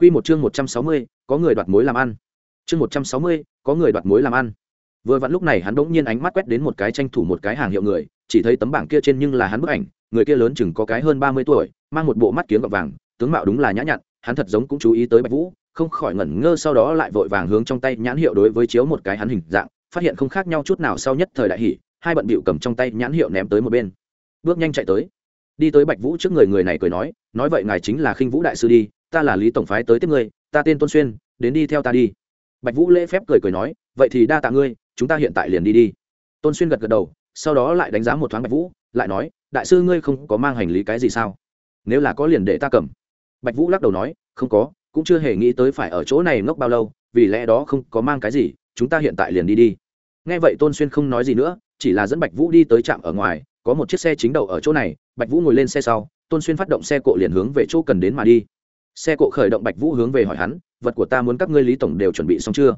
Quy một chương 160, có người đoạt mối làm ăn. Chương 160, có người đoạt mối làm ăn. Vừa vặn lúc này hắn đỗng nhiên ánh mắt quét đến một cái tranh thủ một cái hàng hiệu người, chỉ thấy tấm bảng kia trên nhưng là hắn bức ảnh, người kia lớn chừng có cái hơn 30 tuổi, mang một bộ mắt kiếm gọng vàng, tướng mạo đúng là nhã nhặn, hắn thật giống cũng chú ý tới Bạch Vũ, không khỏi ngẩn ngơ sau đó lại vội vàng hướng trong tay nhãn hiệu đối với chiếu một cái hắn hình dạng, phát hiện không khác nhau chút nào sau nhất thời đại hỉ, hai bận bịu cầm trong tay nhãn hiệu ném tới một bên. Bước nhanh chạy tới, đi tới Bạch Vũ trước người người này cười nói, nói vậy ngài chính là Khinh Vũ đại sư đi, ta là Lý tổng phái tới tiếp ngươi, ta tên Tôn Xuyên, đến đi theo ta đi. Bạch Vũ lễ phép cười cười nói, vậy thì đa tạ ngươi, chúng ta hiện tại liền đi đi. Tôn Xuyên gật gật đầu, sau đó lại đánh giá một thoáng Bạch Vũ, lại nói, đại sư ngươi không có mang hành lý cái gì sao? Nếu là có liền để ta cầm. Bạch Vũ lắc đầu nói, không có, cũng chưa hề nghĩ tới phải ở chỗ này ngốc bao lâu vì lẽ đó không có mang cái gì chúng ta hiện tại liền đi đi nghe vậy tôn xuyên không nói gì nữa chỉ là dẫn bạch vũ đi tới trạm ở ngoài có một chiếc xe chính đầu ở chỗ này bạch vũ ngồi lên xe sau tôn xuyên phát động xe cộ liền hướng về chỗ cần đến mà đi xe cộ khởi động bạch vũ hướng về hỏi hắn, vật của ta muốn các ngươi lý tổng đều chuẩn bị xong chưa?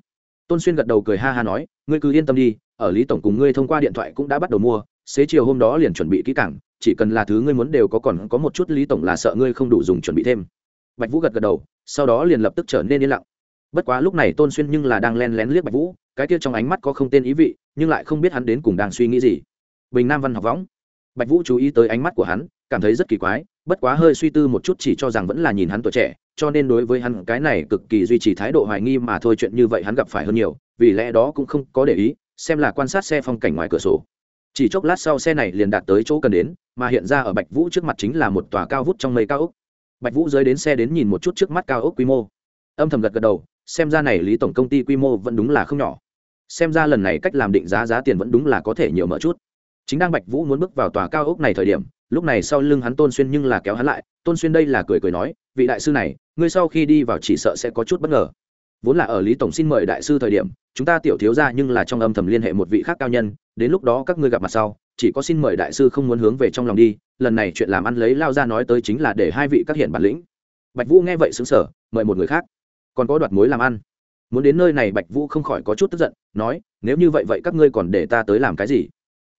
Tôn xuyên gật đầu cười ha ha nói, ngươi cứ yên tâm đi, ở lý tổng cùng ngươi thông qua điện thoại cũng đã bắt đầu mua, xế chiều hôm đó liền chuẩn bị kỹ càng, chỉ cần là thứ ngươi muốn đều có còn có một chút lý tổng là sợ ngươi không đủ dùng chuẩn bị thêm. Bạch vũ gật gật đầu, sau đó liền lập tức trở nên yên lặng. Bất quá lúc này tôn xuyên nhưng là đang len lén liếc bạch vũ, cái kia trong ánh mắt có không tên ý vị, nhưng lại không biết hắn đến cùng đang suy nghĩ gì. Bình nam văn học võng bạch vũ chú ý tới ánh mắt của hắn, cảm thấy rất kỳ quái, bất quá hơi suy tư một chút chỉ cho rằng vẫn là nhìn hắn tuổi trẻ, cho nên đối với hắn cái này cực kỳ duy trì thái độ hoài nghi mà thôi chuyện như vậy hắn gặp phải hơn nhiều, vì lẽ đó cũng không có để ý, xem là quan sát xe phong cảnh ngoài cửa sổ. Chỉ chốc lát sau xe này liền đạt tới chỗ cần đến, mà hiện ra ở bạch vũ trước mặt chính là một tòa cao vút trong mây cao ốc. Bạch vũ dưới đến xe đến nhìn một chút trước mắt cao ốc quy mô. Âm thầm gật gật đầu, xem ra này lý tổng công ty quy mô vẫn đúng là không nhỏ. Xem ra lần này cách làm định giá giá tiền vẫn đúng là có thể nhiều mở chút chính đang bạch vũ muốn bước vào tòa cao ốc này thời điểm, lúc này sau lưng hắn tôn xuyên nhưng là kéo hắn lại. Tôn xuyên đây là cười cười nói, vị đại sư này, ngươi sau khi đi vào chỉ sợ sẽ có chút bất ngờ. Vốn là ở lý tổng xin mời đại sư thời điểm, chúng ta tiểu thiếu ra nhưng là trong âm thầm liên hệ một vị khác cao nhân, đến lúc đó các ngươi gặp mặt sau, chỉ có xin mời đại sư không muốn hướng về trong lòng đi, lần này chuyện làm ăn lấy lao ra nói tới chính là để hai vị các hiện bản lĩnh. Bạch vũ nghe vậy xứng sở mời một người khác. Còn có đoạt mối làm ăn. Muốn đến nơi này bạch vũ không khỏi có chút tức giận, nói, nếu như vậy vậy các ngươi còn để ta tới làm cái gì?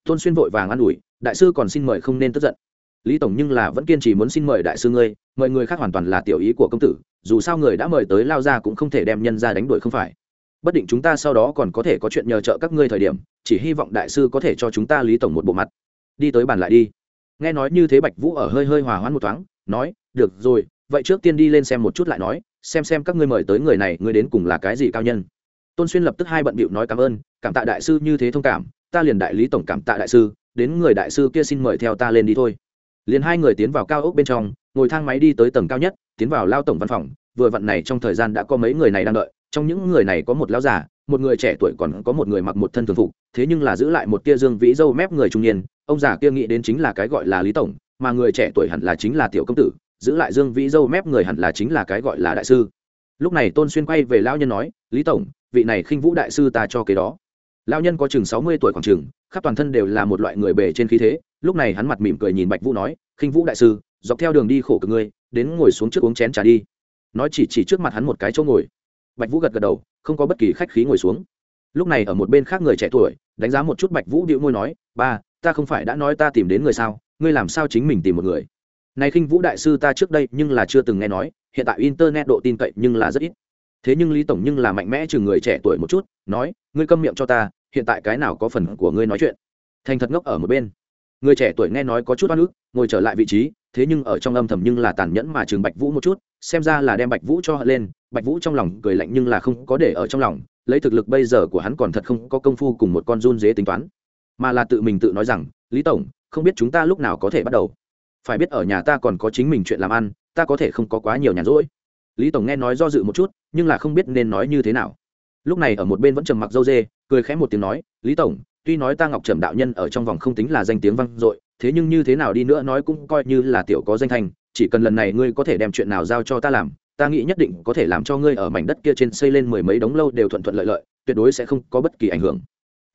Tôn xuyên vội vàng an ủi, đại sư còn xin mời không nên tức giận. Lý tổng nhưng là vẫn kiên trì muốn xin mời đại sư ngươi mời người khác hoàn toàn là tiểu ý của công tử, dù sao người đã mời tới lao ra cũng không thể đem nhân ra đánh đuổi không phải. Bất định chúng ta sau đó còn có thể có chuyện nhờ trợ các ngươi thời điểm, chỉ hy vọng đại sư có thể cho chúng ta lý tổng một bộ mặt. Đi tới bàn lại đi. Nghe nói như thế bạch vũ ở hơi hơi hòa hoãn một thoáng, nói, được rồi, vậy trước tiên đi lên xem một chút lại nói, xem xem các ngươi mời tới người này ngươi đến cùng là cái gì cao nhân. Tôn xuyên lập tức hai bận bịu nói cảm ơn, cảm tạ đại sư như thế thông cảm ta liền đại lý tổng cảm tạ đại sư, đến người đại sư kia xin mời theo ta lên đi thôi. Liền hai người tiến vào cao ốc bên trong, ngồi thang máy đi tới tầng cao nhất, tiến vào lao tổng văn phòng. Vừa vặn này trong thời gian đã có mấy người này đang đợi, trong những người này có một lão già, một người trẻ tuổi còn có một người mặc một thân thường phục, thế nhưng là giữ lại một tia dương vĩ dâu mép người trung niên. Ông già kia nghĩ đến chính là cái gọi là lý tổng, mà người trẻ tuổi hẳn là chính là tiểu công tử, giữ lại dương vĩ dâu mép người hẳn là chính là cái gọi là đại sư. Lúc này tôn xuyên quay về lão nhân nói, lý tổng, vị này khinh vũ đại sư ta cho cái đó lão nhân có chừng sáu mươi tuổi khoảng chừng, khắp toàn thân đều là một loại người bề trên khí thế. Lúc này hắn mặt mỉm cười nhìn bạch vũ nói, khinh vũ đại sư, dọc theo đường đi khổ cực ngươi, đến ngồi xuống trước uống chén trà đi. Nói chỉ chỉ trước mặt hắn một cái chỗ ngồi. Bạch vũ gật gật đầu, không có bất kỳ khách khí ngồi xuống. Lúc này ở một bên khác người trẻ tuổi, đánh giá một chút bạch vũ điệu môi nói, ba, ta không phải đã nói ta tìm đến người sao, ngươi làm sao chính mình tìm một người? Này khinh vũ đại sư ta trước đây nhưng là chưa từng nghe nói, hiện tại internet độ tin cậy nhưng là rất ít thế nhưng lý tổng nhưng là mạnh mẽ chừng người trẻ tuổi một chút, nói, ngươi câm miệng cho ta, hiện tại cái nào có phần của ngươi nói chuyện? Thành thật ngốc ở một bên. Người trẻ tuổi nghe nói có chút oan ức, ngồi trở lại vị trí, thế nhưng ở trong âm thầm nhưng là tàn nhẫn mà chừng bạch vũ một chút, xem ra là đem bạch vũ cho hận lên, bạch vũ trong lòng cười lạnh nhưng là không có để ở trong lòng, lấy thực lực bây giờ của hắn còn thật không có công phu cùng một con run dế tính toán. Mà là tự mình tự nói rằng, lý tổng, không biết chúng ta lúc nào có thể bắt đầu. Phải biết ở nhà ta còn có chính mình chuyện làm ăn, ta có thể không có quá nhiều nhàn rỗi lý tổng nghe nói do dự một chút, nhưng là không biết nên nói như thế nào. Lúc này ở một bên vẫn trầm mặc dâu dê, cười khẽ một tiếng nói, lý tổng, tuy nói ta ngọc trầm đạo nhân ở trong vòng không tính là danh tiếng vang dội, thế nhưng như thế nào đi nữa nói cũng coi như là tiểu có danh thành, chỉ cần lần này ngươi có thể đem chuyện nào giao cho ta làm, ta nghĩ nhất định có thể làm cho ngươi ở mảnh đất kia trên xây lên mười mấy đống lâu đều thuận thuận lợi lợi, tuyệt đối sẽ không có bất kỳ ảnh hưởng.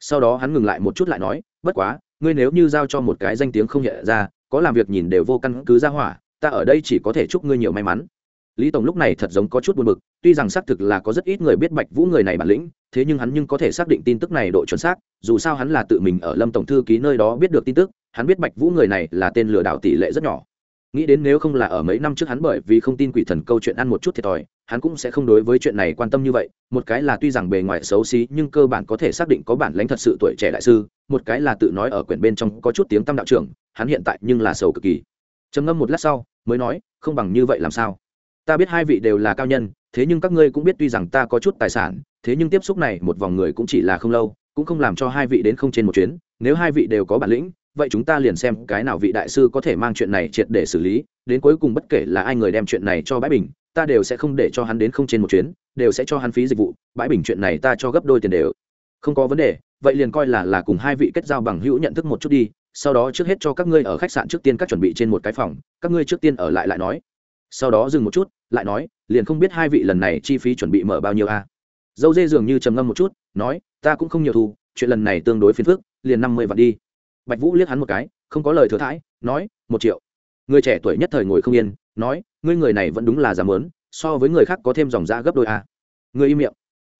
Sau đó hắn ngừng lại một chút lại nói, bất quá, ngươi nếu như giao cho một cái danh tiếng không nhẹ ra, có làm việc nhìn đều vô căn cứ ra hỏa, ta ở đây chỉ có thể chúc ngươi nhiều may mắn lý tổng lúc này thật giống có chút buồn bực, tuy rằng xác thực là có rất ít người biết bạch vũ người này bản lĩnh, thế nhưng hắn nhưng có thể xác định tin tức này độ chuẩn xác, dù sao hắn là tự mình ở lâm tổng thư ký nơi đó biết được tin tức, hắn biết bạch vũ người này là tên lừa đảo tỷ lệ rất nhỏ. Nghĩ đến nếu không là ở mấy năm trước hắn bởi vì không tin quỷ thần câu chuyện ăn một chút thiệt thòi, hắn cũng sẽ không đối với chuyện này quan tâm như vậy, một cái là tuy rằng bề ngoài xấu xí nhưng cơ bản có thể xác định có bản lãnh thật sự tuổi trẻ đại sư, một cái là tự nói ở quyển bên trong có chút tiếng tâm đạo trưởng, hắn hiện tại nhưng là sầu cực kỳ. Trầm ngâm một lát sau, mới nói, không bằng như vậy làm sao? Ta biết hai vị đều là cao nhân, thế nhưng các ngươi cũng biết tuy rằng ta có chút tài sản, thế nhưng tiếp xúc này một vòng người cũng chỉ là không lâu, cũng không làm cho hai vị đến không trên một chuyến. Nếu hai vị đều có bản lĩnh, vậy chúng ta liền xem cái nào vị đại sư có thể mang chuyện này triệt để xử lý, đến cuối cùng bất kể là ai người đem chuyện này cho bãi bình, ta đều sẽ không để cho hắn đến không trên một chuyến, đều sẽ cho hắn phí dịch vụ, bãi bình chuyện này ta cho gấp đôi tiền đều. Không có vấn đề, vậy liền coi là là cùng hai vị kết giao bằng hữu nhận thức một chút đi, sau đó trước hết cho các ngươi ở khách sạn trước tiên các chuẩn bị trên một cái phòng, các ngươi trước tiên ở lại lại nói sau đó dừng một chút, lại nói, liền không biết hai vị lần này chi phí chuẩn bị mở bao nhiêu a. Dâu dê dường như trầm ngâm một chút, nói, ta cũng không nhiều thu, chuyện lần này tương đối phiền phức, liền năm mươi vạn đi. Bạch vũ liếc hắn một cái, không có lời thừa thãi, nói, một triệu. Người trẻ tuổi nhất thời ngồi không yên, nói, ngươi người này vẫn đúng là dám lớn so với người khác có thêm dòng da gấp đôi a. Người im miệng.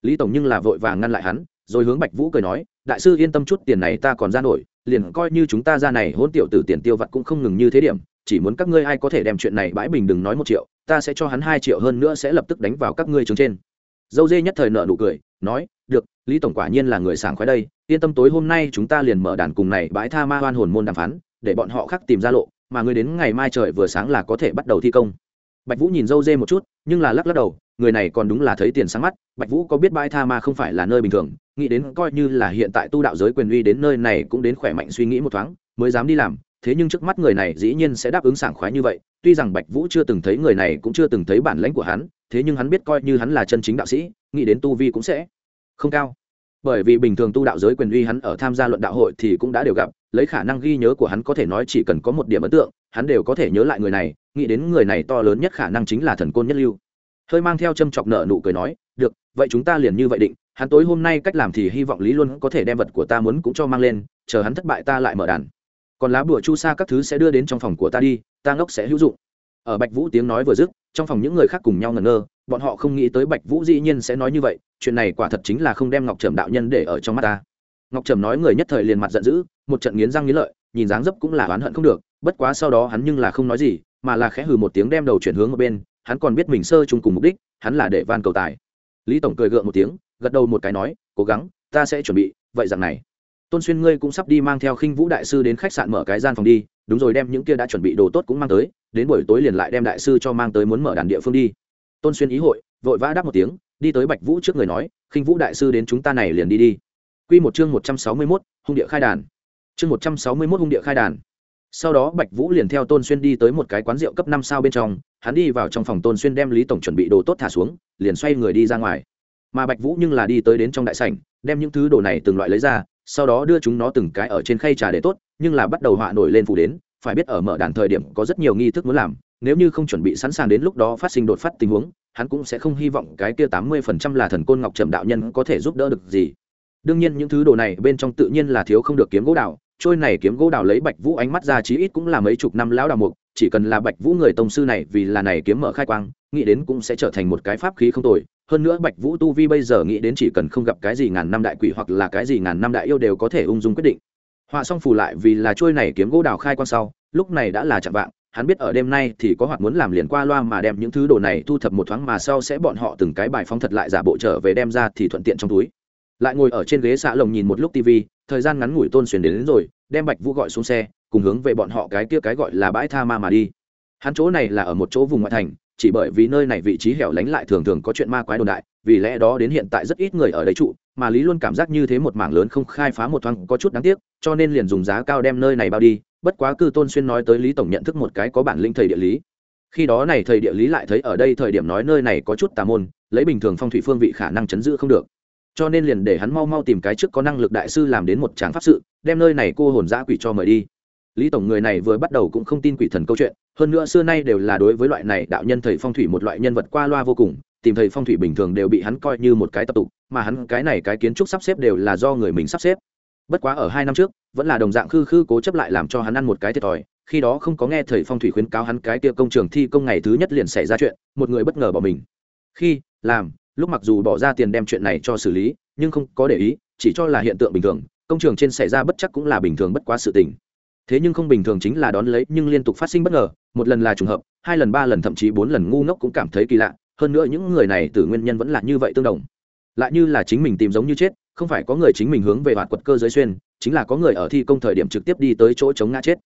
Lý tổng nhưng là vội vàng ngăn lại hắn, rồi hướng bạch vũ cười nói, đại sư yên tâm chút, tiền này ta còn ra nổi, liền coi như chúng ta ra này hôn tiểu tử tiền tiêu vặt cũng không ngừng như thế điểm chỉ muốn các ngươi ai có thể đem chuyện này bãi bình đừng nói một triệu, ta sẽ cho hắn hai triệu hơn nữa sẽ lập tức đánh vào các ngươi chứng trên. Dâu dê nhất thời nợ nụ cười, nói, được, lý tổng quả nhiên là người sảng khoái đây, yên tâm tối hôm nay chúng ta liền mở đàn cùng này bãi tha ma hoan hồn môn đàm phán, để bọn họ khác tìm ra lộ, mà ngươi đến ngày mai trời vừa sáng là có thể bắt đầu thi công. Bạch vũ nhìn dâu dê một chút, nhưng là lắc lắc đầu, người này còn đúng là thấy tiền sáng mắt, bạch vũ có biết bãi tha ma không phải là nơi bình thường, nghĩ đến coi như là hiện tại tu đạo giới quyền uy đến nơi này cũng đến khỏe mạnh suy nghĩ một thoáng, mới dám đi làm thế nhưng trước mắt người này dĩ nhiên sẽ đáp ứng sảng khoái như vậy, tuy rằng bạch vũ chưa từng thấy người này cũng chưa từng thấy bản lãnh của hắn, thế nhưng hắn biết coi như hắn là chân chính đạo sĩ, nghĩ đến tu vi cũng sẽ không cao. Bởi vì bình thường tu đạo giới quyền uy hắn ở tham gia luận đạo hội thì cũng đã đều gặp, lấy khả năng ghi nhớ của hắn có thể nói chỉ cần có một điểm ấn tượng, hắn đều có thể nhớ lại người này, nghĩ đến người này to lớn nhất khả năng chính là thần côn nhất lưu. Hơi mang theo châm chọc nợ nụ cười nói, được, vậy chúng ta liền như vậy định, hắn tối hôm nay cách làm thì hy vọng lý luôn có thể đem vật của ta muốn cũng cho mang lên, chờ hắn thất bại ta lại mở đàn còn lá bùa chu sa các thứ sẽ đưa đến trong phòng của ta đi, ta ngốc sẽ hữu dụng. Ở bạch vũ tiếng nói vừa dứt, trong phòng những người khác cùng nhau ngẩn ngơ, bọn họ không nghĩ tới bạch vũ dĩ nhiên sẽ nói như vậy, chuyện này quả thật chính là không đem ngọc trầm đạo nhân để ở trong mắt ta. Ngọc trầm nói người nhất thời liền mặt giận dữ, một trận nghiến răng nghiến lợi, nhìn dáng dấp cũng là oán hận không được, bất quá sau đó hắn nhưng là không nói gì, mà là khẽ hừ một tiếng đem đầu chuyển hướng ở bên, hắn còn biết mình sơ chung cùng mục đích, hắn là để van cầu tài. Lý tổng cười gượng một tiếng, gật đầu một cái nói, cố gắng, ta sẽ chuẩn bị, vậy rằng này tôn xuyên ngươi cũng sắp đi mang theo khinh vũ đại sư đến khách sạn mở cái gian phòng đi, đúng rồi đem những kia đã chuẩn bị đồ tốt cũng mang tới, đến buổi tối liền lại đem đại sư cho mang tới muốn mở đàn địa phương đi. Tôn xuyên ý hội, vội vã đáp một tiếng, đi tới bạch vũ trước người nói, khinh vũ đại sư đến chúng ta này liền đi đi. Q một chương một trăm sáu mươi mốt, hung địa khai đàn. Chương một trăm sáu mươi mốt hung địa khai đàn. Sau đó bạch vũ liền theo tôn xuyên đi tới một cái quán rượu cấp năm sao bên trong, hắn đi vào trong phòng tôn xuyên đem lý tổng chuẩn bị đồ tốt thả xuống, liền xoay người đi ra ngoài. Mà bạch vũ nhưng là đi tới đến trong đại sảnh, đem những thứ đồ này từng loại lấy ra sau đó đưa chúng nó từng cái ở trên khay trà để tốt, nhưng là bắt đầu họa nổi lên phủ đến. Phải biết ở mở đàn thời điểm có rất nhiều nghi thức muốn làm, nếu như không chuẩn bị sẵn sàng đến lúc đó phát sinh đột phát tình huống, hắn cũng sẽ không hy vọng cái kia tám mươi phần trăm là thần côn ngọc trầm đạo nhân có thể giúp đỡ được gì. Đương nhiên những thứ đồ này bên trong tự nhiên là thiếu không được kiếm gỗ đào, trôi này kiếm gỗ đào lấy bạch vũ ánh mắt ra chí ít cũng là mấy chục năm lão đào mục, chỉ cần là bạch vũ người tông sư này vì là này kiếm mở khai quang nghĩ đến cũng sẽ trở thành một cái pháp khí không tồi. Hơn nữa bạch vũ tu vi bây giờ nghĩ đến chỉ cần không gặp cái gì ngàn năm đại quỷ hoặc là cái gì ngàn năm đại yêu đều có thể ung dung quyết định. Họa xong phù lại vì là trôi này kiếm gỗ đào khai quan sau lúc này đã là chạm vạng. Hắn biết ở đêm nay thì có hoặc muốn làm liền qua loa mà đem những thứ đồ này thu thập một thoáng mà sau sẽ bọn họ từng cái bài phóng thật lại giả bộ trở về đem ra thì thuận tiện trong túi. Lại ngồi ở trên ghế xạ lồng nhìn một lúc tv thời gian ngắn ngủi tôn xuyên đến, đến rồi đem bạch vũ gọi xuống xe cùng hướng về bọn họ cái kia cái gọi là bãi tha ma mà đi. Hắn chỗ này là ở một chỗ vùng ngoại thành chỉ bởi vì nơi này vị trí hẻo lánh lại thường thường có chuyện ma quái đồn đại, vì lẽ đó đến hiện tại rất ít người ở đấy trụ, mà lý luôn cảm giác như thế một mảng lớn không khai phá một thoáng có chút đáng tiếc, cho nên liền dùng giá cao đem nơi này bao đi, bất quá cư tôn xuyên nói tới lý tổng nhận thức một cái có bản linh thầy địa lý. Khi đó này thầy địa lý lại thấy ở đây thời điểm nói nơi này có chút tà môn, lấy bình thường phong thủy phương vị khả năng chấn giữ không được. Cho nên liền để hắn mau mau tìm cái trước có năng lực đại sư làm đến một tràng pháp sự, đem nơi này cô hồn giã quỷ cho mời đi. Lý tổng người này vừa bắt đầu cũng không tin quỷ thần câu chuyện hơn nữa xưa nay đều là đối với loại này đạo nhân thầy phong thủy một loại nhân vật qua loa vô cùng, tìm thầy phong thủy bình thường đều bị hắn coi như một cái tập tục, mà hắn cái này cái kiến trúc sắp xếp đều là do người mình sắp xếp. Bất quá ở hai năm trước, vẫn là đồng dạng khư khư cố chấp lại làm cho hắn ăn một cái thiệt thòi, khi đó không có nghe thầy phong thủy khuyến cáo hắn cái kia công trường thi công ngày thứ nhất liền xảy ra chuyện, một người bất ngờ bỏ mình. Khi, làm, lúc mặc dù bỏ ra tiền đem chuyện này cho xử lý, nhưng không có để ý, chỉ cho là hiện tượng bình thường, công trường trên xảy ra bất chắc cũng là bình thường bất quá sự tình thế nhưng không bình thường chính là đón lấy, nhưng liên tục phát sinh bất ngờ, một lần là trùng hợp, hai lần ba lần, thậm chí bốn lần, ngu ngốc cũng cảm thấy kỳ lạ, hơn nữa những người này từ nguyên nhân vẫn là như vậy tương đồng. Lại như là chính mình tìm giống như chết, không phải có người chính mình hướng về hoạt quật cơ giới xuyên, chính là có người ở thi công thời điểm trực tiếp đi tới chỗ chống ngã chết.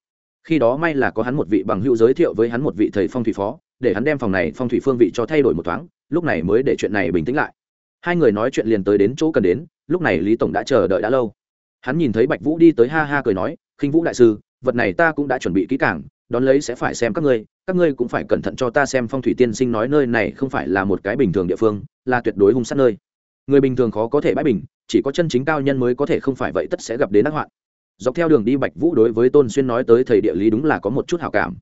Khi đó may là có hắn một vị bằng hữu giới thiệu với hắn một vị thầy phong thủy phó, để hắn đem phòng này, phong thủy phương vị cho thay đổi một thoáng, lúc này mới để chuyện này bình tĩnh lại. Hai người nói chuyện liền tới đến chỗ cần đến, lúc này lý tổng đã chờ đợi đã lâu. Hắn nhìn thấy bạch vũ đi tới ha ha cười nói, khinh vũ đại sư vật này ta cũng đã chuẩn bị kỹ càng, đón lấy sẽ phải xem các ngươi các ngươi cũng phải cẩn thận cho ta xem phong thủy tiên sinh nói nơi này không phải là một cái bình thường địa phương, là tuyệt đối hung sát nơi. Người bình thường khó có thể bãi bình, chỉ có chân chính cao nhân mới có thể không phải vậy tất sẽ gặp đến ác hoạn. Dọc theo đường đi bạch vũ đối với tôn xuyên nói tới thầy địa lý đúng là có một chút hảo cảm.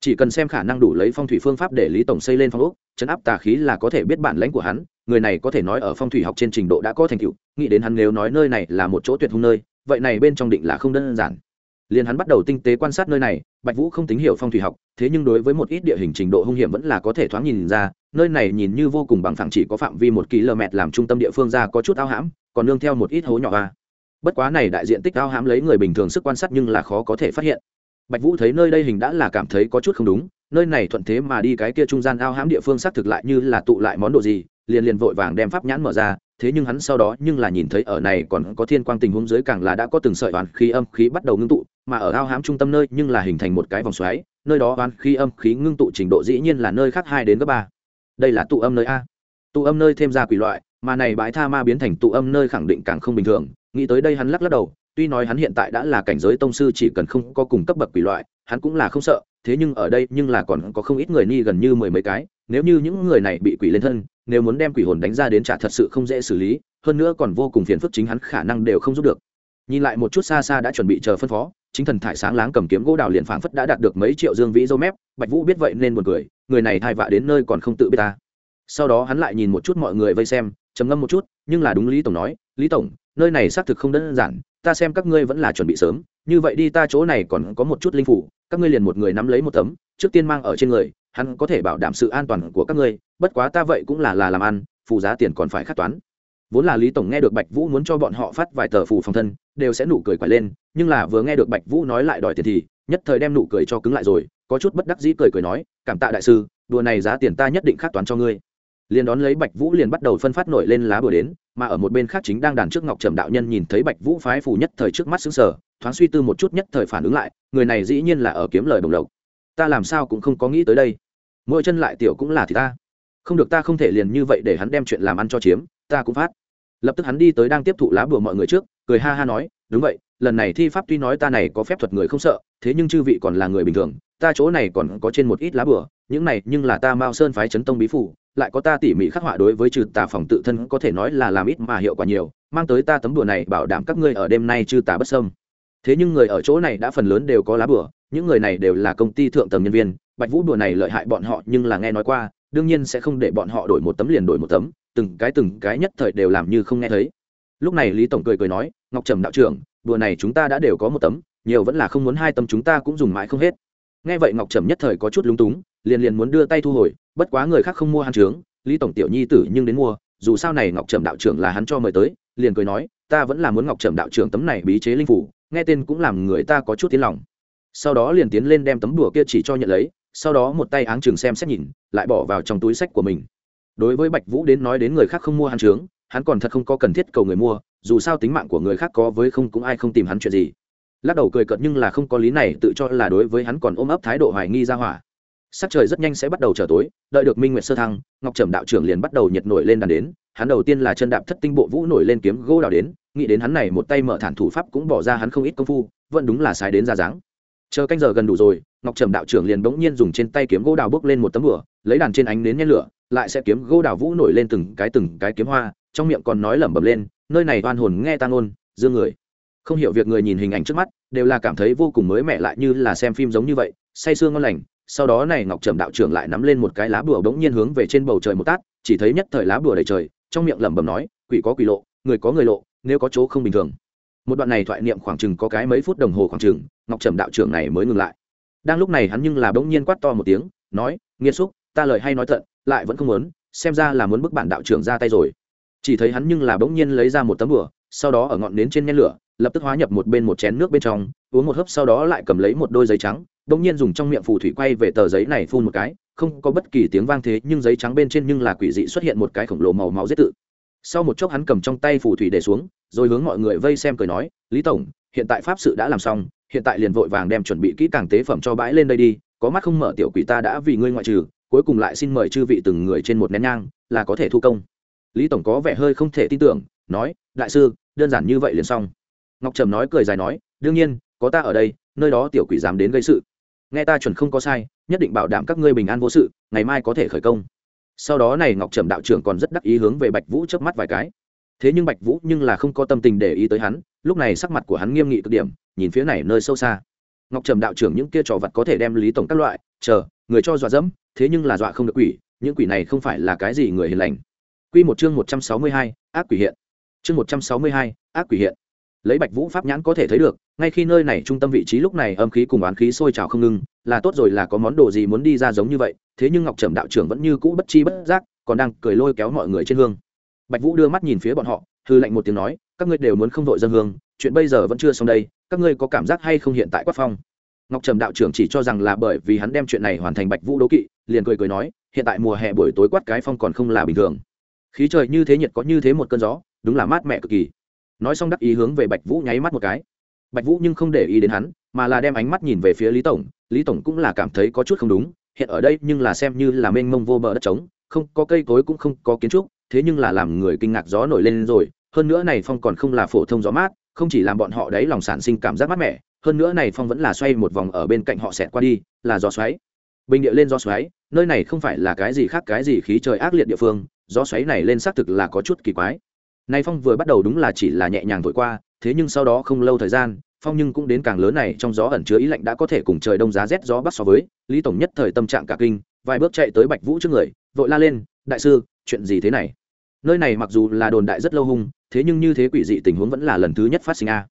Chỉ cần xem khả năng đủ lấy phong thủy phương pháp để lý tổng xây lên phong ốc chấn áp tà khí là có thể biết bản lãnh của hắn, người này có thể nói ở phong thủy học trên trình độ đã có thành tựu, nghĩ đến hắn nếu nói nơi này là một chỗ tuyệt hung nơi, vậy này bên trong định là không đơn giản liền hắn bắt đầu tinh tế quan sát nơi này, bạch vũ không tính hiểu phong thủy học, thế nhưng đối với một ít địa hình trình độ hung hiểm vẫn là có thể thoáng nhìn ra, nơi này nhìn như vô cùng bằng phẳng chỉ có phạm vi một km làm trung tâm địa phương ra có chút ao hãm, còn nương theo một ít hố nhỏ a. bất quá này đại diện tích ao hãm lấy người bình thường sức quan sát nhưng là khó có thể phát hiện bạch vũ thấy nơi đây hình đã là cảm thấy có chút không đúng, nơi này thuận thế mà đi cái kia trung gian ao hãm địa phương xác thực lại như là tụ lại món đồ gì, liền liền vội vàng đem pháp nhãn mở ra, thế nhưng hắn sau đó nhưng là nhìn thấy ở này còn có thiên quang tình huống dưới càng là đã có từng sợi oán khí âm khí bắt đầu ngưng tụ mà ở ao hám trung tâm nơi nhưng là hình thành một cái vòng xoáy, nơi đó oán khí âm khí ngưng tụ trình độ dĩ nhiên là nơi khác hai đến gấp ba. Đây là tụ âm nơi a. Tụ âm nơi thêm ra quỷ loại, mà này bãi tha ma biến thành tụ âm nơi khẳng định càng không bình thường. Nghĩ tới đây hắn lắc lắc đầu, tuy nói hắn hiện tại đã là cảnh giới tông sư chỉ cần không có cùng cấp bậc quỷ loại, hắn cũng là không sợ, thế nhưng ở đây nhưng là còn có không ít người ni gần như mười mấy cái. Nếu như những người này bị quỷ lên thân, nếu muốn đem quỷ hồn đánh ra đến trả thật sự không dễ xử lý, hơn nữa còn vô cùng phiền phức chính hắn khả năng đều không giúp được. Nhìn lại một chút xa xa đã chuẩn bị chờ phân phó chính thần thải sáng láng cầm kiếm gỗ đào liền phảng phất đã đạt được mấy triệu dương vĩ dâu mép, bạch vũ biết vậy nên buồn cười, người này thai vạ đến nơi còn không tự biết ta. Sau đó hắn lại nhìn một chút mọi người vây xem, trầm ngâm một chút, nhưng là đúng lý tổng nói, lý tổng, nơi này xác thực không đơn giản, ta xem các ngươi vẫn là chuẩn bị sớm, như vậy đi ta chỗ này còn có một chút linh phủ, các ngươi liền một người nắm lấy một tấm, trước tiên mang ở trên người, hắn có thể bảo đảm sự an toàn của các ngươi, bất quá ta vậy cũng là là làm ăn phù giá tiền còn phải khắc toán vốn là lý tổng nghe được bạch vũ muốn cho bọn họ phát vài tờ phù phòng thân, đều sẽ nụ cười quải lên, nhưng là vừa nghe được bạch vũ nói lại đòi tiền thì, nhất thời đem nụ cười cho cứng lại rồi, có chút bất đắc dĩ cười cười nói, cảm tạ đại sư, đùa này giá tiền ta nhất định khắc toán cho ngươi. Liền đón lấy bạch vũ liền bắt đầu phân phát nổi lên lá bừa đến, mà ở một bên khác chính đang đàn trước ngọc trầm đạo nhân nhìn thấy bạch vũ phái phù nhất thời trước mắt xứng sở thoáng suy tư một chút nhất thời phản ứng lại, người này dĩ nhiên là ở kiếm lời đồng lộc. Ta làm sao cũng không có nghĩ tới đây. Mỗi chân lại tiểu cũng là thì ta. Không được ta không thể liền như vậy để hắn đem chuyện làm ăn cho chiếm, ta cũng phát lập tức hắn đi tới đang tiếp thụ lá bùa mọi người trước, cười ha ha nói, đúng vậy, lần này thi pháp tuy nói ta này có phép thuật người không sợ, thế nhưng chư vị còn là người bình thường, ta chỗ này còn có trên một ít lá bùa, những này nhưng là ta mao sơn phái chấn tông bí phủ, lại có ta tỉ mỉ khắc họa đối với trừ tà phòng tự thân có thể nói là làm ít mà hiệu quả nhiều, mang tới ta tấm đùa này bảo đảm các ngươi ở đêm nay trừ tà bất sâm thế nhưng người ở chỗ này đã phần lớn đều có lá bùa, những người này đều là công ty thượng tầng nhân viên, bạch vũ đùa này lợi hại bọn họ nhưng là nghe nói qua, đương nhiên sẽ không để bọn họ đổi một tấm liền đổi một tấm từng cái từng cái nhất thời đều làm như không nghe thấy. Lúc này lý tổng cười cười nói, ngọc trầm đạo trưởng, đùa này chúng ta đã đều có một tấm, nhiều vẫn là không muốn hai tấm chúng ta cũng dùng mãi không hết. Nghe vậy ngọc trầm nhất thời có chút lúng túng, liền liền muốn đưa tay thu hồi, bất quá người khác không mua hắn trướng lý tổng tiểu nhi tử nhưng đến mua, dù sao này ngọc trầm đạo trưởng là hắn cho mời tới, liền cười nói, ta vẫn là muốn ngọc trầm đạo trưởng tấm này bí chế linh phủ, nghe tên cũng làm người ta có chút tiếng lòng. Sau đó liền tiến lên đem tấm đùa kia chỉ cho nhận lấy, sau đó một tay áng chừng xem xét nhìn, lại bỏ vào trong túi sách của mình đối với bạch vũ đến nói đến người khác không mua hắn trướng hắn còn thật không có cần thiết cầu người mua, dù sao tính mạng của người khác có với không cũng ai không tìm hắn chuyện gì. Lắc đầu cười cợt nhưng là không có lý này tự cho là đối với hắn còn ôm ấp thái độ hoài nghi ra hỏa. Sắc trời rất nhanh sẽ bắt đầu trở tối, đợi được minh nguyệt sơ thăng, ngọc trầm đạo trưởng liền bắt đầu nhiệt nổi lên đàn đến, hắn đầu tiên là chân đạp thất tinh bộ vũ nổi lên kiếm gỗ đào đến, nghĩ đến hắn này một tay mở thản thủ pháp cũng bỏ ra hắn không ít công phu, vẫn đúng là sai đến ra dáng. Chờ canh giờ gần đủ rồi, ngọc trầm đạo trưởng liền bỗng nhiên dùng trên tay kiếm gỗ đào bước lên một tấm bửa lấy đàn trên ánh nến nhét lửa lại sẽ kiếm gỗ đào vũ nổi lên từng cái từng cái kiếm hoa, trong miệng còn nói lẩm bẩm lên, nơi này oan hồn nghe ta ngôn dương người. Không hiểu việc người nhìn hình ảnh trước mắt, đều là cảm thấy vô cùng mới mẻ lại như là xem phim giống như vậy, say sương ngon lành, sau đó này ngọc trầm đạo trưởng lại nắm lên một cái lá bùa bỗng nhiên hướng về trên bầu trời một tát, chỉ thấy nhất thời lá bùa đầy trời, trong miệng lẩm bẩm nói, quỷ có quỷ lộ, người có người lộ, nếu có chỗ không bình thường. Một đoạn này thoại niệm khoảng chừng có cái mấy phút đồng hồ khoảng chừng, ngọc trầm đạo trưởng này mới ngừng lại. Đang lúc này hắn nhưng là bỗng nhiên quát to một tiếng, nói nghiêm xúc ta lời hay nói tận, lại vẫn không muốn, xem ra là muốn bức bản đạo trưởng ra tay rồi. Chỉ thấy hắn nhưng là bỗng nhiên lấy ra một tấm bửa sau đó ở ngọn nến trên nhen lửa, lập tức hóa nhập một bên một chén nước bên trong, uống một hớp sau đó lại cầm lấy một đôi giấy trắng, bỗng nhiên dùng trong miệng phù thủy quay về tờ giấy này phun một cái, không có bất kỳ tiếng vang thế, nhưng giấy trắng bên trên nhưng là quỷ dị xuất hiện một cái khổng lồ màu máu giết tự. Sau một chốc hắn cầm trong tay phù thủy để xuống, rồi hướng mọi người vây xem cười nói, lý tổng, hiện tại pháp sự đã làm xong, hiện tại liền vội vàng đem chuẩn bị kỹ càng tế phẩm cho bãi lên đây đi, có mắt không mở tiểu quỷ ta đã vì ngươi ngoại trừ cuối cùng lại xin mời chư vị từng người trên một nén nhang, là có thể thu công. Lý tổng có vẻ hơi không thể tin tưởng, nói, đại sư, đơn giản như vậy liền xong. Ngọc trầm nói cười dài nói, đương nhiên, có ta ở đây, nơi đó tiểu quỷ dám đến gây sự. Nghe ta chuẩn không có sai, nhất định bảo đảm các ngươi bình an vô sự, ngày mai có thể khởi công. Sau đó này ngọc trầm đạo trưởng còn rất đắc ý hướng về bạch vũ chớp mắt vài cái. Thế nhưng bạch vũ nhưng là không có tâm tình để ý tới hắn, lúc này sắc mặt của hắn nghiêm nghị cực điểm, nhìn phía này nơi sâu xa. Ngọc trầm đạo trưởng những kia trò vật có thể đem lý tổng các loại, chờ, người cho dọa dẫm thế nhưng là dọa không được quỷ những quỷ này không phải là cái gì người hiền lành Quy một chương 162, ác quỷ hiện. Chương 162, ác quỷ hiện. Lấy Bạch Vũ pháp nhãn có thể thấy được, ngay khi nơi này trung tâm vị trí lúc này âm khí cùng oán khí sôi trào không ngừng, là tốt rồi là có món đồ gì muốn đi ra giống như vậy, thế nhưng Ngọc Trầm đạo trưởng vẫn như cũ bất chi bất giác, còn đang cười lôi kéo mọi người trên hương. Bạch Vũ đưa mắt nhìn phía bọn họ, hư lạnh một tiếng nói, các ngươi đều muốn không vội dân hương, chuyện bây giờ vẫn chưa xong đây, các ngươi có cảm giác hay không hiện tại quát phong? Ngọc Trầm đạo trưởng chỉ cho rằng là bởi vì hắn đem chuyện này hoàn thành Bạch Vũ đố kỵ, liền cười cười nói, hiện tại mùa hè buổi tối quát cái phong còn không là bình thường. Khí trời như thế nhiệt có như thế một cơn gió đúng là mát mẻ cực kỳ. Nói xong đắc ý hướng về bạch vũ nháy mắt một cái. Bạch vũ nhưng không để ý đến hắn mà là đem ánh mắt nhìn về phía lý tổng. Lý tổng cũng là cảm thấy có chút không đúng hiện ở đây nhưng là xem như là mênh mông vô bờ đất trống không có cây cối cũng không có kiến trúc thế nhưng là làm người kinh ngạc gió nổi lên rồi. Hơn nữa này phong còn không là phổ thông gió mát không chỉ làm bọn họ đấy lòng sản sinh cảm giác mát mẻ hơn nữa này phong vẫn là xoay một vòng ở bên cạnh họ xẹt qua đi là gió xoáy bình địa lên gió xoáy, nơi này không phải là cái gì khác cái gì khí trời ác liệt địa phương, gió xoáy này lên xác thực là có chút kỳ quái. Nay phong vừa bắt đầu đúng là chỉ là nhẹ nhàng thổi qua, thế nhưng sau đó không lâu thời gian, phong nhưng cũng đến càng lớn này, trong gió ẩn chứa ý lạnh đã có thể cùng trời đông giá rét gió bắc so với, lý tổng nhất thời tâm trạng cả kinh, vài bước chạy tới bạch vũ trước người, vội la lên, đại sư, chuyện gì thế này? Nơi này mặc dù là đồn đại rất lâu hung, thế nhưng như thế quỷ dị tình huống vẫn là lần thứ nhất phát sinh a.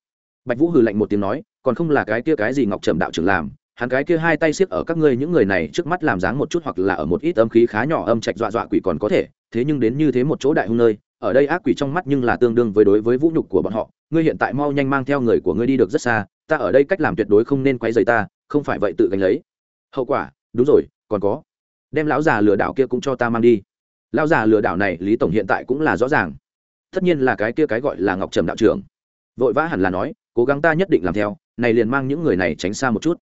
Bạch vũ hừ lạnh một tiếng nói, còn không là cái kia cái gì ngọc trầm đạo trưởng làm hắn cái kia hai tay siết ở các ngươi những người này trước mắt làm dáng một chút hoặc là ở một ít âm khí khá nhỏ âm trạch dọa dọa quỷ còn có thể, thế nhưng đến như thế một chỗ đại hung nơi, ở đây ác quỷ trong mắt nhưng là tương đương với đối với vũ nhục của bọn họ. Ngươi hiện tại mau nhanh mang theo người của ngươi đi được rất xa, ta ở đây cách làm tuyệt đối không nên quay rời ta, không phải vậy tự gánh lấy. Hậu quả, đúng rồi, còn có. Đem lão già lừa đảo kia cũng cho ta mang đi. Lão già lừa đảo này, lý tổng hiện tại cũng là rõ ràng. Tất nhiên là cái kia cái gọi là ngọc trầm đạo trưởng. Vội vã hẳn là nói, cố gắng ta nhất định làm theo, này liền mang những người này tránh xa một chút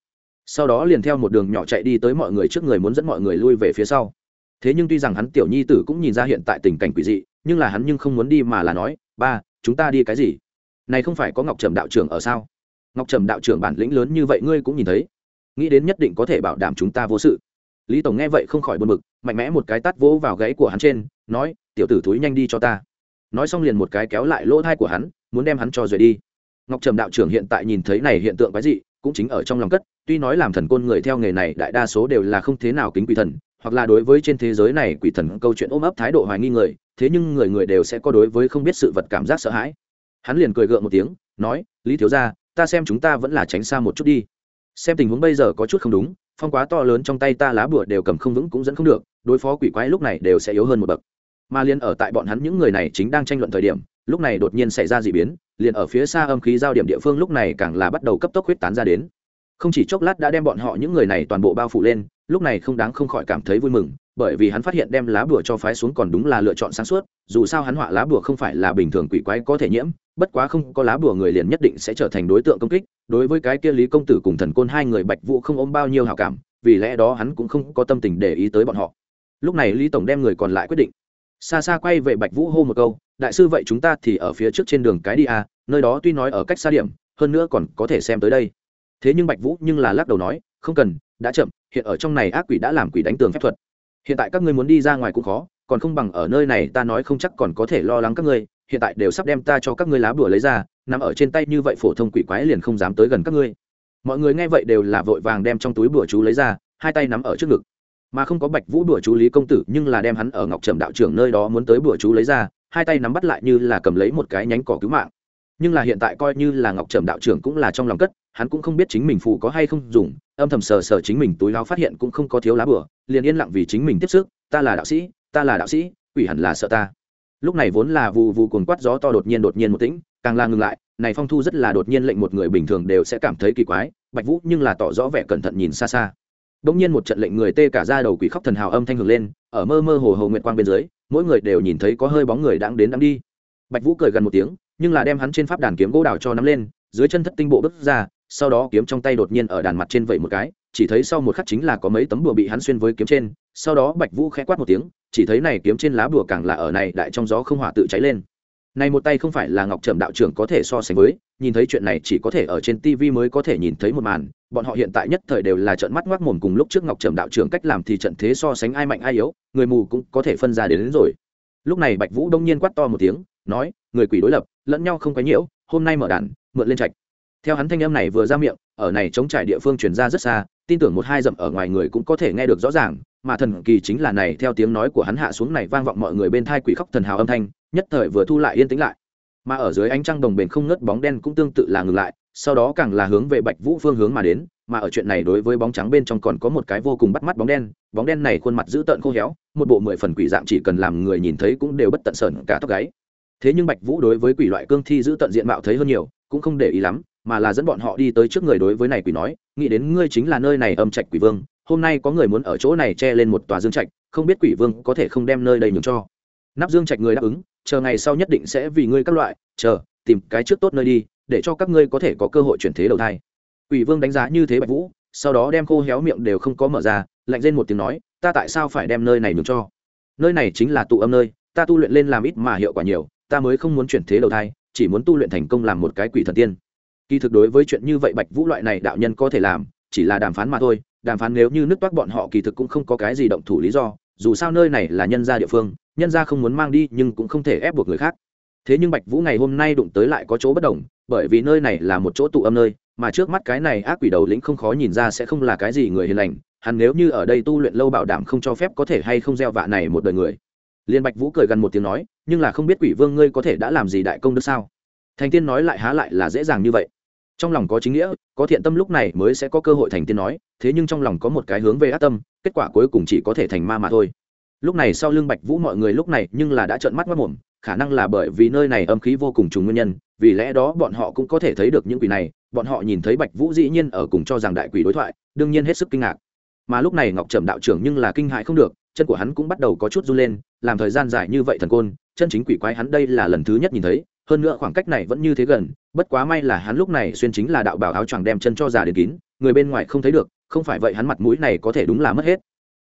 sau đó liền theo một đường nhỏ chạy đi tới mọi người trước người muốn dẫn mọi người lui về phía sau. Thế nhưng tuy rằng hắn tiểu nhi tử cũng nhìn ra hiện tại tình cảnh quỷ dị, nhưng là hắn nhưng không muốn đi mà là nói, ba, chúng ta đi cái gì? Này không phải có ngọc trầm đạo trưởng ở sao? Ngọc trầm đạo trưởng bản lĩnh lớn như vậy ngươi cũng nhìn thấy. Nghĩ đến nhất định có thể bảo đảm chúng ta vô sự. Lý tổng nghe vậy không khỏi buồn bực, mạnh mẽ một cái tắt vỗ vào gáy của hắn trên, nói, tiểu tử thúi nhanh đi cho ta. Nói xong liền một cái kéo lại lỗ thai của hắn, muốn đem hắn cho rời đi. Ngọc trầm đạo trưởng hiện tại nhìn thấy này hiện tượng cái gì cũng chính ở trong lòng cất tuy nói làm thần côn người theo nghề này, đại đa số đều là không thế nào kính quỷ thần, hoặc là đối với trên thế giới này quỷ thần câu chuyện ôm ấp thái độ hoài nghi người, thế nhưng người người đều sẽ có đối với không biết sự vật cảm giác sợ hãi. Hắn liền cười gượng một tiếng, nói, lý thiếu gia, ta xem chúng ta vẫn là tránh xa một chút đi. Xem tình huống bây giờ có chút không đúng, phong quá to lớn trong tay ta lá bụa đều cầm không vững cũng dẫn không được, đối phó quỷ quái lúc này đều sẽ yếu hơn một bậc. Mà liền ở tại bọn hắn những người này chính đang tranh luận thời điểm, lúc này đột nhiên xảy ra d ị biến, liền ở phía xa âm khí giao điểm địa phương lúc này càng là bắt đầu cấp tốc huyết tán ra đến không chỉ chốc lát đã đem bọn họ những người này toàn bộ bao phủ lên, lúc này không đáng không khỏi cảm thấy vui mừng, bởi vì hắn phát hiện đem lá bùa cho phái xuống còn đúng là lựa chọn sáng suốt, dù sao hắn họa lá bùa không phải là bình thường quỷ quái có thể nhiễm, bất quá không có lá bùa người liền nhất định sẽ trở thành đối tượng công kích, đối với cái kia lý công tử cùng thần côn hai người bạch vũ không ôm bao nhiêu hảo cảm, vì lẽ đó hắn cũng không có tâm tình để ý tới bọn họ. Lúc này lý tổng đem người còn lại quyết định. Xa xa quay về bạch vũ hô một câu, đại sư vậy chúng ta thì ở phía trước trên đường cái đi à nơi đó tuy nói ở cách xa điểm, hơn nữa còn có thể xem tới đây thế nhưng bạch vũ nhưng là lắc đầu nói, không cần, đã chậm, hiện ở trong này ác quỷ đã làm quỷ đánh tường phép thuật. Hiện tại các ngươi muốn đi ra ngoài cũng khó, còn không bằng ở nơi này ta nói không chắc còn có thể lo lắng các ngươi, hiện tại đều sắp đem ta cho các ngươi lá bùa lấy ra, nằm ở trên tay như vậy phổ thông quỷ quái liền không dám tới gần các ngươi. Mọi người nghe vậy đều là vội vàng đem trong túi bùa chú lấy ra, hai tay nắm ở trước ngực. Mà không có bạch vũ bùa chú lý công tử nhưng là đem hắn ở ngọc trầm đạo trưởng nơi đó muốn tới bùa chú lấy ra, hai tay nắm bắt lại như là cầm lấy một cái nhánh cỏ cứu mạng. Nhưng là hiện tại coi như là ngọc trầm đạo trưởng cũng là trong lòng cất hắn cũng không biết chính mình phù có hay không dùng âm thầm sờ sờ chính mình túi láo phát hiện cũng không có thiếu lá bửa liền yên lặng vì chính mình tiếp sức ta là đạo sĩ ta là đạo sĩ quỷ hẳn là sợ ta lúc này vốn là vụ vụ cuồng quát gió to đột nhiên đột nhiên một tĩnh càng là ngừng lại này phong thu rất là đột nhiên lệnh một người bình thường đều sẽ cảm thấy kỳ quái bạch vũ nhưng là tỏ rõ vẻ cẩn thận nhìn xa xa bỗng nhiên một trận lệnh người tê cả da đầu quỷ khóc thần hào âm thanh hưởng lên, ở mơ mơ hồ hồ nguyệt quang bên dưới, mỗi người đều nhìn thấy có hơi bóng người đang đến đang đi. Bạch Vũ cười gần một tiếng, nhưng là đem hắn trên pháp đàn kiếm gỗ đào cho nắm lên, dưới chân thất tinh bộ bước ra, sau đó kiếm trong tay đột nhiên ở đàn mặt trên vậy một cái, chỉ thấy sau một khắc chính là có mấy tấm bùa bị hắn xuyên với kiếm trên, sau đó Bạch Vũ khẽ quát một tiếng, chỉ thấy này kiếm trên lá bùa càng là ở này đại trong gió không hỏa tự cháy lên. Này một tay không phải là ngọc trầm đạo trưởng có thể so sánh với nhìn thấy chuyện này chỉ có thể ở trên tv mới có thể nhìn thấy một màn bọn họ hiện tại nhất thời đều là trận mắt ngoác mồm cùng lúc trước ngọc trầm đạo trưởng cách làm thì trận thế so sánh ai mạnh ai yếu người mù cũng có thể phân ra đến, đến rồi. Lúc này bạch vũ đông nhiên quát to một tiếng nói người quỷ đối lập lẫn nhau không quấy nhiễu hôm nay mở đàn mượn lên trạch theo hắn thanh âm này vừa ra miệng, ở này chống trải địa phương truyền ra rất xa, tin tưởng một hai dặm ở ngoài người cũng có thể nghe được rõ ràng, mà thần kỳ chính là này, theo tiếng nói của hắn hạ xuống này vang vọng mọi người bên thai quỷ khóc thần hào âm thanh, nhất thời vừa thu lại yên tĩnh lại. Mà ở dưới ánh trăng đồng bền không ngớt bóng đen cũng tương tự là ngừng lại, sau đó càng là hướng về bạch vũ phương hướng mà đến, mà ở chuyện này đối với bóng trắng bên trong còn có một cái vô cùng bắt mắt bóng đen bóng đen này khuôn mặt dữ tợn khô héo, một bộ mười phần quỷ dạng chỉ cần làm người nhìn thấy cũng đều bất tận sờn cả tóc gáy. Thế nhưng bạch vũ đối với quỷ loại cương thi giữ tận diện mạo thấy hơn nhiều, cũng không để ý lắm mà là dẫn bọn họ đi tới trước người đối với này quỷ nói, nghĩ đến ngươi chính là nơi này âm trạch quỷ vương, hôm nay có người muốn ở chỗ này che lên một tòa dương trạch, không biết quỷ vương có thể không đem nơi đây nhường cho. Nắp dương trạch người đáp ứng, chờ ngày sau nhất định sẽ vì ngươi các loại, chờ, tìm cái trước tốt nơi đi, để cho các ngươi có thể có cơ hội chuyển thế đầu thai. Quỷ vương đánh giá như thế bạch vũ, sau đó đem khô héo miệng đều không có mở ra, lạnh lên một tiếng nói, ta tại sao phải đem nơi này nhường cho? Nơi này chính là tụ âm nơi, ta tu luyện lên làm ít mà hiệu quả nhiều, ta mới không muốn chuyển thế đầu thai, chỉ muốn tu luyện thành công làm một cái quỷ thần tiên kỳ thực đối với chuyện như vậy bạch vũ loại này đạo nhân có thể làm, chỉ là đàm phán mà thôi, đàm phán nếu như nước toát bọn họ kỳ thực cũng không có cái gì động thủ lý do, dù sao nơi này là nhân gia địa phương, nhân gia không muốn mang đi nhưng cũng không thể ép buộc người khác. Thế nhưng bạch vũ ngày hôm nay đụng tới lại có chỗ bất đồng, bởi vì nơi này là một chỗ tụ âm nơi, mà trước mắt cái này ác quỷ đầu lĩnh không khó nhìn ra sẽ không là cái gì người hiền lành, hắn nếu như ở đây tu luyện lâu bảo đảm không cho phép có thể hay không gieo vạ này một đời người. Liên bạch vũ cười gần một tiếng nói, nhưng là không biết quỷ vương ngươi có thể đã làm gì đại công đức sao? Thành tiên nói lại há lại là dễ dàng như vậy trong lòng có chính nghĩa, có thiện tâm lúc này mới sẽ có cơ hội thành tiên nói, thế nhưng trong lòng có một cái hướng về ác tâm, kết quả cuối cùng chỉ có thể thành ma mà thôi. Lúc này sau lưng bạch vũ mọi người lúc này nhưng là đã trợn mắt mất mồm, khả năng là bởi vì nơi này âm khí vô cùng trùng nguyên nhân, vì lẽ đó bọn họ cũng có thể thấy được những quỷ này, bọn họ nhìn thấy bạch vũ dĩ nhiên ở cùng cho rằng đại quỷ đối thoại, đương nhiên hết sức kinh ngạc. Mà lúc này ngọc trầm đạo trưởng nhưng là kinh hại không được, chân của hắn cũng bắt đầu có chút run lên, làm thời gian dài như vậy thần côn, chân chính quỷ quái hắn đây là lần thứ nhất nhìn thấy hơn nữa khoảng cách này vẫn như thế gần, bất quá may là hắn lúc này xuyên chính là đạo bảo áo choàng đem chân cho già đến kín, người bên ngoài không thấy được, không phải vậy hắn mặt mũi này có thể đúng là mất hết.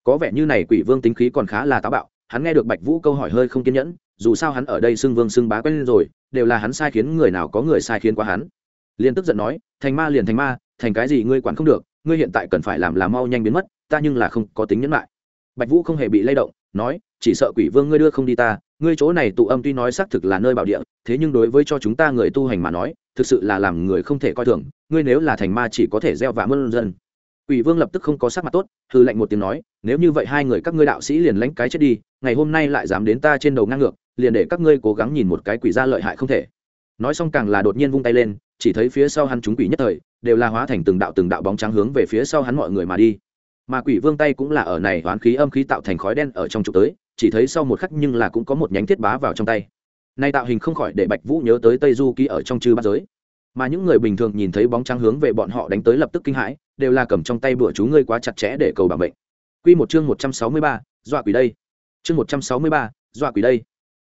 Có vẻ như này quỷ vương tính khí còn khá là táo bạo, hắn nghe được bạch vũ câu hỏi hơi không kiên nhẫn, dù sao hắn ở đây xưng vương xưng bá quen rồi, đều là hắn sai khiến người nào có người sai khiến quá hắn. Liền tức giận nói, thành ma liền thành ma, thành cái gì ngươi quản không được, ngươi hiện tại cần phải làm là mau nhanh biến mất, ta nhưng là không có tính nhẫn lại. Bạch vũ không hề bị lay động, nói, chỉ sợ quỷ vương ngươi đưa không đi ta ngươi chỗ này tụ âm tuy nói xác thực là nơi bảo địa thế nhưng đối với cho chúng ta người tu hành mà nói thực sự là làm người không thể coi thường ngươi nếu là thành ma chỉ có thể gieo vạ mơn dân Quỷ Vương lập tức không có sắc mặt tốt, hừ lạnh một tiếng nói, nếu như vậy hai người các ngươi đạo sĩ liền lãnh cái chết đi, ngày hôm nay lại dám đến ta trên đầu ngang ngược, liền để các ngươi cố gắng nhìn một cái quỷ ra lợi hại không thể. Nói xong càng là đột nhiên vung tay lên, chỉ thấy phía sau hắn chúng quỷ nhất thời, đều là hóa thành từng đạo từng đạo bóng trắng hướng về phía sau hắn mọi người mà đi. Mà Quỷ Vương tay cũng là ở này hoán khí âm khí tạo thành khói đen ở trong trục tới, chỉ thấy sau một khắc nhưng là cũng có một nhánh thiết bá vào trong tay. Nay tạo hình không khỏi để Bạch Vũ nhớ tới Tây Du ký ở trong chư bát giới. Mà những người bình thường nhìn thấy bóng trắng hướng về bọn họ đánh tới lập tức kinh hãi đều là cầm trong tay bữa chú ngươi quá chặt chẽ để cầu bảo mệnh. Quy một chương một trăm sáu mươi ba, dọa quỷ đây. Chương một trăm sáu mươi ba, dọa quỷ đây.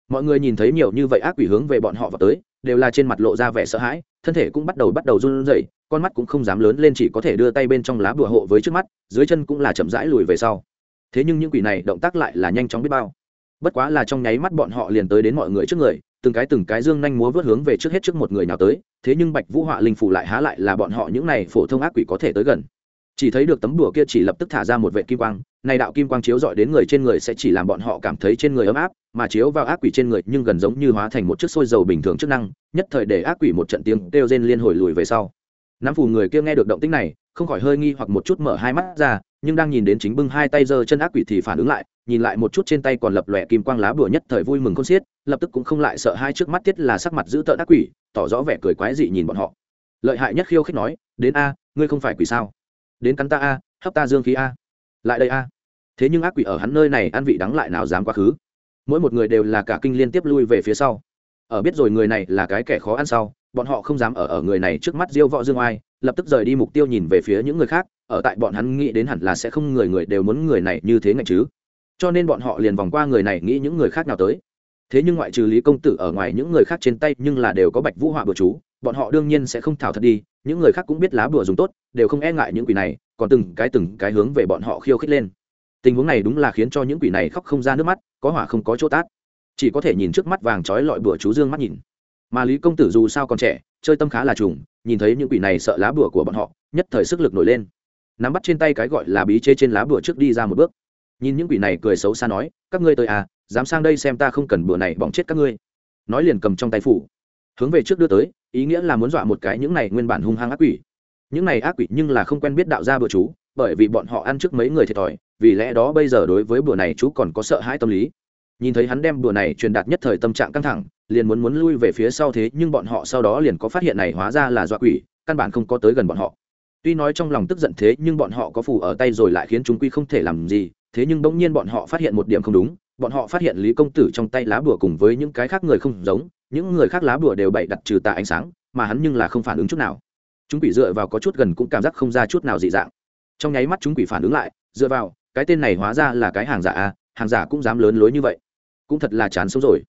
Mọi người nhìn thấy nhiều như vậy ác quỷ hướng về bọn họ vào tới đều là trên mặt lộ ra vẻ sợ hãi thân thể cũng bắt đầu bắt đầu run rẩy con mắt cũng không dám lớn lên chỉ có thể đưa tay bên trong lá bùa hộ với trước mắt dưới chân cũng là chậm rãi lùi về sau thế nhưng những quỷ này động tác lại là nhanh chóng biết bao. Bất quá là trong nháy mắt bọn họ liền tới đến mọi người trước người, từng cái từng cái dương nhanh múa vớt hướng về trước hết trước một người nào tới, thế nhưng bạch vũ họa linh phủ lại há lại là bọn họ những này phổ thông ác quỷ có thể tới gần. Chỉ thấy được tấm đùa kia chỉ lập tức thả ra một vệ kim quang, này đạo kim quang chiếu dọi đến người trên người sẽ chỉ làm bọn họ cảm thấy trên người ấm áp, mà chiếu vào ác quỷ trên người nhưng gần giống như hóa thành một chiếc sôi dầu bình thường chức năng, nhất thời để ác quỷ một trận tiếng kêu rên liên hồi lùi về sau. Nắm phù người kia nghe được động tĩnh này, không khỏi hơi nghi hoặc một chút mở hai mắt ra nhưng đang nhìn đến chính bưng hai tay giơ chân ác quỷ thì phản ứng lại, nhìn lại một chút trên tay còn lập lòe kim quang lá bùa nhất thời vui mừng con xiết, lập tức cũng không lại sợ hai trước mắt tiết là sắc mặt giữ tợn ác quỷ, tỏ rõ vẻ cười quái dị nhìn bọn họ. Lợi hại nhất khiêu khích nói, đến a, ngươi không phải quỷ sao? Đến cắn ta a, hấp ta dương khí a. Lại đây a. Thế nhưng ác quỷ ở hắn nơi này ăn vị đắng lại nào dám quá khứ. Mỗi một người đều là cả kinh liên tiếp lui về phía sau. Ở biết rồi người này là cái kẻ khó ăn sau, bọn họ không dám ở ở người này trước mắt diêu võ dương oai, lập tức rời đi mục tiêu nhìn về phía những người khác ở tại bọn hắn nghĩ đến hẳn là sẽ không người người đều muốn người này như thế ngạch chứ. Cho nên bọn họ liền vòng qua người này nghĩ những người khác nào tới. Thế nhưng ngoại trừ lý công tử ở ngoài những người khác trên tay nhưng là đều có bạch vũ họa bừa chú, bọn họ đương nhiên sẽ không thảo thật đi, những người khác cũng biết lá bừa dùng tốt, đều không e ngại những quỷ này, còn từng cái từng cái hướng về bọn họ khiêu khích lên. Tình huống này đúng là khiến cho những quỷ này khóc không ra nước mắt, có hỏa không có chỗ tát. Chỉ có thể nhìn trước mắt vàng trói lọi bừa chú dương mắt nhìn. Mà lý công tử dù sao còn trẻ, chơi tâm khá là trùng, nhìn thấy những quỷ này sợ lá bừa của bọn họ, nhất thời sức lực nổi lên nắm bắt trên tay cái gọi là bí chê trên lá bùa trước đi ra một bước. Nhìn những quỷ này cười xấu xa nói, các ngươi tới à dám sang đây xem ta không cần bùa này bỏng chết các ngươi. Nói liền cầm trong tay phủ. Hướng về trước đưa tới, ý nghĩa là muốn dọa một cái những này nguyên bản hung hăng ác quỷ. Những này ác quỷ nhưng là không quen biết đạo gia bừa chú, bởi vì bọn họ ăn trước mấy người thiệt thòi, vì lẽ đó bây giờ đối với bừa này chú còn có sợ hãi tâm lý. Nhìn thấy hắn đem bừa này truyền đạt nhất thời tâm trạng căng thẳng, liền muốn muốn lui về phía sau thế, nhưng bọn họ sau đó liền có phát hiện này hóa ra là dọa quỷ, căn bản không có tới gần bọn họ tuy nói trong lòng tức giận thế nhưng bọn họ có phù ở tay rồi lại khiến chúng quy không thể làm gì, thế nhưng bỗng nhiên bọn họ phát hiện một điểm không đúng, bọn họ phát hiện lý công tử trong tay lá bùa cùng với những cái khác người không giống, những người khác lá bùa đều bậy đặt trừ tà ánh sáng, mà hắn nhưng là không phản ứng chút nào. Chúng quỷ dựa vào có chút gần cũng cảm giác không ra chút nào dị dạng. Trong nháy mắt chúng quỷ phản ứng lại, dựa vào, cái tên này hóa ra là cái hàng giả à hàng giả cũng dám lớn lối như vậy. Cũng thật là chán sống rồi.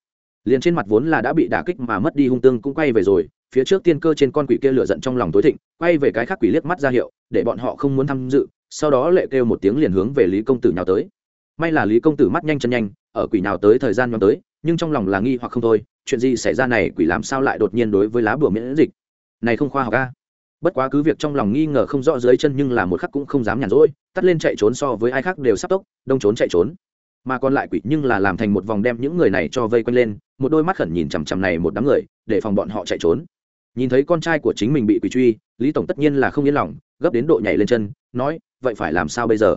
Liền trên mặt vốn là đã bị đả kích mà mất đi hung tương cũng quay về rồi phía trước tiên cơ trên con quỷ kia lửa giận trong lòng tối thịnh, quay về cái khác quỷ liếc mắt ra hiệu, để bọn họ không muốn tham dự, sau đó lệ kêu một tiếng liền hướng về lý công tử nhào tới. May là lý công tử mắt nhanh chân nhanh, ở quỷ nào tới thời gian nhóm tới, nhưng trong lòng là nghi hoặc không thôi, chuyện gì xảy ra này quỷ làm sao lại đột nhiên đối với lá bùa miễn dịch? Này không khoa học a. Bất quá cứ việc trong lòng nghi ngờ không rõ dưới chân nhưng là một khắc cũng không dám nhàn rỗi, tắt lên chạy trốn so với ai khác đều sắp tốc, đông trốn chạy trốn. Mà còn lại quỷ nhưng là làm thành một vòng đem những người này cho vây quanh lên, một đôi mắt khẩn nhìn chằm chằm này một đám người, để phòng bọn họ chạy trốn nhìn thấy con trai của chính mình bị quỷ truy, lý tổng tất nhiên là không yên lòng, gấp đến độ nhảy lên chân, nói, vậy phải làm sao bây giờ?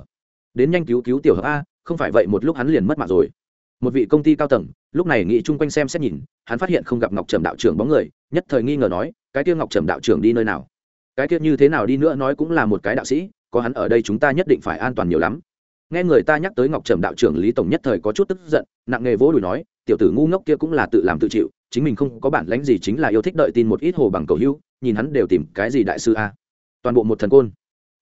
Đến nhanh cứu cứu tiểu hợp a, không phải vậy một lúc hắn liền mất mạng rồi. Một vị công ty cao tầng, lúc này nghĩ chung quanh xem xét nhìn, hắn phát hiện không gặp ngọc trầm đạo trưởng bóng người, nhất thời nghi ngờ nói, cái kia ngọc trầm đạo trưởng đi nơi nào? Cái kia như thế nào đi nữa nói cũng là một cái đạo sĩ, có hắn ở đây chúng ta nhất định phải an toàn nhiều lắm. Nghe người ta nhắc tới ngọc trầm đạo trưởng, lý tổng nhất thời có chút tức giận, nặng nghề vỗ đùi nói, tiểu tử ngu ngốc kia cũng là tự làm tự chịu chính mình không có bản lãnh gì chính là yêu thích đợi tin một ít hồ bằng cầu hữu, nhìn hắn đều tìm cái gì đại sư a. Toàn bộ một thần côn.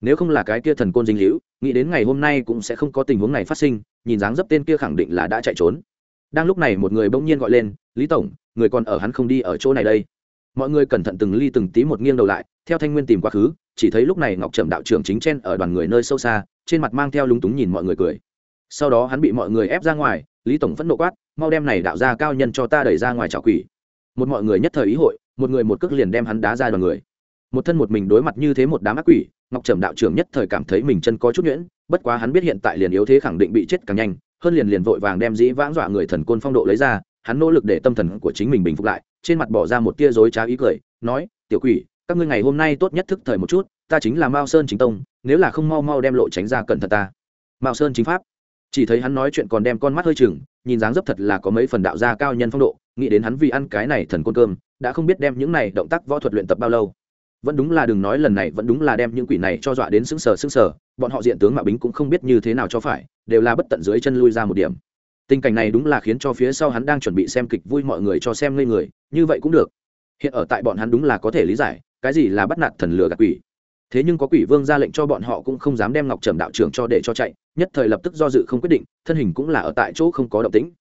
Nếu không là cái kia thần côn dinh hữu, nghĩ đến ngày hôm nay cũng sẽ không có tình huống này phát sinh, nhìn dáng dấp tên kia khẳng định là đã chạy trốn. Đang lúc này một người bỗng nhiên gọi lên, lý tổng, người còn ở hắn không đi ở chỗ này đây. Mọi người cẩn thận từng ly từng tí một nghiêng đầu lại, theo thanh nguyên tìm quá khứ, chỉ thấy lúc này ngọc trầm đạo trưởng chính chen ở đoàn người nơi sâu xa, trên mặt mang theo lúng túng nhìn mọi người cười. Sau đó hắn bị mọi người ép ra ngoài, lý tổng phẫn nộ quát mau đem này đạo ra cao nhân cho ta đẩy ra ngoài trào quỷ. Một mọi người nhất thời ý hội, một người một cước liền đem hắn đá ra đoàn người. Một thân một mình đối mặt như thế một đám ác quỷ, ngọc trầm đạo trưởng nhất thời cảm thấy mình chân có chút nhuyễn, bất quá hắn biết hiện tại liền yếu thế khẳng định bị chết càng nhanh, hơn liền liền vội vàng đem dĩ vãng dọa người thần côn phong độ lấy ra, hắn nỗ lực để tâm thần của chính mình bình phục lại, trên mặt bỏ ra một tia dối trá ý cười, nói, tiểu quỷ, các ngươi ngày hôm nay tốt nhất thức thời một chút, ta chính là mao sơn chính tông, nếu là không mau mau đem lộ tránh ra cẩn thận ta. Mao sơn chính pháp chỉ thấy hắn nói chuyện còn đem con mắt hơi chừng, nhìn dáng dấp thật là có mấy phần đạo gia cao nhân phong độ, nghĩ đến hắn vì ăn cái này thần côn cơm, đã không biết đem những này động tác võ thuật luyện tập bao lâu. Vẫn đúng là đừng nói lần này, vẫn đúng là đem những quỷ này cho dọa đến sững sờ sững sờ, bọn họ diện tướng mạo bính cũng không biết như thế nào cho phải, đều là bất tận dưới chân lui ra một điểm. Tình cảnh này đúng là khiến cho phía sau hắn đang chuẩn bị xem kịch vui mọi người cho xem ngây người, như vậy cũng được. Hiện ở tại bọn hắn đúng là có thể lý giải, cái gì là bắt nạt thần lừa gạt quỷ. Thế nhưng có quỷ vương ra lệnh cho bọn họ cũng không dám đem ngọc trầm đạo trưởng cho để cho chạy nhất thời lập tức do dự không quyết định, thân hình cũng là ở tại chỗ không có động tĩnh.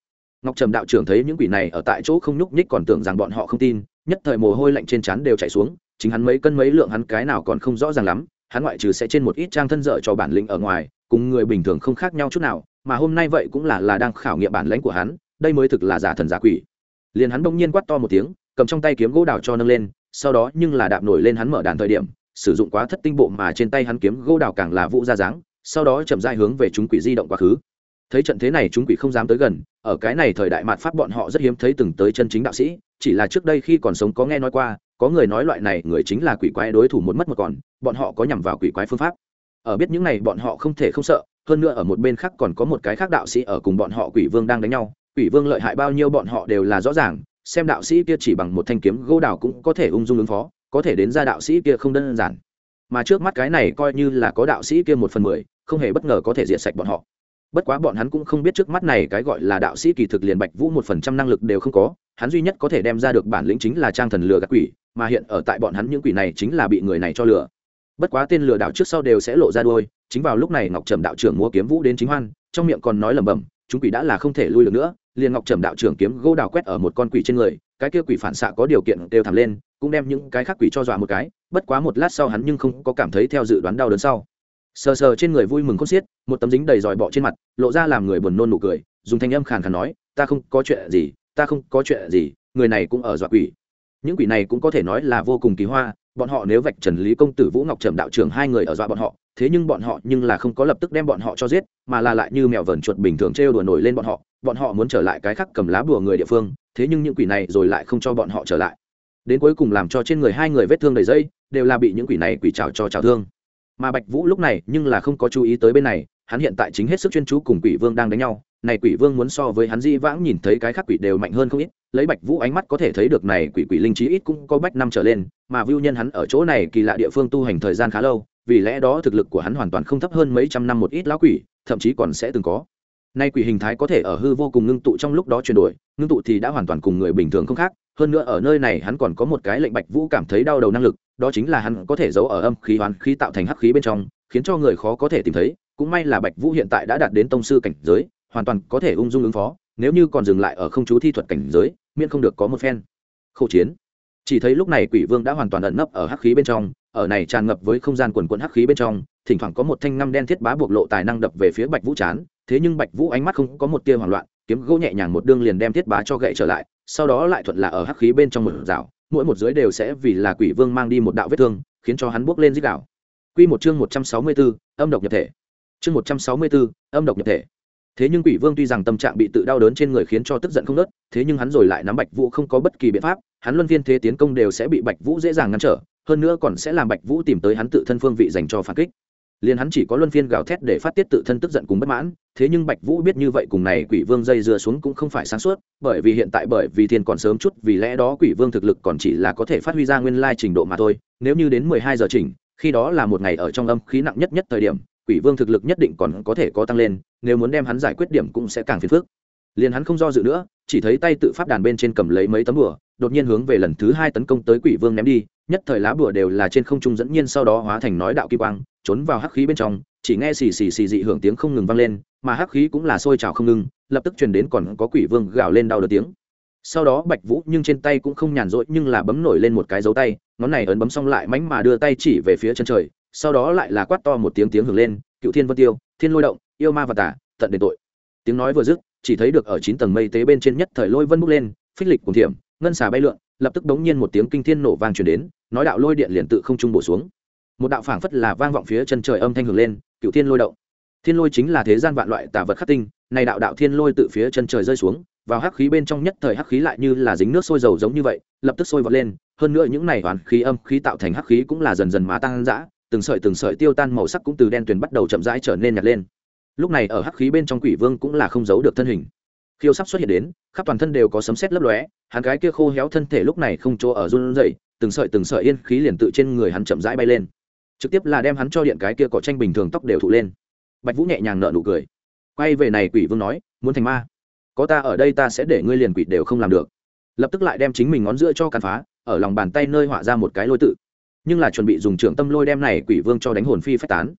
Ngọc trầm đạo trưởng thấy những quỷ này ở tại chỗ không nhúc nhích còn tưởng rằng bọn họ không tin, nhất thời mồ hôi lạnh trên trán đều chảy xuống, chính hắn mấy cân mấy lượng hắn cái nào còn không rõ ràng lắm, hắn ngoại trừ sẽ trên một ít trang thân dở cho bản lĩnh ở ngoài, cùng người bình thường không khác nhau chút nào, mà hôm nay vậy cũng là là đang khảo nghiệm bản lãnh của hắn, đây mới thực là giả thần giả quỷ. Liền hắn bỗng nhiên quát to một tiếng, cầm trong tay kiếm gỗ đào cho nâng lên, sau đó nhưng là đạp nổi lên hắn mở đàn thời điểm, sử dụng quá thất tinh bộ mà trên tay hắn kiếm gỗ đào càng là vũ ra dáng sau đó chậm dai hướng về chúng quỷ di động quá khứ. Thấy trận thế này chúng quỷ không dám tới gần, ở cái này thời đại mạt pháp bọn họ rất hiếm thấy từng tới chân chính đạo sĩ, chỉ là trước đây khi còn sống có nghe nói qua, có người nói loại này người chính là quỷ quái đối thủ một mất một còn, bọn họ có nhằm vào quỷ quái phương pháp. Ở biết những này bọn họ không thể không sợ, hơn nữa ở một bên khác còn có một cái khác đạo sĩ ở cùng bọn họ quỷ vương đang đánh nhau, quỷ vương lợi hại bao nhiêu bọn họ đều là rõ ràng, xem đạo sĩ kia chỉ bằng một thanh kiếm gỗ đào cũng có thể ung dung ứng phó, có thể đến ra đạo sĩ kia không đơn giản mà trước mắt cái này coi như là có đạo sĩ kia một phần mười, không hề bất ngờ có thể diệt sạch bọn họ. Bất quá bọn hắn cũng không biết trước mắt này cái gọi là đạo sĩ kỳ thực liền bạch vũ một phần trăm năng lực đều không có, hắn duy nhất có thể đem ra được bản lĩnh chính là trang thần lừa gạt quỷ, mà hiện ở tại bọn hắn những quỷ này chính là bị người này cho lừa. Bất quá tên lừa đảo trước sau đều sẽ lộ ra đôi chính vào lúc này ngọc trầm đạo trưởng mua kiếm vũ đến chính hoan, trong miệng còn nói lẩm bẩm, chúng quỷ đã là không thể lui được nữa. Liền ngọc trầm đạo trưởng kiếm gỗ đào quét ở một con quỷ trên người, cái kia quỷ phản xạ có điều kiện đều thẳng lên, cũng đem những cái khác quỷ cho dọa một cái bất quá một lát sau hắn nhưng không có cảm thấy theo dự đoán đau đớn sau. Sờ sờ trên người vui mừng khôn xiết, một tấm dính đầy dòi bọ trên mặt, lộ ra làm người buồn nôn nụ cười, dùng thanh âm khàn khàn nói, ta không có chuyện gì, ta không có chuyện gì, người này cũng ở dọa quỷ. Những quỷ này cũng có thể nói là vô cùng kỳ hoa, bọn họ nếu vạch trần lý công tử vũ ngọc trầm đạo trưởng hai người ở dọa bọn họ, thế nhưng bọn họ nhưng là không có lập tức đem bọn họ cho giết, mà là lại như mèo vờn chuột bình thường trêu đùa nổi lên bọn họ bọn họ muốn trở lại cái khắc cầm lá bùa người địa phương, thế nhưng những quỷ này rồi lại không cho bọn họ trở lại đến cuối cùng làm cho trên người hai người vết thương đầy dây, đều là bị những quỷ này quỷ trào cho trào thương. Mà bạch vũ lúc này nhưng là không có chú ý tới bên này, hắn hiện tại chính hết sức chuyên chú cùng quỷ vương đang đánh nhau, này quỷ vương muốn so với hắn di vãng nhìn thấy cái khác quỷ đều mạnh hơn không ít, lấy bạch vũ ánh mắt có thể thấy được này quỷ quỷ linh trí ít cũng có bách năm trở lên, mà vưu nhân hắn ở chỗ này kỳ lạ địa phương tu hành thời gian khá lâu, vì lẽ đó thực lực của hắn hoàn toàn không thấp hơn mấy trăm năm một ít lão quỷ, thậm chí còn sẽ từng có nay quỷ hình thái có thể ở hư vô cùng ngưng tụ trong lúc đó chuyển đổi, ngưng tụ thì đã hoàn toàn cùng người bình thường không khác, hơn nữa ở nơi này hắn còn có một cái lệnh bạch vũ cảm thấy đau đầu năng lực, đó chính là hắn có thể giấu ở âm khí hoán khí tạo thành hắc khí bên trong, khiến cho người khó có thể tìm thấy, cũng may là bạch vũ hiện tại đã đạt đến tông sư cảnh giới, hoàn toàn có thể ung dung ứng phó, nếu như còn dừng lại ở không chú thi thuật cảnh giới, miễn không được có một phen. Khẩu chiến. Chỉ thấy lúc này quỷ vương đã hoàn toàn ẩn nấp ở hắc khí bên trong, ở này tràn ngập với không gian quần quận hắc khí bên trong, thỉnh thoảng có một thanh năm đen thiết bá buộc lộ tài năng đập về phía bạch vũ chán thế nhưng bạch vũ ánh mắt không có một tia hoảng loạn kiếm gỗ nhẹ nhàng một đương liền đem thiết bá cho gậy trở lại sau đó lại thuận là ở hắc khí bên trong một rào mỗi một dưới đều sẽ vì là quỷ vương mang đi một đạo vết thương khiến cho hắn bước lên dích đạo. Quy một chương một trăm sáu mươi 164, âm độc nhập thể. Chương một trăm sáu mươi 164, âm độc nhập thể. Thế nhưng quỷ vương tuy rằng tâm trạng bị tự đau đớn trên người khiến cho tức giận không nớt thế nhưng hắn rồi lại nắm bạch vũ không có bất kỳ biện pháp hắn luân phiên thế tiến công đều sẽ bị bạch vũ dễ dàng ngăn trở hơn nữa còn sẽ làm bạch vũ tìm tới hắn tự thân phương vị dành cho phản kích liền hắn chỉ có luân phiên gào thét để phát tiết tự thân tức giận cùng bất mãn, thế nhưng bạch vũ biết như vậy cùng này quỷ vương dây dưa xuống cũng không phải sáng suốt, bởi vì hiện tại bởi vì thiên còn sớm chút, vì lẽ đó quỷ vương thực lực còn chỉ là có thể phát huy ra nguyên lai trình độ mà thôi, nếu như đến mười hai giờ chỉnh, khi đó là một ngày ở trong âm khí nặng nhất nhất thời điểm, quỷ vương thực lực nhất định còn có thể có tăng lên, nếu muốn đem hắn giải quyết điểm cũng sẽ càng phiền phức. Liền hắn không do dự nữa, chỉ thấy tay tự pháp đàn bên trên cầm lấy mấy tấm bùa, đột nhiên hướng về lần thứ hai tấn công tới quỷ vương ném đi nhất thời lá bùa đều là trên không trung dẫn nhiên sau đó hóa thành nói đạo kỳ quang, trốn vào hắc khí bên trong, chỉ nghe xì xì xì dị hưởng tiếng không ngừng vang lên, mà hắc khí cũng là sôi trào không ngừng, lập tức truyền đến còn có quỷ vương gào lên đau đớn tiếng. Sau đó bạch vũ nhưng trên tay cũng không nhàn rỗi nhưng là bấm nổi lên một cái dấu tay, ngón này ấn bấm xong lại mánh mà đưa tay chỉ về phía chân trời, sau đó lại là quát to một tiếng tiếng hưởng lên, cựu thiên vân tiêu, thiên lôi động, yêu ma và tả tận đền tội. Tiếng nói vừa dứt, chỉ thấy được ở chín tầng mây tế bên trên nhất thời lôi vân bốc lên, phích lịch cùng thiểm, ngân xà bay lượn, lập tức đống nhiên một tiếng kinh thiên nổ vang truyền đến nói đạo lôi điện liền tự không trung bổ xuống. Một đạo phảng phất là vang vọng phía chân trời âm thanh hưởng lên, cựu thiên lôi động. Thiên lôi chính là thế gian vạn loại tà vật khắc tinh, này đạo đạo thiên lôi tự phía chân trời rơi xuống, vào hắc khí bên trong nhất thời hắc khí lại như là dính nước sôi dầu giống như vậy, lập tức sôi vọt lên, hơn nữa những này toàn khí âm khí tạo thành hắc khí cũng là dần dần má tăng dã từng sợi từng sợi tiêu tan màu sắc cũng từ đen tuyền bắt đầu chậm rãi trở nên nhạt lên. Lúc này ở hắc khí bên trong quỷ vương cũng là không giấu được thân hình. Khiêu sắp xuất hiện đến, khắp toàn thân đều có sấm sét lấp lóe, hắn cái kia khô héo thân thể lúc này không chỗ ở run rẩy từng sợi từng sợi yên khí liền tự trên người hắn chậm rãi bay lên. Trực tiếp là đem hắn cho điện cái kia cỏ tranh bình thường tóc đều thụ lên. Bạch vũ nhẹ nhàng nợ nụ cười. Quay về này quỷ vương nói, muốn thành ma? Có ta ở đây ta sẽ để ngươi liền quỷ đều không làm được. Lập tức lại đem chính mình ngón giữa cho cắn phá, ở lòng bàn tay nơi họa ra một cái lôi tự. Nhưng là chuẩn bị dùng trưởng tâm lôi đem này quỷ vương cho đánh hồn phi phách tán.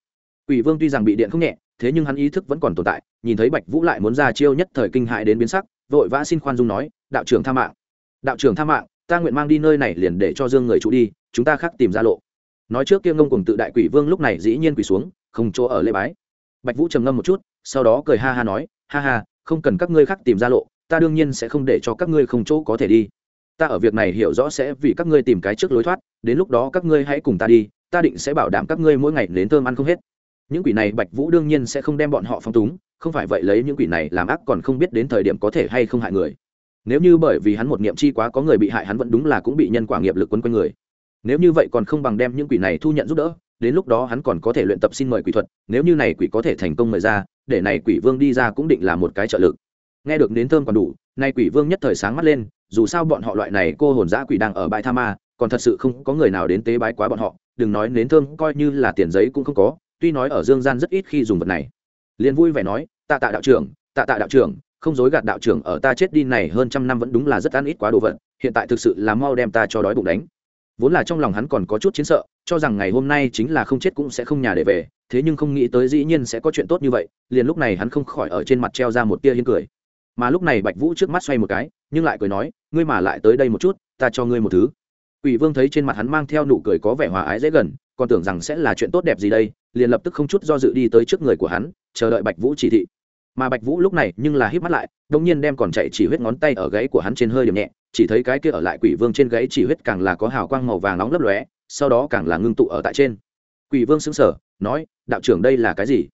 Quỷ vương tuy rằng bị điện không nhẹ, thế nhưng hắn ý thức vẫn còn tồn tại, nhìn thấy bạch vũ lại muốn ra chiêu nhất thời kinh hại đến biến sắc, vội vã xin khoan dung nói, đạo trưởng tha mạng. Đạo trưởng tha mạng ta nguyện mang đi nơi này liền để cho dương người trụ đi, chúng ta khác tìm ra lộ. Nói trước kia ngông cùng tự đại quỷ vương lúc này dĩ nhiên quỷ xuống, không chỗ ở lễ bái. Bạch vũ trầm ngâm một chút, sau đó cười ha ha nói, ha ha, không cần các ngươi khác tìm ra lộ, ta đương nhiên sẽ không để cho các ngươi không chỗ có thể đi. Ta ở việc này hiểu rõ sẽ vì các ngươi tìm cái trước lối thoát, đến lúc đó các ngươi hãy cùng ta đi, ta định sẽ bảo đảm các ngươi mỗi ngày đến thơm ăn không hết. Những quỷ này bạch vũ đương nhiên sẽ không đem bọn họ phong túng, không phải vậy lấy những quỷ này làm ác còn không biết đến thời điểm có thể hay không hại người nếu như bởi vì hắn một niệm chi quá có người bị hại hắn vẫn đúng là cũng bị nhân quả nghiệp lực quấn quanh người. Nếu như vậy còn không bằng đem những quỷ này thu nhận giúp đỡ, đến lúc đó hắn còn có thể luyện tập xin mời quỷ thuật, nếu như này quỷ có thể thành công mời ra, để này quỷ vương đi ra cũng định là một cái trợ lực. Nghe được nến thơm còn đủ nay quỷ vương nhất thời sáng mắt lên, dù sao bọn họ loại này cô hồn giã quỷ đang ở bãi tha ma, còn thật sự không có người nào đến tế bái quá bọn họ, đừng nói nến thơm coi như là tiền giấy cũng không có, tuy nói ở dương gian rất ít khi dùng vật này. Liền vui vẻ nói, tạ tạ đạo trưởng, tạ tạ đạo trưởng không dối gạt đạo trưởng ở ta chết đi này hơn trăm năm vẫn đúng là rất ăn ít quá đồ vật hiện tại thực sự là mau đem ta cho đói bụng đánh. Vốn là trong lòng hắn còn có chút chiến sợ cho rằng ngày hôm nay chính là không chết cũng sẽ không nhà để về thế nhưng không nghĩ tới dĩ nhiên sẽ có chuyện tốt như vậy liền lúc này hắn không khỏi ở trên mặt treo ra một tia hiên cười. Mà lúc này bạch vũ trước mắt xoay một cái nhưng lại cười nói ngươi mà lại tới đây một chút ta cho ngươi một thứ. Quỷ Vương thấy trên mặt hắn mang theo nụ cười có vẻ hòa ái dễ gần, còn tưởng rằng sẽ là chuyện tốt đẹp gì đây, liền lập tức không chút do dự đi tới trước người của hắn, chờ đợi Bạch Vũ chỉ thị. Mà Bạch Vũ lúc này nhưng là hít mắt lại, đột nhiên đem còn chạy chỉ huyết ngón tay ở gáy của hắn trên hơi điểm nhẹ, chỉ thấy cái kia ở lại Quỷ Vương trên gáy chỉ huyết càng là có hào quang màu vàng nóng lấp lóe, sau đó càng là ngưng tụ ở tại trên. Quỷ Vương sững sờ, nói: "Đạo trưởng đây là cái gì?"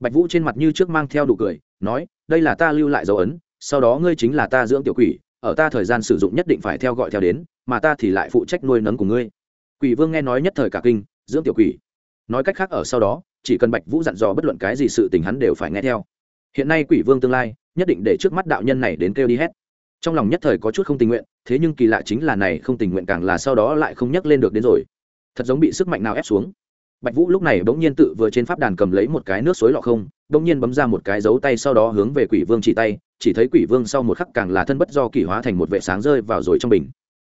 Bạch Vũ trên mặt như trước mang theo đủ cười, nói: "Đây là ta lưu lại dấu ấn, sau đó ngươi chính là ta dưỡng tiểu quỷ, ở ta thời gian sử dụng nhất định phải theo gọi theo đến, mà ta thì lại phụ trách nuôi nấng của ngươi quỷ vương nghe nói nhất thời cả kinh dưỡng tiểu quỷ nói cách khác ở sau đó chỉ cần bạch vũ dặn dò bất luận cái gì sự tình hắn đều phải nghe theo hiện nay quỷ vương tương lai, nhất định để trước mắt đạo nhân này đến kêu đi hết. Trong lòng nhất thời có chút không tình nguyện, thế nhưng kỳ lạ chính là này không tình nguyện càng là sau đó lại không nhắc lên được đến rồi. Thật giống bị sức mạnh nào ép xuống. Bạch vũ lúc này bỗng nhiên tự vừa trên pháp đàn cầm lấy một cái nước suối lọ không, bỗng nhiên bấm ra một cái dấu tay sau đó hướng về quỷ vương chỉ tay, chỉ thấy quỷ vương sau một khắc càng là thân bất do kỳ hóa thành một vệ sáng rơi vào rồi trong bình.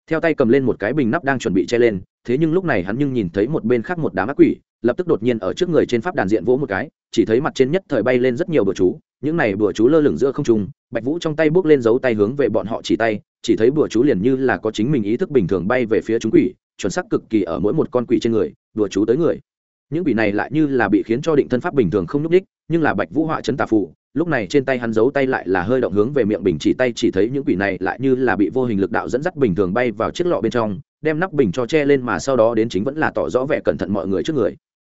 Theo tay cầm lên một cái bình nắp đang chuẩn bị che lên, thế nhưng lúc này hắn nhưng nhìn thấy một bên khác một đám ác quỷ, lập tức đột nhiên ở trước người trên pháp đàn diện vỗ một cái, chỉ thấy mặt trên nhất thời bay lên rất nhiều bờ chú những này bừa chú lơ lửng giữa không trung, bạch vũ trong tay bước lên giấu tay hướng về bọn họ chỉ tay, chỉ thấy bừa chú liền như là có chính mình ý thức bình thường bay về phía chúng quỷ, chuẩn xác cực kỳ ở mỗi một con quỷ trên người bừa chú tới người. Những quỷ này lại như là bị khiến cho định thân pháp bình thường không nhúc đích nhưng là bạch vũ họa chấn tà phụ lúc này trên tay hắn giấu tay lại là hơi động hướng về miệng bình chỉ tay, chỉ thấy những quỷ này lại như là bị vô hình lực đạo dẫn dắt bình thường bay vào chiếc lọ bên trong, đem nắp bình cho che lên mà sau đó đến chính vẫn là tỏ rõ vẻ cẩn thận mọi người trước người.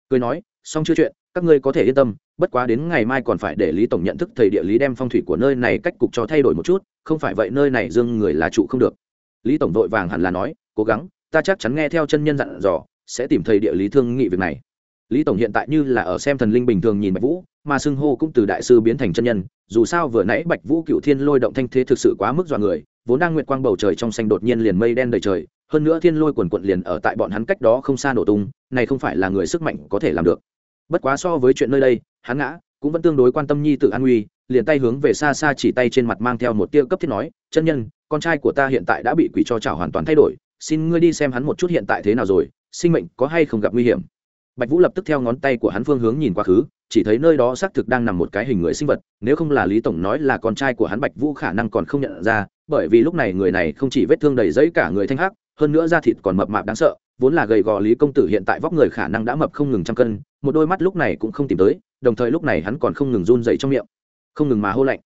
Cười nói, xong chưa chuyện các ngươi có thể yên tâm, bất quá đến ngày mai còn phải để lý tổng nhận thức thầy địa lý đem phong thủy của nơi này cách cục cho thay đổi một chút, không phải vậy nơi này dương người là trụ không được. Lý tổng vội vàng hẳn là nói, cố gắng, ta chắc chắn nghe theo chân nhân dặn dò, sẽ tìm thầy địa lý thương nghị việc này. Lý tổng hiện tại như là ở xem thần linh bình thường nhìn bạch vũ, mà xưng hô cũng từ đại sư biến thành chân nhân, dù sao vừa nãy bạch vũ cựu thiên lôi động thanh thế thực sự quá mức dọa người, vốn đang nguyệt quang bầu trời trong xanh đột nhiên liền mây đen đầy trời, hơn nữa thiên lôi quần quận liền ở tại bọn hắn cách đó không xa nổ tung, này không phải là người sức mạnh có thể làm được bất quá so với chuyện nơi đây, hắn ngã, cũng vẫn tương đối quan tâm nhi tự an nguy liền tay hướng về xa xa chỉ tay trên mặt mang theo một tia cấp thiết nói, chân nhân, con trai của ta hiện tại đã bị quỷ cho chảo hoàn toàn thay đổi, xin ngươi đi xem hắn một chút hiện tại thế nào rồi, sinh mệnh có hay không gặp nguy hiểm. Bạch vũ lập tức theo ngón tay của hắn phương hướng nhìn quá khứ, chỉ thấy nơi đó xác thực đang nằm một cái hình người sinh vật, nếu không là lý tổng nói là con trai của hắn bạch vũ khả năng còn không nhận ra, bởi vì lúc này người này không chỉ vết thương đầy giấy cả người thanh hắc, hơn nữa da thịt còn mập mạp đáng sợ vốn là gầy gò lý công tử hiện tại vóc người khả năng đã mập không ngừng trăm cân, một đôi mắt lúc này cũng không tìm tới, đồng thời lúc này hắn còn không ngừng run dậy trong miệng. Không ngừng mà hô lạnh.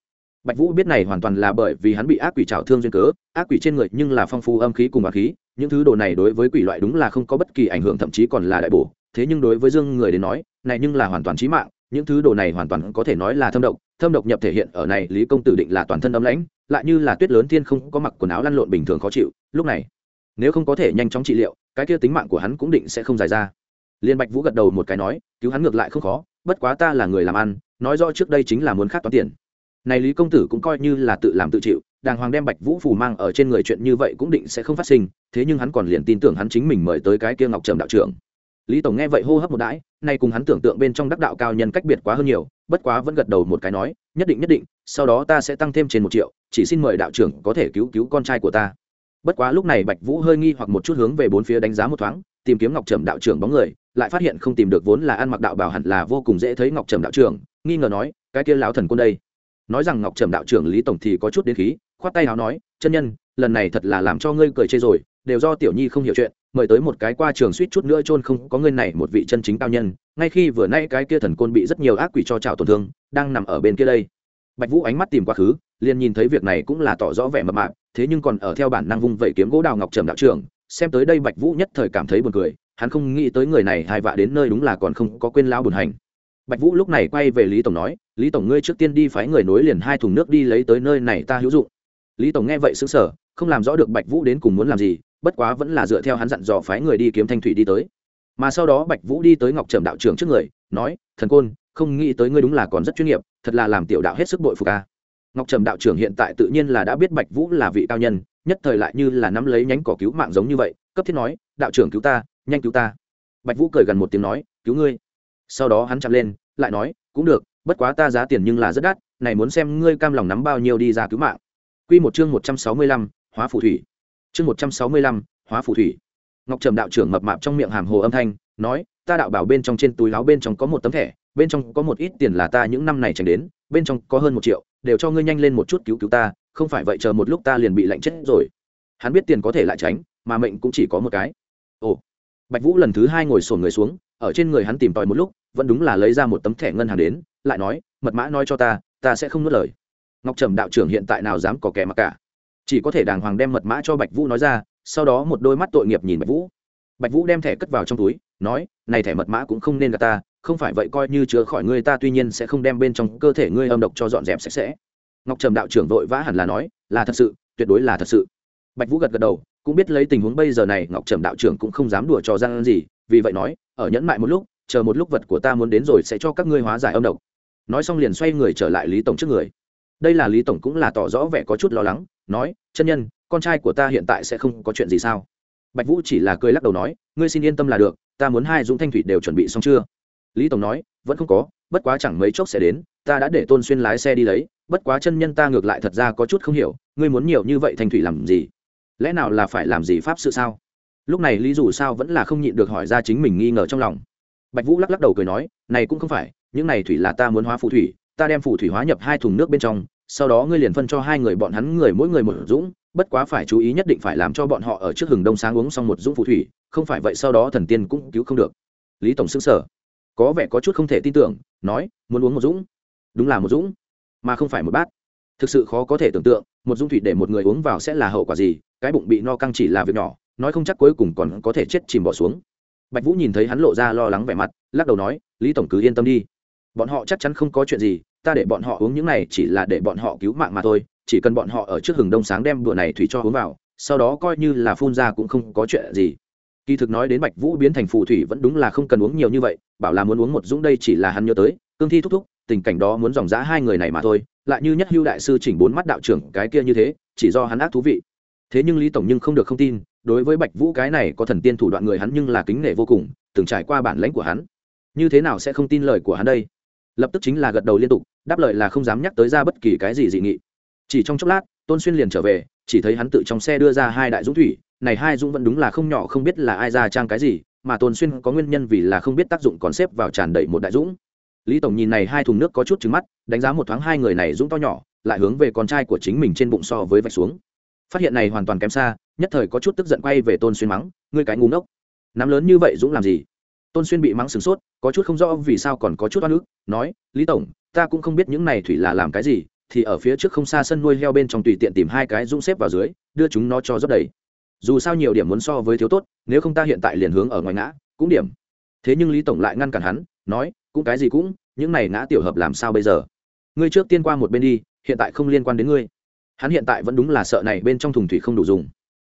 Bạch vũ biết này hoàn toàn là bởi vì hắn bị ác quỷ trào thương duyên cớ, ác quỷ trên người nhưng là phong phú âm khí cùng bạc khí, những thứ đồ này đối với quỷ loại đúng là không có bất kỳ ảnh hưởng, thậm chí còn là đại bổ. Thế nhưng đối với dương người đến nói, này nhưng là hoàn toàn chí mạng, những thứ đồ này hoàn toàn có thể nói là thâm độc thâm độc nhập thể hiện ở này lý công tử định là toàn thân âm lãnh, lại như là tuyết lớn thiên không, có mặc quần áo lăn lộn bình thường khó chịu. Lúc này, nếu không có thể nhanh chóng trị liệu cái kia tính mạng của hắn cũng định sẽ không dài ra. Liên bạch vũ gật đầu một cái nói, cứu hắn ngược lại không khó, bất quá ta là người làm ăn, nói rõ trước đây chính là muốn khát toán tiền. Này lý công tử cũng coi như là tự làm tự chịu, đàng hoàng đem bạch vũ phù mang ở trên người chuyện như vậy cũng định sẽ không phát sinh, thế nhưng hắn còn liền tin tưởng hắn chính mình mời tới cái kia ngọc trầm đạo trưởng. Lý tổng nghe vậy hô hấp một đãi, nay cùng hắn tưởng tượng bên trong đắc đạo cao nhân cách biệt quá hơn nhiều, bất quá vẫn gật đầu một cái nói, nhất định nhất định, sau đó ta sẽ tăng thêm trên một triệu, chỉ xin mời đạo trưởng có thể cứu cứu con trai của ta bất quá lúc này bạch vũ hơi nghi hoặc một chút hướng về bốn phía đánh giá một thoáng, tìm kiếm ngọc trầm đạo trưởng bóng người, lại phát hiện không tìm được vốn là ăn mặc đạo bảo hẳn là vô cùng dễ thấy ngọc trầm đạo trưởng, nghi ngờ nói, cái kia lão thần quân đây. Nói rằng ngọc trầm đạo trưởng lý tổng thì có chút đến khí, khoát tay áo nói, chân nhân, lần này thật là làm cho ngươi cười chê rồi, đều do tiểu nhi không hiểu chuyện, mời tới một cái qua trường suýt chút nữa chôn không có người này một vị chân chính cao nhân, ngay khi vừa nay cái kia thần côn bị rất nhiều ác quỷ cho trào tổn thương, đang nằm ở bên kia đây. Bạch vũ ánh mắt tìm quá khứ, liền nhìn thấy việc này cũng là tỏ rõ vẻ mập mạp thế nhưng còn ở theo bản năng vung vẩy kiếm gỗ đào ngọc trầm đạo trưởng, xem tới đây bạch vũ nhất thời cảm thấy buồn cười, hắn không nghĩ tới người này hai vạ đến nơi đúng là còn không có quên lao buồn hành. Bạch vũ lúc này quay về lý tổng nói, lý tổng ngươi trước tiên đi phái người nối liền hai thùng nước đi lấy tới nơi này ta hữu dụng. Lý tổng nghe vậy xứng sở không làm rõ được bạch vũ đến cùng muốn làm gì, bất quá vẫn là dựa theo hắn dặn dò phái người đi kiếm thanh thủy đi tới. Mà sau đó bạch vũ đi tới ngọc trầm đạo trưởng trước người, nói, thần côn, không nghĩ tới ngươi đúng là còn rất chuyên nghiệp, thật là làm tiểu đạo hết sức bội phục ca ngọc trầm đạo trưởng hiện tại tự nhiên là đã biết bạch vũ là vị cao nhân nhất thời lại như là nắm lấy nhánh cỏ cứu mạng giống như vậy cấp thiết nói đạo trưởng cứu ta nhanh cứu ta. Bạch vũ cười gần một tiếng nói cứu ngươi. Sau đó hắn chạm lên lại nói cũng được bất quá ta giá tiền nhưng là rất đắt này muốn xem ngươi cam lòng nắm bao nhiêu đi ra cứu mạng. Quy một chương một trăm sáu mươi lăm, hóa phù thủy. Chương một trăm sáu mươi lăm, hóa phù thủy. Ngọc trầm đạo trưởng mập mạp trong miệng hàm hồ âm thanh nói ta đạo bảo bên trong trên túi láo bên trong có một tấm thẻ bên trong có một ít tiền là ta những năm này tránh đến bên trong có hơn một triệu đều cho ngươi nhanh lên một chút cứu cứu ta, không phải vậy chờ một lúc ta liền bị lạnh chết rồi. Hắn biết tiền có thể lại tránh, mà mệnh cũng chỉ có một cái. Ồ. Bạch vũ lần thứ hai ngồi sổn người xuống, ở trên người hắn tìm tòi một lúc, vẫn đúng là lấy ra một tấm thẻ ngân hàng đến, lại nói, mật mã nói cho ta ta sẽ không nuốt lời. Ngọc trầm đạo trưởng hiện tại nào dám có kẻ mặc cả. Chỉ có thể đàng hoàng đem mật mã cho bạch vũ nói ra, sau đó một đôi mắt tội nghiệp nhìn bạch vũ. Bạch vũ đem thẻ cất vào trong túi, nói, này thẻ mật mã cũng không nên gạt ta không phải vậy coi như chứa khỏi ngươi ta tuy nhiên sẽ không đem bên trong cơ thể ngươi âm độc cho dọn dẹp sạch sẽ. Ngọc trầm đạo trưởng vội vã hẳn là nói, là thật sự, tuyệt đối là thật sự. Bạch vũ gật gật đầu, cũng biết lấy tình huống bây giờ này, ngọc trầm đạo trưởng cũng không dám đùa trò gian gì, vì vậy nói, ở nhẫn mại một lúc, chờ một lúc vật của ta muốn đến rồi sẽ cho các ngươi hóa giải âm độc. Nói xong liền xoay người trở lại lý tổng trước người. Đây là lý tổng cũng là tỏ rõ vẻ có chút lo lắng, nói, chân nhân, con trai của ta hiện tại sẽ không có chuyện gì sao? Bạch vũ chỉ là cười lắc đầu nói, ngươi xin yên tâm là được, ta muốn hai dũng thanh thủy đều chuẩn bị xong chưa? Lý tổng nói, vẫn không có, bất quá chẳng mấy chốc sẽ đến, ta đã để tôn xuyên lái xe đi lấy, bất quá chân nhân ta ngược lại thật ra có chút không hiểu, ngươi muốn nhiều như vậy thanh thủy làm gì? Lẽ nào là phải làm gì pháp sự sao? Lúc này lý dù sao vẫn là không nhịn được hỏi ra chính mình nghi ngờ trong lòng. Bạch vũ lắc lắc đầu cười nói, này cũng không phải, những này thủy là ta muốn hóa phù thủy, ta đem phù thủy hóa nhập hai thùng nước bên trong, sau đó ngươi liền phân cho hai người bọn hắn người mỗi người một dũng, bất quá phải chú ý nhất định phải làm cho bọn họ ở trước hừng đông sáng uống xong một dũng phù thủy, không phải vậy sau đó thần tiên cũng cứu không được. Lý tổng xứng sở có vẻ có chút không thể tin tưởng, nói, muốn uống một dũng. Đúng là một dũng, mà không phải một bát. Thực sự khó có thể tưởng tượng, một dung thủy để một người uống vào sẽ là hậu quả gì, cái bụng bị no căng chỉ là việc nhỏ, nói không chắc cuối cùng còn có thể chết chìm bỏ xuống. Bạch vũ nhìn thấy hắn lộ ra lo lắng vẻ mặt, lắc đầu nói, lý tổng cứ yên tâm đi. Bọn họ chắc chắn không có chuyện gì, ta để bọn họ uống những này chỉ là để bọn họ cứu mạng mà thôi, chỉ cần bọn họ ở trước hừng đông sáng đem đùa này thủy cho uống vào, sau đó coi như là phun ra cũng không có chuyện gì kỳ thực nói đến bạch vũ biến thành phù thủy vẫn đúng là không cần uống nhiều như vậy, bảo là muốn uống một dũng đây chỉ là hắn nhớ tới, cương thi thúc thúc, tình cảnh đó muốn dòng dã hai người này mà thôi, lại như nhất hưu đại sư chỉnh bốn mắt đạo trưởng cái kia như thế, chỉ do hắn ác thú vị. Thế nhưng lý tổng nhưng không được không tin, đối với bạch vũ cái này có thần tiên thủ đoạn người hắn nhưng là kính nể vô cùng, từng trải qua bản lãnh của hắn. Như thế nào sẽ không tin lời của hắn đây? Lập tức chính là gật đầu liên tục, đáp lời là không dám nhắc tới ra bất kỳ cái gì dị nghị. Chỉ trong chốc lát, tôn xuyên liền trở về, chỉ thấy hắn tự trong xe đưa ra hai đại dũng thủy này hai dũng vẫn đúng là không nhỏ, không biết là ai ra trang cái gì, mà tôn xuyên có nguyên nhân vì là không biết tác dụng còn xếp vào tràn đầy một đại dũng. Lý tổng nhìn này hai thùng nước có chút trứng mắt, đánh giá một thoáng hai người này dũng to nhỏ, lại hướng về con trai của chính mình trên bụng so với vạch xuống. Phát hiện này hoàn toàn kém xa, nhất thời có chút tức giận quay về tôn xuyên mắng, ngươi cái ngu ngốc, nắm lớn như vậy dũng làm gì? Tôn xuyên bị mắng sửng sốt, có chút không rõ vì sao còn có chút oan ức, nói, lý tổng, ta cũng không biết những này thủy là làm cái gì, thì ở phía trước không xa sân nuôi heo bên trong tùy tiện tìm hai cái dũng xếp vào dưới, đưa chúng nó cho rất đầy dù sao nhiều điểm muốn so với thiếu tốt, nếu không ta hiện tại liền hướng ở ngoài ngã, cũng điểm. Thế nhưng lý tổng lại ngăn cản hắn, nói, cũng cái gì cũng, những này ngã tiểu hợp làm sao bây giờ? Ngươi trước tiên qua một bên đi, hiện tại không liên quan đến ngươi. Hắn hiện tại vẫn đúng là sợ này bên trong thùng thủy không đủ dùng.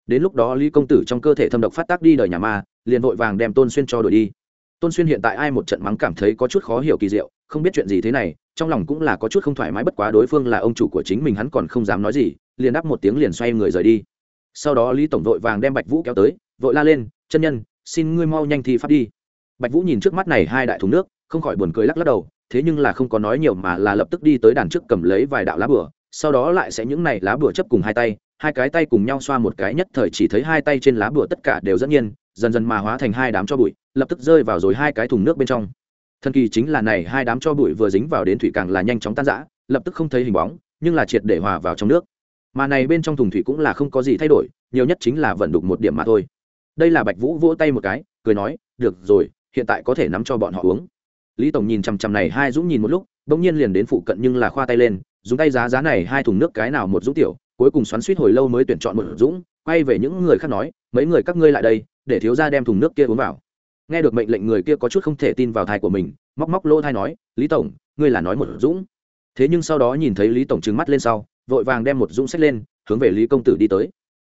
Đến lúc đó lý công tử trong cơ thể thâm độc phát tác đi đời nhà ma, liền vội vàng đem tôn xuyên cho đổi đi. Tôn xuyên hiện tại ai một trận mắng cảm thấy có chút khó hiểu kỳ diệu, không biết chuyện gì thế này, trong lòng cũng là có chút không thoải mái, bất quá đối phương là ông chủ của chính mình, hắn còn không dám nói gì, liền đáp một tiếng liền xoay người rời đi sau đó lý tổng vội vàng đem bạch vũ kéo tới, vội la lên, chân nhân, xin ngươi mau nhanh thi pháp đi. Bạch vũ nhìn trước mắt này hai đại thùng nước, không khỏi buồn cười lắc lắc đầu, thế nhưng là không có nói nhiều mà là lập tức đi tới đàn trước cầm lấy vài đạo lá bửa sau đó lại sẽ những này lá bửa chấp cùng hai tay, hai cái tay cùng nhau xoa một cái nhất thời chỉ thấy hai tay trên lá bửa tất cả đều dẫn nhiên, dần dần mà hóa thành hai đám cho bụi, lập tức rơi vào rồi hai cái thùng nước bên trong. Thần kỳ chính là này hai đám cho bụi vừa dính vào đến thủy càng là nhanh chóng tan rã, lập tức không thấy hình bóng, nhưng là triệt để hòa vào trong nước mà này bên trong thùng thủy cũng là không có gì thay đổi, nhiều nhất chính là vận đục một điểm mà thôi. Đây là bạch vũ vỗ tay một cái, cười nói, được rồi, hiện tại có thể nắm cho bọn họ uống. Lý tổng nhìn chằm chằm này hai dũng nhìn một lúc, bỗng nhiên liền đến phụ cận nhưng là khoa tay lên, dùng tay giá giá này hai thùng nước cái nào một dũng tiểu, cuối cùng xoắn suýt hồi lâu mới tuyển chọn một dũng, quay về những người khác nói, mấy người các ngươi lại đây, để thiếu gia đem thùng nước kia uống vào. Nghe được mệnh lệnh người kia có chút không thể tin vào thai của mình, móc móc lỗ thai nói, lý tổng, ngươi là nói một dũng. Thế nhưng sau đó nhìn thấy lý tổng trừng mắt lên sau vội vàng đem một dũng sách lên, hướng về lý công tử đi tới.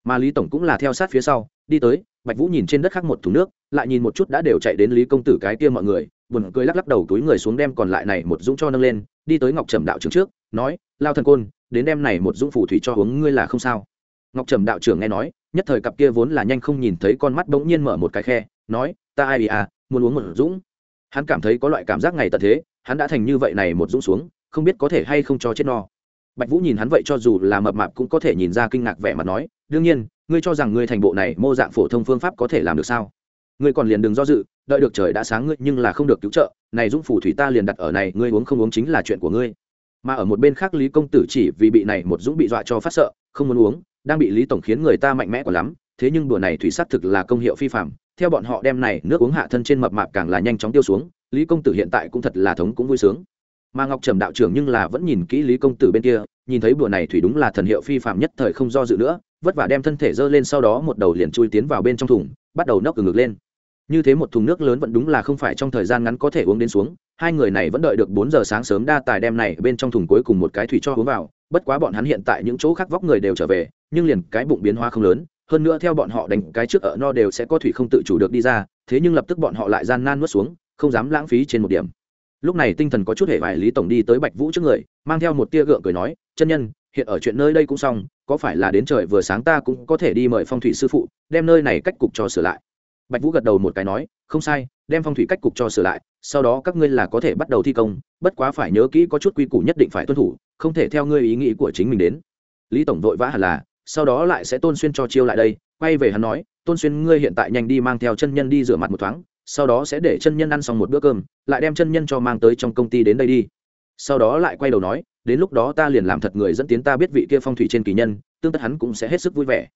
Mà lý tổng cũng là theo sát phía sau, đi tới, bạch vũ nhìn trên đất khác một thùng nước, lại nhìn một chút đã đều chạy đến lý công tử cái kia mọi người, buồn cười lắc lắc đầu túi người xuống đem còn lại này một dũng cho nâng lên, đi tới ngọc trầm đạo trưởng trước, nói, lao thần côn, đến đem này một dũng phù thủy cho uống ngươi là không sao. Ngọc trầm đạo trưởng nghe nói, nhất thời cặp kia vốn là nhanh không nhìn thấy con mắt bỗng nhiên mở một cái khe, nói, ta ai bị à muốn uống một dũng? Hắn cảm thấy có loại cảm giác ngày tận thế, hắn đã thành như vậy này một dũng xuống, không biết có thể hay không cho chết no bạch vũ nhìn hắn vậy cho dù là mập mạp cũng có thể nhìn ra kinh ngạc vẻ mặt nói, đương nhiên, ngươi cho rằng ngươi thành bộ này mô dạng phổ thông phương pháp có thể làm được sao? Ngươi còn liền đừng do dự, đợi được trời đã sáng ngươi nhưng là không được cứu trợ, này dũng phủ thủy ta liền đặt ở này, ngươi uống không uống chính là chuyện của ngươi. Mà ở một bên khác lý công tử chỉ vì bị này một dũng bị dọa cho phát sợ, không muốn uống, đang bị lý tổng khiến người ta mạnh mẽ quá lắm, thế nhưng đùa này thủy sát thực là công hiệu phi phạm theo bọn họ đem này nước uống hạ thân trên mập mạp càng là nhanh chóng tiêu xuống, lý công tử hiện tại cũng thật là thống cũng vui sướng mà ngọc trầm đạo trưởng nhưng là vẫn nhìn kỹ lý công tử bên kia, nhìn thấy bùa này thủy đúng là thần hiệu phi phạm nhất thời không do dự nữa, vất vả đem thân thể dơ lên sau đó một đầu liền chui tiến vào bên trong thùng, bắt đầu nốc từ ngực lên. Như thế một thùng nước lớn vẫn đúng là không phải trong thời gian ngắn có thể uống đến xuống, hai người này vẫn đợi được bốn giờ sáng sớm đa tài đem này bên trong thùng cuối cùng một cái thủy cho uống vào, bất quá bọn hắn hiện tại những chỗ khác vóc người đều trở về, nhưng liền cái bụng biến hóa không lớn, hơn nữa theo bọn họ đánh cái trước ở no đều sẽ có thủy không tự chủ được đi ra, thế nhưng lập tức bọn họ lại gian nan nuốt xuống, không dám lãng phí trên một điểm lúc này tinh thần có chút hệ vải lý tổng đi tới bạch vũ trước người, mang theo một tia gượng cười nói, chân nhân, hiện ở chuyện nơi đây cũng xong, có phải là đến trời vừa sáng ta cũng có thể đi mời phong thủy sư phụ, đem nơi này cách cục cho sửa lại. Bạch vũ gật đầu một cái nói, không sai, đem phong thủy cách cục cho sửa lại, sau đó các ngươi là có thể bắt đầu thi công, bất quá phải nhớ kỹ có chút quy củ nhất định phải tuân thủ, không thể theo ngươi ý nghĩ của chính mình đến. Lý tổng vội vã hẳn là, sau đó lại sẽ tôn xuyên cho chiêu lại đây, quay về hắn nói, tôn xuyên, ngươi hiện tại nhanh đi mang theo chân nhân đi rửa mặt một thoáng sau đó sẽ để chân nhân ăn xong một bữa cơm, lại đem chân nhân cho mang tới trong công ty đến đây đi. Sau đó lại quay đầu nói, đến lúc đó ta liền làm thật người dẫn tiến ta biết vị kia phong thủy trên kỳ nhân, tương tất hắn cũng sẽ hết sức vui vẻ.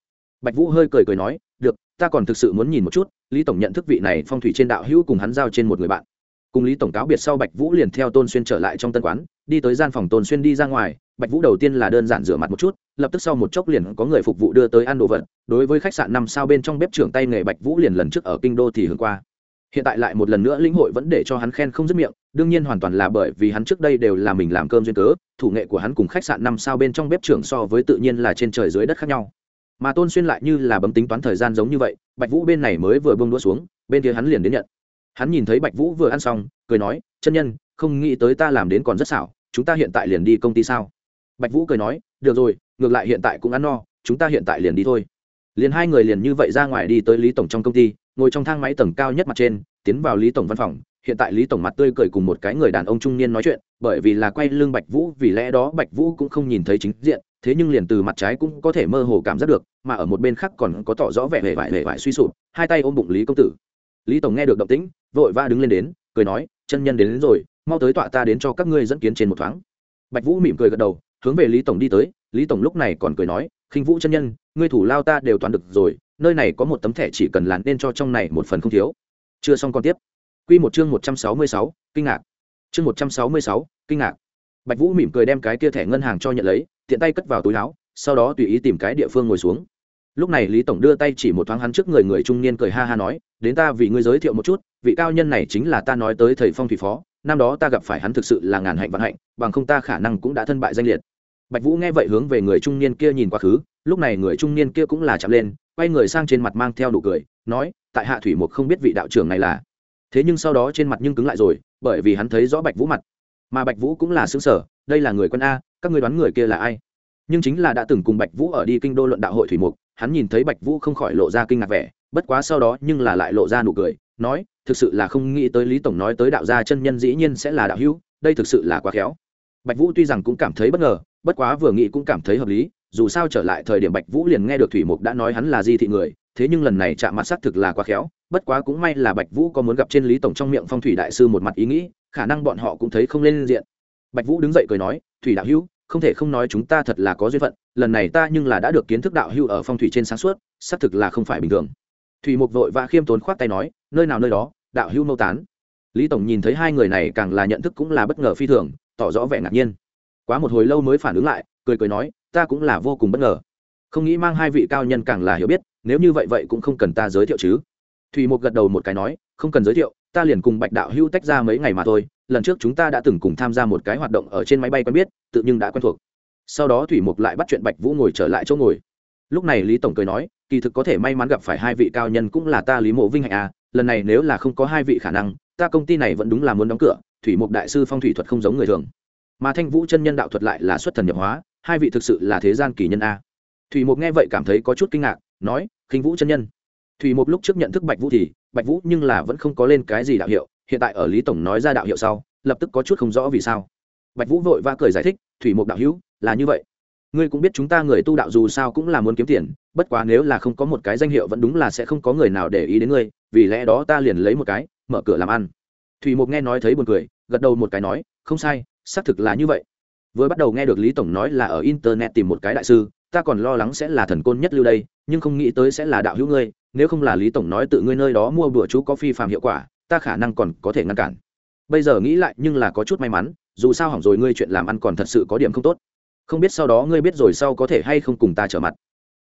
Bạch vũ hơi cười cười nói, được, ta còn thực sự muốn nhìn một chút, lý tổng nhận thức vị này phong thủy trên đạo hữu cùng hắn giao trên một người bạn. Cùng lý tổng cáo biệt sau bạch vũ liền theo tôn xuyên trở lại trong tân quán, đi tới gian phòng tôn xuyên đi ra ngoài. Bạch vũ đầu tiên là đơn giản rửa mặt một chút, lập tức sau một chốc liền có người phục vụ đưa tới ăn đồ vật. Đối với khách sạn năm sao bên trong bếp trưởng tay nghề bạch vũ liền lần trước ở kinh đô thì hưởng qua hiện tại lại một lần nữa lĩnh hội vẫn để cho hắn khen không dứt miệng, đương nhiên hoàn toàn là bởi vì hắn trước đây đều là mình làm cơm duyên cớ, thủ nghệ của hắn cùng khách sạn năm sao bên trong bếp trưởng so với tự nhiên là trên trời dưới đất khác nhau. Mà tôn xuyên lại như là bấm tính toán thời gian giống như vậy, bạch vũ bên này mới vừa bông đũa xuống, bên kia hắn liền đến nhận. Hắn nhìn thấy bạch vũ vừa ăn xong, cười nói, chân nhân, không nghĩ tới ta làm đến còn rất xảo, chúng ta hiện tại liền đi công ty sao? Bạch vũ cười nói, được rồi, ngược lại hiện tại cũng ăn no, chúng ta hiện tại liền đi thôi. Liền hai người liền như vậy ra ngoài đi tới lý tổng trong công ty ngồi trong thang máy tầng cao nhất mặt trên tiến vào lý tổng văn phòng. Hiện tại lý tổng mặt tươi cười cùng một cái người đàn ông trung niên nói chuyện bởi vì là quay lưng bạch vũ vì lẽ đó bạch vũ cũng không nhìn thấy chính diện thế nhưng liền từ mặt trái cũng có thể mơ hồ cảm giác được mà ở một bên khác còn có tỏ rõ vẻ hề vải hề vải suy sụp hai tay ôm bụng lý công tử. Lý tổng nghe được động tĩnh vội va đứng lên đến cười nói chân nhân đến, đến rồi mau tới tọa ta đến cho các ngươi dẫn kiến trên một thoáng. Bạch vũ mỉm cười gật đầu hướng về lý tổng đi tới. Lý tổng lúc này còn cười nói khinh vũ chân nhân ngươi thủ lao ta đều toàn được rồi nơi này có một tấm thẻ chỉ cần làn nên cho trong này một phần không thiếu. Chưa xong còn tiếp. Quy một chương một trăm sáu mươi sáu, kinh ngạc. Chương một trăm sáu mươi sáu, kinh ngạc. Bạch vũ mỉm cười đem cái kia thẻ ngân hàng cho nhận lấy, tiện tay cất vào túi áo, sau đó tùy ý tìm cái địa phương ngồi xuống. Lúc này lý tổng đưa tay chỉ một thoáng hắn trước người người trung niên cười ha ha nói, đến ta vì ngươi giới thiệu một chút, vị cao nhân này chính là ta nói tới thầy phong thủy phó, năm đó ta gặp phải hắn thực sự là ngàn hạnh vạn hạnh, bằng không ta khả năng cũng đã thân bại danh liệt. Bạch vũ nghe vậy hướng về người trung niên kia nhìn quá khứ, lúc này người trung niên kia cũng là chạm lên quay người sang trên mặt mang theo nụ cười, nói, tại hạ thủy mục không biết vị đạo trưởng này là. Thế nhưng sau đó trên mặt nhưng cứng lại rồi, bởi vì hắn thấy rõ bạch vũ mặt. Mà bạch vũ cũng là xứng sở, đây là người quân a, các người đoán người kia là ai? Nhưng chính là đã từng cùng bạch vũ ở đi kinh đô luận đạo hội thủy mục, hắn nhìn thấy bạch vũ không khỏi lộ ra kinh ngạc vẻ, bất quá sau đó nhưng là lại lộ ra nụ cười, nói, thực sự là không nghĩ tới lý tổng nói tới đạo gia chân nhân dĩ nhiên sẽ là đạo hữu, đây thực sự là quá khéo. Bạch vũ tuy rằng cũng cảm thấy bất ngờ, bất quá vừa nghĩ cũng cảm thấy hợp lý dù sao trở lại thời điểm bạch vũ liền nghe được thủy mục đã nói hắn là di thị người, thế nhưng lần này chạm mặt xác thực là quá khéo, bất quá cũng may là bạch vũ có muốn gặp trên lý tổng trong miệng phong thủy đại sư một mặt ý nghĩ, khả năng bọn họ cũng thấy không lên diện. Bạch vũ đứng dậy cười nói, thủy đạo hữu, không thể không nói chúng ta thật là có duyên phận, lần này ta nhưng là đã được kiến thức đạo hữu ở phong thủy trên sáng suốt, xác thực là không phải bình thường. Thủy mục vội và khiêm tốn khoát tay nói, nơi nào nơi đó, đạo hữu mâu tán. Lý tổng nhìn thấy hai người này càng là nhận thức cũng là bất ngờ phi thường, tỏ rõ vẻ ngạc nhiên. Quá một hồi lâu mới phản ứng lại, cười cười nói ta cũng là vô cùng bất ngờ. Không nghĩ mang hai vị cao nhân càng là hiểu biết, nếu như vậy vậy cũng không cần ta giới thiệu chứ. Thùy một gật đầu một cái nói, không cần giới thiệu, ta liền cùng bạch đạo Hưu tách ra mấy ngày mà thôi, lần trước chúng ta đã từng cùng tham gia một cái hoạt động ở trên máy bay quen biết, tự nhưng đã quen thuộc. Sau đó thủy mục lại bắt chuyện bạch vũ ngồi trở lại chỗ ngồi. Lúc này lý tổng cười nói, kỳ thực có thể may mắn gặp phải hai vị cao nhân cũng là ta lý mộ vinh hạnh à lần này nếu là không có hai vị khả năng, ta công ty này vẫn đúng là muốn đóng cửa, thủy mục đại sư phong thủy thuật không giống người thường. Mà thanh vũ chân nhân đạo thuật lại là xuất thần nhập hóa hai vị thực sự là thế gian kỳ nhân a. Thủy mục nghe vậy cảm thấy có chút kinh ngạc, nói, khinh vũ chân nhân. Thủy mục lúc trước nhận thức bạch vũ thì, bạch vũ nhưng là vẫn không có lên cái gì đạo hiệu, hiện tại ở lý tổng nói ra đạo hiệu sau, lập tức có chút không rõ vì sao. Bạch vũ vội vã cười giải thích, thủy mục đạo hữu, là như vậy. Ngươi cũng biết chúng ta người tu đạo dù sao cũng là muốn kiếm tiền, bất quá nếu là không có một cái danh hiệu vẫn đúng là sẽ không có người nào để ý đến ngươi, vì lẽ đó ta liền lấy một cái, mở cửa làm ăn. Thủy mục nghe nói thấy buồn cười, gật đầu một cái nói, không sai, xác thực là như vậy vừa bắt đầu nghe được lý tổng nói là ở internet tìm một cái đại sư, ta còn lo lắng sẽ là thần côn nhất lưu đây, nhưng không nghĩ tới sẽ là đạo hữu ngươi, nếu không là lý tổng nói tự ngươi nơi đó mua bữa chú có phi phạm hiệu quả, ta khả năng còn có thể ngăn cản. Bây giờ nghĩ lại, nhưng là có chút may mắn, dù sao hỏng rồi ngươi chuyện làm ăn còn thật sự có điểm không tốt. Không biết sau đó ngươi biết rồi sau có thể hay không cùng ta trở mặt.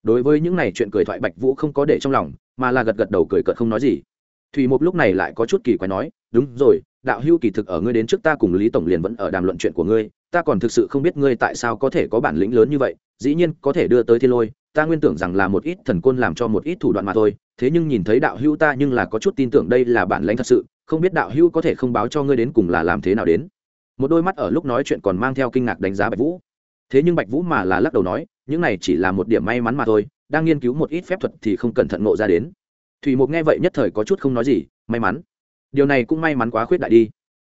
Đối với những này chuyện cười thoại bạch vũ không có để trong lòng, mà là gật gật đầu cười cợt không nói gì. Thủy mục lúc này lại có chút kỳ quái nói, đúng rồi, đạo hưu kỳ thực ở ngươi đến trước ta cùng lý tổng liền vẫn ở đàm luận chuyện của ngươi ta còn thực sự không biết ngươi tại sao có thể có bản lĩnh lớn như vậy, dĩ nhiên có thể đưa tới thiên lôi, ta nguyên tưởng rằng là một ít thần côn làm cho một ít thủ đoạn mà thôi, thế nhưng nhìn thấy đạo hưu ta nhưng là có chút tin tưởng đây là bản lãnh thật sự, không biết đạo hưu có thể không báo cho ngươi đến cùng là làm thế nào đến. Một đôi mắt ở lúc nói chuyện còn mang theo kinh ngạc đánh giá bạch vũ. Thế nhưng bạch vũ mà là lắc đầu nói, những này chỉ là một điểm may mắn mà thôi, đang nghiên cứu một ít phép thuật thì không cẩn thận ngộ ra đến. Thủy mục nghe vậy nhất thời có chút không nói gì, may mắn. Điều này cũng may mắn quá khuyết đại đi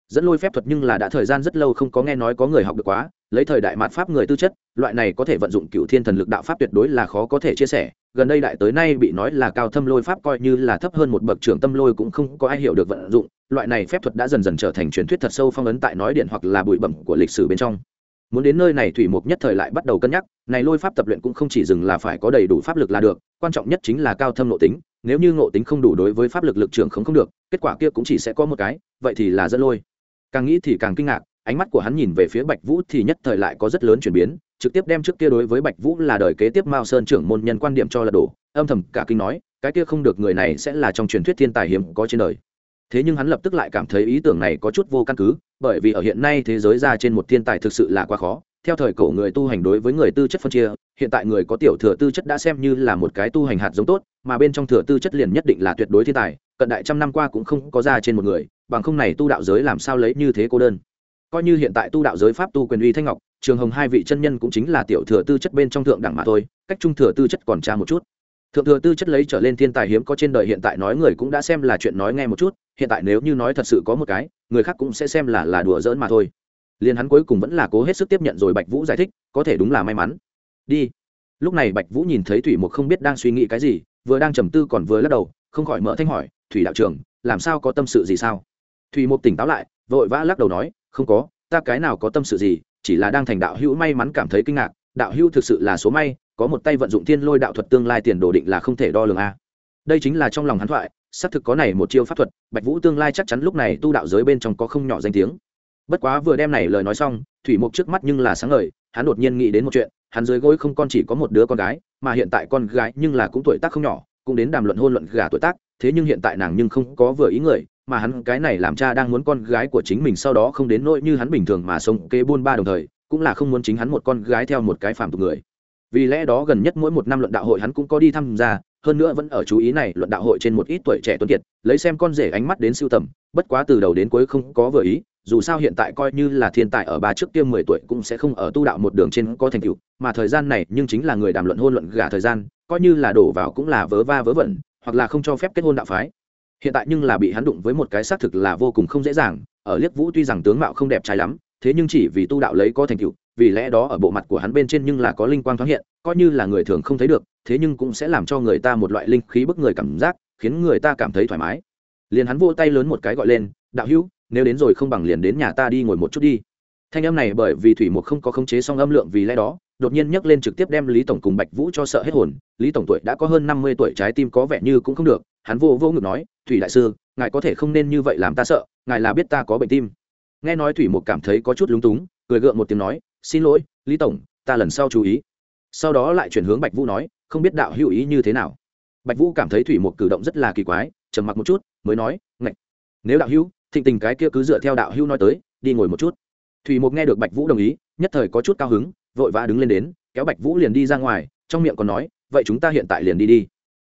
dẫn lôi phép thuật nhưng là đã thời gian rất lâu không có nghe nói có người học được quá, lấy thời đại mạt pháp người tư chất, loại này có thể vận dụng cựu thiên thần lực đạo pháp tuyệt đối là khó có thể chia sẻ. Gần đây đại tới nay bị nói là cao thâm lôi pháp coi như là thấp hơn một bậc trưởng tâm lôi cũng không có ai hiểu được vận dụng, loại này phép thuật đã dần dần trở thành truyền thuyết thật sâu phong ấn tại nói điện hoặc là bụi bẩm của lịch sử bên trong. Muốn đến nơi này thủy mục nhất thời lại bắt đầu cân nhắc, này lôi pháp tập luyện cũng không chỉ dừng là phải có đầy đủ pháp lực là được, quan trọng nhất chính là cao thâm nội tính, nếu như ngộ tính không đủ đối với pháp lực lực trưởng không không được, kết quả kia cũng chỉ sẽ có một cái, vậy thì là dẫn lôi càng nghĩ thì càng kinh ngạc, ánh mắt của hắn nhìn về phía bạch vũ thì nhất thời lại có rất lớn chuyển biến, trực tiếp đem trước kia đối với bạch vũ là đời kế tiếp mao sơn trưởng môn nhân quan điểm cho là đổ âm thầm cả kinh nói, cái kia không được người này sẽ là trong truyền thuyết thiên tài hiếm có trên đời. Thế nhưng hắn lập tức lại cảm thấy ý tưởng này có chút vô căn cứ, bởi vì ở hiện nay thế giới ra trên một thiên tài thực sự là quá khó theo thời cổ người tu hành đối với người tư chất phân chia, hiện tại người có tiểu thừa tư chất đã xem như là một cái tu hành hạt giống tốt, mà bên trong thừa tư chất liền nhất định là tuyệt đối thiên tài, cận đại trăm năm qua cũng không có ra trên một người, bằng không này tu đạo giới làm sao lấy như thế cô đơn. Coi như hiện tại tu đạo giới pháp tu quyền uy thanh ngọc, trường hồng hai vị chân nhân cũng chính là tiểu thừa tư chất bên trong thượng đẳng mà thôi, cách trung thừa tư chất còn tra một chút. Thượng thừa tư chất lấy trở lên thiên tài hiếm có trên đời hiện tại nói người cũng đã xem là chuyện nói nghe một chút, hiện tại nếu như nói thật sự có một cái, người khác cũng sẽ xem là là đùa giỡn mà thôi liền hắn cuối cùng vẫn là cố hết sức tiếp nhận rồi bạch vũ giải thích, có thể đúng là may mắn. Đi. Lúc này bạch vũ nhìn thấy thủy mục không biết đang suy nghĩ cái gì, vừa đang trầm tư còn vừa lắc đầu, không khỏi mở thanh hỏi, thủy đạo trưởng, làm sao có tâm sự gì sao? Thủy mục tỉnh táo lại, vội vã lắc đầu nói, không có, ta cái nào có tâm sự gì, chỉ là đang thành đạo hữu may mắn cảm thấy kinh ngạc, đạo hữu thực sự là số may, có một tay vận dụng thiên lôi đạo thuật tương lai tiền đồ định là không thể đo lường a. Đây chính là trong lòng hắn thoại, xác thực có này một chiêu pháp thuật, bạch vũ tương lai chắc chắn lúc này tu đạo giới bên trong có không nhỏ danh tiếng bất quá vừa đem này lời nói xong, thủy mục trước mắt nhưng là sáng ngời, hắn đột nhiên nghĩ đến một chuyện, hắn dưới gối không con chỉ có một đứa con gái, mà hiện tại con gái nhưng là cũng tuổi tác không nhỏ, cũng đến đàm luận hôn luận gà tuổi tác, thế nhưng hiện tại nàng nhưng không có vừa ý người, mà hắn cái này làm cha đang muốn con gái của chính mình sau đó không đến nỗi như hắn bình thường mà sống kế buôn ba đồng thời, cũng là không muốn chính hắn một con gái theo một cái phàm tục người. Vì lẽ đó gần nhất mỗi một năm luận đạo hội hắn cũng có đi tham gia, hơn nữa vẫn ở chú ý này, luận đạo hội trên một ít tuổi trẻ tuấn kiệt, lấy xem con rể ánh mắt đến siêu tầm, bất quá từ đầu đến cuối không có vừa ý dù sao hiện tại coi như là thiên tài ở ba trước kia mười tuổi cũng sẽ không ở tu đạo một đường trên có thành tựu, mà thời gian này nhưng chính là người đàm luận hôn luận gả thời gian, coi như là đổ vào cũng là vớ va vớ vẩn, hoặc là không cho phép kết hôn đạo phái. Hiện tại nhưng là bị hắn đụng với một cái xác thực là vô cùng không dễ dàng, ở liếc vũ tuy rằng tướng mạo không đẹp trai lắm, thế nhưng chỉ vì tu đạo lấy có thành tựu, vì lẽ đó ở bộ mặt của hắn bên trên nhưng là có linh quang thoáng hiện, coi như là người thường không thấy được, thế nhưng cũng sẽ làm cho người ta một loại linh khí bức người cảm giác, khiến người ta cảm thấy thoải mái. Liền hắn vỗ tay lớn một cái gọi lên, đạo hữu nếu đến rồi không bằng liền đến nhà ta đi ngồi một chút đi. Thanh âm này bởi vì thủy mục không có khống chế song âm lượng vì lẽ đó, đột nhiên nhấc lên trực tiếp đem lý tổng cùng bạch vũ cho sợ hết hồn. Lý tổng tuổi đã có hơn năm mươi tuổi, trái tim có vẻ như cũng không được. Hắn vô vô ngực nói, thủy đại sư, ngài có thể không nên như vậy làm ta sợ, ngài là biết ta có bệnh tim. Nghe nói thủy mục cảm thấy có chút lúng túng, cười gượng một tiếng nói, xin lỗi, lý tổng, ta lần sau chú ý. Sau đó lại chuyển hướng bạch vũ nói, không biết đạo hữu ý như thế nào? Bạch vũ cảm thấy thủy mục cử động rất là kỳ quái, trầm mặc một chút, mới nói, ngạch, nếu đạo hữu thịnh tình cái kia cứ dựa theo đạo hữu nói tới, đi ngồi một chút. Thủy mục nghe được bạch vũ đồng ý, nhất thời có chút cao hứng, vội vã đứng lên đến, kéo bạch vũ liền đi ra ngoài, trong miệng còn nói, vậy chúng ta hiện tại liền đi đi.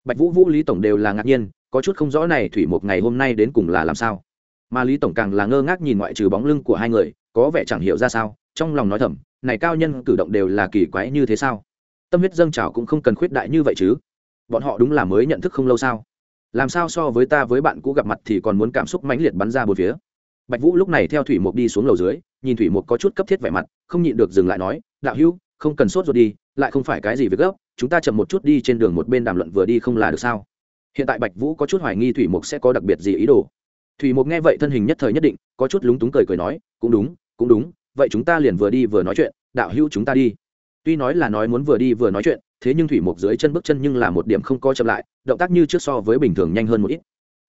Bạch vũ vũ, lý tổng đều là ngạc nhiên, có chút không rõ này thủy mục ngày hôm nay đến cùng là làm sao. Mà lý tổng càng là ngơ ngác nhìn ngoại trừ bóng lưng của hai người, có vẻ chẳng hiểu ra sao, trong lòng nói thầm, này cao nhân cử động đều là kỳ quái như thế sao? Tâm huyết dâng trào cũng không cần khuyết đại như vậy chứ. Bọn họ đúng là mới nhận thức không lâu sao? Làm sao so với ta với bạn cũ gặp mặt thì còn muốn cảm xúc mãnh liệt bắn ra bốn phía. Bạch vũ lúc này theo thủy mục đi xuống lầu dưới, nhìn thủy mục có chút cấp thiết vẻ mặt, không nhịn được dừng lại nói, đạo hữu, không cần sốt ruột đi, lại không phải cái gì việc gấp, chúng ta chậm một chút đi trên đường một bên đàm luận vừa đi không là được sao? Hiện tại bạch vũ có chút hoài nghi thủy mục sẽ có đặc biệt gì ý đồ. Thủy mục nghe vậy thân hình nhất thời nhất định, có chút lúng túng cười cười nói, cũng đúng cũng đúng, vậy chúng ta liền vừa đi vừa nói chuyện, đạo hữu chúng ta đi. Tuy nói là nói muốn vừa đi vừa nói chuyện thế nhưng thủy mục dưới chân bước chân nhưng là một điểm không co chậm lại động tác như trước so với bình thường nhanh hơn một ít.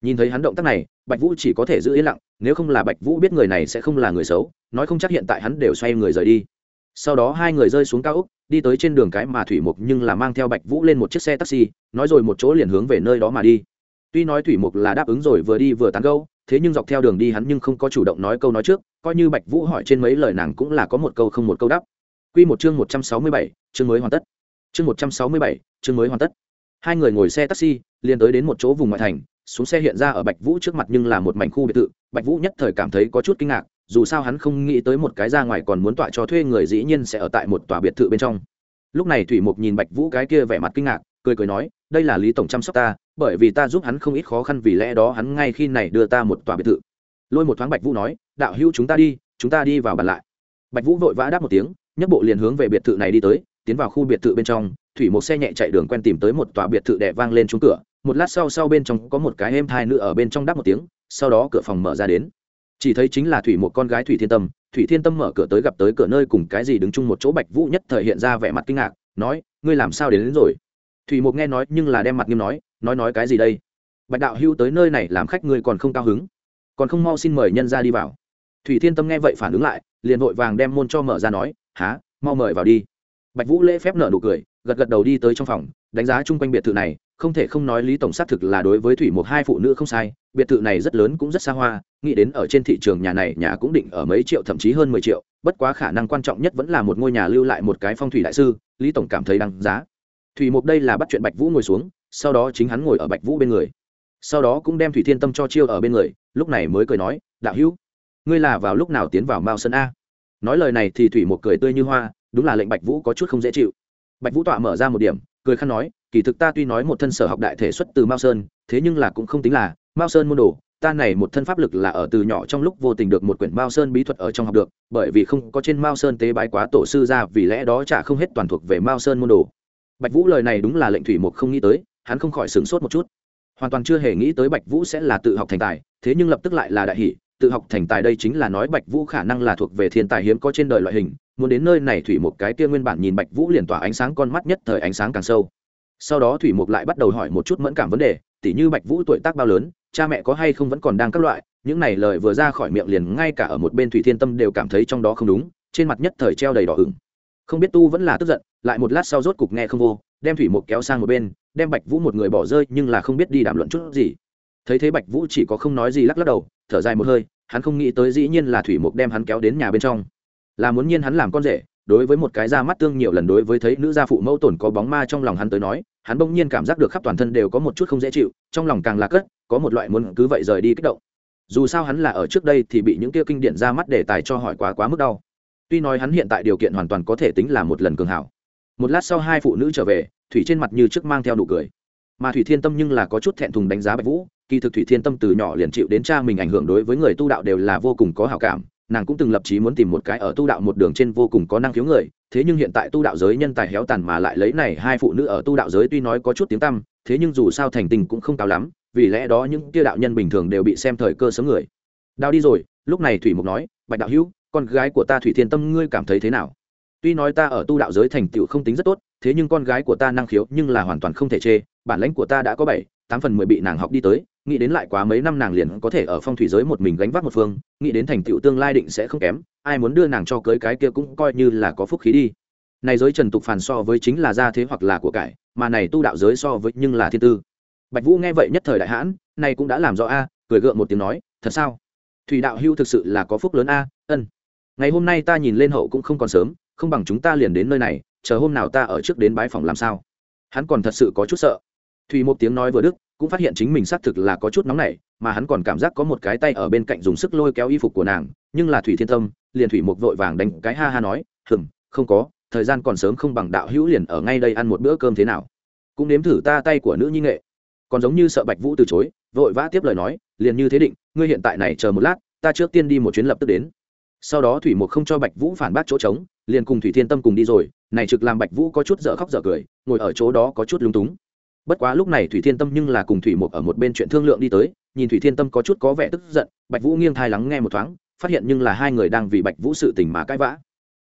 Nhìn thấy hắn động tác này bạch vũ chỉ có thể giữ yên lặng nếu không là bạch vũ biết người này sẽ không là người xấu nói không chắc hiện tại hắn đều xoay người rời đi. Sau đó hai người rơi xuống cao úc đi tới trên đường cái mà thủy mục nhưng là mang theo bạch vũ lên một chiếc xe taxi nói rồi một chỗ liền hướng về nơi đó mà đi. Tuy nói thủy mục là đáp ứng rồi vừa đi vừa tán câu thế nhưng dọc theo đường đi hắn nhưng không có chủ động nói câu nói trước coi như bạch vũ hỏi trên mấy lời nàng cũng là có một câu không một câu đáp. Quy một chương một trăm sáu mươi bảy, chương mới hoàn tất. Chương một trăm sáu mươi bảy, chương mới hoàn tất. Hai người ngồi xe taxi, liền tới đến một chỗ vùng ngoại thành, xuống xe hiện ra ở Bạch Vũ trước mặt nhưng là một mảnh khu biệt thự, Bạch Vũ nhất thời cảm thấy có chút kinh ngạc, dù sao hắn không nghĩ tới một cái ra ngoài còn muốn tọa cho thuê người dĩ nhiên sẽ ở tại một tòa biệt thự bên trong. Lúc này Thủy Mục nhìn Bạch Vũ cái kia vẻ mặt kinh ngạc, cười cười nói, đây là Lý tổng chăm sóc ta, bởi vì ta giúp hắn không ít khó khăn vì lẽ đó hắn ngay khi này đưa ta một tòa biệt thự. Lôi một thoáng Bạch Vũ nói, đạo hữu chúng ta đi, chúng ta đi vào bàn lại. Bạch Vũ vội vã đáp một tiếng, nhất bộ liền hướng về biệt thự này đi tới tiến vào khu biệt thự bên trong thủy một xe nhẹ chạy đường quen tìm tới một tòa biệt thự đẻ vang lên trúng cửa. Một lát sau sau bên trong có một cái êm thai nữ ở bên trong đáp một tiếng sau đó cửa phòng mở ra đến. Chỉ thấy chính là thủy một con gái thủy thiên tâm. Thủy thiên tâm mở cửa tới gặp tới cửa nơi cùng cái gì đứng chung một chỗ bạch vũ nhất thời hiện ra vẻ mặt kinh ngạc nói ngươi làm sao đến, đến rồi? Thủy một nghe nói nhưng là đem mặt nghiêm nói nói nói cái gì đây? Bạch đạo hưu tới nơi này làm khách ngươi còn không cao hứng còn không mau xin mời nhân ra đi vào. Thủy thiên tâm nghe vậy phản ứng lại liền vội vàng đem môn cho mở ra nói há mau mời vào đi bạch vũ lễ phép nợ nụ cười, gật gật đầu đi tới trong phòng, đánh giá chung quanh biệt thự này, không thể không nói lý tổng xác thực là đối với thủy một hai phụ nữ không sai, biệt thự này rất lớn cũng rất xa hoa, nghĩ đến ở trên thị trường nhà này nhà cũng định ở mấy triệu thậm chí hơn mười triệu, bất quá khả năng quan trọng nhất vẫn là một ngôi nhà lưu lại một cái phong thủy đại sư, lý tổng cảm thấy đăng giá. Thủy mục đây là bắt chuyện bạch vũ ngồi xuống, sau đó chính hắn ngồi ở bạch vũ bên người. Sau đó cũng đem thủy thiên tâm cho chiêu ở bên người, lúc này mới cười nói, đạo hữu, ngươi là vào lúc nào tiến vào mao sân a? Nói lời này thì thủy Mục cười tươi như hoa đúng là lệnh bạch vũ có chút không dễ chịu. Bạch vũ tọa mở ra một điểm, cười khăn nói, kỳ thực ta tuy nói một thân sở học đại thể xuất từ mao sơn, thế nhưng là cũng không tính là mao sơn môn đồ, ta này một thân pháp lực là ở từ nhỏ trong lúc vô tình được một quyển mao sơn bí thuật ở trong học được, bởi vì không có trên mao sơn tế bái quá tổ sư ra, vì lẽ đó chả không hết toàn thuộc về mao sơn môn đồ. Bạch vũ lời này đúng là lệnh thủy mục không nghĩ tới, hắn không khỏi sửng sốt một chút. Hoàn toàn chưa hề nghĩ tới bạch vũ sẽ là tự học thành tài, thế nhưng lập tức lại là đại hỷ, tự học thành tài đây chính là nói bạch vũ khả năng là thuộc về thiên tài hiếm có trên đời loại hình muốn đến nơi này thủy một cái kia nguyên bản nhìn bạch vũ liền tỏa ánh sáng con mắt nhất thời ánh sáng càng sâu. Sau đó thủy mục lại bắt đầu hỏi một chút mẫn cảm vấn đề, tỉ như bạch vũ tuổi tác bao lớn, cha mẹ có hay không vẫn còn đang các loại, những này lời vừa ra khỏi miệng liền ngay cả ở một bên thủy thiên tâm đều cảm thấy trong đó không đúng, trên mặt nhất thời treo đầy đỏ ửng. Không biết tu vẫn là tức giận, lại một lát sau rốt cục nghe không vô, đem thủy mục kéo sang một bên, đem bạch vũ một người bỏ rơi nhưng là không biết đi đàm luận chút gì. Thấy thế bạch vũ chỉ có không nói gì lắc lắc đầu, thở dài một hơi, hắn không nghĩ tới dĩ nhiên là thủy mục đem hắn kéo đến nhà bên trong là muốn nhiên hắn làm con rể, đối với một cái da mắt tương nhiều lần đối với thấy nữ gia phụ mẫu tổn có bóng ma trong lòng hắn tới nói, hắn bỗng nhiên cảm giác được khắp toàn thân đều có một chút không dễ chịu, trong lòng càng là cất, có một loại muốn cứ vậy rời đi kích động. Dù sao hắn là ở trước đây thì bị những kia kinh điển ra mắt để tài cho hỏi quá quá mức đau. Tuy nói hắn hiện tại điều kiện hoàn toàn có thể tính là một lần cường hảo. Một lát sau hai phụ nữ trở về, thủy trên mặt như trước mang theo nụ cười. Mà thủy thiên tâm nhưng là có chút thẹn thùng đánh giá bạch vũ, kỳ thực thủy thiên tâm từ nhỏ liền chịu đến cha mình ảnh hưởng đối với người tu đạo đều là vô cùng có hảo cảm nàng cũng từng lập chí muốn tìm một cái ở tu đạo một đường trên vô cùng có năng khiếu người, thế nhưng hiện tại tu đạo giới nhân tài héo tàn mà lại lấy này hai phụ nữ ở tu đạo giới tuy nói có chút tiếng tăm, thế nhưng dù sao thành tình cũng không cao lắm, vì lẽ đó những kia đạo nhân bình thường đều bị xem thời cơ sớm người. Đào đi rồi, lúc này thủy mục nói, bạch đạo hữu, con gái của ta thủy thiên tâm ngươi cảm thấy thế nào? Tuy nói ta ở tu đạo giới thành tựu không tính rất tốt, thế nhưng con gái của ta năng khiếu nhưng là hoàn toàn không thể chê, bản lãnh của ta đã có bảy, tám phần mười bị nàng học đi tới nghĩ đến lại quá mấy năm nàng liền có thể ở phong thủy giới một mình gánh vác một phương, nghĩ đến thành tựu tương lai định sẽ không kém, ai muốn đưa nàng cho cưới cái kia cũng coi như là có phúc khí đi. Này giới trần tục phản so với chính là gia thế hoặc là của cải, mà này tu đạo giới so với nhưng là thiên tư. Bạch vũ nghe vậy nhất thời đại hãn, này cũng đã làm rõ a, cười gượng một tiếng nói, thật sao? Thủy đạo hưu thực sự là có phúc lớn a, ân. Ngày hôm nay ta nhìn lên hậu cũng không còn sớm, không bằng chúng ta liền đến nơi này, chờ hôm nào ta ở trước đến bái phòng làm sao? Hắn còn thật sự có chút sợ. Thủy một tiếng nói vừa đức cũng phát hiện chính mình xác thực là có chút nóng nảy, mà hắn còn cảm giác có một cái tay ở bên cạnh dùng sức lôi kéo y phục của nàng, nhưng là thủy thiên tâm, liền thủy một vội vàng đánh cái ha ha nói, hừm, không có, thời gian còn sớm không bằng đạo hữu liền ở ngay đây ăn một bữa cơm thế nào. Cũng nếm thử ta tay của nữ nhi nghệ. Còn giống như sợ bạch vũ từ chối, vội vã tiếp lời nói, liền như thế định, ngươi hiện tại này chờ một lát, ta trước tiên đi một chuyến lập tức đến. Sau đó thủy mục không cho bạch vũ phản bác chỗ trống, liền cùng thủy thiên tâm cùng đi rồi, này trực làm bạch vũ có chút dở khóc dở cười, ngồi ở chỗ đó có chút lúng túng bất quá lúc này thủy thiên tâm nhưng là cùng thủy mục ở một bên chuyện thương lượng đi tới, nhìn thủy thiên tâm có chút có vẻ tức giận, bạch vũ nghiêng thai lắng nghe một thoáng, phát hiện nhưng là hai người đang vì bạch vũ sự tình mà cãi vã.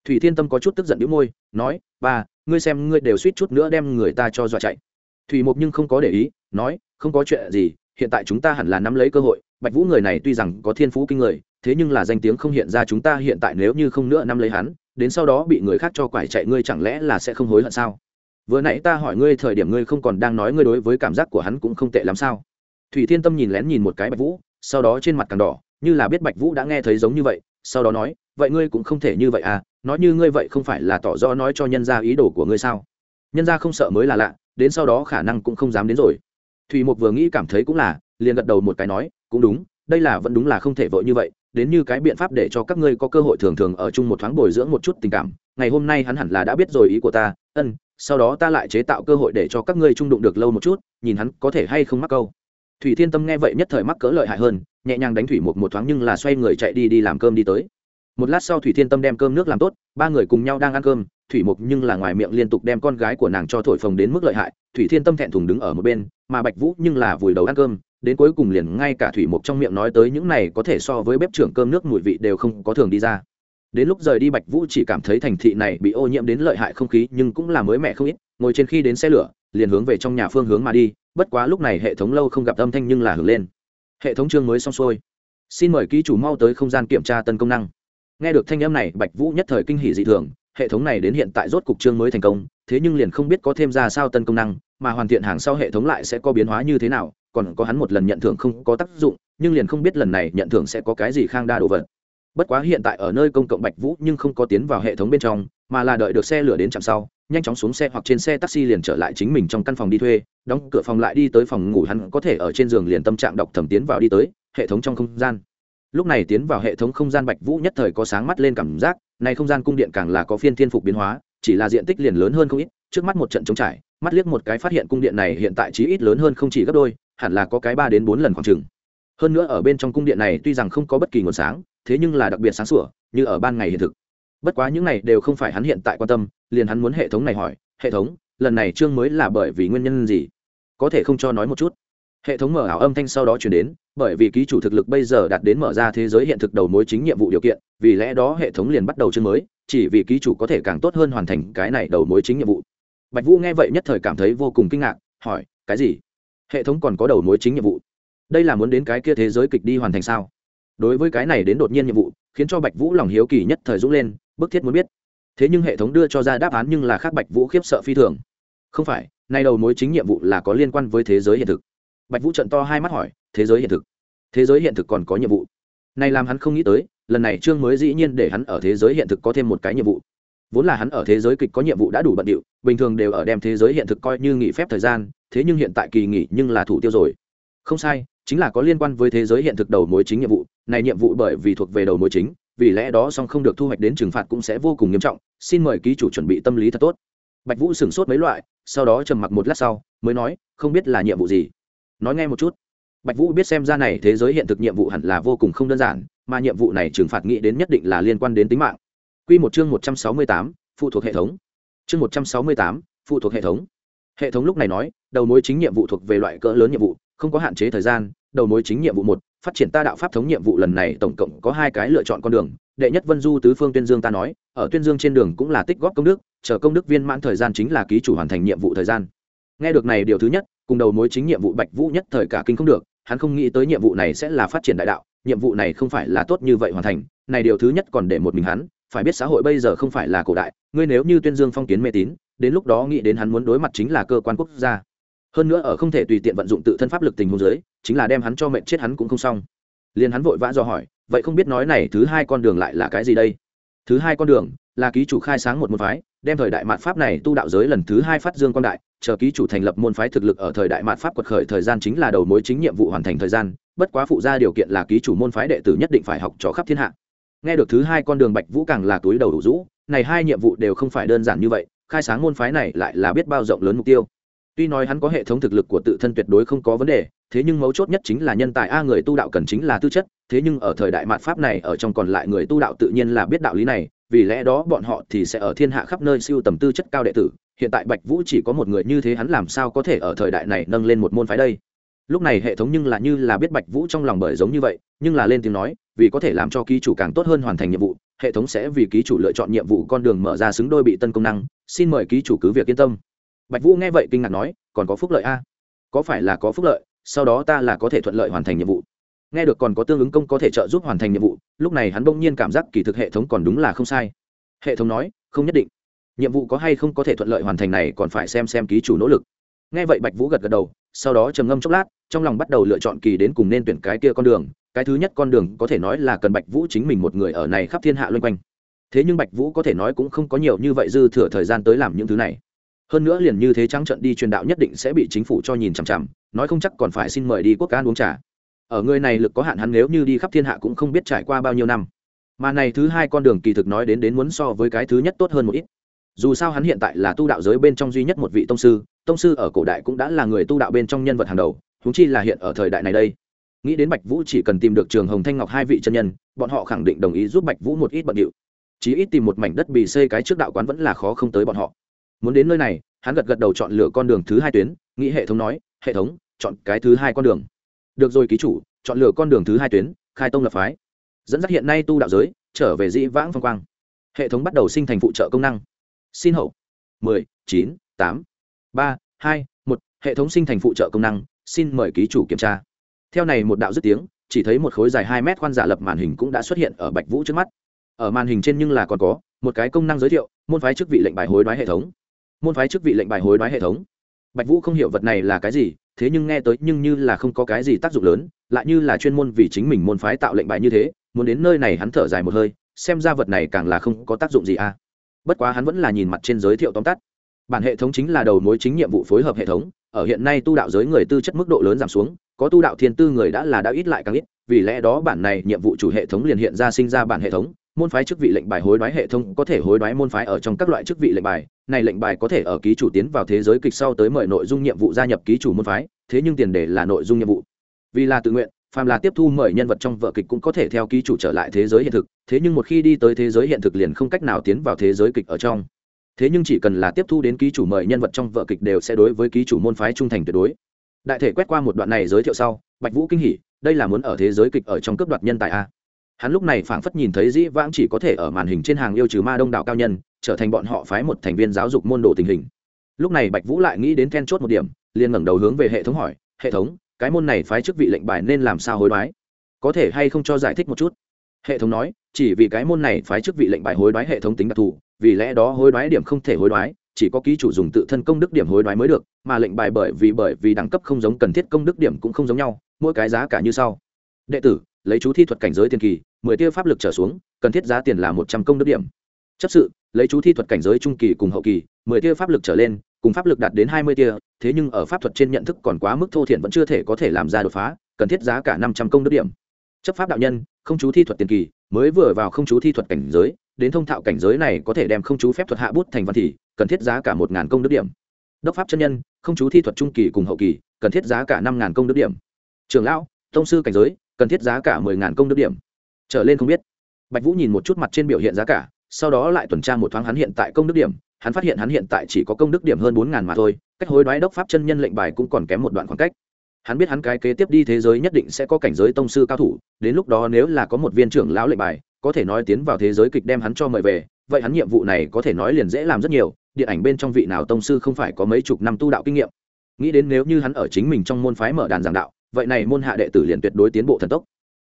Thủy thiên tâm có chút tức giận đĩu môi, nói, ba, ngươi xem ngươi đều suýt chút nữa đem người ta cho dọa chạy. Thủy mục nhưng không có để ý, nói, không có chuyện gì, hiện tại chúng ta hẳn là nắm lấy cơ hội, bạch vũ người này tuy rằng có thiên phú kinh người, thế nhưng là danh tiếng không hiện ra chúng ta hiện tại nếu như không nữa nắm lấy hắn, đến sau đó bị người khác cho quải chạy ngươi chẳng lẽ là sẽ không hối hận sao? Vừa nãy ta hỏi ngươi thời điểm ngươi không còn đang nói ngươi đối với cảm giác của hắn cũng không tệ lắm sao? Thủy thiên tâm nhìn lén nhìn một cái bạch vũ, sau đó trên mặt càng đỏ, như là biết bạch vũ đã nghe thấy giống như vậy, sau đó nói, vậy ngươi cũng không thể như vậy à? Nói như ngươi vậy không phải là tỏ rõ nói cho nhân ra ý đồ của ngươi sao? Nhân ra không sợ mới là lạ, đến sau đó khả năng cũng không dám đến rồi. Thủy mục vừa nghĩ cảm thấy cũng là, liền gật đầu một cái nói, cũng đúng, đây là vẫn đúng là không thể vội như vậy, đến như cái biện pháp để cho các ngươi có cơ hội thường thường ở chung một thoáng bồi dưỡng một chút tình cảm. Ngày hôm nay hắn hẳn là đã biết rồi ý của ta, ân sau đó ta lại chế tạo cơ hội để cho các ngươi trung đụng được lâu một chút, nhìn hắn có thể hay không mắc câu. Thủy thiên tâm nghe vậy nhất thời mắc cỡ lợi hại hơn, nhẹ nhàng đánh thủy một một thoáng nhưng là xoay người chạy đi đi làm cơm đi tới. Một lát sau thủy thiên tâm đem cơm nước làm tốt, ba người cùng nhau đang ăn cơm, thủy mục nhưng là ngoài miệng liên tục đem con gái của nàng cho thổi phồng đến mức lợi hại, thủy thiên tâm thẹn thùng đứng ở một bên, mà bạch vũ nhưng là vùi đầu ăn cơm, đến cuối cùng liền ngay cả thủy mục trong miệng nói tới những này có thể so với bếp trưởng cơm nước mùi vị đều không có thường đi ra đến lúc rời đi bạch vũ chỉ cảm thấy thành thị này bị ô nhiễm đến lợi hại không khí, nhưng cũng là mới mẻ không ít, ngồi trên khi đến xe lửa, liền hướng về trong nhà phương hướng mà đi, bất quá lúc này hệ thống lâu không gặp âm thanh nhưng là hưởng lên. Hệ thống chương mới xong xuôi. Xin mời ký chủ mau tới không gian kiểm tra tân công năng. Nghe được thanh âm này, bạch vũ nhất thời kinh hỉ dị thường, hệ thống này đến hiện tại rốt cục chương mới thành công, thế nhưng liền không biết có thêm ra sao tân công năng, mà hoàn thiện hàng sau hệ thống lại sẽ có biến hóa như thế nào, còn có hắn một lần nhận thưởng không có tác dụng, nhưng liền không biết lần này nhận thưởng sẽ có cái gì khang đa đồ vật bất quá hiện tại ở nơi công cộng bạch vũ nhưng không có tiến vào hệ thống bên trong, mà là đợi được xe lửa đến chạm sau, nhanh chóng xuống xe hoặc trên xe taxi liền trở lại chính mình trong căn phòng đi thuê, đóng cửa phòng lại đi tới phòng ngủ hắn có thể ở trên giường liền tâm trạng đọc thẩm tiến vào đi tới, hệ thống trong không gian. Lúc này tiến vào hệ thống không gian bạch vũ nhất thời có sáng mắt lên cảm giác, này không gian cung điện càng là có phiên thiên phục biến hóa, chỉ là diện tích liền lớn hơn không ít, trước mắt một trận trống trải, mắt liếc một cái phát hiện cung điện này hiện tại chí ít lớn hơn không chỉ gấp đôi, hẳn là có cái ba đến bốn lần khoảng chừng. Hơn nữa ở bên trong cung điện này tuy rằng không có bất kỳ nguồn sáng thế nhưng là đặc biệt sáng sủa, như ở ban ngày hiện thực. Bất quá những này đều không phải hắn hiện tại quan tâm, liền hắn muốn hệ thống này hỏi, hệ thống, lần này chương mới là bởi vì nguyên nhân gì? Có thể không cho nói một chút? Hệ thống mở ảo âm thanh sau đó chuyển đến, bởi vì ký chủ thực lực bây giờ đạt đến mở ra thế giới hiện thực đầu mối chính nhiệm vụ điều kiện, vì lẽ đó hệ thống liền bắt đầu chương mới, chỉ vì ký chủ có thể càng tốt hơn hoàn thành cái này đầu mối chính nhiệm vụ. Bạch vũ nghe vậy nhất thời cảm thấy vô cùng kinh ngạc, hỏi, cái gì? Hệ thống còn có đầu mối chính nhiệm vụ? Đây là muốn đến cái kia thế giới kịch đi hoàn thành sao? Đối với cái này đến đột nhiên nhiệm vụ, khiến cho bạch vũ lòng hiếu kỳ nhất thời dũng lên, bức thiết muốn biết. Thế nhưng hệ thống đưa cho ra đáp án nhưng là khác bạch vũ khiếp sợ phi thường. Không phải nay đầu mối chính nhiệm vụ là có liên quan với thế giới hiện thực. Bạch vũ trận to hai mắt hỏi, thế giới hiện thực? Thế giới hiện thực còn có nhiệm vụ? Này làm hắn không nghĩ tới, lần này trương mới dĩ nhiên để hắn ở thế giới hiện thực có thêm một cái nhiệm vụ. Vốn là hắn ở thế giới kịch có nhiệm vụ đã đủ bận điệu, bình thường đều ở đem thế giới hiện thực coi như nghỉ phép thời gian, thế nhưng hiện tại kỳ nghỉ nhưng là thủ tiêu rồi. Không sai, chính là có liên quan với thế giới hiện thực đầu mối chính nhiệm vụ này nhiệm vụ bởi vì thuộc về đầu mối chính vì lẽ đó song không được thu hoạch đến trừng phạt cũng sẽ vô cùng nghiêm trọng xin mời ký chủ chuẩn bị tâm lý thật tốt bạch vũ sửng sốt mấy loại sau đó trầm mặc một lát sau mới nói không biết là nhiệm vụ gì nói nghe một chút bạch vũ biết xem ra này thế giới hiện thực nhiệm vụ hẳn là vô cùng không đơn giản mà nhiệm vụ này trừng phạt nghĩ đến nhất định là liên quan đến tính mạng Quy một chương một trăm sáu mươi tám, phụ thuộc hệ thống. Chương một trăm sáu mươi tám, phụ thuộc hệ thống. Hệ thống lúc này nói, đầu mối chính nhiệm vụ thuộc về loại cỡ lớn nhiệm vụ, không có hạn chế thời gian, đầu mối chính nhiệm vụ một, phát triển ta đạo pháp thống nhiệm vụ lần này tổng cộng có hai cái lựa chọn con đường, đệ nhất Vân Du tứ phương tuyên dương ta nói, ở tuyên dương trên đường cũng là tích góp công đức, chờ công đức viên mãn thời gian chính là ký chủ hoàn thành nhiệm vụ thời gian. Nghe được này điều thứ nhất, cùng đầu mối chính nhiệm vụ Bạch Vũ nhất thời cả kinh không được, hắn không nghĩ tới nhiệm vụ này sẽ là phát triển đại đạo, nhiệm vụ này không phải là tốt như vậy hoàn thành, này điều thứ nhất còn để một mình hắn, phải biết xã hội bây giờ không phải là cổ đại ngươi nếu như tuyên dương phong kiến mê tín đến lúc đó nghĩ đến hắn muốn đối mặt chính là cơ quan quốc gia hơn nữa ở không thể tùy tiện vận dụng tự thân pháp lực tình huống giới chính là đem hắn cho mệnh chết hắn cũng không xong. Liền hắn vội vã do hỏi, vậy không biết nói này thứ hai con đường lại là cái gì đây? Thứ hai con đường là ký chủ khai sáng một môn phái, đem thời đại mạt pháp này tu đạo giới lần thứ hai phát dương quan đại, chờ ký chủ thành lập môn phái thực lực ở thời đại mạt pháp quật khởi thời gian chính là đầu mối chính nhiệm vụ hoàn thành thời gian, bất quá phụ gia điều kiện là ký chủ môn phái đệ tử nhất định phải học trò khắp thiên hạ. Nghe được thứ hai con đường bạch vũ càng là túi đầu đủ rũ, này hai nhiệm vụ đều không phải đơn giản như vậy, khai sáng môn phái này lại là biết bao rộng lớn mục tiêu tuy nói hắn có hệ thống thực lực của tự thân tuyệt đối không có vấn đề, thế nhưng mấu chốt nhất chính là nhân tài a người tu đạo cần chính là tư chất, thế nhưng ở thời đại mạt pháp này, ở trong còn lại người tu đạo tự nhiên là biết đạo lý này, vì lẽ đó bọn họ thì sẽ ở thiên hạ khắp nơi siêu tầm tư chất cao đệ tử. Hiện tại bạch vũ chỉ có một người, như thế hắn làm sao có thể ở thời đại này nâng lên một môn phái đây? Lúc này hệ thống nhưng là như là biết bạch vũ trong lòng bởi giống như vậy, nhưng là lên tiếng nói, vì có thể làm cho ký chủ càng tốt hơn hoàn thành nhiệm vụ, hệ thống sẽ vì ký chủ lựa chọn nhiệm vụ con đường mở ra xứng đôi bị tân công năng. Xin mời ký chủ cứ việc yên tâm bạch vũ nghe vậy kinh ngạc nói, còn có phúc lợi a? Có phải là có phúc lợi, sau đó ta là có thể thuận lợi hoàn thành nhiệm vụ? Nghe được còn có tương ứng công có thể trợ giúp hoàn thành nhiệm vụ, lúc này hắn bỗng nhiên cảm giác kỳ thực hệ thống còn đúng là không sai. Hệ thống nói, không nhất định. Nhiệm vụ có hay không có thể thuận lợi hoàn thành này còn phải xem xem ký chủ nỗ lực. Nghe vậy bạch vũ gật gật đầu, sau đó trầm ngâm chốc lát, trong lòng bắt đầu lựa chọn kỳ đến cùng nên tuyển cái kia con đường. Cái thứ nhất con đường có thể nói là cần bạch vũ chính mình một người ở này khắp thiên hạ loanh quanh. Thế nhưng bạch vũ có thể nói cũng không có nhiều như vậy dư thừa thời gian tới làm những thứ này hơn nữa liền như thế trắng trận đi truyền đạo nhất định sẽ bị chính phủ cho nhìn chằm chằm, nói không chắc còn phải xin mời đi quốc can uống trà. Ở người này lực có hạn hắn nếu như đi khắp thiên hạ cũng không biết trải qua bao nhiêu năm. Mà này thứ hai con đường kỳ thực nói đến đến muốn so với cái thứ nhất tốt hơn một ít. Dù sao hắn hiện tại là tu đạo giới bên trong duy nhất một vị tông sư tông sư ở cổ đại cũng đã là người tu đạo bên trong nhân vật hàng đầu húng chi là hiện ở thời đại này đây. Nghĩ đến bạch vũ chỉ cần tìm được trường hồng thanh ngọc hai vị chân nhân, bọn họ khẳng định đồng ý giúp bạch vũ một ít bận điệu. Chí ít tìm một mảnh đất bị xây cái trước đạo quán vẫn là khó không tới bọn họ muốn đến nơi này, hắn gật gật đầu chọn lựa con đường thứ hai tuyến, nghĩ hệ thống nói, hệ thống, chọn cái thứ hai con đường. Được rồi ký chủ, chọn lựa con đường thứ hai tuyến, khai tông lập phái. Dẫn dắt hiện nay tu đạo giới, trở về dĩ vãng phong quang. Hệ thống bắt đầu sinh thành phụ trợ công năng. Xin hậu. Mười, chín, tám, ba, hai, một, hệ thống sinh thành phụ trợ công năng, xin mời ký chủ kiểm tra. Theo này một đạo dứt tiếng, chỉ thấy một khối dài hai mét khoan giả lập màn hình cũng đã xuất hiện ở bạch vũ trước mắt. Ở màn hình trên nhưng là còn có một cái công năng giới thiệu, môn phái chức vị lệnh bài hối đoái hệ thống môn phái chức vị lệnh bài hối đoái hệ thống. Bạch vũ không hiểu vật này là cái gì, thế nhưng nghe tới nhưng như là không có cái gì tác dụng lớn, lại như là chuyên môn vì chính mình môn phái tạo lệnh bài như thế, muốn đến nơi này hắn thở dài một hơi, xem ra vật này càng là không có tác dụng gì à. Bất quá hắn vẫn là nhìn mặt trên giới thiệu tóm tắt. Bản hệ thống chính là đầu mối chính nhiệm vụ phối hợp hệ thống, ở hiện nay tu đạo giới người tư chất mức độ lớn giảm xuống, có tu đạo thiên tư người đã là đã ít lại càng ít, vì lẽ đó bản này nhiệm vụ chủ hệ thống liền hiện ra sinh ra bản hệ thống, môn phái chức vị lệnh bài hối đoái hệ thống có thể hối đoái môn phái ở trong các loại chức vị lệnh bài này lệnh bài có thể ở ký chủ tiến vào thế giới kịch sau tới mời nội dung nhiệm vụ gia nhập ký chủ môn phái, thế nhưng tiền đề là nội dung nhiệm vụ. Vì là tự nguyện, phàm là tiếp thu mời nhân vật trong vở kịch cũng có thể theo ký chủ trở lại thế giới hiện thực, thế nhưng một khi đi tới thế giới hiện thực liền không cách nào tiến vào thế giới kịch ở trong. Thế nhưng chỉ cần là tiếp thu đến ký chủ mời nhân vật trong vở kịch đều sẽ đối với ký chủ môn phái trung thành tuyệt đối. Đại thể quét qua một đoạn này giới thiệu sau, bạch vũ kinh hỉ, đây là muốn ở thế giới kịch ở trong cấp đoạt nhân tài a. Hắn lúc này phảng phất nhìn thấy dĩ vãng chỉ có thể ở màn hình trên hàng yêu trừ ma đông đạo cao nhân trở thành bọn họ phái một thành viên giáo dục môn đồ tình hình. Lúc này bạch vũ lại nghĩ đến then chốt một điểm, liền ngẩng đầu hướng về hệ thống hỏi, hệ thống, cái môn này phái chức vị lệnh bài nên làm sao hối đoái? Có thể hay không cho giải thích một chút? Hệ thống nói, chỉ vì cái môn này phái chức vị lệnh bài hối đoái hệ thống tính đặc thù, vì lẽ đó hối đoái điểm không thể hối đoái, chỉ có ký chủ dùng tự thân công đức điểm hối đoái mới được, mà lệnh bài bởi vì bởi vì đẳng cấp không giống cần thiết công đức điểm cũng không giống nhau, mỗi cái giá cả như sau. Đệ tử, lấy chú thi thuật cảnh giới tiền kỳ, mười tia pháp lực trở xuống, cần thiết giá tiền là một trăm công đức điểm chấp sự, lấy chú thi thuật cảnh giới trung kỳ cùng hậu kỳ, mười tia pháp lực trở lên, cùng pháp lực đạt đến hai mươi tia, thế nhưng ở pháp thuật trên nhận thức còn quá mức thô thiện vẫn chưa thể có thể làm ra đột phá, cần thiết giá cả năm trăm công đức điểm. Chấp pháp đạo nhân, không chú thi thuật tiền kỳ, mới vừa vào không chú thi thuật cảnh giới, đến thông thạo cảnh giới này có thể đem không chú phép thuật hạ bút thành văn thì, cần thiết giá cả một ngàn công đức điểm. Đốc pháp chân nhân, không chú thi thuật trung kỳ cùng hậu kỳ, cần thiết giá cả năm ngàn công đức điểm. Trường lão thông sư cảnh giới, cần thiết giá cả mười ngàn công đức điểm. Trở lên không biết. Bạch vũ nhìn một chút mặt trên biểu hiện giá cả sau đó lại tuần tra một thoáng hắn hiện tại công đức điểm, hắn phát hiện hắn hiện tại chỉ có công đức điểm hơn bốn ngàn mà thôi, cách hối đoái đốc pháp chân nhân lệnh bài cũng còn kém một đoạn khoảng cách. Hắn biết hắn cái kế tiếp đi thế giới nhất định sẽ có cảnh giới tông sư cao thủ, đến lúc đó nếu là có một viên trưởng lão lệnh bài, có thể nói tiến vào thế giới kịch đem hắn cho mời về, vậy hắn nhiệm vụ này có thể nói liền dễ làm rất nhiều, điện ảnh bên trong vị nào tông sư không phải có mấy chục năm tu đạo kinh nghiệm. Nghĩ đến nếu như hắn ở chính mình trong môn phái mở đàn giảng đạo, vậy này môn hạ đệ tử liền tuyệt đối tiến bộ thần tốc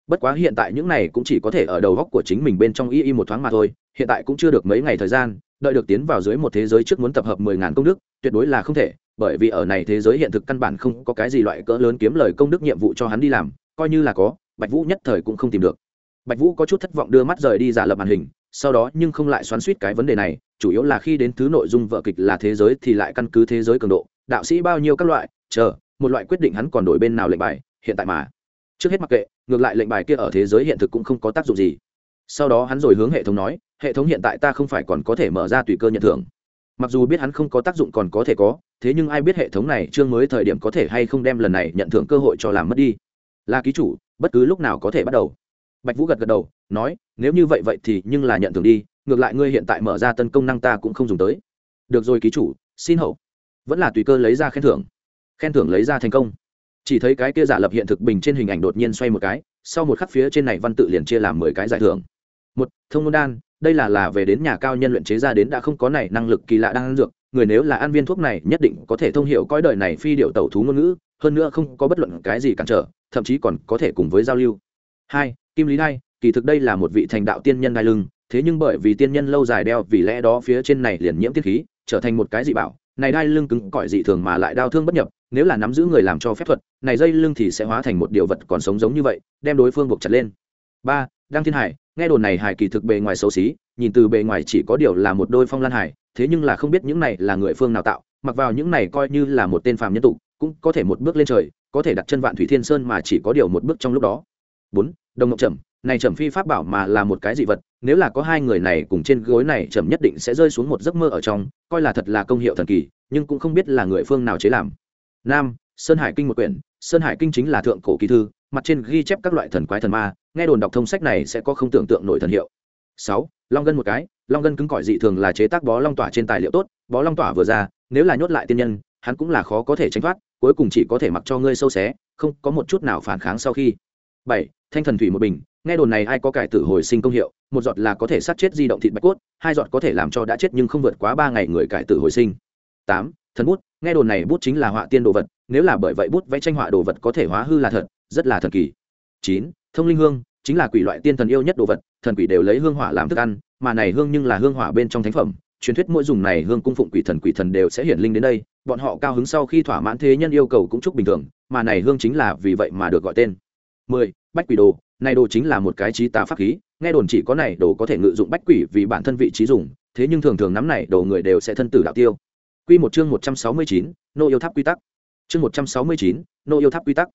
bất quá hiện tại những này cũng chỉ có thể ở đầu góc của chính mình bên trong y y một thoáng mà thôi, hiện tại cũng chưa được mấy ngày thời gian, đợi được tiến vào dưới một thế giới trước muốn tập hợp mười ngàn công đức, tuyệt đối là không thể, bởi vì ở này thế giới hiện thực căn bản không có cái gì loại cỡ lớn kiếm lời công đức nhiệm vụ cho hắn đi làm, coi như là có, bạch vũ nhất thời cũng không tìm được. Bạch vũ có chút thất vọng đưa mắt rời đi giả lập màn hình, sau đó nhưng không lại xoắn suýt cái vấn đề này, chủ yếu là khi đến thứ nội dung vợ kịch là thế giới thì lại căn cứ thế giới cường độ, đạo sĩ bao nhiêu các loại, chờ, một loại quyết định hắn còn đổi bên nào lệnh bài, hiện tại mà. Trước hết mặc kệ ngược lại lệnh bài kia ở thế giới hiện thực cũng không có tác dụng gì. Sau đó hắn rồi hướng hệ thống nói, hệ thống hiện tại ta không phải còn có thể mở ra tùy cơ nhận thưởng. Mặc dù biết hắn không có tác dụng còn có thể có, thế nhưng ai biết hệ thống này chương mới thời điểm có thể hay không đem lần này nhận thưởng cơ hội cho làm mất đi. Là ký chủ, bất cứ lúc nào có thể bắt đầu. Bạch vũ gật gật đầu, nói, nếu như vậy vậy thì nhưng là nhận thưởng đi, ngược lại ngươi hiện tại mở ra tân công năng ta cũng không dùng tới. Được rồi ký chủ, xin hậu. Vẫn là tùy cơ lấy ra khen thưởng. Khen thưởng lấy ra thành công chỉ thấy cái kia giả lập hiện thực bình trên hình ảnh đột nhiên xoay một cái, sau một khắc phía trên này văn tự liền chia làm mười cái giải thưởng. Một, thông môn đan, đây là là về đến nhà cao nhân luyện chế ra đến đã không có này năng lực kỳ lạ đang ăn dược, người nếu là ăn viên thuốc này nhất định có thể thông hiểu coi đời này phi điệu tẩu thú ngôn ngữ, hơn nữa không có bất luận cái gì cản trở, thậm chí còn có thể cùng với giao lưu. Hai, kim lý đai, kỳ thực đây là một vị thành đạo tiên nhân đai lưng, thế nhưng bởi vì tiên nhân lâu dài đeo, vì lẽ đó phía trên này liền nhiễm tiết khí, trở thành một cái dị bảo này đai lưng cứng cỏi dị thường mà lại đau thương bất nhập, nếu là nắm giữ người làm cho phép thuật, này dây lưng thì sẽ hóa thành một điều vật còn sống giống như vậy, đem đối phương buộc chặt lên. Ba, đăng thiên hải, nghe đồn này hải kỳ thực bề ngoài xấu xí, nhìn từ bề ngoài chỉ có điều là một đôi phong lan hải, thế nhưng là không biết những này là người phương nào tạo, mặc vào những này coi như là một tên phàm nhân tụ cũng có thể một bước lên trời, có thể đặt chân vạn thủy thiên sơn mà chỉ có điều một bước trong lúc đó. Bốn, đồng ngọc trầm, này trầm phi pháp bảo mà là một cái dị vật nếu là có hai người này cùng trên gối này trầm nhất định sẽ rơi xuống một giấc mơ ở trong, coi là thật là công hiệu thần kỳ, nhưng cũng không biết là người phương nào chế làm. Nam, sơn hải kinh một quyển, sơn hải kinh chính là thượng cổ kỳ thư, mặt trên ghi chép các loại thần quái thần ma, nghe đồn đọc thông sách này sẽ có không tưởng tượng nổi thần hiệu. Sáu, long gân một cái, long gân cứng cỏi dị thường là chế tác bó long tỏa trên tài liệu tốt, bó long tỏa vừa ra, nếu là nhốt lại tiên nhân, hắn cũng là khó có thể tránh thoát, cuối cùng chỉ có thể mặc cho ngươi sâu xé, không có một chút nào phản kháng sau khi. Bảy, thanh thần thủy một bình nghe đồn này ai có cải tử hồi sinh công hiệu, một giọt là có thể sát chết di động thịt bạch cốt, hai giọt có thể làm cho đã chết nhưng không vượt quá ba ngày người cải tử hồi sinh. Tám, thần bút, nghe đồn này bút chính là họa tiên đồ vật, nếu là bởi vậy bút vẽ tranh họa đồ vật có thể hóa hư là thật, rất là thần kỳ. Chín, thông linh hương, chính là quỷ loại tiên thần yêu nhất đồ vật, thần quỷ đều lấy hương hỏa làm thức ăn, mà này hương nhưng là hương hỏa bên trong thánh phẩm, truyền thuyết mỗi dùng này hương cung phụng quỷ thần quỷ thần đều sẽ hiển linh đến đây, bọn họ cao hứng sau khi thỏa mãn thế nhân yêu cầu cũng chúc bình thường, mà này hương chính là vì vậy mà được gọi tên. Mười, bách quỷ đồ này đồ chính là một cái trí tà pháp khí nghe đồn chỉ có này đồ có thể ngự dụng bách quỷ vì bản thân vị trí dùng thế nhưng thường thường nắm này đồ người đều sẽ thân tử đạo tiêu Quy một chương một trăm sáu mươi chín, nô yêu tháp quy tắc. Chương một trăm sáu mươi chín, nô yêu tháp quy tắc.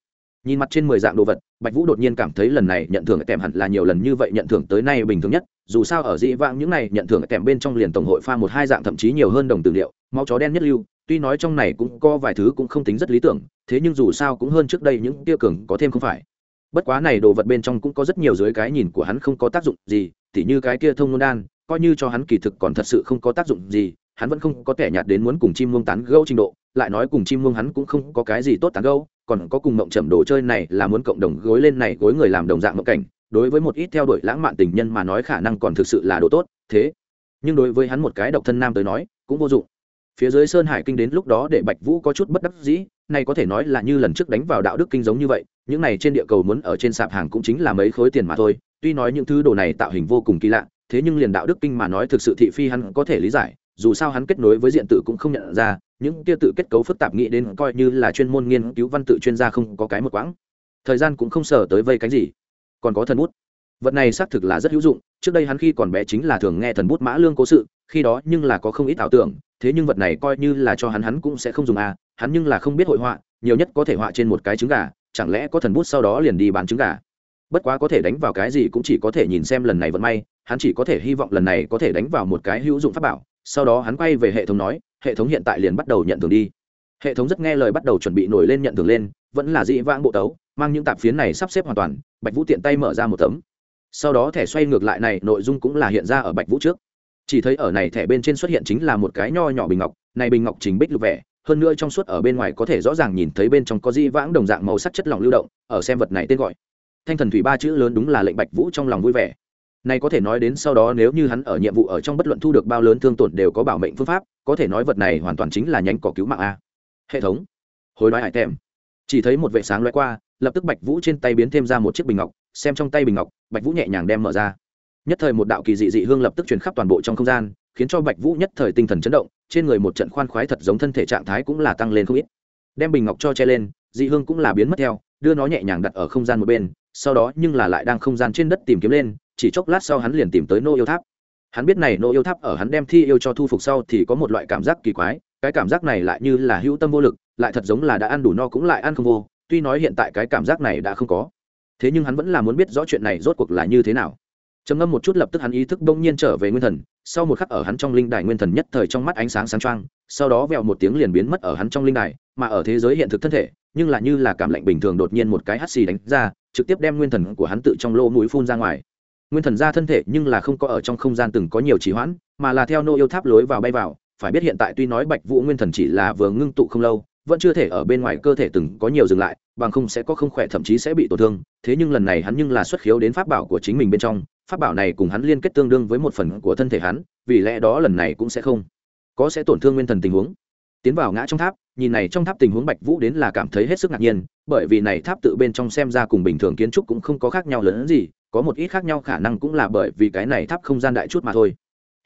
Nhìn mặt trên mười dạng đồ vật, Bạch Vũ đột nhiên cảm thấy lần này nhận thưởng kèm hẳn là nhiều lần như vậy nhận thưởng tới nay bình thường nhất, dù sao ở dị vãng những này nhận thưởng kèm bên trong liền tổng hội pha một hai dạng thậm chí nhiều hơn đồng tử liệu, máu chó đen nhất lưu, tuy nói trong này cũng có vài thứ cũng không tính rất lý tưởng, thế nhưng dù sao cũng hơn trước đây những tiêu cường có thêm không phải bất quá này đồ vật bên trong cũng có rất nhiều dưới cái nhìn của hắn không có tác dụng gì, tỉ như cái kia thông ngôn đan, coi như cho hắn kỳ thực còn thật sự không có tác dụng gì, hắn vẫn không có kẻ nhạt đến muốn cùng chim muông tán gâu trình độ, lại nói cùng chim muông hắn cũng không có cái gì tốt tán gâu còn có cùng mộng trầm đồ chơi này là muốn cộng đồng gối lên này gối người làm đồng dạng mộng cảnh, đối với một ít theo đuổi lãng mạn tình nhân mà nói khả năng còn thực sự là đồ tốt, thế. Nhưng đối với hắn một cái độc thân nam tới nói, cũng vô dụng. Phía dưới sơn hải kinh đến lúc đó để bạch vũ có chút bất đắc dĩ nay có thể nói là như lần trước đánh vào đạo đức kinh giống như vậy những này trên địa cầu muốn ở trên sạp hàng cũng chính là mấy khối tiền mà thôi. Tuy nói những thứ đồ này tạo hình vô cùng kỳ lạ thế nhưng liền đạo đức kinh mà nói thực sự thị phi hắn có thể lý giải dù sao hắn kết nối với diện tự cũng không nhận ra những kia tự kết cấu phức tạp nghĩ đến coi như là chuyên môn nghiên cứu văn tự chuyên gia không có cái một quãng. Thời gian cũng không sở tới vây cánh gì. Còn có thần bút. Vật này xác thực là rất hữu dụng trước đây hắn khi còn bé chính là thường nghe thần bút mã lương cố sự khi đó nhưng là có không ít ảo tưởng thế nhưng vật này coi như là cho hắn hắn cũng sẽ không dùng à, hắn nhưng là không biết hội họa nhiều nhất có thể họa trên một cái trứng gà chẳng lẽ có thần bút sau đó liền đi bán trứng gà? Bất quá có thể đánh vào cái gì cũng chỉ có thể nhìn xem lần này vận may, hắn chỉ có thể hy vọng lần này có thể đánh vào một cái hữu dụng pháp bảo, sau đó hắn quay về hệ thống nói, hệ thống hiện tại liền bắt đầu nhận thưởng đi. Hệ thống rất nghe lời bắt đầu chuẩn bị nổi lên nhận thưởng lên, vẫn là dị vãng bộ tấu, mang những tạp phiến này sắp xếp hoàn toàn, bạch vũ tiện tay mở ra một tấm. Sau đó thẻ xoay ngược lại này, nội dung cũng là hiện ra ở bạch vũ trước. Chỉ thấy ở này thẻ bên trên xuất hiện chính là một cái nho nhỏ bình ngọc, này bình ngọc chính bích lục vẻ hơn nữa trong suốt ở bên ngoài có thể rõ ràng nhìn thấy bên trong có di vãng đồng dạng màu sắc chất lỏng lưu động, ở xem vật này tên gọi. Thanh thần thủy ba chữ lớn đúng là lệnh bạch vũ trong lòng vui vẻ. Này có thể nói đến sau đó nếu như hắn ở nhiệm vụ ở trong bất luận thu được bao lớn thương tổn đều có bảo mệnh phương pháp, có thể nói vật này hoàn toàn chính là nhánh cỏ cứu mạng a. Hệ thống. Hồi nói hải tem chỉ thấy một vệ sáng loay qua, lập tức bạch vũ trên tay biến thêm ra một chiếc bình ngọc, xem trong tay bình ngọc, bạch vũ nhẹ nhàng đem mở ra. Nhất thời một đạo kỳ dị dị hương lập tức truyền khắp toàn bộ trong không gian khiến cho bạch vũ nhất thời tinh thần chấn động, trên người một trận khoan khoái thật giống thân thể trạng thái cũng là tăng lên không ít. Đem bình ngọc cho che lên, dị hương cũng là biến mất theo, đưa nó nhẹ nhàng đặt ở không gian một bên, sau đó nhưng là lại đang không gian trên đất tìm kiếm lên, chỉ chốc lát sau hắn liền tìm tới nô yêu tháp. Hắn biết này nô yêu tháp ở hắn đem thi yêu cho thu phục sau thì có một loại cảm giác kỳ quái, cái cảm giác này lại như là hữu tâm vô lực, lại thật giống là đã ăn đủ no cũng lại ăn không vô, tuy nói hiện tại cái cảm giác này đã không có. Thế nhưng hắn vẫn là muốn biết rõ chuyện này rốt cuộc là như thế nào trầm ngâm một chút lập tức hắn ý thức bỗng nhiên trở về nguyên thần, sau một khắc ở hắn trong linh đài nguyên thần nhất thời trong mắt ánh sáng sáng trang sau đó vẹo một tiếng liền biến mất ở hắn trong linh đài, mà ở thế giới hiện thực thân thể, nhưng là như là cảm lạnh bình thường đột nhiên một cái hắt xì đánh ra, trực tiếp đem nguyên thần của hắn tự trong lỗ mũi phun ra ngoài. Nguyên thần ra thân thể nhưng là không có ở trong không gian từng có nhiều trì hoãn, mà là theo nô yêu tháp lối vào bay vào, phải biết hiện tại tuy nói bạch vũ nguyên thần chỉ là vừa ngưng tụ không lâu vẫn chưa thể ở bên ngoài cơ thể từng có nhiều dừng lại, bằng không sẽ có không khỏe, thậm chí sẽ bị tổn thương. Thế nhưng lần này hắn nhưng là xuất khiếu đến pháp bảo của chính mình bên trong. Pháp bảo này cùng hắn liên kết tương đương với một phần của thân thể hắn, vì lẽ đó lần này cũng sẽ không có sẽ tổn thương nguyên thần tình huống. Tiến vào ngã trong tháp, nhìn này trong tháp tình huống bạch vũ đến là cảm thấy hết sức ngạc nhiên, bởi vì này tháp tự bên trong xem ra cùng bình thường kiến trúc cũng không có khác nhau lớn gì, có một ít khác nhau khả năng cũng là bởi vì cái này tháp không gian đại chút mà thôi.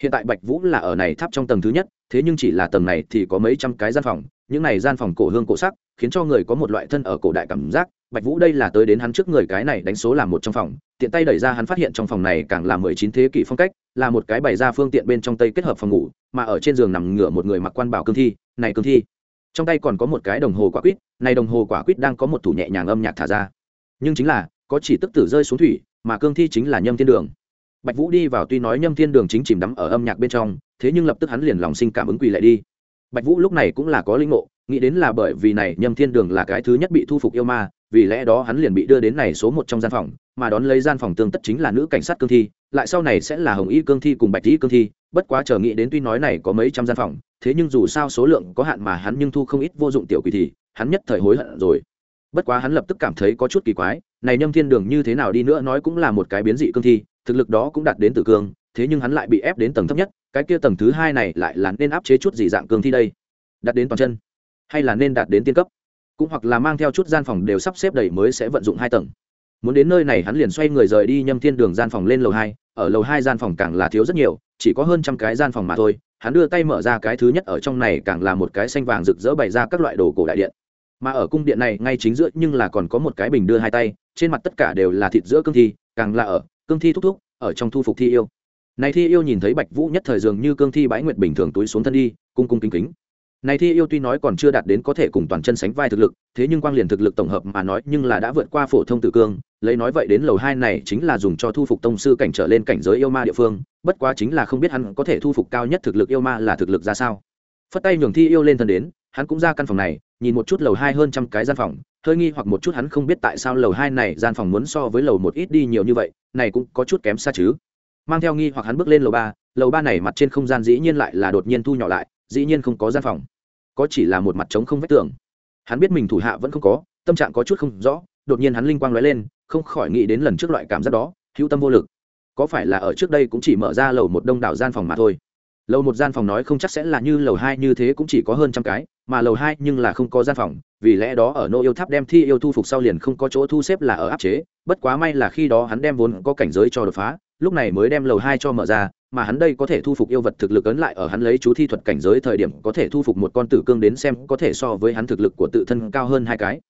Hiện tại bạch vũ là ở này tháp trong tầng thứ nhất, thế nhưng chỉ là tầng này thì có mấy trăm cái gian phòng những này gian phòng cổ hương cổ sắc, khiến cho người có một loại thân ở cổ đại cảm giác. Bạch vũ đây là tới đến hắn trước người cái này đánh số làm một trong phòng. Tiện tay đẩy ra hắn phát hiện trong phòng này càng là mười chín thế kỷ phong cách, là một cái bày ra phương tiện bên trong tây kết hợp phòng ngủ, mà ở trên giường nằm ngửa một người mặc quan bảo cương thi. Này cương thi, trong tay còn có một cái đồng hồ quả quýt, này đồng hồ quả quýt đang có một thủ nhẹ nhàng âm nhạc thả ra. Nhưng chính là, có chỉ tức tử rơi xuống thủy, mà cương thi chính là nhâm thiên đường. Bạch vũ đi vào tuy nói nhâm thiên đường chính chìm đắm ở âm nhạc bên trong, thế nhưng lập tức hắn liền lòng sinh cảm ứng quỳ lại đi bạch vũ lúc này cũng là có linh ngộ, nghĩ đến là bởi vì này nhâm thiên đường là cái thứ nhất bị thu phục yêu ma, vì lẽ đó hắn liền bị đưa đến này số một trong gian phòng, mà đón lấy gian phòng tương tất chính là nữ cảnh sát cương thi, lại sau này sẽ là hồng y cương thi cùng bạch y cương thi, bất quá chờ nghĩ đến tuy nói này có mấy trăm gian phòng, thế nhưng dù sao số lượng có hạn mà hắn nhưng thu không ít vô dụng tiểu quỷ thì, hắn nhất thời hối hận rồi. Bất quá hắn lập tức cảm thấy có chút kỳ quái, này nhâm thiên đường như thế nào đi nữa nói cũng là một cái biến dị cương thi, thực lực đó cũng đạt đến tử cương thế nhưng hắn lại bị ép đến tầng thấp nhất, cái kia tầng thứ hai này lại là nên áp chế chút gì dạng cường thi đây? Đạt đến toàn chân, hay là nên đạt đến tiên cấp? Cũng hoặc là mang theo chút gian phòng đều sắp xếp đầy mới sẽ vận dụng hai tầng. Muốn đến nơi này hắn liền xoay người rời đi nhâm thiên đường gian phòng lên lầu hai, ở lầu hai gian phòng càng là thiếu rất nhiều, chỉ có hơn trăm cái gian phòng mà thôi. Hắn đưa tay mở ra cái thứ nhất ở trong này càng là một cái xanh vàng rực rỡ bày ra các loại đồ cổ đại điện. Mà ở cung điện này, ngay chính giữa nhưng là còn có một cái bình đưa hai tay, trên mặt tất cả đều là thịt giữa cương thi, càng là ở, cương thi thúc thúc, ở trong thu phục thi yêu này thi yêu nhìn thấy bạch vũ nhất thời dường như cương thi bãi nguyệt bình thường túi xuống thân đi, cung cung kính kính. Này thi yêu tuy nói còn chưa đạt đến có thể cùng toàn chân sánh vai thực lực, thế nhưng quang liền thực lực tổng hợp mà nói nhưng là đã vượt qua phổ thông tử cương, lấy nói vậy đến lầu hai này chính là dùng cho thu phục tông sư cảnh trở lên cảnh giới yêu ma địa phương, bất quá chính là không biết hắn có thể thu phục cao nhất thực lực yêu ma là thực lực ra sao. Phất tay nhường thi yêu lên thân đến, hắn cũng ra căn phòng này, nhìn một chút lầu hai hơn trăm cái gian phòng, hơi nghi hoặc một chút hắn không biết tại sao lầu hai này gian phòng muốn so với lầu một ít đi nhiều như vậy, này cũng có chút kém xa chứ mang theo nghi hoặc hắn bước lên lầu ba lầu ba này mặt trên không gian dĩ nhiên lại là đột nhiên thu nhỏ lại, dĩ nhiên không có gian phòng. Có chỉ là một mặt trống không vách tường. Hắn biết mình thủ hạ vẫn không có, tâm trạng có chút không rõ, đột nhiên hắn linh quang lóe lên, không khỏi nghĩ đến lần trước loại cảm giác đó, hữu tâm vô lực. Có phải là ở trước đây cũng chỉ mở ra lầu một đông đảo gian phòng mà thôi? Lầu một gian phòng nói không chắc sẽ là như lầu hai như thế cũng chỉ có hơn trăm cái, mà lầu hai nhưng là không có gian phòng, vì lẽ đó ở nô yêu tháp đem thi yêu thu phục sau liền không có chỗ thu xếp là ở áp chế, bất quá may là khi đó hắn đem vốn có cảnh giới cho đột phá lúc này mới đem lầu hai cho mở ra, mà hắn đây có thể thu phục yêu vật thực lực ấn lại ở hắn lấy chú thi thuật cảnh giới thời điểm có thể thu phục một con tử cương đến xem có thể so với hắn thực lực của tự thân cao hơn hai cái.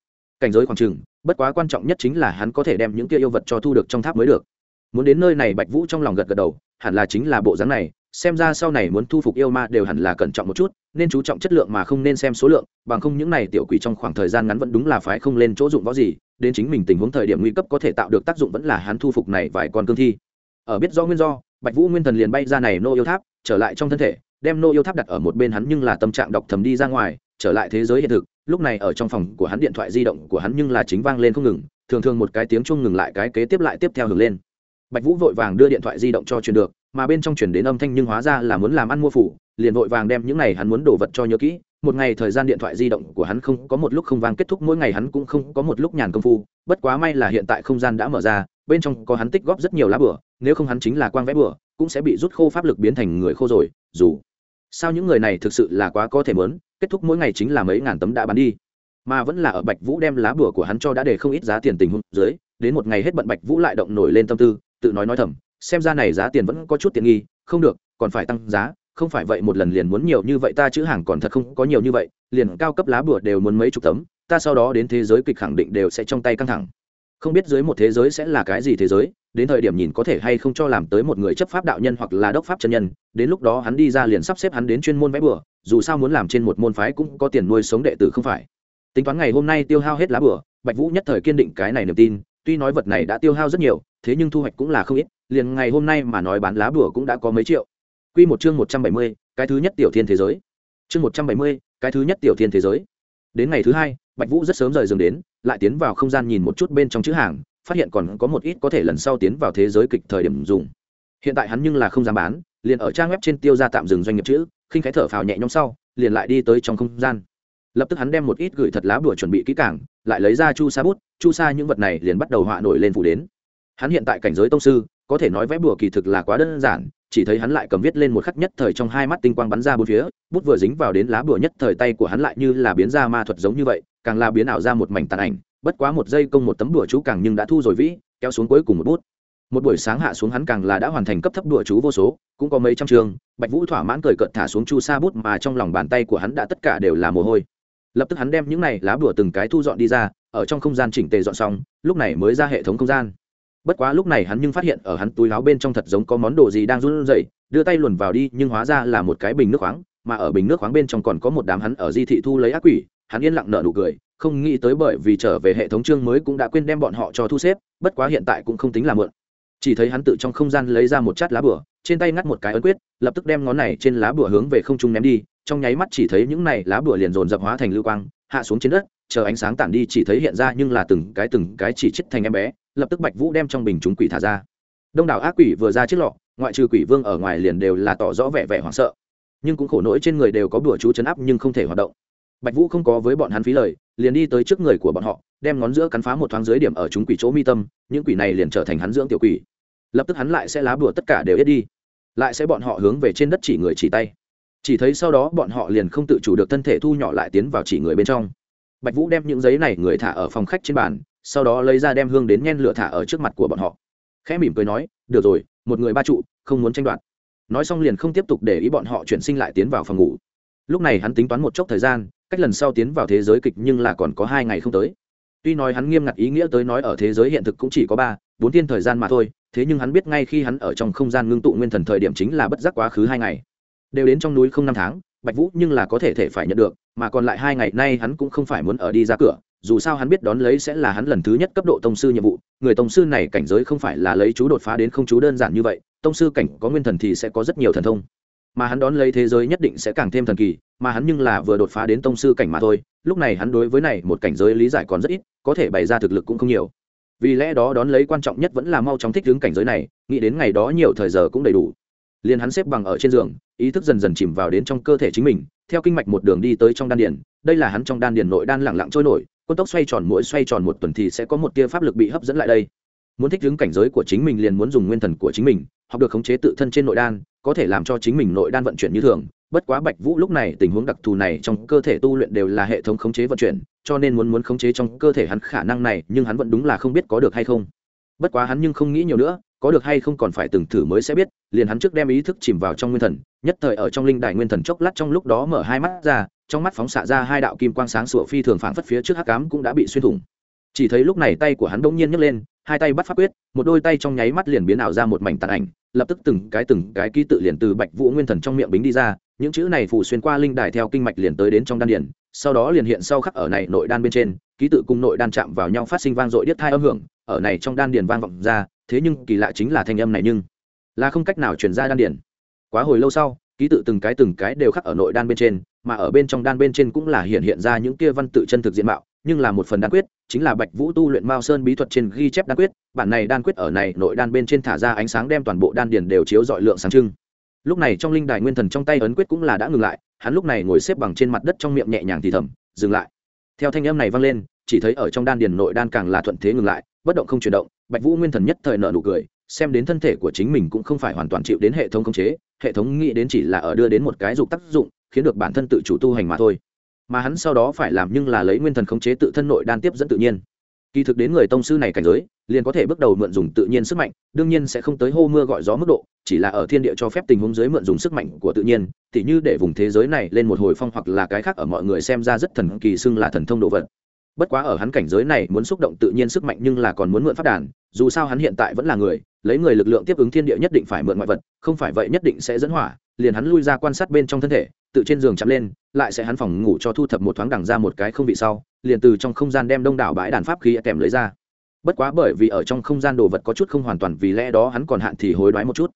Cảnh giới khoảng trừng bất quá quan trọng nhất chính là hắn có thể đem những kia yêu vật cho thu được trong tháp mới được. Muốn đến nơi này, bạch vũ trong lòng gật gật đầu, hẳn là chính là bộ dáng này, xem ra sau này muốn thu phục yêu ma đều hẳn là cẩn trọng một chút, nên chú trọng chất lượng mà không nên xem số lượng, bằng không những này tiểu quỷ trong khoảng thời gian ngắn vẫn đúng là phải không lên chỗ dụng võ gì, đến chính mình tình huống thời điểm nguy cấp có thể tạo được tác dụng vẫn là hắn thu phục này vài con cương thi ở biết do nguyên do, bạch vũ nguyên thần liền bay ra này nô yêu tháp, trở lại trong thân thể, đem nô yêu tháp đặt ở một bên hắn nhưng là tâm trạng đọc thầm đi ra ngoài, trở lại thế giới hiện thực. Lúc này ở trong phòng của hắn điện thoại di động của hắn nhưng là chính vang lên không ngừng, thường thường một cái tiếng chuông ngừng lại, cái kế tiếp lại tiếp theo hưởng lên. Bạch vũ vội vàng đưa điện thoại di động cho truyền được, mà bên trong chuyển đến âm thanh nhưng hóa ra là muốn làm ăn mua phủ, liền vội vàng đem những này hắn muốn đổ vật cho nhớ kỹ. Một ngày thời gian điện thoại di động của hắn không có một lúc không vang kết thúc, mỗi ngày hắn cũng không có một lúc nhàn công phu. Bất quá may là hiện tại không gian đã mở ra, bên trong có hắn tích góp rất nhiều lá bửa nếu không hắn chính là quang vẽ bừa, cũng sẽ bị rút khô pháp lực biến thành người khô rồi, dù sao những người này thực sự là quá có thể mớn, kết thúc mỗi ngày chính là mấy ngàn tấm đã bán đi. Mà vẫn là ở bạch vũ đem lá bừa của hắn cho đã để không ít giá tiền tình huống dưới, đến một ngày hết bận bạch vũ lại động nổi lên tâm tư, tự nói nói thầm, xem ra này giá tiền vẫn có chút tiện nghi, không được, còn phải tăng giá, không phải vậy một lần liền muốn nhiều như vậy ta chữ hàng còn thật không có nhiều như vậy, liền cao cấp lá bừa đều muốn mấy chục tấm, ta sau đó đến thế giới kịch khẳng định đều sẽ trong tay căng thẳng. Không biết dưới một thế giới sẽ là cái gì thế giới đến thời điểm nhìn có thể hay không cho làm tới một người chấp pháp đạo nhân hoặc là đốc pháp chân nhân đến lúc đó hắn đi ra liền sắp xếp hắn đến chuyên môn vẽ bừa dù sao muốn làm trên một môn phái cũng có tiền nuôi sống đệ tử không phải tính toán ngày hôm nay tiêu hao hết lá bừa bạch vũ nhất thời kiên định cái này niềm tin tuy nói vật này đã tiêu hao rất nhiều thế nhưng thu hoạch cũng là không ít liền ngày hôm nay mà nói bán lá bừa cũng đã có mấy triệu Quy một chương một trăm bảy mươi, cái thứ nhất tiểu thiên thế giới. Chương một trăm bảy mươi, cái thứ nhất tiểu thiên thế giới. Đến ngày thứ hai, Bạch Vũ rất sớm rời giường đến, lại tiến vào không gian nhìn một chút bên trong chữ hàng, phát hiện còn có một ít có thể lần sau tiến vào thế giới kịch thời điểm dùng. Hiện tại hắn nhưng là không dám bán, liền ở trang web trên tiêu ra tạm dừng doanh nghiệp chữ, khinh khái thở phào nhẹ nhõm sau, liền lại đi tới trong không gian. Lập tức hắn đem một ít gửi thật lá bùa chuẩn bị kỹ càng, lại lấy ra chu sa bút, chu sa những vật này liền bắt đầu họa nổi lên phủ đến. Hắn hiện tại cảnh giới tông sư, có thể nói vẽ bùa kỳ thực là quá đơn giản, chỉ thấy hắn lại cầm viết lên một khắc nhất thời trong hai mắt tinh quang bắn ra bốn phía, bút vừa dính vào đến lá bùa nhất thời tay của hắn lại như là biến ra ma thuật giống như vậy, càng là biến ảo ra một mảnh tàn ảnh bất quá một giây công một tấm đùa chú càng nhưng đã thu rồi vĩ, kéo xuống cuối cùng một bút. Một buổi sáng hạ xuống hắn càng là đã hoàn thành cấp thấp đùa chú vô số, cũng có mấy trăm trường, bạch vũ thỏa mãn cười cợt thả xuống chu sa bút mà trong lòng bàn tay của hắn đã tất cả đều là mồ hôi. Lập tức hắn đem những này lá bùa từng cái thu dọn đi ra, ở trong không gian chỉnh tề dọn xong, lúc này mới ra hệ thống không gian. Bất quá lúc này hắn nhưng phát hiện ở hắn túi láo bên trong thật giống có món đồ gì đang run rẩy, đưa tay luồn vào đi, nhưng hóa ra là một cái bình nước khoáng, mà ở bình nước khoáng bên trong còn có một đám hắn ở di thị thu lấy ác quỷ, hắn yên lặng nở nụ cười không nghĩ tới bởi vì trở về hệ thống chương mới cũng đã quên đem bọn họ cho thu xếp, bất quá hiện tại cũng không tính là mượn. Chỉ thấy hắn tự trong không gian lấy ra một chát lá bửa trên tay ngắt một cái ấn quyết, lập tức đem ngón này trên lá bửa hướng về không trung ném đi, trong nháy mắt chỉ thấy những này lá bửa liền dồn dập hóa thành lưu quang, hạ xuống trên đất, chờ ánh sáng tản đi chỉ thấy hiện ra nhưng là từng cái từng cái chỉ chết thành em bé, lập tức bạch vũ đem trong bình chúng quỷ thả ra. Đông đảo ác quỷ vừa ra chiếc lọ, ngoại trừ quỷ vương ở ngoài liền đều là tỏ rõ vẻ vẻ hoảng sợ. Nhưng cũng khổ nỗi trên người đều có bùa chú chấn áp nhưng không thể hoạt động bạch vũ không có với bọn hắn phí lời, liền đi tới trước người của bọn họ, đem ngón giữa cắn phá một thoáng dưới điểm ở chúng quỷ chỗ mi tâm, những quỷ này liền trở thành hắn dưỡng tiểu quỷ. Lập tức hắn lại sẽ lá bùa tất cả đều ít đi, lại sẽ bọn họ hướng về trên đất chỉ người chỉ tay. Chỉ thấy sau đó bọn họ liền không tự chủ được thân thể thu nhỏ lại tiến vào chỉ người bên trong. Bạch vũ đem những giấy này người thả ở phòng khách trên bàn, sau đó lấy ra đem hương đến nhen lửa thả ở trước mặt của bọn họ. Khẽ mỉm cười nói, được rồi, một người ba trụ, không muốn tranh đoạt. Nói xong liền không tiếp tục để ý bọn họ chuyển sinh lại tiến vào phòng ngủ. Lúc này hắn tính toán một chốc thời gian cách lần sau tiến vào thế giới kịch nhưng là còn có hai ngày không tới. Tuy nói hắn nghiêm ngặt ý nghĩa tới nói ở thế giới hiện thực cũng chỉ có ba, bốn thiên thời gian mà thôi, thế nhưng hắn biết ngay khi hắn ở trong không gian ngưng tụ nguyên thần thời điểm chính là bất giác quá khứ hai ngày. Đều đến trong núi không năm tháng, bạch vũ nhưng là có thể thể phải nhận được, mà còn lại hai ngày nay hắn cũng không phải muốn ở đi ra cửa, dù sao hắn biết đón lấy sẽ là hắn lần thứ nhất cấp độ tông sư nhiệm vụ, người tông sư này cảnh giới không phải là lấy chú đột phá đến không chú đơn giản như vậy, tông sư cảnh có nguyên thần thì sẽ có rất nhiều thần thông mà hắn đón lấy thế giới nhất định sẽ càng thêm thần kỳ, mà hắn nhưng là vừa đột phá đến tông sư cảnh mà thôi, lúc này hắn đối với này một cảnh giới lý giải còn rất ít, có thể bày ra thực lực cũng không nhiều. Vì lẽ đó đón lấy quan trọng nhất vẫn là mau chóng thích ứng cảnh giới này, nghĩ đến ngày đó nhiều thời giờ cũng đầy đủ. Liền hắn xếp bằng ở trên giường, ý thức dần dần chìm vào đến trong cơ thể chính mình, theo kinh mạch một đường đi tới trong đan điền, đây là hắn trong đan điền nội đan lẳng lặng trôi nổi, quân tốc xoay tròn mỗi xoay tròn một tuần thì sẽ có một tia pháp lực bị hấp dẫn lại đây. Muốn thích ứng cảnh giới của chính mình liền muốn dùng nguyên thần của chính mình, học được khống chế tự thân trên nội đan có thể làm cho chính mình nội đan vận chuyển như thường, bất quá bạch vũ lúc này tình huống đặc thù này trong cơ thể tu luyện đều là hệ thống khống chế vận chuyển, cho nên muốn muốn khống chế trong cơ thể hắn khả năng này, nhưng hắn vẫn đúng là không biết có được hay không. Bất quá hắn nhưng không nghĩ nhiều nữa, có được hay không còn phải từng thử mới sẽ biết, liền hắn trước đem ý thức chìm vào trong nguyên thần, nhất thời ở trong linh đài nguyên thần chốc lát trong lúc đó mở hai mắt ra, trong mắt phóng xạ ra hai đạo kim quang sáng sủa phi thường phảng phất phía trước hắc cám cũng đã bị xuyên thủng. Chỉ thấy lúc này tay của hắn bỗng nhiên nhấc lên hai tay bắt pháp quyết, một đôi tay trong nháy mắt liền biến ảo ra một mảnh tàn ảnh, lập tức từng cái từng cái ký tự liền từ bạch vũ nguyên thần trong miệng bính đi ra, những chữ này phủ xuyên qua linh đài theo kinh mạch liền tới đến trong đan điển sau đó liền hiện sau khắc ở này nội đan bên trên, ký tự cùng nội đan chạm vào nhau phát sinh vang dội điếc thai âm hưởng, ở này trong đan điển vang vọng ra, thế nhưng kỳ lạ chính là thanh âm này nhưng là không cách nào truyền ra đan điển quá hồi lâu sau, ký tự từng cái từng cái đều khắc ở nội đan bên trên, mà ở bên trong đan bên trên cũng là hiện hiện ra những kia văn tự chân thực diện mạo nhưng là một phần đan quyết, chính là bạch vũ tu luyện mao sơn bí thuật trên ghi chép đan quyết, bản này đan quyết ở này nội đan bên trên thả ra ánh sáng đem toàn bộ đan điền đều chiếu dọi lượng sáng trưng. Lúc này trong linh đài nguyên thần trong tay ấn quyết cũng là đã ngừng lại, hắn lúc này ngồi xếp bằng trên mặt đất trong miệng nhẹ nhàng thì thầm, dừng lại. Theo thanh âm này vang lên, chỉ thấy ở trong đan điền nội đan càng là thuận thế ngừng lại, bất động không chuyển động, bạch vũ nguyên thần nhất thời nợ nụ cười, xem đến thân thể của chính mình cũng không phải hoàn toàn chịu đến hệ thống khống chế, hệ thống nghĩ đến chỉ là ở đưa đến một cái dục tác dụng, khiến được bản thân tự chủ tu hành mà thôi mà hắn sau đó phải làm nhưng là lấy nguyên thần khống chế tự thân nội đan tiếp dẫn tự nhiên. Kỳ thực đến người tông sư này cảnh giới, liền có thể bước đầu mượn dùng tự nhiên sức mạnh, đương nhiên sẽ không tới hô mưa gọi gió mức độ, chỉ là ở thiên địa cho phép tình huống dưới mượn dùng sức mạnh của tự nhiên, tỉ như để vùng thế giới này lên một hồi phong hoặc là cái khác ở mọi người xem ra rất thần kỳ xưng là thần thông độ vật bất quá ở hắn cảnh giới này muốn xúc động tự nhiên sức mạnh nhưng là còn muốn mượn phát đàn, dù sao hắn hiện tại vẫn là người, lấy người lực lượng tiếp ứng thiên địa nhất định phải mượn ngoại vật, không phải vậy nhất định sẽ dẫn hỏa, liền hắn lui ra quan sát bên trong thân thể tự trên giường chạm lên, lại sẽ hắn phòng ngủ cho thu thập một thoáng đằng ra một cái không vị sau, liền từ trong không gian đem đông đảo bãi đàn pháp khí kèm lấy ra. Bất quá bởi vì ở trong không gian đồ vật có chút không hoàn toàn, vì lẽ đó hắn còn hạn thì hối đoái một chút.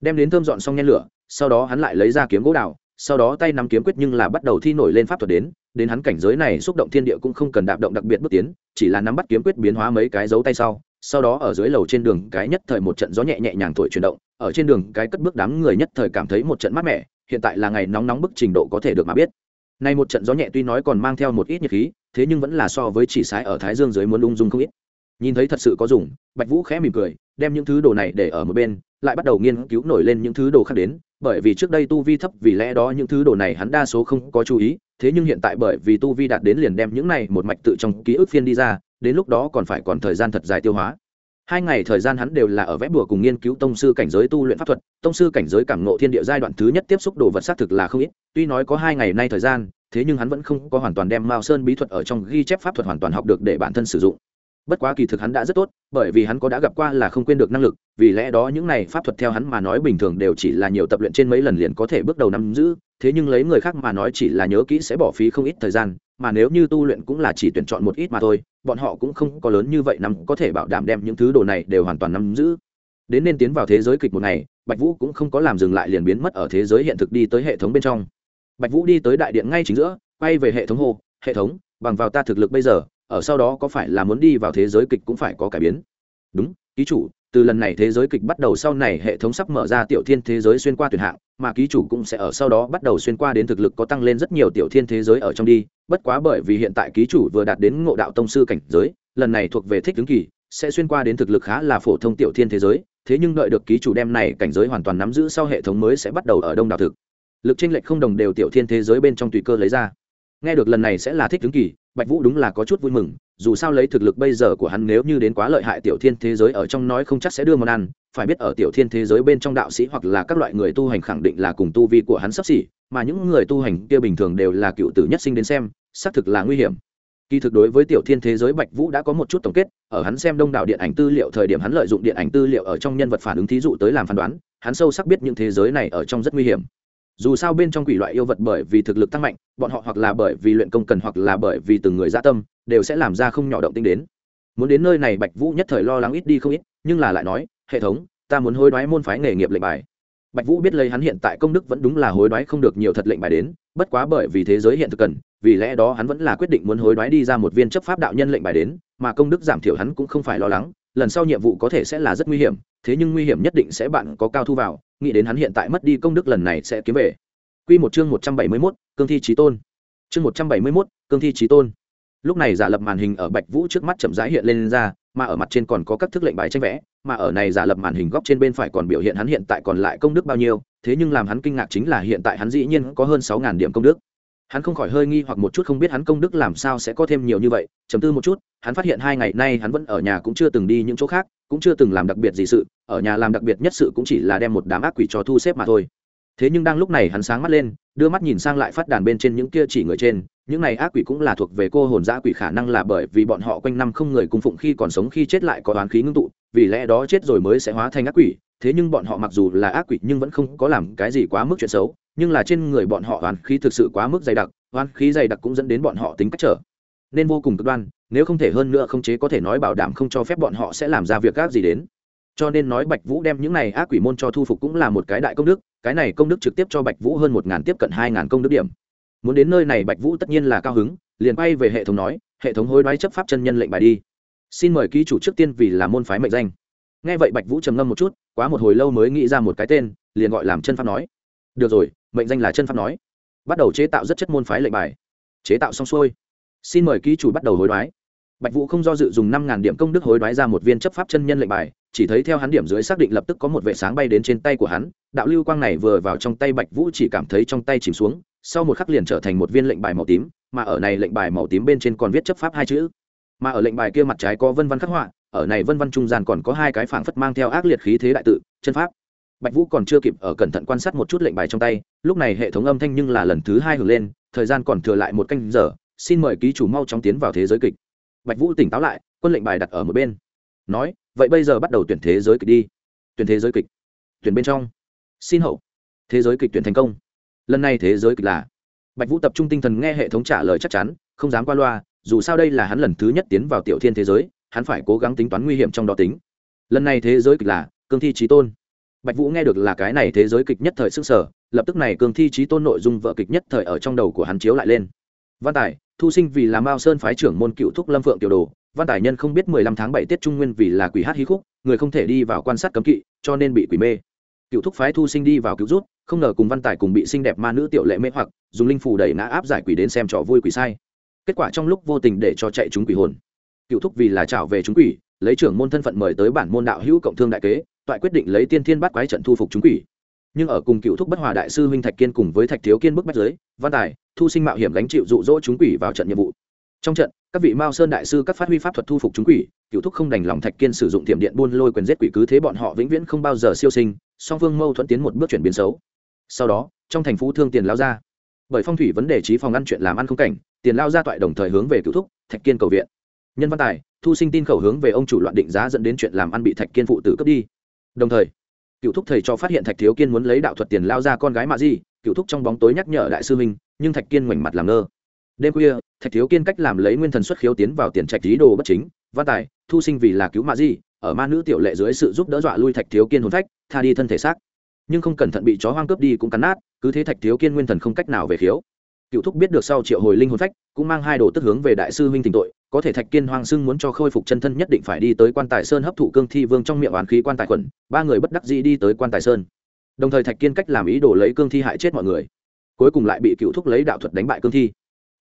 Đem đến thơm dọn xong nhen lửa, sau đó hắn lại lấy ra kiếm gỗ đào, sau đó tay nắm kiếm quyết nhưng là bắt đầu thi nổi lên pháp thuật đến đến hắn cảnh giới này xúc động thiên địa cũng không cần đạp động đặc biệt bước tiến, chỉ là nắm bắt kiếm quyết biến hóa mấy cái dấu tay sau sau đó ở dưới lầu trên đường cái nhất thời một trận gió nhẹ nhẹ nhàng thổi chuyển động, ở trên đường cái cất bước đám người nhất thời cảm thấy một trận mát mẻ hiện tại là ngày nóng nóng bức trình độ có thể được mà biết. Nay một trận gió nhẹ tuy nói còn mang theo một ít nhiệt khí, thế nhưng vẫn là so với chỉ sái ở thái dương dưới muốn lung dung không ít. Nhìn thấy thật sự có dùng, bạch vũ khẽ mỉm cười, đem những thứ đồ này để ở một bên, lại bắt đầu nghiên cứu nổi lên những thứ đồ khác đến, bởi vì trước đây tu vi thấp, vì lẽ đó những thứ đồ này hắn đa số không có chú ý, thế nhưng hiện tại bởi vì tu vi đạt đến liền đem những này một mạch tự trong ký ức phiên đi ra, đến lúc đó còn phải còn thời gian thật dài tiêu hóa hai ngày thời gian hắn đều là ở vẽ bùa cùng nghiên cứu tông sư cảnh giới tu luyện pháp thuật, tông sư cảnh giới cảm ngộ thiên địa giai đoạn thứ nhất tiếp xúc đồ vật xác thực là không ít, tuy nói có hai ngày nay thời gian, thế nhưng hắn vẫn không có hoàn toàn đem mao sơn bí thuật ở trong ghi chép pháp thuật hoàn toàn học được để bản thân sử dụng. Bất quá kỳ thực hắn đã rất tốt, bởi vì hắn có đã gặp qua là không quên được năng lực, vì lẽ đó những này pháp thuật theo hắn mà nói bình thường đều chỉ là nhiều tập luyện trên mấy lần liền có thể bước đầu nắm giữ, thế nhưng lấy người khác mà nói chỉ là nhớ kỹ sẽ bỏ phí không ít thời gian mà nếu như tu luyện cũng là chỉ tuyển chọn một ít mà thôi, bọn họ cũng không có lớn như vậy nắm có thể bảo đảm đem những thứ đồ này đều hoàn toàn nắm giữ. Đến nên tiến vào thế giới kịch một ngày, bạch vũ cũng không có làm dừng lại liền biến mất ở thế giới hiện thực đi tới hệ thống bên trong. Bạch vũ đi tới đại điện ngay chính giữa, quay về hệ thống hồ hệ thống, bằng vào ta thực lực bây giờ, ở sau đó có phải là muốn đi vào thế giới kịch cũng phải có cải biến. Đúng, ký chủ, từ lần này thế giới kịch bắt đầu sau này hệ thống sắp mở ra tiểu thiên thế giới xuyên qua tuyển hạng mà ký chủ cũng sẽ ở sau đó bắt đầu xuyên qua đến thực lực có tăng lên rất nhiều tiểu thiên thế giới ở trong đi. Bất quá bởi vì hiện tại ký chủ vừa đạt đến ngộ đạo tông sư cảnh giới, lần này thuộc về thích ứng kỳ, sẽ xuyên qua đến thực lực khá là phổ thông tiểu thiên thế giới. Thế nhưng đợi được ký chủ đem này cảnh giới hoàn toàn nắm giữ sau hệ thống mới sẽ bắt đầu ở đông đảo thực. Lực tranh lệch không đồng đều tiểu thiên thế giới bên trong tùy cơ lấy ra. Nghe được lần này sẽ là thích ứng kỳ bạch vũ đúng là có chút vui mừng, dù sao lấy thực lực bây giờ của hắn nếu như đến quá lợi hại tiểu thiên thế giới ở trong nói không chắc sẽ đưa món ăn, phải biết ở tiểu thiên thế giới bên trong đạo sĩ hoặc là các loại người tu hành khẳng định là cùng tu vi của hắn sắp xỉ, mà những người tu hành kia bình thường đều là cựu tử nhất sinh đến xem, xác thực là nguy hiểm. Kỳ thực đối với tiểu thiên thế giới bạch vũ đã có một chút tổng kết, ở hắn xem đông đảo điện ảnh tư liệu thời điểm hắn lợi dụng điện ảnh tư liệu ở trong nhân vật phản ứng thí dụ tới làm phán đoán, hắn sâu sắc biết những thế giới này ở trong rất nguy hiểm dù sao bên trong quỷ loại yêu vật bởi vì thực lực tăng mạnh, bọn họ hoặc là bởi vì luyện công cần hoặc là bởi vì từng người gia tâm, đều sẽ làm ra không nhỏ động tinh đến. Muốn đến nơi này, bạch vũ nhất thời lo lắng ít đi không ít, nhưng là lại nói, hệ thống, ta muốn hối đoái môn phái nghề nghiệp lệnh bài. Bạch vũ biết lấy hắn hiện tại công đức vẫn đúng là hối đoái không được nhiều thật lệnh bài đến, bất quá bởi vì thế giới hiện thực cần, vì lẽ đó hắn vẫn là quyết định muốn hối đoái đi ra một viên chấp pháp đạo nhân lệnh bài đến, mà công đức giảm thiểu hắn cũng không phải lo lắng, lần sau nhiệm vụ có thể sẽ là rất nguy hiểm thế nhưng nguy hiểm nhất định sẽ bạn có cao thu vào nghĩ đến hắn hiện tại mất đi công đức lần này sẽ kiếm về Quy một chương 171, cương thi chí tôn. Chương 171, cương thi chí tôn. Lúc này giả lập màn hình ở Bạch Vũ trước mắt chậm rãi hiện lên, ra, mà ở mặt trên còn có các thức lệnh bài tranh vẽ, mà ở này giả lập màn hình góc trên bên phải còn biểu hiện hắn hiện tại còn lại công đức bao nhiêu, thế nhưng làm hắn kinh ngạc chính là hiện tại hắn dĩ nhiên có hơn 6000 điểm công đức. Hắn không khỏi hơi nghi hoặc một chút không biết hắn công đức làm sao sẽ có thêm nhiều như vậy, chấm tư một chút, hắn phát hiện hai ngày nay hắn vẫn ở nhà cũng chưa từng đi những chỗ khác, cũng chưa từng làm đặc biệt gì sự, ở nhà làm đặc biệt nhất sự cũng chỉ là đem một đám ác quỷ cho thu xếp mà thôi. Thế nhưng đang lúc này hắn sáng mắt lên đưa mắt nhìn sang lại phát đàn bên trên những kia chỉ người trên những này ác quỷ cũng là thuộc về cô hồn giã quỷ khả năng là bởi vì bọn họ quanh năm không người cung phụng khi còn sống khi chết lại có oán khí ngưng tụ vì lẽ đó chết rồi mới sẽ hóa thành ác quỷ. Thế nhưng bọn họ mặc dù là ác quỷ nhưng vẫn không có làm cái gì quá mức chuyện xấu nhưng là trên người bọn họ oán khí thực sự quá mức dày đặc oán khí dày đặc cũng dẫn đến bọn họ tính cách trở nên vô cùng cực đoan nếu không thể hơn nữa không chế có thể nói bảo đảm không cho phép bọn họ sẽ làm ra việc ác gì đến. Cho nên nói bạch vũ đem những này ác quỷ môn cho thu phục cũng là một cái đại công đức, cái này công đức trực tiếp cho bạch vũ hơn một ngàn tiếp cận hai ngàn công đức điểm. Muốn đến nơi này bạch vũ tất nhiên là cao hứng, liền bay về hệ thống nói, hệ thống hối đoái chấp pháp chân nhân lệnh bài đi. Xin mời ký chủ trước tiên vì là môn phái mệnh danh. Nghe vậy bạch vũ trầm ngâm một chút, quá một hồi lâu mới nghĩ ra một cái tên, liền gọi làm chân pháp nói. Được rồi, mệnh danh là chân pháp nói. Bắt đầu chế tạo rất chất môn phái lệnh bài. Chế tạo xong xuôi xin mời ký chủ bắt đầu hối đoái. Bạch vũ không do dự dùng năm ngàn điểm công đức hối đoái ra một viên chấp pháp chân nhân lệnh bài, chỉ thấy theo hắn điểm dưới xác định lập tức có một vệ sáng bay đến trên tay của hắn, đạo lưu quang này vừa vào trong tay bạch vũ chỉ cảm thấy trong tay chìm xuống, sau một khắc liền trở thành một viên lệnh bài màu tím, mà ở này lệnh bài màu tím bên trên còn viết chấp pháp hai chữ. Mà ở lệnh bài kia mặt trái có vân văn khắc họa, ở này vân văn trung gian còn có hai cái phảng phất mang theo ác liệt khí thế đại tự, chân pháp. Bạch vũ còn chưa kịp ở cẩn thận quan sát một chút lệnh bài trong tay, lúc này hệ thống âm thanh nhưng là lần thứ hai hưởng lên, thời gian còn thừa lại một canh giờ xin mời ký chủ mau chóng tiến vào thế giới kịch. Bạch vũ tỉnh táo lại, quân lệnh bài đặt ở một bên. Nói, vậy bây giờ bắt đầu tuyển thế giới kịch đi. Tuyển thế giới kịch. Tuyển bên trong. Xin hậu. Thế giới kịch tuyển thành công. Lần này thế giới kịch là. Bạch vũ tập trung tinh thần nghe hệ thống trả lời chắc chắn, không dám qua loa, dù sao đây là hắn lần thứ nhất tiến vào tiểu thiên thế giới, hắn phải cố gắng tính toán nguy hiểm trong đó tính. Lần này thế giới kịch là, cương thi trí tôn. Bạch vũ nghe được là cái này thế giới kịch nhất thời sức sở lập tức này cương thi trí tôn nội dung vợ kịch nhất thời ở trong đầu của hắn chiếu lại lên. Văn tài thu sinh vì là mao sơn phái trưởng môn cựu thúc lâm phượng tiểu đồ, văn tài nhân không biết mười lăm tháng bảy tiết trung nguyên vì là quỷ hát hí khúc, người không thể đi vào quan sát cấm kỵ, cho nên bị quỷ mê. Cựu thúc phái thu sinh đi vào cứu rút, không ngờ cùng văn tài cùng bị xinh đẹp ma nữ tiểu lệ mê hoặc, dùng linh phù đẩy ngã áp giải quỷ đến xem trò vui quỷ sai. Kết quả trong lúc vô tình để cho chạy chúng quỷ hồn. Cựu thúc vì là trảo về chúng quỷ, lấy trưởng môn thân phận mời tới bản môn đạo hữu cộng thương đại kế, toại quyết định lấy tiên thiên bắt quái trận thu phục chúng quỷ nhưng ở cùng cựu thúc bất hòa đại sư huynh thạch kiên cùng với thạch thiếu kiên bức bách giới, văn tài, thu sinh mạo hiểm gánh chịu dụ dỗ chúng quỷ vào trận nhiệm vụ. Trong trận, các vị mao sơn đại sư các phát huy pháp thuật thu phục chúng quỷ, cựu thúc không đành lòng thạch kiên sử dụng tiệm điện buôn lôi quyền giết quỷ cứ thế bọn họ vĩnh viễn không bao giờ siêu sinh, song phương mâu thuẫn tiến một bước chuyển biến xấu. Sau đó, trong thành phố thương tiền lao ra. Bởi phong thủy vấn đề trí phòng ăn chuyện làm ăn không cảnh, tiền lao ra toại đồng thời hướng về cựu thúc, thạch kiên cầu viện. Nhân văn tài, thu sinh tin khẩu hướng về ông chủ loạn định giá dẫn đến chuyện làm ăn bị thạch kiên phụ tử cướp đi. Đồng thời cựu thúc thầy cho phát hiện thạch thiếu kiên muốn lấy đạo thuật tiền lao ra con gái mạ di, cựu thúc trong bóng tối nhắc nhở đại sư minh nhưng thạch kiên ngoảnh mặt làm ngơ. Đêm khuya, thạch thiếu kiên cách làm lấy nguyên thần xuất khiếu tiến vào tiền trạch lý đồ bất chính, văn tài, thu sinh vì là cứu mạ di, ở ma nữ tiểu lệ dưới sự giúp đỡ dọa lui thạch thiếu kiên hồn phách, tha đi thân thể xác. Nhưng không cẩn thận bị chó hoang cướp đi cũng cắn nát, cứ thế thạch thiếu kiên nguyên thần không cách nào về khiếu cựu thúc biết được sau triệu hồi linh hồn phách, cũng mang hai đồ tức hướng về đại sư huynh tình tội, có thể thạch kiên hoang sưng muốn cho khôi phục chân thân nhất định phải đi tới quan tài sơn hấp thụ cương thi vương trong miệng oán khí quan tài khuẩn, ba người bất đắc dĩ đi tới quan tài sơn. Đồng thời thạch kiên cách làm ý đồ lấy cương thi hại chết mọi người. Cuối cùng lại bị cựu thúc lấy đạo thuật đánh bại cương thi.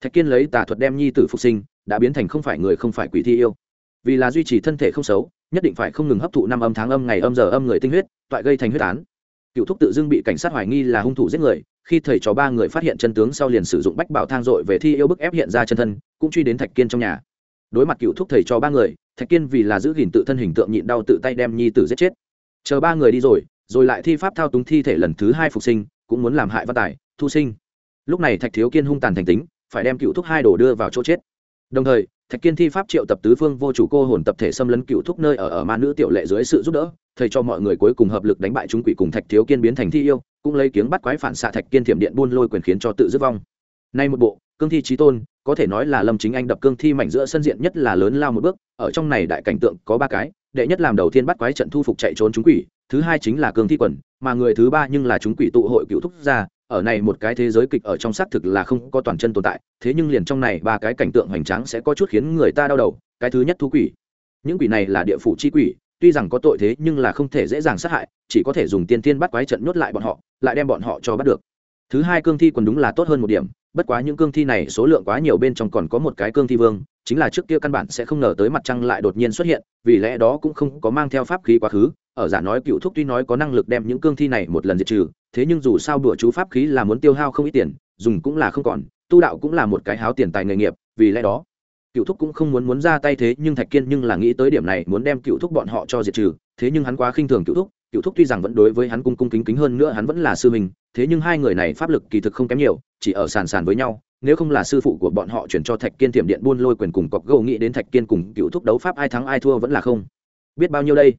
Thạch kiên lấy tà thuật đem nhi tử phục sinh, đã biến thành không phải người không phải quỷ thi yêu. Vì là duy trì thân thể không xấu, nhất định phải không ngừng hấp thụ năm âm tháng âm ngày âm giờ âm người tinh huyết, toại gây thành huyết án. Cựu thúc tự dưng bị cảnh sát hoài nghi là hung thủ giết người khi thầy trò ba người phát hiện chân tướng sau liền sử dụng bách bảo thang dội về thi yêu bức ép hiện ra chân thân, cũng truy đến thạch kiên trong nhà. Đối mặt cựu thúc thầy trò ba người, thạch kiên vì là giữ gìn tự thân hình tượng nhịn đau tự tay đem nhi tử giết chết. Chờ ba người đi rồi rồi lại thi pháp thao túng thi thể lần thứ hai phục sinh, cũng muốn làm hại văn tài, thu sinh. Lúc này thạch thiếu kiên hung tàn thành tính, phải đem cựu thúc hai đồ đưa vào chỗ chết. Đồng thời, thạch kiên thi pháp triệu tập tứ phương vô chủ cô hồn tập thể xâm lấn cựu thúc nơi ở ở ma nữ tiểu lệ dưới sự giúp đỡ thầy cho mọi người cuối cùng hợp lực đánh bại chúng quỷ cùng thạch thiếu kiên biến thành thi yêu, cũng lấy kiếng bắt quái phản xạ thạch kiên thiểm điện buôn lôi quyền khiến cho tự dứt vong. Nay một bộ, cương thi trí tôn, có thể nói là lâm chính anh đập cương thi mảnh giữa sân diện nhất là lớn lao một bước, ở trong này đại cảnh tượng có ba cái, đệ nhất làm đầu tiên bắt quái trận thu phục chạy trốn chúng quỷ, thứ hai chính là cương thi quần, mà người thứ ba nhưng là chúng quỷ tụ hội cựu thúc gia, ở này một cái thế giới kịch ở trong xác thực là không có toàn chân tồn tại, thế nhưng liền trong này ba cái cảnh tượng hoành tráng sẽ có chút khiến người ta đau đầu, cái thứ nhất thú quỷ. Những quỷ này là địa phủ chi quỷ tuy rằng có tội thế nhưng là không thể dễ dàng sát hại, chỉ có thể dùng tiên tiên bắt quái trận nhốt lại bọn họ, lại đem bọn họ cho bắt được. Thứ hai cương thi quần đúng là tốt hơn một điểm, bất quá những cương thi này số lượng quá nhiều bên trong còn có một cái cương thi vương, chính là trước kia căn bản sẽ không ngờ tới mặt trăng lại đột nhiên xuất hiện, vì lẽ đó cũng không có mang theo pháp khí quá khứ, ở giả nói cựu thúc tuy nói có năng lực đem những cương thi này một lần diệt trừ, thế nhưng dù sao đùa chú pháp khí là muốn tiêu hao không ít tiền, dùng cũng là không còn, tu đạo cũng là một cái háo tiền tài nghề nghiệp, vì lẽ đó cựu thúc cũng không muốn muốn ra tay thế, nhưng thạch kiên nhưng là nghĩ tới điểm này, muốn đem cựu thúc bọn họ cho diệt trừ. Thế nhưng hắn quá khinh thường cựu thúc. Cựu thúc tuy rằng vẫn đối với hắn cung cung kính kính hơn nữa, hắn vẫn là sư mình thế nhưng hai người này pháp lực kỳ thực không kém nhiều, chỉ ở sàn sàn với nhau. Nếu không là sư phụ của bọn họ chuyển cho thạch kiên thiểm điện buôn lôi quyền cùng cọc gâu nghĩ đến thạch kiên cùng cựu thúc đấu pháp ai thắng ai thua vẫn là không biết bao nhiêu đây.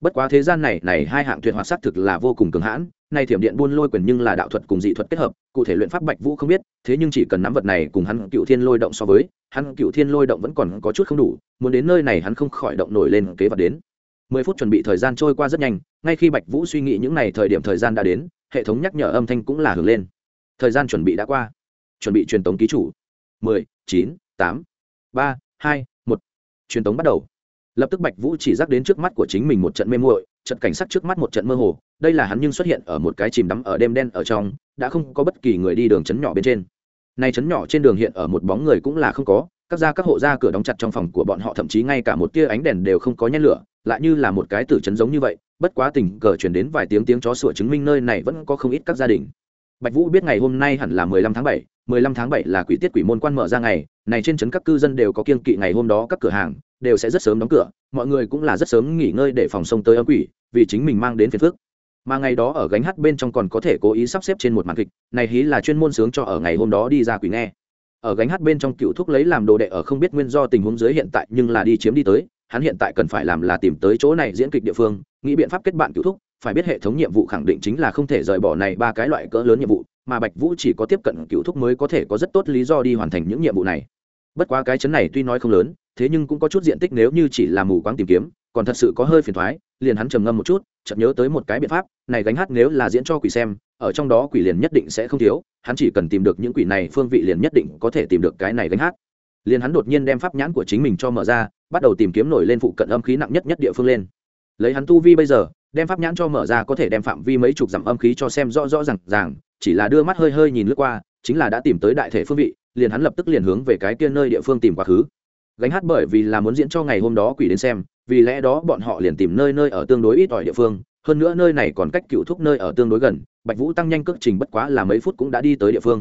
Bất quá thế gian này này hai hạng tuyệt hoạt xác thực là vô cùng cường hãn nay thiểm điện buôn lôi quyền nhưng là đạo thuật cùng dị thuật kết hợp, cụ thể luyện pháp bạch vũ không biết, thế nhưng chỉ cần nắm vật này cùng hắn cựu thiên lôi động so với, hắn cựu thiên lôi động vẫn còn có chút không đủ, muốn đến nơi này hắn không khỏi động nổi lên kế vật đến. Mười phút chuẩn bị thời gian trôi qua rất nhanh, ngay khi bạch vũ suy nghĩ những n à y thời điểm thời gian đã đến, hệ thống nhắc nhở âm thanh cũng là hưởng lên. Thời gian chuẩn bị đã qua. Chuẩn bị truyền tống ký chủ. Mười, chín, tám, ba, hai, một. Truyền tống bắt đầu. Lập tức bạch vũ chỉ dắt đến trước mắt của chính mình một trận mê muội trận cảnh sát trước mắt một trận mơ hồ, đây là hắn nhưng xuất hiện ở một cái chìm đắm ở đêm đen ở trong, đã không có bất kỳ người đi đường chấn nhỏ bên trên. Nay chấn nhỏ trên đường hiện ở một bóng người cũng là không có, các gia các hộ gia cửa đóng chặt trong phòng của bọn họ, thậm chí ngay cả một tia ánh đèn đều không có nhen lửa, lại như là một cái tử chấn giống như vậy, bất quá tình cờ chuyển đến vài tiếng tiếng chó sủa chứng minh nơi này vẫn có không ít các gia đình bạch vũ biết ngày hôm nay hẳn là mười lăm tháng bảy, mười lăm tháng bảy là quỷ tiết quỷ môn quan mở ra ngày, này trên trấn các cư dân đều có kiên kỵ ngày hôm đó các cửa hàng, đều sẽ rất sớm đóng cửa, mọi người cũng là rất sớm nghỉ ngơi để phòng sông tới âm quỷ, vì chính mình mang đến phiền phức. Mà ngày đó ở gánh hát bên trong còn có thể cố ý sắp xếp trên một màn kịch, này hí là chuyên môn sướng cho ở ngày hôm đó đi ra quỷ nghe. Ở gánh hát bên trong cựu thúc lấy làm đồ đệ ở không biết nguyên do tình huống dưới hiện tại nhưng là đi chiếm đi tới hắn hiện tại cần phải làm là tìm tới chỗ này diễn kịch địa phương, nghĩ biện pháp kết bạn cứu thúc, phải biết hệ thống nhiệm vụ khẳng định chính là không thể rời bỏ này ba cái loại cỡ lớn nhiệm vụ, mà bạch vũ chỉ có tiếp cận cứu thúc mới có thể có rất tốt lý do đi hoàn thành những nhiệm vụ này. Bất quá cái chấn này tuy nói không lớn, thế nhưng cũng có chút diện tích nếu như chỉ là mù quáng tìm kiếm, còn thật sự có hơi phiền thoái liền hắn trầm ngâm một chút, chợt nhớ tới một cái biện pháp, này gánh hát nếu là diễn cho quỷ xem, ở trong đó quỷ liền nhất định sẽ không thiếu, hắn chỉ cần tìm được những quỷ này, phương vị liền nhất định có thể tìm được cái này gánh hát. Liền hắn đột nhiên đem pháp nhãn của chính mình cho mở ra bắt đầu tìm kiếm nổi lên phụ cận âm khí nặng nhất nhất địa phương lên. Lấy hắn tu vi bây giờ, đem pháp nhãn cho mở ra có thể đem phạm vi mấy chục dặm âm khí cho xem rõ rõ r à n g ràng, chỉ là đưa mắt hơi hơi nhìn lướt qua, chính là đã tìm tới đại thể phương vị, liền hắn lập tức liền hướng về cái kia nơi địa phương tìm quá khứ. Gánh hát bởi vì là muốn diễn cho ngày hôm đó quỷ đến xem, vì lẽ đó bọn họ liền tìm nơi nơi ở tương đối ít ỏi địa phương, hơn nữa nơi này còn cách cựu thúc nơi ở tương đối gần, bạch vũ tăng nhanh cước trình bất quá là mấy phút cũng đã đi tới địa phương.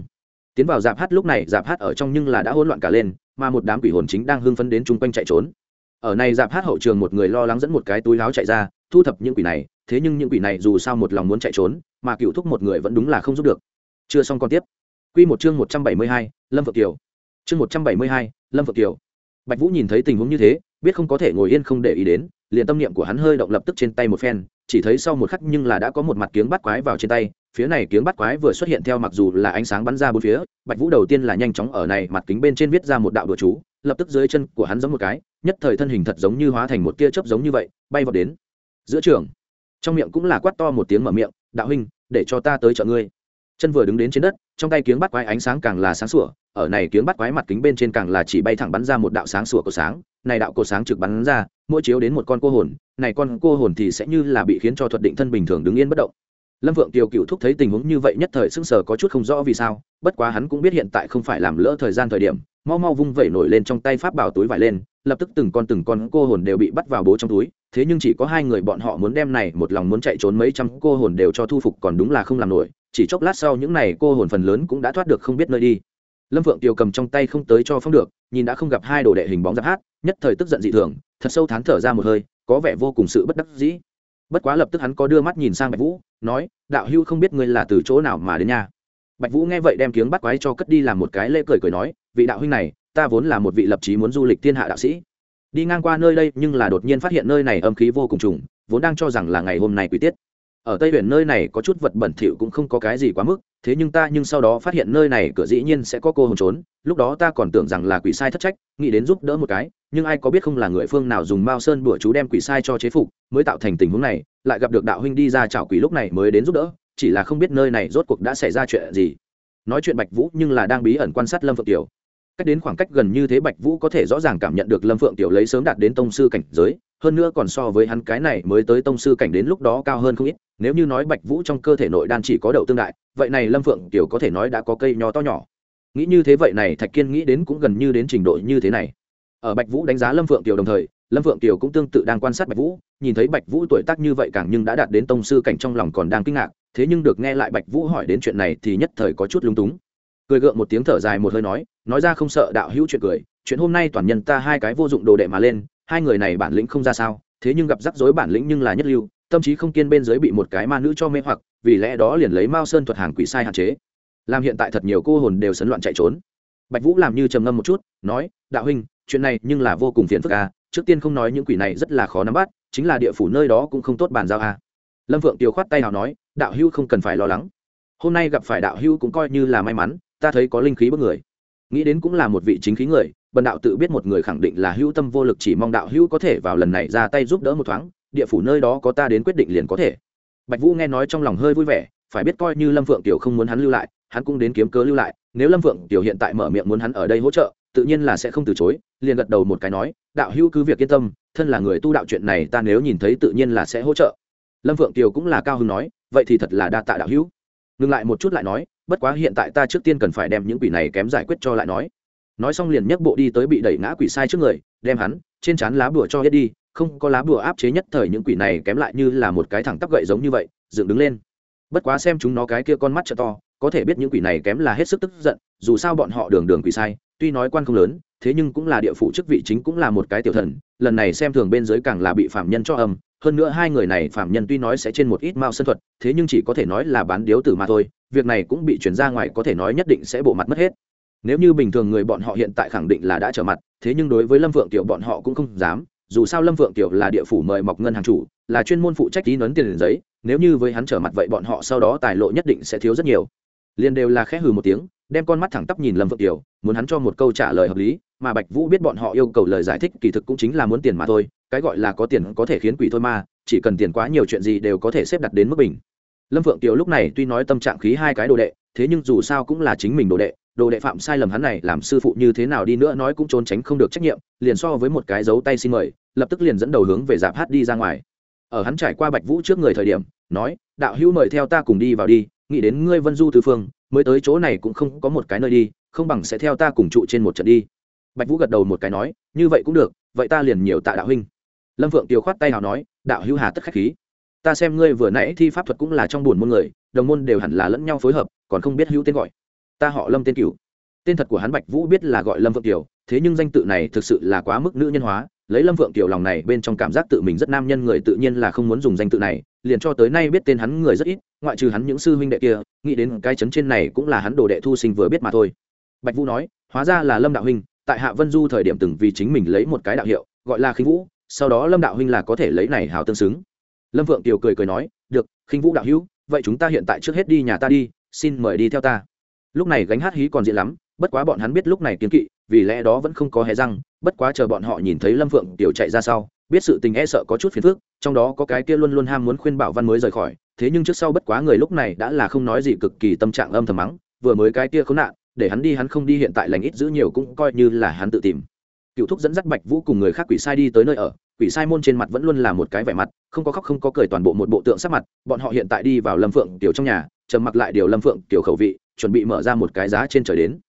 Tiến vào dạp hát lúc này, dạp hát ở trong nhưng là đã hỗn loạn cả lên mà một đám quỷ hồn chính đang hưng phấn đến chung quanh chạy trốn. Ở này dạp hát hậu trường một người lo lắng dẫn một cái túi láo chạy ra, thu thập những quỷ này, thế nhưng những quỷ này dù sao một lòng muốn chạy trốn, mà cựu thúc một người vẫn đúng là không giúp được. Chưa xong còn tiếp. Quy một chương một trăm bảy mươi hai, lâm phượng kiều. Chương một trăm bảy mươi hai, lâm phượng kiều. Bạch vũ nhìn thấy tình huống như thế, biết không có thể ngồi yên không để ý đến, liền tâm niệm của hắn hơi động lập tức trên tay một phen, chỉ thấy sau một khắc nhưng là đã có một mặt kiếng bắt quái vào trên tay phía này kiếng bắt quái vừa xuất hiện theo mặc dù là ánh sáng bắn ra bốn phía, bạch vũ đầu tiên là nhanh chóng ở này mặt kính bên trên viết ra một đạo đùa chú, lập tức dưới chân của hắn giống một cái, nhất thời thân hình thật giống như hóa thành một tia chớp giống như vậy, bay vào đến giữa trường. Trong miệng cũng là quát to một tiếng mở miệng, đạo huynh, để cho ta tới chợ ngươi. Chân vừa đứng đến trên đất, trong tay kiếng bắt quái ánh sáng càng là sáng sủa, ở này kiếng bắt quái mặt kính bên trên càng là chỉ bay thẳng bắn ra một đạo sáng sủa của sáng, này đạo cổ sáng trực bắn ra, mỗi chiếu đến một con cô hồn, này con cô hồn thì sẽ như là bị khiến cho thuật định thân bình thường đứng yên bất động lâm vượng tiều cựu thúc thấy tình huống như vậy nhất thời sững sờ có chút không rõ vì sao, bất quá hắn cũng biết hiện tại không phải làm lỡ thời gian thời điểm, mau mau vung vẩy nổi lên trong tay pháp bảo túi vải lên, lập tức từng con từng con cô hồn đều bị bắt vào bố trong túi, thế nhưng chỉ có hai người bọn họ muốn đem này một lòng muốn chạy trốn mấy trăm cô hồn đều cho thu phục còn đúng là không làm nổi, chỉ chốc lát sau những này cô hồn phần lớn cũng đã thoát được không biết nơi đi. Lâm phượng tiều cầm trong tay không tới cho phong được, nhìn đã không gặp hai đồ đệ hình bóng giáp hát, nhất thời tức giận dị thường, thật sâu thán thở ra một hơi, có vẻ vô cùng sự bất đắc dĩ bất quá lập tức hắn có đưa mắt nhìn sang bạch vũ, nói, đạo hưu không biết ngươi là từ chỗ nào mà đến nhà bạch vũ nghe vậy đem kiếng bắt quái cho cất đi làm một cái lễ cười cười nói, vị đạo huynh này, ta vốn là một vị lập trí muốn du lịch thiên hạ đạo sĩ. Đi ngang qua nơi đây nhưng là đột nhiên phát hiện nơi này âm khí vô cùng trùng, vốn đang cho rằng là ngày hôm nay quý tiết. Ở tây huyện nơi này có chút vật bẩn thỉu cũng không có cái gì quá mức thế nhưng ta nhưng sau đó phát hiện nơi này cửa dĩ nhiên sẽ có cô hồn trốn, lúc đó ta còn tưởng rằng là quỷ sai thất trách, nghĩ đến giúp đỡ một cái, nhưng ai có biết không là người phương nào dùng mao sơn đuổi chú đem quỷ sai cho chế phục, mới tạo thành tình huống này, lại gặp được đạo huynh đi ra chảo quỷ lúc này mới đến giúp đỡ, chỉ là không biết nơi này rốt cuộc đã xảy ra chuyện gì. Nói chuyện bạch vũ nhưng là đang bí ẩn quan sát lâm phượng tiểu cách đến khoảng cách gần như thế bạch vũ có thể rõ ràng cảm nhận được lâm phượng tiểu lấy sớm đạt đến tông sư cảnh giới, hơn nữa còn so với hắn cái này mới tới tông sư cảnh đến lúc đó cao hơn không ít. Nếu như nói bạch vũ trong cơ thể nội đan chỉ có đậu tương đại, vậy này lâm phượng tiểu có thể nói đã có cây nho to nhỏ. Nghĩ như thế vậy này thạch kiên nghĩ đến cũng gần như đến trình độ như thế này. Ở bạch vũ đánh giá lâm phượng tiểu đồng thời, lâm phượng tiểu cũng tương tự đang quan sát bạch vũ, nhìn thấy bạch vũ tuổi tác như vậy càng nhưng đã đạt đến tông sư cảnh trong lòng còn đang kinh ngạc, thế nhưng được nghe lại bạch vũ hỏi đến chuyện này thì nhất thời có chút lung túng cười gượng một tiếng thở dài một hơi nói nói ra không sợ đạo hữu chuyện cười, chuyện hôm nay toàn nhân ta hai cái vô dụng đồ đệ mà lên, hai người này bản lĩnh không ra sao, thế nhưng gặp rắc rối bản lĩnh nhưng là nhất lưu, tâm trí không kiên bên dưới bị một cái ma nữ cho mê hoặc, vì lẽ đó liền lấy mao sơn thuật hàng quỷ sai hạn chế. Làm hiện tại thật nhiều cô hồn đều sấn loạn chạy trốn. Bạch vũ làm như trầm ngâm một chút, nói, đạo huynh, chuyện này nhưng là vô cùng phiền phức à trước tiên không nói những quỷ này rất là khó nắm bắt, chính là địa phủ nơi đó cũng không tốt bàn giao à. Lâm vượng tiêu khoát tay nào nói, đạo hưu không cần phải lo lắng. Hôm nay gặp phải đạo hưu cũng coi như là may mắn ta thấy có linh khí bất người. Nghĩ đến cũng là một vị chính khí người, bần đạo tự biết một người khẳng định là hữu tâm vô lực chỉ mong đạo hữu có thể vào lần này ra tay giúp đỡ một thoáng, địa phủ nơi đó có ta đến quyết định liền có thể. Bạch vũ nghe nói trong lòng hơi vui vẻ, phải biết coi như lâm phượng tiểu không muốn hắn lưu lại, hắn cũng đến kiếm cớ lưu lại, nếu lâm phượng tiểu hiện tại mở miệng muốn hắn ở đây hỗ trợ, tự nhiên là sẽ không từ chối, liền gật đầu một cái nói, đạo hữu cứ việc yên tâm, thân là người tu đạo chuyện này ta nếu nhìn thấy tự nhiên là sẽ hỗ trợ. Lâm phượng tiểu cũng là cao hứng nói, vậy thì thật là đa tạ đạo hữu. Ngừng lại một chút lại nói bất quá hiện tại ta trước tiên cần phải đem những quỷ này kém giải quyết cho lại nói. Nói xong liền nhấc bộ đi tới bị đẩy ngã quỷ sai trước người, đem hắn trên chán lá bùa cho hết đi, không có lá bùa áp chế nhất thời những quỷ này kém lại như là một cái thẳng tắp gậy giống như vậy, dựng đứng lên. Bất quá xem chúng nó cái kia con mắt trợ to, có thể biết những quỷ này kém là hết sức tức giận, dù sao bọn họ đường đường quỷ sai, tuy nói quan không lớn thế nhưng cũng là địa phủ chức vị chính cũng là một cái tiểu thần, lần này xem thường bên dưới càng là bị phạm nhân cho âm, hơn nữa hai người này phạm nhân tuy nói sẽ trên một ít mao sân thuật, thế nhưng chỉ có thể nói là bán điếu tử mà thôi, việc này cũng bị chuyển ra ngoài có thể nói nhất định sẽ bộ mặt mất hết. Nếu như bình thường người bọn họ hiện tại khẳng định là đã trở mặt, thế nhưng đối với lâm Vượng tiểu bọn họ cũng không dám, dù sao lâm Vượng tiểu là địa phủ mời mọc ngân hàng chủ, là chuyên môn phụ trách ký nấn tiền giấy, nếu như với hắn trở mặt vậy bọn họ sau đó tài lộ nhất định sẽ thiếu rất nhiều. Liền đều là khẽ hừ một tiếng đem con mắt thẳng tắp nhìn lâm Vượng tiểu muốn hắn cho một câu trả lời hợp lý, mà bạch vũ biết bọn họ yêu cầu lời giải thích kỳ thực cũng chính là muốn tiền mà thôi, cái gọi là có tiền có thể khiến quỷ thôi mà, chỉ cần tiền quá nhiều chuyện gì đều có thể xếp đặt đến mức bình. Lâm Vượng tiểu lúc này tuy nói tâm trạng khí hai cái đồ đệ, thế nhưng dù sao cũng là chính mình đồ đệ đồ đệ phạm sai lầm hắn này làm sư phụ như thế nào đi nữa nói cũng trốn tránh không được trách nhiệm, liền so với một cái dấu tay xin mời, lập tức liền dẫn đầu hướng về dạp hát đi ra ngoài. Ở hắn trải qua bạch vũ trước người thời điểm, nói, đạo hữu mời theo ta cùng đi vào đi, nghĩ đến ngươi vân du tư phương mới tới chỗ này cũng không có một cái nơi đi, không bằng sẽ theo ta cùng trụ trên một trận đi. Bạch vũ gật đầu một cái nói, như vậy cũng được, vậy ta liền nhiều tạ đạo huynh. Lâm Vượng tiêu khoát tay nào nói, đạo hữu hà tất khách khí. Ta xem ngươi vừa nãy thi pháp thuật cũng là trong buồn môn người, đồng môn đều hẳn là lẫn nhau phối hợp, còn không biết hữu tên gọi. Ta họ lâm tên cửu. Tên thật của hắn bạch vũ biết là gọi lâm vượng tiều thế nhưng danh tự này thực sự là quá mức nữ nhân hóa, lấy lâm vượng tiều lòng này bên trong cảm giác tự mình rất nam nhân người tự nhiên là không muốn dùng danh tự này liền cho tới nay biết tên hắn người rất ít, ngoại trừ hắn những sư huynh đệ kia, nghĩ đến cái chấn trên này cũng là hắn đồ đệ thu sinh vừa biết mà thôi. Bạch vũ nói, hóa ra là lâm đạo huynh, tại hạ vân du thời điểm từng vì chính mình lấy một cái đạo hiệu, gọi là khinh vũ, sau đó lâm đạo huynh là có thể lấy này hào tương xứng. Lâm vượng tiều cười cười nói, được, khinh vũ đạo hữu, vậy chúng ta hiện tại trước hết đi nhà ta đi, xin mời đi theo ta. Lúc này gánh hát hí còn diễn lắm, bất quá bọn hắn biết lúc này kiến kỵ, vì lẽ đó vẫn không có hé răng, bất quá chờ bọn họ nhìn thấy lâm phượng tiểu chạy ra sau biết sự tình e sợ có chút phiền phức, trong đó có cái kia luôn luôn ham muốn khuyên bảo văn mới rời khỏi, thế nhưng trước sau bất quá người lúc này đã là không nói gì cực kỳ tâm trạng âm thầm mắng, vừa mới cái kia khốn nạn, để hắn đi hắn không đi hiện tại lành ít giữ nhiều cũng coi như là hắn tự tìm. Cựu thúc dẫn dắt bạch vũ cùng người khác quỷ sai đi tới nơi ở, quỷ sai môn trên mặt vẫn luôn là một cái vẻ mặt, không có khóc không có cười toàn bộ một bộ tượng sắc mặt, bọn họ hiện tại đi vào lâm phượng tiểu trong nhà, trầm mặc lại điều lâm phượng tiểu khẩu vị, chuẩn bị mở ra một cái giá trên trời đến.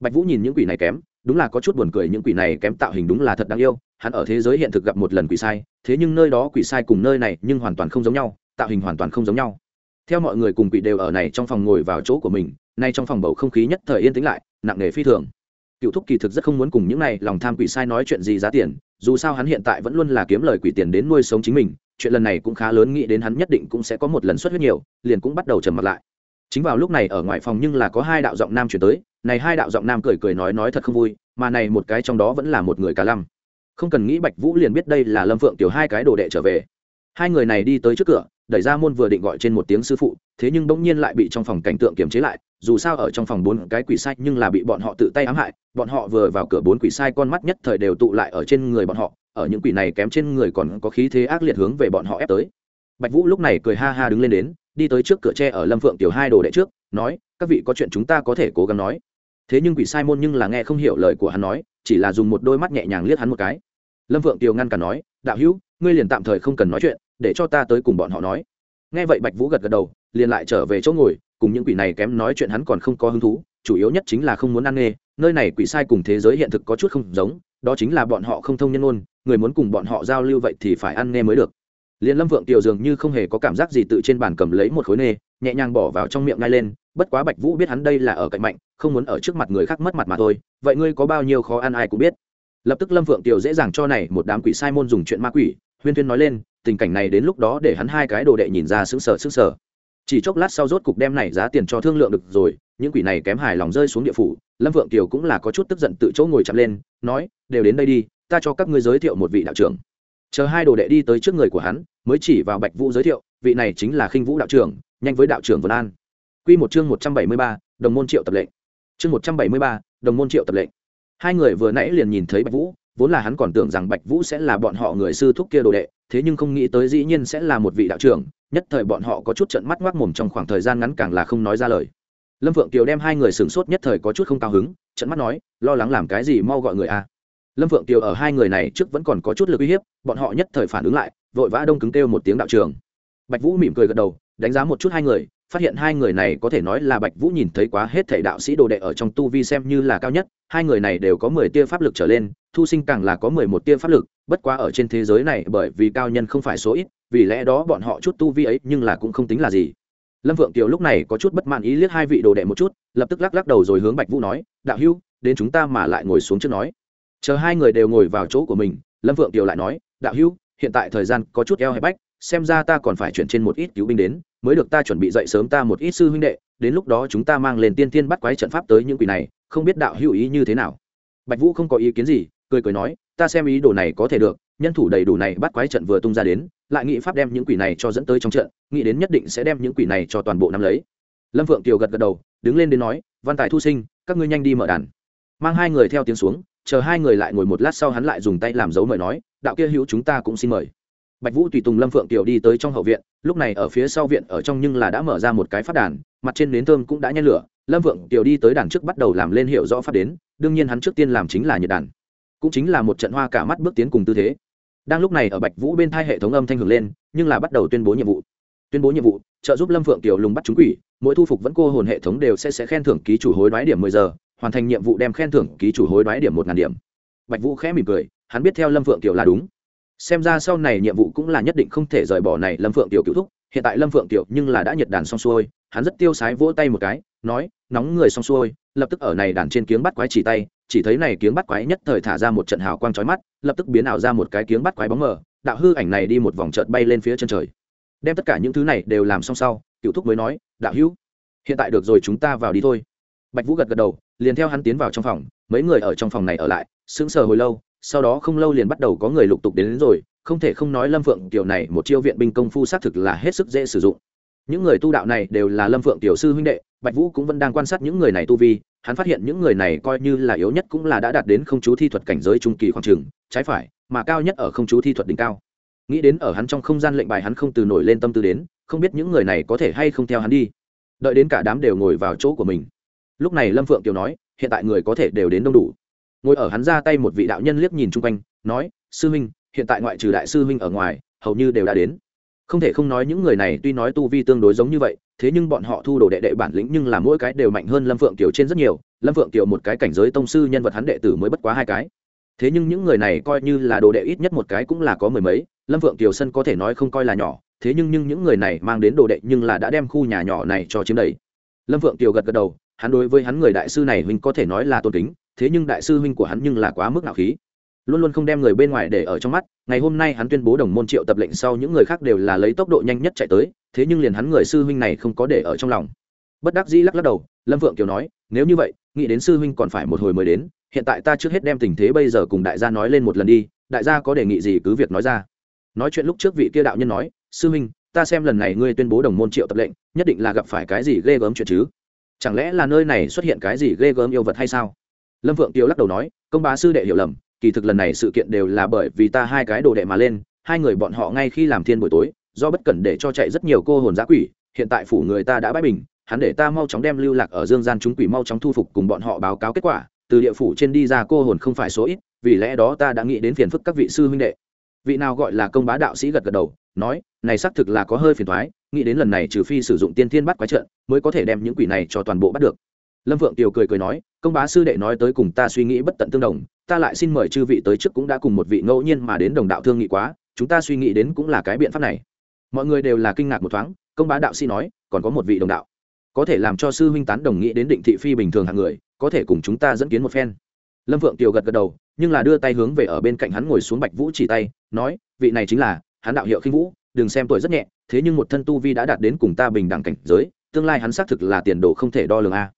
Bạch vũ nhìn những quỷ này kém đúng là có chút buồn cười những quỷ này kém tạo hình đúng là thật đáng yêu, hắn ở thế giới hiện thực gặp một lần quỷ sai, thế nhưng nơi đó quỷ sai cùng nơi này nhưng hoàn toàn không giống nhau, tạo hình hoàn toàn không giống nhau. Theo mọi người cùng quỷ đều ở này trong phòng ngồi vào chỗ của mình, nay trong phòng bầu không khí nhất thời yên tĩnh lại, nặng nề phi thường. Cựu thúc kỳ thực rất không muốn cùng những này lòng tham quỷ sai nói chuyện gì giá tiền, dù sao hắn hiện tại vẫn luôn là kiếm lời quỷ tiền đến nuôi sống chính mình, chuyện lần này cũng khá lớn nghĩ đến hắn nhất định cũng sẽ có một lần xuất huyết nhiều, liền cũng bắt đầu trầm mặt lại. Chính vào lúc này ở ngoài phòng nhưng là có hai đạo giọng nam chuyển tới này hai đạo giọng nam cười cười nói nói thật không vui, mà này một cái trong đó vẫn là một người cả lăm. Không cần nghĩ bạch vũ liền biết đây là lâm phượng tiểu hai cái đồ đệ trở về. Hai người này đi tới trước cửa, đẩy ra môn vừa định gọi trên một tiếng sư phụ, thế nhưng bỗng nhiên lại bị trong phòng cảnh tượng kiềm chế lại, dù sao ở trong phòng bốn cái quỷ sai nhưng là bị bọn họ tự tay ám hại, bọn họ vừa vào cửa bốn quỷ sai con mắt nhất thời đều tụ lại ở trên người bọn họ, ở những quỷ này kém trên người còn có khí thế ác liệt hướng về bọn họ ép tới. Bạch vũ lúc này cười ha ha đứng lên đến, đi tới trước cửa tre ở lâm phượng tiểu hai đồ đệ trước, nói, các vị có chuyện chúng ta có thể cố gắng nói thế nhưng quỷ sai môn nhưng là nghe không hiểu lời của hắn nói, chỉ là dùng một đôi mắt nhẹ nhàng liếc hắn một cái. Lâm Vượng Tiều ngăn cản nói, đạo hữu, ngươi liền tạm thời không cần nói chuyện, để cho ta tới cùng bọn họ nói. Nghe vậy bạch vũ gật gật đầu, liền lại trở về chỗ ngồi, cùng những quỷ này kém nói chuyện hắn còn không có hứng thú, chủ yếu nhất chính là không muốn ăn nghê nơi này quỷ sai cùng thế giới hiện thực có chút không giống, đó chính là bọn họ không thông nhân ôn người muốn cùng bọn họ giao lưu vậy thì phải ăn nghe mới được. Liền lâm vượng Tiều dường như không hề có cảm giác gì tự trên bàn cầm lấy một khối nê nhẹ nhàng bỏ vào trong miệng ngay lên bất quá bạch vũ biết hắn đây là ở cạnh mạnh, không muốn ở trước mặt người khác mất mặt mà thôi, vậy ngươi có bao nhiêu khó ăn ai cũng biết. Lập tức lâm vượng tiểu dễ dàng cho này một đám quỷ sai môn dùng chuyện ma quỷ, huyên tuyên nói lên, tình cảnh này đến lúc đó để hắn hai cái đồ đệ nhìn ra sững sờ sững sờ. Chỉ chốc lát sau rốt cục đem này giá tiền cho thương lượng được rồi, những quỷ này kém hài lòng rơi xuống địa phủ, lâm vượng kiều cũng là có chút tức giận tự chỗ ngồi chậm lên, nói, đều đến đây đi, ta cho các ngươi giới thiệu một vị đạo trưởng. Chờ hai đồ đệ đi tới trước người của hắn, mới chỉ vào bạch vũ giới thiệu, vị này chính là khinh vũ đạo trưởng, nhanh với đạo trưởng vân an quy một chương một trăm bảy mươi ba, đồng môn triệu tập lệnh. Chương một trăm bảy mươi ba, đồng môn triệu tập lệnh. Hai người vừa nãy liền nhìn thấy bạch vũ, vốn là hắn còn tưởng rằng bạch vũ sẽ là bọn họ người sư thúc kia đồ đệ, thế nhưng không nghĩ tới dĩ nhiên sẽ là một vị đạo trưởng, nhất thời bọn họ có chút trợn mắt ngoác mồm trong khoảng thời gian ngắn càng là không nói ra lời. Lâm phượng kiều đem hai người sửng sốt nhất thời có chút không cao hứng, trợn mắt nói, lo lắng làm cái gì mau gọi người a? Lâm phượng kiều ở hai người này trước vẫn còn có chút lực uy hiếp, bọn họ nhất thời phản ứng lại, vội vã đông cứng kêu một tiếng đạo trưởng. Bạch vũ mỉm cười gật đầu, đánh giá một chút hai người phát hiện hai người này có thể nói là bạch vũ nhìn thấy quá hết thảy đạo sĩ đồ đệ ở trong tu vi xem như là cao nhất, hai người này đều có mười tia pháp lực trở lên, thu sinh càng là có mười một tia pháp lực, bất quá ở trên thế giới này bởi vì cao nhân không phải số ít, vì lẽ đó bọn họ chút tu vi ấy nhưng là cũng không tính là gì. Lâm vượng kiều lúc này có chút bất mãn ý liếc hai vị đồ đệ một chút, lập tức lắc lắc đầu rồi hướng bạch vũ nói, đạo hữu, đến chúng ta mà lại ngồi xuống trước nói. Chờ hai người đều ngồi vào chỗ của mình, lâm vượng kiều lại nói, đạo hữu, hiện tại thời gian có chút eo hay bách xem ra ta còn phải chuyển trên một ít cứu binh đến, mới được ta chuẩn bị dậy sớm ta một ít sư huynh đệ, đến lúc đó chúng ta mang lên tiên tiên bắt quái trận pháp tới những quỷ này, không biết đạo hữu ý như thế nào. Bạch vũ không có ý kiến gì, cười cười nói, ta xem ý đồ này có thể được, nhân thủ đầy đủ này bắt quái trận vừa tung ra đến, lại nghĩ pháp đem những quỷ này cho dẫn tới trong trận, nghĩ đến nhất định sẽ đem những quỷ này cho toàn bộ nắm lấy. Lâm vượng kiều gật gật đầu, đứng lên đến nói, văn tài thu sinh, các ngươi nhanh đi mở đàn. Mang hai người theo tiếng xuống, chờ hai người lại ngồi một lát sau hắn lại dùng tay làm dấu mời nói, đạo kia hữu chúng ta cũng xin mời bạch vũ tùy tùng lâm phượng tiểu đi tới trong hậu viện, lúc này ở phía sau viện ở trong nhưng là đã mở ra một cái phát đàn, mặt trên nến thơm cũng đã nhen lửa. Lâm vượng tiểu đi tới đàn trước bắt đầu làm lên hiệu rõ phát đến, đương nhiên hắn trước tiên làm chính là nhiệt đàn. Cũng chính là một trận hoa cả mắt bước tiến cùng tư thế. Đang lúc này ở bạch vũ bên thai hệ thống âm thanh hưởng lên, nhưng là bắt đầu tuyên bố nhiệm vụ. Tuyên bố nhiệm vụ, trợ giúp lâm phượng tiểu lùng bắt chúng quỷ, mỗi thu phục vẫn cô hồn hệ thống đều sẽ sẽ khen thưởng ký chủ hối đoái điểm mười giờ, hoàn thành nhiệm vụ đem khen thưởng ký chủ hối đoái điểm một ngàn điểm. Bạch vũ khẽ mỉm cười, hắn biết theo lâm phượng tiểu là đúng xem ra sau này nhiệm vụ cũng là nhất định không thể rời bỏ này lâm phượng tiểu cựu thúc. Hiện tại lâm phượng tiểu nhưng là đã nhiệt đàn xong xuôi, hắn rất tiêu sái vỗ tay một cái, nói, nóng người xong xuôi. Lập tức ở này đàn trên kiếng bắt quái chỉ tay, chỉ thấy này kiếng bắt quái nhất thời thả ra một trận hào quang chói mắt, lập tức biến ảo ra một cái kiếng bắt quái bóng mờ, đạo hư ảnh này đi một vòng chợt bay lên phía chân trời. Đem tất cả những thứ này đều làm xong sau cựu thúc mới nói, đạo hữu, hiện tại được rồi, chúng ta vào đi thôi. Bạch vũ gật gật đầu, liền theo hắn tiến vào trong phòng, mấy người ở trong phòng này ở lại, sững sờ hồi lâu sau đó không lâu liền bắt đầu có người lục tục đến, đến rồi không thể không nói lâm phượng tiểu này một chiêu viện binh công phu xác thực là hết sức dễ sử dụng. Những người tu đạo này đều là lâm phượng tiểu sư huynh đệ bạch vũ cũng vẫn đang quan sát những người này tu vi hắn phát hiện những người này coi như là yếu nhất cũng là đã đạt đến không chú thi thuật cảnh giới trung kỳ khoảng trường trái phải mà cao nhất ở không chú thi thuật đỉnh cao. Nghĩ đến ở hắn trong không gian lệnh bài hắn không từ nổi lên tâm tư đến không biết những người này có thể hay không theo hắn đi. Đợi đến cả đám đều ngồi vào chỗ của mình. Lúc này lâm phượng kiều nói hiện tại người có thể đều đến đông đủ ngồi ở hắn ra tay một vị đạo nhân liếc nhìn chung quanh, nói, sư huynh, hiện tại ngoại trừ đại sư huynh ở ngoài, hầu như đều đã đến. Không thể không nói những người này tuy nói tu vi tương đối giống như vậy, thế nhưng bọn họ thu đồ đệ đệ bản lĩnh nhưng là mỗi cái đều mạnh hơn lâm phượng kiều trên rất nhiều, lâm phượng kiều một cái cảnh giới tông sư nhân vật hắn đệ tử mới bất quá hai cái. Thế nhưng những người này coi như là đồ đệ ít nhất một cái cũng là có mười mấy, lâm phượng kiều sân có thể nói không coi là nhỏ, thế nhưng nhưng những người này mang đến đồ đệ nhưng là đã đem khu nhà nhỏ này cho chiếm đầy. Lâm phượng kiều gật gật đầu, hắn đối với hắn người đại sư này huynh có thể nói là tôn kính thế nhưng đại sư huynh của hắn nhưng là quá mức ngạo khí. Luôn luôn không đem người bên ngoài để ở trong mắt, ngày hôm nay hắn tuyên bố đồng môn triệu tập lệnh sau những người khác đều là lấy tốc độ nhanh nhất chạy tới, thế nhưng liền hắn người sư huynh này không có để ở trong lòng. Bất đắc dĩ lắc lắc đầu, lâm vượng kiều nói, nếu như vậy, nghĩ đến sư huynh còn phải một hồi mới đến, hiện tại ta trước hết đem tình thế bây giờ cùng đại gia nói lên một lần đi, đại gia có đề nghị gì cứ việc nói ra. Nói chuyện lúc trước vị kia đạo nhân nói, sư huynh, ta xem lần này ngươi tuyên bố đồng môn triệu tập lệnh, nhất định là gặp phải cái gì ghê gớm chuyện chứ? Chẳng lẽ là nơi này xuất hiện cái gì ghê gớm yêu vật hay sao? Lâm vượng tiêu lắc đầu nói, công bá sư đệ hiểu lầm, kỳ thực lần này sự kiện đều là bởi vì ta hai cái đồ đệ mà lên, hai người bọn họ ngay khi làm thiên buổi tối, do bất cẩn để cho chạy rất nhiều cô hồn giã quỷ, hiện tại phủ người ta đã bãi bình, hắn để ta mau chóng đem lưu lạc ở dương gian chúng quỷ mau chóng thu phục cùng bọn họ báo cáo kết quả, từ địa phủ trên đi ra cô hồn không phải số ít, vì lẽ đó ta đã nghĩ đến phiền phức các vị sư huynh đệ. Vị nào gọi là công bá đạo sĩ gật gật đầu, nói, này xác thực là có hơi phiền thoái, nghĩ đến lần này trừ phi sử dụng tiên thiên bắt quái trận, mới có thể đem những quỷ này cho toàn bộ bắt được lâm vượng tiều cười cười nói, công bá sư đệ nói tới cùng ta suy nghĩ bất tận tương đồng, ta lại xin mời chư vị tới trước cũng đã cùng một vị ngẫu nhiên mà đến đồng đạo thương nghị quá, chúng ta suy nghĩ đến cũng là cái biện pháp này. Mọi người đều là kinh ngạc một thoáng, công bá đạo sĩ nói, còn có một vị đồng đạo. Có thể làm cho sư huynh tán đồng nghĩ đến định thị phi bình thường hạng người, có thể cùng chúng ta dẫn kiến một phen. Lâm vượng tiều gật gật đầu, nhưng là đưa tay hướng về ở bên cạnh hắn ngồi xuống bạch vũ chỉ tay, nói, vị này chính là hắn đạo hiệu khinh vũ, đừng xem tuổi rất nhẹ, thế nhưng một thân tu vi đã đạt đến cùng ta bình đẳng cảnh giới, tương lai hắn xác thực là tiền đồ không thể đo lường a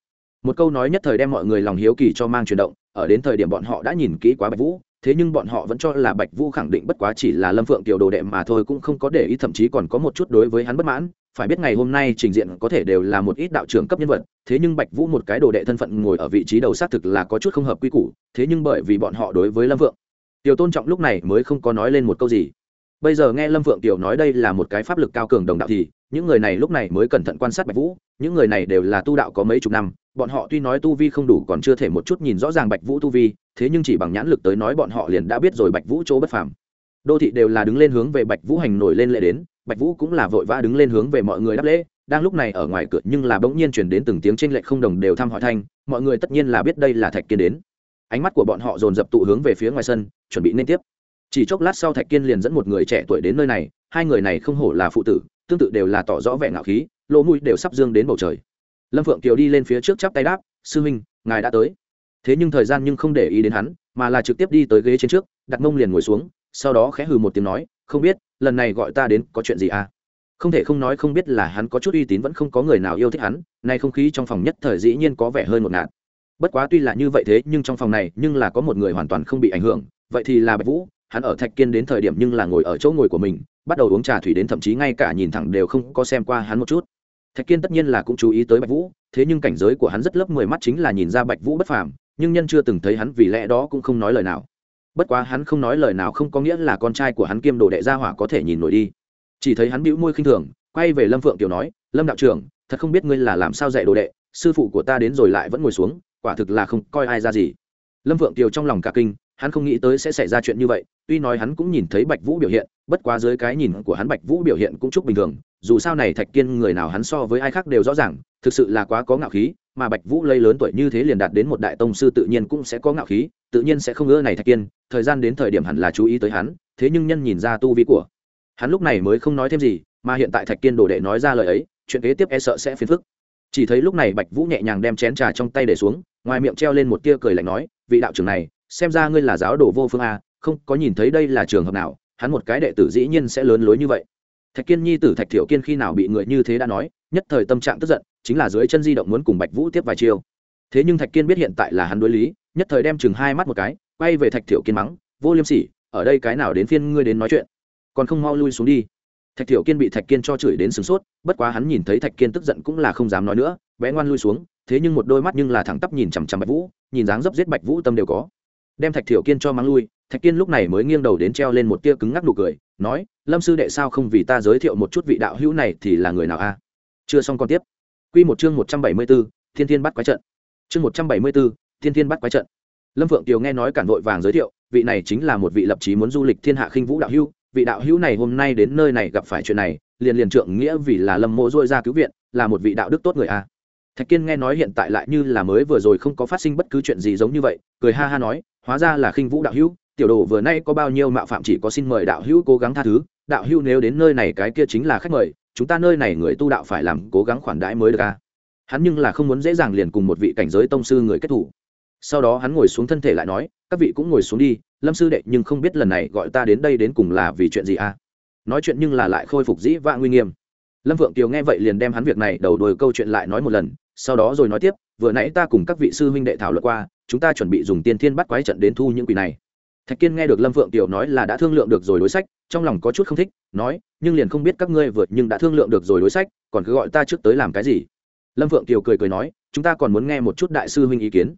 một câu nói nhất thời đem mọi người lòng hiếu kỳ cho mang chuyển động, ở đến thời điểm bọn họ đã nhìn kỹ quá bạch vũ, thế nhưng bọn họ vẫn cho là bạch vũ khẳng định bất quá chỉ là lâm phượng tiểu đồ đệ mà thôi cũng không có để ý, thậm chí còn có một chút đối với hắn bất mãn. Phải biết ngày hôm nay trình diện có thể đều là một ít đạo trưởng cấp nhân vật, thế nhưng bạch vũ một cái đồ đệ thân phận ngồi ở vị trí đầu xác thực là có chút không hợp quy củ, thế nhưng bởi vì bọn họ đối với lâm phượng, tiểu tôn trọng lúc này mới không có nói lên một câu gì bây giờ nghe lâm phượng tiểu nói đây là một cái pháp lực cao cường đồng đạo thì, những người này lúc này mới cẩn thận quan sát bạch vũ. Những người này đều là tu đạo có mấy chục năm, bọn họ tuy nói tu vi không đủ còn chưa thể một chút nhìn rõ ràng bạch vũ tu vi, thế nhưng chỉ bằng nhãn lực tới nói bọn họ liền đã biết rồi bạch vũ chỗ bất phàm. Đô thị đều là đứng lên hướng về bạch vũ hành nổi lên lệ đến, bạch vũ cũng là vội vã đứng lên hướng về mọi người đáp lễ. Đang lúc này ở ngoài cửa nhưng là bỗng nhiên chuyển đến từng tiếng tranh lệch không đồng đều thăm hỏi thanh, mọi người tất nhiên là biết đây là thạch kiên đến. Ánh mắt của bọn họ dồn dập tụ hướng về phía ngoài sân, chuẩn bị nên tiếp chỉ chốc lát sau thạch kiên liền dẫn một người trẻ tuổi đến nơi này, hai người này không hổ là phụ tử, tương tự đều là tỏ rõ vẻ ngạo khí, lỗ mũi đều sắp dương đến bầu trời. Lâm phượng kiều đi lên phía trước chắp tay đáp, sư huynh, ngài đã tới. Thế nhưng thời gian nhưng không để ý đến hắn, mà là trực tiếp đi tới ghế trên trước, đặt mông liền ngồi xuống, sau đó khẽ hừ một tiếng nói, không biết, lần này gọi ta đến có chuyện gì à? Không thể không nói không biết là hắn có chút uy tín vẫn không có người nào yêu thích hắn, nay không khí trong phòng nhất thời dĩ nhiên có vẻ hơi một ngạt. Bất quá tuy là như vậy thế, nhưng trong phòng này nhưng là có một người hoàn toàn không bị ảnh hưởng, vậy thì là bạch vũ hắn ở thạch kiên đến thời điểm nhưng là ngồi ở chỗ ngồi của mình, bắt đầu uống trà thủy đến thậm chí ngay cả nhìn thẳng đều không có xem qua hắn một chút. Thạch kiên tất nhiên là cũng chú ý tới bạch vũ, thế nhưng cảnh giới của hắn rất lớp mười mắt chính là nhìn ra bạch vũ bất phàm, nhưng nhân chưa từng thấy hắn vì lẽ đó cũng không nói lời nào. Bất quá hắn không nói lời nào không có nghĩa là con trai của hắn kiêm đồ đệ gia hỏa có thể nhìn nổi đi. Chỉ thấy hắn bĩu môi khinh thường, quay về lâm phượng tiểu nói, lâm đạo trưởng, thật không biết ngươi là làm sao dạy đồ đệ, sư phụ của ta đến rồi lại vẫn ngồi xuống, quả thực là không coi ai ra gì. Lâm phượng tiểu trong lòng cả kinh hắn không nghĩ tới sẽ xảy ra chuyện như vậy, tuy nói hắn cũng nhìn thấy bạch vũ biểu hiện, bất quá dưới cái nhìn của hắn bạch vũ biểu hiện cũng chúc bình thường, dù sao này thạch kiên người nào hắn so với ai khác đều rõ ràng, thực sự là quá có ngạo khí, mà bạch vũ lây lớn tuổi như thế liền đạt đến một đại tông sư tự nhiên cũng sẽ có ngạo khí, tự nhiên sẽ không ngỡ này thạch kiên, thời gian đến thời điểm hẳn là chú ý tới hắn, thế nhưng nhân nhìn ra tu vi của hắn lúc này mới không nói thêm gì, mà hiện tại thạch kiên đồ đệ nói ra lời ấy, chuyện kế tiếp e sợ sẽ phiền phức. Chỉ thấy lúc này bạch vũ nhẹ nhàng đem chén trà trong tay để xuống, ngoài miệng treo lên một tia cười lạnh nói, vị đạo trưởng này xem ra ngươi là giáo đồ vô phương a, không, có nhìn thấy đây là trường hợp nào, hắn một cái đệ tử dĩ nhiên sẽ lớn lối như vậy. Thạch kiên nhi tử thạch thiểu kiên khi nào bị người như thế đã nói, nhất thời tâm trạng tức giận, chính là dưới chân di động muốn cùng bạch vũ tiếp vài chiêu. Thế nhưng thạch kiên biết hiện tại là hắn đối lý, nhất thời đem chừng hai mắt một cái, quay về thạch thiểu kiên mắng, vô liêm sỉ, ở đây cái nào đến phiên ngươi đến nói chuyện? Còn không mau lui xuống đi. Thạch thiểu kiên bị thạch kiên cho chửi đến sửng sốt, bất quá hắn nhìn thấy thạch kiên tức giận cũng là không dám nói nữa bé ngoan lui xuống, thế nhưng một đôi mắt nhưng là thẳng tắp nhìn chằm chằm bạch vũ, nhìn dáng dấp giết bạch vũ tâm đều có đem thạch thiểu kiên cho mắng lui, thạch kiên lúc này mới nghiêng đầu đến treo lên một tia cứng ngắc nụ cười, nói, lâm sư đệ sao không vì ta giới thiệu một chút vị đạo hữu này thì là người nào a? Chưa xong còn tiếp. Q một chương một trăm bảy mươi b ố thiên thiên bắt quái trận. Chương một trăm bảy mươi b ố thiên thiên bắt quái trận. Lâm phượng tiều nghe nói cản vội vàng giới thiệu, vị này chính là một vị lập trí muốn du lịch thiên hạ khinh vũ đạo hữu, vị đạo hữu này hôm nay đến nơi này gặp phải chuyện này, liền liền trượng nghĩa vì là lâm mộ dôi ra cứu viện, là một vị đạo đức tốt người a. Thạch kiên nghe nói hiện tại lại như là mới vừa rồi không có phát sinh bất cứ chuyện gì giống như vậy, cười ha ha nói hóa ra là khinh vũ đạo hữu, tiểu đồ vừa nay có bao nhiêu mạo phạm chỉ có xin mời đạo hữu cố gắng tha thứ, đạo hữu nếu đến nơi này cái kia chính là khách mời, chúng ta nơi này người tu đạo phải làm cố gắng khoản đãi mới được a hắn nhưng là không muốn dễ dàng liền cùng một vị cảnh giới tông sư người kết thủ. Sau đó hắn ngồi xuống thân thể lại nói, các vị cũng ngồi xuống đi, lâm sư đệ nhưng không biết lần này gọi ta đến đây đến cùng là vì chuyện gì a nói chuyện nhưng là lại khôi phục dĩ vã nguy nghiêm. Lâm Vượng kiều nghe vậy liền đem hắn việc này đầu đuôi câu chuyện lại nói một lần, sau đó rồi nói tiếp vừa nãy ta cùng các vị sư huynh đệ thảo luận qua, chúng ta chuẩn bị dùng tiên thiên bắt quái trận đến thu những quỷ này. Thạch kiên nghe được lâm phượng tiểu nói là đã thương lượng được rồi đối sách, trong lòng có chút không thích, nói, nhưng liền không biết các ngươi vượt nhưng đã thương lượng được rồi đối sách, còn cứ gọi ta trước tới làm cái gì? Lâm phượng tiểu cười cười nói, chúng ta còn muốn nghe một chút đại sư huynh ý kiến.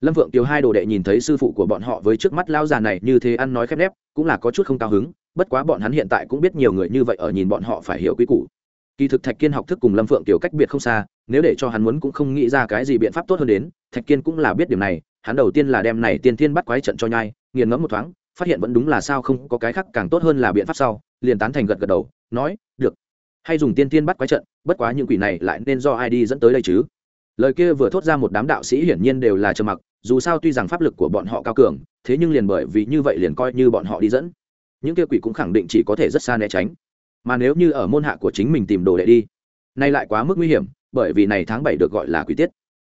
Lâm phượng tiểu hai đồ đệ nhìn thấy sư phụ của bọn họ với trước mắt lao già này như thế ăn nói khép nép, cũng là có chút không cao hứng, bất quá bọn hắn hiện tại cũng biết nhiều người như vậy ở nhìn bọn họ phải hiểu quy củ kỳ thực thạch kiên học thức cùng lâm phượng kiều cách biệt không xa, nếu để cho hắn muốn cũng không nghĩ ra cái gì biện pháp tốt hơn đến, thạch kiên cũng là biết điểm này, hắn đầu tiên là đem này tiên thiên bắt quái trận cho nhai, nghiền ngẫm một thoáng, phát hiện vẫn đúng là sao không có cái khác càng tốt hơn là biện pháp sau, liền tán thành gật gật đầu, nói, được, hay dùng tiên thiên bắt quái trận, bất quá những quỷ này lại nên do ai đi dẫn tới đây chứ? Lời kia vừa thốt ra một đám đạo sĩ hiển nhiên đều là trầm mặc, dù sao tuy rằng pháp lực của bọn họ cao cường, thế nhưng liền bởi vì như vậy liền coi như bọn họ đi dẫn. Những kia quỷ cũng khẳng định chỉ có thể rất xa né tránh mà nếu như ở môn hạ của chính mình tìm đồ đệ đi, nay lại quá mức nguy hiểm, bởi vì này tháng bảy được gọi là quỷ tiết.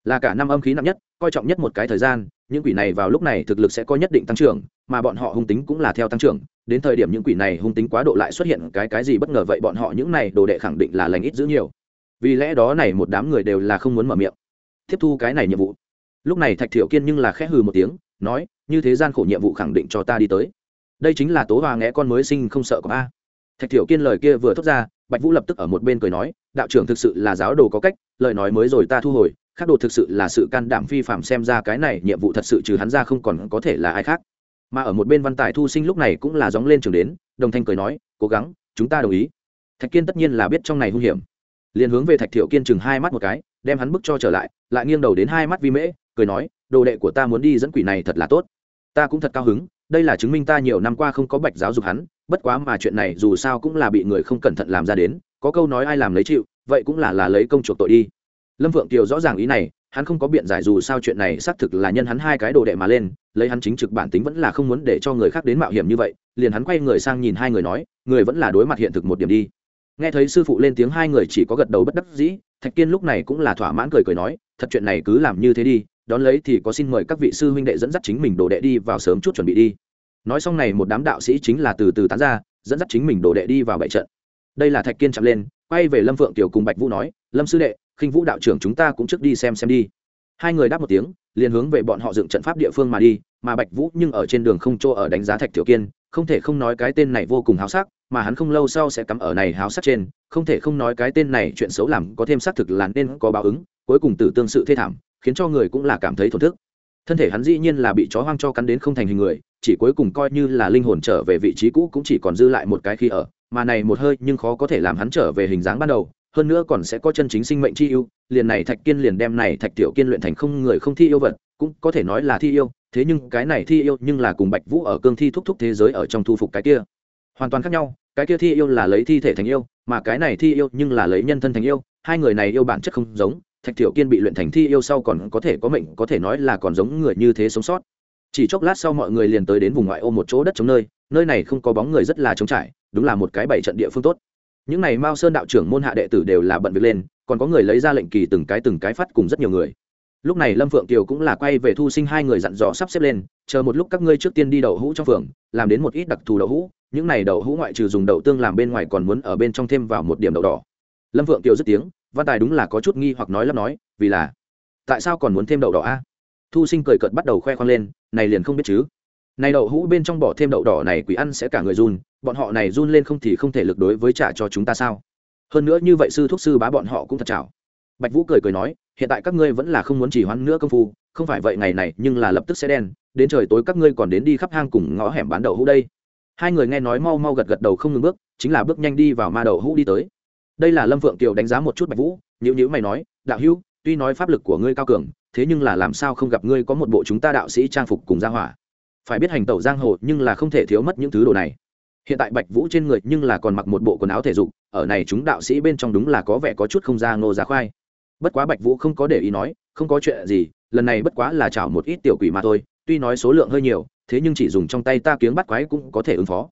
Là cả năm âm khí nặng nhất, coi trọng nhất một cái thời gian, những quỷ này vào lúc này thực lực sẽ có nhất định tăng trưởng, mà bọn họ hung tính cũng là theo tăng trưởng. Đến thời điểm những quỷ này hung tính quá độ lại xuất hiện cái cái gì bất ngờ vậy bọn họ những này đồ đệ khẳng định là lành ít giữ nhiều. Vì lẽ đó này một đám người đều là không muốn mở miệng. Tiếp thu cái này nhiệm vụ. Lúc này thạch thiệu kiên nhưng là khẽ hừ một tiếng, nói, như thế gian khổ nhiệm vụ khẳng định cho ta đi tới. Đây chính là tố hòa nghẽ con mới sinh không sợ có a thạch thiểu kiên lời kia vừa thốt ra, bạch vũ lập tức ở một bên cười nói, đạo trưởng thực sự là giáo đồ có cách, lời nói mới rồi ta thu hồi, khác đồ thực sự là sự can đảm phi phạm xem ra cái này nhiệm vụ thật sự trừ hắn ra không còn có thể là ai khác. Mà ở một bên văn tài thu sinh lúc này cũng là dóng lên trường đến, đồng thanh cười nói, cố gắng, chúng ta đồng ý. Thạch kiên tất nhiên là biết trong này hung hiểm. Liền hướng về thạch thiệu kiên chừng hai mắt một cái, đem hắn bức cho trở lại lại nghiêng đầu đến hai mắt vi mễ, cười nói, đồ đệ của ta muốn đi dẫn quỷ này thật là tốt. Ta cũng thật cao hứng, đây là chứng minh ta nhiều năm qua không có bạch giáo dục hắn bất quá mà chuyện này dù sao cũng là bị người không cẩn thận làm ra đến, có câu nói ai làm lấy chịu, vậy cũng là là lấy công chuộc tội đi. Lâm vượng kiều rõ ràng ý này, hắn không có biện giải dù sao chuyện này xác thực là nhân hắn hai cái đồ đệ mà lên, lấy hắn chính trực bản tính vẫn là không muốn để cho người khác đến mạo hiểm như vậy, liền hắn quay người sang nhìn hai người nói, người vẫn là đối mặt hiện thực một điểm đi. Nghe thấy sư phụ lên tiếng hai người chỉ có gật đầu bất đắc dĩ, thạch kiên lúc này cũng là thỏa mãn cười cười nói, thật chuyện này cứ làm như thế đi, đón lấy thì có xin mời các vị sư huynh đệ dẫn dắt chính mình đồ đệ đi vào sớm chút chuẩn bị đi nói xong này một đám đạo sĩ chính là từ từ tán ra, dẫn dắt chính mình đồ đệ đi vào bệ trận. Đây là thạch kiên chạm lên, quay về lâm phượng tiểu cùng bạch vũ nói, lâm sư đệ, khinh vũ đạo trưởng chúng ta cũng trước đi xem xem đi. Hai người đáp một tiếng, liền hướng về bọn họ dựng trận pháp địa phương mà đi, mà bạch vũ nhưng ở trên đường không chỗ ở đánh giá thạch tiểu kiên, không thể không nói cái tên này vô cùng háo sắc, mà hắn không lâu sau sẽ cắm ở này háo sắc trên, không thể không nói cái tên này chuyện xấu làm có thêm xác thực là nên có báo ứng, cuối cùng tử tương sự thê thảm, khiến cho người cũng là cảm thấy thổn thức. Thân thể hắn dĩ nhiên là bị chó hoang cho cắn đến không thành hình người chỉ cuối cùng coi như là linh hồn trở về vị trí cũ cũng chỉ còn dư lại một cái khi ở, mà này một hơi nhưng khó có thể làm hắn trở về hình dáng ban đầu, hơn nữa còn sẽ có chân chính sinh mệnh chi yêu liền này thạch kiên liền đem này thạch tiểu kiên luyện thành không người không thi yêu vật, cũng có thể nói là thi yêu, thế nhưng cái này thi yêu nhưng là cùng bạch vũ ở cương thi thúc thúc thế giới ở trong thu phục cái kia. Hoàn toàn khác nhau, cái kia thi yêu là lấy thi thể thành yêu, mà cái này thi yêu nhưng là lấy nhân thân thành yêu, hai người này yêu bản chất không giống, thạch tiểu kiên bị luyện thành thi yêu sau còn có thể có mệnh, có thể nói là còn giống người như thế sống sót chỉ chốc lát sau mọi người liền tới đến vùng ngoại ô một chỗ đất chống nơi nơi này không có bóng người rất là trống trải, đúng là một cái bảy trận địa phương tốt. Những này mao sơn đạo trưởng môn hạ đệ tử đều là bận việc lên, còn có người lấy ra lệnh kỳ từng cái từng cái phát cùng rất nhiều người. Lúc này lâm phượng kiều cũng là quay về thu sinh hai người dặn dò sắp xếp lên, chờ một lúc các ngươi trước tiên đi đậu hũ trong phường, làm đến một ít đặc thù đậu hũ, những này đậu hũ ngoại trừ dùng đậu tương làm bên ngoài còn muốn ở bên trong thêm vào một điểm đậu đỏ. Lâm phượng kiều dứt tiếng, văn tài đúng là có chút nghi hoặc nói lắp nói, vì là, tại sao còn muốn thêm đậu đỏ a? Thu sinh cười cợt bắt đầu khoe khoang lên, này liền không biết chứ. Này đậu hũ bên trong bỏ thêm đậu đỏ này quỷ ăn sẽ cả người run, bọn họ này run lên không thì không thể lực đối với trả cho chúng ta sao? Hơn nữa như vậy sư thuốc sư bá bọn họ cũng thật chảo. Bạch vũ cười cười nói, hiện tại các ngươi vẫn là không muốn chỉ hoãn nữa công phu, không phải vậy ngày này nhưng là lập tức sẽ đen, đến trời tối các ngươi còn đến đi khắp hang cùng ngõ hẻm bán đậu hũ đây. Hai người nghe nói mau mau gật gật đầu không ngừng bước, chính là bước nhanh đi vào ma đậu hũ đi tới. Đây là lâm phượng kiều đánh giá một chút bạch vũ nhữ nhữ mày nói, đạo hữu tuy nói pháp lực của ngươi cao cường, thế nhưng là làm sao không gặp ngươi có một bộ chúng ta đạo sĩ trang phục cùng gia hỏa? Phải biết hành tẩu giang hồ nhưng là không thể thiếu mất những thứ đồ này. Hiện tại bạch vũ trên người nhưng là còn mặc một bộ quần áo thể dục, ở này chúng đạo sĩ bên trong đúng là có vẻ có chút không ra ngô giá khoai. Bất quá bạch vũ không có để ý nói, không có chuyện gì, lần này bất quá là chảo một ít tiểu quỷ mà thôi, tuy nói số lượng hơi nhiều, thế nhưng chỉ dùng trong tay ta kiếng bắt quái cũng có thể ứng phó.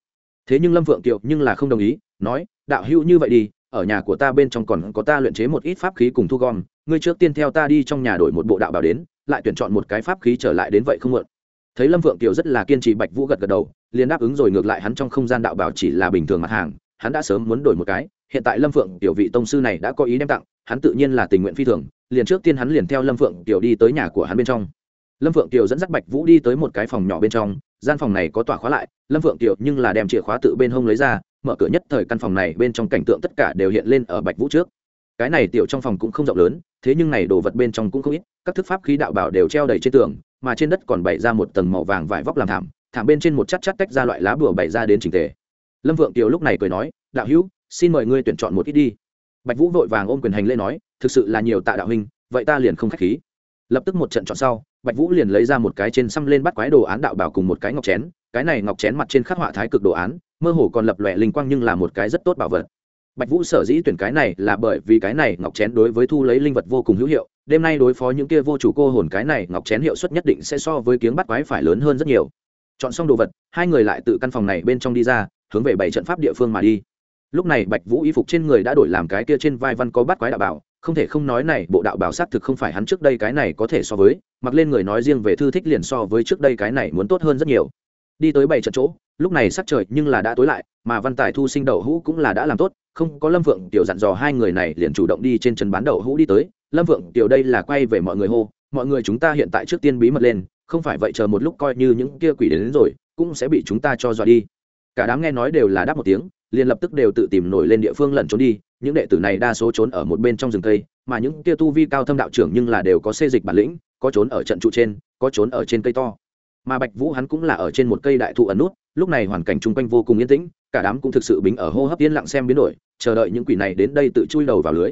Thế nhưng lâm phượng kiều nhưng là không đồng ý, nói, đạo hữu như vậy đi, ở nhà của ta bên trong còn có ta luyện chế một ít pháp khí cùng thu gom ngươi trước tiên theo ta đi trong nhà đổi một bộ đạo bảo đến, lại tuyển chọn một cái pháp khí trở lại đến vậy không mượn. Thấy lâm Vượng kiều rất là kiên trì bạch vũ gật gật đầu, liền đáp ứng rồi, ngược lại hắn trong không gian đạo bảo chỉ là bình thường mặt hàng, hắn đã sớm muốn đổi một cái. Hiện tại lâm phượng tiểu vị tông sư này đã có ý đem tặng, hắn tự nhiên là tình nguyện phi thường, liền trước tiên hắn liền theo lâm phượng tiểu đi tới nhà của hắn bên trong. Lâm phượng tiểu dẫn dắt bạch vũ đi tới một cái phòng nhỏ bên trong, gian phòng này có tỏa khóa lại, lâm phượng tiểu nhưng là đem chìa khóa tự bên hông lấy ra, mở cửa nhất thời căn phòng này bên trong cảnh tượng tất cả đều hiện lên ở bạch vũ trước cái này tiểu trong phòng cũng không rộng lớn, thế nhưng này đồ vật bên trong cũng không ít, các thức pháp khí đạo bảo đều treo đầy trên tường, mà trên đất còn bày ra một tầng màu vàng vải vóc làm thảm thảm bên trên một chắc chắc tách ra loại lá bùa bày ra đến trình tề. Lâm vượng kiều lúc này cười nói, đạo hữu, xin mời ngươi tuyển chọn một ít đi. Bạch vũ vội vàng ôm quyền hành lễ nói, thực sự là nhiều tạ đạo huynh, vậy ta liền không khách khí. Lập tức một trận chọn sau, bạch vũ liền lấy ra một cái trên xăm lên bắt quái đồ án đạo bảo cùng một cái ngọc chén, cái này ngọc chén mặt trên khắc họa thái cực đồ án, mơ hồ còn lập lòe linh quang nhưng là một cái rất tốt bảo vật bạch vũ sở dĩ tuyển cái này là bởi vì cái này ngọc chén đối với thu lấy linh vật vô cùng hữu hiệu. Đêm nay đối phó những kia vô chủ cô hồn, cái này ngọc chén hiệu suất nhất định sẽ so với kiếng bắt quái phải lớn hơn rất nhiều. Chọn xong đồ vật, hai người lại tự căn phòng này bên trong đi ra, hướng về bảy trận pháp địa phương mà đi. Lúc này bạch vũ y phục trên người đã đổi làm cái kia trên vai văn có bắt quái đạo bảo, không thể không nói này, bộ đạo bảo sát thực không phải hắn trước đây cái này có thể so với, mặc lên người nói riêng về thư thích liền so với trước đây cái này muốn tốt hơn rất nhiều. Đi tới bảy trận chỗ lúc này sắc trời nhưng là đã tối lại mà văn tài thu sinh đậu hũ cũng là đã làm tốt không có lâm vượng tiểu dặn dò hai người này liền chủ động đi trên chân bán đậu hũ đi tới. Lâm vượng tiểu đây là quay về mọi người hô mọi người chúng ta hiện tại trước tiên bí mật lên không phải vậy chờ một lúc coi như những kia quỷ đến, đến rồi cũng sẽ bị chúng ta cho dọa đi. Cả đám nghe nói đều là đáp một tiếng liền lập tức đều tự tìm nổi lên địa phương lẩn trốn đi. Những đệ tử này đa số trốn ở một bên trong rừng cây mà những kia tu vi cao thâm đạo trưởng nhưng là đều có xê dịch bản lĩnh có trốn ở trận trụ trên có trốn ở trên cây to. Mà bạch vũ hắn cũng là ở trên một cây đại thụ ẩn nút lúc này hoàn cảnh chung quanh vô cùng yên tĩnh cả đám cũng thực sự bính ở hô hấp yên lặng xem biến đổi chờ đợi những quỷ này đến đây tự chui đầu vào lưới.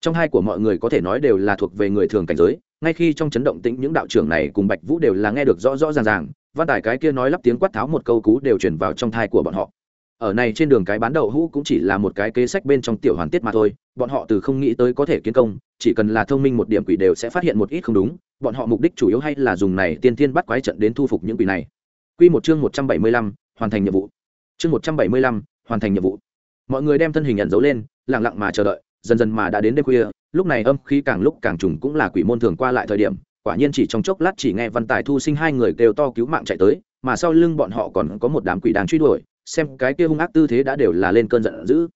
Trong hai của mọi người có thể nói đều là thuộc về người thường cảnh giới ngay khi trong chấn động tĩnh những đạo trưởng này cùng bạch vũ đều là nghe được rõ rõ ràng ràng văn tài cái kia nói lắp tiếng quát tháo một câu cú đều chuyển vào trong thai của bọn họ. Ở này trên đường cái bán đậu hũ cũng chỉ là một cái kế sách bên trong tiểu hoàn tiết mà thôi bọn họ từ không nghĩ tới có thể kiến công chỉ cần là thông minh một điểm quỷ đều sẽ phát hiện một ít không đúng bọn họ mục đích chủ yếu hay là dùng này tiên tiên bắt quái trận đến thu phục những quỷ này. Quy một chương 175, hoàn thành nhiệm vụ. Chương một trăm bảy mươi lăm, hoàn thành nhiệm vụ. Mọi người đem thân hình nhận dấu lên, lặng lặng mà chờ đợi, dần dần mà đã đến đêm khuya, lúc này âm khí càng lúc càng trùng cũng là quỷ môn thường qua lại thời điểm, quả nhiên chỉ trong chốc lát chỉ nghe văn tài thu sinh hai người kêu to cứu mạng chạy tới, mà sau lưng bọn họ còn có một đám quỷ đang truy đuổi, xem cái kia hung ác tư thế đã đều là lên cơn giận dữ.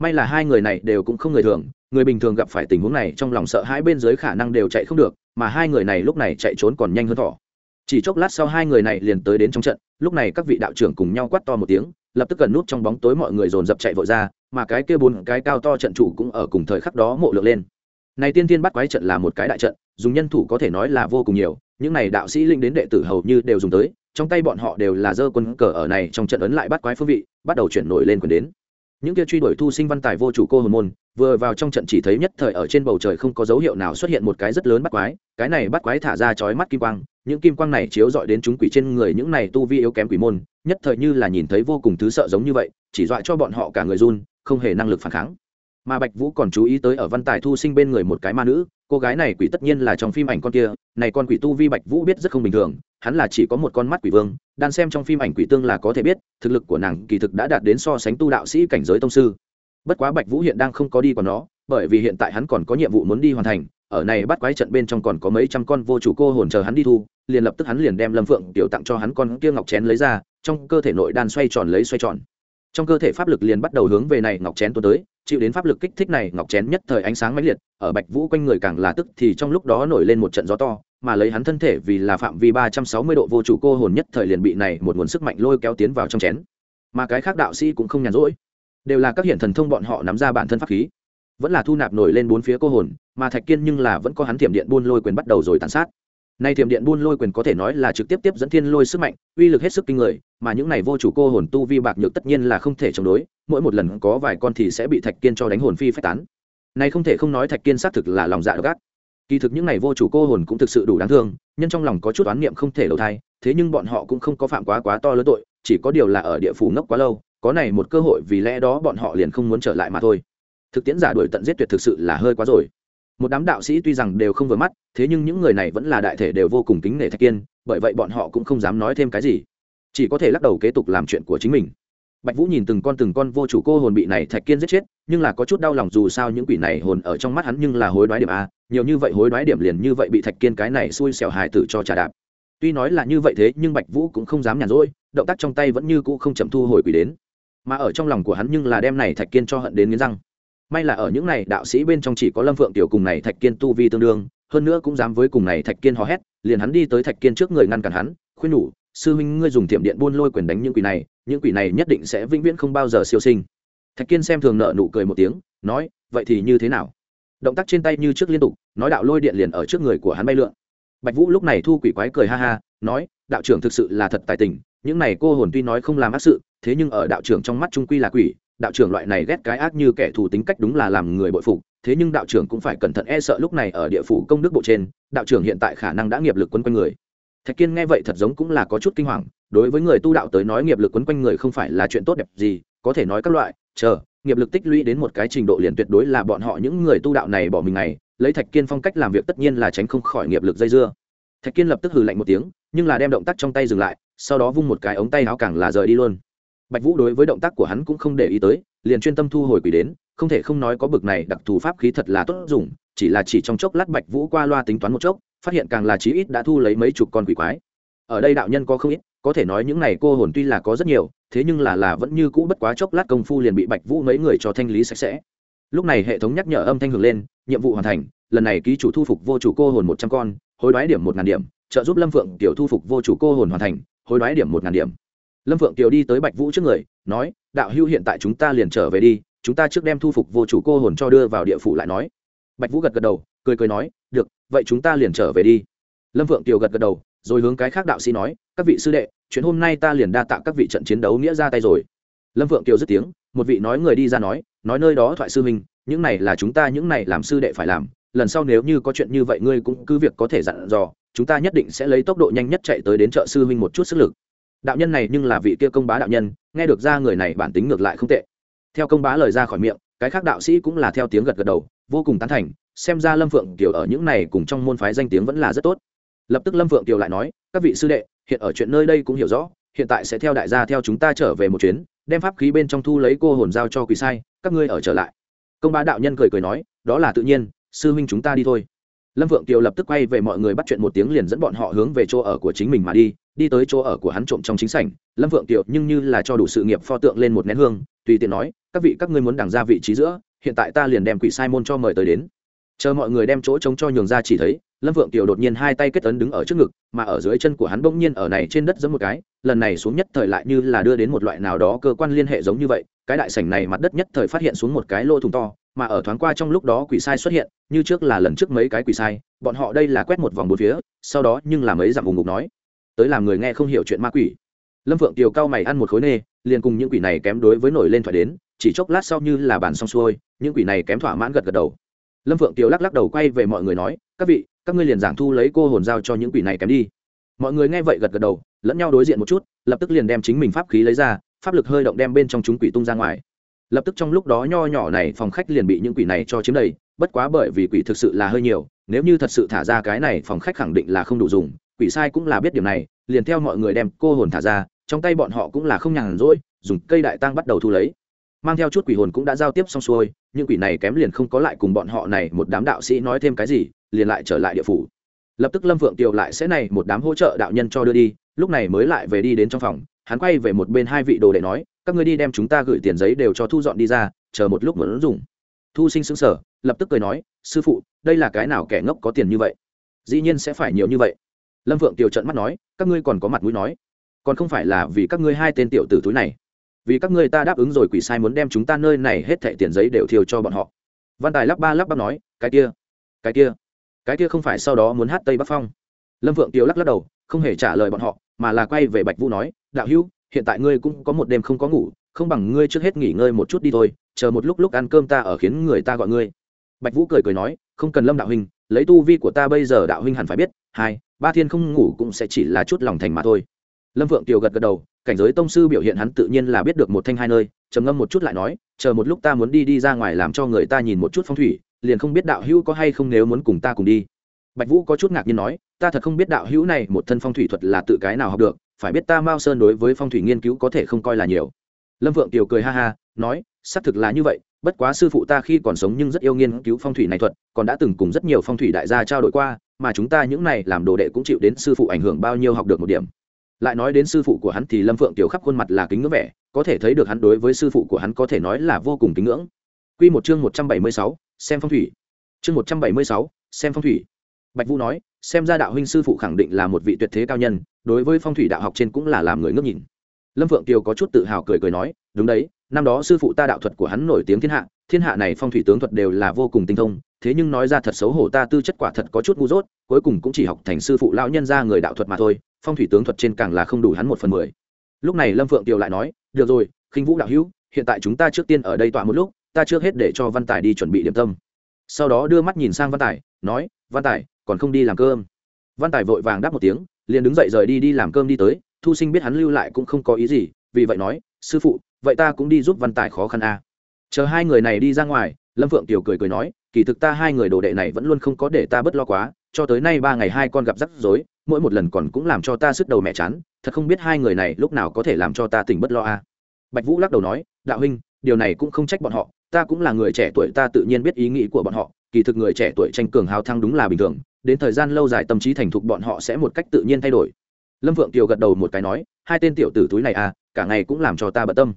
May là hai người này đều cũng không người thường, người bình thường gặp phải tình huống này trong lòng sợ hãi bên dưới khả năng đều chạy không được, mà hai người này lúc này chạy trốn còn nhanh hơn thỏ. Chỉ chốc lát sau hai người này liền tới đến trong trận lúc này các vị đạo trưởng cùng nhau quát to một tiếng, lập tức gần nút trong bóng tối mọi người dồn dập chạy vội ra, mà cái kia bốn cái cao to trận chủ cũng ở cùng thời khắc đó mộ lượng lên. Này tiên tiên bắt quái trận là một cái đại trận, dùng nhân thủ có thể nói là vô cùng nhiều, những này đạo sĩ linh đến đệ tử hầu như đều dùng tới, trong tay bọn họ đều là dơ quân cờ ở này trong trận ấn lại bắt quái phương vị, bắt đầu chuyển nổi lên quyền đến. Những kia truy đuổi thu sinh văn tài vô chủ cô hồn môn, vừa vào trong trận chỉ thấy nhất thời ở trên bầu trời không có dấu hiệu nào xuất hiện một cái rất lớn bắt quái, cái này bắt quái thả ra chói mắt kim quang những kim quang này chiếu dọi đến chúng quỷ trên người những này tu vi yếu kém quỷ môn, nhất thời như là nhìn thấy vô cùng thứ sợ giống như vậy, chỉ dọa cho bọn họ cả người run, không hề năng lực phản kháng. Mà bạch vũ còn chú ý tới ở văn tài thu sinh bên người một cái ma nữ, cô gái này quỷ tất nhiên là trong phim ảnh con kia, này con quỷ tu vi bạch vũ biết rất không bình thường, hắn là chỉ có một con mắt quỷ vương, đan xem trong phim ảnh quỷ tương là có thể biết, thực lực của nàng kỳ thực đã đạt đến so sánh tu đạo sĩ cảnh giới tông sư. Bất quá bạch vũ hiện đang không có đi còn nó, bởi vì hiện tại hắn còn có nhiệm vụ muốn đi hoàn thành ở này bắt quái trận bên trong còn có mấy trăm con vô chủ cô hồn chờ hắn đi thu, liền lập tức hắn liền đem lâm phượng tiểu tặng cho hắn con kia ngọc chén lấy ra, trong cơ thể nội đan xoay tròn lấy xoay tròn. Trong cơ thể pháp lực liền bắt đầu hướng về này ngọc chén tuôn tới, chịu đến pháp lực kích thích này ngọc chén nhất thời ánh sáng mãnh liệt, ở bạch vũ quanh người càng là tức thì trong lúc đó nổi lên một trận gió to, mà lấy hắn thân thể vì là phạm vi ba trăm sáu mươi độ vô chủ cô hồn nhất thời liền bị này một nguồn sức mạnh lôi kéo tiến vào trong chén. Mà cái khác đạo sĩ cũng không nhàn rỗi. Đều là các hiện thần thông bọn họ nắm ra bản thân pháp khí. Vẫn là thu nạp nổi lên bốn phía cô hồn mà thạch kiên nhưng là vẫn có hắn thiểm điện buôn lôi quyền bắt đầu rồi tàn sát. Nay thiểm điện buôn lôi quyền có thể nói là trực tiếp tiếp dẫn thiên lôi sức mạnh, uy lực hết sức kinh người, mà những này vô chủ cô hồn tu vi bạc nhược tất nhiên là không thể chống đối, mỗi một lần có vài con thì sẽ bị thạch kiên cho đánh hồn phi phách tán. Này không thể không nói thạch kiên xác thực là lòng dạ độc ác. Kỳ thực những này vô chủ cô hồn cũng thực sự đủ đáng thương, nhân trong lòng có chút oán niệm không thể đầu thai, thế nhưng bọn họ cũng không có phạm quá quá to lớn tội, chỉ có điều là ở địa phủ ngốc quá lâu, có này một cơ hội vì lẽ đó bọn họ liền không muốn trở lại mà thôi. Thực tiễn giả đuổi tận giết tuyệt thực sự là hơi quá rồi một đám đạo sĩ tuy rằng đều không vừa mắt, thế nhưng những người này vẫn là đại thể đều vô cùng kính nể thạch kiên, bởi vậy bọn họ cũng không dám nói thêm cái gì. Chỉ có thể lắc đầu kế tục làm chuyện của chính mình. Bạch vũ nhìn từng con từng con vô chủ cô hồn bị này thạch kiên giết chết, nhưng là có chút đau lòng dù sao những quỷ này hồn ở trong mắt hắn nhưng là hối đoái điểm a, nhiều như vậy hối đoái điểm liền như vậy bị thạch kiên cái này xui xẻo hài tử cho trà đạp. Tuy nói là như vậy thế, nhưng bạch vũ cũng không dám nhàn rỗi, động tác trong tay vẫn như cũ không chậm thu hồi quỷ đến. Mà ở trong lòng của hắn nhưng là đem này thạch kiên cho hận đến nghiến răng may là ở những này đạo sĩ bên trong chỉ có lâm phượng tiểu cùng này thạch kiên tu vi tương đương, hơn nữa cũng dám với cùng này thạch kiên hò hét, liền hắn đi tới thạch kiên trước người ngăn cản hắn, khuyên nhủ, sư huynh ngươi dùng tiệm điện buôn lôi quyền đánh những quỷ này, những quỷ này nhất định sẽ vĩnh viễn không bao giờ siêu sinh. Thạch kiên xem thường nợ nụ cười một tiếng, nói, vậy thì như thế nào? Động tác trên tay như trước liên tục, nói đạo lôi điện liền ở trước người của hắn bay lượn. Bạch vũ lúc này thu quỷ quái cười ha ha, nói, đạo trưởng thực sự là thật tài tình, những này cô hồn tuy nói không làm ác sự, thế nhưng ở đạo trưởng trong mắt trung quy là quỷ đạo trưởng loại này ghét cái ác như kẻ thù tính cách đúng là làm người bội phục, thế nhưng đạo trưởng cũng phải cẩn thận e sợ lúc này ở địa phủ công đức bộ trên, đạo trưởng hiện tại khả năng đã nghiệp lực quấn quanh người. Thạch kiên nghe vậy thật giống cũng là có chút kinh hoàng, đối với người tu đạo tới nói nghiệp lực quấn quanh người không phải là chuyện tốt đẹp gì, có thể nói các loại, chờ, nghiệp lực tích lũy đến một cái trình độ liền tuyệt đối là bọn họ những người tu đạo này bỏ mình này lấy thạch kiên phong cách làm việc tất nhiên là tránh không khỏi nghiệp lực dây dưa. Thạch kiên lập tức hừ lạnh một tiếng, nhưng là đem động tác trong tay dừng lại, sau đó vung một cái ống tay áo càng là rời đi luôn bạch vũ đối với động tác của hắn cũng không để ý tới, liền chuyên tâm thu hồi quỷ đến, không thể không nói có bực này đặc thù pháp khí thật là tốt dùng, chỉ là chỉ trong chốc lát bạch vũ qua loa tính toán một chốc, phát hiện càng là chí ít đã thu lấy mấy chục con quỷ quái. Ở đây đạo nhân có không ít, có thể nói những này cô hồn tuy là có rất nhiều, thế nhưng là là vẫn như cũ bất quá chốc lát công phu liền bị bạch vũ mấy người cho thanh lý sạch sẽ. Lúc này hệ thống nhắc nhở âm thanh hưởng lên, nhiệm vụ hoàn thành, lần này ký chủ thu phục vô chủ cô hồn một trăm con, hối đoái điểm một ngàn điểm, trợ giúp lâm phượng tiểu thu phục vô chủ cô hồn hoàn thành, hối đoái điểm một ngàn điểm lâm phượng kiều đi tới bạch vũ trước người, nói, đạo hưu hiện tại chúng ta liền trở về đi, chúng ta trước đem thu phục vô chủ cô hồn cho đưa vào địa phủ lại nói. Bạch vũ gật gật đầu, cười cười nói, được, vậy chúng ta liền trở về đi. Lâm phượng kiều gật gật đầu, rồi hướng cái khác đạo sĩ nói, các vị sư đệ, chuyện hôm nay ta liền đa tạ các vị trận chiến đấu nghĩa ra tay rồi. Lâm phượng kiều dứt tiếng, một vị nói người đi ra nói nói nơi đó thoại sư minh những này là chúng ta, những này làm sư đệ phải làm, lần sau nếu như có chuyện như vậy ngươi cũng cứ việc có thể dặn dò, chúng ta nhất định sẽ lấy tốc độ nhanh nhất chạy tới đến chợ sư huynh một chút sức lực đạo nhân này nhưng là vị kia công bá đạo nhân, nghe được ra người này bản tính ngược lại không tệ. Theo công bá lời ra khỏi miệng, cái khác đạo sĩ cũng là theo tiếng gật gật đầu, vô cùng tán thành, xem ra lâm phượng kiều ở những này cùng trong môn phái danh tiếng vẫn là rất tốt. Lập tức lâm phượng kiều lại nói, các vị sư đệ, hiện ở chuyện nơi đây cũng hiểu rõ, hiện tại sẽ theo đại gia theo chúng ta trở về một chuyến, đem pháp khí bên trong thu lấy cô hồn giao cho quỷ sai, các ngươi ở trở lại. Công bá đạo nhân cười cười nói, đó là tự nhiên, sư huynh chúng ta đi thôi. Lâm phượng kiều lập tức quay về mọi người bắt chuyện một tiếng liền dẫn bọn họ hướng về chỗ ở của chính mình mà đi đi tới chỗ ở của hắn trộm trong chính sảnh, lâm vượng tiểu nhưng như là cho đủ sự nghiệp pho tượng lên một nén hương, tùy tiện nói, các vị, các ngươi muốn đằng ra vị trí giữa, hiện tại ta liền đem quỷ sai môn cho mời tới đến. Chờ mọi người đem chỗ trống cho nhường ra chỉ thấy, lâm vượng tiểu đột nhiên hai tay kết ấn đứng ở trước ngực, mà ở dưới chân của hắn bỗng nhiên ở này trên đất giẫm một cái, lần này xuống nhất thời lại như là đưa đến một loại nào đó cơ quan liên hệ giống như vậy, cái đại sảnh này mặt đất nhất thời phát hiện xuống một cái lỗ thủng to, mà ở thoáng qua trong lúc đó quỷ sai xuất hiện, như trước là lần trước mấy cái quỷ sai, bọn họ đây là quét một vòng bốn phía, sau đó nhưng là mấy dặm vùng ngục nói tới làm người nghe không hiểu chuyện ma quỷ. Lâm phượng tiều cao mày ăn một khối nê, liền cùng những quỷ này kém đối với nổi lên thoại đến, chỉ chốc lát sau như là bàn xong xuôi, những quỷ này kém thỏa mãn gật gật đầu. Lâm phượng kiều lắc lắc đầu quay về mọi người nói, các vị, các ngươi liền giảng thu lấy cô hồn giao cho những quỷ này kém đi. Mọi người nghe vậy gật gật đầu, lẫn nhau đối diện một chút, lập tức liền đem chính mình pháp khí lấy ra, pháp lực hơi động đem bên trong chúng quỷ tung ra ngoài. Lập tức trong lúc đó nho nhỏ này phòng khách liền bị những quỷ này cho chiếm đầy, bất quá bởi vì quỷ thực sự là hơi nhiều, nếu như thật sự thả ra cái này phòng khách khẳng định là không đủ dùng quỷ sai cũng là biết điều này, liền theo mọi người đem cô hồn thả ra, trong tay bọn họ cũng là không nhàn rỗi, dùng cây đại tăng bắt đầu thu lấy. Mang theo chút quỷ hồn cũng đã giao tiếp xong xuôi, nhưng quỷ này kém liền không có lại cùng bọn họ này một đám đạo sĩ nói thêm cái gì, liền lại trở lại địa phủ. Lập tức lâm phượng tiều lại sẽ này một đám hỗ trợ đạo nhân cho đưa đi, lúc này mới lại về đi đến trong phòng, hắn quay về một bên hai vị đồ để nói, các ngươi đi đem chúng ta gửi tiền giấy đều cho thu dọn đi ra, chờ một lúc muốn dùng. Thu sinh xứng sở lập tức cười nói, sư phụ, đây là cái nào kẻ ngốc có tiền như vậy? Dĩ nhiên sẽ phải nhiều như vậy lâm phượng tiều trận mắt nói, các ngươi còn có mặt mũi nói. Còn không phải là vì các ngươi hai tên tiểu tử túi này. Vì các ngươi ta đáp ứng rồi quỷ sai muốn đem chúng ta nơi này hết thẻ tiền giấy đều thiêu cho bọn họ. Văn tài lắp ba lắp bắp nói, cái kia cái kia cái kia không phải sau đó muốn hát tây bắc phong. Lâm phượng tiều lắc lắc đầu, không hề trả lời bọn họ, mà là quay về bạch vũ nói, đạo hữu, hiện tại ngươi cũng có một đêm không có ngủ, không bằng ngươi trước hết nghỉ ngơi một chút đi thôi, chờ một lúc lúc ăn cơm ta ở khiến người ta gọi ngươi. Bạch vũ cười cười nói, không cần lâm đạo huynh, lấy tu vi của ta bây giờ đạo huynh hẳn phải biết hai, ba thiên không ngủ cũng sẽ chỉ là chút lòng thành mà thôi. Lâm Vượng tiều gật gật đầu, cảnh giới tông sư biểu hiện hắn tự nhiên là biết được một thanh hai nơi, trầm ngâm một chút lại nói, chờ một lúc ta muốn đi đi ra ngoài làm cho người ta nhìn một chút phong thủy, liền không biết đạo hữu có hay không nếu muốn cùng ta cùng đi. Bạch vũ có chút ngạc nhiên nói, ta thật không biết đạo hữu này một thân phong thủy thuật là tự cái nào học được, phải biết ta mao sơn đối với phong thủy nghiên cứu có thể không coi là nhiều. Lâm vượng tiều cười ha ha, nói, xác thực là như vậy, bất quá sư phụ ta khi còn sống nhưng rất yêu nghiên cứu phong thủy này thuật, còn đã từng cùng rất nhiều phong thủy đại gia trao đổi qua mà chúng ta những này làm đồ đệ cũng chịu đến sư phụ ảnh hưởng bao nhiêu học được một điểm lại nói đến sư phụ của hắn thì lâm phượng tiểu khắp khuôn mặt là kính ngưỡng vẻ có thể thấy được hắn đối với sư phụ của hắn có thể nói là vô cùng kính ngưỡng Quy một chương một trăm bảy mươi sáu, xem phong thủy. Chương một trăm bảy mươi sáu, xem phong thủy. Bạch Vũ nói, xem ra đạo huynh sư phụ khẳng định là một vị tuyệt thế cao nhân, đối với phong thủy đạo học trên cũng là làm người ngước nhìn. Lâm Phượng Kiều có chút tự hào cười cười nói, đúng đấy, năm đó sư phụ ta đạo thuật của hắn nổi tiếng thiên hạ, thiên hạ này phong thủy tướng thuật đều là vô cùng tinh thông, thế nhưng nói ra thật xấu hổ ta tư chất quả thật có chút ngu dốt, cuối cùng cũng chỉ học thành sư phụ lão nhân gia người đạo thuật mà thôi, phong thủy tướng thuật trên càng là không đủ hắn một phần mười. Lúc này lâm phượng tiều lại nói được rồi khinh vũ đạo hữu hiện tại chúng ta trước tiên ở đây tọa một lúc ta trước hết để cho văn tài đi chuẩn bị điểm tâm. Sau đó đưa mắt nhìn sang văn tài nói văn tài còn không đi làm cơm? Văn tài vội vàng đáp một tiếng liền đứng dậy rời đi đi làm cơm đi tới thu sinh biết hắn lưu lại cũng không có ý gì vì vậy nói sư phụ vậy ta cũng đi giúp văn tài khó khăn a à. chờ hai người này đi ra ngoài lâm phượng tiểu cười cười nói kỳ thực ta hai người đồ đệ này vẫn luôn không có để ta bớt lo quá, cho tới nay ba ngày hai con gặp rắc rối, mỗi một lần còn cũng làm cho ta sức đầu mẹ chán, thật không biết hai người này lúc nào có thể làm cho ta tỉnh bất lo a à. bạch vũ lắc đầu nói, đạo huynh, điều này cũng không trách bọn họ, ta cũng là người trẻ tuổi, ta tự nhiên biết ý nghĩ của bọn họ, kỳ thực người trẻ tuổi tranh cường hào thăng đúng là bình thường, đến thời gian lâu dài tâm trí thành thục bọn họ sẽ một cách tự nhiên thay đổi lâm vượng kiều gật đầu một cái nói, hai tên tiểu tử túi này à cả ngày cũng làm cho ta bận tâm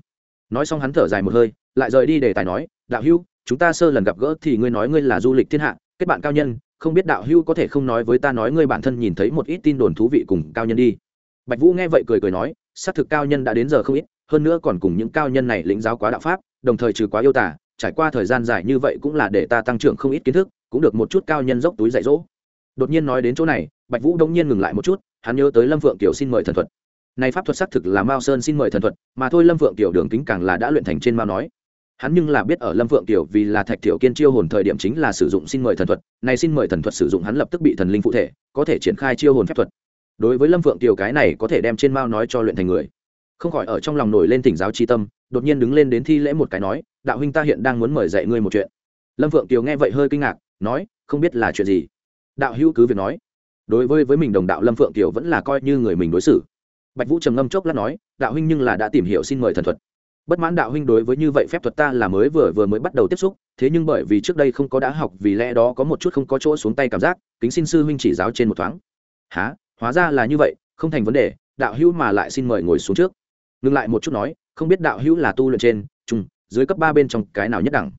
nói xong hắn thở dài một hơi, lại rời đi để tài nói, đạo hữu chúng ta sơ lần gặp gỡ thì ngươi nói ngươi là du lịch thiên hạ, kết bạn cao nhân, không biết đạo hưu có thể không nói với ta nói ngươi bản thân nhìn thấy một ít tin đồn thú vị cùng cao nhân đi. Bạch vũ nghe vậy cười cười nói, xác thực cao nhân đã đến giờ không ít, hơn nữa còn cùng những cao nhân này lĩnh giáo quá đạo pháp, đồng thời trừ quá yêu tả trải qua thời gian dài như vậy cũng là để ta tăng trưởng không ít kiến thức, cũng được một chút cao nhân dốc túi dạy dỗ. Đột nhiên nói đến chỗ này, bạch vũ đông nhiên ngừng lại một chút, hắn nhớ tới lâm phượng kiều xin mời thần thuật. Này pháp thuật xác thực là mao sơn xin mời thần thuật, mà thôi lâm phượng kiều đường kính càng là đã luyện thành trên mao nói hắn nhưng là biết ở lâm phượng tiểu vì là thạch tiểu kiên chiêu hồn thời điểm chính là sử dụng xin mời thần thuật, này xin mời thần thuật sử dụng hắn lập tức bị thần linh phụ thể, có thể triển khai chiêu hồn phép thuật. Đối với lâm phượng tiểu cái này có thể đem trên mao nói cho luyện thành người. Không khỏi ở trong lòng nổi lên tỉnh giáo tri tâm, đột nhiên đứng lên đến thi lễ một cái nói, đạo huynh ta hiện đang muốn mời dạy ngươi một chuyện. Lâm phượng tiểu nghe vậy hơi kinh ngạc, nói, không biết là chuyện gì? Đạo hữu cứ việc nói. Đối với với mình đồng đạo lâm phượng tiểu vẫn là coi như người mình đối xử. Bạch vũ trầm ngâm chốc lát nói, đạo huynh nhưng là đã tìm hiểu xin mời thần thuật bất mãn đạo huynh đối với như vậy phép thuật ta là mới vừa vừa mới bắt đầu tiếp xúc, thế nhưng bởi vì trước đây không có đã học, vì lẽ đó có một chút không có chỗ xuống tay cảm giác, kính xin sư huynh chỉ giáo trên một thoáng. Há hóa ra là như vậy, không thành vấn đề, đạo hữu mà lại xin mời ngồi xuống trước. Ngừng lại một chút nói, không biết đạo hữu là tu luyện trên trung dưới cấp ba bên trong cái nào nhất đẳng?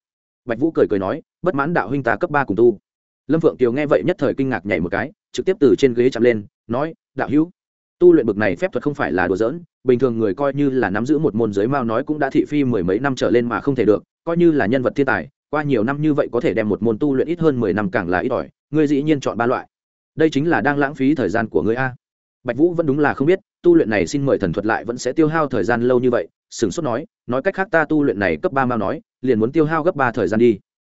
Bạch vũ cười cười nói, bất mãn đạo huynh ta cấp ba cùng tu. Lâm phượng kiều nghe vậy nhất thời kinh ngạc nhảy một cái, trực tiếp từ trên ghế chạm lên, nói, đạo hữu tu luyện bực này phép thuật không phải là đùa giỡn, bình thường người coi như là nắm giữ một môn giới mao nói cũng đã thị phi mười mấy năm trở lên mà không thể được, coi như là nhân vật thiên tài, qua nhiều năm như vậy có thể đem một môn tu luyện ít hơn mười năm càng là ít ỏi, ngươi dĩ nhiên chọn ba loại. Đây chính là đang lãng phí thời gian của ngươi a. Bạch vũ vẫn đúng là không biết, tu luyện này xin mời thần thuật lại vẫn sẽ tiêu hao thời gian lâu như vậy sửng sốt nói nói cách khác ta tu luyện này cấp ba mao nói, liền muốn tiêu hao gấp ba thời gian đi.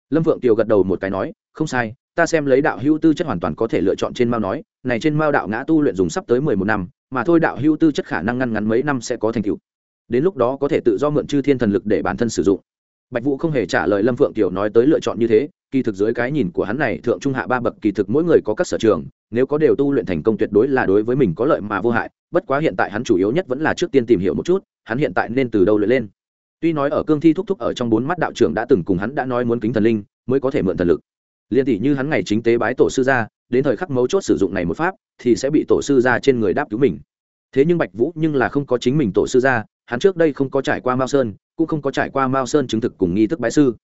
Lâm vượng tiều gật đầu một cái nói, không sai ta xem lấy đạo hữu tư chất hoàn toàn có thể lựa chọn trên mao nói, này trên mao đạo ngã tu luyện dùng sắp tới mười một năm, mà thôi đạo hữu tư chất khả năng ngăn ngắn mấy năm sẽ có thành tựu. Đến lúc đó có thể tự do mượn chư thiên thần lực để bản thân sử dụng. Bạch vũ không hề trả lời lâm phượng tiểu nói tới lựa chọn như thế, kỳ thực dưới cái nhìn của hắn này, thượng trung hạ ba bậc kỳ thực mỗi người có các sở trường, nếu có đều tu luyện thành công tuyệt đối là đối với mình có lợi mà vô hại, bất quá hiện tại hắn chủ yếu nhất vẫn là trước tiên tìm hiểu một chút, hắn hiện tại nên từ đâu luyện lên. Tuy nói ở cương thi thúc thúc ở trong bốn mắt đạo trưởng đã từng cùng hắn đã nói muốn kính thần linh, mới có thể mượn thần lực liên tỷ như hắn ngày chính tế bái tổ sư gia, đến thời khắc mấu chốt sử dụng này một pháp, thì sẽ bị tổ sư gia trên người đáp cứu mình. Thế nhưng bạch vũ nhưng là không có chính mình tổ sư gia, hắn trước đây không có trải qua mao sơn, cũng không có trải qua mao sơn chứng thực cùng nghi thức bái sư.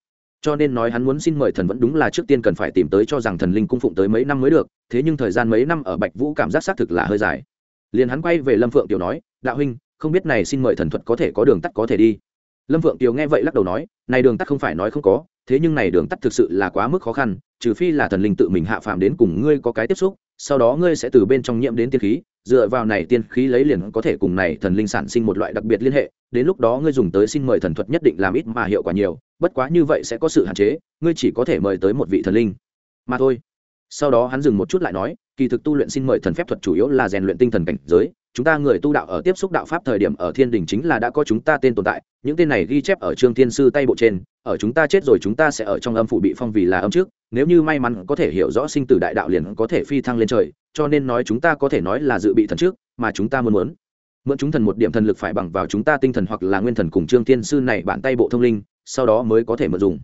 Cho nên nói hắn muốn xin mời thần vẫn đúng là trước tiên cần phải tìm tới cho rằng thần linh cung phụng tới mấy năm mới được, thế nhưng thời gian mấy năm ở bạch vũ cảm giác xác thực là hơi dài. Liền hắn quay về lâm phượng tiểu nói, đạo huynh, không biết này xin mời thần thuật có thể có đường tắt có thể đi. Lâm phượng tiểu nghe vậy lắc đầu nói, này đường tắt không phải nói không có thế nhưng này đường tắt thực sự là quá mức khó khăn, trừ phi là thần linh tự mình hạ phàm đến cùng ngươi có cái tiếp xúc, sau đó ngươi sẽ từ bên trong nhiễm đến tiên khí, dựa vào này tiên khí lấy liền có thể cùng này thần linh sản sinh một loại đặc biệt liên hệ, đến lúc đó ngươi dùng tới xin mời thần thuật nhất định làm ít mà hiệu quả nhiều, bất quá như vậy sẽ có sự hạn chế, ngươi chỉ có thể mời tới một vị thần linh. Mà thôi sau đó hắn dừng một chút lại nói, kỳ thực tu luyện xin mời thần phép thuật chủ yếu là rèn luyện tinh thần cảnh giới. Chúng ta người tu đạo ở tiếp xúc đạo pháp thời điểm ở thiên đình chính là đã có chúng ta tên tồn tại. Những tên này ghi chép ở trương thiên sư tay bộ trên. Ở chúng ta chết rồi chúng ta sẽ ở trong âm phủ bị phong vì là âm trước. Nếu như may mắn có thể hiểu rõ sinh tử đại đạo liền có thể phi thăng lên trời, cho nên nói chúng ta có thể nói là dự bị thần trước, mà chúng ta muốn muốn. Mượn chúng thần một điểm thần lực phải bằng vào chúng ta tinh thần hoặc là nguyên thần cùng trương thiên sư này bản tay bộ thông linh, sau đó mới có thể mượn dùng.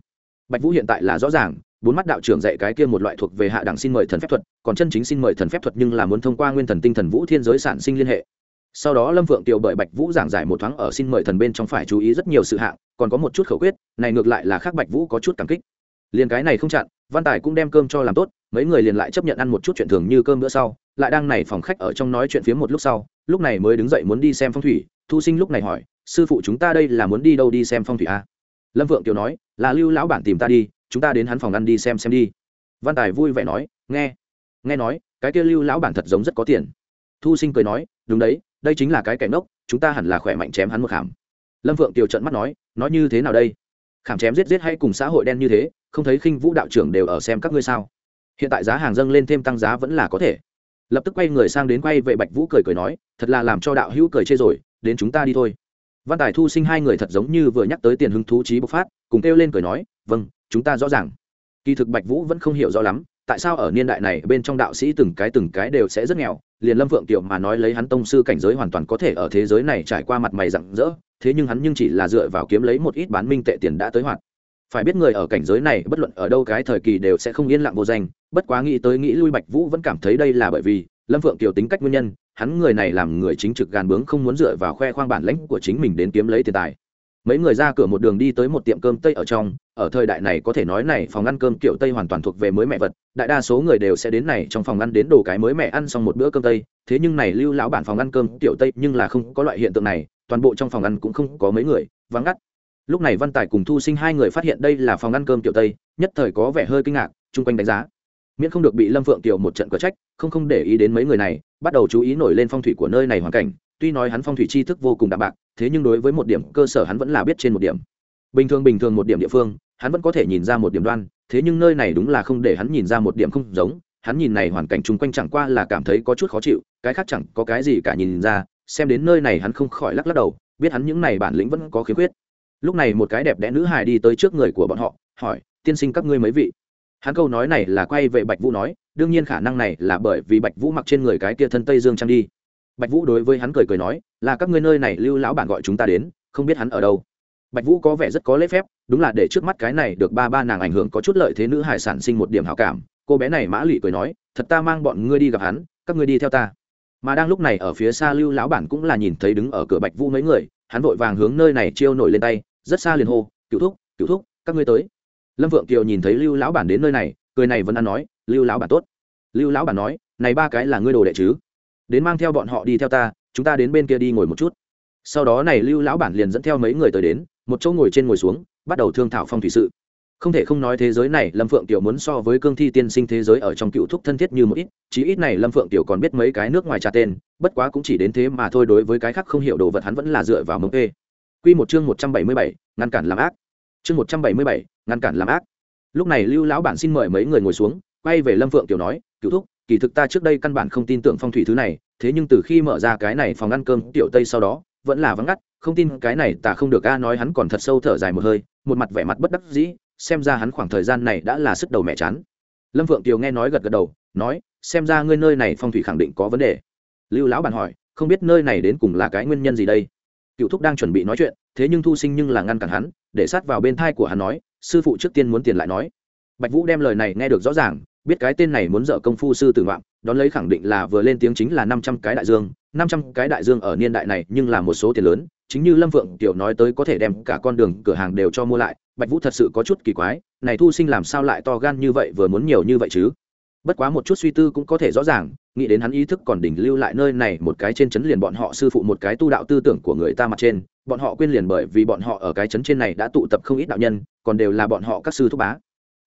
Bạch vũ hiện tại là rõ ràng bốn mắt đạo trưởng dạy cái kia một loại thuộc về hạ đẳng xin mời thần phép thuật, còn chân chính xin mời thần phép thuật nhưng là muốn thông qua nguyên thần tinh thần vũ thiên giới sản sinh liên hệ sau đó lâm phượng tiểu bởi bạch vũ giảng giải một thoáng ở xin mời thần bên trong phải chú ý rất nhiều sự hạng, còn có một chút khẩu quyết, này ngược lại là khác bạch vũ có chút cảm kích liền cái này không chặn, văn tài cũng đem cơm cho làm tốt, mấy người liền lại chấp nhận ăn một chút chuyện thường như cơm bữa sau, lại đang này phòng khách ở trong nói chuyện phía một lúc sau, lúc này mới đứng dậy muốn đi xem phong thủy, thu sinh lúc này hỏi, sư phụ chúng ta đây là muốn đi đâu đi xem phong thủy à? lâm vượng tiểu nói, là lưu lão bản tìm ta đi chúng ta đến hắn phòng ăn đi xem xem đi. Văn tài vui vẻ nói, nghe nghe nói, cái kia lưu lão bản thật giống rất có tiền. Thu sinh cười nói, đúng đấy, đây chính là cái kẻ ngốc, chúng ta hẳn là khỏe mạnh chém hắn một khảm. Lâm phượng tiều trận mắt nói nói như thế nào đây? Khảm chém giết giết hay cùng xã hội đen như thế, không thấy khinh vũ đạo trưởng đều ở xem các ngươi sao? Hiện tại giá hàng dâng lên thêm tăng giá vẫn là có thể. Lập tức quay người sang đến quay vệ bạch vũ cười cười nói, thật là làm cho đạo hữu cười chê rồi, đến chúng ta đi thôi. Văn tài thu sinh hai người thật giống như vừa nhắc tới tiền hứng thú trí bộc phát, cùng kêu lên cười nói vâng chúng ta rõ ràng. Kỳ thực bạch vũ vẫn không hiểu rõ lắm, tại sao ở niên đại này bên trong đạo sĩ từng cái từng cái đều sẽ rất nghèo, liền lâm vượng tiểu mà nói lấy hắn tông sư cảnh giới hoàn toàn có thể ở thế giới này trải qua mặt mày rặng rỡ, thế nhưng hắn nhưng chỉ là dựa vào kiếm lấy một ít bán minh tệ tiền đã tới hoạt. Phải biết người ở cảnh giới này bất luận ở đâu cái thời kỳ đều sẽ không yên lặng vô danh, bất quá nghĩ tới nghĩ lui bạch vũ vẫn cảm thấy đây là bởi vì lâm vượng tiểu tính cách nguyên nhân, hắn người này làm người chính trực gàn bướng không muốn dựa vào khoe khoang bản lãnh của chính mình đến kiếm lấy tiền tài. Mấy người ra cửa một đường đi tới một tiệm cơm tây ở trong ở thời đại này có thể nói này phòng ăn cơm kiểu tây hoàn toàn thuộc về mới mẹ vật, đại đa số người đều sẽ đến này trong phòng ăn đến đồ cái mới mẹ ăn xong một bữa cơm tây. Thế nhưng này lưu lão bản phòng ăn cơm kiểu tây nhưng là không có loại hiện tượng này, toàn bộ trong phòng ăn cũng không có mấy người, vắng ngắt. Lúc này văn tài cùng thu sinh hai người phát hiện đây là phòng ăn cơm kiểu tây, nhất thời có vẻ hơi kinh ngạc, chung quanh đánh giá. Miễn không được bị lâm phượng tiểu một trận cờ trách, không không để ý đến mấy người này, bắt đầu chú ý nổi lên phong thủy của nơi này hoàn cảnh. Tuy nói hắn phong thủy tri thức vô cùng đạm bạc, thế nhưng đối với một điểm cơ sở hắn vẫn là biết trên một điểm bình thường bình thường một điểm địa phương, hắn vẫn có thể nhìn ra một điểm đoan, thế nhưng nơi này đúng là không để hắn nhìn ra một điểm không giống. Hắn nhìn này hoàn cảnh chung quanh chẳng qua là cảm thấy có chút khó chịu, cái khác chẳng có cái gì cả nhìn ra, xem đến nơi này hắn không khỏi lắc lắc đầu, biết hắn những này bản lĩnh vẫn có khiếm khuyết. Lúc này một cái đẹp đẽ nữ hài đi tới trước người của bọn họ, hỏi, tiên sinh các ngươi mấy vị? Hắn câu nói này là quay về bạch vũ nói, đương nhiên khả năng này là bởi vì bạch vũ mặc trên người cái kia thân tây dương trang đi. Bạch vũ đối với hắn cười cười nói, là các ngươi nơi này lưu lão bản gọi chúng ta đến, không biết hắn ở đâu bạch vũ có vẻ rất có lễ phép, đúng là để trước mắt cái này được ba ba nàng ảnh hưởng có chút lợi thế nữ hải sản sinh một điểm hảo cảm. Cô bé này mã lụy cười nói, thật ta mang bọn ngươi đi gặp hắn, các ngươi đi theo ta. Mà đang lúc này ở phía xa lưu lão bản cũng là nhìn thấy đứng ở cửa bạch vũ mấy người, hắn vội vàng hướng nơi này chiêu nổi lên tay, rất xa liền hô cựu thúc cựu thúc, các ngươi tới. Lâm vượng kiều nhìn thấy lưu lão bản đến nơi này, cười này vẫn ăn nói, lưu lão bản tốt. Lưu lão bản nói, này ba cái là ngươi đồ đệ chứ? Đến mang theo bọn họ đi theo ta, chúng ta đến bên kia đi ngồi một chút. Sau đó này lưu lão bản liền dẫn theo mấy người tới đến một chỗ ngồi trên ngồi xuống, bắt đầu thương thảo phong thủy sự. Không thể không nói thế giới này, lâm phượng tiểu muốn so với cương thi tiên sinh thế giới ở trong cựu thúc thân thiết như một ít, chí ít này lâm phượng tiểu còn biết mấy cái nước ngoài trà tên, bất quá cũng chỉ đến thế mà thôi, đối với cái khác không hiểu đồ vật hắn vẫn là dựa vào mông ê. Q một chương một trăm bảy mươi bảy, ngăn cản làm ác. Chương một trăm bảy mươi bảy, ngăn cản làm ác. Lúc này lưu lão bản xin mời mấy người ngồi xuống, quay về lâm phượng tiểu nói, cựu thúc, kỳ thực ta trước đây căn bản không tin tưởng phong thủy thứ này, thế nhưng từ khi mở ra cái này phòng ăn cơm tiểu tây sau đó vẫn là vắng ngắt, không tin cái này ta không được a, nói hắn còn thật sâu thở dài một hơi, một mặt vẻ mặt bất đắc dĩ, xem ra hắn khoảng thời gian này đã là sức đầu mẹ chán. Lâm phượng tiều nghe nói gật gật đầu, nói, xem ra ngươi nơi này phong thủy khẳng định có vấn đề. Lưu lão bàn hỏi, không biết nơi này đến cùng là cái nguyên nhân gì đây? Cựu thúc đang chuẩn bị nói chuyện, thế nhưng thu sinh nhưng là ngăn cản hắn, để sát vào bên thai của hắn nói, sư phụ trước tiên muốn tiền lại nói. Bạch vũ đem lời này nghe được rõ ràng biết cái tên này muốn dở công phu sư tử ngoạm, đón lấy khẳng định là vừa lên tiếng chính là năm trăm cái đại dương, năm trăm cái đại dương ở niên đại này nhưng là một số tiền lớn, chính như lâm vượng tiểu nói tới có thể đem cả con đường cửa hàng đều cho mua lại, bạch vũ thật sự có chút kỳ quái, này thu sinh làm sao lại to gan như vậy vừa muốn nhiều như vậy chứ? Bất quá một chút suy tư cũng có thể rõ ràng, nghĩ đến hắn ý thức còn đỉnh lưu lại nơi này một cái trên chấn liền bọn họ sư phụ một cái tu đạo tư tưởng của người ta mặt trên, bọn họ quên liền bởi vì bọn họ ở cái chấn trên này đã tụ tập không ít đạo nhân, còn đều là bọn họ các sư thúc bá.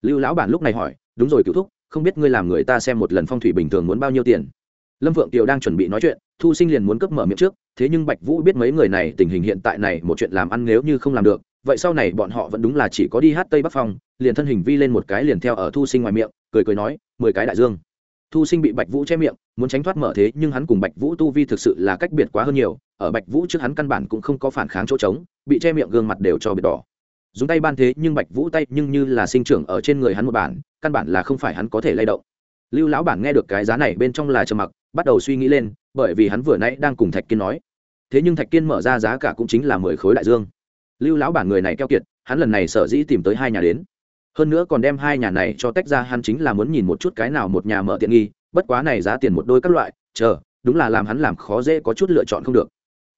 Lưu lão bản lúc này hỏi, đúng rồi, cựu thúc không biết ngươi làm người ta xem một lần phong thủy bình thường muốn bao nhiêu tiền. Lâm vượng kiều đang chuẩn bị nói chuyện, thu sinh liền muốn cướp mở miệng trước, thế nhưng bạch vũ biết mấy người này tình hình hiện tại này một chuyện làm ăn nếu như không làm được, vậy sau này bọn họ vẫn đúng là chỉ có đi hát tây bắc phong, liền thân hình vi lên một cái liền theo ở thu sinh ngoài miệng, cười cười nói, mười cái đại dương. Thu sinh bị bạch vũ che miệng, muốn tránh thoát mở thế, nhưng hắn cùng bạch vũ tu vi thực sự là cách biệt quá hơn nhiều, ở bạch vũ trước hắn căn bản cũng không có phản kháng chỗ trống, bị che miệng gương mặt đều cho biệt đỏ dùng tay ban thế nhưng bạch vũ tay nhưng như là sinh trưởng ở trên người hắn một bản, căn bản là không phải hắn có thể lay động. Lưu lão bản nghe được cái giá này bên trong là trầm mặc, bắt đầu suy nghĩ lên, bởi vì hắn vừa nãy đang cùng thạch kiên nói. Thế nhưng thạch kiên mở ra giá cả cũng chính là mười khối đại dương. Lưu lão bản người này keo kiệt, hắn lần này sở dĩ tìm tới hai nhà đến. Hơn nữa còn đem hai nhà này cho tách ra, hắn chính là muốn nhìn một chút cái nào một nhà mở tiện nghi, bất quá này giá tiền một đôi các loại, chờ, đúng là làm hắn làm khó dễ có chút lựa chọn không được.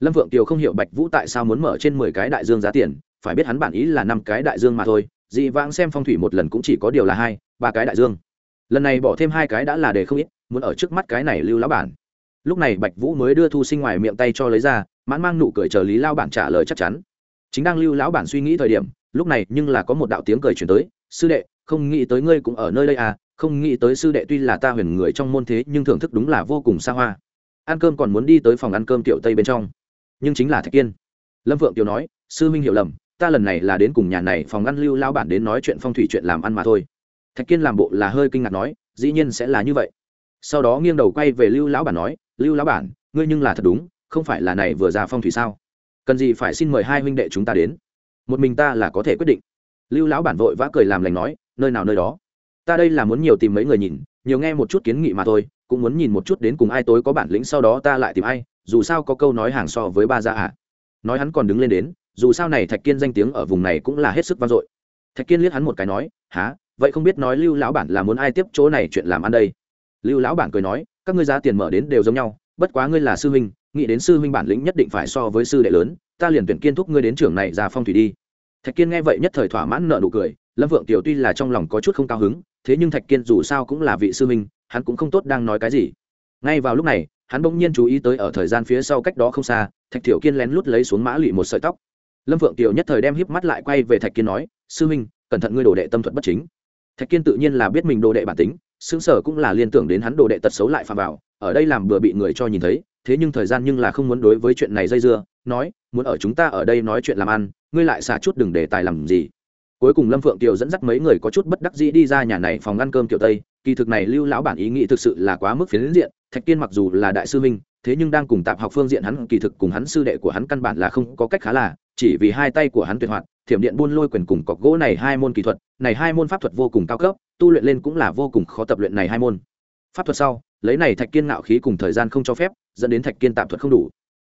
Lâm vượng tiều không hiểu bạch vũ tại sao muốn mở trên mười cái đại dương giá tiền phải biết hắn bản ý là năm cái đại dương mà thôi, dị vãng xem phong thủy một lần cũng chỉ có điều là hai, ba cái đại dương. Lần này bỏ thêm hai cái đã là để không ít, muốn ở trước mắt cái này lưu lão bản. Lúc này bạch vũ mới đưa thu sinh ngoài miệng tay cho lấy ra, mãn mang nụ cười chờ lý lao bản trả lời chắc chắn. Chính đang lưu lão bản suy nghĩ thời điểm, lúc này nhưng là có một đạo tiếng cười chuyển tới, sư đệ, không nghĩ tới ngươi cũng ở nơi đây à không nghĩ tới sư đệ tuy là ta huyền người trong môn thế nhưng thưởng thức đúng là vô cùng xa hoa. Ăn cơm còn muốn đi tới phòng ăn cơm tiểu tây bên trong. Nhưng chính là thạch kiên. Lâm vượng tiểu nói, sư minh hiểu lầm ta lần này là đến cùng nhà này phòng ăn lưu lao bản đến nói chuyện phong thủy chuyện làm ăn mà thôi. Thạch kiên làm bộ là hơi kinh ngạc nói, dĩ nhiên sẽ là như vậy. Sau đó nghiêng đầu quay về lưu lão bản nói, lưu lão bản, ngươi nhưng là thật đúng, không phải là này vừa ra phong thủy sao? Cần gì phải xin mời hai huynh đệ chúng ta đến? Một mình ta là có thể quyết định. Lưu lão bản vội vã cười làm lành nói, nơi nào nơi đó? Ta đây là muốn nhiều tìm mấy người nhìn, nhiều nghe một chút kiến nghị mà thôi, cũng muốn nhìn một chút đến cùng ai tối có bản lĩnh sau đó ta lại tìm ai, dù sao có câu nói hàng so với ba gia ạ. Nói hắn còn đứng lên đến dù sao này thạch kiên danh tiếng ở vùng này cũng là hết sức vang dội. Thạch kiên liếc hắn một cái nói há vậy không biết nói lưu lão bản là muốn ai tiếp chỗ này chuyện làm ăn đây? Lưu lão bản cười nói, các ngươi giá tiền mở đến đều giống nhau, bất quá ngươi là sư huynh, nghĩ đến sư huynh bản lĩnh nhất định phải so với sư đệ lớn, ta liền tuyển kiên thúc ngươi đến trưởng này ra phong thủy đi. Thạch kiên nghe vậy nhất thời thỏa mãn nợ nụ cười, lâm vượng tiểu tuy là trong lòng có chút không cao hứng, thế nhưng thạch kiên dù sao cũng là vị sư huynh, hắn cũng không tốt đang nói cái gì. Ngay vào lúc này, hắn bỗng nhiên chú ý tới ở thời gian phía sau cách đó không xa, thạch thiểu kiên lén lút lấy xuống mã lụy một sợi tóc lâm vượng kiều nhất thời đem híp mắt lại quay về thạch kiên nói, sư huynh, cẩn thận ngươi đồ đệ tâm thuật bất chính. Thạch kiên tự nhiên là biết mình đồ đệ bản tính xứng sở cũng là liên tưởng đến hắn đồ đệ tật xấu lại phạm vào, ở đây làm bừa bị người cho nhìn thấy, thế nhưng thời gian nhưng là không muốn đối với chuyện này dây dưa, nói, muốn ở chúng ta ở đây nói chuyện làm ăn, ngươi lại xả chút đừng để tài làm gì. Cuối cùng lâm phượng kiều dẫn dắt mấy người có chút bất đắc dĩ đi ra nhà này phòng ăn cơm kiểu tây, kỳ thực này lưu lão bản ý nghĩ thực sự là quá mức phiến diện, thạch kiên mặc dù là đại sư minh thế nhưng đang cùng tạp học phương diện hắn kỳ thực cùng hắn sư đệ của hắn căn bản là không có cách khá là chỉ vì hai tay của hắn tuyệt hoạt, thiểm điện buôn lôi quyền cùng cọc gỗ này hai môn kỹ thuật, này hai môn pháp thuật vô cùng cao cấp, tu luyện lên cũng là vô cùng khó tập luyện này hai môn. Pháp thuật sau, lấy này thạch kiên ngạo khí cùng thời gian không cho phép, dẫn đến thạch kiên tạm thuật không đủ.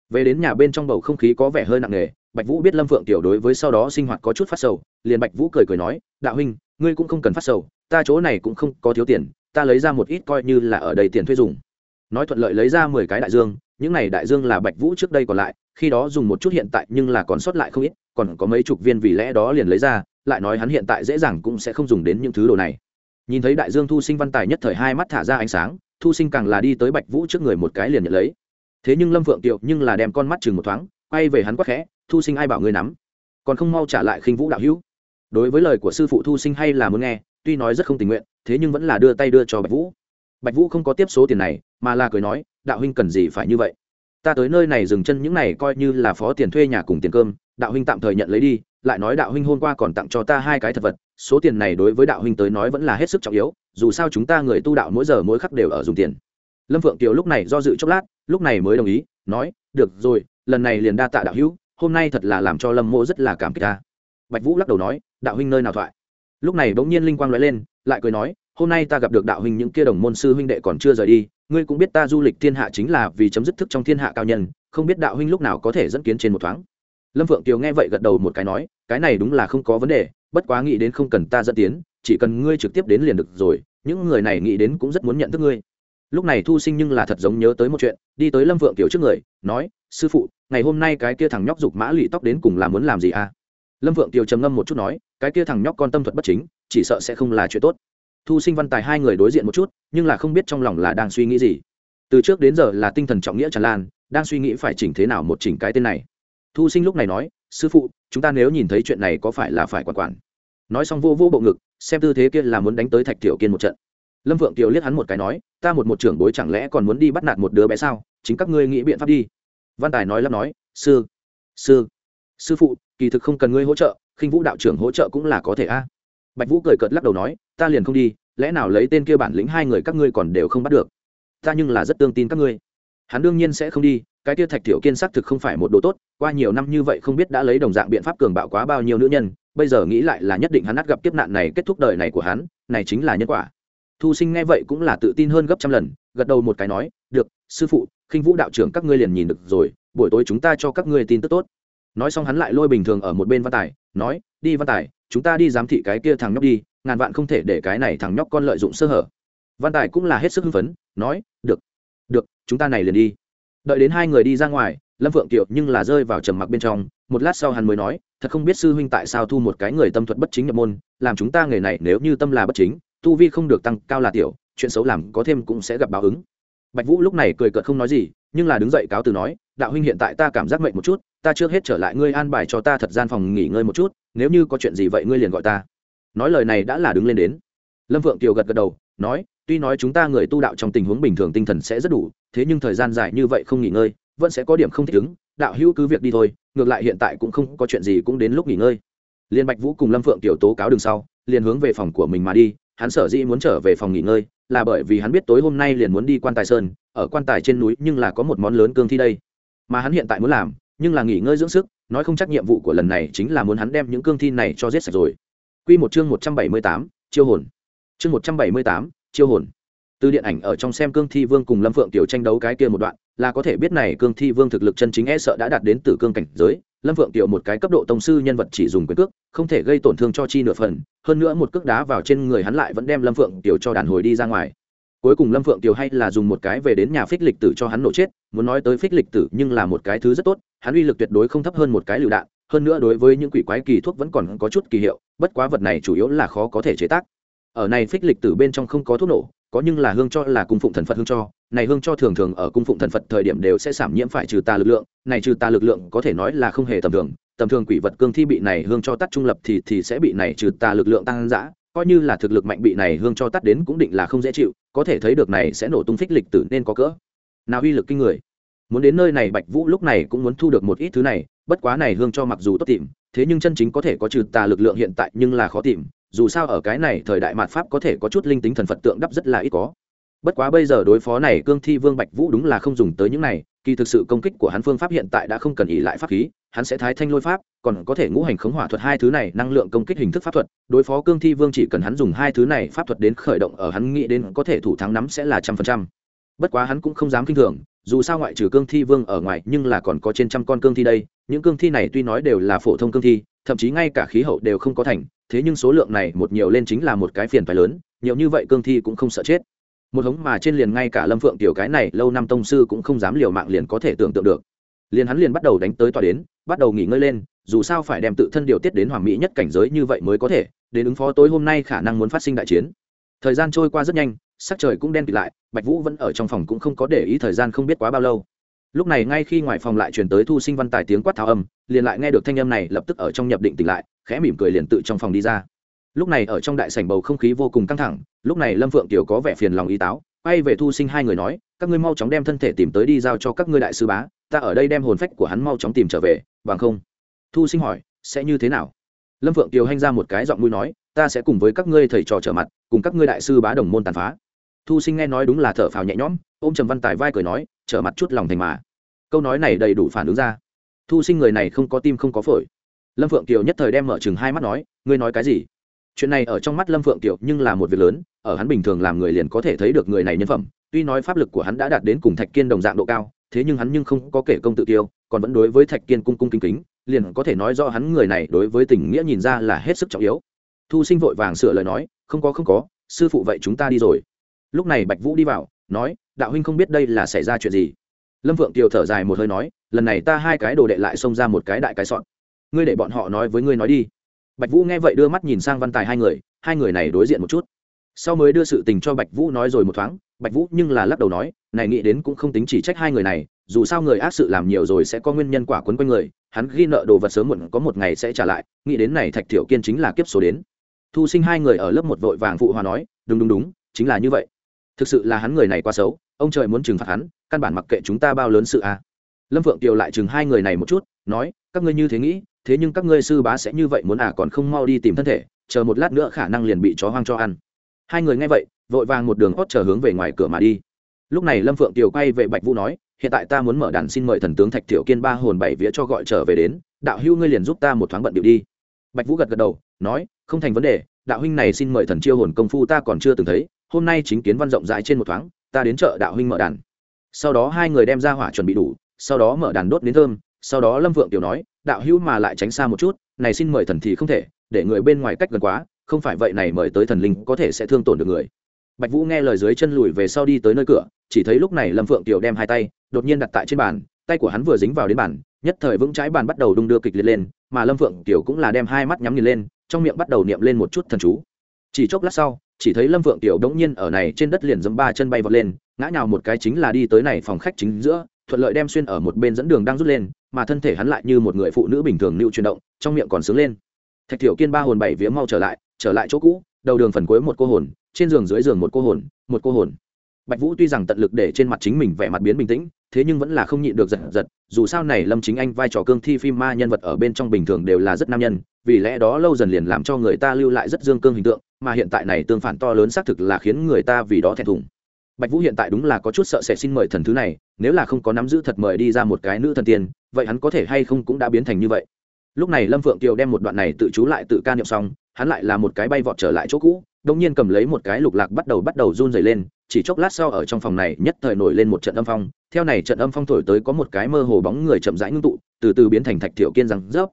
Về đến nhà bên trong bầu không khí có vẻ hơi nặng nề, bạch vũ biết lâm phượng tiểu đối với sau đó sinh hoạt có chút phát sầu, liền bạch vũ cười cười nói, đạo huynh, ngươi cũng không cần phát sầu, ta chỗ này cũng không có thiếu tiền, ta lấy ra một ít coi như là ở đây tiền thuê dùng. Nói thuận lợi lấy ra mười cái đại dương những này đại dương là bạch vũ trước đây còn lại, khi đó dùng một chút hiện tại nhưng là còn sót lại không ít, còn có mấy chục viên vì lẽ đó liền lấy ra, lại nói hắn hiện tại dễ dàng cũng sẽ không dùng đến những thứ đồ này. Nhìn thấy đại dương thu sinh văn tài nhất thời hai mắt thả ra ánh sáng, thu sinh càng là đi tới bạch vũ trước người một cái liền nhận lấy. Thế nhưng lâm phượng tiệu nhưng là đem con mắt chừng một thoáng, quay về hắn quắc khẽ, thu sinh ai bảo ngươi nắm? Còn không mau trả lại khinh vũ đạo hữu. Đối với lời của sư phụ thu sinh hay là muốn nghe, tuy nói rất không tình nguyện, thế nhưng vẫn là đưa tay đưa cho bạch vũ. Bạch vũ không có tiếp số tiền này, mà là cười nói đạo huynh cần gì phải như vậy? Ta tới nơi này dừng chân những này coi như là phó tiền thuê nhà cùng tiền cơm, đạo huynh tạm thời nhận lấy đi, lại nói đạo huynh hôm qua còn tặng cho ta hai cái thật vật, số tiền này đối với đạo huynh tới nói vẫn là hết sức trọng yếu, dù sao chúng ta người tu đạo mỗi giờ mỗi khắc đều ở dùng tiền. Lâm phượng kiều lúc này do dự chốc lát, lúc này mới đồng ý, nói, được rồi, lần này liền đa tạ đạo hữu, hôm nay thật là làm cho lâm mô rất là cảm kích ta. Bạch vũ lắc đầu nói, đạo huynh nơi nào thoại? Lúc này bỗng nhiên linh quang nói lên, lại cười nói, hôm nay ta gặp được đạo huynh những kia đồng môn sư huynh đệ còn chưa rời đi ngươi cũng biết ta du lịch thiên hạ chính là vì chấm dứt thức trong thiên hạ cao nhân, không biết đạo huynh lúc nào có thể dẫn kiến trên một thoáng. Lâm phượng kiều nghe vậy gật đầu một cái nói, cái này đúng là không có vấn đề, bất quá nghĩ đến không cần ta dẫn tiến, chỉ cần ngươi trực tiếp đến liền được rồi, những người này nghĩ đến cũng rất muốn nhận thức ngươi. Lúc này thu sinh nhưng là thật giống nhớ tới một chuyện, đi tới lâm phượng kiều trước người, nói, sư phụ, ngày hôm nay cái kia thằng nhóc giục mã lụy tóc đến cùng là muốn làm gì à? Lâm phượng kiều trầm ngâm một chút nói, cái kia thằng nhóc con tâm thuật bất chính, chỉ sợ sẽ không là chuyện tốt thu sinh văn tài hai người đối diện một chút, nhưng là không biết trong lòng là đang suy nghĩ gì. Từ trước đến giờ là tinh thần trọng nghĩa tràn lan, đang suy nghĩ phải chỉnh thế nào một chỉnh cái tên này. Thu sinh lúc này nói, sư phụ, chúng ta nếu nhìn thấy chuyện này có phải là phải quản quản? Nói xong vô vô bộ ngực, xem tư thế kia là muốn đánh tới thạch tiểu kiên một trận. Lâm vượng kiều liếc hắn một cái nói, ta một một trưởng bối chẳng lẽ còn muốn đi bắt nạt một đứa bé sao? Chính các ngươi nghĩ biện pháp đi. Văn tài nói lắp nói, sư sư sư phụ, kỳ thực không cần ngươi hỗ trợ, khinh vũ đạo trưởng hỗ trợ cũng là có thể a. Bạch vũ cười cợt lắc đầu nói ta liền không đi, lẽ nào lấy tên kia bản lĩnh hai người các ngươi còn đều không bắt được? Ta nhưng là rất tương tin các ngươi. Hắn đương nhiên sẽ không đi, cái kia thạch thiểu kiên xác thực không phải một đồ tốt, qua nhiều năm như vậy không biết đã lấy đồng dạng biện pháp cường bạo quá bao nhiêu nữ nhân, bây giờ nghĩ lại là nhất định hắn ắt gặp kiếp nạn này kết thúc đời này của hắn, này chính là nhân quả. Thu sinh nghe vậy cũng là tự tin hơn gấp trăm lần, gật đầu một cái nói, được, sư phụ, khinh vũ đạo trưởng các ngươi liền nhìn được rồi, buổi tối chúng ta cho các ngươi tin tức tốt. Nói xong hắn lại lôi bình thường ở một bên văn tài, nói, đi văn tài, chúng ta đi giám thị cái kia thằng nhóc đi ngàn vạn không thể để cái này thằng nhóc con lợi dụng sơ hở. Văn tài cũng là hết sức hưng phấn, nói, được được, chúng ta này liền đi. Đợi đến hai người đi ra ngoài, lâm phượng kiều nhưng là rơi vào trầm mặc bên trong, một lát sau hắn mới nói, thật không biết sư huynh tại sao thu một cái người tâm thuật bất chính nhập môn, làm chúng ta nghề này nếu như tâm là bất chính, tu vi không được tăng cao là tiểu, chuyện xấu làm có thêm cũng sẽ gặp báo ứng. Bạch vũ lúc này cười cợt không nói gì, nhưng là đứng dậy cáo từ nói, đạo huynh hiện tại ta cảm giác mệnh một chút, ta trước hết trở lại ngươi an bài cho ta thật gian phòng nghỉ ngơi một chút, nếu như có chuyện gì vậy ngươi liền gọi ta nói lời này đã là đứng lên đến. Lâm phượng kiều gật gật đầu, nói, tuy nói chúng ta người tu đạo trong tình huống bình thường tinh thần sẽ rất đủ, thế nhưng thời gian dài như vậy không nghỉ ngơi, vẫn sẽ có điểm không thích ứng, đạo hữu cứ việc đi thôi, ngược lại hiện tại cũng không có chuyện gì cũng đến lúc nghỉ ngơi. Liên bạch vũ cùng lâm phượng tiểu tố cáo đường sau, liền hướng về phòng của mình mà đi, hắn sở dĩ muốn trở về phòng nghỉ ngơi, là bởi vì hắn biết tối hôm nay liền muốn đi quan tài sơn, ở quan tài trên núi nhưng là có một món lớn cương thi đây. Mà hắn hiện tại muốn làm, nhưng là nghỉ ngơi dưỡng sức, nói không chắc nhiệm vụ của lần này chính là muốn hắn đem những cương thi này cho giết sạch rồi. Quy một chương một trăm bảy mươi tám, chiêu hồn. Chương một trăm bảy mươi tám, chiêu hồn. Từ điện ảnh ở trong xem cương thi vương cùng Lâm Phượng tiểu tranh đấu cái kia một đoạn, là có thể biết này cương thi vương thực lực chân chính e sợ đã đạt đến tử cương cảnh giới, lâm phượng tiểu một cái cấp độ tông sư nhân vật chỉ dùng quyền cước không thể gây tổn thương cho chi nửa phần hơn nữa một cước đá vào trên người hắn lại vẫn đem lâm phượng tiểu cho đàn hồi đi ra ngoài cuối cùng lâm phượng tiểu hay là dùng một cái về đến nhà phích lịch tử cho hắn nổ chết muốn nói tới phích lịch tử nhưng là một cái thứ rất tốt hắn uy lực tuyệt đối không thấp hơn một cái lựu đạn hơn nữa đối với những quỷ quái kỳ thuốc vẫn còn có chút kỳ hiệu, bất quá vật này chủ yếu là khó có thể chế tác. Ở này phích lịch tử bên trong không có thuốc nổ, có nhưng là hương cho là cung phụng thần phật hương cho. Này hương cho thường thường ở cung phụng thần phật thời điểm đều sẽ giảm nhiễm phải trừ tà lực lượng, này trừ tà lực lượng có thể nói là không hề tầm thường. Tầm thường quỷ vật cương thi bị này hương cho tắt trung lập thì thì sẽ bị này trừ tà lực lượng tăng dã, coi như là thực lực mạnh bị này hương cho tắt đến cũng định là không dễ chịu, có thể thấy được này sẽ nổ tung phích lịch tử nên có cỡ. Nào uy lực kinh người muốn đến nơi này bạch vũ lúc này cũng muốn thu được một ít thứ này, bất quá này hương cho mặc dù tốt tìm, thế nhưng chân chính có thể có trừ tà lực lượng hiện tại nhưng là khó tìm, dù sao ở cái này thời đại mạt pháp có thể có chút linh tính thần phật tượng đắp rất là ít có. Bất quá bây giờ đối phó này cương thi vương bạch vũ đúng là không dùng tới những này, kỳ thực sự công kích của hắn phương pháp hiện tại đã không cần ỉ lại pháp khí, hắn sẽ thái thanh lôi pháp, còn có thể ngũ hành khống hỏa thuật hai thứ này, năng lượng công kích hình thức pháp thuật, đối phó cương thi vương chỉ cần hắn dùng hai thứ này pháp thuật đến khởi động ở hắn nghĩ đến có thể thủ thắng nắm sẽ là trăm phần trăm. Bất quá hắn cũng không dám kinh thường dù sao ngoại trừ cương thi vương ở ngoài, nhưng là còn có trên trăm con cương thi đây. Những cương thi này tuy nói đều là phổ thông cương thi, thậm chí ngay cả khí hậu đều không có thành, thế nhưng số lượng này một nhiều lên chính là một cái phiền phái lớn, nhiều như vậy cương thi cũng không sợ chết. Một hống mà trên liền ngay cả lâm phượng tiểu cái này lâu năm tông sư cũng không dám liều mạng liền có thể tưởng tượng được. Liền hắn liền bắt đầu đánh tới tòa đến, bắt đầu nghỉ ngơi lên, dù sao phải đem tự thân điều tiết đến hoàn mỹ nhất cảnh giới như vậy mới có thể, đến ứng phó tối hôm nay khả năng muốn phát sinh đại chiến. Thời gian trôi qua rất nhanh sắc trời cũng đen kịt lại, bạch vũ vẫn ở trong phòng cũng không có để ý thời gian không biết quá bao lâu. Lúc này ngay khi ngoài phòng lại truyền tới thu sinh văn tài tiếng quát tháo âm, liền lại nghe được thanh âm này lập tức ở trong nhập định tỉnh lại, khẽ mỉm cười liền tự trong phòng đi ra. Lúc này ở trong đại sảnh bầu không khí vô cùng căng thẳng, lúc này lâm phượng tiểu có vẻ phiền lòng ý táo, quay về thu sinh hai người nói, các ngươi mau chóng đem thân thể tìm tới đi giao cho các ngươi đại sư bá, ta ở đây đem hồn phách của hắn mau chóng tìm trở về, bằng không? Thu sinh hỏi, sẽ như thế nào? Lâm phượng tiểu hanh ra một cái giọng mũi nói, ta sẽ cùng với các ngươi thầy trò trở mặt, cùng các ngươi đại sư bá đồng môn tàn phá thu sinh nghe nói đúng là thở phào nhẹ nhõm, ôm trầm văn tài vai cười nói, trở mặt chút lòng thành mà. Câu nói này đầy đủ phản ứng ra. Thu sinh người này không có tim không có phổi. Lâm phượng kiều nhất thời đem mở chừng hai mắt nói, ngươi nói cái gì? Chuyện này ở trong mắt lâm phượng kiều nhưng là một việc lớn, ở hắn bình thường làm người liền có thể thấy được người này nhân phẩm, tuy nói pháp lực của hắn đã đạt đến cùng thạch kiên đồng dạng độ cao, thế nhưng hắn nhưng không có kể công tự tiêu còn vẫn đối với thạch kiên cung cung kính kính, liền có thể nói do hắn người này đối với tình nghĩa nhìn ra là hết sức trọng yếu. Thu sinh vội vàng sửa lời nói, không có không có, sư phụ vậy chúng ta đi rồi lúc này bạch vũ đi vào, nói, đạo huynh không biết đây là xảy ra chuyện gì? Lâm vượng tiều thở dài một hơi nói, lần này ta hai cái đồ đệ lại xông ra một cái đại cái sọn ngươi để bọn họ nói với ngươi nói đi. Bạch vũ nghe vậy đưa mắt nhìn sang văn tài hai người hai người này đối diện một chút. Sau mới đưa sự tình cho bạch vũ nói rồi một thoáng, bạch vũ nhưng là lắc đầu nói, này nghĩ đến cũng không tính chỉ trách hai người này, dù sao người ác sự làm nhiều rồi sẽ có nguyên nhân quả quấn quanh người, hắn ghi nợ đồ vật sớm muộn có một ngày sẽ trả lại, nghĩ đến này thạch thiểu kiên chính là kiếp số đến. Thu sinh hai người ở lớp một vội vàng phụ hòa nói, đúng đúng đúng, chính là như vậy thực sự là hắn người này quá xấu, ông trời muốn trừng phạt hắn, căn bản mặc kệ chúng ta bao lớn sự à. lâm phượng kiều lại chừng hai người này một chút, nói, các ngươi như thế nghĩ, thế nhưng các ngươi sư bá sẽ như vậy muốn à còn không mau đi tìm thân thể, chờ một lát nữa khả năng liền bị chó hoang cho ăn. Hai người nghe vậy, vội vàng một đường hót chờ hướng về ngoài cửa mà đi. Lúc này lâm phượng kiều quay về bạch vũ nói, hiện tại ta muốn mở đàn xin mời thần tướng thạch thiểu kiên ba hồn bảy vía cho gọi trở về đến, đạo hữu ngươi liền giúp ta một thoáng bận điệu đi. Bạch vũ gật gật đầu, nói, không thành vấn đề, đạo huynh này xin mời thần chiêu hồn công phu ta còn chưa từng thấy hôm nay chính kiến văn rộng rãi trên một thoáng, ta đến chợ đạo huynh mở đàn. Sau đó hai người đem ra hỏa chuẩn bị đủ, sau đó mở đàn đốt đến thơm, sau đó lâm vượng tiểu nói, đạo hữu mà lại tránh xa một chút, này xin mời thần thì không thể, để người bên ngoài cách gần quá, không phải vậy này mời tới thần linh có thể sẽ thương tổn được người. Bạch vũ nghe lời dưới chân lùi về sau đi tới nơi cửa, chỉ thấy lúc này lâm phượng tiểu đem hai tay, đột nhiên đặt tại trên bàn, tay của hắn vừa dính vào đến bàn, nhất thời vững trái bàn bắt đầu đung đưa kịch liệt lên, mà lâm phượng tiểu cũng là đem hai mắt nhắm nhìn lên, trong miệng bắt đầu niệm lên một chút thần chú chỉ chốc lát sau, chỉ thấy lâm phượng tiểu đống nhiên ở này trên đất liền dấm ba chân bay vọt lên, ngã nhào một cái chính là đi tới này phòng khách chính giữa, thuận lợi đem xuyên ở một bên dẫn đường đang rút lên, mà thân thể hắn lại như một người phụ nữ bình thường nựu chuyển động, trong miệng còn sướng lên. Thạch thiểu kiên ba hồn bảy vía mau trở lại trở lại chỗ cũ, đầu đường phần cuối một cô hồn, trên giường dưới giường một cô hồn, một cô hồn. Bạch vũ tuy rằng tận lực để trên mặt chính mình vẻ mặt biến bình tĩnh, thế nhưng vẫn là không nhịn được giật giật, dù sao này lâm chính anh vai trò cương thi phim ma nhân vật ở bên trong bình thường đều là rất nam nhân, vì lẽ đó lâu dần liền làm cho người ta lưu lại rất dương cương hình tượng mà hiện tại này tương phản to lớn xác thực là khiến người ta vì đó thẹn thùng. Bạch vũ hiện tại đúng là có chút sợ sẽ xin mời thần thứ này, nếu là không có nắm giữ thật mời đi ra một cái nữ thần tiên, vậy hắn có thể hay không cũng đã biến thành như vậy. Lúc này lâm phượng kiều đem một đoạn này tự chú lại tự ca niệm xong, hắn lại là một cái bay vọt trở lại chỗ cũ đông nhiên cầm lấy một cái lục lạc bắt đầu bắt đầu run dày lên, chỉ chốc lát sau ở trong phòng này nhất thời nổi lên một trận âm phong, theo này trận âm phong thổi tới có một cái mơ hồ bóng người chậm rãi ngưng tụ, từ từ biến thành thạch thiểu kiên rằng rớp.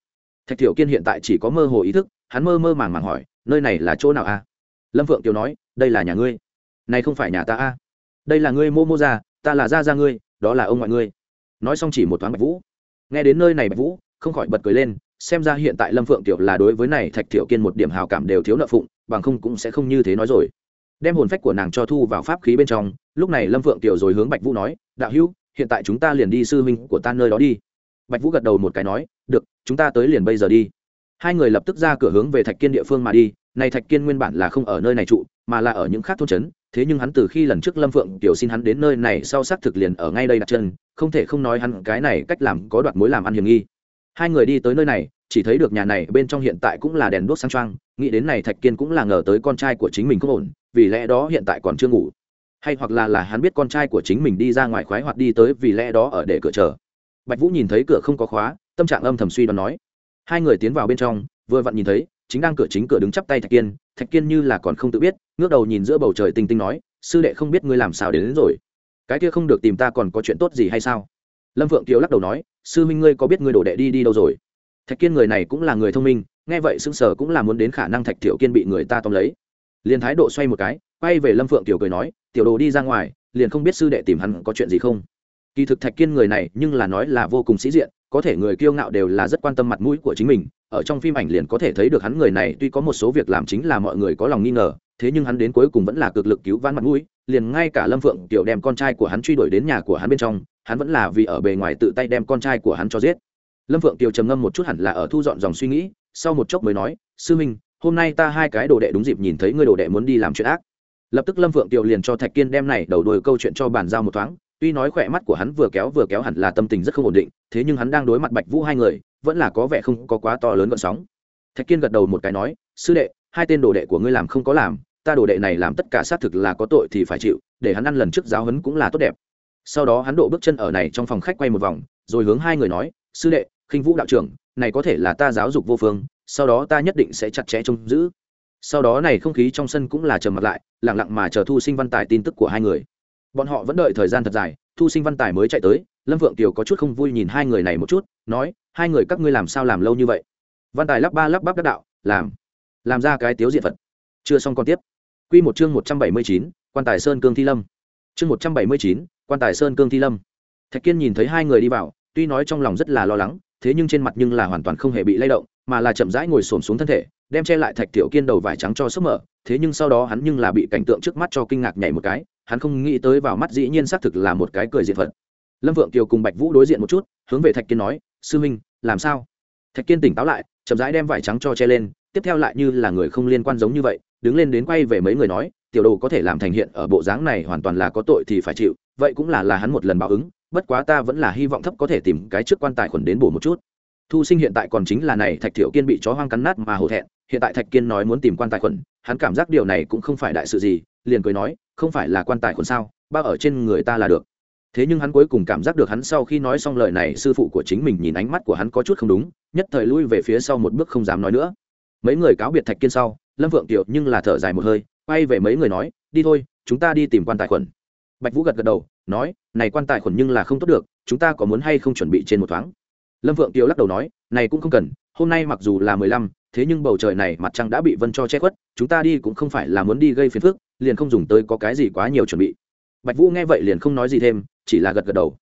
Thạch thiểu kiên hiện tại chỉ có mơ hồ ý thức, hắn mơ mơ màng màng hỏi nơi này là chỗ nào a? Lâm phượng kiều nói, đây là nhà ngươi. Này không phải nhà ta a. Đây là ngươi mô mô gia ta là gia gia ngươi, đó là ông ngoại ngươi. Nói xong chỉ một thoáng bạch vũ. Nghe đến nơi này bạch vũ, không khỏi bật cười lên, xem ra hiện tại lâm phượng tiểu là đối với này thạch thiệu kiên một điểm hào cảm đều thiếu nợ phụng, bằng không cũng sẽ không như thế nói rồi. Đem hồn phách của nàng cho thu vào pháp khí bên trong, lúc này lâm phượng tiểu rồi hướng bạch vũ nói, đạo hữu, hiện tại chúng ta liền đi sư huynh của ta nơi đó đi. Bạch vũ gật đầu một cái nói, được, chúng ta tới liền bây giờ đi hai người lập tức ra cửa hướng về thạch kiên địa phương mà đi này thạch kiên nguyên bản là không ở nơi này trụ, mà là ở những khác thôn trấn, thế nhưng hắn từ khi lần trước lâm phượng tiểu xin hắn đến nơi này sau xác thực liền ở ngay đây đặt chân, không thể không nói hắn cái này cách làm có đoạt mối làm ăn hiểm nghi. Hai người đi tới nơi này, chỉ thấy được nhà này bên trong hiện tại cũng là đèn đuốc sang trang nghĩ đến này thạch kiên cũng là ngờ tới con trai của chính mình không ổn, vì lẽ đó hiện tại còn chưa ngủ. Hay hoặc là là hắn biết con trai của chính mình đi ra ngoài khoái hoặc đi tới, vì lẽ đó ở để cửa chờ. Bạch vũ nhìn thấy cửa không có khóa, tâm trạng âm thầm suy đoán nói hai người tiến vào bên trong vừa vặn nhìn thấy chính đang cửa chính cửa đứng chắp tay thạch kiên. Thạch kiên như là còn không tự biết ngước đầu nhìn giữa bầu trời tinh tinh nói sư đệ không biết ngươi làm sao đến, đến rồi. Cái kia không được tìm ta còn có chuyện tốt gì hay sao? Lâm phượng kiều lắc đầu nói sư minh ngươi có biết ngươi đổ đệ đi đi đâu rồi? Thạch kiên người này cũng là người thông minh nghe vậy xưng sở cũng là muốn đến khả năng thạch thiểu kiên bị người ta tóm lấy. Liền thái độ xoay một cái quay về lâm phượng kiều cười nói tiểu đồ đi ra ngoài liền không biết sư đệ tìm hắn có chuyện gì không? Kỳ thực thạch kiên người này nhưng là nói là vô cùng sĩ diện có thể người kiêu ngạo đều là rất quan tâm mặt mũi của chính mình, ở trong phim ảnh liền có thể thấy được hắn người này tuy có một số việc làm chính là mọi người có lòng nghi ngờ, thế nhưng hắn đến cuối cùng vẫn là cực lực cứu vãn mặt mũi, liền ngay cả lâm phượng tiểu đem con trai của hắn truy đuổi đến nhà của hắn bên trong, hắn vẫn là vì ở bề ngoài tự tay đem con trai của hắn cho giết. Lâm phượng tiểu trầm ngâm một chút hẳn là ở thu dọn dòng suy nghĩ, sau một chốc mới nói, sư minh, hôm nay ta hai cái đồ đệ đúng dịp nhìn thấy ngươi đồ đệ muốn đi làm chuyện ác. Lập tức lâm phượng tiều liền cho thạch kiên đem này đầu đuôi câu chuyện cho bàn giao một thoáng, tuy nói khỏe mắt của hắn vừa kéo vừa kéo hẳn là tâm tình rất không ổn định thế nhưng hắn đang đối mặt bạch vũ hai người, vẫn là có vẻ không có quá to lớn gợn sóng. Thạch kiên gật đầu một cái nói, sư đệ, hai tên đồ đệ của ngươi làm không có làm, ta đồ đệ này làm tất cả xác thực là có tội thì phải chịu, để hắn ăn lần trước giáo huấn cũng là tốt đẹp. Sau đó hắn độ bước chân ở này trong phòng khách quay một vòng, rồi hướng hai người nói, sư đệ, khinh vũ đạo trưởng, này có thể là ta giáo dục vô phương, sau đó ta nhất định sẽ chặt chẽ trông giữ. Sau đó này không khí trong sân cũng là trầm mặt lại lẳng lặng mà chờ thu sinh văn tài tin tức của hai người. Bọn họ vẫn đợi thời gian thật dài, thu sinh văn tài mới chạy tới lâm phượng kiều có chút không vui nhìn hai người này một chút, nói, hai người các ngươi làm sao làm lâu như vậy? Văn tài lắp ba lắp bắp đắc đạo, làm làm ra cái tiếu diện phật. Chưa xong còn tiếp. Q một chương một trăm bảy mươi chín, quan tài sơn cương thi lâm. Chương một trăm bảy mươi chín, quan tài sơn cương thi lâm. Thạch kiên nhìn thấy hai người đi vào, tuy nói trong lòng rất là lo lắng, thế nhưng trên mặt nhưng là hoàn toàn không hề bị lay động, mà là chậm rãi ngồi xổm xuống thân thể, đem che lại thạch tiểu kiên đầu vải trắng cho sức mở, thế nhưng sau đó hắn nhưng là bị cảnh tượng trước mắt cho kinh ngạc nhảy một cái, hắn không nghĩ tới vào mắt dĩ nhiên xác thực là một cái cười diện phật lâm vượng kiều cùng bạch vũ đối diện một chút, hướng về thạch kiên nói, sư minh, làm sao? Thạch kiên tỉnh táo lại, chậm rãi đem vải trắng cho che lên, tiếp theo lại như là người không liên quan giống như vậy, đứng lên đến quay về mấy người nói, tiểu đồ có thể làm thành hiện ở bộ dáng này hoàn toàn là có tội thì phải chịu, vậy cũng là là hắn một lần báo ứng, bất quá ta vẫn là hy vọng thấp có thể tìm cái trước quan tài khuẩn đến bổ một chút. Thu sinh hiện tại còn chính là này, thạch thiệu kiên bị chó hoang cắn nát mà hổ thẹn, hiện tại thạch kiên nói muốn tìm quan tài khuẩn, hắn cảm giác điều này cũng không phải đại sự gì, liền cười nói, không phải là quan tài khuẩn sao Ba ở trên người ta là được thế nhưng hắn cuối cùng cảm giác được hắn sau khi nói xong lời này, sư phụ của chính mình nhìn ánh mắt của hắn có chút không đúng, nhất thời lui về phía sau một bước không dám nói nữa. Mấy người cáo biệt thạch kiên sau, lâm vượng tiểu nhưng là thở dài một hơi, quay về mấy người nói, đi thôi, chúng ta đi tìm quan tài khuẩn. Bạch vũ gật gật đầu, nói, này quan tài khuẩn nhưng là không tốt được, chúng ta có muốn hay không chuẩn bị trên một thoáng? Lâm vượng tiểu lắc đầu nói, này cũng không cần, hôm nay mặc dù là mười lăm, thế nhưng bầu trời này mặt trăng đã bị vân cho che khuất, chúng ta đi cũng không phải là muốn đi gây phiền phức, liền không dùng tới có cái gì quá nhiều chuẩn bị. Bạch vũ nghe vậy liền không nói gì thêm chỉ là gật gật đầu.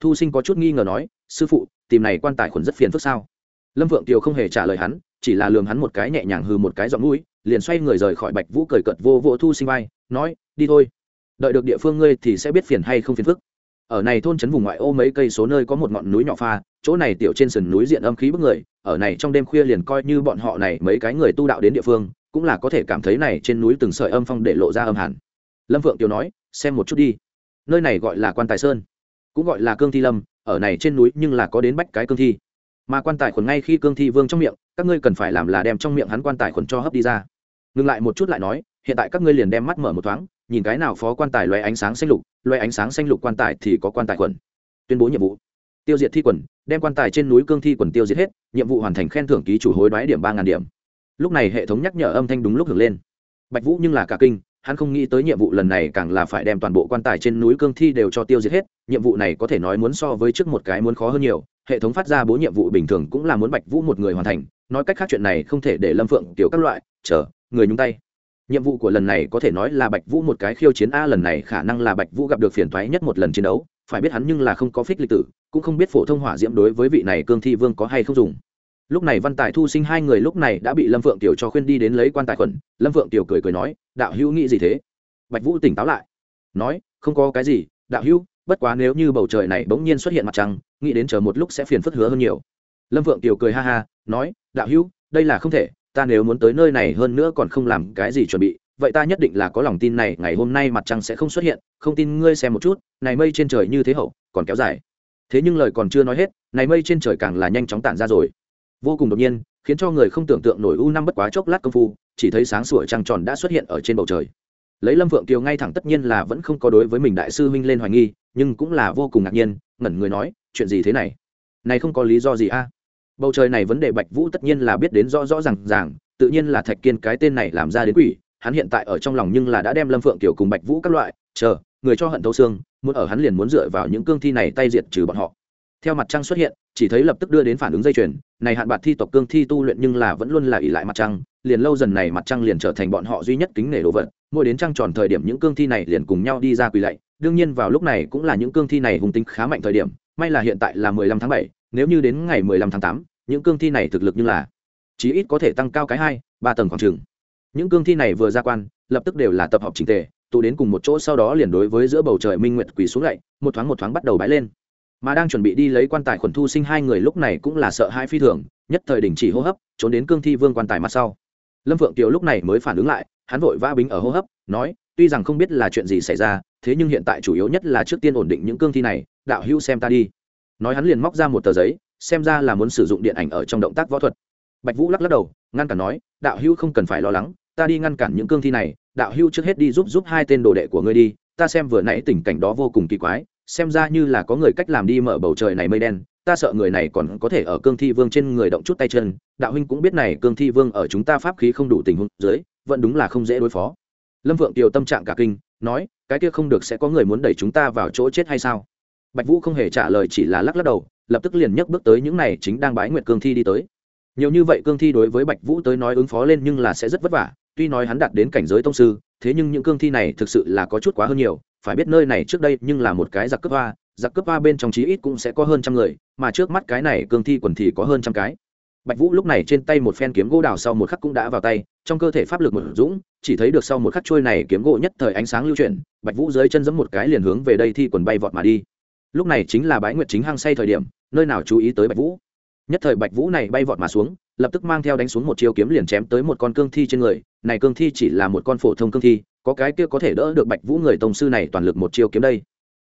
Thu sinh có chút nghi ngờ nói, sư phụ, tìm này quan tài khuẩn rất phiền phức sao? Lâm vượng tiều không hề trả lời hắn, chỉ là lường hắn một cái nhẹ nhàng hư một cái giọng mũi, liền xoay người rời khỏi bạch vũ cười cợt vô vô thu sinh vai, nói, đi thôi. Đợi được địa phương ngươi thì sẽ biết phiền hay không phiền phức. Ở này thôn trấn vùng ngoại ô mấy cây số nơi có một ngọn núi nhỏ pha, chỗ này tiểu trên sườn núi diện âm khí bức người, ở này trong đêm khuya liền coi như bọn họ này mấy cái người tu đạo đến địa phương, cũng là có thể cảm thấy này trên núi từng sợi âm phong để lộ ra âm hẳn. Lâm Vượng Tiều nói, xem một chút đi nơi này gọi là quan tài sơn, cũng gọi là cương thi lâm, ở này trên núi nhưng là có đến bách cái cương thi. Mà quan tài khuẩn ngay khi cương thi vương trong miệng, các ngươi cần phải làm là đem trong miệng hắn quan tài khuẩn cho hấp đi ra. Ngừng lại một chút lại nói, hiện tại các ngươi liền đem mắt mở một thoáng, nhìn cái nào phó quan tài loe ánh sáng xanh lục loe ánh sáng xanh lục quan tài thì có quan tài khuẩn. Tuyên bố nhiệm vụ. Tiêu diệt thi quần, đem quan tài trên núi cương thi quần tiêu diệt hết, nhiệm vụ hoàn thành khen thưởng ký chủ hối đoái điểm ba ngàn điểm. Lúc này hệ thống nhắc nhở âm thanh đúng lúc hưởng lên. Bạch vũ nhưng là cả kinh hắn không nghĩ tới nhiệm vụ lần này càng là phải đem toàn bộ quan tài trên núi cương thi đều cho tiêu diệt hết, nhiệm vụ này có thể nói muốn so với trước một cái muốn khó hơn nhiều, hệ thống phát ra bố nhiệm vụ bình thường cũng là muốn bạch vũ một người hoàn thành, nói cách khác chuyện này không thể để lâm phượng tiểu các loại, chờ, người nhúng tay. Nhiệm vụ của lần này có thể nói là bạch vũ một cái khiêu chiến a, lần này khả năng là bạch vũ gặp được phiền thoái nhất một lần chiến đấu, phải biết hắn nhưng là không có phích lịch tử, cũng không biết phổ thông hỏa diễm đối với vị này cương thi vương có hay không dùng lúc này văn tài thu sinh hai người lúc này đã bị lâm phượng tiểu cho khuyên đi đến lấy quan tài khuẩn. Lâm phượng tiểu cười cười nói, đạo hữu nghĩ gì thế? Bạch vũ tỉnh táo lại, nói, không có cái gì, đạo hữu, bất quá nếu như bầu trời này bỗng nhiên xuất hiện mặt trăng, nghĩ đến chờ một lúc sẽ phiền phức hứa hơn nhiều. Lâm phượng tiểu cười ha ha, nói, đạo hữu, đây là không thể, ta nếu muốn tới nơi này hơn nữa còn không làm cái gì chuẩn bị, vậy ta nhất định là có lòng tin này, ngày hôm nay mặt trăng sẽ không xuất hiện, không tin ngươi xem một chút, này mây trên trời như thế hậu, còn kéo dài. Thế nhưng lời còn chưa nói hết, này mây trên trời càng là nhanh chóng tản ra rồi vô cùng đột nhiên, khiến cho người không tưởng tượng nổi u năm bất quá chốc lát công phu, chỉ thấy sáng sủa trăng tròn đã xuất hiện ở trên bầu trời. Lấy lâm Vượng kiều ngay thẳng tất nhiên là vẫn không có đối với mình đại sư huynh lên hoài nghi, nhưng cũng là vô cùng ngạc nhiên, ngẩn người nói, chuyện gì thế này? Này không có lý do gì a? Bầu trời này vấn đề bạch vũ tất nhiên là biết đến rõ rõ r à n g ràng, tự nhiên là thạch kiên cái tên này làm ra đến quỷ, hắn hiện tại ở trong lòng nhưng là đã đem lâm phượng kiều cùng bạch vũ các loại, chờ, người cho hận thấu xương, muốn ở hắn liền muốn dựa vào những cương thi này tay diệt trừ bọn họ. Theo mặt trăng xuất hiện chỉ thấy lập tức đưa đến phản ứng dây chuyền, này hạn bạc thi tộc cương thi tu luyện nhưng là vẫn luôn là ỉ lại mặt trăng, liền lâu dần này mặt trăng liền trở thành bọn họ duy nhất kính nể đồ vật, mỗi đến trăng tròn thời điểm những cương thi này liền cùng nhau đi ra quỳ lạy, đương nhiên vào lúc này cũng là những cương thi này hùng tính khá mạnh thời điểm, may là hiện tại là mười lăm tháng bảy, nếu như đến ngày mười lăm tháng tám, những cương thi này thực lực như là chí ít có thể tăng cao cái hai, ba tầng khoảng trường những cương thi này vừa ra quan, lập tức đều là tập hợp trình tề, tụ đến cùng một chỗ sau đó liền đối với giữa bầu trời minh nguyệt quỳ xuống lạy, một thoáng một thoáng bắt đầu bãi lên mà đang chuẩn bị đi lấy quan tài khuẩn thu sinh hai người lúc này cũng là sợ hai phi thường, nhất thời đình chỉ hô hấp, trốn đến cương thi vương quan tài mặt sau. Lâm phượng kiều lúc này mới phản ứng lại, hắn vội vã bính ở hô hấp, nói, tuy rằng không biết là chuyện gì xảy ra, thế nhưng hiện tại chủ yếu nhất là trước tiên ổn định những cương thi này, đạo hữu xem ta đi. Nói hắn liền móc ra một tờ giấy, xem ra là muốn sử dụng điện ảnh ở trong động tác võ thuật. Bạch vũ lắc lắc đầu, ngăn cản nói, đạo hữu không cần phải lo lắng, ta đi ngăn cản những cương thi này, đạo hữu trước hết đi giúp giúp hai tên đồ đệ của ngươi đi, ta xem vừa nãy tình cảnh đó vô cùng kỳ quái xem ra như là có người cách làm đi mở bầu trời này mây đen, ta sợ người này còn có thể ở cương thi vương trên người động chút tay chân, đạo huynh cũng biết này cương thi vương ở chúng ta pháp khí không đủ tình huống dưới, vẫn đúng là không dễ đối phó. Lâm vượng tiều tâm trạng cả kinh, nói, cái kia không được sẽ có người muốn đẩy chúng ta vào chỗ chết hay sao? Bạch vũ không hề trả lời, chỉ là lắc lắc đầu, lập tức liền nhấc bước tới những này chính đang bái nguyệt cương thi đi tới. Nhiều như vậy cương thi đối với bạch vũ tới nói ứng phó lên nhưng là sẽ rất vất vả tuy nói hắn đạt đến cảnh giới tông sư, thế nhưng những cương thi này thực sự là có chút quá hơn nhiều. Phải biết nơi này trước đây nhưng là một cái giặc cướp hoa. Giặc cướp hoa bên trong chí ít cũng sẽ có hơn trăm người, mà trước mắt cái này cương thi quần thì có hơn trăm cái. Bạch vũ lúc này trên tay một phen kiếm gỗ đào sau một khắc cũng đã vào tay, trong cơ thể pháp lực một dũng, chỉ thấy được sau một khắc trôi này kiếm gỗ nhất thời ánh sáng lưu chuyển, bạch vũ dưới chân giẫm một cái liền hướng về đây thi quần bay vọt mà đi. Lúc này chính là bái nguyệt chính hang say thời điểm, nơi nào chú ý tới bạch vũ? Nhất thời bạch vũ này bay vọt mà xuống lập tức mang theo đánh xuống một chiêu kiếm liền chém tới một con cương thi trên người. Này cương thi chỉ là một con phổ thông cương thi, có cái kia có thể đỡ được bạch vũ người tông sư này toàn lực một chiêu kiếm đây.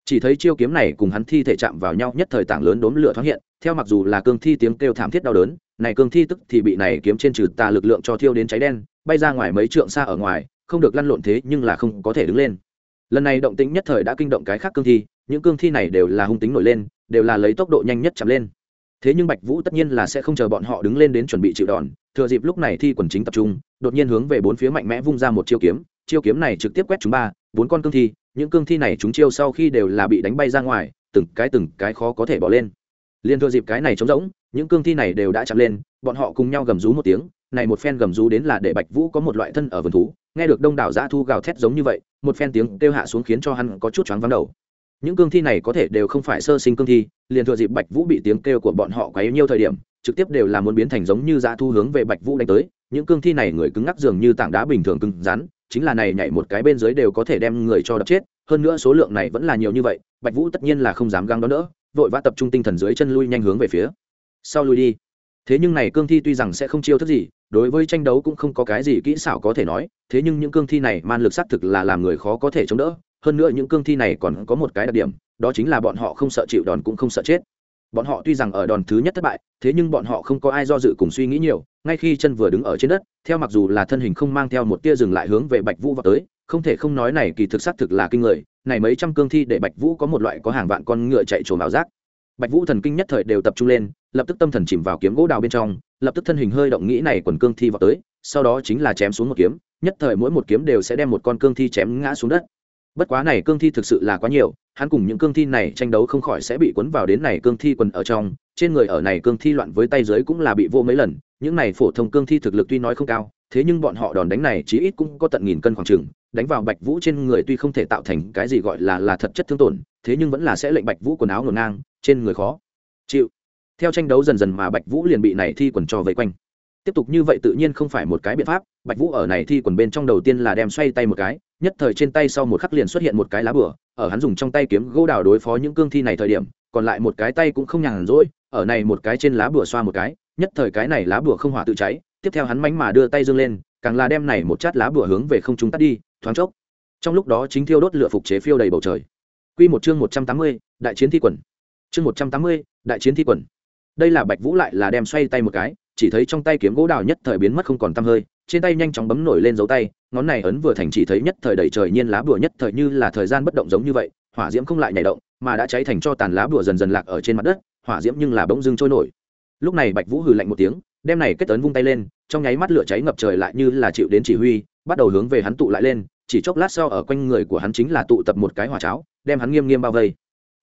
Chỉ thấy chiêu kiếm này cùng hắn thi thể chạm vào nhau nhất thời tảng lớn đốm lửa thoáng hiện, theo mặc dù là cương thi tiếng kêu thảm thiết đau đớn, này cương thi tức thì bị này kiếm trên trừ tà lực lượng cho thiêu đến cháy đen, bay ra ngoài mấy trượng xa ở ngoài, không được lăn lộn thế nhưng là không có thể đứng lên. Lần này động tĩnh nhất thời đã kinh động cái khác cương thi, những cương thi này đều là hung tính nổi lên, đều là lấy tốc độ nhanh nhất chạm lên thế nhưng bạch vũ tất nhiên là sẽ không chờ bọn họ đứng lên đến chuẩn bị chịu đòn. Thừa dịp lúc này thi quần chính tập trung, đột nhiên hướng về bốn phía mạnh mẽ vung ra một chiêu kiếm. Chiêu kiếm này trực tiếp quét chúng ba, bốn con cương thi. Những cương thi này chúng chiêu sau khi đều là bị đánh bay ra ngoài, từng cái từng cái khó có thể bỏ lên. Liền thừa dịp cái này trống rỗng, những cương thi này đều đã chạm lên, bọn họ cùng nhau gầm rú một tiếng, này một phen gầm rú đến là để bạch vũ có một loại thân ở vườn thú. Nghe được đông đảo dã thu gào thét giống như vậy, một phen tiếng kêu hạ xuống khiến cho hắn có chút choáng vắng đầu những cương thi này có thể đều không phải sơ sinh cương thi, liền thừa dịp bạch vũ bị tiếng kêu của bọn họ quá nhiều thời điểm, trực tiếp đều là muốn biến thành giống như dã thu hướng về bạch vũ đánh tới. Những cương thi này người cứng ngắc dường như tảng đá bình thường cứng rắn, chính là này nhảy một cái bên dưới đều có thể đem người cho đập chết, hơn nữa số lượng này vẫn là nhiều như vậy, bạch vũ tất nhiên là không dám găng đó nữa vội vã tập trung tinh thần dưới chân lui nhanh hướng về phía sau lui đi. Thế nhưng này cương thi tuy rằng sẽ không chiêu thức gì, đối với tranh đấu cũng không có cái gì kỹ xảo có thể nói, thế nhưng những cương thi này man lực xác thực là làm người khó có thể chống đỡ hơn nữa những cương thi này còn có một cái đặc điểm, đó chính là bọn họ không sợ chịu đòn cũng không sợ chết. Bọn họ tuy rằng ở đòn thứ nhất thất bại, thế nhưng bọn họ không có ai do dự cùng suy nghĩ nhiều, ngay khi chân vừa đứng ở trên đất, theo mặc dù là thân hình không mang theo một tia dừng lại hướng về bạch vũ vào tới, không thể không nói này kỳ thực xác thực là kinh người, này mấy trăm cương thi để bạch vũ có một loại có hàng vạn con ngựa chạy trồm ảo giác. Bạch vũ thần kinh nhất thời đều tập trung lên, lập tức tâm thần chìm vào kiếm gỗ đào bên trong, lập tức thân hình hơi động nghĩ này quần cương thi vào tới, sau đó chính là chém xuống một kiếm, nhất thời mỗi một kiếm đều sẽ đem một con cương thi chém ngã xuống đất bất quá này cương thi thực sự là quá nhiều, hắn cùng những cương thi này tranh đấu không khỏi sẽ bị cuốn vào đến này cương thi quần ở trong, trên người ở này cương thi loạn với tay dưới cũng là bị vô mấy lần, những này phổ thông cương thi thực lực tuy nói không cao, thế nhưng bọn họ đòn đánh này chí ít cũng có tận nghìn cân khoảng chừng, đánh vào bạch vũ trên người tuy không thể tạo thành cái gì gọi là là thật chất thương tổn, thế nhưng vẫn là sẽ lệnh bạch vũ quần áo ngổn ngang, trên người khó chịu. Theo tranh đấu dần dần mà bạch vũ liền bị này thi quần cho vây quanh. Tiếp tục như vậy tự nhiên không phải một cái biện pháp, bạch vũ ở này thi quần bên trong đầu tiên là đem xoay tay một cái nhất thời trên tay sau một khắc liền xuất hiện một cái lá bửa, ở hắn dùng trong tay kiếm gỗ đào đối phó những cương thi này thời điểm, còn lại một cái tay cũng không nhàn rỗi, ở này một cái trên lá bửa xoa một cái, nhất thời cái này lá bửa không hỏa tự cháy, tiếp theo hắn mánh mà đưa tay dương lên, càng là đem này một chát lá bửa hướng về không trung tắt đi, thoáng chốc. Trong lúc đó chính thiêu đốt lửa phục chế phiêu đầy bầu trời. Quy một chương một trăm tám mươi, đại chiến thi quần. Chương một trăm tám mươi, đại chiến thi quần. Đây là bạch vũ lại là đem xoay tay một cái, chỉ thấy trong tay kiếm gỗ đào nhất thời biến mất không còn tăm hơi trên tay nhanh chóng bấm nổi lên dấu tay, ngón này ấn vừa thành chỉ thấy nhất thời đầy trời nhiên lá bùa nhất thời như là thời gian bất động giống như vậy, hỏa diễm không lại nhảy động, mà đã cháy thành cho tàn lá bùa dần dần lạc ở trên mặt đất, hỏa diễm nhưng là bỗng dưng trôi nổi. Lúc này bạch vũ hừ lạnh một tiếng, đem này kết ấn vung tay lên, trong nháy mắt lửa cháy ngập trời lại như là chịu đến chỉ huy, bắt đầu hướng về hắn tụ lại lên, chỉ chốc lát sau ở quanh người của hắn chính là tụ tập một cái hỏa cháo, đem hắn nghiêm nghiêm bao vây.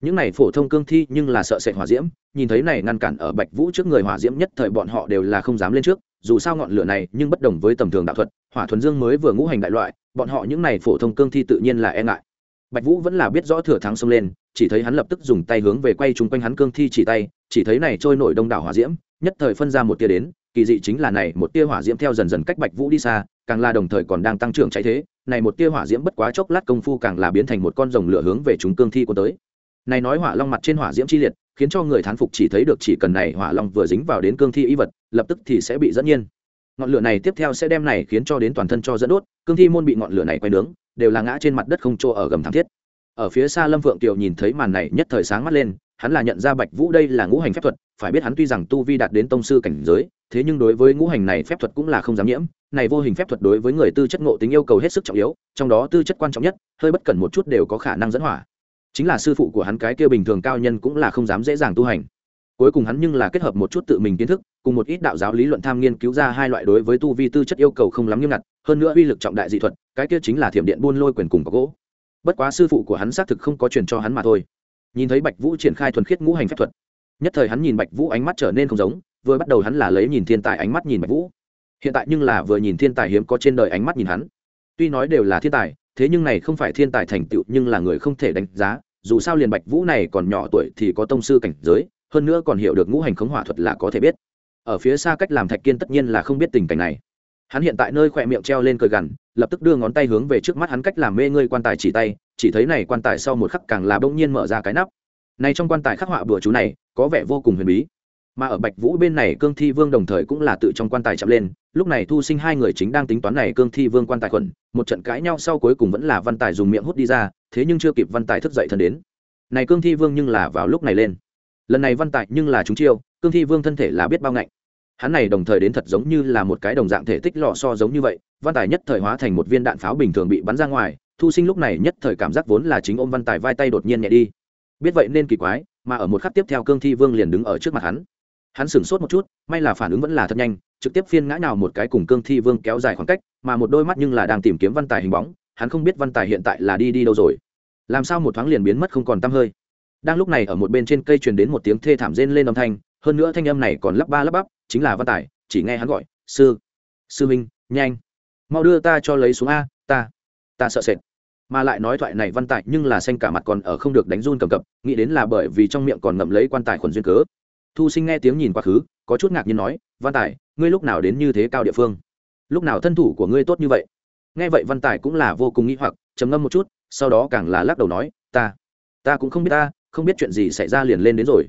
Những này phổ thông cương thi nhưng là sợ sệt hỏa diễm, nhìn thấy này ngăn cản ở bạch vũ trước người hỏa diễm nhất thời bọn họ đều là không dám lên trước dù sao ngọn lửa này nhưng bất đồng với tầm thường đạo thuật, hỏa thuần dương mới vừa ngũ hành đại loại, bọn họ những này phổ thông cương thi tự nhiên là e ngại. Bạch vũ vẫn là biết rõ thừa thắng xông lên, chỉ thấy hắn lập tức dùng tay hướng về quay chung quanh hắn cương thi chỉ tay, chỉ thấy này trôi nổi đông đảo hỏa diễm, nhất thời phân ra một tia đến, kỳ dị chính là này một tia hỏa diễm theo dần dần cách bạch vũ đi xa, càng là đồng thời còn đang tăng trưởng cháy thế, này một tia hỏa diễm bất quá chốc lát công phu càng là biến thành một con rồng lửa hướng về chúng cương thi của tới. Này nói hỏa long mặt trên hỏa diễm chi liệt khiến cho người thán phục chỉ thấy được chỉ cần này hỏa long vừa dính vào đến cương thi y vật, lập tức thì sẽ bị dẫn nhiên. Ngọn lửa này tiếp theo sẽ đem này khiến cho đến toàn thân cho dẫn đốt, cương thi môn bị ngọn lửa này quay nướng, đều là ngã trên mặt đất không chỗ ở gầm thảm thiết. Ở phía xa lâm phượng tiểu nhìn thấy màn này nhất thời sáng mắt lên, hắn là nhận ra bạch vũ đây là ngũ hành phép thuật, phải biết hắn tuy rằng tu vi đạt đến tông sư cảnh giới, thế nhưng đối với ngũ hành này phép thuật cũng là không dám nhiễm. Này vô hình phép thuật đối với người tư chất ngộ tính yêu cầu hết sức trọng yếu, trong đó tư chất quan trọng nhất, hơi bất cẩn một chút đều có khả năng dẫn hỏa chính là sư phụ của hắn cái kia bình thường cao nhân cũng là không dám dễ dàng tu hành. Cuối cùng hắn nhưng là kết hợp một chút tự mình kiến thức, cùng một ít đạo giáo lý luận tham nghiên cứu ra hai loại đối với tu vi tư chất yêu cầu không lắm nghiêm ngặt, hơn nữa uy lực trọng đại dị thuật, cái kia chính là thiểm điện buôn lôi quyền cùng có gỗ. Bất quá sư phụ của hắn xác thực không có truyền cho hắn mà thôi. Nhìn thấy bạch vũ triển khai thuần khiết ngũ hành phép thuật, nhất thời hắn nhìn bạch vũ ánh mắt trở nên không giống, vừa bắt đầu hắn là lấy nhìn thiên tài ánh mắt nhìn bạch vũ. Hiện tại nhưng là vừa nhìn thiên tài hiếm có trên đời ánh mắt nhìn hắn. Tuy nói đều là thiên tài, thế nhưng này không phải thiên tài thành tựu nhưng là người không thể đánh giá dù sao liền bạch vũ này còn nhỏ tuổi thì có tông sư cảnh giới, hơn nữa còn hiểu được ngũ hành khống hỏa thuật là có thể biết. Ở phía xa cách làm thạch kiên tất nhiên là không biết tình cảnh này. Hắn hiện tại nơi khỏe miệng treo lên cười gằn, lập tức đưa ngón tay hướng về trước mắt hắn cách làm mê ngươi quan tài chỉ tay, chỉ thấy này quan tài sau một khắc càng là bỗng nhiên mở ra cái nắp. Này trong quan tài khắc họa bừa chú này, có vẻ vô cùng huyền bí. Mà ở bạch vũ bên này cương thi vương đồng thời cũng là tự trong quan tài chậm lên, lúc này thu sinh hai người chính đang tính toán này cương thi vương quan tài khuẩn, một trận cãi nhau sau cuối cùng vẫn là văn tài dùng miệng hút đi ra thế nhưng chưa kịp văn tài thức dậy thân đến. Này cương thi vương nhưng là vào lúc này lên. Lần này văn tài nhưng là chúng chiêu, cương thi vương thân thể là biết bao ngạnh. Hắn này đồng thời đến thật giống như là một cái đồng dạng thể tích lò so giống như vậy, văn tài nhất thời hóa thành một viên đạn pháo bình thường bị bắn ra ngoài, thu sinh lúc này nhất thời cảm giác vốn là chính ôm văn tài vai tay đột nhiên nhẹ đi. Biết vậy nên kỳ quái, mà ở một khắc tiếp theo cương thi vương liền đứng ở trước mặt hắn. Hắn sửng sốt một chút, may là phản ứng vẫn là thật nhanh, trực tiếp phiên ngã nào một cái cùng cương thi vương kéo dài khoảng cách, mà một đôi mắt nhưng là đang tìm kiếm văn tài hình bóng, hắn không biết văn tài hiện tại là đi đi đâu rồi làm sao một thoáng liền biến mất không còn tăm hơi? Đang lúc này ở một bên trên cây truyền đến một tiếng thê thảm rên lên âm thanh, hơn nữa thanh âm này còn lắp ba lắp bắp, chính là văn tài, chỉ nghe hắn gọi, sư sư minh nhanh, mau đưa ta cho lấy xuống a, ta ta sợ sệt. Mà lại nói thoại này văn tài nhưng là xanh cả mặt còn ở không được đánh run cầm cập, nghĩ đến là bởi vì trong miệng còn ngậm lấy quan tài khuẩn duyên cớ. Thu sinh nghe tiếng nhìn quá khứ, có chút ngạc nhiên nói, văn tài, ngươi lúc nào đến như thế cao địa phương? Lúc nào thân thủ của ngươi tốt như vậy? Nghe vậy văn tài cũng là vô cùng nghĩ hoặc, trầm ngâm một chút sau đó càng là lắc đầu nói, ta ta cũng không biết ta, không biết chuyện gì xảy ra liền lên đến rồi.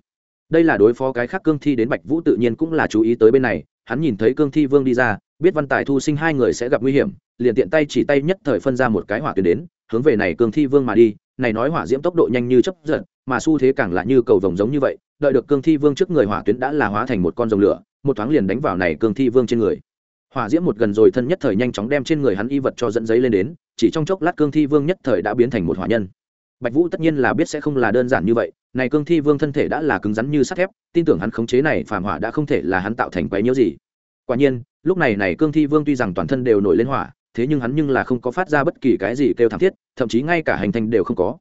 Đây là đối phó cái khác cương thi đến bạch vũ tự nhiên cũng là chú ý tới bên này, hắn nhìn thấy cương thi vương đi ra, biết văn tài thu sinh hai người sẽ gặp nguy hiểm, liền tiện tay chỉ tay nhất thời phân ra một cái hỏa tuyến đến, hướng về này cương thi vương mà đi, này nói hỏa diễm tốc độ nhanh như chấp giật, mà xu thế càng là như cầu vồng giống như vậy, đợi được cương thi vương trước người hỏa tuyến đã là hóa thành một con rồng lửa, một thoáng liền đánh vào này cương thi vương trên người hỏa diễm một gần rồi thân nhất thời nhanh chóng đem trên người hắn y vật cho dẫn giấy lên đến, chỉ trong chốc lát cương thi vương nhất thời đã biến thành một hỏa nhân. Bạch vũ tất nhiên là biết sẽ không là đơn giản như vậy, này cương thi vương thân thể đã là cứng rắn như sắt thép, tin tưởng hắn khống chế này phàm hỏa đã không thể là hắn tạo thành quái nhiễu gì. Quả nhiên, lúc này này cương thi vương tuy rằng toàn thân đều nổi lên hỏa, thế nhưng hắn nhưng là không có phát ra bất kỳ cái gì kêu thảm thiết, thậm chí ngay cả hành thành đều không có.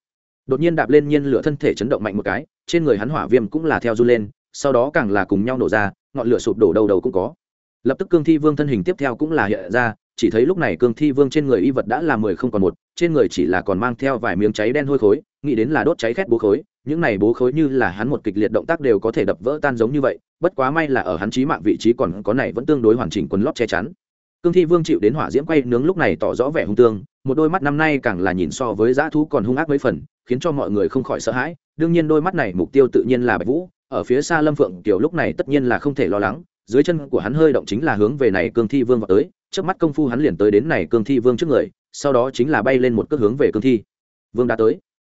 Đột nhiên đạp lên nhiên lửa thân thể chấn động mạnh một cái, trên người hắn hỏa viêm cũng là theo run lên, sau đó càng là cùng nhau nổ ra, ngọn lửa sụp đổ đầu đầu cũng có lập tức cương thi vương thân hình tiếp theo cũng là hiện ra, chỉ thấy lúc này cương thi vương trên người y vật đã là mười không còn một, trên người chỉ là còn mang theo vài miếng cháy đen hôi khối, nghĩ đến là đốt cháy khét bố khối, những này bố khối như là hắn một kịch liệt động tác đều có thể đập vỡ tan giống như vậy, bất quá may là ở hắn trí mạng vị trí còn có này vẫn tương đối hoàn chỉnh quần lót che chắn. Cương thi vương chịu đến hỏa diễm quay nướng lúc này tỏ rõ vẻ hung tương, một đôi mắt năm nay càng là nhìn so với dã thú còn hung ác mấy phần, khiến cho mọi người không khỏi sợ hãi, đương nhiên đôi mắt này mục tiêu tự nhiên là bạch vũ, ở phía xa lâm phượng tiểu lúc này tất nhiên là không thể lo lắng dưới chân của hắn hơi động chính là hướng về này cương thi vương vào tới trước mắt công phu hắn liền tới đến này cương thi vương trước người, sau đó chính là bay lên một cước hướng về cương thi vương đã tới.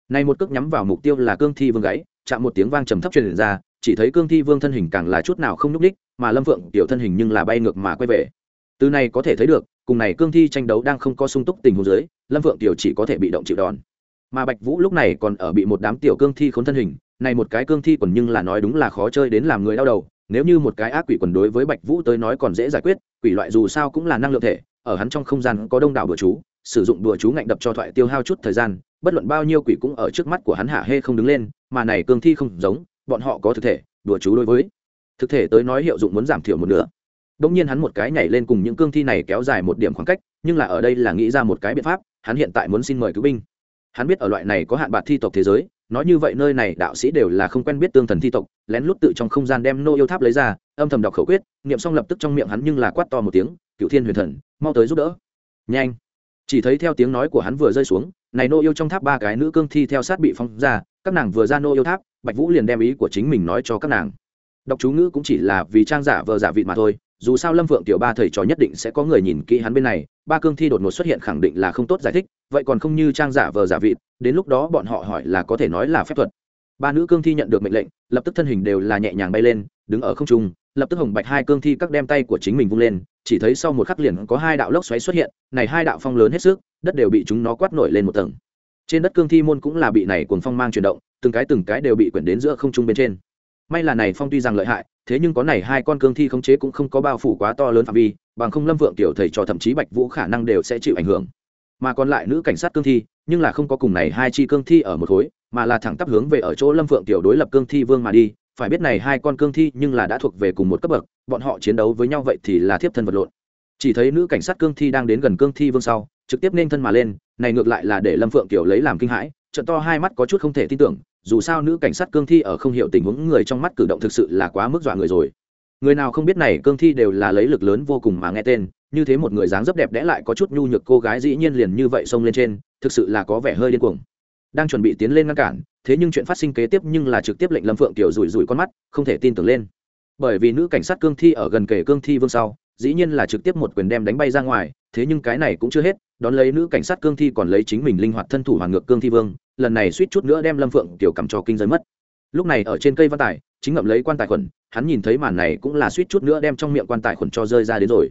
Này một cước nhắm vào mục tiêu là cương thi vương gáy chạm một tiếng vang trầm thấp truyền ra, chỉ thấy cương thi vương thân hình càng là chút nào không nhúc đích mà lâm vượng tiểu thân hình nhưng là bay ngược mà quay về. Từ này có thể thấy được, cùng này cương thi tranh đấu đang không có sung túc tình huống dưới, lâm vượng tiểu chỉ có thể bị động chịu đòn. Mà bạch vũ lúc này còn ở bị một đám tiểu cương thi khốn thân hình, này một cái cương thi còn nhưng là nói đúng là khó chơi đến làm người đau đầu nếu như một cái ác quỷ quần đối với bạch vũ tới nói còn dễ giải quyết quỷ loại dù sao cũng là năng lượng thể ở hắn trong không gian có đông đảo bừa chú sử dụng bừa chú ngạnh đập cho thoại tiêu hao chút thời gian bất luận bao nhiêu quỷ cũng ở trước mắt của hắn hạ hê không đứng lên mà này cương thi không giống bọn họ có thực thể bừa chú đối với thực thể tới nói hiệu dụng muốn giảm thiểu một nửa Đông nhiên hắn một cái nhảy lên cùng những cương thi này kéo dài một điểm khoảng cách, nhưng là ở đây là nghĩ ra một cái biện pháp, hắn hiện tại muốn xin mời cứu binh. Hắn biết ở loại này có hạn bạc thi tộc thế giới, nói như vậy nơi này đạo sĩ đều là không quen biết tương thần thi tộc, lén lút tự trong không gian đem nô yêu tháp lấy ra, âm thầm đọc khẩu quyết, niệm xong lập tức trong miệng hắn nhưng là quát to một tiếng, "Cửu Thiên Huyền Thần, mau tới giúp đỡ." Nhanh! Chỉ thấy theo tiếng nói của hắn vừa rơi xuống, này nô yêu trong tháp ba cái nữ cương thi theo sát bị phóng ra, các nàng vừa ra nô yêu tháp, Bạch Vũ liền đem ý của chính mình nói cho các nàng. Đọc chú ngữ cũng chỉ là vì trang giả vờ giả vị mà thôi, dù sao lâm phượng tiểu ba thầy trò nhất định sẽ có người nhìn kỹ hắn bên này, ba cương thi đột ngột xuất hiện khẳng định là không tốt giải thích, vậy còn không như trang giả vờ giả vịt, đến lúc đó bọn họ hỏi là có thể nói là phép thuật. Ba nữ cương thi nhận được mệnh lệnh, lập tức thân hình đều là nhẹ nhàng bay lên, đứng ở không trung, lập tức hồng bạch hai cương thi các đem tay của chính mình vung lên, chỉ thấy sau một khắc liền có hai đạo lốc xoáy xuất hiện, này hai đạo phong lớn hết sức, đất đều bị chúng nó quát nổi lên một tầng. Trên đất cương thi môn cũng là bị này cuồng phong mang chuyển động, từng cái từng cái đều bị quyển đến giữa không trung bên trên may là này phong tuy rằng lợi hại, thế nhưng có này hai con cương thi khống chế cũng không có bao phủ quá to lớn phạm vi, bằng không lâm vượng tiểu thầy cho thậm chí bạch vũ khả năng đều sẽ chịu ảnh hưởng. Mà còn lại nữ cảnh sát cương thi, nhưng là không có cùng này hai chi cương thi ở một khối, mà là thẳng tắp hướng về ở chỗ lâm Vượng tiểu đối lập cương thi vương mà đi. Phải biết này hai con cương thi nhưng là đã thuộc về cùng một cấp bậc, bọn họ chiến đấu với nhau vậy thì là thiếp thân vật lộn. Chỉ thấy nữ cảnh sát cương thi đang đến gần cương thi vương sau, trực tiếp nên thân mà lên, này ngược lại là để lâm phượng tiểu lấy làm kinh hãi trận to hai mắt có chút không thể tin tưởng dù sao nữ cảnh sát cương thi ở không hiểu tình huống người trong mắt cử động thực sự là quá mức dọa người rồi. Người nào không biết này cương thi đều là lấy lực lớn vô cùng mà nghe tên, như thế một người dáng dấp đẹp đẽ lại có chút nhu nhược cô gái dĩ nhiên liền như vậy xông lên trên, thực sự là có vẻ hơi điên cuồng. Đang chuẩn bị tiến lên ngăn cản, thế nhưng chuyện phát sinh kế tiếp nhưng là trực tiếp lệnh lâm phượng tiểu rủi rủi con mắt, không thể tin tưởng lên. Bởi vì nữ cảnh sát cương thi ở gần kề cương thi vương sau, dĩ nhiên là trực tiếp một quyền đem đánh bay ra ngoài, thế nhưng cái này cũng chưa hết đón lấy nữ cảnh sát cương thi còn lấy chính mình linh hoạt thân thủ hoàn ngược cương thi vương lần này suýt chút nữa đem lâm phượng tiểu cầm cho kinh giới mất lúc này ở trên cây văn tài chính ngậm lấy quan tài khuẩn hắn nhìn thấy màn này cũng là suýt chút nữa đem trong miệng quan tài khuẩn cho rơi ra đến rồi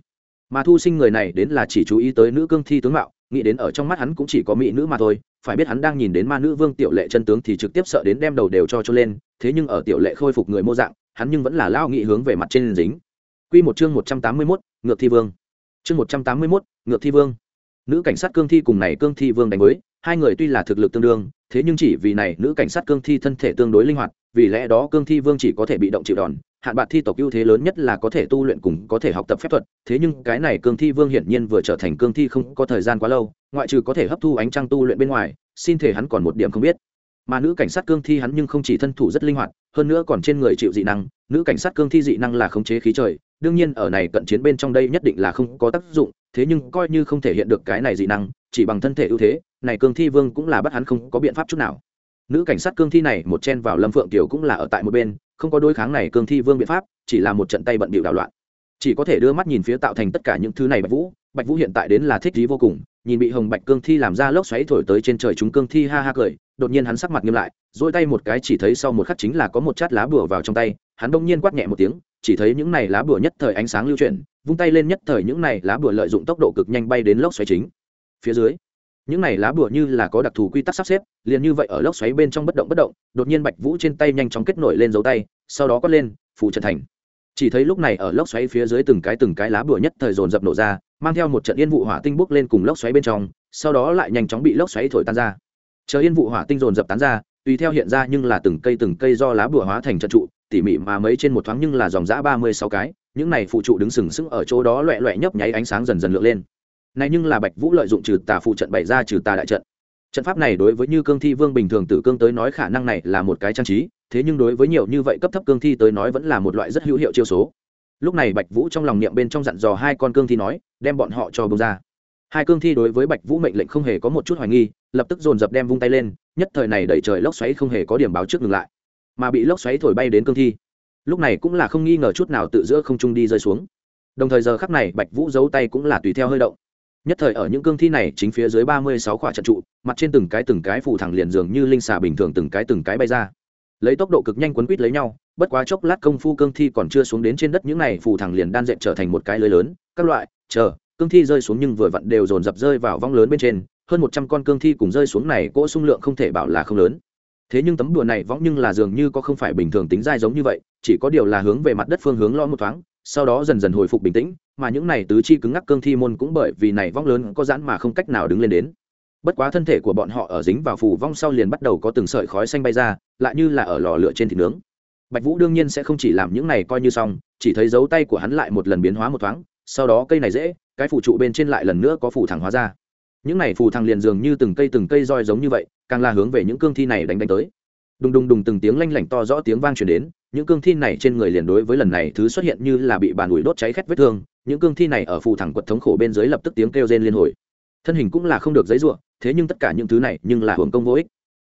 mà thu sinh người này đến là chỉ chú ý tới nữ cương thi tướng mạo nghĩ đến ở trong mắt hắn cũng chỉ có mỹ nữ mà thôi phải biết hắn đang nhìn đến ma nữ vương tiểu lệ chân tướng thì trực tiếp sợ đến đem đầu đều cho cho lên thế nhưng ở tiểu lệ khôi phục người mô dạng hắn nhưng vẫn là lao nghị hướng về mặt trên dính Quy một chương một trăm tám mươi 181, ngược thi vương. Chương một trăm tám mươi 181, ngược thi vương. Nữ cảnh sát cương thi cùng này cương thi vương đánh mới hai người tuy là thực lực tương đương, thế nhưng chỉ vì này nữ cảnh sát cương thi thân thể tương đối linh hoạt, vì lẽ đó cương thi vương chỉ có thể bị động chịu đòn, hạn bạc thi tộc ưu thế lớn nhất là có thể tu luyện cùng có thể học tập phép thuật thế nhưng cái này cương thi vương hiển nhiên vừa trở thành cương thi không có thời gian quá lâu ngoại trừ có thể hấp thu ánh trăng tu luyện bên ngoài xin thể hắn còn một điểm không biết. Mà nữ cảnh sát cương thi hắn nhưng không chỉ thân thủ rất linh hoạt hơn nữa còn trên người chịu dị năng nữ cảnh sát cương thi dị năng là khống chế khí trời đương nhiên ở này cận chiến bên trong đây nhất định là không có tác dụng thế nhưng coi như không thể hiện được cái này dị năng, chỉ bằng thân thể ưu thế, này cương thi vương cũng là bắt hắn không có biện pháp chút nào. Nữ cảnh sát cương thi này một chen vào lâm phượng kiều cũng là ở tại một bên, không có đối kháng này cương thi vương biện pháp, chỉ là một trận tay bận bịu đảo loạn. Chỉ có thể đưa mắt nhìn phía tạo thành tất cả những thứ này bạch vũ bạch vũ hiện tại đến là thích trí vô cùng, nhìn bị hồng bạch cương thi làm ra lốc xoáy thổi tới trên trời chúng cương thi ha ha cười, đột nhiên hắn sắc mặt nghiêm lại dỗi tay một cái chỉ thấy sau một khắc chính là có một chát lá bùa vào trong tay, hắn đông nhiên quát nhẹ một tiếng, chỉ thấy những này lá bùa nhất thời ánh sáng lưu chuyển vung tay lên nhất thời những này lá bùa lợi dụng tốc độ cực nhanh bay đến lốc xoáy chính. Phía dưới, những này lá bùa như là có đặc thù quy tắc sắp xếp, liền như vậy ở lốc xoáy bên trong bất động bất động, đột nhiên bạch vũ trên tay nhanh chóng kết nổi lên dấu tay, sau đó quát lên phủ trần thành. Chỉ thấy lúc này ở lốc xoáy phía dưới từng cái từng cái lá bùa nhất thời dồn dập nổ ra, mang theo một trận yên vụ hỏa tinh bốc lên cùng lốc xoáy bên trong, sau đó lại nhanh chóng bị lốc xoáy thổi tan ra. Chờ yên vụ hỏa tinh dồn dập tán ra, tùy theo hiện ra nhưng là từng cây từng cây do lá bùa hóa thành trận trụ, tỉ mỉ mà mấy trên một thoáng nhưng là dòng giã ba mươi sáu cái những này phụ trụ đứng sừng sững ở chỗ đó loẹ loẹ nhấp nháy ánh sáng dần dần lượn lên. Này nhưng là bạch vũ lợi dụng trừ tà phụ trận bày ra trừ tà đại trận. Trận pháp này đối với như cương thi vương bình thường tử cương tới nói khả năng này là một cái trang trí, thế nhưng đối với nhiều như vậy cấp thấp cương thi tới nói vẫn là một loại rất hữu hiệu chiêu số. Lúc này bạch vũ trong lòng niệm bên trong dặn dò hai con cương thi nói, đem bọn họ cho bông ra. Hai cương thi đối với bạch vũ mệnh lệnh không hề có một chút hoài nghi, lập tức dồn dập đem vung tay lên, nhất thời này đẩy trời lốc xoáy không hề có điểm báo trước ngừng lại. Mà bị lốc xoáy thổi bay đến cương thi lúc này cũng là không nghi ngờ chút nào tự giữa không trung đi rơi xuống. Đồng thời giờ khắc này, bạch vũ giấu tay cũng là tùy theo hơi động. Nhất thời ở những cương thi này chính phía dưới ba mươi sáu khỏa trận trụ, mặt trên từng cái từng cái phủ thẳng liền dường như linh xà bình thường từng cái từng cái bay ra. Lấy tốc độ cực nhanh quấn quít lấy nhau, bất quá chốc lát công phu cương thi còn chưa xuống đến trên đất, những này phủ thẳng liền đan dẹp trở thành một cái lưới lớn, các loại, chờ, cương thi rơi xuống nhưng vừa vặn đều dồn dập rơi vào vong lớn bên trên, hơn một trăm con cương thi cùng rơi xuống này cỗ sung lượng không thể bảo là không lớn thế nhưng tấm đùa này võng nhưng là dường như có không phải bình thường tính dai giống như vậy, chỉ có điều là hướng về mặt đất phương hướng lo một thoáng, sau đó dần dần hồi phục bình tĩnh, mà những này tứ chi cứng ngắc cương thi môn cũng bởi vì này vong lớn có giãn mà không cách nào đứng lên đến. Bất quá thân thể của bọn họ ở dính vào phù vong sau liền bắt đầu có từng sợi khói xanh bay ra, lại như là ở lò lửa trên thịt nướng. Bạch vũ đương nhiên sẽ không chỉ làm những này coi như xong, chỉ thấy dấu tay của hắn lại một lần biến hóa một thoáng, sau đó cây này dễ, cái phụ trụ bên trên lại lần nữa có phủ thẳng hóa ra những này phù thằng liền dường như từng cây từng cây roi giống như vậy, càng là hướng về những cương thi này đánh đánh tới. Đùng đùng đùng từng tiếng lanh lảnh to rõ tiếng vang truyền đến, những cương thi này trên người liền đối với lần này thứ xuất hiện như là bị bàn ủi đốt cháy khét vết thương, những cương thi này ở phù thẳng quật thống khổ bên dưới lập tức tiếng kêu rên liên hồi. Thân hình cũng là không được giấy ruộng thế nhưng tất cả những thứ này nhưng là hưởng công vô ích.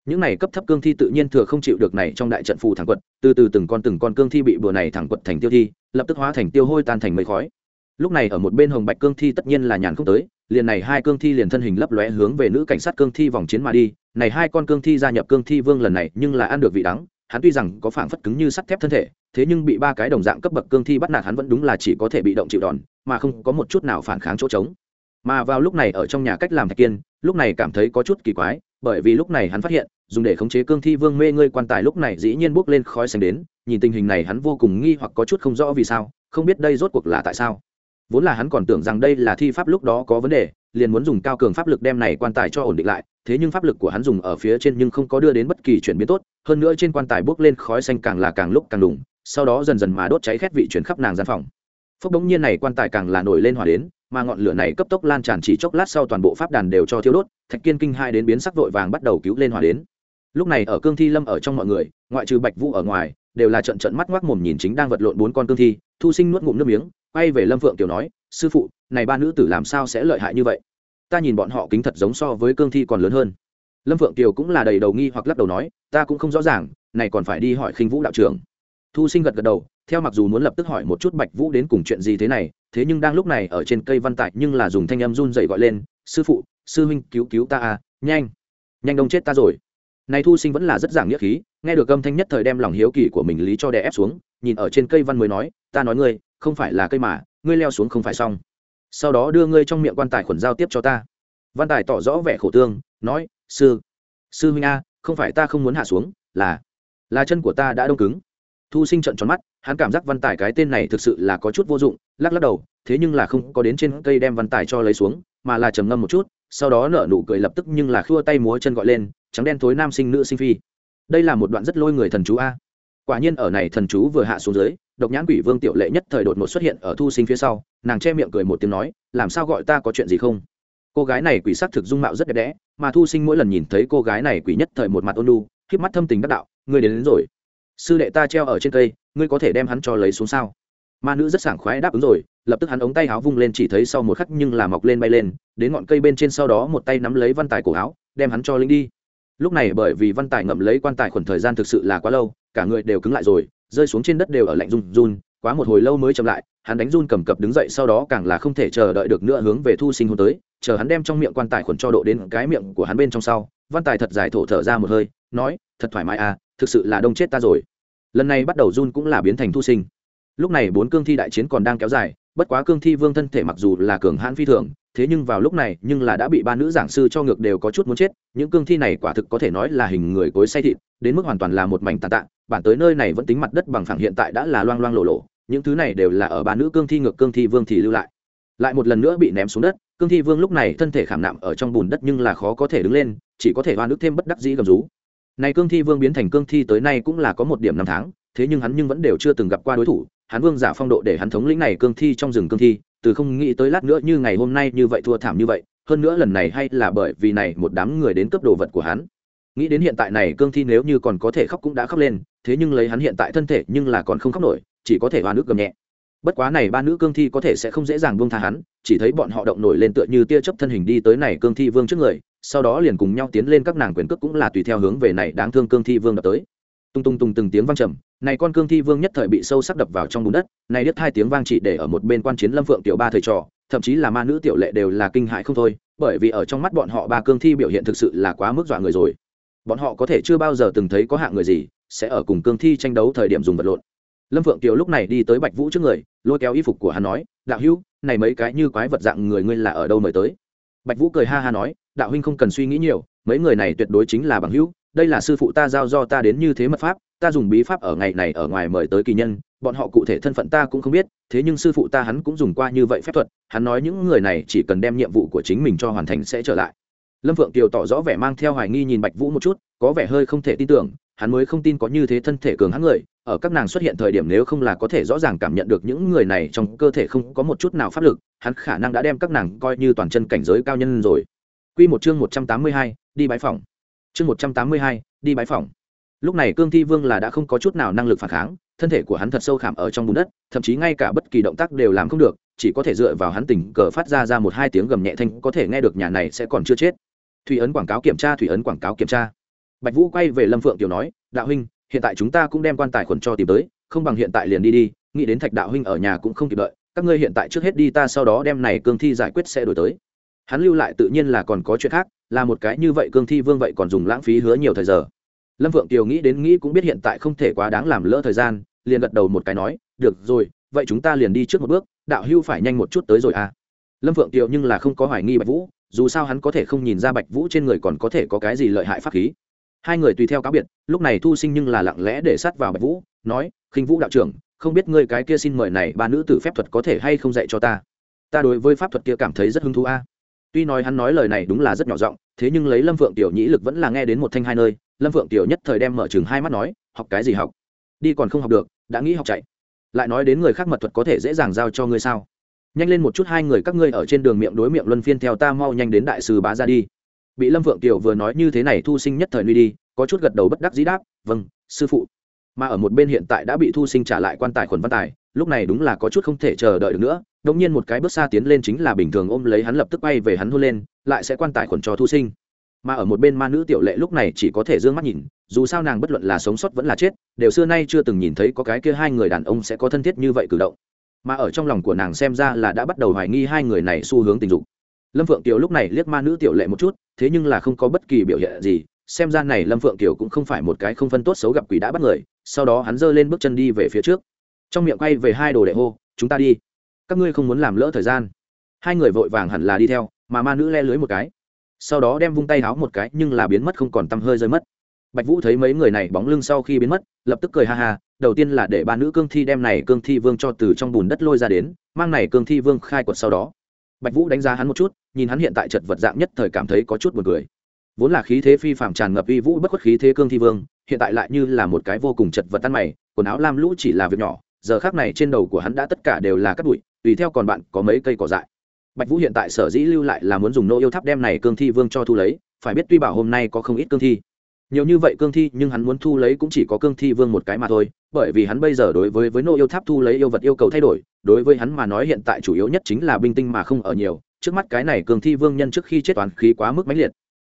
Những này cấp thấp cương thi tự nhiên thừa không chịu được này trong đại trận phù thẳng quật, từ từ từng con từng con cương thi bị bừa này thẳng quật thành tiêu thi, lập tức hóa thành tiêu hôi tan thành mây khói. Lúc này ở một bên hồng bạch cương thi tất nhiên là nhàn không tới liền này hai cương thi liền thân hình lấp lóe hướng về nữ cảnh sát cương thi vòng chiến mà đi. Này hai con cương thi gia nhập cương thi vương lần này nhưng là ăn được vị đắng. Hắn tuy rằng có phảng phất cứng như sắt thép thân thể, thế nhưng bị ba cái đồng dạng cấp bậc cương thi bắt nạt hắn vẫn đúng là chỉ có thể bị động chịu đòn, mà không có một chút nào phản kháng chỗ trống. Mà vào lúc này ở trong nhà cách làm thạch kiên, lúc này cảm thấy có chút kỳ quái, bởi vì lúc này hắn phát hiện, dùng để khống chế cương thi vương mê ngươi quan tài lúc này dĩ nhiên bốc lên khói xanh đến, nhìn tình hình này hắn vô cùng nghi hoặc có chút không rõ vì sao, không biết đây rốt cuộc là tại sao vốn là hắn còn tưởng rằng đây là thi pháp lúc đó có vấn đề, liền muốn dùng cao cường pháp lực đem này quan tài cho ổn định lại, thế nhưng pháp lực của hắn dùng ở phía trên nhưng không có đưa đến bất kỳ chuyển biến tốt, hơn nữa trên quan tài bốc lên khói xanh càng là càng lúc càng đủng sau đó dần dần mà đốt cháy khét vị chuyển khắp nàng gian phòng. Phốc đống nhiên này quan tài càng là nổi lên hỏa đến, mà ngọn lửa này cấp tốc lan tràn chỉ chốc lát sau toàn bộ pháp đàn đều cho thiêu đốt, thạch kiên kinh hai đến biến sắc vội vàng bắt đầu cứu lên hỏa đến. Lúc này ở cương thi lâm ở trong mọi người, ngoại trừ bạch vũ ở ngoài, đều là trận trận mắt ngoác mồm nhìn chính đang vật lộn bốn con cương thi, thu sinh nuốt ngụm nước miếng quay về lâm phượng tiểu nói, sư phụ, này ba nữ tử làm sao sẽ lợi hại như vậy? Ta nhìn bọn họ kính thật giống so với cương thi còn lớn hơn. Lâm phượng kiều cũng là đầy đầu nghi hoặc lắc đầu nói, ta cũng không rõ ràng, này còn phải đi hỏi khinh vũ đạo trưởng. Thu sinh gật gật đầu, theo mặc dù muốn lập tức hỏi một chút bạch vũ đến cùng chuyện gì thế này, thế nhưng đang lúc này ở trên cây văn tại nhưng là dùng thanh âm run dậy gọi lên, sư phụ, sư huynh cứu cứu ta à nhanh nhanh đông chết ta rồi. Này thu sinh vẫn là rất giảng nghĩa khí, nghe được âm thanh nhất thời đem lòng hiếu kỳ của mình lý cho đè ép xuống nhìn ở trên cây văn mới nói, ta nói ngươi, không phải là cây mà, ngươi leo xuống không phải xong. Sau đó đưa ngươi trong miệng quan tài khuẩn giao tiếp cho ta. Văn tài tỏ rõ vẻ khổ tương, nói, sư sư huynh a, không phải ta không muốn hạ xuống, là là chân của ta đã đông cứng. Thu sinh trận tròn mắt, hắn cảm giác văn tài cái tên này thực sự là có chút vô dụng, lắc lắc đầu, thế nhưng là không có đến trên cây đem văn tài cho lấy xuống, mà là trầm ngâm một chút, sau đó nở nụ cười lập tức nhưng là khua tay múa chân gọi lên, trắng đen thối nam sinh nữ sinh phi. Đây là một đoạn rất lôi người thần chú a quả nhiên ở này thần chú vừa hạ xuống dưới độc nhãn quỷ vương tiểu lệ nhất thời đột ngột xuất hiện ở thu sinh phía sau nàng che miệng cười một tiếng nói làm sao gọi ta có chuyện gì không? Cô gái này quỷ sắc thực dung mạo rất đẹp đẽ mà thu sinh mỗi lần nhìn thấy cô gái này quỷ nhất thời một mặt ôn lu khiếp mắt thâm tình đắc đạo ngươi đến, đến rồi. Sư đệ ta treo ở trên cây ngươi có thể đem hắn cho lấy xuống sao? Ma nữ rất sảng khoái đáp ứng rồi lập tức hắn ống tay áo vung lên chỉ thấy sau một khắc nhưng là mọc lên bay lên đến ngọn cây bên trên sau đó một tay nắm lấy văn tài cổ áo đem hắn cho linh đi. Lúc này bởi vì văn tài ngậm lấy quan tài khuẩn thời gian thực sự là quá lâu cả người đều cứng lại rồi, rơi xuống trên đất đều ở lạnh run run, quá một hồi lâu mới chậm lại, hắn đánh run cầm cập đứng dậy sau đó càng là không thể chờ đợi được nữa hướng về thu sinh hôn tới, chờ hắn đem trong miệng quan tài khuẩn cho độ đến cái miệng của hắn bên trong sau, văn tài thật dài thổ thở ra một hơi, nói, thật thoải mái à thực sự là đông chết ta rồi. Lần này bắt đầu run cũng là biến thành thu sinh. Lúc này bốn cương thi đại chiến còn đang kéo dài, bất quá cương thi vương thân thể mặc dù là cường hãn phi thường thế nhưng vào lúc này, nhưng là đã bị ba nữ giảng sư cho ngược đều có chút muốn chết, những cương thi này quả thực có thể nói là hình người cối say thịt, đến mức hoàn toàn là một mảnh tàn tạ, bản tới nơi này vẫn tính mặt đất bằng phẳng hiện tại đã là loang loang lộ lộ, những thứ này đều là ở ba nữ cương thi ngược cương thi vương thì lưu lại. Lại một lần nữa bị ném xuống đất, cương thi vương lúc này thân thể khảm nạm ở trong bùn đất nhưng là khó có thể đứng lên, chỉ có thể hoa nước thêm bất đắc dĩ gầm rú. Này cương thi vương biến thành cương thi tới nay cũng là có một điểm năm tháng, thế nhưng hắn nhưng vẫn đều chưa từng gặp qua đối thủ, hắn vương giả phong độ để hắn thống lĩnh này cương thi trong rừng cương thi từ không nghĩ tới lát nữa như ngày hôm nay như vậy thua thảm như vậy, hơn nữa lần này hay là bởi vì này một đám người đến cướp đồ vật của hắn. Nghĩ đến hiện tại này cương thi nếu như còn có thể khóc cũng đã khóc lên, thế nhưng lấy hắn hiện tại thân thể nhưng là còn không khóc nổi, chỉ có thể hoa nước gầm nhẹ. Bất quá này ba nữ cương thi có thể sẽ không dễ dàng buông tha hắn, chỉ thấy bọn họ động nổi lên tựa như tia chớp thân hình đi tới này cương thi vương trước người, sau đó liền cùng nhau tiến lên các nàng quyền cước cũng là tùy theo hướng về này đáng thương cương thi vương đập tới. Tung tung tung từng tiếng vang trầm này con cương thi vương nhất thời bị sâu sắc đập vào trong bùn đất, này đứt hai tiếng vang chỉ để ở một bên quan chiến lâm phượng tiểu ba thầy trò, thậm chí là ma nữ tiểu lệ đều là kinh hãi không thôi, bởi vì ở trong mắt bọn họ ba cương thi biểu hiện thực sự là quá mức dọa người rồi. Bọn họ có thể chưa bao giờ từng thấy có hạng người gì sẽ ở cùng cương thi tranh đấu thời điểm dùng vật lộn. Lâm phượng tiểu lúc này đi tới bạch vũ trước người, lôi kéo y phục của hắn nói, đạo hữu, này mấy cái như quái vật dạng người ngươi là ở đâu mời tới? Bạch vũ cười ha ha nói, đạo huynh không cần suy nghĩ nhiều, mấy người này tuyệt đối chính là bằng hữu đây là sư phụ ta giao do ta đến như thế mật pháp ta dùng bí pháp ở ngày này ở ngoài mời tới kỳ nhân bọn họ cụ thể thân phận ta cũng không biết thế nhưng sư phụ ta hắn cũng dùng qua như vậy phép thuật hắn nói những người này chỉ cần đem nhiệm vụ của chính mình cho hoàn thành sẽ trở lại lâm phượng kiều tỏ rõ vẻ mang theo hoài nghi nhìn bạch vũ một chút có vẻ hơi không thể tin tưởng hắn mới không tin có như thế thân thể cường hắn người ở các nàng xuất hiện thời điểm nếu không là có thể rõ ràng cảm nhận được những người này trong cơ thể không có một chút nào pháp lực hắn khả năng đã đem các nàng coi như toàn chân cảnh giới cao nhân rồi Quy một chương một trăm tám mươi hai, đi bái phòng. Chương một trăm tám mươi hai, đi bãi phòng. Lúc này Cương Thi Vương là đã không có chút nào năng lực phản kháng, thân thể của hắn thật sâu khảm ở trong bùn đất, thậm chí ngay cả bất kỳ động tác đều làm không được, chỉ có thể dựa vào hắn tình cờ phát ra ra một hai tiếng gầm nhẹ thanh có thể nghe được nhà này sẽ còn chưa chết. Thủy ấn quảng cáo kiểm tra, thủy ấn quảng cáo kiểm tra bạch vũ quay về lâm phượng tiểu nói đạo huynh hiện tại chúng ta cũng đem quan tài khuẩn cho tìm tới không bằng hiện tại liền đi đi nghĩ đến thạch đạo huynh ở nhà cũng không kịp đợi các ngươi hiện tại trước hết đi ta sau đó đem này cương thi giải quyết sẽ đổi tới hắn lưu lại tự nhiên là còn có chuyện khác là một cái như vậy cương thi vương vậy còn dùng lãng phí hứa nhiều thời giờ. Lâm vượng kiều nghĩ đến nghĩ cũng biết hiện tại không thể quá đáng làm lỡ thời gian, liền gật đầu một cái nói, được rồi, vậy chúng ta liền đi trước một bước, đạo hưu phải nhanh một chút tới rồi à. Lâm vượng kiều nhưng là không có hoài nghi bạch vũ, dù sao hắn có thể không nhìn ra bạch vũ trên người còn có thể có cái gì lợi hại pháp khí. Hai người tùy theo cáo biệt, lúc này thu sinh nhưng là lặng lẽ để sát vào bạch vũ, nói, khinh vũ đạo trưởng, không biết ngươi cái kia xin mời này ba nữ tử phép thuật có thể hay không dạy cho ta? Ta đối với pháp thuật kia cảm thấy rất hứng thú a tuy nói hắn nói lời này đúng là rất nhỏ giọng, thế nhưng lấy lâm phượng tiểu nhĩ lực vẫn là nghe đến một thanh hai nơi, lâm phượng tiểu nhất thời đem mở chừng hai mắt nói, học cái gì học? Đi còn không học được, đã nghĩ học chạy. Lại nói đến người khác mật thuật có thể dễ dàng giao cho ngươi sao? Nhanh lên một chút hai người các ngươi ở trên đường miệng đối miệng luân phiên theo ta mau nhanh đến đại sư bá ra đi. Bị lâm phượng tiểu vừa nói như thế này thu sinh nhất thời nuôi đi, có chút gật đầu bất đắc dĩ đáp vâng sư phụ. Mà ở một bên hiện tại đã bị thu sinh trả lại quan tài khuẩn văn tài lúc này đúng là có chút không thể chờ đợi được nữa đống nhiên một cái bước xa tiến lên chính là bình thường ôm lấy hắn lập tức bay về hắn hôn lên, lại sẽ quan tài khuẩn cho thu sinh. Mà ở một bên ma nữ tiểu lệ lúc này chỉ có thể d ư ơ n g mắt nhìn, dù sao nàng bất luận là sống sót vẫn là chết, đều xưa nay chưa từng nhìn thấy có cái kia hai người đàn ông sẽ có thân thiết như vậy cử động. Mà ở trong lòng của nàng xem ra là đã bắt đầu hoài nghi hai người này xu hướng tình dục. Lâm phượng tiểu lúc này liếc ma nữ tiểu lệ một chút, thế nhưng là không có bất kỳ biểu hiện gì, xem ra này lâm phượng tiểu cũng không phải một cái không phân tốt xấu gặp quỷ đã bắt người, sau đó hắn giơ lên bước chân đi về phía trước trong miệng quay về hai đồ đệ hô, chúng ta đi. Các ngươi không muốn làm lỡ thời gian. Hai người vội vàng hẳn là đi theo, mà ma nữ le lưới một cái. Sau đó đem vung tay háo một cái, nhưng là biến mất không còn tăm hơi rơi mất. Bạch vũ thấy mấy người này bóng lưng sau khi biến mất, lập tức cười ha ha, đầu tiên là để ba nữ cương thi đem này cương thi vương cho từ trong bùn đất lôi ra đến, mang này cương thi vương khai quật sau đó. Bạch vũ đánh giá hắn một chút, nhìn hắn hiện tại chật vật dạng nhất thời cảm thấy có chút buồn cười. Vốn là khí thế phi phạm tràn ngập uy vũ bất khuất khí thế cương thi vương, hiện tại lại như là một cái vô cùng chật vật tan mày, quần áo lam lũ chỉ là việc nhỏ giờ khác này trên đầu của hắn đã tất cả đều là cắt bụi, tùy theo còn bạn có mấy cây cỏ dại. Bạch vũ hiện tại sở dĩ lưu lại là muốn dùng nô yêu tháp đem này cương thi vương cho thu lấy, phải biết tuy bảo hôm nay có không ít cương thi. Nhiều như vậy cương thi, nhưng hắn muốn thu lấy cũng chỉ có cương thi vương một cái mà thôi, bởi vì hắn bây giờ đối với với nô yêu tháp thu lấy yêu vật yêu cầu thay đổi, đối với hắn mà nói hiện tại chủ yếu nhất chính là binh tinh mà không ở nhiều, trước mắt cái này cương thi vương nhân trước khi chết toàn khí quá mức mãnh liệt.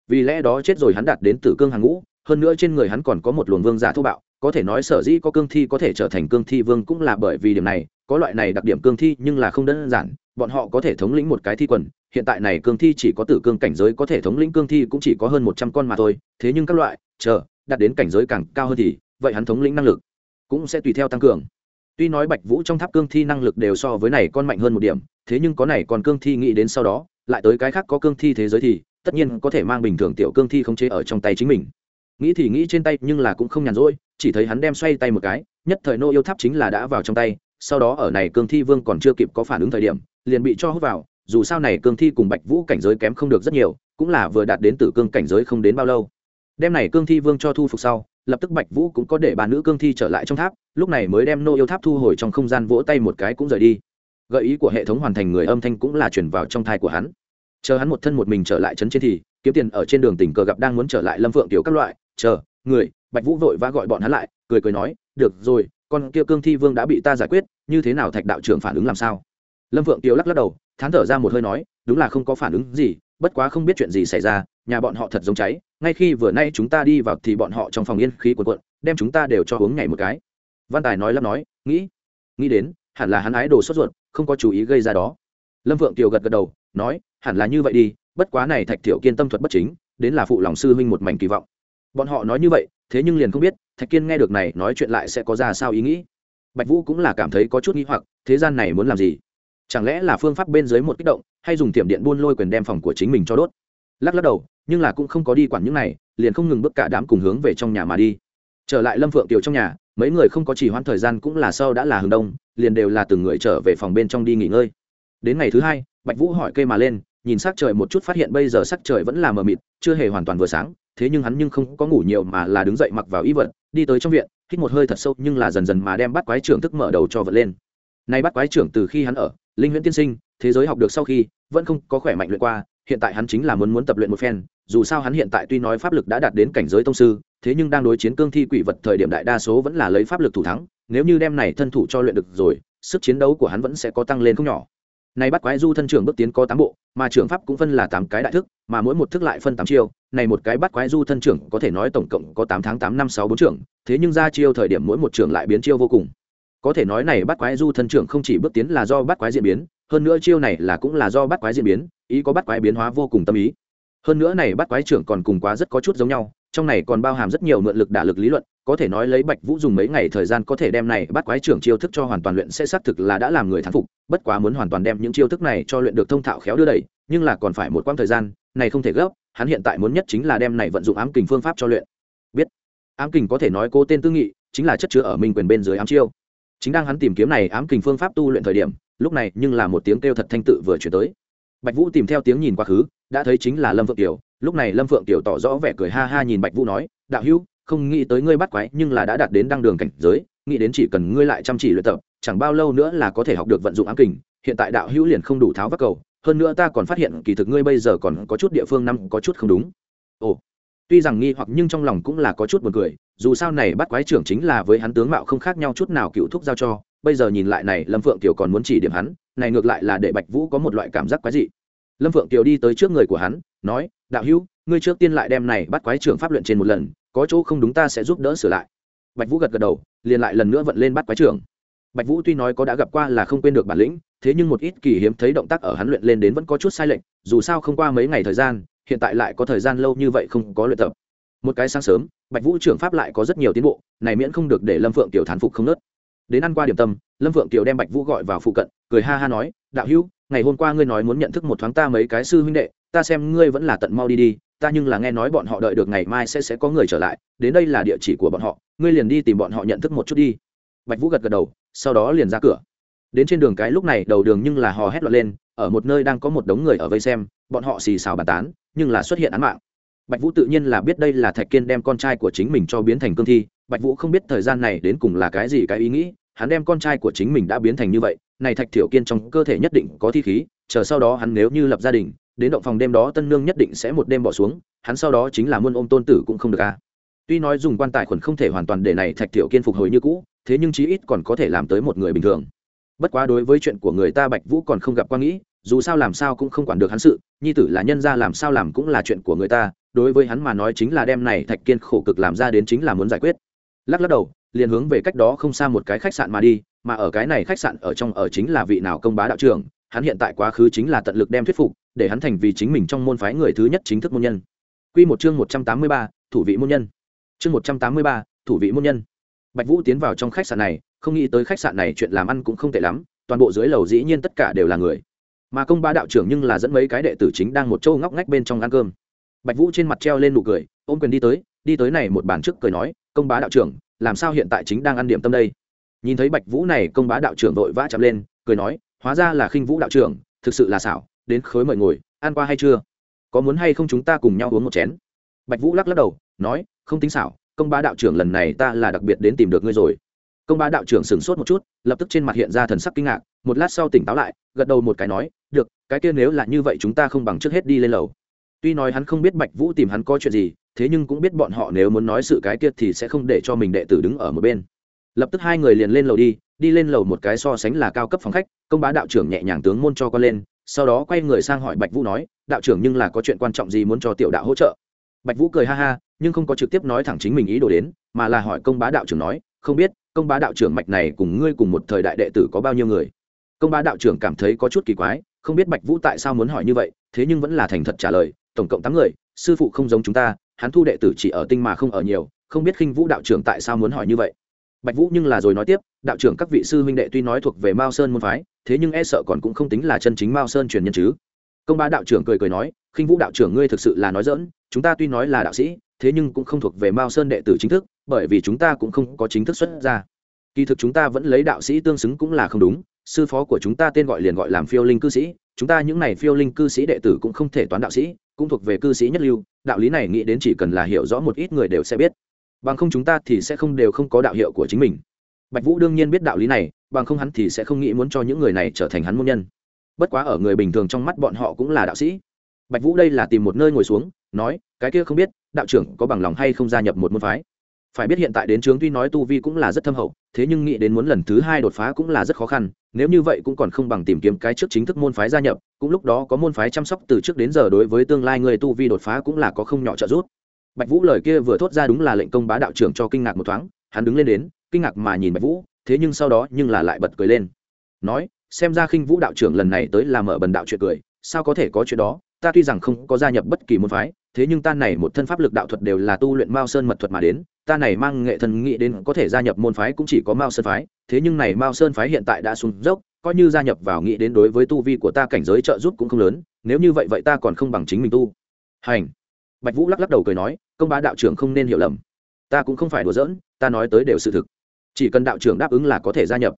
Vì lẽ đó chết rồi hắn đạt đến tử cương hàng ngũ, hơn nữa trên người hắn còn có một luồng vương giả thô bạo có thể nói sở dĩ có cương thi có thể trở thành cương thi vương cũng là bởi vì điểm này, có loại này đặc điểm cương thi nhưng là không đơn giản, bọn họ có thể thống lĩnh một cái thi quần, hiện tại này cương thi chỉ có tử cương cảnh giới có thể thống lĩnh cương thi cũng chỉ có hơn một trăm con mà thôi, thế nhưng các loại, chờ, đạt đến cảnh giới càng cao hơn thì, vậy hắn thống lĩnh năng lực cũng sẽ tùy theo tăng cường. Tuy nói bạch vũ trong tháp cương thi năng lực đều so với này con mạnh hơn một điểm, thế nhưng có này còn cương thi nghĩ đến sau đó, lại tới cái khác có cương thi thế giới thì, tất nhiên có thể mang bình thường tiểu cương thi không chế ở trong tay chính mình. Nghĩ thì nghĩ trên tay nhưng là cũng không nhàn rỗi chỉ thấy hắn đem xoay tay một cái, nhất thời nô yêu tháp chính là đã vào trong tay, sau đó ở này cương thi vương còn chưa kịp có phản ứng thời điểm, liền bị cho hút vào, dù sao này cương thi cùng bạch vũ cảnh giới kém không được rất nhiều, cũng là vừa đạt đến tử cương cảnh giới không đến bao lâu. Đem này cương thi vương cho thu phục sau, lập tức bạch vũ cũng có để bà nữ cương thi trở lại trong tháp, lúc này mới đem nô yêu tháp thu hồi trong không gian vỗ tay một cái cũng rời đi. Gợi ý của hệ thống hoàn thành người âm thanh cũng là chuyển vào trong thai của hắn. Chờ hắn một thân một mình trở lại trấn trên thì, kiếm tiền ở trên đường tình cờ gặp đang muốn trở lại lâm phượng tiểu các loại, chờ, người bạch vũ vội vã gọi bọn hắn lại, cười cười nói, được rồi, con kia cương thi vương đã bị ta giải quyết, như thế nào thạch đạo trưởng phản ứng làm sao? Lâm Vượng Tiêu lắc lắc đầu, thán thở ra một hơi nói, đúng là không có phản ứng gì, bất quá không biết chuyện gì xảy ra, nhà bọn họ thật giống cháy, ngay khi vừa nay chúng ta đi vào thì bọn họ trong phòng yên khí cuộn cuộn, đem chúng ta đều cho uống nhảy một cái. Văn tài nói lắp nói, nghĩ nghĩ đến, hẳn là hắn ái đồ sốt ruột, không có chú ý gây ra đó. Lâm Vượng Tiêu gật gật đầu, nói, hẳn là như vậy đi, bất quá này thạch thiểu kiên tâm thuật bất chính, đến là phụ lòng sư huynh một mảnh kỳ vọng. Bọn họ nói như vậy thế nhưng liền không biết, thạch kiên nghe được này nói chuyện lại sẽ có ra sao ý nghĩ. Bạch vũ cũng là cảm thấy có chút nghi hoặc, thế gian này muốn làm gì? Chẳng lẽ là phương pháp bên dưới một kích động, hay dùng tiệm điện buôn lôi quyền đem phòng của chính mình cho đốt? Lắc lắc đầu, nhưng là cũng không có đi quản những này, liền không ngừng bước cả đám cùng hướng về trong nhà mà đi. Trở lại lâm phượng tiểu trong nhà, mấy người không có chỉ hoãn thời gian cũng là sau đã là hừng đông, liền đều là từng người trở về phòng bên trong đi nghỉ ngơi. Đến ngày thứ hai, bạch vũ hỏi cây mà lên nhìn sắc trời một chút phát hiện bây giờ sắc trời vẫn là mờ mịt, chưa hề hoàn toàn vừa sáng, thế nhưng hắn nhưng không có ngủ nhiều mà là đứng dậy mặc vào y vật, đi tới trong viện, hít một hơi thật sâu nhưng là dần dần mà đem bắt quái trưởng thức mở đầu cho vật lên. Nay bắt quái trưởng từ khi hắn ở, linh huyễn tiên sinh, thế giới học được sau khi, vẫn không có khỏe mạnh luyện qua, hiện tại hắn chính là muốn muốn tập luyện một phen, dù sao hắn hiện tại tuy nói pháp lực đã đạt đến cảnh giới tông sư, thế nhưng đang đối chiến cương thi quỷ vật thời điểm đại đa số vẫn là lấy pháp lực thủ thắng, nếu như đem này thân thủ cho luyện được rồi, sức chiến đấu của hắn vẫn sẽ có tăng lên không nhỏ này bắt quái du thân trưởng bước tiến có tám bộ, mà trưởng pháp cũng phân là tám cái đại thức, mà mỗi một thức lại phân tám chiêu. Này một cái bắt quái du thân trưởng có thể nói tổng cộng có tám tháng tám năm sáu bốn trưởng, thế nhưng ra chiêu thời điểm mỗi một trưởng lại biến chiêu vô cùng. Có thể nói này bắt quái du thân trưởng không chỉ bước tiến là do bắt quái diễn biến, hơn nữa chiêu này là cũng là do bắt quái diễn biến, ý có bắt quái biến hóa vô cùng tâm ý. Hơn nữa này bắt quái trưởng còn cùng quá rất có chút giống nhau, trong này còn bao hàm rất nhiều mượn lực đả lực lý luận có thể nói lấy bạch vũ dùng mấy ngày thời gian có thể đem này bắt quái trưởng chiêu thức cho hoàn toàn luyện sẽ xác thực là đã làm người thắng phục, bất quá muốn hoàn toàn đem những chiêu thức này cho luyện được thông thạo khéo đưa đẩy, nhưng là còn phải một quãng thời gian, này không thể gấp, hắn hiện tại muốn nhất chính là đem này vận dụng ám kình phương pháp cho luyện. Biết, ám kình có thể nói cô tên tư nghị, chính là chất chứa ở minh quyền bên dưới ám chiêu. Chính đang hắn tìm kiếm này ám kình phương pháp tu luyện thời điểm, lúc này nhưng là một tiếng kêu thật thanh tự vừa chuyển tới. Bạch vũ tìm theo tiếng nhìn quá khứ, đã thấy chính là lâm phượng tiểu lúc này lâm phượng tiểu tỏ rõ vẻ cười ha ha nhìn bạch vũ nói, đạo hữu không nghĩ tới ngươi bắt quái, nhưng là đã đạt đến đăng đường cảnh giới, nghĩ đến chỉ cần ngươi lại chăm chỉ luyện tập, chẳng bao lâu nữa là có thể học được vận dụng ám kình, hiện tại đạo hữu liền không đủ tháo vác cầu, hơn nữa ta còn phát hiện kỳ thực ngươi bây giờ còn có chút địa phương năm có chút không đúng. Ồ, tuy rằng nghi hoặc nhưng trong lòng cũng là có chút buồn cười, dù sao này bắt quái trưởng chính là với hắn tướng mạo không khác nhau chút nào cựu thúc giao cho, bây giờ nhìn lại này, lâm phượng kiều còn muốn chỉ điểm hắn, này ngược lại là để bạch vũ có một loại cảm giác quái dị. Lâm phượng kiều đi tới trước người của hắn, nói, đạo hữu, ngươi trước tiên lại đem này bắt quái trưởng pháp luyện trên một lần có chỗ không đúng ta sẽ giúp đỡ sửa lại. Bạch vũ gật gật đầu, liền lại lần nữa vận lên bắt quái trưởng. Bạch vũ tuy nói có đã gặp qua là không quên được bản lĩnh, thế nhưng một ít kỳ hiếm thấy động tác ở hắn luyện lên đến vẫn có chút sai lệch, dù sao không qua mấy ngày thời gian, hiện tại lại có thời gian lâu như vậy không có luyện tập. Một cái sáng sớm, bạch vũ trưởng pháp lại có rất nhiều tiến bộ, này miễn không được để lâm phượng tiểu thán phục không nớt. Đến ăn qua điểm tâm, lâm phượng tiểu đem bạch vũ gọi vào phụ cận, cười ha ha nói, đạo hữu, ngày hôm qua ngươi nói muốn nhận thức một thoáng ta mấy cái sư huynh đệ, ta xem ngươi vẫn là tận mau đi đi ta nhưng là nghe nói bọn họ đợi được ngày mai sẽ sẽ có người trở lại, đến đây là địa chỉ của bọn họ, ngươi liền đi tìm bọn họ nhận thức một chút đi. Bạch vũ gật gật đầu, sau đó liền ra cửa. Đến trên đường cái lúc này, đầu đường nhưng là hò hét loạn lên, ở một nơi đang có một đống người ở vây xem, bọn họ xì xào bàn tán, nhưng là xuất hiện án mạng. Bạch vũ tự nhiên là biết đây là thạch kiên đem con trai của chính mình cho biến thành cương thi, bạch vũ không biết thời gian này đến cùng là cái gì cái ý nghĩ, hắn đem con trai của chính mình đã biến thành như vậy, này thạch thiểu kiên trong cơ thể nhất định có thi khí, chờ sau đó hắn nếu như lập gia đình đến động phòng đêm đó tân nương nhất định sẽ một đêm bỏ xuống, hắn sau đó chính là muôn ôm tôn tử cũng không được a tuy nói dùng quan tài khuẩn không thể hoàn toàn để này thạch tiểu kiên phục hồi như cũ, thế nhưng chí ít còn có thể làm tới một người bình thường. Bất quá đối với chuyện của người ta bạch vũ còn không gặp quan nghĩ, dù sao làm sao cũng không quản được hắn sự, nhi tử là nhân ra làm sao làm cũng là chuyện của người ta, đối với hắn mà nói chính là đem này thạch kiên khổ cực làm ra đến chính là muốn giải quyết. Lắc lắc đầu, liền hướng về cách đó không xa một cái khách sạn mà đi, mà ở cái này khách sạn ở trong ở chính là vị nào công bá đạo trưởng, hắn hiện tại quá khứ chính là tận lực đem thuyết phục để hắn thành vì chính mình trong môn phái người thứ nhất chính thức môn nhân Quy một chương một trăm tám mươi ba, thủ vị môn nhân. Chương một trăm tám mươi ba, thủ vị môn nhân. Bạch Vũ tiến vào trong khách sạn này, không nghĩ tới khách sạn này chuyện làm ăn cũng không tệ lắm, toàn bộ dưới lầu dĩ nhiên tất cả đều là người. Mà công bá đạo trưởng nhưng là dẫn mấy cái đệ tử chính đang một châu ngóc ngách bên trong ăn cơm. Bạch Vũ trên mặt treo lên nụ cười, ôm quyền đi tới, đi tới này một bàn trước cười nói, "Công bá đạo trưởng, làm sao hiện tại chính đang ăn điểm tâm đây?" Nhìn thấy Bạch Vũ này, công bá đạo trưởng vội vã chạm lên, cười nói, "Hóa ra là Khinh Vũ đạo trưởng, thực sự là xảo, đến khối mời ngồi, ăn qua hay chưa? Có muốn hay không chúng ta cùng nhau uống một chén?" Bạch Vũ lắc lắc đầu, nói, "Không tính xảo, công bá đạo trưởng lần này ta là đặc biệt đến tìm được ngươi rồi." công bá đạo trưởng sửng sốt một chút lập tức trên mặt hiện ra thần sắc kinh ngạc một lát sau tỉnh táo lại gật đầu một cái nói được cái kia nếu là như vậy chúng ta không bằng trước hết đi lên lầu tuy nói hắn không biết bạch vũ tìm hắn có chuyện gì thế nhưng cũng biết bọn họ nếu muốn nói sự cái kia thì sẽ không để cho mình đệ tử đứng ở một bên lập tức hai người liền lên lầu đi đi lên lầu một cái so sánh là cao cấp phòng khách công bá đạo trưởng nhẹ nhàng tướng môn cho con lên sau đó quay người sang hỏi bạch vũ nói, đạo trưởng nhưng là có chuyện quan trọng gì muốn cho tiểu đạo hỗ trợ? Bạch vũ cười ha ha, nhưng không có trực tiếp nói thẳng chính mình ý đồ đến, mà là hỏi công bá đạo trưởng nói, không biết, công bá đạo trưởng mạch này cùng ngươi cùng một thời đại đệ tử có bao nhiêu người? Công bá đạo trưởng cảm thấy có chút kỳ quái, không biết bạch vũ tại sao muốn hỏi như vậy, thế nhưng vẫn là thành thật trả lời, tổng cộng tám người, sư phụ không giống chúng ta, hắn thu đệ tử chỉ ở tinh mà không ở nhiều, không biết khinh vũ đạo trưởng tại sao muốn hỏi như vậy bạch vũ nhưng là rồi nói tiếp, đạo trưởng các vị sư huynh đệ tuy nói thuộc về mao sơn môn phái, thế nhưng e sợ còn cũng không tính là chân chính mao sơn truyền nhân chứ. Công ba đạo trưởng cười cười nói, khinh vũ đạo trưởng ngươi thực sự là nói dỡn chúng ta tuy nói là đạo sĩ, thế nhưng cũng không thuộc về mao sơn đệ tử chính thức, bởi vì chúng ta cũng không có chính thức xuất ra kỳ thực chúng ta vẫn lấy đạo sĩ tương xứng cũng là không đúng, sư phó của chúng ta tên gọi liền gọi làm phiêu linh cư sĩ, chúng ta những này phiêu linh cư sĩ đệ tử cũng không thể toán đạo sĩ, cũng thuộc về cư sĩ nhất lưu, đạo lý này nghĩ đến chỉ cần là hiểu rõ một ít người đều sẽ biết bằng không chúng ta thì sẽ không đều không có đạo hiệu của chính mình. Bạch vũ đương nhiên biết đạo lý này, bằng không hắn thì sẽ không nghĩ muốn cho những người này trở thành hắn môn nhân. Bất quá ở người bình thường trong mắt bọn họ cũng là đạo sĩ. Bạch vũ đây là tìm một nơi ngồi xuống, nói, cái kia không biết, đạo trưởng có bằng lòng hay không gia nhập một môn phái? Phải biết hiện tại đến trướng tuy nói tu vi cũng là rất thâm hậu, thế nhưng nghĩ đến muốn lần thứ hai đột phá cũng là rất khó khăn, nếu như vậy cũng còn không bằng tìm kiếm cái trước chính thức môn phái gia nhập, cũng lúc đó có môn phái chăm sóc từ trước đến giờ đối với tương lai người tu vi đột phá cũng là có không nhỏ trợ giúp bạch vũ lời kia vừa thốt ra đúng là lệnh công bá đạo trưởng cho kinh ngạc một thoáng, hắn đứng lên đến, kinh ngạc mà nhìn bạch vũ, thế nhưng sau đó nhưng là lại bật cười lên. Nói, xem ra khinh vũ đạo trưởng lần này tới là mở bần đạo chuyện cười, sao có thể có chuyện đó, ta tuy rằng không có gia nhập bất kỳ môn phái, thế nhưng ta này một thân pháp lực đạo thuật đều là tu luyện mao sơn mật thuật mà đến, ta này mang nghệ thần nghĩ đến có thể gia nhập môn phái cũng chỉ có mao sơn phái, thế nhưng này mao sơn phái hiện tại đã xuống dốc, coi như gia nhập vào nghĩ đến đối với tu vi của ta cảnh giới trợ giúp cũng không lớn, nếu như vậy vậy ta còn không bằng chính mình tu. Hành. Bạch vũ lắc lắc đầu cười nói công bá đạo trưởng không nên hiểu lầm. Ta cũng không phải đùa giỡn, ta nói tới đều sự thực. Chỉ cần đạo trưởng đáp ứng là có thể gia nhập.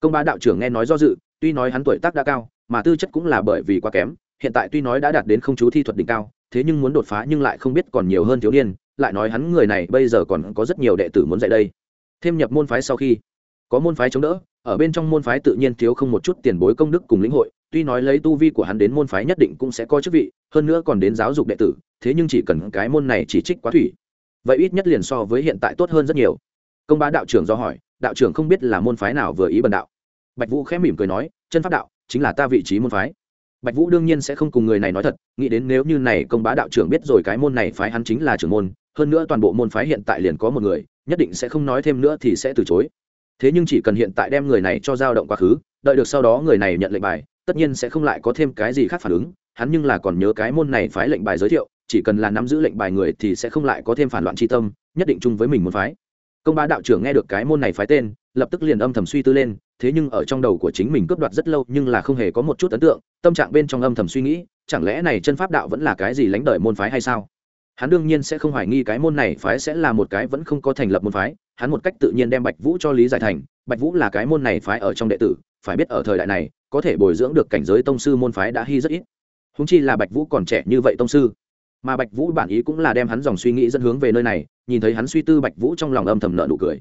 Công bá đạo trưởng nghe nói do dự, tuy nói hắn tuổi tác đã cao, mà tư chất cũng là bởi vì quá kém, hiện tại tuy nói đã đạt đến không chú thi thuật đỉnh cao, thế nhưng muốn đột phá nhưng lại không biết còn nhiều hơn thiếu niên, lại nói hắn người này bây giờ còn có rất nhiều đệ tử muốn dạy đây. Thêm nhập môn phái sau khi, có môn phái chống đỡ, ở bên trong môn phái tự nhiên thiếu không một chút tiền bối công đức cùng lĩnh hội, tuy nói lấy tu vi của hắn đến môn phái nhất định cũng sẽ có chức vị, hơn nữa còn đến giáo dục đệ tử thế nhưng chỉ cần cái môn này chỉ trích quá thủy, vậy ít nhất liền so với hiện tại tốt hơn rất nhiều. Công bá đạo trưởng do hỏi, đạo trưởng không biết là môn phái nào vừa ý bần đạo. Bạch vũ khẽ mỉm cười nói, chân pháp đạo, chính là ta vị trí môn phái. Bạch vũ đương nhiên sẽ không cùng người này nói thật, nghĩ đến nếu như này công bá đạo trưởng biết rồi cái môn này phái hắn chính là trưởng môn, hơn nữa toàn bộ môn phái hiện tại liền có một người, nhất định sẽ không nói thêm nữa thì sẽ từ chối. Thế nhưng chỉ cần hiện tại đem người này cho dao động quá khứ, đợi được sau đó người này nhận lệnh bài, tất nhiên sẽ không lại có thêm cái gì khác phản ứng hắn nhưng là còn nhớ cái môn này phái lệnh bài giới thiệu, chỉ cần là nắm giữ lệnh bài người thì sẽ không lại có thêm phản loạn tri tâm, nhất định chung với mình muốn phái. Công bá đạo trưởng nghe được cái môn này phái tên, lập tức liền âm thầm suy tư lên, thế nhưng ở trong đầu của chính mình cướp đoạt rất lâu nhưng là không hề có một chút ấn tượng, tâm trạng bên trong âm thầm suy nghĩ, chẳng lẽ này chân pháp đạo vẫn là cái gì lánh đời môn phái hay sao? Hắn đương nhiên sẽ không hoài nghi cái môn này phái sẽ là một cái vẫn không có thành lập môn phái, hắn một cách tự nhiên đem bạch vũ cho lý giải thành, bạch vũ là cái môn này phái ở trong đệ tử, phải biết ở thời đại này, có thể bồi dưỡng được cảnh giới tông sư môn phái đã hy rất ít húng chi là bạch vũ còn trẻ như vậy tông sư. Mà bạch vũ bản ý cũng là đem hắn dòng suy nghĩ dẫn hướng về nơi này, nhìn thấy hắn suy tư bạch vũ trong lòng âm thầm nợ nụ cười.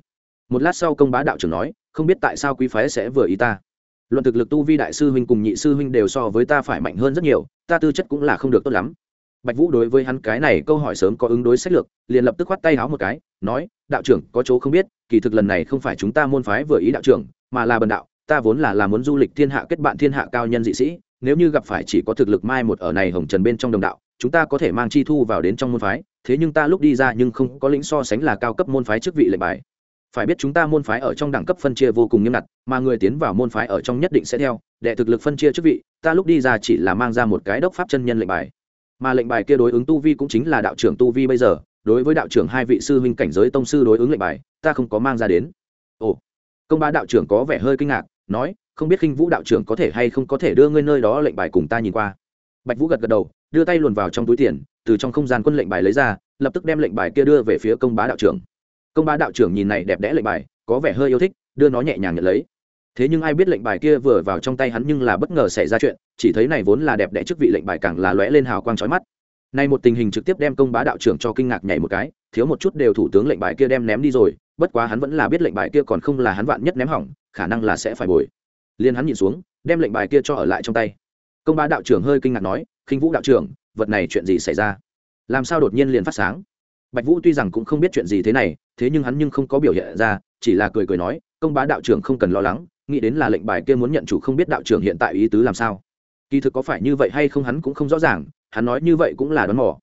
Một lát sau công bá đạo trưởng nói, không biết tại sao quý phái sẽ vừa ý ta. Luận thực lực tu vi đại sư huynh cùng nhị sư huynh đều so với ta phải mạnh hơn rất nhiều, ta tư chất cũng là không được tốt lắm. Bạch vũ đối với hắn cái này câu hỏi sớm có ứng đối sách lược, liền lập tức khoát tay háo một cái, nói, đạo trưởng, có chỗ không biết, kỳ thực lần này không phải chúng ta môn phái vừa ý đạo trưởng, mà là bần đạo, ta vốn là làm muốn du lịch thiên hạ kết bạn thiên hạ cao nhân dị sĩ nếu như gặp phải chỉ có thực lực mai một ở này hồng trần bên trong đồng đạo, chúng ta có thể mang chi thu vào đến trong môn phái, thế nhưng ta lúc đi ra nhưng không có lĩnh so sánh là cao cấp môn phái chức vị lệnh bài. Phải biết chúng ta môn phái ở trong đẳng cấp phân chia vô cùng nghiêm ngặt, mà người tiến vào môn phái ở trong nhất định sẽ theo, đệ thực lực phân chia chức vị, ta lúc đi ra chỉ là mang ra một cái đốc pháp chân nhân lệnh bài. Mà lệnh bài kia đối ứng tu vi cũng chính là đạo trưởng tu vi bây giờ, đối với đạo trưởng hai vị sư huynh cảnh giới tông sư đối ứng lệnh bài, ta không có mang ra đến. Ồ. Công ba đạo trưởng có vẻ hơi kinh ngạc, nói không biết khinh vũ đạo trưởng có thể hay không có thể đưa ngươi nơi đó lệnh bài cùng ta nhìn qua. Bạch vũ gật gật đầu, đưa tay luồn vào trong túi tiền, từ trong không gian quân lệnh bài lấy ra, lập tức đem lệnh bài kia đưa về phía công bá đạo trưởng. Công bá đạo trưởng nhìn này đẹp đẽ lệnh bài, có vẻ hơi yêu thích, đưa nó nhẹ nhàng nhận lấy. Thế nhưng ai biết lệnh bài kia vừa vào trong tay hắn nhưng là bất ngờ xảy ra chuyện, chỉ thấy này vốn là đẹp đẽ chức vị lệnh bài càng là lóe lên hào quang chói mắt. Nay một tình hình trực tiếp đem công bá đạo trưởng cho kinh ngạc nhảy một cái, thiếu một chút đều thủ tướng lệnh bài kia đem ném đi rồi, bất quá hắn vẫn là biết lệnh bài kia còn không là hắn vạn nhất ném hỏng, khả năng là sẽ phải bồi liền hắn nhìn xuống, đem lệnh bài kia cho ở lại trong tay. Công bá đạo trưởng hơi kinh ngạc nói, khinh vũ đạo trưởng, vật này chuyện gì xảy ra? Làm sao đột nhiên liền phát sáng? Bạch vũ tuy rằng cũng không biết chuyện gì thế này, thế nhưng hắn nhưng không có biểu hiện ra, chỉ là cười cười nói, công bá đạo trưởng không cần lo lắng, nghĩ đến là lệnh bài kia muốn nhận chủ không biết đạo trưởng hiện tại ý tứ làm sao. Kỳ thực có phải như vậy hay không hắn cũng không rõ ràng, hắn nói như vậy cũng là đoán mò.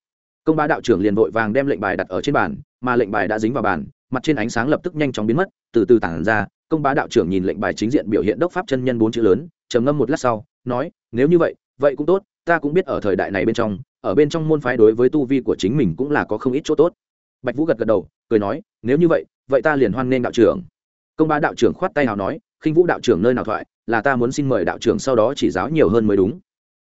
Công bá đạo trưởng liền vội vàng đem lệnh bài đặt ở trên bàn, mà lệnh bài đã dính vào bàn, mặt trên ánh sáng lập tức nhanh chóng biến mất, từ từ tản ra công bá đạo trưởng nhìn lệnh bài chính diện biểu hiện đốc pháp chân nhân bốn chữ lớn, trầm ngâm một lát sau, nói, nếu như vậy vậy cũng tốt, ta cũng biết ở thời đại này bên trong, ở bên trong môn phái đối với tu vi của chính mình cũng là có không ít chỗ tốt. Bạch vũ gật gật đầu, cười nói, nếu như vậy vậy ta liền hoan nghênh đạo trưởng. Công bá đạo trưởng khoát tay nào nói, khinh vũ đạo trưởng nơi nào thoại, là ta muốn xin mời đạo trưởng sau đó chỉ giáo nhiều hơn mới đúng.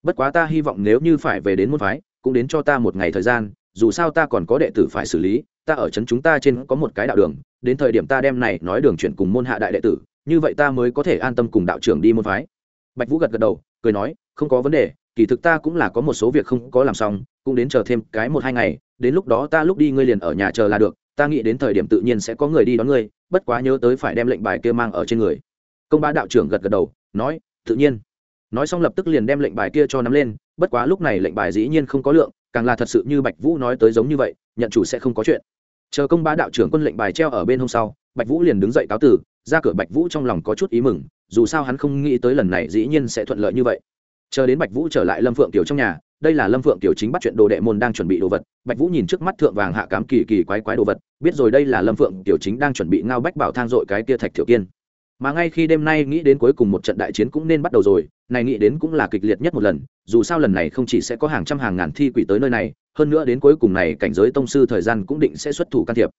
Bất quá ta hy vọng nếu như phải về đến môn phái, cũng đến cho ta một ngày thời gian, dù sao ta còn có đệ tử phải xử lý ta ở trấn chúng ta trên có một cái đạo đường, đến thời điểm ta đem này nói đường chuyển cùng môn hạ đại đệ tử, như vậy ta mới có thể an tâm cùng đạo trưởng đi môn phái. Bạch vũ gật gật đầu, cười nói, không có vấn đề, kỳ thực ta cũng là có một số việc không có làm xong, cũng đến chờ thêm cái một hai ngày, đến lúc đó ta lúc đi ngươi liền ở nhà chờ là được, ta nghĩ đến thời điểm tự nhiên sẽ có người đi đón ngươi, bất quá nhớ tới phải đem lệnh bài kia mang ở trên người. Công bá đạo trưởng gật gật đầu, nói, tự nhiên. Nói xong lập tức liền đem lệnh bài kia cho nắm lên, bất quá lúc này lệnh bài dĩ nhiên không có lượng, càng là thật sự như bạch vũ nói tới giống như vậy, nhận chủ sẽ không có chuyện chờ công bá đạo trưởng quân lệnh bài treo ở bên hôm sau, bạch vũ liền đứng dậy cáo tử ra cửa bạch vũ trong lòng có chút ý mừng, dù sao hắn không nghĩ tới lần này dĩ nhiên sẽ thuận lợi như vậy. Chờ đến bạch vũ trở lại lâm phượng tiểu trong nhà, đây là lâm phượng tiểu chính bắt chuyện đồ đệ môn đang chuẩn bị đồ vật. Bạch vũ nhìn trước mắt thượng vàng hạ cám kỳ kỳ quái quái đồ vật, biết rồi đây là lâm phượng tiểu chính đang chuẩn bị ngao bách bảo thang dội cái kia thạch thiểu kiên mà ngay khi đêm nay nghĩ đến cuối cùng một trận đại chiến cũng nên bắt đầu rồi, này nghĩ đến cũng là kịch liệt nhất một lần, dù sao lần này không chỉ sẽ có hàng trăm hàng ngàn thi quỷ tới nơi này, hơn nữa đến cuối cùng này cảnh giới tông sư thời gian cũng định sẽ xuất thủ can thiệp.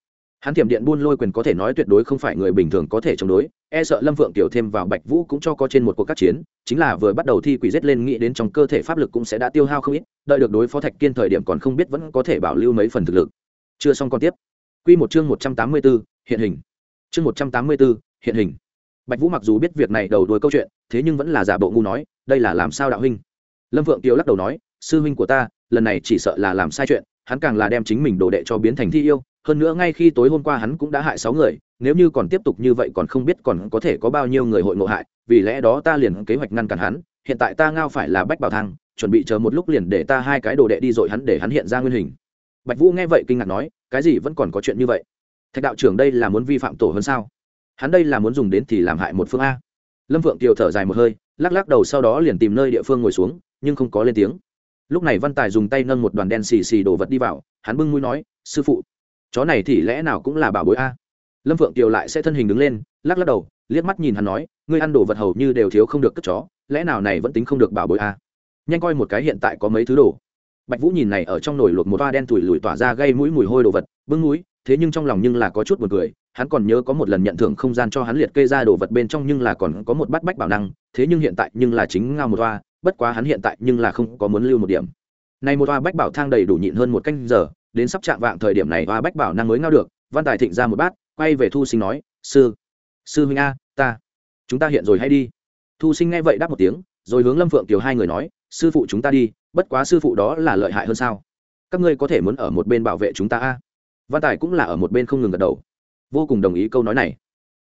Hắn thiểm điện buôn lôi quyền có thể nói tuyệt đối không phải người bình thường có thể chống đối e sợ lâm phượng tiểu thêm vào bạch vũ cũng cho có trên một cuộc các chiến, chính là vừa bắt đầu thi quỷ rết lên nghĩ đến trong cơ thể pháp lực cũng sẽ đã tiêu hao không ít, đợi được đối phó thạch kiên thời điểm còn không biết vẫn có thể bảo lưu mấy phần thực lực. Chưa xong còn tiếp. Q một chương một trăm tám mươi b ố hiện hình. Chương một trăm tám mươi b ố hiện hình bạch vũ mặc dù biết việc này đầu đuôi câu chuyện, thế nhưng vẫn là giả bộ ngu nói, đây là làm sao đạo huynh? Lâm Vượng tiêu lắc đầu nói, sư huynh của ta, lần này chỉ sợ là làm sai chuyện, hắn càng là đem chính mình đồ đệ cho biến thành thi yêu, hơn nữa ngay khi tối hôm qua hắn cũng đã hại sáu người, nếu như còn tiếp tục như vậy còn không biết còn có thể có bao nhiêu người hội ngộ hại, vì lẽ đó ta liền kế hoạch ngăn cản hắn, hiện tại ta ngao phải là bách bảo thang chuẩn bị chờ một lúc liền để ta hai cái đồ đệ đi dội hắn để hắn hiện ra nguyên hình. Bạch vũ nghe vậy kinh ngạc nói, cái gì vẫn còn có chuyện như vậy? Thạch đạo trưởng đây là muốn vi phạm tổ hơn sao? Hắn đây là muốn dùng đến thì làm hại một phương a. Lâm Vượng tiều thở dài một hơi, lắc lắc đầu sau đó liền tìm nơi địa phương ngồi xuống, nhưng không có lên tiếng. Lúc này văn tài dùng tay nâng một đoàn đen xì xì đồ vật đi vào, hắn bưng mũi nói, sư phụ, chó này thì lẽ nào cũng là bảo bối a? Lâm Vượng tiều lại sẽ thân hình đứng lên, lắc lắc đầu, liếc mắt nhìn hắn nói, ngươi ăn đồ vật hầu như đều thiếu không được cất chó, lẽ nào này vẫn tính không được bảo bối a? Nhanh coi một cái hiện tại có mấy thứ đồ. Bạch vũ nhìn này ở trong nồi luộc một toa đen tủi lùi tỏa ra gây mũi mùi hôi đồ vật, bưng mũi thế nhưng trong lòng nhưng là có chút buồn cười, hắn còn nhớ có một lần nhận thưởng không gian cho hắn liệt kê ra đồ vật bên trong nhưng là còn có một bát bách bảo năng, thế nhưng hiện tại nhưng là chính ngao một toa, bất quá hắn hiện tại nhưng là không có muốn lưu một điểm. Này một toa bách bảo thang đầy đủ nhịn hơn một canh giờ, đến sắp chạm vạng thời điểm này toa bách bảo năng mới ngao được, văn tài thịnh ra một bát, quay về thu sinh nói, sư sư huynh a, ta, chúng ta hiện rồi hay đi. Thu sinh nghe vậy đáp một tiếng, rồi hướng lâm phượng kiều hai người nói, sư phụ chúng ta đi, bất quá sư phụ đó là lợi hại hơn sao? Các ngươi có thể muốn ở một bên bảo vệ chúng ta a? Văn tài cũng là ở một bên không ngừng gật đầu. Vô cùng đồng ý câu nói này.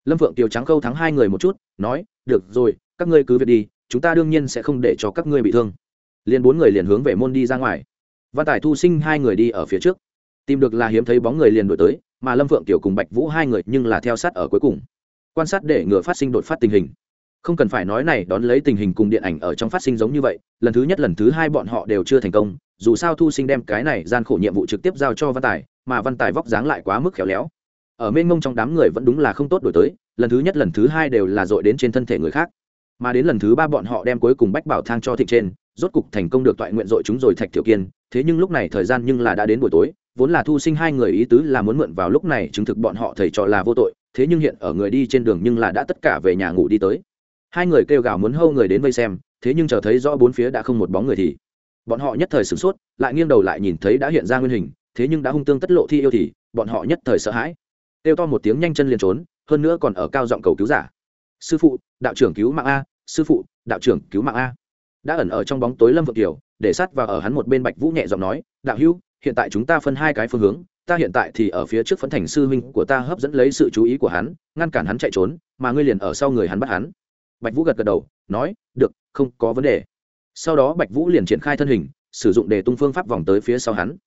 Lâm phượng kiều trắng câu thắng hai người một chút, nói, được rồi, các ngươi cứ việc đi, chúng ta đương nhiên sẽ không để cho các ngươi bị thương. Liền bốn người liền hướng về môn đi ra ngoài. Văn tài thu sinh hai người đi ở phía trước. Tìm được là hiếm thấy bóng người liền đổi tới, mà lâm phượng kiều cùng bạch vũ hai người nhưng là theo sát ở cuối cùng. Quan sát để ngừa phát sinh đột phát tình hình. Không cần phải nói này, đón lấy tình hình cùng điện ảnh ở trong phát sinh giống như vậy, lần thứ nhất lần thứ hai bọn họ đều chưa thành công, dù sao thu sinh đem cái này gian khổ nhiệm vụ trực tiếp giao cho văn tài mà văn tài vóc dáng lại quá mức khéo léo. Ở mênh mông trong đám người vẫn đúng là không tốt đổi tới, lần thứ nhất lần thứ hai đều là dội đến trên thân thể người khác. Mà đến lần thứ ba bọn họ đem cuối cùng bách bảo thang cho thịnh trên, rốt cục thành công được toại nguyện dội chúng rồi thạch tiểu kiên, thế nhưng lúc này thời gian nhưng là đã đến buổi tối, vốn là thu sinh hai người ý tứ là muốn mượn vào lúc này chứng thực bọn họ thầy trò là vô tội, thế nhưng hiện ở người đi trên đường nhưng là đã tất cả về nhà ngủ đi tới. Hai người kêu gào muốn hâu người đến vây xem, thế nhưng chờ thấy rõ bốn phía đã không một bóng người thì, bọn họ nhất thời sửng sốt, lại nghiêng đầu lại nhìn thấy đã hiện ra nguyên hình thế nhưng đã hung tương tất lộ thi yêu thì, bọn họ nhất thời sợ hãi. Kêu to một tiếng nhanh chân liền trốn, hơn nữa còn ở cao giọng cầu cứu giả. Sư phụ, đạo trưởng cứu mạng a, sư phụ, đạo trưởng cứu mạng a. Đã ẩn ở trong bóng tối lâm vượng kiều, để sát vào ở hắn một bên bạch vũ nhẹ giọng nói, đạo hữu, hiện tại chúng ta phân hai cái phương hướng, ta hiện tại thì ở phía trước phấn thành sư huynh của ta hấp dẫn lấy sự chú ý của hắn, ngăn cản hắn chạy trốn, mà ngươi liền ở sau người hắn bắt hắn. Bạch vũ gật gật đầu, nói, được, không có vấn đề. Sau đó bạch vũ liền triển khai thân hình, sử dụng để tung phương pháp vòng tới phía sau hắn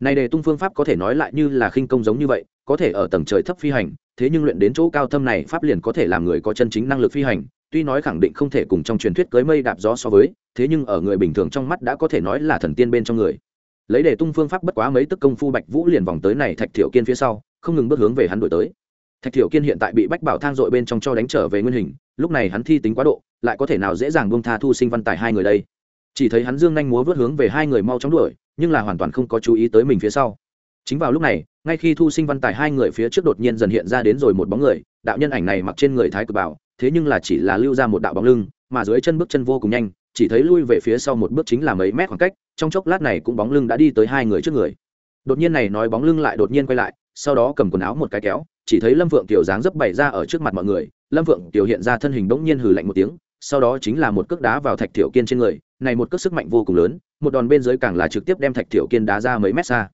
này đề tung phương pháp có thể nói lại như là khinh công giống như vậy, có thể ở tầng trời thấp phi hành, thế nhưng luyện đến chỗ cao thâm này pháp liền có thể làm người có chân chính năng lực phi hành, tuy nói khẳng định không thể cùng trong truyền thuyết cưới mây đạp gió so với, thế nhưng ở người bình thường trong mắt đã có thể nói là thần tiên bên trong người. Lấy để tung phương pháp bất quá mấy tức công phu bạch vũ liền vòng tới này thạch thiểu kiên phía sau, không ngừng bước hướng về hắn đổi tới. Thạch thiểu kiên hiện tại bị bách bảo thang dội bên trong cho đánh trở về nguyên hình, lúc này hắn thi tính quá độ, lại có thể nào dễ dàng buông tha thu sinh văn tài hai người đây. Chỉ thấy hắn dương nhanh múa vớt hướng về hai người mau chóng đuổi nhưng là hoàn toàn không có chú ý tới mình phía sau. Chính vào lúc này, ngay khi thu sinh văn tài hai người phía trước đột nhiên dần hiện ra đến rồi một bóng người, đạo nhân ảnh này mặc trên người thái cực bảo, thế nhưng là chỉ là lưu ra một đạo bóng lưng, mà dưới chân bước chân vô cùng nhanh, chỉ thấy lui về phía sau một bước chính là mấy mét khoảng cách, trong chốc lát này cũng bóng lưng đã đi tới hai người trước người. Đột nhiên này nói bóng lưng lại đột nhiên quay lại, sau đó cầm quần áo một cái kéo, chỉ thấy lâm phượng tiểu dáng dấp bày ra ở trước mặt mọi người, lâm phượng tiểu hiện ra thân hình bỗng nhiên hừ lạnh một tiếng, sau đó chính là một cước đá vào thạch tiểu kiên trên người, này một cước sức mạnh vô cùng lớn một đòn bên dưới càng là trực tiếp đem thạch tiểu kiên đá ra mấy mét xa.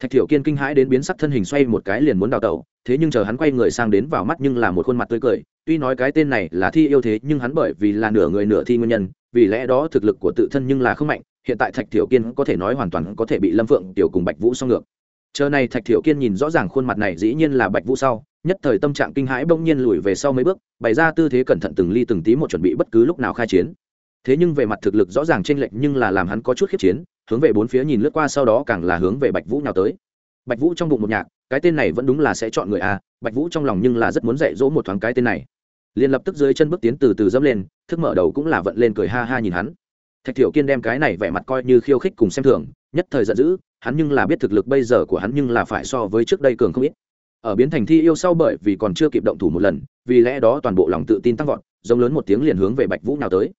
Thạch tiểu kiên kinh hãi đến biến sắc thân hình xoay một cái liền muốn đào tẩu, thế nhưng chờ hắn quay người sang đến vào mắt nhưng là một khuôn mặt tươi cười, tuy nói cái tên này là thi yêu thế nhưng hắn bởi vì là nửa người nửa thi nguyên nhân, vì lẽ đó thực lực của tự thân nhưng là không mạnh, hiện tại thạch tiểu kiên có thể nói hoàn toàn có thể bị lâm phượng, tiểu cùng bạch vũ song ngược. Chờ này thạch tiểu kiên nhìn rõ ràng khuôn mặt này dĩ nhiên là bạch vũ sau, nhất thời tâm trạng kinh hãi bỗng nhiên lùi về sau mấy bước, bày ra tư thế cẩn thận từng ly từng tí một chuẩn bị bất cứ lúc nào khai chiến thế nhưng về mặt thực lực rõ ràng trên lệnh nhưng là làm hắn có chút khiếp chiến, hướng về bốn phía nhìn lướt qua sau đó càng là hướng về bạch vũ nào tới. Bạch vũ trong bụng một nhạc, cái tên này vẫn đúng là sẽ chọn người a, bạch vũ trong lòng nhưng là rất muốn dạy dỗ một thoáng cái tên này. Liền lập tức dưới chân bước tiến từ từ dẫm lên, thức mở đầu cũng là vận lên cười ha ha nhìn hắn. Thạch thiểu kiên đem cái này vẻ mặt coi như khiêu khích cùng xem thường, nhất thời giận dữ, hắn nhưng là biết thực lực bây giờ của hắn nhưng là phải so với trước đây cường không ít. Ở biến thành thi yêu sau bởi vì còn chưa kịp động thủ một lần, vì lẽ đó toàn bộ lòng tự tin tăng vọt, giống lớn một tiếng liền hướng về bạch vũ nào tới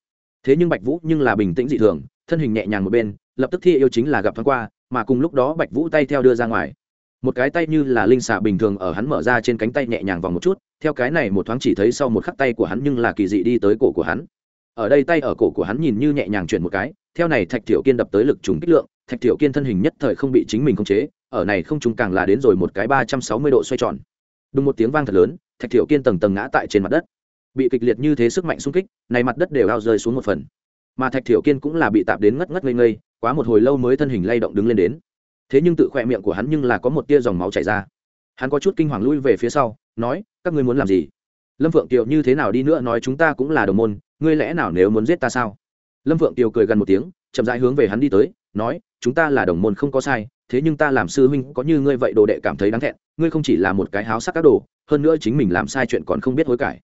thế nhưng bạch vũ nhưng là bình tĩnh dị thường, thân hình nhẹ nhàng một bên, lập tức thi yêu chính là gặp thoáng qua, mà cùng lúc đó bạch vũ tay theo đưa ra ngoài. Một cái tay như là linh xà bình thường ở hắn mở ra trên cánh tay nhẹ nhàng vòng một chút, theo cái này một thoáng chỉ thấy sau một khắc tay của hắn nhưng là kỳ dị đi tới cổ của hắn. Ở đây tay ở cổ của hắn nhìn như nhẹ nhàng chuyển một cái, theo này thạch tiểu kiên đập tới lực trùng kích lượng, thạch tiểu kiên thân hình nhất thời không bị chính mình khống chế, ở này không trùng càng là đến rồi một cái ba trăm sáu mươi độ xoay tròn. Đúng một tiếng vang thật lớn, thạch tiểu kiên tầng tầng ngã tại trên mặt đất bị kịch liệt như thế sức mạnh xung kích này mặt đất đều ao rơi xuống một phần. Mà thạch thiểu kiên cũng là bị tạp đến ngất ngất ngây ngây, quá một hồi lâu mới thân hình lay động đứng lên đến. Thế nhưng tự khỏe miệng của hắn nhưng là có một tia dòng máu chảy ra. Hắn có chút kinh hoàng lui về phía sau, nói, các ngươi muốn làm gì? Lâm phượng kiều, như thế nào đi nữa nói chúng ta cũng là đồng môn, ngươi lẽ nào nếu muốn giết ta sao? Lâm phượng kiều cười gần một tiếng, chậm rãi hướng về hắn đi tới, nói, chúng ta là đồng môn không có sai, thế nhưng ta làm sư huynh có như ngươi vậy đồ đệ cảm thấy đáng thẹn, ngươi không chỉ là một cái háo sắc các đồ, hơn nữa chính mình làm sai chuyện còn không biết hối cải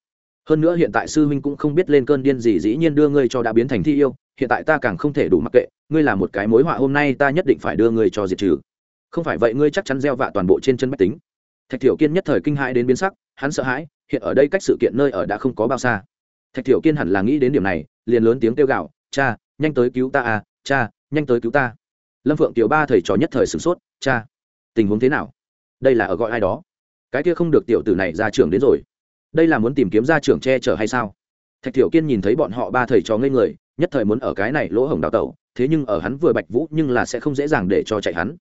hơn nữa hiện tại sư huynh cũng không biết lên cơn điên gì, dĩ nhiên đưa ngươi cho đã biến thành thi yêu, hiện tại ta càng không thể đủ mặc kệ, ngươi là một cái mối họa, hôm nay ta nhất định phải đưa ngươi cho diệt trừ. Không phải vậy ngươi chắc chắn gieo vạ toàn bộ trên chân bách tính. Thạch thiểu kiên nhất thời kinh hãi đến biến sắc, hắn sợ hãi, hiện ở đây cách sự kiện nơi ở đã không có bao xa. Thạch thiểu kiên hẳn là nghĩ đến điểm này, liền lớn tiếng kêu gạo cha, nhanh tới cứu ta à cha, nhanh tới cứu ta. Lâm phượng tiểu ba thầy trò nhất thời sửng sốt, cha, tình huống thế nào? Đây là ở gọi ai đó? Cái kia không được tiểu tử này ra trường đến rồi đây là muốn tìm kiếm ra trưởng che chở hay sao? Thạch thiểu kiên nhìn thấy bọn họ ba thầy trò ngây người, nhất thời muốn ở cái này lỗ hổng đào tẩu, thế nhưng ở hắn vừa bạch vũ nhưng là sẽ không dễ dàng để cho chạy hắn.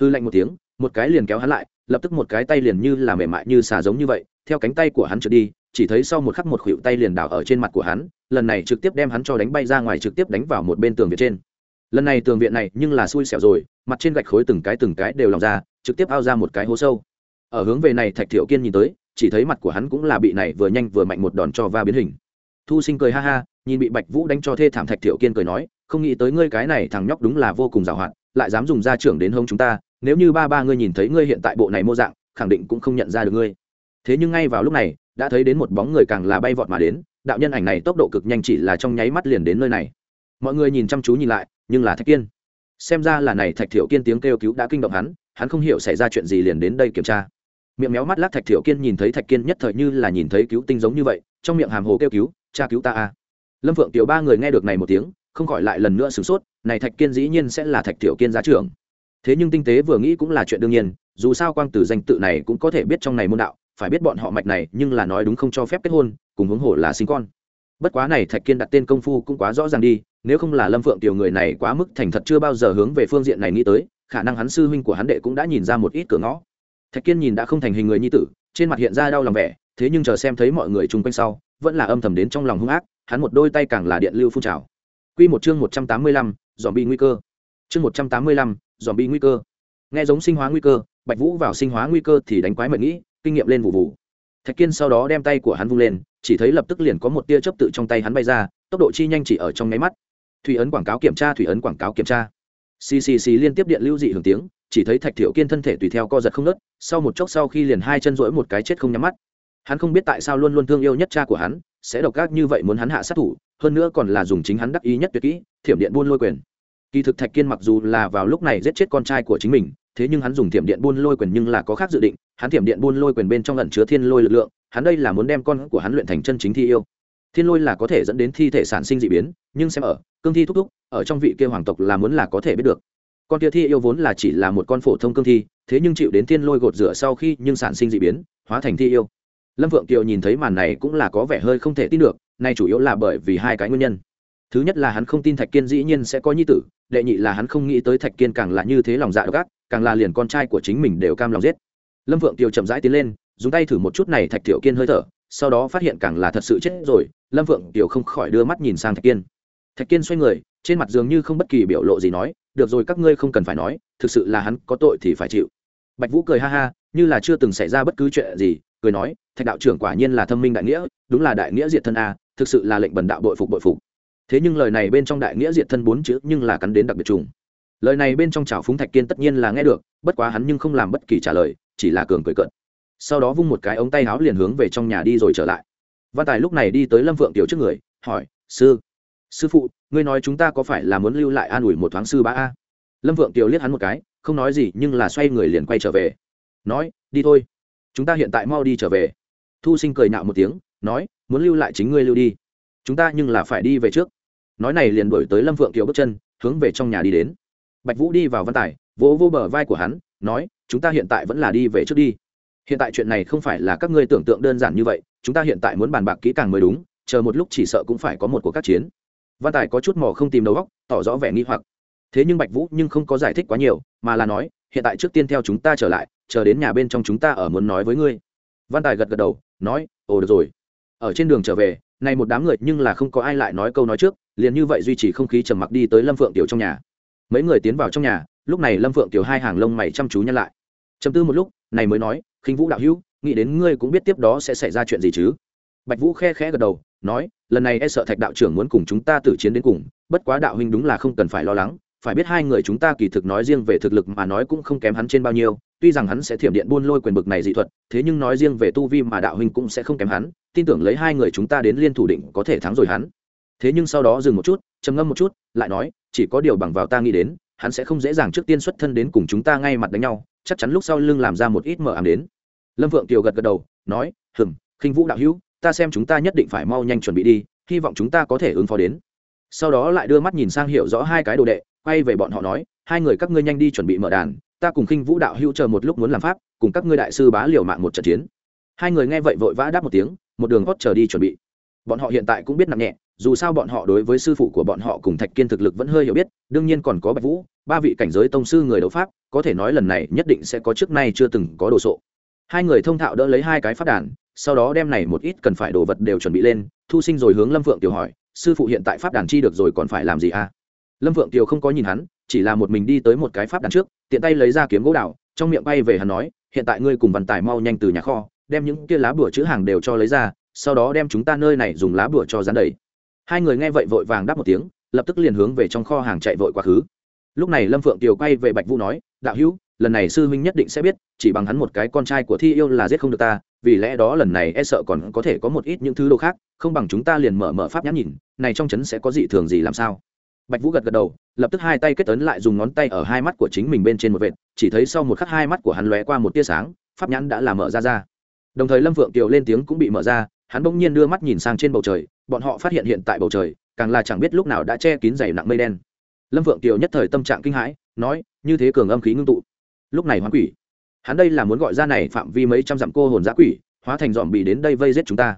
Hư lạnh một tiếng, một cái liền kéo hắn lại, lập tức một cái tay liền như là mềm mại như xà giống như vậy, theo cánh tay của hắn trượt đi, chỉ thấy sau một khắc một khuỷu tay liền đảo ở trên mặt của hắn, lần này trực tiếp đem hắn cho đánh bay ra ngoài trực tiếp đánh vào một bên tường viện trên. Lần này tường viện này nhưng là xui xẻo rồi, mặt trên gạch khối từng cái từng cái đều lòng ra, trực tiếp ao ra một cái hố sâu. Ở hướng về này thạch thiểu kiên nhìn tới chỉ thấy mặt của hắn cũng là bị này vừa nhanh vừa mạnh một đòn cho va biến hình. Thu sinh cười ha ha, nhìn bị bạch vũ đánh cho thê thảm thạch thiệu kiên cười nói, không nghĩ tới ngươi cái này thằng nhóc đúng là vô cùng giàu hạn, lại dám dùng ra trưởng đến hông chúng ta, nếu như ba ba ngươi nhìn thấy ngươi hiện tại bộ này mô dạng, khẳng định cũng không nhận ra được ngươi. Thế nhưng ngay vào lúc này, đã thấy đến một bóng người càng là bay vọt mà đến, đạo nhân ảnh này tốc độ cực nhanh chỉ là trong nháy mắt liền đến nơi này. Mọi người nhìn chăm chú nhìn lại, nhưng là thạch kiên. Xem ra là này thạch tiểu kiên tiếng kêu cứu đã kinh động hắn hắn không hiểu xảy ra chuyện gì liền đến đây kiểm tra miệng méo mắt lát thạch thiểu kiên nhìn thấy thạch kiên nhất thời như là nhìn thấy cứu tinh giống như vậy, trong miệng hàm hồ kêu cứu, cha cứu ta a. Lâm phượng tiểu ba người nghe được này một tiếng, không khỏi lại lần nữa sửng sốt, này thạch kiên dĩ nhiên sẽ là thạch thiểu kiên giá trưởng. Thế nhưng tinh tế vừa nghĩ cũng là chuyện đương nhiên, dù sao quang tử danh tự này cũng có thể biết trong này môn đạo, phải biết bọn họ mạch này, nhưng là nói đúng không cho phép kết hôn, cùng hướng hồ là sinh con. Bất quá này thạch kiên đặt tên công phu cũng quá rõ ràng đi, nếu không là lâm phượng tiểu người này quá mức thành thật chưa bao giờ hướng về phương diện này nghĩ tới, khả năng hắn sư huynh của hắn đệ cũng đã nhìn ra một ít cửa ngõ thạch kiên nhìn đã không thành hình người nhi tử, trên mặt hiện ra đau lòng vẻ, thế nhưng chờ xem thấy mọi người chung quanh sau, vẫn là âm thầm đến trong lòng hung ác, hắn một đôi tay càng là điện lưu phun trào. Quy một chương một trăm tám mươi lăm dòm bi nguy cơ. Chương một trăm tám mươi lăm dòm bi nguy cơ. Nghe giống sinh hóa nguy cơ, bạch vũ vào sinh hóa nguy cơ thì đánh quái mệt nghĩ, kinh nghiệm lên vụ vụ. Thạch kiên sau đó đem tay của hắn vung lên, chỉ thấy lập tức liền có một tia chấp tự trong tay hắn bay ra, tốc độ chi nhanh chỉ ở trong nháy mắt. Thủy ấn quảng cáo kiểm tra, thủy ấn quảng cáo kiểm tra. Ccc liên tiếp điện lưu dị hưởng tiếng chỉ thấy thạch thiệu kiên thân thể tùy theo co giật không nớt, sau một chốc sau khi liền hai chân rỗi một cái chết không nhắm mắt. Hắn không biết tại sao luôn luôn thương yêu nhất cha của hắn, sẽ độc ác như vậy muốn hắn hạ sát thủ, hơn nữa còn là dùng chính hắn đắc ý nhất tuyệt kỹ, thiểm điện buôn lôi quyền. Kỳ thực thạch kiên mặc dù là vào lúc này giết chết con trai của chính mình, thế nhưng hắn dùng thiểm điện buôn lôi quyền nhưng là có khác dự định, hắn thiểm điện buôn lôi quyền bên trong ẩn chứa thiên lôi lực lượng, hắn đây là muốn đem con của hắn luyện thành chân chính thi yêu. Thiên lôi là có thể dẫn đến thi thể sản sinh d ị biến, nhưng xem ở, cương thi thúc thúc, ở trong vị kia hoàng tộc là muốn là có thể biết được con kia thi yêu vốn là chỉ là một con phổ thông cương thi, thế nhưng chịu đến thiên lôi gột rửa sau khi nhưng sản sinh d ị biến, hóa thành thi yêu. Lâm Vượng kiều nhìn thấy màn này cũng là có vẻ hơi không thể tin được, nay chủ yếu là bởi vì hai cái nguyên nhân. Thứ nhất là hắn không tin thạch kiên dĩ nhiên sẽ có nhi tử, đệ nhị là hắn không nghĩ tới thạch kiên càng là như thế lòng dạ gác càng là liền con trai của chính mình đều cam lòng giết. Lâm Vượng kiều chậm rãi tiến lên, dùng tay thử một chút này thạch thiểu kiên hơi thở, sau đó phát hiện càng là thật sự chết rồi, lâm Vượng kiều không khỏi đưa mắt nhìn sang thạch kiên thạch kiên xoay người, trên mặt dường như không bất kỳ biểu lộ gì nói, được rồi, các ngươi không cần phải nói, thực sự là hắn có tội thì phải chịu. Bạch vũ cười ha ha, như là chưa từng xảy ra bất cứ chuyện gì, cười nói, thạch đạo trưởng quả nhiên là thâm minh đại nghĩa, đúng là đại nghĩa diệt thân a, thực sự là lệnh bần đạo bội phục bội phục. Thế nhưng lời này bên trong đại nghĩa diệt thân bốn chữ nhưng là cắn đến đặc biệt trùng. Lời này bên trong trào phúng thạch kiên tất nhiên là nghe được, bất quá hắn nhưng không làm bất kỳ trả lời, chỉ là cường cười cợt. Sau đó vung một cái ống tay áo liền hướng về trong nhà đi rồi trở lại. Văn tài lúc này đi tới lâm phượng tiểu trước người, hỏi, sư sư phụ, ngươi nói chúng ta có phải là muốn lưu lại an ủi một thoáng sư bá a? Lâm vượng kiều liếc hắn một cái, không nói gì, nhưng là xoay người liền quay trở về. Nói, đi thôi. Chúng ta hiện tại mau đi trở về. Thu sinh cười nạo một tiếng, nói, muốn lưu lại chính ngươi lưu đi. Chúng ta nhưng là phải đi về trước. Nói này liền đổi tới lâm Vượng kiều bước chân, hướng về trong nhà đi đến. Bạch vũ đi vào văn tài, vỗ vô bờ vai của hắn, nói, chúng ta hiện tại vẫn là đi về trước đi. Hiện tại chuyện này không phải là các ngươi tưởng tượng đơn giản như vậy, chúng ta hiện tại muốn bàn bạc kỹ càng mới đúng, chờ một lúc chỉ sợ cũng phải có một cuộc các chiến văn tài có chút mò không tìm đầu góc tỏ rõ vẻ nghi hoặc. Thế nhưng bạch vũ nhưng không có giải thích quá nhiều, mà là nói, hiện tại trước tiên theo chúng ta trở lại, chờ đến nhà bên trong chúng ta ở muốn nói với ngươi. Văn tài gật gật đầu, nói, ồ được rồi. Ở trên đường trở về, này một đám người nhưng là không có ai lại nói câu nói trước, liền như vậy duy trì không khí trầm mặc đi tới lâm phượng tiểu trong nhà. Mấy người tiến vào trong nhà, lúc này lâm phượng tiểu hai hàng lông mày chăm chú nhăn lại. Chấm tư một lúc, này mới nói, khinh vũ đạo hữu, nghĩ đến ngươi cũng biết tiếp đó sẽ xảy ra chuyện gì chứ? Bạch vũ khe khẽ gật đầu, nói lần này e sợ thạch đạo trưởng muốn cùng chúng ta tử chiến đến cùng, bất quá đạo huynh đúng là không cần phải lo lắng, phải biết hai người chúng ta kỳ thực nói riêng về thực lực mà nói cũng không kém hắn trên bao nhiêu, tuy rằng hắn sẽ thiểm điện buôn lôi quyền bực này dị thuật, thế nhưng nói riêng về tu vi mà đạo huynh cũng sẽ không kém hắn, tin tưởng lấy hai người chúng ta đến liên thủ định có thể thắng rồi hắn. Thế nhưng sau đó dừng một chút, trầm ngâm một chút, lại nói, chỉ có điều bằng vào ta nghĩ đến, hắn sẽ không dễ dàng trước tiên xuất thân đến cùng chúng ta ngay mặt đánh nhau, chắc chắn lúc sau lưng làm ra một ít mờ ám đến. Lâm vượng kiều gật gật đầu, nói, hừm, khinh vũ đạo hữu ta xem chúng ta nhất định phải mau nhanh chuẩn bị đi, hy vọng chúng ta có thể ứng phó đến. Sau đó lại đưa mắt nhìn sang hiểu rõ hai cái đồ đệ, quay về bọn họ nói, hai người các ngươi nhanh đi chuẩn bị mở đàn, ta cùng khinh vũ đạo hữu chờ một lúc muốn làm pháp, cùng các ngươi đại sư bá liều mạng một trận chiến. Hai người nghe vậy vội vã đáp một tiếng, một đường hót chờ đi chuẩn bị. Bọn họ hiện tại cũng biết nặng nhẹ, dù sao bọn họ đối với sư phụ của bọn họ cùng thạch kiên thực lực vẫn hơi hiểu biết, đương nhiên còn có bạch vũ, ba vị cảnh giới tông sư người đấu pháp, có thể nói lần này nhất định sẽ có trước nay chưa từng có đồ sộ. Hai người thông thạo đỡ lấy hai cái phát đàn sau đó đem này một ít cần phải đồ vật đều chuẩn bị lên, thu sinh rồi hướng lâm phượng tiểu hỏi, sư phụ hiện tại pháp đàn chi được rồi còn phải làm gì à? Lâm phượng tiểu không có nhìn hắn, chỉ là một mình đi tới một cái pháp đàn trước, tiện tay lấy ra kiếm gỗ đào, trong miệng bay về hắn nói, hiện tại ngươi cùng văn tài mau nhanh từ nhà kho, đem những kia lá bửa chữ hàng đều cho lấy ra, sau đó đem chúng ta nơi này dùng lá bửa cho dán đầy. Hai người nghe vậy vội vàng đáp một tiếng, lập tức liền hướng về trong kho hàng chạy vội quá khứ. Lúc này lâm phượng tiều quay về bạch vũ nói, đạo hữu lần này sư huynh nhất định sẽ biết, chỉ bằng hắn một cái con trai của thi yêu là giết không được ta, vì lẽ đó lần này e sợ còn có thể có một ít những thứ đồ khác, không bằng chúng ta liền mở mở pháp nhãn nhìn, này trong trấn sẽ có dị thường gì làm sao? Bạch vũ gật gật đầu, lập tức hai tay kết ấn lại dùng ngón tay ở hai mắt của chính mình bên trên một vệt, chỉ thấy sau một khắc hai mắt của hắn lóe qua một tia sáng, pháp nhãn đã làm mở ra ra. Đồng thời lâm phượng kiều lên tiếng cũng bị mở ra, hắn bỗng nhiên đưa mắt nhìn sang trên bầu trời, bọn họ phát hiện hiện tại bầu trời, càng là chẳng biết lúc nào đã che kín dày nặng mây đen. Lâm phượng kiều nhất thời tâm trạng kinh hãi, nói, như thế cường âm khí ngưng tụ lúc này hoán quỷ. Hắn đây là muốn gọi ra này phạm vi mấy trăm dặm cô hồn giã quỷ, hóa thành dòm bị đến đây vây giết chúng ta.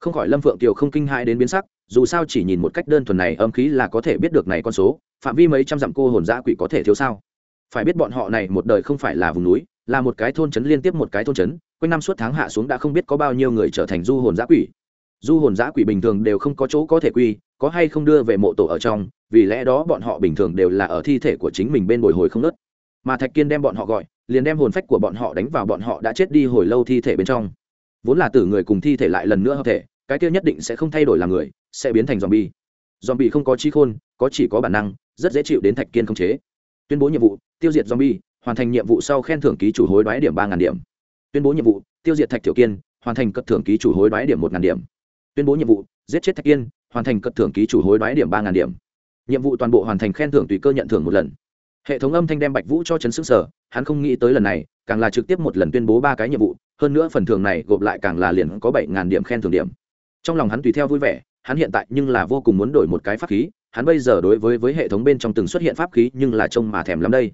Không khỏi lâm phượng kiều không kinh hãi đến biến sắc, dù sao chỉ nhìn một cách đơn thuần này âm khí là có thể biết được này con số, phạm vi mấy trăm dặm cô hồn giã quỷ có thể thiếu sao? Phải biết bọn họ này một đời không phải là vùng núi, là một cái thôn trấn liên tiếp một cái thôn trấn, quanh năm suốt tháng hạ xuống đã không biết có bao nhiêu người trở thành du hồn giã quỷ. Du hồn giã quỷ bình thường đều không có chỗ có thể quy, có hay không đưa về mộ tổ ở trong, vì lẽ đó bọn họ bình thường đều là ở thi thể của chính mình bên bồi hồi không nớt mà thạch kiên đem bọn họ gọi, liền đem hồn phách của bọn họ đánh vào bọn họ đã chết đi hồi lâu thi thể bên trong. Vốn là tử người cùng thi thể lại lần nữa hợp thể, cái kia nhất định sẽ không thay đổi làm người, sẽ biến thành zombie. Zombie không có trí khôn, có chỉ có bản năng, rất dễ chịu đến thạch kiên không chế. Tuyên bố nhiệm vụ, tiêu diệt zombie, hoàn thành nhiệm vụ sau khen thưởng ký chủ hối đoái điểm ba điểm. Tuyên bố nhiệm vụ, tiêu diệt thạch tiểu kiên, hoàn thành cất thưởng ký chủ hối đoái điểm một điểm. Tuyên bố nhiệm vụ, giết chết thạch kiên, hoàn thành cất thưởng ký chủ hối đoái điểm ba điểm. Nhiệm vụ toàn bộ hoàn thành khen thưởng tùy cơ nhận thưởng một lần hệ thống âm thanh đem bạch vũ cho chấn sức sở hắn không nghĩ tới lần này, càng là trực tiếp một lần tuyên bố ba cái nhiệm vụ, hơn nữa phần thưởng này gộp lại càng là liền có bảy ngàn điểm khen thưởng điểm. Trong lòng hắn tùy theo vui vẻ, hắn hiện tại nhưng là vô cùng muốn đổi một cái pháp khí, hắn bây giờ đối với với hệ thống bên trong từng xuất hiện pháp khí nhưng là trông mà thèm lắm đây.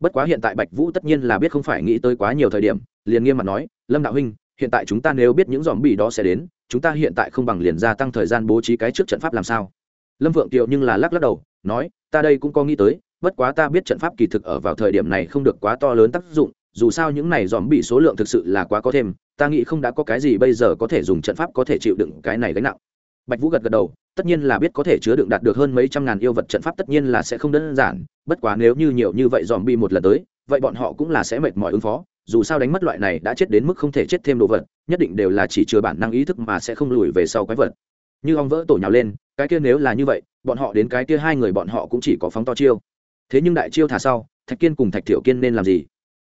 Bất quá hiện tại bạch vũ tất nhiên là biết không phải nghĩ tới quá nhiều thời điểm, liền nghiêm mặt nói, lâm đạo huynh, hiện tại chúng ta nếu biết những dòm bị đó sẽ đến, chúng ta hiện tại không bằng liền gia tăng thời gian bố trí cái trước trận pháp làm sao? Lâm vượng tiệu nhưng là lắc lắc đầu, nói, ta đây cũng có nghĩ tới bất quá ta biết trận pháp kỳ thực ở vào thời điểm này không được quá to lớn tác dụng, dù sao những này dòm bị số lượng thực sự là quá có thêm, ta nghĩ không đã có cái gì bây giờ có thể dùng trận pháp có thể chịu đựng cái này gánh nặng. Bạch vũ gật gật đầu, tất nhiên là biết có thể chứa đựng đạt được hơn mấy trăm ngàn yêu vật trận pháp tất nhiên là sẽ không đơn giản, bất quá nếu như nhiều như vậy dòm bị một lần tới, vậy bọn họ cũng là sẽ mệt mỏi ứng phó, dù sao đánh mất loại này đã chết đến mức không thể chết thêm đồ vật, nhất định đều là chỉ chứa bản năng ý thức mà sẽ không lùi về sau quái vật. Như ong vỡ tổ nhào lên, cái kia nếu là như vậy, bọn họ đến cái kia hai người bọn họ cũng chỉ có phóng to chiêu thế nhưng đại chiêu thả sau, thạch kiên cùng thạch thiểu kiên nên làm gì?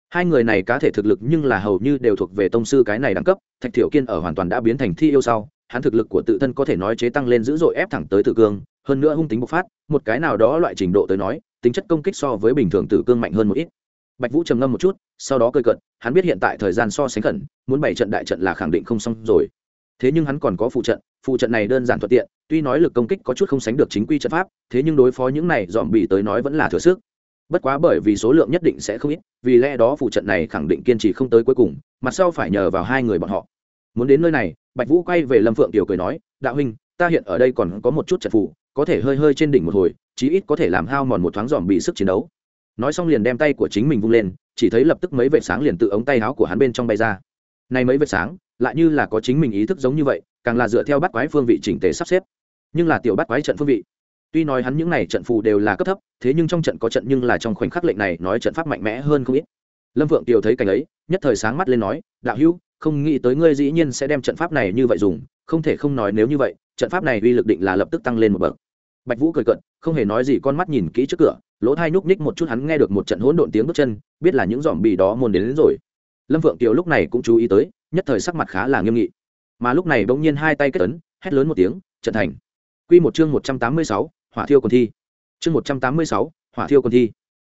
Hai người này cá thể thực lực nhưng là hầu như đều thuộc về tông sư cái này đẳng cấp, thạch thiểu kiên ở hoàn toàn đã biến thành thi yêu sau, hắn thực lực của tự thân có thể nói chế tăng lên dữ dội ép thẳng tới tử cương, hơn nữa hung tính bộc phát, một cái nào đó loại trình độ tới nói, tính chất công kích so với bình thường tử cương mạnh hơn một ít. Bạch vũ trầm ngâm một chút, sau đó cơi cận hắn biết hiện tại thời gian so sánh khẩn, muốn bảy trận đại trận là khẳng định không xong rồi. Thế nhưng hắn còn có phụ trận phụ trận này đơn giản thuận tiện, tuy nói lực công kích có chút không sánh được chính quy trận pháp, thế nhưng đối phó những này dòm bị tới nói vẫn là thừa sức. Bất quá bởi vì số lượng nhất định sẽ không ít, vì lẽ đó phụ trận này khẳng định kiên trì không tới cuối cùng, mặt sau phải nhờ vào hai người bọn họ. Muốn đến nơi này, bạch vũ quay về lâm phượng tiểu cười nói, đạo huynh, ta hiện ở đây còn có một chút trận phụ có thể hơi hơi trên đỉnh một hồi, chí ít có thể làm hao mòn một thoáng dòm bị sức chiến đấu. Nói xong liền đem tay của chính mình vung lên, chỉ thấy lập tức mấy vệt sáng liền tự ống tay áo của hắn bên trong bay ra. Này mấy vệt sáng lại như là có chính mình ý thức giống như vậy càng là dựa theo bắt quái phương vị chỉnh tề sắp xếp. Nhưng là tiểu bắt quái trận phương vị. Tuy nói hắn những này trận phù đều là cấp thấp thế nhưng trong trận có trận nhưng là trong khoảnh khắc lệnh này nói trận pháp mạnh mẽ hơn không ít. Lâm vượng tiểu thấy cảnh ấy nhất thời sáng mắt lên nói đạo hữu không nghĩ tới ngươi dĩ nhiên sẽ đem trận pháp này như vậy dùng không thể không nói nếu như vậy trận pháp này uy lực định là lập tức tăng lên một bậc. Bạch vũ cười cận không hề nói gì con mắt nhìn kỹ trước cửa lỗ thai nhúc ních một chút hắn nghe được một trận hỗn độn tiếng bước chân biết là những dòm bì đó môn đến, đến rồi. Lâm vượng kiều lúc này cũng chú ý tới nhất thời sắc mặt khá là nghiêm nghị. Mà lúc này bỗng nhiên hai tay kết ấn, hét lớn một tiếng, trận thành. Q một chương một trăm tám mươi sáu, hỏa thiêu còn thi. Chương một trăm tám mươi sáu, hỏa thiêu còn thi.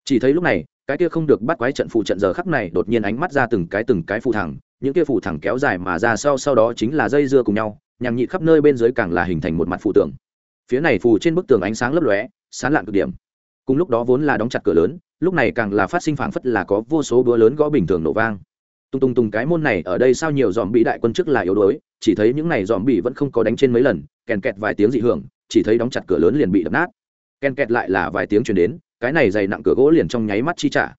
Chỉ thấy lúc này, cái kia không được bắt quái trận phụ trận giờ khắc này đột nhiên ánh mắt ra từng cái từng cái phù thẳng, những kia phù thẳng kéo dài mà ra sau sau đó chính là dây dưa cùng nhau nhằm nhị khắp nơi bên dưới càng là hình thành một mặt phù tượng. Phía này phù trên bức tường ánh sáng lấp lóe, sán lạn cực điểm. Cùng lúc đó vốn là đóng chặt cửa lớn, lúc này càng là phát sinh phảng phất là có vô số búa lớn gõ bình thường nổ vang tung tung tung cái môn này ở đây sao nhiều dòm bị đại quân trước là yếu đuối, chỉ thấy những này dòm bị vẫn không có đánh trên mấy lần, kèn kẹt vài tiếng dị hưởng, chỉ thấy đóng chặt cửa lớn liền bị đập nát. Ken kẹt lại là vài tiếng chuyển đến, cái này dày nặng cửa gỗ liền trong nháy mắt chi trả.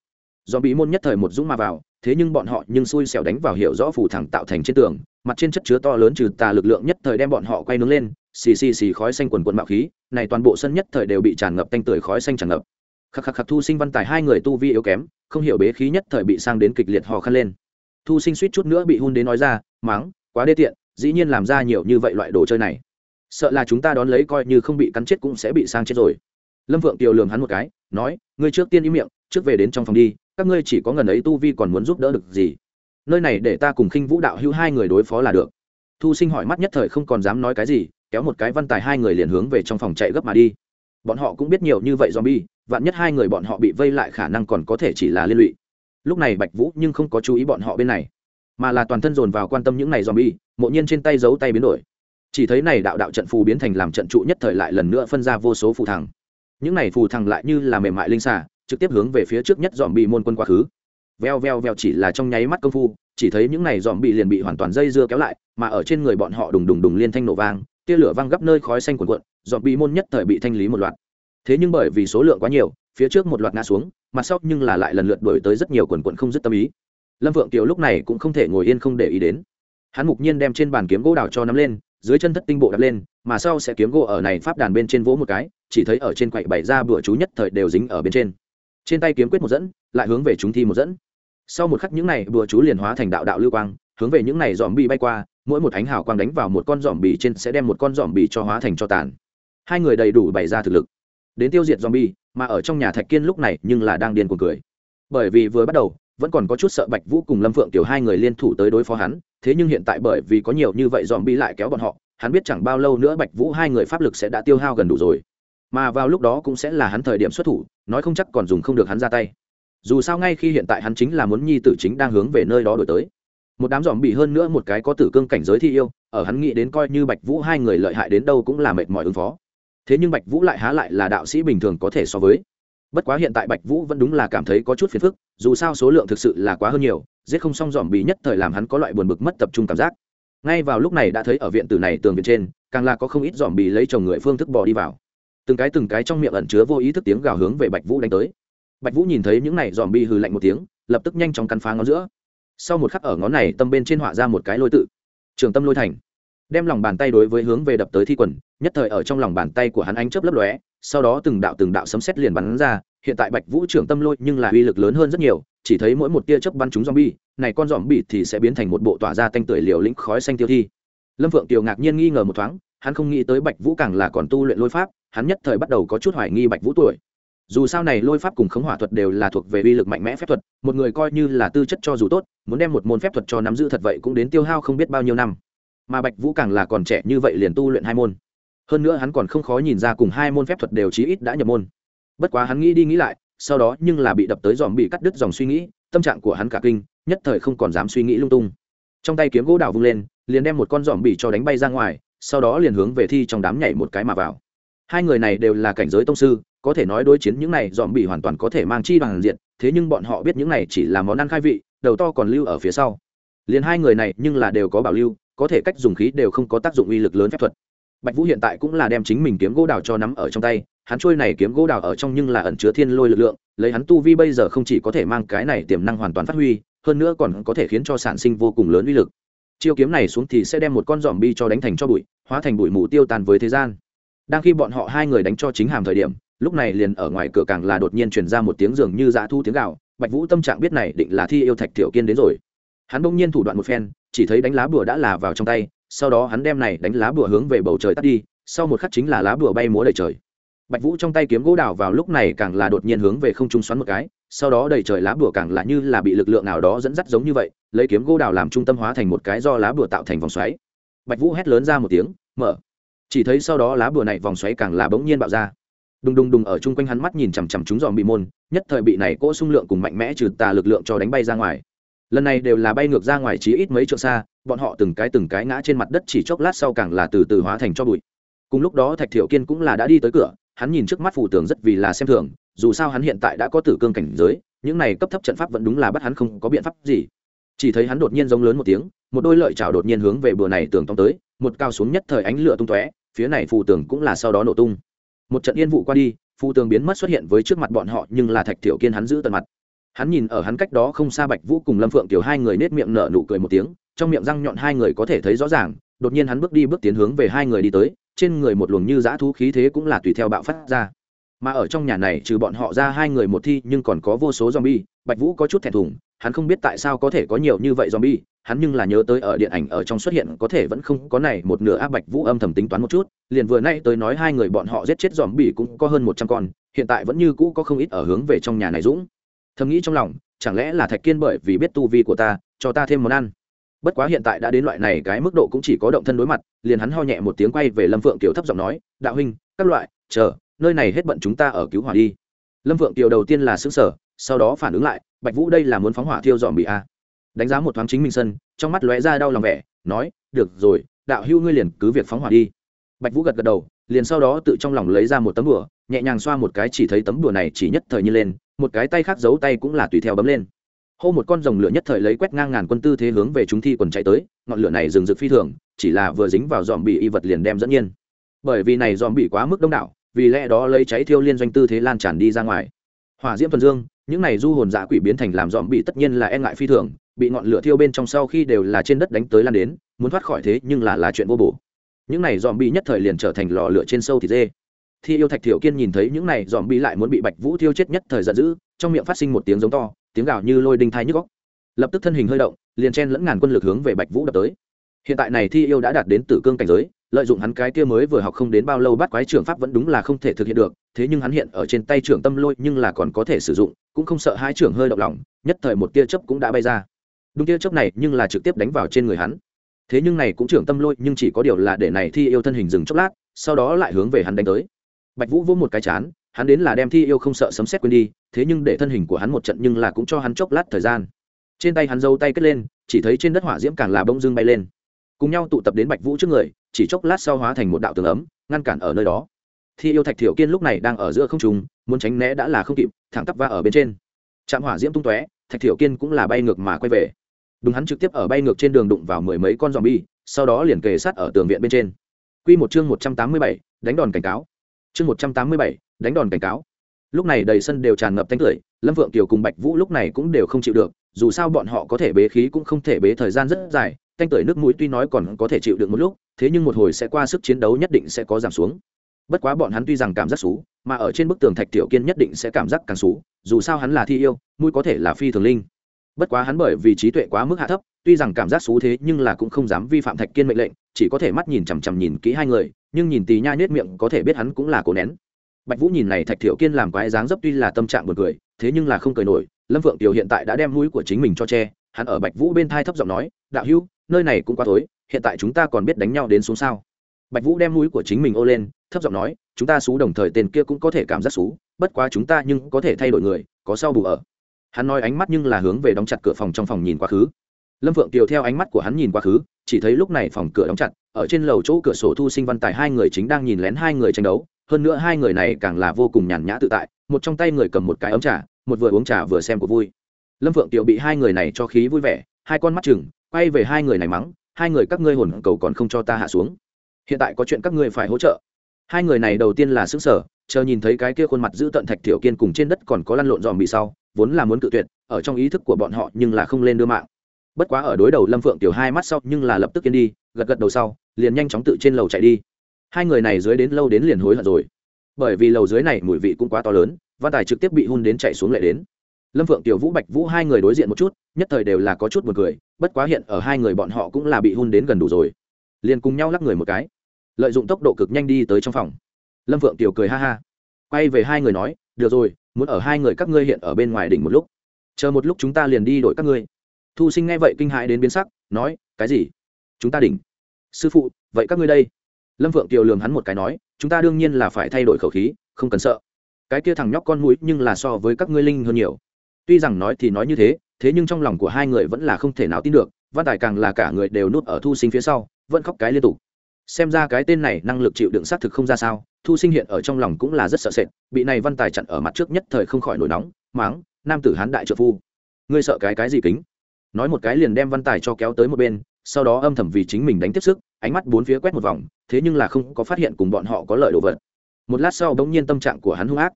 Dòm bị môn nhất thời một dũng mà vào, thế nhưng bọn họ nhưng xui xẻo đánh vào hiểu rõ phủ thẳng tạo thành trên tường, mặt trên chất chứa to lớn trừ tà lực lượng nhất thời đem bọn họ quay nướng lên, xì xì xì khói xanh quần quần bạo khí, này toàn bộ sân nhất thời đều bị tràn ngập tanh tưởi khói xanh tràn ngập. Khắc khắc khắc thu sinh văn tài hai người tu vi yếu kém, không hiểu bế khí nhất thời bị sang đến kịch liệt hò khăn lên thu sinh suýt chút nữa bị hun đến nói ra mắng quá đê tiện, dĩ nhiên làm ra nhiều như vậy loại đồ chơi này. Sợ là chúng ta đón lấy coi như không bị cắn chết cũng sẽ bị sang chết rồi. Lâm vượng tiều lường hắn một cái, nói, ngươi trước tiên im miệng, trước về đến trong phòng đi, các ngươi chỉ có ngần ấy tu vi còn muốn giúp đỡ được gì? Nơi này để ta cùng khinh vũ đạo hữu hai người đối phó là được. Thu sinh hỏi mắt nhất thời không còn dám nói cái gì, kéo một cái văn tài hai người liền hướng về trong phòng chạy gấp mà đi. Bọn họ cũng biết nhiều như vậy zombie, vạn nhất hai người bọn họ bị vây lại khả năng còn có thể chỉ là liên lụy lúc này bạch vũ nhưng không có chú ý bọn họ bên này, mà là toàn thân dồn vào quan tâm những này zombie, mộ nhiên trên tay giấu tay biến đổi. Chỉ thấy này đạo đạo trận phù biến thành làm trận trụ nhất thời lại lần nữa phân ra vô số phù thẳng những này phù thẳng lại như là mềm mại linh xà, trực tiếp hướng về phía trước nhất dòm bị môn quân quá khứ. Veo veo veo chỉ là trong nháy mắt công phu, chỉ thấy những này dòm bị liền bị hoàn toàn dây dưa kéo lại, mà ở trên người bọn họ đùng đùng đùng liên thanh nổ vang, tia lửa văng gấp nơi khói xanh cuồn cuộn dòm bị môn nhất thời bị thanh lý một loạt. Thế nhưng bởi vì số lượng quá nhiều phía trước một loạt ngã xuống mặt sau nhưng là lại lần lượt đổi tới rất nhiều quần quận không dứt tâm ý. Lâm vượng kiều lúc này cũng không thể ngồi yên không để ý đến. Hắn mục nhiên đem trên bàn kiếm gỗ đào cho nắm lên, dưới chân thất tinh bộ đập lên, mà sau sẽ kiếm gỗ ở này pháp đàn bên trên vỗ một cái, chỉ thấy ở trên quậy bày ra bữa chú nhất thời đều dính ở bên trên. Trên tay kiếm quyết một dẫn, lại hướng về chúng thi một dẫn. Sau một khắc những này, bữa chú liền hóa thành đạo đạo lưu quang, hướng về những này dòm bị bay qua, mỗi một ánh hào quang đánh vào một con dòm bì trên sẽ đem một con dòm bì cho hóa thành cho tàn. Hai người đầy đủ bày ra thực lực đến tiêu diệt zombie, mà ở trong nhà thạch kiên lúc này nhưng là đang điên cuồng cười. Bởi vì vừa bắt đầu vẫn còn có chút sợ bạch vũ cùng lâm phượng tiểu hai người liên thủ tới đối phó hắn thế nhưng hiện tại bởi vì có nhiều như vậy zombie lại kéo bọn họ hắn biết chẳng bao lâu nữa bạch vũ hai người pháp lực sẽ đã tiêu hao gần đủ rồi. Mà vào lúc đó cũng sẽ là hắn thời điểm xuất thủ nói không chắc còn dùng không được hắn ra tay. Dù sao ngay khi hiện tại hắn chính là muốn nhi tử chính đang hướng về nơi đó đổi tới. Một đám zombie bị hơn nữa một cái có tử cương cảnh giới thi yêu ở hắn nghĩ đến coi như bạch vũ hai người lợi hại đến đâu cũng là mệt mỏi ứng phó thế nhưng bạch vũ lại há lại là đạo sĩ bình thường có thể so với. Bất quá hiện tại bạch vũ vẫn đúng là cảm thấy có chút phiền phức, dù sao số lượng thực sự là quá hơn nhiều, giết không xong dòm bị nhất thời làm hắn có loại buồn bực mất tập trung cảm giác. Ngay vào lúc này đã thấy ở viện tử này tường viện trên, càng là có không ít dòm bị lấy chồng người phương thức bỏ đi vào. Từng cái từng cái trong miệng ẩn chứa vô ý thức tiếng gào hướng về bạch vũ đánh tới. Bạch vũ nhìn thấy những này dòm bị hừ lạnh một tiếng, lập tức nhanh chóng cắn phá ngón giữa. Sau một khắc ở ngón này tâm bên trên họa ra một cái lôi tự. Trường tâm lôi thành đem lòng bàn tay đối với hướng về đập tới thi quần, nhất thời ở trong lòng bàn tay của hắn ánh chớp lấp lóe, sau đó từng đạo từng đạo sấm sét liền bắn ra, hiện tại bạch vũ trưởng tâm lôi nhưng là uy lực lớn hơn rất nhiều, chỉ thấy mỗi một tia chớp bắn trúng zombie, này con zombie thì sẽ biến thành một bộ tỏa ra tanh tưởi liều lĩnh khói xanh tiêu thi. Lâm phượng tiểu ngạc nhiên nghi ngờ một thoáng, hắn không nghĩ tới bạch vũ càng là còn tu luyện lôi pháp, hắn nhất thời bắt đầu có chút hoài nghi bạch vũ tuổi. Dù sao này lôi pháp cùng khống hỏa thuật đều là thuộc về uy lực mạnh mẽ phép thuật, một người coi như là tư chất cho dù tốt, muốn đem một môn phép thuật cho nắm giữ thật vậy cũng đến tiêu hao không biết bao nhiêu năm mà bạch vũ càng là còn trẻ như vậy liền tu luyện hai môn. Hơn nữa hắn còn không khó nhìn ra cùng hai môn phép thuật đều chí ít đã nhập môn. Bất quá hắn nghĩ đi nghĩ lại, sau đó nhưng là bị đập tới dòm bị cắt đứt dòng suy nghĩ, tâm trạng của hắn cả kinh, nhất thời không còn dám suy nghĩ lung tung. Trong tay kiếm gỗ đào vung lên, liền đem một con dòm bị cho đánh bay ra ngoài, sau đó liền hướng về thi trong đám nhảy một cái mà vào. Hai người này đều là cảnh giới tông sư, có thể nói đối chiến những này dòm bị hoàn toàn có thể mang chi bằng diện, thế nhưng bọn họ biết những này chỉ là món ăn khai vị, đầu to còn lưu ở phía sau liền hai người này nhưng là đều có bảo lưu, có thể cách dùng khí đều không có tác dụng uy lực lớn phép thuật. Bạch vũ hiện tại cũng là đem chính mình kiếm gỗ đào cho nắm ở trong tay, hắn trôi này kiếm gỗ đào ở trong nhưng là ẩn chứa thiên lôi lực lượng, lấy hắn tu vi bây giờ không chỉ có thể mang cái này tiềm năng hoàn toàn phát huy, hơn nữa còn có thể khiến cho sản sinh vô cùng lớn uy lực. Chiêu kiếm này xuống thì sẽ đem một con giòm bi cho đánh thành cho bụi, hóa thành bụi mù tiêu tan với thế gian. Đang khi bọn họ hai người đánh cho chính hàm thời điểm, lúc này liền ở ngoài cửa càng là đột nhiên truyền ra một tiếng giường như dã thu tiếng gạo bạch vũ tâm trạng biết này định là thi yêu thạch tiểu kiên đến rồi hắn bỗng nhiên thủ đoạn một phen, chỉ thấy đánh lá bùa đã là vào trong tay, sau đó hắn đem này đánh lá bùa hướng về bầu trời tắt đi, sau một khắc chính là lá bùa bay múa đầy trời. Bạch vũ trong tay kiếm gỗ đào vào lúc này càng là đột nhiên hướng về không trung xoắn một cái, sau đó đầy trời lá bùa càng là như là bị lực lượng nào đó dẫn dắt giống như vậy, lấy kiếm gỗ đào làm trung tâm hóa thành một cái do lá bùa tạo thành vòng xoáy. Bạch vũ hét lớn ra một tiếng, mở! Chỉ thấy sau đó lá bùa này vòng xoáy càng là bỗng nhiên bạo ra. Đùng đùng đùng ở chung quanh hắn mắt nhìn chằm chằm chúng dòm bị môn, nhất thời bị này cỗ xung lượng cùng mạnh mẽ trừ tà lực lượng cho đánh bay ra ngoài lần này đều là bay ngược ra ngoài chí ít mấy trượng xa, bọn họ từng cái từng cái ngã trên mặt đất chỉ chốc lát sau càng là từ từ hóa thành cho bụi. Cùng lúc đó thạch thiệu kiên cũng là đã đi tới cửa, hắn nhìn trước mắt phù tường rất vì là xem thường, dù sao hắn hiện tại đã có tử cương cảnh giới, những này cấp thấp trận pháp vẫn đúng là bắt hắn không có biện pháp gì. Chỉ thấy hắn đột nhiên giống lớn một tiếng, một đôi lợi chảo đột nhiên hướng về bừa này tường tông tới, một cao xuống nhất thời ánh lửa tung tóe, phía này phù tường cũng là sau đó nổ tung. Một trận yên vụ qua đi, phù tường biến mất xuất hiện với trước mặt bọn họ, nhưng là thạch thiểu kiên hắn giữ tận mặt hắn nhìn ở hắn cách đó không xa bạch vũ cùng lâm phượng tiểu hai người nết miệng nở nụ cười một tiếng, trong miệng răng nhọn hai người có thể thấy rõ ràng, đột nhiên hắn bước đi bước tiến hướng về hai người đi tới, trên người một luồng như dã thú khí thế cũng là tùy theo bạo phát ra. Mà ở trong nhà này, trừ bọn họ ra hai người một thi nhưng còn có vô số zombie, bạch vũ có chút thẹn thùng, hắn không biết tại sao có thể có nhiều như vậy zombie, hắn nhưng là nhớ tới ở điện ảnh ở trong xuất hiện có thể vẫn không có này một nửa áp bạch vũ âm thầm tính toán một chút, liền vừa nay tới nói hai người bọn họ giết chết zombie cũng có hơn một trăm con, hiện tại vẫn như cũ có không ít ở hướng về trong nhà này dũng thầm nghĩ trong lòng, chẳng lẽ là thạch kiên bởi vì biết tu vi của ta, cho ta thêm món ăn? Bất quá hiện tại đã đến loại này, cái mức độ cũng chỉ có động thân đối mặt, liền hắn ho nhẹ một tiếng quay về lâm phượng kiều thấp giọng nói, đạo huynh, các loại, chờ, nơi này hết bận chúng ta ở cứu hỏa đi. Lâm phượng kiều đầu tiên là xứng sở sau đó phản ứng lại, bạch vũ đây là muốn phóng hỏa thiêu dọn bị a. Đánh giá một thoáng chính minh sân, trong mắt lóe ra đau lòng vẻ, nói, được rồi, đạo hưu ngươi liền cứ việc phóng hỏa đi. Bạch vũ gật gật đầu, liền sau đó tự trong lòng lấy ra một tấm đùa, nhẹ nhàng xoa một cái chỉ thấy tấm đùa này chỉ nhất thời như lên một cái tay khác giấu tay cũng là tùy theo bấm lên. Hô một con rồng lửa nhất thời lấy quét ngang ngàn quân tư thế hướng về chúng thi quần chạy tới, ngọn lửa này rừng rực phi thường, chỉ là vừa dính vào dòm bị y vật liền đem dẫn nhiên. Bởi vì này dòm bị quá mức đông đảo, vì lẽ đó lấy cháy thiêu liên doanh tư thế lan tràn đi ra ngoài. Hỏa diễm thuần dương, những này du hồn dạ quỷ biến thành làm dòm bị tất nhiên là e ngại phi thường, bị ngọn lửa thiêu bên trong sau khi đều là trên đất đánh tới lan đến, muốn thoát khỏi thế nhưng là là chuyện vô bổ. Những này dòm bị nhất thời liền trở thành lò lửa trên sâu thịt dê thi yêu thạch thiểu kiên nhìn thấy những này, dòm bị lại muốn bị bạch vũ thiêu chết nhất thời giận dữ, trong miệng phát sinh một tiếng giống to, tiếng gào như lôi đinh thai nhức góc lập tức thân hình hơi động, liền chen lẫn ngàn quân lực hướng về bạch vũ đập tới. Hiện tại này thi yêu đã đạt đến tử cương cảnh giới, lợi dụng hắn cái kia mới vừa học không đến bao lâu bắt quái trưởng pháp vẫn đúng là không thể thực hiện được, thế nhưng hắn hiện ở trên tay trưởng tâm lôi nhưng là còn có thể sử dụng, cũng không sợ hai trưởng hơi động lòng, nhất thời một tia chớp cũng đã bay ra. Đúng tia chớp này nhưng là trực tiếp đánh vào trên người hắn. Thế nhưng này cũng trưởng tâm lôi nhưng chỉ có điều là để này thi yêu thân hình dừng chốc lát, sau đó lại hướng về hắn đánh tới bạch vũ vỗ một cái chán, hắn đến là đem thi yêu không sợ sấm xét quên đi, thế nhưng để thân hình của hắn một trận nhưng là cũng cho hắn chốc lát thời gian. Trên tay hắn giấu tay kết lên, chỉ thấy trên đất hỏa diễm càng là bông dương bay lên. Cùng nhau tụ tập đến bạch vũ trước người, chỉ chốc lát sau hóa thành một đạo tường ấm, ngăn cản ở nơi đó. Thi yêu thạch thiểu kiên lúc này đang ở giữa không trùng muốn tránh né đã là không kịp, thẳng tắp va ở bên trên. Trạm hỏa diễm tung tóe, thạch thiểu kiên cũng là bay ngược mà quay về. Đúng hắn trực tiếp ở bay ngược trên đường đụng vào mười mấy con dòm bi sau đó liền kề sát ở tường viện bên trên. Q một chương một trăm tám mươi bảy, đánh đòn cảnh cáo chương một trăm tám mươi bảy, đánh đòn cảnh cáo. Lúc này đầy sân đều tràn ngập thanh tưởi, lâm vượng kiều cùng bạch vũ lúc này cũng đều không chịu được, dù sao bọn họ có thể bế khí cũng không thể bế thời gian rất dài thanh tưởi nước mũi tuy nói còn có thể chịu được một lúc, thế nhưng một hồi sẽ qua sức chiến đấu nhất định sẽ có giảm xuống. Bất quá bọn hắn tuy rằng cảm giác xú, mà ở trên bức tường thạch tiểu kiên nhất định sẽ cảm giác càng xú, dù sao hắn là thi yêu, mũi có thể là phi thường linh. Bất quá hắn bởi vì trí tuệ quá mức hạ thấp, tuy rằng cảm giác xú thế nhưng là cũng không dám vi phạm thạch kiên mệnh lệnh, chỉ có thể mắt nhìn chằm chằm nhìn kỹ hai người nhưng nhìn tì nha nhết miệng có thể biết hắn cũng là cố nén. Bạch vũ nhìn này thạch thiểu kiên làm quái dáng dấp tuy là tâm trạng buồn cười, thế nhưng là không cười nổi. Lâm vượng tiểu hiện tại đã đem mũi của chính mình cho che. Hắn ở bạch vũ bên thai thấp giọng nói, đạo hữu, nơi này cũng quá tối, hiện tại chúng ta còn biết đánh nhau đến xuống sao? Bạch vũ đem mũi của chính mình ô lên, thấp giọng nói, chúng ta xú đồng thời tên kia cũng có thể cảm giác xú, bất quá chúng ta nhưng có thể thay đổi người, có sau bù ở. Hắn nói ánh mắt nhưng là hướng về đóng chặt cửa phòng trong phòng nhìn quá khứ. Lâm vượng tiều theo ánh mắt của hắn nhìn quá khứ, chỉ thấy lúc này phòng cửa đóng chặt ở trên lầu chỗ cửa sổ thu sinh văn tài hai người chính đang nhìn lén hai người tranh đấu, hơn nữa hai người này càng là vô cùng nhàn nhã tự tại, một trong tay người cầm một cái ấm trà, một vừa uống trà vừa xem của vui. Lâm vượng tiểu bị hai người này cho khí vui vẻ, hai con mắt chừng, quay về hai người này mắng, hai người các ngươi hồn cầu còn không cho ta hạ xuống. Hiện tại có chuyện các ngươi phải hỗ trợ. Hai người này đầu tiên là xứng sở chờ nhìn thấy cái kia khuôn mặt giữ tận thạch tiểu kiên cùng trên đất còn có lăn lộn dòm bị sau, vốn là muốn cự tuyệt, ở trong ý thức của bọn họ nhưng là không lên đưa mạng. Bất quá ở đối đầu lâm phượng tiểu hai mắt sau nhưng là lập tức yên đi, gật gật đầu sau liền nhanh chóng tự trên lầu chạy đi. Hai người này dưới đến lâu đến liền hối hận rồi. Bởi vì lầu dưới này mùi vị cũng quá to lớn, văn tài trực tiếp bị hun đến chạy xuống lại đến. Lâm phượng, tiểu vũ, bạch vũ hai người đối diện một chút, nhất thời đều là có chút buồn cười, bất quá hiện ở hai người bọn họ cũng là bị hun đến gần đủ rồi. Liền cùng nhau lắc người một cái, lợi dụng tốc độ cực nhanh đi tới trong phòng. Lâm phượng, tiểu cười ha ha, quay về hai người nói, được rồi, muốn ở hai người các ngươi hiện ở bên ngoài đỉnh một lúc. Chờ một lúc chúng ta liền đi đổi các ngươi. Thu sinh nghe vậy kinh hãi đến biến sắc, nói, cái gì? Chúng ta đỉnh? Sư phụ, vậy các ngươi đây? Lâm phượng tiểu lường hắn một cái nói, chúng ta đương nhiên là phải thay đổi khẩu khí, không cần sợ. Cái kia thằng nhóc con mũi nhưng là so với các ngươi linh hơn nhiều. Tuy rằng nói thì nói như thế thế nhưng trong lòng của hai người vẫn là không thể nào tin được, văn tài càng là cả người đều núp ở thu sinh phía sau, vẫn khóc cái liên tục. Xem ra cái tên này năng lực chịu đựng xác thực không ra sao, thu sinh hiện ở trong lòng cũng là rất sợ sệt, bị này văn tài chặn ở mặt trước nhất thời không khỏi nổi nóng máng nam tử hán đại trợ phu, ngươi sợ cái cái gì kính? Nói một cái liền đem văn tài cho kéo tới một bên sau đó âm thầm vì chính mình đánh tiếp sức, ánh mắt bốn phía quét một vòng, thế nhưng là không có phát hiện cùng bọn họ có lợi đồ vật. Một lát sau bỗng nhiên tâm trạng của hắn hung ác.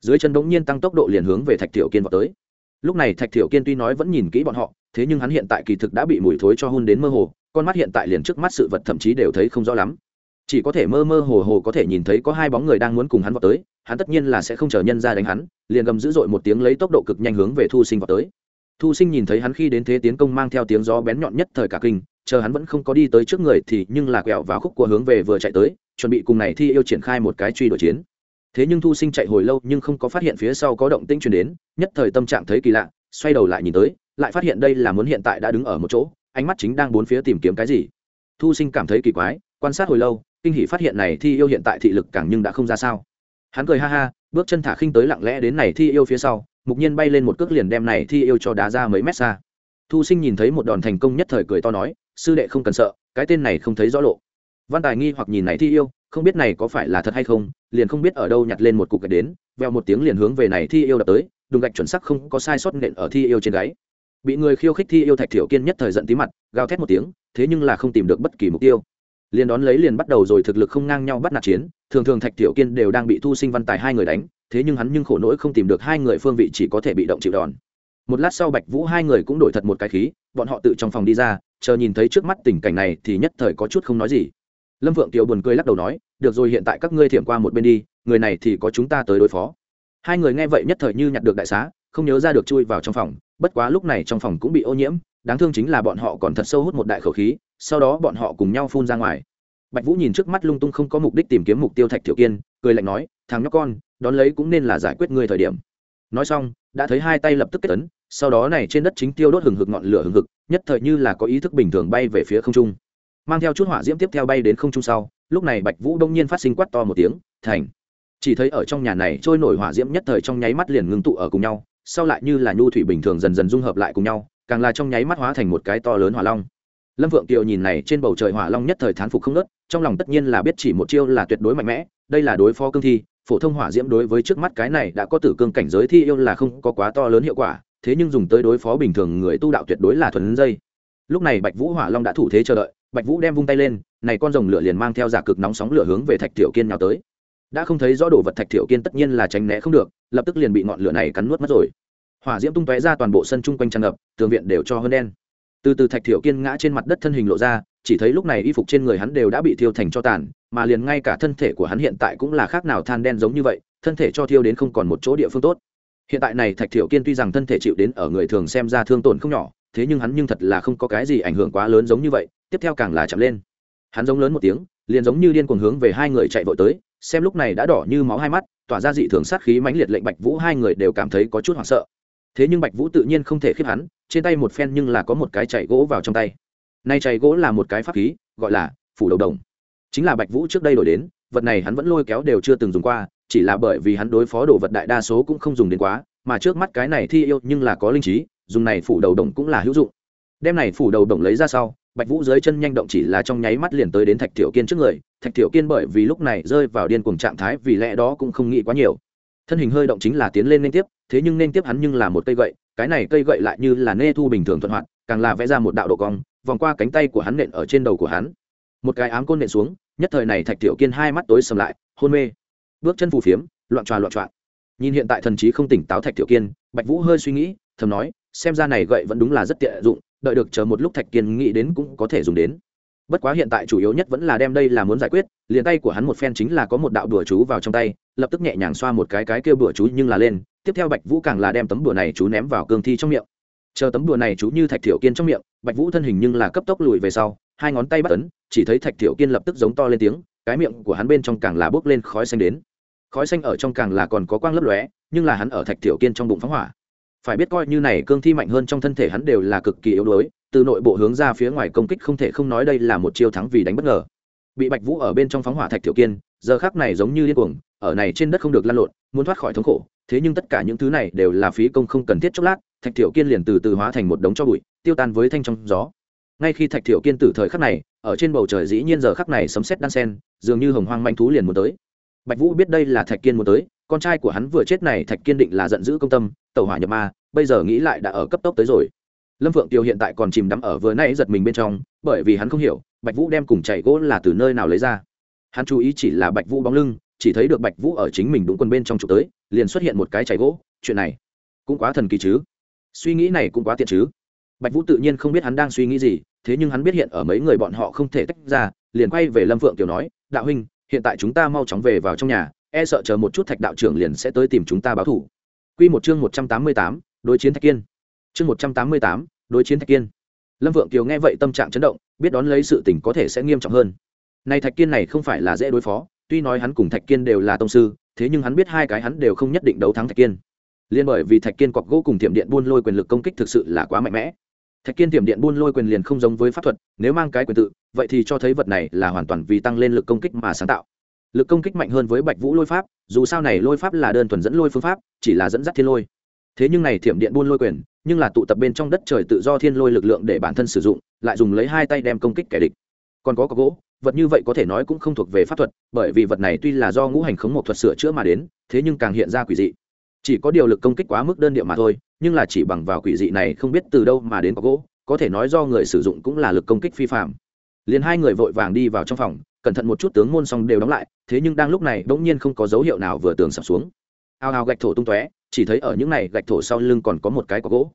Dưới chân bỗng nhiên tăng tốc độ liền hướng về thạch thiểu kiên vào tới. Lúc này thạch thiểu kiên tuy nói vẫn nhìn kỹ bọn họ, thế nhưng hắn hiện tại kỳ thực đã bị mùi thối cho hôn đến mơ hồ, con mắt hiện tại liền trước mắt sự vật thậm chí đều thấy không rõ lắm. Chỉ có thể mơ mơ hồ hồ có thể nhìn thấy có hai bóng người đang muốn cùng hắn vào tới, hắn tất nhiên là sẽ không chờ nhân ra đánh hắn, liền gầm dữ dội một tiếng lấy tốc độ cực nhanh hướng về thu sinh vào tới. Thu sinh nhìn thấy hắn khi đến thế tiến công mang theo tiếng gió bén nhọn nhất thời cả kinh chờ hắn vẫn không có đi tới trước người thì nhưng là quẹo vào khúc của hướng về vừa chạy tới, chuẩn bị cùng này thi yêu triển khai một cái truy đuổi chiến. Thế nhưng thu sinh chạy hồi lâu nhưng không có phát hiện phía sau có động tĩnh truyền đến, nhất thời tâm trạng thấy kỳ lạ, xoay đầu lại nhìn tới, lại phát hiện đây là muốn hiện tại đã đứng ở một chỗ, ánh mắt chính đang bốn phía tìm kiếm cái gì. Thu sinh cảm thấy kỳ quái, quan sát hồi lâu, kinh hỷ phát hiện này thi yêu hiện tại thị lực càng nhưng đã không ra sao. Hắn cười ha ha, bước chân thả khinh tới lặng lẽ đến này thi yêu phía sau, mục nhiên bay lên một cước liền đem này thi yêu cho đá ra mấy mét xa thu sinh nhìn thấy một đòn thành công nhất thời cười to nói, sư đệ không cần sợ, cái tên này không thấy rõ lộ. Văn tài nghi hoặc nhìn này thi yêu, không biết này có phải là thật hay không, liền không biết ở đâu nhặt lên một cục gạch đến veo một tiếng liền hướng về này thi yêu đập tới, đùng gạch chuẩn sắc không có sai sót nện ở thi yêu trên gáy. Bị người khiêu khích thi yêu thạch thiểu kiên nhất thời giận tí mặt, gào thét một tiếng, thế nhưng là không tìm được bất kỳ mục tiêu. Liền đón lấy liền bắt đầu rồi thực lực không ngang nhau bắt nạt chiến, thường thường thạch thiểu kiên đều đang bị thu sinh văn tài hai người đánh, thế nhưng hắn nhưng khổ nỗi không tìm được hai người phương vị chỉ có thể bị động chịu đòn một lát sau bạch vũ hai người cũng đổi thật một cái khí, bọn họ tự trong phòng đi ra, chờ nhìn thấy trước mắt tình cảnh này thì nhất thời có chút không nói gì. Lâm vượng tiểu buồn cười lắc đầu nói, được rồi, hiện tại các ngươi thiểm qua một bên đi, người này thì có chúng ta tới đối phó. Hai người nghe vậy nhất thời như nhặt được đại xá, không nhớ ra được chui vào trong phòng, bất quá lúc này trong phòng cũng bị ô nhiễm, đáng thương chính là bọn họ còn thật sâu hút một đại khẩu khí, sau đó bọn họ cùng nhau phun ra ngoài. Bạch vũ nhìn trước mắt lung tung không có mục đích tìm kiếm mục tiêu thạch tiểu kiên, cười lạnh nói, thằng nhóc con, đón lấy cũng nên là giải quyết ngươi thời điểm. Nói xong, đã thấy hai tay lập tức kết tấn sau đó này trên đất chính tiêu đốt hừng hực ngọn lửa hừng hực, nhất thời như là có ý thức bình thường bay về phía không trung. Mang theo chút hỏa diễm tiếp theo bay đến không trung sau, lúc này bạch vũ đông nhiên phát sinh quát to một tiếng, thành! Chỉ thấy ở trong nhà này trôi nổi hỏa diễm nhất thời trong nháy mắt liền ngưng tụ ở cùng nhau, sau lại như là nhu thủy bình thường dần dần dung hợp lại cùng nhau, càng là trong nháy mắt hóa thành một cái to lớn hỏa long. Lâm vượng kiều nhìn này trên bầu trời hỏa long nhất thời thán phục không nớt, trong lòng tất nhiên là biết chỉ một chiêu là tuyệt đối mạnh mẽ, đây là đối phó cương thi, phổ thông hỏa diễm đối với trước mắt cái này đã có tử cương cảnh giới thi yêu là không có quá to lớn hiệu quả thế nhưng dùng tới đối phó bình thường người tu đạo tuyệt đối là thuần dây. Lúc này bạch vũ hỏa long đã thủ thế chờ đợi, bạch vũ đem vung tay lên, này con rồng lửa liền mang theo giả cực nóng sóng lửa hướng về thạch tiểu kiên nhào tới. Đã không thấy rõ đồ vật thạch tiểu kiên tất nhiên là tránh né không được, lập tức liền bị ngọn lửa này cắn nuốt mất rồi. Hỏa diễm tung tóe ra toàn bộ sân chung quanh tràn ngập, tường viện đều cho hơn đen. Từ từ thạch thiểu kiên ngã trên mặt đất thân hình lộ ra, chỉ thấy lúc này y phục trên người hắn đều đã bị thiêu thành cho tàn, mà liền ngay cả thân thể của hắn hiện tại cũng là khác nào than đen giống như vậy, thân thể cho thiêu đến không còn một chỗ địa phương tốt hiện tại này thạch thiểu kiên tuy rằng thân thể chịu đến ở người thường xem ra thương tổn không nhỏ, thế nhưng hắn nhưng thật là không có cái gì ảnh hưởng quá lớn giống như vậy, tiếp theo càng là chậm lên. Hắn giống lớn một tiếng, liền giống như điên cuồng hướng về hai người chạy vội tới, xem lúc này đã đỏ như máu hai mắt, tỏa ra dị thường sát khí mãnh liệt lệnh bạch vũ hai người đều cảm thấy có chút hoảng sợ. Thế nhưng bạch vũ tự nhiên không thể khiếp hắn, trên tay một phen nhưng là có một cái chạy gỗ vào trong tay. Nay chạy gỗ là một cái pháp khí, gọi là phủ đầu đồng. Chính là bạch vũ trước đây đổi đến vật này hắn vẫn lôi kéo đều chưa từng dùng qua, chỉ là bởi vì hắn đối phó đồ vật đại đa số cũng không dùng đến quá, mà trước mắt cái này thi yêu nhưng là có linh trí, dùng này phủ đầu đồng cũng là hữu dụng. Đem này phủ đầu đồng lấy ra sau, bạch vũ dưới chân nhanh động chỉ là trong nháy mắt liền tới đến thạch tiểu kiên trước người, thạch tiểu kiên bởi vì lúc này rơi vào điên cuồng trạng thái vì lẽ đó cũng không nghĩ quá nhiều. Thân hình hơi động chính là tiến lên liên tiếp, thế nhưng nên tiếp hắn nhưng là một cây gậy, cái này cây gậy lại như là nê thu bình thường thuận hoạt, càng là vẽ ra một đạo độ cong, vòng qua cánh tay của hắn nện ở trên đầu của hắn. Một cái ám côn nện xuống nhất thời này thạch tiểu kiên hai mắt tối sầm lại, hôn mê. Bước chân phù phiếm, loạn tròa loạn trọn. Nhìn hiện tại thần trí không tỉnh táo thạch tiểu kiên, bạch vũ hơi suy nghĩ, thầm nói, xem ra này gậy vẫn đúng là rất tiện dụng, đợi được chờ một lúc thạch kiên nghĩ đến cũng có thể dùng đến. Bất quá hiện tại chủ yếu nhất vẫn là đem đây là muốn giải quyết, liền tay của hắn một phen chính là có một đạo đùa chú vào trong tay, lập tức nhẹ nhàng xoa một cái cái kêu đùa chú nhưng là lên, tiếp theo bạch vũ càng là đem tấm đùa này chú ném vào cương thi trong miệng. Chờ tấm đùa này chú như thạch thiểu kiên trong miệng, bạch vũ thân hình nhưng là cấp tốc lùi về sau hai ngón tay bắt ấn, chỉ thấy thạch Tiểu kiên lập tức giống to lên tiếng, cái miệng của hắn bên trong càng là bốc lên khói xanh đến. Khói xanh ở trong càng là còn có quang lấp lóe, nhưng là hắn ở thạch Tiểu kiên trong bụng phóng hỏa. Phải biết coi như này cương thi mạnh hơn trong thân thể hắn đều là cực kỳ yếu đuối, từ nội bộ hướng ra phía ngoài công kích không thể không nói đây là một chiêu thắng vì đánh bất ngờ. Bị bạch vũ ở bên trong phóng hỏa thạch Tiểu kiên, giờ khác này giống như điên cuồng, ở này trên đất không được lăn lộn, muốn thoát khỏi thống khổ, thế nhưng tất cả những thứ này đều là phí công không cần thiết chốc lát, thạch Tiểu kiên liền từ từ hóa thành một đống cho bụi, tiêu tan với thanh trong gió ngay khi thạch thiểu kiên tử thời khắc này, ở trên bầu trời dĩ nhiên giờ khắc này sấm sét đan sen, dường như hồng hoang manh thú liền muốn tới. Bạch vũ biết đây là thạch kiên muốn tới, con trai của hắn vừa chết này thạch kiên định là giận dữ công tâm tàu hỏa nhập ma, bây giờ nghĩ lại đã ở cấp tốc tới rồi. Lâm phượng tiêu hiện tại còn chìm đắm ở vừa nay giật mình bên trong, bởi vì hắn không hiểu, bạch vũ đem cùng chạy gỗ là từ nơi nào lấy ra. Hắn chú ý chỉ là bạch vũ bóng lưng, chỉ thấy được bạch vũ ở chính mình đúng quân bên trong trục tới, liền xuất hiện một cái chạy gỗ, chuyện này cũng quá thần kỳ chứ. Suy nghĩ này cũng quá tiện chứ bạch vũ tự nhiên không biết hắn đang suy nghĩ gì thế nhưng hắn biết hiện ở mấy người bọn họ không thể tách ra liền quay về lâm phượng tiểu nói đạo huynh hiện tại chúng ta mau chóng về vào trong nhà e sợ chờ một chút thạch đạo trưởng liền sẽ tới tìm chúng ta báo thủ. Quy một chương một trăm tám mươi tám, đối chiến thạch kiên. Chương một trăm tám mươi tám, đối chiến thạch kiên. Lâm vượng kiều nghe vậy tâm trạng chấn động biết đón lấy sự tình có thể sẽ nghiêm trọng hơn. Này thạch kiên này không phải là dễ đối phó tuy nói hắn cùng thạch kiên đều là tông sư thế nhưng hắn biết hai cái hắn đều không nhất định đấu thắng thạch kiên. Liên bởi vì thạch kiên cọc gỗ cùng tiệm điện buôn lôi quyền lực công kích thực sự là quá mạnh mẽ thạch kiên tiệm điện buôn lôi quyền liền không giống với pháp thuật, nếu mang cái quyền tự, vậy thì cho thấy vật này là hoàn toàn vì tăng lên lực công kích mà sáng tạo. Lực công kích mạnh hơn với bạch vũ lôi pháp, dù sao này lôi pháp là đơn thuần dẫn lôi phương pháp, chỉ là dẫn dắt thiên lôi. Thế nhưng này thiểm điện buôn lôi quyền, nhưng là tụ tập bên trong đất trời tự do thiên lôi lực lượng để bản thân sử dụng, lại dùng lấy hai tay đem công kích kẻ địch. Còn có có gỗ, vật như vậy có thể nói cũng không thuộc về pháp thuật, bởi vì vật này tuy là do ngũ hành khống một thuật sửa chữa mà đến, thế nhưng càng hiện ra quỷ dị chỉ có điều lực công kích quá mức đơn điệu mà thôi, nhưng là chỉ bằng vào quỷ dị này không biết từ đâu mà đến có gỗ, có thể nói do người sử dụng cũng là lực công kích phi phạm. Liền hai người vội vàng đi vào trong phòng, cẩn thận một chút tướng môn xong đều đóng lại, thế nhưng đang lúc này bỗng nhiên không có dấu hiệu nào vừa tường sập xuống. Ao ao gạch thổ tung tóe, chỉ thấy ở những này gạch thổ sau lưng còn có một cái cọc gỗ.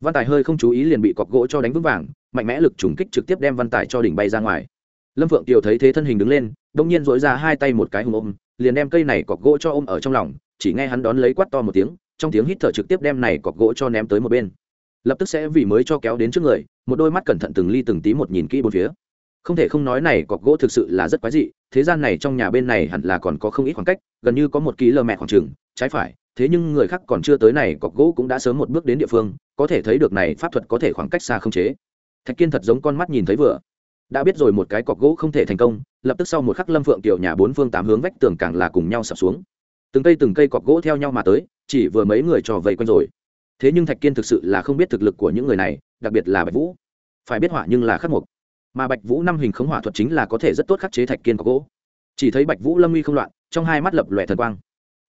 Văn tài hơi không chú ý liền bị cọc gỗ cho đánh vững vàng, mạnh mẽ lực trùng kích trực tiếp đem văn tài cho đỉnh bay ra ngoài. Lâm phượng tiều thấy thế thân hình đứng lên đông nhiên dỗi ra hai tay một cái hùng ôm liền đem cây này cọc gỗ cho ôm ở trong lòng, chỉ nghe hắn đón lấy quát to một tiếng, trong tiếng hít thở trực tiếp đem này cọc gỗ cho ném tới một bên. Lập tức sẽ vì mới cho kéo đến trước người, một đôi mắt cẩn thận từng ly từng tí một nhìn kỹ bốn phía. Không thể không nói này cọc gỗ thực sự là rất quái dị, thế gian này trong nhà bên này hẳn là còn có không ít khoảng cách, gần như có một ký lơ mẹ khoảng trừng trái phải, thế nhưng người khác còn chưa tới này cọc gỗ cũng đã sớm một bước đến địa phương, có thể thấy được này pháp thuật có thể khoảng cách xa không chế. Thạch kiên thật giống con mắt nhìn thấy vừa đã biết rồi một cái cọc gỗ không thể thành công, lập tức sau một khắc lâm phượng tiểu nhà bốn phương tám hướng vách tường càng là cùng nhau sập xuống. Từng cây từng cây cọc gỗ theo nhau mà tới, chỉ vừa mấy người trò vây quanh rồi. Thế nhưng thạch kiên thực sự là không biết thực lực của những người này, đặc biệt là bạch vũ. Phải biết họa nhưng là khắc mục. Mà bạch vũ năm hình khống hỏa thuật chính là có thể rất tốt khắc chế thạch kiên cọc gỗ. Chỉ thấy bạch vũ lâm uy không loạn, trong hai mắt lập lòe thần quang.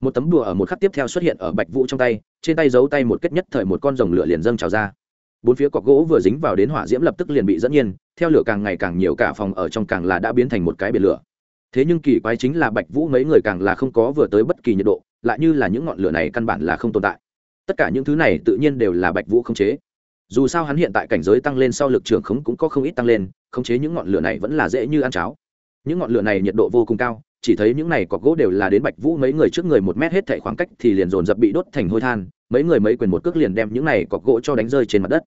Một tấm đùa ở một khắc tiếp theo xuất hiện ở bạch vũ trong tay, trên tay giấu tay một kết nhất thời một con rồng lửa liền dâng trào ra bốn phía cọc gỗ vừa dính vào đến hỏa diễm lập tức liền bị dẫn nhiên, theo lửa càng ngày càng nhiều cả phòng ở trong càng là đã biến thành một cái biển lửa. Thế nhưng kỳ quái chính là bạch vũ mấy người càng là không có vừa tới bất kỳ nhiệt độ, lại như là những ngọn lửa này căn bản là không tồn tại. Tất cả những thứ này tự nhiên đều là bạch vũ không chế. Dù sao hắn hiện tại cảnh giới tăng lên sau lực trường khống cũng có không ít tăng lên, khống chế những ngọn lửa này vẫn là dễ như ăn cháo. Những ngọn lửa này nhiệt độ vô cùng cao, chỉ thấy những này cọc gỗ đều là đến bạch vũ mấy người trước người một mét hết thảy khoảng cách thì liền dồn dập bị đốt thành hôi than mấy người mấy quyền một cước liền đem những này cọc gỗ cho đánh rơi trên mặt đất.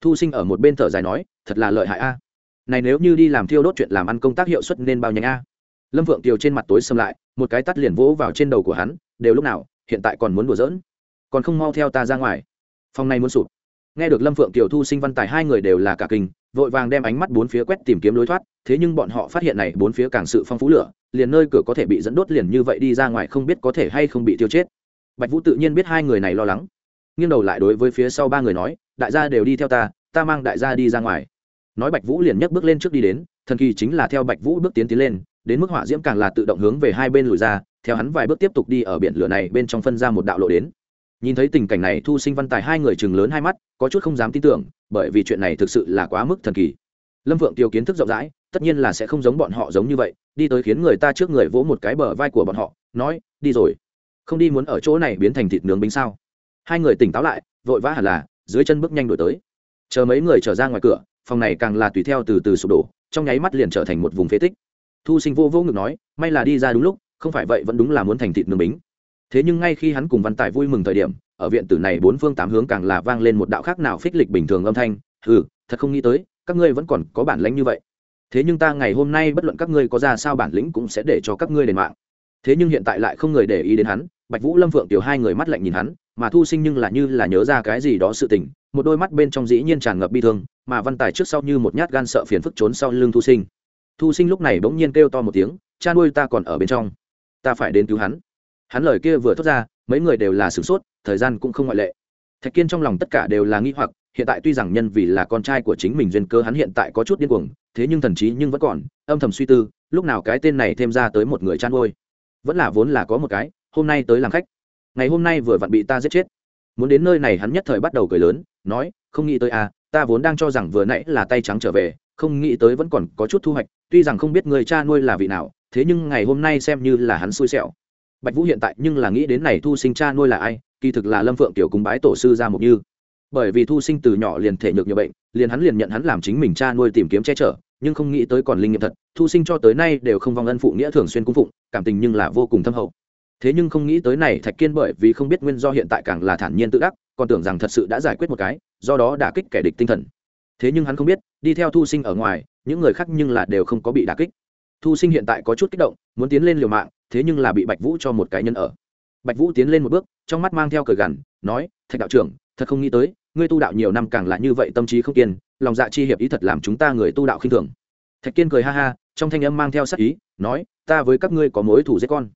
Thu sinh ở một bên thở dài nói, thật là lợi hại a. Này nếu như đi làm thiêu đốt chuyện làm ăn công tác hiệu suất nên bao nhanh a? Lâm vượng tiều trên mặt tối xâm lại, một cái tắt liền vỗ vào trên đầu của hắn, đều lúc nào, hiện tại còn muốn đùa giỡn? Còn không mau theo ta ra ngoài. Phòng này muốn sụp. Nghe được lâm phượng Tiều thu sinh, văn tài hai người đều là cả kinh, vội vàng đem ánh mắt bốn phía quét tìm kiếm lối thoát, thế nhưng bọn họ phát hiện này bốn phía càng sự phong phú lửa, liền nơi cửa có thể bị dẫn đốt liền như vậy đi ra ngoài không biết có thể hay không bị tiêu chết bạch vũ tự nhiên biết hai người này lo lắng. Nghiêng đầu lại đối với phía sau ba người nói, đại gia đều đi theo ta ta mang đại gia đi ra ngoài. Nói bạch vũ liền nhấc bước lên trước đi đến, thần kỳ chính là theo bạch vũ bước tiến tiến lên, đến mức hỏa diễm càng là tự động hướng về hai bên lùi ra, theo hắn vài bước tiếp tục đi ở biển lửa này bên trong phân ra một đạo lộ đến. Nhìn thấy tình cảnh này, thu sinh văn tài hai người chừng lớn hai mắt, có chút không dám tin tưởng, bởi vì chuyện này thực sự là quá mức thần kỳ. Lâm vượng tiêu kiến thức rộng rãi, tất nhiên là sẽ không giống bọn họ giống như vậy, đi tới khiến người ta trước người vỗ một cái bờ vai của bọn họ, nói, đi rồi không đi muốn ở chỗ này biến thành thịt nướng bính sao? Hai người tỉnh táo lại, vội vã hẳn là, dưới chân bước nhanh đổi tới. Chờ mấy người trở ra ngoài cửa, phòng này càng là tùy theo từ từ sụp đổ, trong nháy mắt liền trở thành một vùng phế tích. Thu sinh vô vô ngực nói, may là đi ra đúng lúc, không phải vậy vẫn đúng là muốn thành thịt nướng bính thế nhưng ngay khi hắn cùng văn tài vui mừng thời điểm, ở viện tử này bốn phương tám hướng càng là vang lên một đạo khác nào phích lịch bình thường âm thanh ừ thật không nghĩ tới, các ngươi vẫn còn có bản lĩnh như vậy. Thế nhưng ta ngày hôm nay bất luận các ngươi có ra sao bản lĩnh cũng sẽ để cho các ngươi đền mạng. Thế nhưng hiện tại lại không người để ý đến hắn bạch vũ lâm phượng tiểu hai người mắt lạnh nhìn hắn, mà thu sinh nhưng là như là nhớ ra cái gì đó sự tình, một đôi mắt bên trong dĩ nhiên tràn ngập bi thương, mà văn tài trước sau như một nhát gan sợ phiền phức trốn sau lưng thu sinh. Thu sinh lúc này bỗng nhiên kêu to một tiếng, cha nuôi ta còn ở bên trong. Ta phải đến cứu hắn. Hắn lời kia vừa thốt ra, mấy người đều là sửng sốt, thời gian cũng không ngoại lệ. Thạch kiên trong lòng tất cả đều là nghi hoặc, hiện tại tuy rằng nhân vì là con trai của chính mình duyên cơ hắn hiện tại có chút điên cuồng, thế nhưng thần trí nhưng vẫn còn, âm thầm suy tư, lúc nào cái tên này thêm ra tới một người chăn nuôi. Vẫn là vốn là có một cái hôm nay tới làm khách. Ngày hôm nay vừa vặn bị ta giết chết. Muốn đến nơi này hắn nhất thời bắt đầu cười lớn, nói, không nghĩ tới à ta vốn đang cho rằng vừa nãy là tay trắng trở về, không nghĩ tới vẫn còn có chút thu hoạch, tuy rằng không biết người cha nuôi là vị nào, thế nhưng ngày hôm nay xem như là hắn xui xẻo. Bạch vũ hiện tại nhưng là nghĩ đến này thu sinh cha nuôi là ai, kỳ thực là lâm phượng tiểu cùng bái tổ sư ra mục như. Bởi vì thu sinh từ nhỏ liền thể nhược nhiều bệnh, liền hắn liền nhận hắn làm chính mình cha nuôi tìm kiếm che chở, nhưng không nghĩ tới còn linh nghiệm thật, thu sinh cho tới nay đều không vong ân phụ nghĩa thường xuyên cung phụng, cảm tình nhưng là vô cùng thâm hậu thế nhưng không nghĩ tới này thạch kiên bởi vì không biết nguyên do hiện tại càng là thản nhiên tự đắc, còn tưởng rằng thật sự đã giải quyết một cái, do đó đả kích kẻ địch tinh thần. Thế nhưng hắn không biết, đi theo thu sinh ở ngoài, những người khác nhưng là đều không có bị đả kích. Thu sinh hiện tại có chút kích động, muốn tiến lên liều mạng, thế nhưng là bị bạch vũ cho một cái nhân ở. Bạch vũ tiến lên một bước, trong mắt mang theo cờ gằn, nói, thạch đạo trưởng, thật không nghĩ tới, ngươi tu đạo nhiều năm càng là như vậy tâm trí không kiên, lòng dạ chi hiệp ý thật làm chúng ta người tu đạo khinh thường. Thạch kiên cười ha ha, trong thanh âm mang theo sắc ý, nói, ta với các ngươi có mối thủ giết con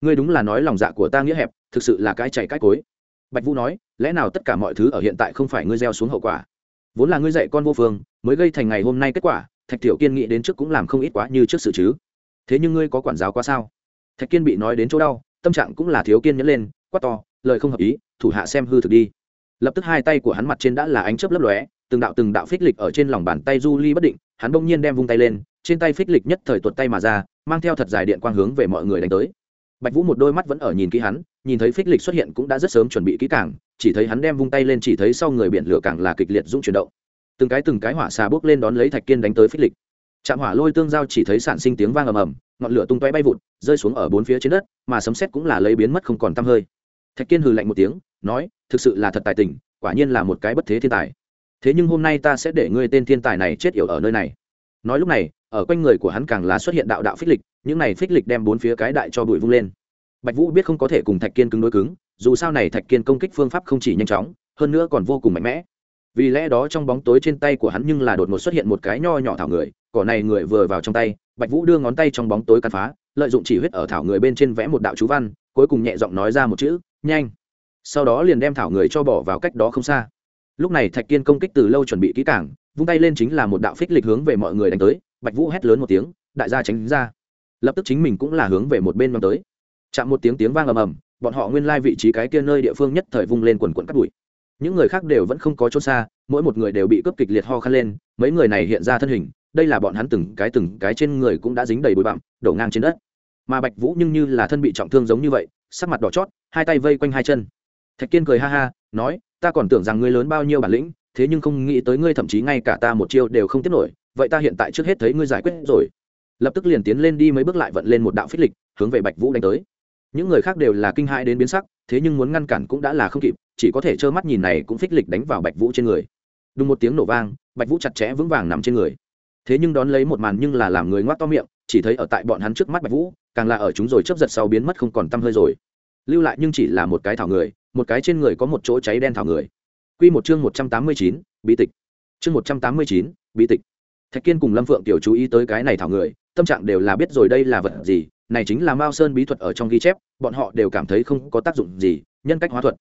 ngươi đúng là nói lòng dạ của ta nghĩa hẹp, thực sự là cái chảy cái cối. Bạch vũ nói, lẽ nào tất cả mọi thứ ở hiện tại không phải ngươi gieo xuống hậu quả? Vốn là ngươi dạy con vô phương, mới gây thành ngày hôm nay kết quả, thạch tiểu kiên nghĩ đến trước cũng làm không ít quá như trước sự chứ. Thế nhưng ngươi có quản giáo quá sao? Thạch kiên bị nói đến chỗ đau, tâm trạng cũng là thiếu kiên nhẫn lên, quát to, lời không hợp ý, thủ hạ xem hư thực đi. Lập tức hai tay của hắn mặt trên đã là ánh chớp lấp lóe, từng đạo từng đạo phích lịch ở trên lòng bàn tay du ly bất định, hắn bỗng nhiên đem vung tay lên, trên tay phích lịch nhất thời tuột tay mà ra, mang theo thật dài điện quang hướng về mọi người đánh tới bạch vũ một đôi mắt vẫn ở nhìn kỹ hắn, nhìn thấy phích lịch xuất hiện cũng đã rất sớm chuẩn bị kỹ càng, chỉ thấy hắn đem vung tay lên chỉ thấy sau người biển lửa càng là kịch liệt dũng chuyển động. Từng cái từng cái hỏa xà bước lên đón lấy thạch kiên đánh tới phích lịch. Chạm hỏa lôi tương giao chỉ thấy sản sinh tiếng vang ầm ầm, ngọn lửa tung tóe bay vụt, rơi xuống ở bốn phía trên đất, mà sấm sét cũng là lấy biến mất không còn tăm hơi. Thạch kiên hừ lạnh một tiếng, nói, thực sự là thật tài tình, quả nhiên là một cái bất thế thiên tài. Thế nhưng hôm nay ta sẽ để ngươi tên thiên tài này chết yểu ở nơi này. Nói lúc này ở quanh người của hắn càng là xuất hiện đạo đạo phích lịch, những này phích lịch đem bốn phía cái đại cho bụi vung lên. Bạch vũ biết không có thể cùng thạch kiên cứng đối cứng, dù sao này thạch kiên công kích phương pháp không chỉ nhanh chóng, hơn nữa còn vô cùng mạnh mẽ. Vì lẽ đó trong bóng tối trên tay của hắn nhưng là đột ngột xuất hiện một cái nho nhỏ thảo người, cỏ này người vừa vào trong tay, bạch vũ đưa ngón tay trong bóng tối cắn phá, lợi dụng chỉ huyết ở thảo người bên trên vẽ một đạo chú văn, cuối cùng nhẹ giọng nói ra một chữ, nhanh. Sau đó liền đem thảo người cho bỏ vào cách đó không xa. Lúc này thạch kiên công kích từ lâu chuẩn bị kỹ cảng vung tay lên chính là một đạo phích lịch hướng về mọi người đánh tới bạch vũ hét lớn một tiếng, đại gia tránh ra. Lập tức chính mình cũng là hướng về một bên mang tới. Chạm một tiếng tiếng vang ầm ầm, bọn họ nguyên lai vị trí cái kia nơi địa phương nhất thời vung lên quần quần cắt bụi. Những người khác đều vẫn không có chỗ xa, mỗi một người đều bị cướp kịch liệt ho khăn lên, mấy người này hiện ra thân hình, đây là bọn hắn từng cái từng cái trên người cũng đã dính đầy bụi bặm, đổ ngang trên đất. Mà bạch vũ nhưng như là thân bị trọng thương giống như vậy, sắc mặt đỏ chót, hai tay vây quanh hai chân. Thạch kiên cười ha ha, nói, ta còn tưởng rằng ngươi lớn bao nhiêu bản lĩnh, thế nhưng không nghĩ tới ngươi thậm chí ngay cả ta một chiêu đều không tiếp nổi vậy ta hiện tại trước hết thấy ngươi giải quyết rồi. Lập tức liền tiến lên đi mấy bước lại vận lên một đạo phích lịch, hướng về bạch vũ đánh tới. Những người khác đều là kinh hãi đến biến sắc, thế nhưng muốn ngăn cản cũng đã là không kịp, chỉ có thể trơ mắt nhìn này cũng phích lịch đánh vào bạch vũ trên người. Đúng một tiếng nổ vang, bạch vũ chặt chẽ vững vàng nằm trên người. Thế nhưng đón lấy một màn nhưng là làm người ngoác to miệng, chỉ thấy ở tại bọn hắn trước mắt bạch vũ, càng là ở chúng rồi chấp giật sau biến mất không còn tăm hơi rồi. Lưu lại nhưng chỉ là một cái thảo người, một cái trên người có một chỗ cháy đen thảo người. Quy một chương một trăm tám mươi chín, bí tịch. Chương một trăm tám mươi chín, bí tịch thạch kiên cùng lâm phượng tiểu chú ý tới cái này thảo người, tâm trạng đều là biết rồi đây là vật gì, này chính là mao sơn bí thuật ở trong ghi chép, bọn họ đều cảm thấy không có tác dụng gì, nhân cách hóa thuật.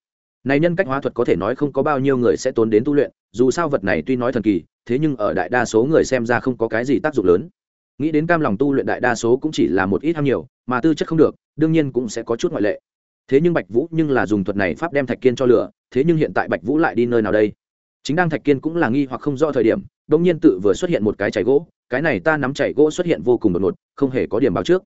Này nhân cách hóa thuật có thể nói không có bao nhiêu người sẽ tốn đến tu luyện, dù sao vật này tuy nói thần kỳ, thế nhưng ở đại đa số người xem ra không có cái gì tác dụng lớn. Nghĩ đến cam lòng tu luyện đại đa số cũng chỉ là một ít ham nhiều, mà tư chất không được, đương nhiên cũng sẽ có chút ngoại lệ. Thế nhưng bạch vũ nhưng là dùng thuật này pháp đem thạch kiên cho lửa, thế nhưng hiện tại bạch vũ lại đi nơi nào đây? Chính đang thạch kiên cũng là nghi hoặc không rõ thời điểm đông nhiên tự vừa xuất hiện một cái chảy gỗ, cái này ta nắm chảy gỗ xuất hiện vô cùng đột ngột, không hề có điểm báo trước.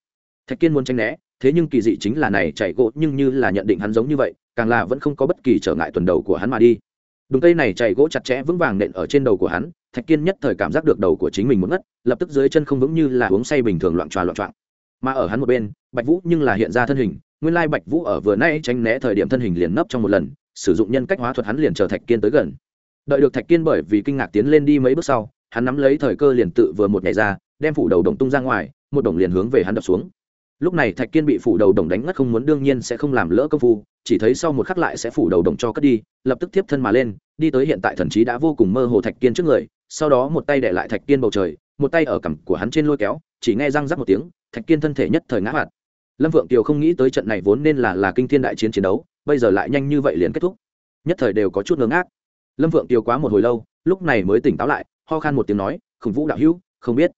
Thạch kiên muốn tranh né, thế nhưng kỳ dị chính là này chảy gỗ nhưng như là nhận định hắn giống như vậy, càng là vẫn không có bất kỳ trở ngại tuần đầu của hắn mà đi. Đúng cây này chảy gỗ chặt chẽ vững vàng nện ở trên đầu của hắn, thạch kiên nhất thời cảm giác được đầu của chính mình muốn ngất, lập tức dưới chân không vững như là uống say bình thường loạn tròa loạn trọng mà ở hắn một bên, bạch vũ nhưng là hiện ra thân hình, nguyên lai bạch vũ ở vừa nay tránh né thời điểm thân hình liền nấp trong một lần, sử dụng nhân cách hóa thuật hắn liền chờ thạch kiên tới gần đợi được thạch kiên bởi vì kinh ngạc tiến lên đi mấy bước sau, hắn nắm lấy thời cơ liền tự vừa một nhảy ra, đem phủ đầu đồng tung ra ngoài, một đồng liền hướng về hắn đập xuống. Lúc này thạch kiên bị phủ đầu đồng đánh ngất không muốn đương nhiên sẽ không làm lỡ công phu, chỉ thấy sau một khắc lại sẽ phủ đầu đồng cho cất đi, lập tức tiếp thân mà lên, đi tới hiện tại thần trí đã vô cùng mơ hồ thạch kiên trước người, sau đó một tay để lại thạch kiên bầu trời, một tay ở cằm của hắn trên lôi kéo, chỉ nghe răng rắc một tiếng, thạch kiên thân thể nhất thời ngã hoạt. Lâm vượng kiều không nghĩ tới trận này vốn nên là là kinh thiên đại chiến chiến đấu, bây giờ lại nhanh như vậy liền kết thúc. Nhất thời đều có chút ngớ ngác lâm vượng tiêu quá một hồi lâu, lúc này mới tỉnh táo lại, ho khan một tiếng nói, khổng vũ đạo hữu, không biết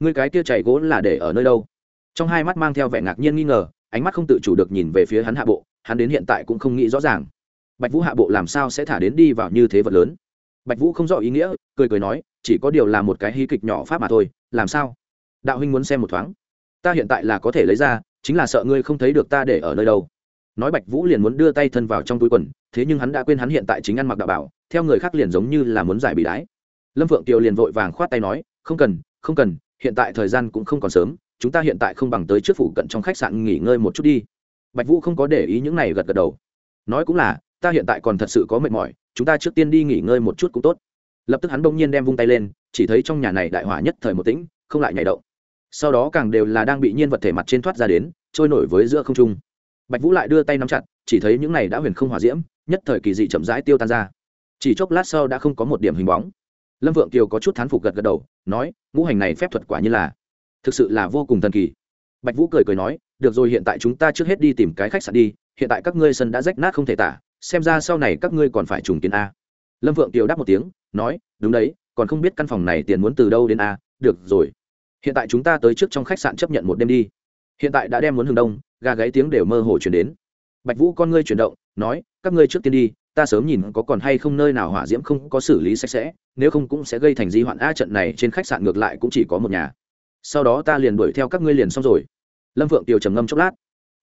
người cái kia chảy gỗ là để ở nơi đâu? Trong hai mắt mang theo vẻ ngạc nhiên nghi ngờ, ánh mắt không tự chủ được nhìn về phía hắn hạ bộ, hắn đến hiện tại cũng không nghĩ rõ ràng. Bạch vũ hạ bộ làm sao sẽ thả đến đi vào như thế vật lớn? Bạch vũ không rõ ý nghĩa, cười cười nói, chỉ có điều là một cái hí kịch nhỏ pháp mà thôi, làm sao? Đạo huynh muốn xem một thoáng. Ta hiện tại là có thể lấy ra, chính là sợ ngươi không thấy được ta để ở nơi đâu. Nói bạch vũ liền muốn đưa tay thân vào trong túi quần, thế nhưng hắn đã quên hắn hiện tại chính ăn mặc đạo bảo theo người khác liền giống như là muốn giải bị đái. Lâm phượng tiều liền vội vàng khoát tay nói, không cần không cần, hiện tại thời gian cũng không còn sớm, chúng ta hiện tại không bằng tới trước phủ cận trong khách sạn nghỉ ngơi một chút đi. Bạch vũ không có để ý những này gật gật đầu. Nói cũng là, ta hiện tại còn thật sự có mệt mỏi, chúng ta trước tiên đi nghỉ ngơi một chút cũng tốt. Lập tức hắn bỗng nhiên đem vung tay lên, chỉ thấy trong nhà này đại hỏa nhất thời một tĩnh, không lại nhảy động. Sau đó càng đều là đang bị nhiên vật thể mặt trên thoát ra đến, trôi nổi với giữa không trung. Bạch vũ lại đưa tay nắm chặt, chỉ thấy những này đã huyền không hỏa diễm, nhất thời kỳ dị chậm rãi tiêu tan ra chỉ chốc lát sau đã không có một điểm hình bóng. Lâm vượng kiều có chút thán phục gật gật đầu, nói, ngũ hành này phép thuật quả như là, thực sự là vô cùng thần kỳ. Bạch vũ cười cười nói, được rồi hiện tại chúng ta trước hết đi tìm cái khách sạn đi, hiện tại các ngươi sân đã rách nát không thể tả, xem ra sau này các ngươi còn phải trùng tiền a. Lâm vượng kiều đáp một tiếng, nói, đúng đấy, còn không biết căn phòng này tiền muốn từ đâu đến a, được rồi. Hiện tại chúng ta tới trước trong khách sạn chấp nhận một đêm đi. Hiện tại đã đem muốn hương đông, gà gáy tiếng đều mơ hồ chuyển đến. Bạch vũ con ngươi chuyển động, nói, các ngươi trước tiên đi ta sớm nhìn có còn hay không nơi nào hỏa diễm không có xử lý sạch sẽ, nếu không cũng sẽ gây thành di hoạn. A, trận này trên khách sạn ngược lại cũng chỉ có một nhà. Sau đó ta liền đuổi theo các ngươi liền xong rồi. Lâm phượng tiều trầm ngâm chốc lát,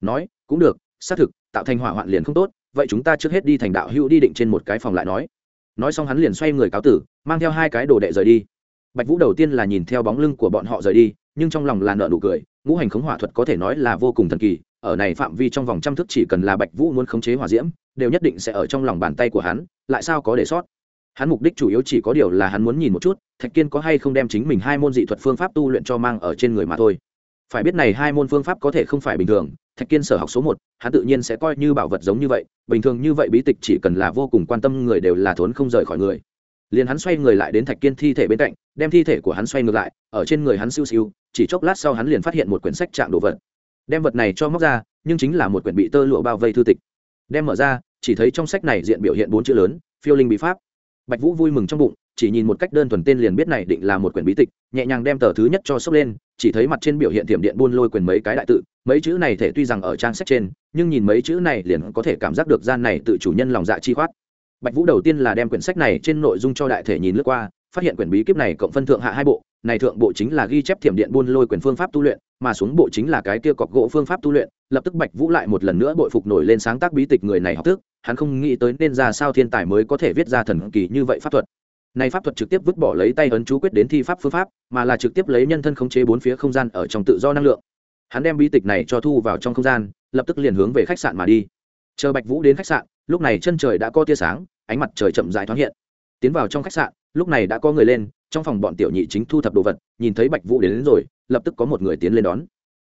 nói, cũng được, xác thực, tạo thành hỏa hoạn liền không tốt, vậy chúng ta trước hết đi thành đạo hữu đi định trên một cái phòng lại nói. Nói xong hắn liền xoay người cáo tử, mang theo hai cái đồ đệ rời đi. Bạch vũ đầu tiên là nhìn theo bóng lưng của bọn họ rời đi, nhưng trong lòng là nợ nụ cười, ngũ hành khống hỏa thuật có thể nói là vô cùng thần kỳ, ở này phạm vi trong vòng trăm thước chỉ cần là bạch vũ muốn khống chế hỏa diễm đều nhất định sẽ ở trong lòng bàn tay của hắn, lại sao có để sót? Hắn mục đích chủ yếu chỉ có điều là hắn muốn nhìn một chút, thạch kiên có hay không đem chính mình hai môn dị thuật phương pháp tu luyện cho mang ở trên người mà thôi. Phải biết này hai môn phương pháp có thể không phải bình thường, thạch kiên sở học số một, hắn tự nhiên sẽ coi như bảo vật giống như vậy, bình thường như vậy bí tịch chỉ cần là vô cùng quan tâm người đều là thốn không rời khỏi người. Liền hắn xoay người lại đến thạch kiên thi thể bên cạnh, đem thi thể của hắn xoay ngược lại, ở trên người hắn siêu siêu, chỉ chốc lát sau hắn liền phát hiện một quyển sách trạng đồ vật. Đem vật này cho móc ra, nhưng chính là một quyển bị tơ lụa bao vây thư tịch. Đem mở ra chỉ thấy trong sách này diện biểu hiện bốn chữ lớn, phiêu linh bí pháp. Bạch vũ vui mừng trong bụng, chỉ nhìn một cách đơn thuần tên liền biết này định là một quyển bí tịch, nhẹ nhàng đem tờ thứ nhất cho sốc lên, chỉ thấy mặt trên biểu hiện tiềm điện buôn lôi quyền mấy cái đại tự, mấy chữ này thể tuy rằng ở trang sách trên, nhưng nhìn mấy chữ này liền có thể cảm giác được gian này tự chủ nhân lòng dạ chi khoát. Bạch vũ đầu tiên là đem quyển sách này trên nội dung cho đại thể nhìn lướt qua, phát hiện quyển bí kíp này cộng phân thượng hạ hai bộ, này thượng bộ chính là ghi chép thiểm điện buôn lôi quyền phương pháp tu luyện, mà xuống bộ chính là cái kia cọc gỗ phương pháp tu luyện lập tức bạch vũ lại một lần nữa bội phục nổi lên sáng tác bí tịch người này học thức hắn không nghĩ tới nên ra sao thiên tài mới có thể viết ra thần kỳ như vậy pháp thuật. Này pháp thuật trực tiếp vứt bỏ lấy tay ấn chú quyết đến thi pháp phương pháp mà là trực tiếp lấy nhân thân khống chế bốn phía không gian ở trong tự do năng lượng. Hắn đem bí tịch này cho thu vào trong không gian lập tức liền hướng về khách sạn mà đi. Chờ bạch vũ đến khách sạn lúc này chân trời đã có tia sáng ánh mặt trời chậm rãi thoáng hiện. Tiến vào trong khách sạn lúc này đã có người lên trong phòng bọn tiểu nhị chính thu thập đồ vật nhìn thấy bạch vũ đến, đến rồi lập tức có một người tiến lên đón.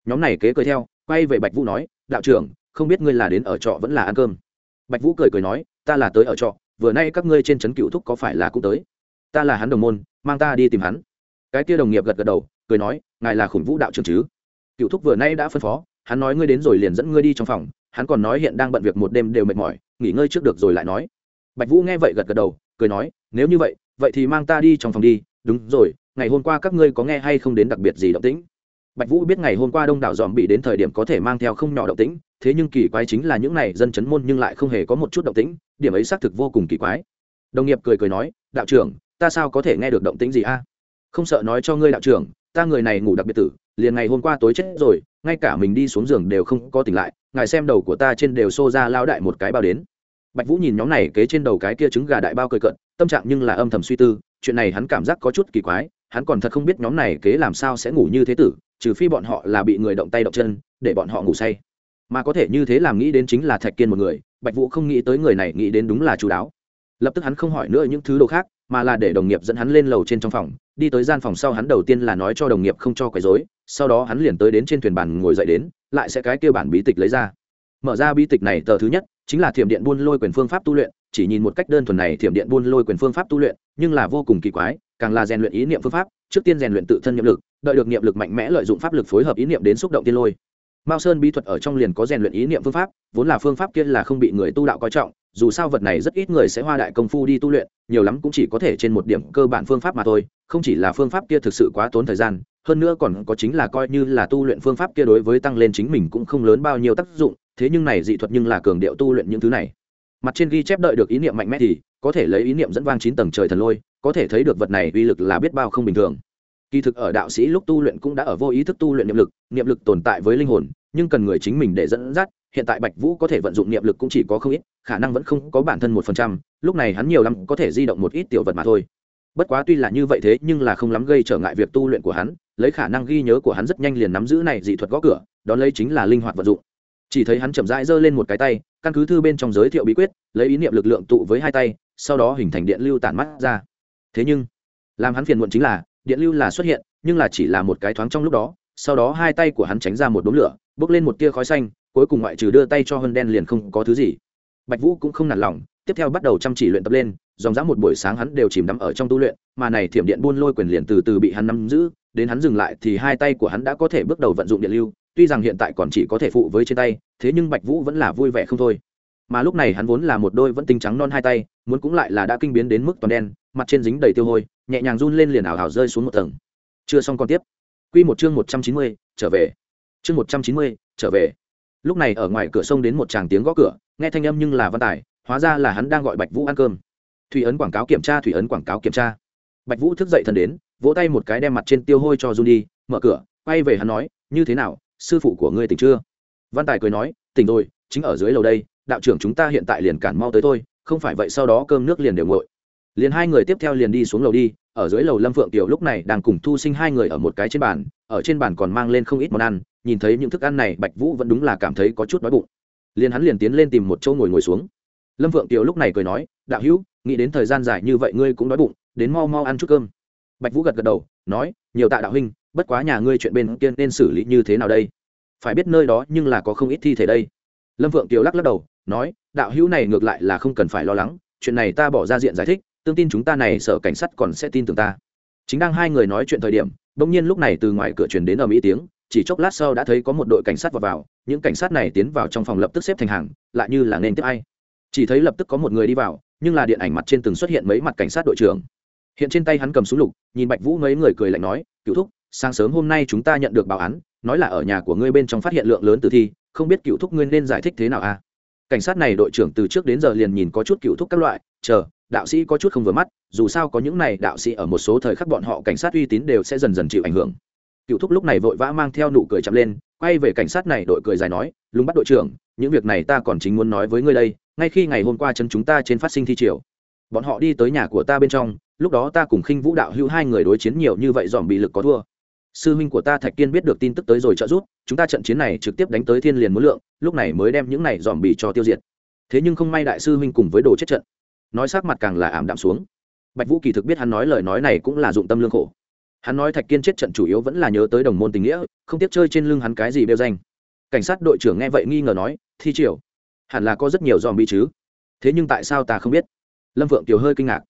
Nhóm này kế cười theo quay về bạch vũ nói, đạo trưởng, không biết ngươi là đến ở trọ vẫn là ăn cơm. Bạch vũ cười cười nói, ta là tới ở trọ, vừa nay các ngươi trên trấn cựu thúc có phải là cũng tới? Ta là hắn đồng môn, mang ta đi tìm hắn. Cái kia đồng nghiệp gật gật đầu, cười nói, ngài là khủng vũ đạo trưởng chứ? Cựu thúc vừa nay đã phân phó, hắn nói, ngươi đến rồi liền dẫn ngươi đi trong phòng. Hắn còn nói, hiện đang bận việc một đêm đều mệt mỏi, nghỉ ngơi trước được rồi lại nói. Bạch vũ nghe vậy gật gật đầu, cười nói, nếu như vậy vậy thì mang ta đi trong phòng đi. Đúng rồi, ngày hôm qua các ngươi có nghe hay không đến đặc biệt gì động tĩnh? Bạch vũ biết ngày hôm qua đông đảo dòm bị đến thời điểm có thể mang theo không nhỏ động tĩnh, thế nhưng kỳ quái chính là những này dân chấn môn nhưng lại không hề có một chút động tĩnh, điểm ấy xác thực vô cùng kỳ quái. Đồng nghiệp cười cười nói, đạo trưởng, ta sao có thể nghe được động tĩnh gì a? Không sợ nói cho ngươi đạo trưởng, ta người này ngủ đặc biệt tử, liền ngày hôm qua tối chết rồi, ngay cả mình đi xuống giường đều không có tỉnh lại, ngài xem đầu của ta trên đều xô ra lao đại một cái bao đến. Bạch vũ nhìn nhóm này kế trên đầu cái kia trứng gà đại bao cười cận tâm trạng nhưng là âm thầm suy tư, chuyện này hắn cảm giác có chút kỳ quái hắn còn thật không biết nhóm này kế làm sao sẽ ngủ như thế tử, trừ phi bọn họ là bị người động tay động chân, để bọn họ ngủ say. Mà có thể như thế làm nghĩ đến chính là thạch kiên một người, bạch vũ không nghĩ tới người này nghĩ đến đúng là chú đáo. Lập tức hắn không hỏi nữa những thứ đồ khác, mà là để đồng nghiệp dẫn hắn lên lầu trên trong phòng, đi tới gian phòng sau hắn đầu tiên là nói cho đồng nghiệp không cho quấy rối, sau đó hắn liền tới đến trên thuyền bàn ngồi dậy đến, lại sẽ cái kêu bản bí tịch lấy ra. Mở ra bí tịch này tờ thứ nhất, chính là thiểm điện buôn lôi quyền phương pháp tu luyện chỉ nhìn một cách đơn thuần này thiểm điện buôn lôi quyền phương pháp tu luyện, nhưng là vô cùng kỳ quái, càng là rèn luyện ý niệm phương pháp, trước tiên rèn luyện tự thân nhiệm lực, đợi được niệm lực mạnh mẽ lợi dụng pháp lực phối hợp ý niệm đến xúc động tiên lôi. Mao sơn bí thuật ở trong liền có rèn luyện ý niệm phương pháp, vốn là phương pháp kia là không bị người tu đạo coi trọng, dù sao vật này rất ít người sẽ hoa đại công phu đi tu luyện, nhiều lắm cũng chỉ có thể trên một điểm cơ bản phương pháp mà thôi, không chỉ là phương pháp kia thực sự quá tốn thời gian, hơn nữa còn có chính là coi như là tu luyện phương pháp kia đối với tăng lên chính mình cũng không lớn bao nhiêu tác dụng, thế nhưng này dị thuật nhưng là cường điệu tu luyện những thứ này mặt trên ghi chép đợi được ý niệm mạnh mẽ thì, có thể lấy ý niệm dẫn vang chín tầng trời thần lôi, có thể thấy được vật này uy lực là biết bao không bình thường. Kỳ thực ở đạo sĩ lúc tu luyện cũng đã ở vô ý thức tu luyện niệm lực niệm lực tồn tại với linh hồn, nhưng cần người chính mình để dẫn dắt, hiện tại bạch vũ có thể vận dụng niệm lực cũng chỉ có không ít, khả năng vẫn không có bản thân một phần trăm, lúc này hắn nhiều lắm có thể di động một ít tiểu vật mà thôi. Bất quá tuy là như vậy thế nhưng là không lắm gây trở ngại việc tu luyện của hắn, lấy khả năng ghi nhớ của hắn rất nhanh liền nắm giữ này dị thuật gõ cửa, đón lấy chính là linh hoạt vận dụng. Chỉ thấy hắn chậm rãi giơ lên một cái tay căn cứ thư bên trong giới thiệu bí quyết, lấy ý niệm lực lượng tụ với hai tay, sau đó hình thành điện lưu tản mắt ra. Thế nhưng, làm hắn phiền muộn chính là, điện lưu là xuất hiện, nhưng là chỉ là một cái thoáng trong lúc đó, sau đó hai tay của hắn tránh ra một đốm lửa, bốc lên một tia khói xanh, cuối cùng ngoại trừ đưa tay cho hơn đen liền không có thứ gì. Bạch vũ cũng không nản lòng, tiếp theo bắt đầu chăm chỉ luyện tập lên, dòng dã một buổi sáng hắn đều chìm đắm ở trong tu luyện, mà này thiểm điện buôn lôi quyền liền từ từ bị hắn nắm giữ, đến hắn dừng lại thì hai tay của hắn đã có thể bước đầu vận dụng điện lưu tuy rằng hiện tại còn chỉ có thể phụ với trên tay, thế nhưng bạch vũ vẫn là vui vẻ không thôi. Mà lúc này hắn vốn là một đôi vẫn tinh trắng non hai tay, muốn cũng lại là đã kinh biến đến mức toàn đen, mặt trên dính đầy tiêu hôi, nhẹ nhàng run lên liền ảo ảo rơi xuống một tầng. Chưa xong còn tiếp. Quy một chương một trăm chín mươi, trở về. Chương một trăm chín mươi, trở về. Lúc này ở ngoài cửa sông đến một tràng tiếng gõ cửa, nghe thanh âm nhưng là văn tài, hóa ra là hắn đang gọi bạch vũ ăn cơm. Thủy ấn quảng cáo kiểm tra, thủy ấn quảng cáo kiểm tra. Bạch vũ thức dậy thần đến, vỗ tay một cái đem mặt trên tiêu hôi cho run đi, mở cửa, quay về hắn nói, như thế nào sư phụ của ngươi tỉnh chưa? Văn tài cười nói, tỉnh rồi, chính ở dưới lầu đây, đạo trưởng chúng ta hiện tại liền cản mau tới thôi, không phải vậy sau đó cơm nước liền đều nguội. Liền hai người tiếp theo liền đi xuống lầu đi, ở dưới lầu lâm phượng tiểu lúc này đang cùng thu sinh hai người ở một cái trên bàn, ở trên bàn còn mang lên không ít món ăn, nhìn thấy những thức ăn này, bạch vũ vẫn đúng là cảm thấy có chút đói bụng. Liền hắn liền tiến lên tìm một chỗ ngồi ngồi xuống. Lâm phượng tiểu lúc này cười nói, đạo hữu, nghĩ đến thời gian dài như vậy ngươi cũng đói bụng, đến mau mau ăn chút cơm. Bạch vũ gật gật đầu, nói, nhiều tạ đạo huynh bất quá nhà ngươi chuyện bên kia nên xử lý như thế nào đây? Phải biết nơi đó nhưng là có không ít thi thể đây. Lâm vượng tiểu lắc lắc đầu, nói, đạo hữu này ngược lại là không cần phải lo lắng, chuyện này ta bỏ ra diện giải thích, tương tin chúng ta này sở cảnh sát còn sẽ tin tưởng ta. Chính đang hai người nói chuyện thời điểm, bỗng nhiên lúc này từ ngoài cửa truyền đến ở mỹ tiếng, chỉ chốc lát sau đã thấy có một đội cảnh sát vào vào, những cảnh sát này tiến vào trong phòng lập tức xếp thành hàng, lại như là nên tiếp ai. Chỉ thấy lập tức có một người đi vào, nhưng là điện ảnh mặt trên từng xuất hiện mấy mặt cảnh sát đội trưởng. Hiện trên tay hắn cầm súng lục, nhìn bạch vũ mấy người cười lạnh nói cựu thúc sáng sớm hôm nay chúng ta nhận được báo án, nói là ở nhà của ngươi bên trong phát hiện lượng lớn tử thi, không biết cựu thúc ngươi nên giải thích thế nào a à? cảnh sát này đội trưởng từ trước đến giờ liền nhìn có chút cựu thúc các loại, chờ, đạo sĩ có chút không vừa mắt, dù sao có những này đạo sĩ ở một số thời khắc bọn họ cảnh sát uy tín đều sẽ dần dần chịu ảnh hưởng cựu thúc lúc này vội vã mang theo nụ cười chậm lên, quay về cảnh sát này đội cười dài nói lúng bắt đội trưởng, những việc này ta còn chính muốn nói với ngươi đây, ngay khi ngày hôm qua chân chúng ta trên phát sinh thi triều, bọn họ đi tới nhà của ta bên trong, lúc đó ta cùng khinh vũ đạo hữu hai người đối chiến nhiều như vậy dòm bị lực có thua sư huynh của ta thạch kiên biết được tin tức tới rồi trợ giúp, chúng ta trận chiến này trực tiếp đánh tới thiên liền muốn lượng, lúc này mới đem những này dòm bì cho tiêu diệt. Thế nhưng không may đại sư huynh cùng với đồ chết trận. Nói sắc mặt càng là ảm đạm xuống. Bạch vũ kỳ thực biết hắn nói lời nói này cũng là dụng tâm lương khổ. Hắn nói thạch kiên chết trận chủ yếu vẫn là nhớ tới đồng môn tình nghĩa, không tiếp chơi trên lưng hắn cái gì bêu danh. Cảnh sát đội trưởng nghe vậy nghi ngờ nói, thi triều, hẳn là có rất nhiều dòm bì chứ? Thế nhưng tại sao ta không biết? Lâm Vượng kiều hơi kinh ngạc.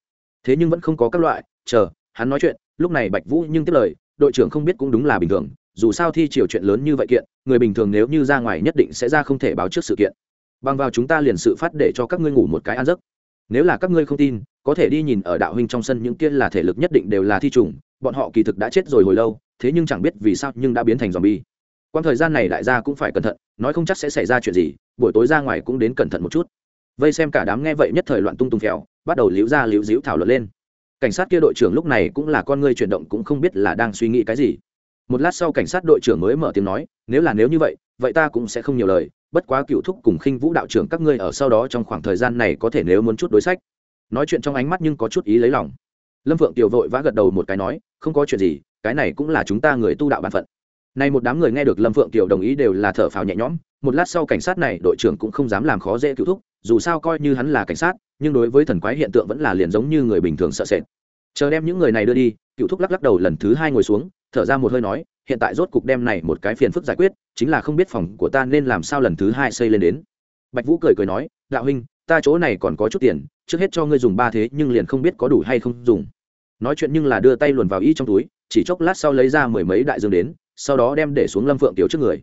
Thế nhưng vẫn không có các loại, chờ, hắn nói chuyện, lúc này bạch vũ nhưng tiếp lời đội trưởng không biết cũng đúng là bình thường, dù sao thi chiều chuyện lớn như vậy kiện, người bình thường nếu như ra ngoài nhất định sẽ ra không thể báo trước sự kiện. Bằng vào chúng ta liền sự phát để cho các ngươi ngủ một cái ăn giấc. Nếu là các ngươi không tin, có thể đi nhìn ở đạo huynh trong sân những kia là thể lực nhất định đều là thi trùng, bọn họ kỳ thực đã chết rồi hồi lâu, thế nhưng chẳng biết vì sao nhưng đã biến thành zombie. Quan thời gian này đại gia cũng phải cẩn thận, nói không chắc sẽ xảy ra chuyện gì, buổi tối ra ngoài cũng đến cẩn thận một chút. Vây xem cả đám nghe vậy nhất thời loạn tung tung phèo, bắt đầu liễu ra liễu díu thảo luận lên cảnh sát kia đội trưởng lúc này cũng là con ngươi chuyển động cũng không biết là đang suy nghĩ cái gì. Một lát sau cảnh sát đội trưởng mới mở tiếng nói, nếu là nếu như vậy vậy ta cũng sẽ không nhiều lời, bất quá cựu thúc cùng khinh vũ đạo trưởng các ngươi ở sau đó trong khoảng thời gian này có thể nếu muốn chút đối sách. Nói chuyện trong ánh mắt nhưng có chút ý lấy lòng. Lâm phượng tiểu vội vã gật đầu một cái nói, không có chuyện gì, cái này cũng là chúng ta người tu đạo bản phận. Này một đám người nghe được lâm phượng tiểu đồng ý đều là thở phào nhẹ nhõm, một lát sau cảnh sát này đội trưởng cũng không dám làm khó dễ cựu thúc, dù sao coi như hắn là cảnh sát nhưng đối với thần quái hiện tượng vẫn là liền giống như người bình thường sợ sệt. Chờ đem những người này đưa đi, cựu thúc lắc lắc đầu lần thứ hai ngồi xuống, thở ra một hơi nói, hiện tại rốt cục đem này một cái phiền phức giải quyết, chính là không biết phòng của ta nên làm sao lần thứ hai xây lên đến. Bạch vũ cười cười nói, đạo huynh, ta chỗ này còn có chút tiền, trước hết cho ngươi dùng ba thế nhưng liền không biết có đủ hay không dùng. Nói chuyện nhưng là đưa tay luồn vào y trong túi, chỉ chốc lát sau lấy ra mười mấy đại dương đến, sau đó đem để xuống lâm phượng tiểu trước người.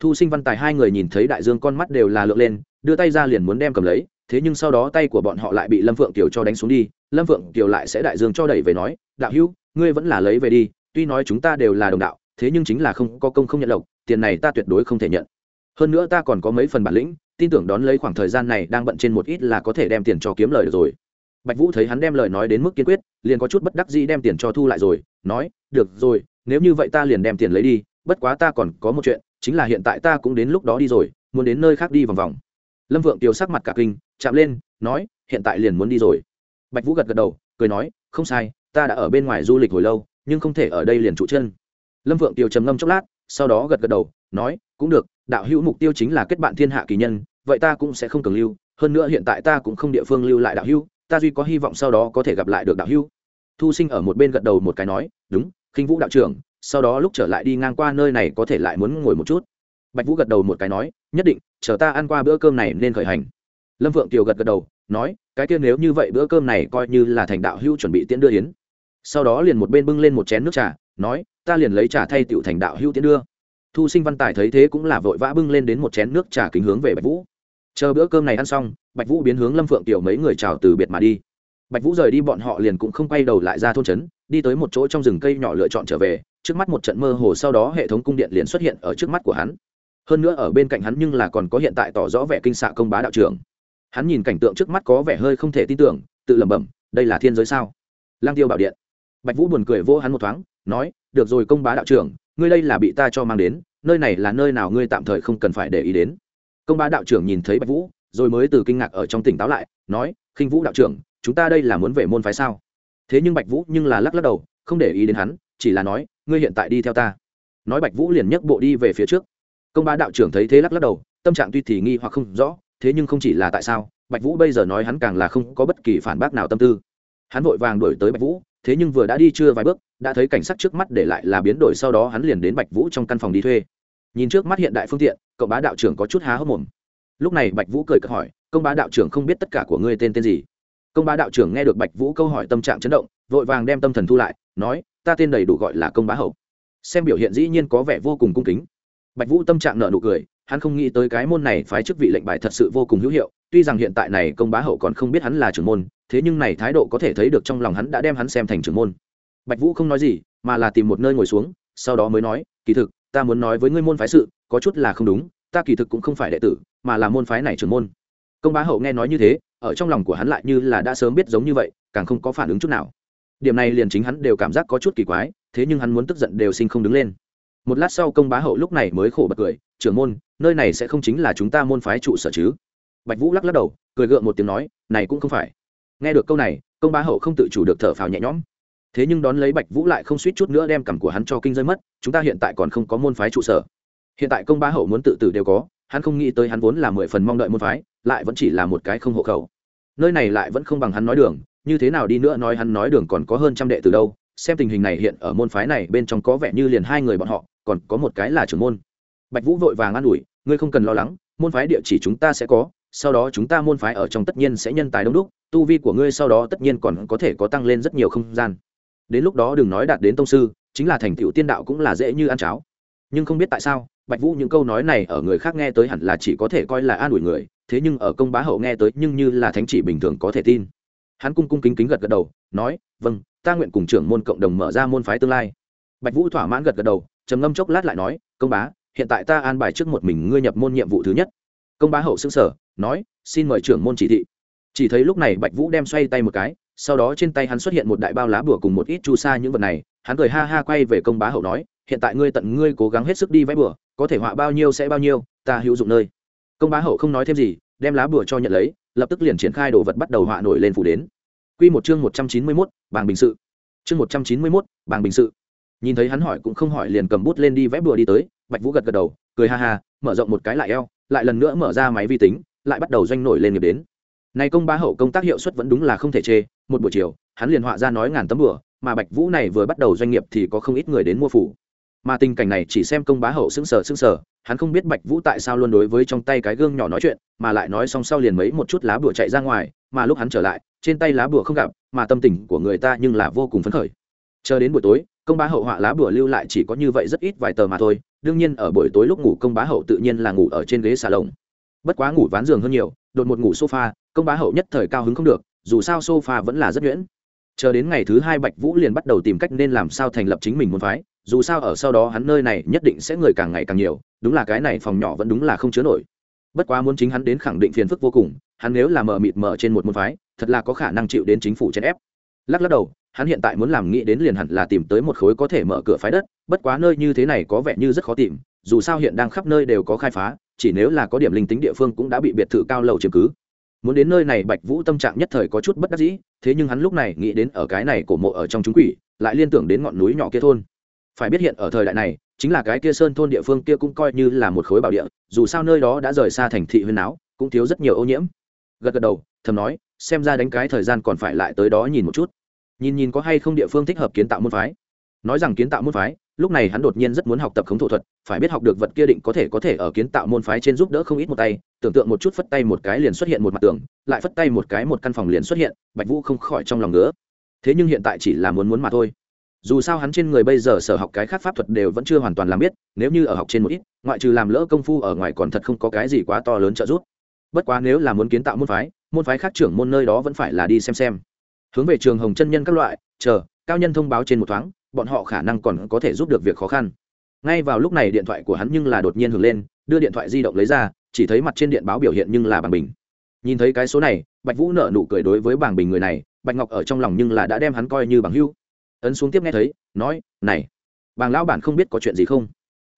Thu sinh văn tài hai người nhìn thấy đại dương con mắt đều là lượn lên, đưa tay ra liền muốn đem cầm lấy thế nhưng sau đó tay của bọn họ lại bị lâm phượng tiểu cho đánh xuống đi, lâm phượng tiểu lại sẽ đại dương cho đẩy về nói, đạo hữu, ngươi vẫn là lấy về đi, tuy nói chúng ta đều là đồng đạo, thế nhưng chính là không, có công không nhận lộc, tiền này ta tuyệt đối không thể nhận. Hơn nữa ta còn có mấy phần bản lĩnh, tin tưởng đón lấy khoảng thời gian này đang bận trên một ít là có thể đem tiền cho kiếm lời được rồi. Bạch vũ thấy hắn đem lời nói đến mức kiên quyết, liền có chút bất đắc dĩ đem tiền cho thu lại rồi, nói, được rồi, nếu như vậy ta liền đem tiền lấy đi, bất quá ta còn có một chuyện, chính là hiện tại ta cũng đến lúc đó đi rồi, muốn đến nơi khác đi vòng vòng. Lâm vượng tiêu sắc mặt cả kinh chạm lên, nói, hiện tại liền muốn đi rồi. Bạch vũ gật gật đầu, cười nói, không sai, ta đã ở bên ngoài du lịch hồi lâu, nhưng không thể ở đây liền trụ chân. Lâm vượng tiêu trầm ngâm chốc lát, sau đó gật gật đầu, nói, cũng được, đạo hữu mục tiêu chính là kết bạn thiên hạ kỳ nhân, vậy ta cũng sẽ không cường lưu, hơn nữa hiện tại ta cũng không địa phương lưu lại đạo hữu, ta duy có hy vọng sau đó có thể gặp lại được đạo hữu. Thu sinh ở một bên gật đầu một cái nói, đúng, khinh vũ đạo trưởng, sau đó lúc trở lại đi ngang qua nơi này có thể lại muốn ngồi một chút. Bạch vũ gật đầu một cái nói, nhất định, chờ ta ăn qua bữa cơm này nên khởi hành lâm vượng tiều gật gật đầu, nói, cái kia nếu như vậy bữa cơm này coi như là thành đạo hữu chuẩn bị tiễn đưa yến. Sau đó liền một bên bưng lên một chén nước trà, nói, ta liền lấy trà thay tiểu thành đạo hữu tiễn đưa. Thu sinh văn tài thấy thế cũng là vội vã bưng lên đến một chén nước trà kính hướng về bạch vũ. Chờ bữa cơm này ăn xong, bạch vũ biến hướng lâm phượng tiểu mấy người chào từ biệt mà đi. Bạch vũ rời đi bọn họ liền cũng không quay đầu lại ra thôn trấn, đi tới một chỗ trong rừng cây nhỏ lựa chọn trở về, trước mắt một trận mơ hồ sau đó hệ thống cung điện liền xuất hiện ở trước mắt của hắn. Hơn nữa ở bên cạnh hắn nhưng là còn có hiện tại tỏ rõ vẻ kinh xạ công bá đạo trưởng hắn nhìn cảnh tượng trước mắt có vẻ hơi không thể tin tưởng, tự lẩm bẩm, đây là thiên giới sao? Lang tiêu bảo điện. Bạch vũ buồn cười vô hắn một thoáng, nói, được rồi công bá đạo trưởng, ngươi đây là bị ta cho mang đến, nơi này là nơi nào ngươi tạm thời không cần phải để ý đến. Công bá đạo trưởng nhìn thấy bạch vũ, rồi mới từ kinh ngạc ở trong tỉnh táo lại, nói, khinh vũ đạo trưởng, chúng ta đây là muốn về môn phái sao? Thế nhưng bạch vũ nhưng là lắc lắc đầu, không để ý đến hắn, chỉ là nói, ngươi hiện tại đi theo ta. Nói bạch vũ liền nhấc bộ đi về phía trước. Công bá đạo trưởng thấy thế lắc lắc đầu, tâm trạng tuy thì nghi hoặc không rõ thế nhưng không chỉ là tại sao, bạch vũ bây giờ nói hắn càng là không có bất kỳ phản bác nào tâm tư. Hắn vội vàng đuổi tới bạch vũ, thế nhưng vừa đã đi chưa vài bước, đã thấy cảnh sắc trước mắt để lại là biến đổi sau đó hắn liền đến bạch vũ trong căn phòng đi thuê. Nhìn trước mắt hiện đại phương tiện, cậu bá đạo trưởng có chút há hốc mồm. Lúc này bạch vũ cười cợt hỏi, công bá đạo trưởng không biết tất cả của ngươi tên tên gì? Công bá đạo trưởng nghe được bạch vũ câu hỏi tâm trạng chấn động, vội vàng đem tâm thần thu lại, nói, ta tên đầy đủ gọi là công bá hậu. Xem biểu hiện dĩ nhiên có vẻ vô cùng cung kính. Bạch vũ tâm trạng nợ nụ cười hắn không nghĩ tới cái môn này phái chức vị lệnh bài thật sự vô cùng hữu hiệu, tuy rằng hiện tại này công bá hậu còn không biết hắn là trưởng môn, thế nhưng này thái độ có thể thấy được trong lòng hắn đã đem hắn xem thành trưởng môn. Bạch vũ không nói gì, mà là tìm một nơi ngồi xuống, sau đó mới nói, kỳ thực, ta muốn nói với ngươi môn phái sự, có chút là không đúng, ta kỳ thực cũng không phải đệ tử, mà là môn phái này trưởng môn. Công bá hậu nghe nói như thế, ở trong lòng của hắn lại như là đã sớm biết giống như vậy, càng không có phản ứng chút nào. Điểm này liền chính hắn đều cảm giác có chút kỳ quái, thế nhưng hắn muốn tức giận đều sinh không đứng lên. Một lát sau công bá hậu lúc này mới khổ bật cười trưởng môn, nơi này sẽ không chính là chúng ta môn phái trụ sở chứ? Bạch vũ lắc lắc đầu, cười gượng một tiếng nói, này cũng không phải. Nghe được câu này, công bá hậu không tự chủ được thở phào nhẹ nhõm. Thế nhưng đón lấy bạch vũ lại không suýt chút nữa đem cằm của hắn cho kinh rơi mất, chúng ta hiện tại còn không có môn phái trụ sở. Hiện tại công bá hậu muốn tự tử đều có, hắn không nghĩ tới hắn vốn là mười phần mong đợi môn phái, lại vẫn chỉ là một cái không hộ khẩu. Nơi này lại vẫn không bằng hắn nói đường, như thế nào đi nữa nói hắn nói đường còn có hơn trăm đệ từ đâu, xem tình hình này hiện ở môn phái này bên trong có vẻ như liền hai người bọn họ, còn có một cái là trưởng môn bạch vũ vội vàng an ủi, ngươi không cần lo lắng, môn phái địa chỉ chúng ta sẽ có, sau đó chúng ta môn phái ở trong tất nhiên sẽ nhân tài đông đúc, tu vi của ngươi sau đó tất nhiên còn có thể có tăng lên rất nhiều không gian. Đến lúc đó đừng nói đạt đến tông sư, chính là thành tựu tiên đạo cũng là dễ như ăn cháo. Nhưng không biết tại sao, bạch vũ những câu nói này ở người khác nghe tới hẳn là chỉ có thể coi là an ủi người, thế nhưng ở công bá hậu nghe tới nhưng như là thánh chỉ bình thường có thể tin. Hắn cung cung kính kính gật gật đầu, nói vâng ta nguyện cùng trưởng môn cộng đồng mở ra môn phái tương lai. Bạch vũ thỏa mãn gật gật đầu, trầm ngâm chốc lát lại nói, công bá hiện tại ta an bài trước một mình ngươi nhập môn nhiệm vụ thứ nhất công bá hậu xưng sở nói xin mời trưởng môn chỉ thị chỉ thấy lúc này bạch vũ đem xoay tay một cái sau đó trên tay hắn xuất hiện một đại bao lá bùa cùng một ít chu sa những vật này hắn cười ha ha quay về công bá hậu nói hiện tại ngươi tận ngươi cố gắng hết sức đi vẽ bùa có thể họa bao nhiêu sẽ bao nhiêu ta hữu dụng nơi công bá hậu không nói thêm gì đem lá bùa cho nhận lấy lập tức liền triển khai đồ vật bắt đầu họa nổi lên phủ đến Quy một chương một trăm chín mươi 191, bảng bình sự. Chương một trăm chín mươi 191, bảng bình sự. Nhìn thấy hắn hỏi cũng không hỏi liền cầm bút lên đi vẽ bùa đi tới, Bạch Vũ gật gật đầu, cười ha ha, mở rộng một cái lại eo, lại lần nữa mở ra máy vi tính, lại bắt đầu doanh nổi lên nghiệp đến. Này công bá hậu công tác hiệu suất vẫn đúng là không thể chê, một buổi chiều, hắn liền họa ra nói ngàn tấm bừa mà Bạch Vũ này vừa bắt đầu doanh nghiệp thì có không ít người đến mua phủ mà tình cảnh này chỉ xem công bá hậu sững sờ sững sờ hắn không biết bạch vũ tại sao luôn đối với trong tay cái gương nhỏ nói chuyện mà lại nói xong sau liền mấy một chút lá bùa chạy ra ngoài mà lúc hắn trở lại trên tay lá bùa không gặp mà tâm tình của người ta nhưng là vô cùng phấn khởi chờ đến buổi tối công bá hậu họa lá bùa lưu lại chỉ có như vậy rất ít vài tờ mà thôi, đương nhiên ở buổi tối lúc ngủ công bá hậu tự nhiên là ngủ ở trên ghế xà lồng. Bất quá ngủ ván giường hơn nhiều, đột một ngủ sofa, công bá hậu nhất thời cao hứng không được, dù sao sofa vẫn là rất nhuyễn. Chờ đến ngày thứ hai bạch vũ liền bắt đầu tìm cách nên làm sao thành lập chính mình muốn phái, dù sao ở sau đó hắn nơi này nhất định sẽ người càng ngày càng nhiều, đúng là cái này phòng nhỏ vẫn đúng là không chứa nổi. Bất quá muốn chính hắn đến khẳng định phiền phức vô cùng, hắn nếu là mờ mịt mờ trên một môn phái, thật là có khả năng chịu đến chính phủ chèn ép. Lắc lắc đầu hắn hiện tại muốn làm nghĩ đến liền hẳn là tìm tới một khối có thể mở cửa phái đất, bất quá nơi như thế này có vẻ như rất khó tìm, dù sao hiện đang khắp nơi đều có khai phá, chỉ nếu là có điểm linh tính địa phương cũng đã bị biệt thự cao lầu chiếm cứ. Muốn đến nơi này bạch vũ tâm trạng nhất thời có chút bất đắc dĩ, thế nhưng hắn lúc này nghĩ đến ở cái này cổ mộ ở trong chúng quỷ, lại liên tưởng đến ngọn núi nhỏ kia thôn. Phải biết hiện ở thời đại này, chính là cái kia sơn thôn địa phương kia cũng coi như là một khối bảo địa, dù sao nơi đó đã rời xa thành thị huyên áo cũng thiếu rất nhiều ô nhiễm. Gật gật đầu, thầm nói, xem ra đánh cái thời gian còn phải lại tới đó nhìn một chút nhìn nhìn có hay không địa phương thích hợp kiến tạo môn phái. Nói rằng kiến tạo môn phái, lúc này hắn đột nhiên rất muốn học tập khống thổ thuật, phải biết học được vật kia định có thể có thể ở kiến tạo môn phái trên giúp đỡ không ít một tay, tưởng tượng một chút phất tay một cái liền xuất hiện một mặt tường, lại phất tay một cái một căn phòng liền xuất hiện, bạch vũ không khỏi trong lòng nữa thế nhưng hiện tại chỉ là muốn muốn mà thôi. Dù sao hắn trên người bây giờ sở học cái khác pháp thuật đều vẫn chưa hoàn toàn làm biết, nếu như ở học trên một ít, ngoại trừ làm lỡ công phu ở ngoài còn thật không có cái gì quá to lớn trợ giúp. Bất quá nếu là muốn kiến tạo môn phái môn phái khác trưởng môn nơi đó vẫn phải là đi xem xem hướng về trường hồng chân nhân các loại, chờ, cao nhân thông báo trên một thoáng, bọn họ khả năng còn có thể giúp được việc khó khăn. Ngay vào lúc này điện thoại của hắn nhưng là đột nhiên hưởng lên, đưa điện thoại di động lấy ra, chỉ thấy mặt trên điện báo biểu hiện nhưng là bằng bình. Nhìn thấy cái số này, bạch vũ nợ nụ cười đối với bàng bình người này, bạch ngọc ở trong lòng nhưng là đã đem hắn coi như bằng hưu ấn xuống tiếp nghe thấy, nói, này, bàng lão bản không biết có chuyện gì không?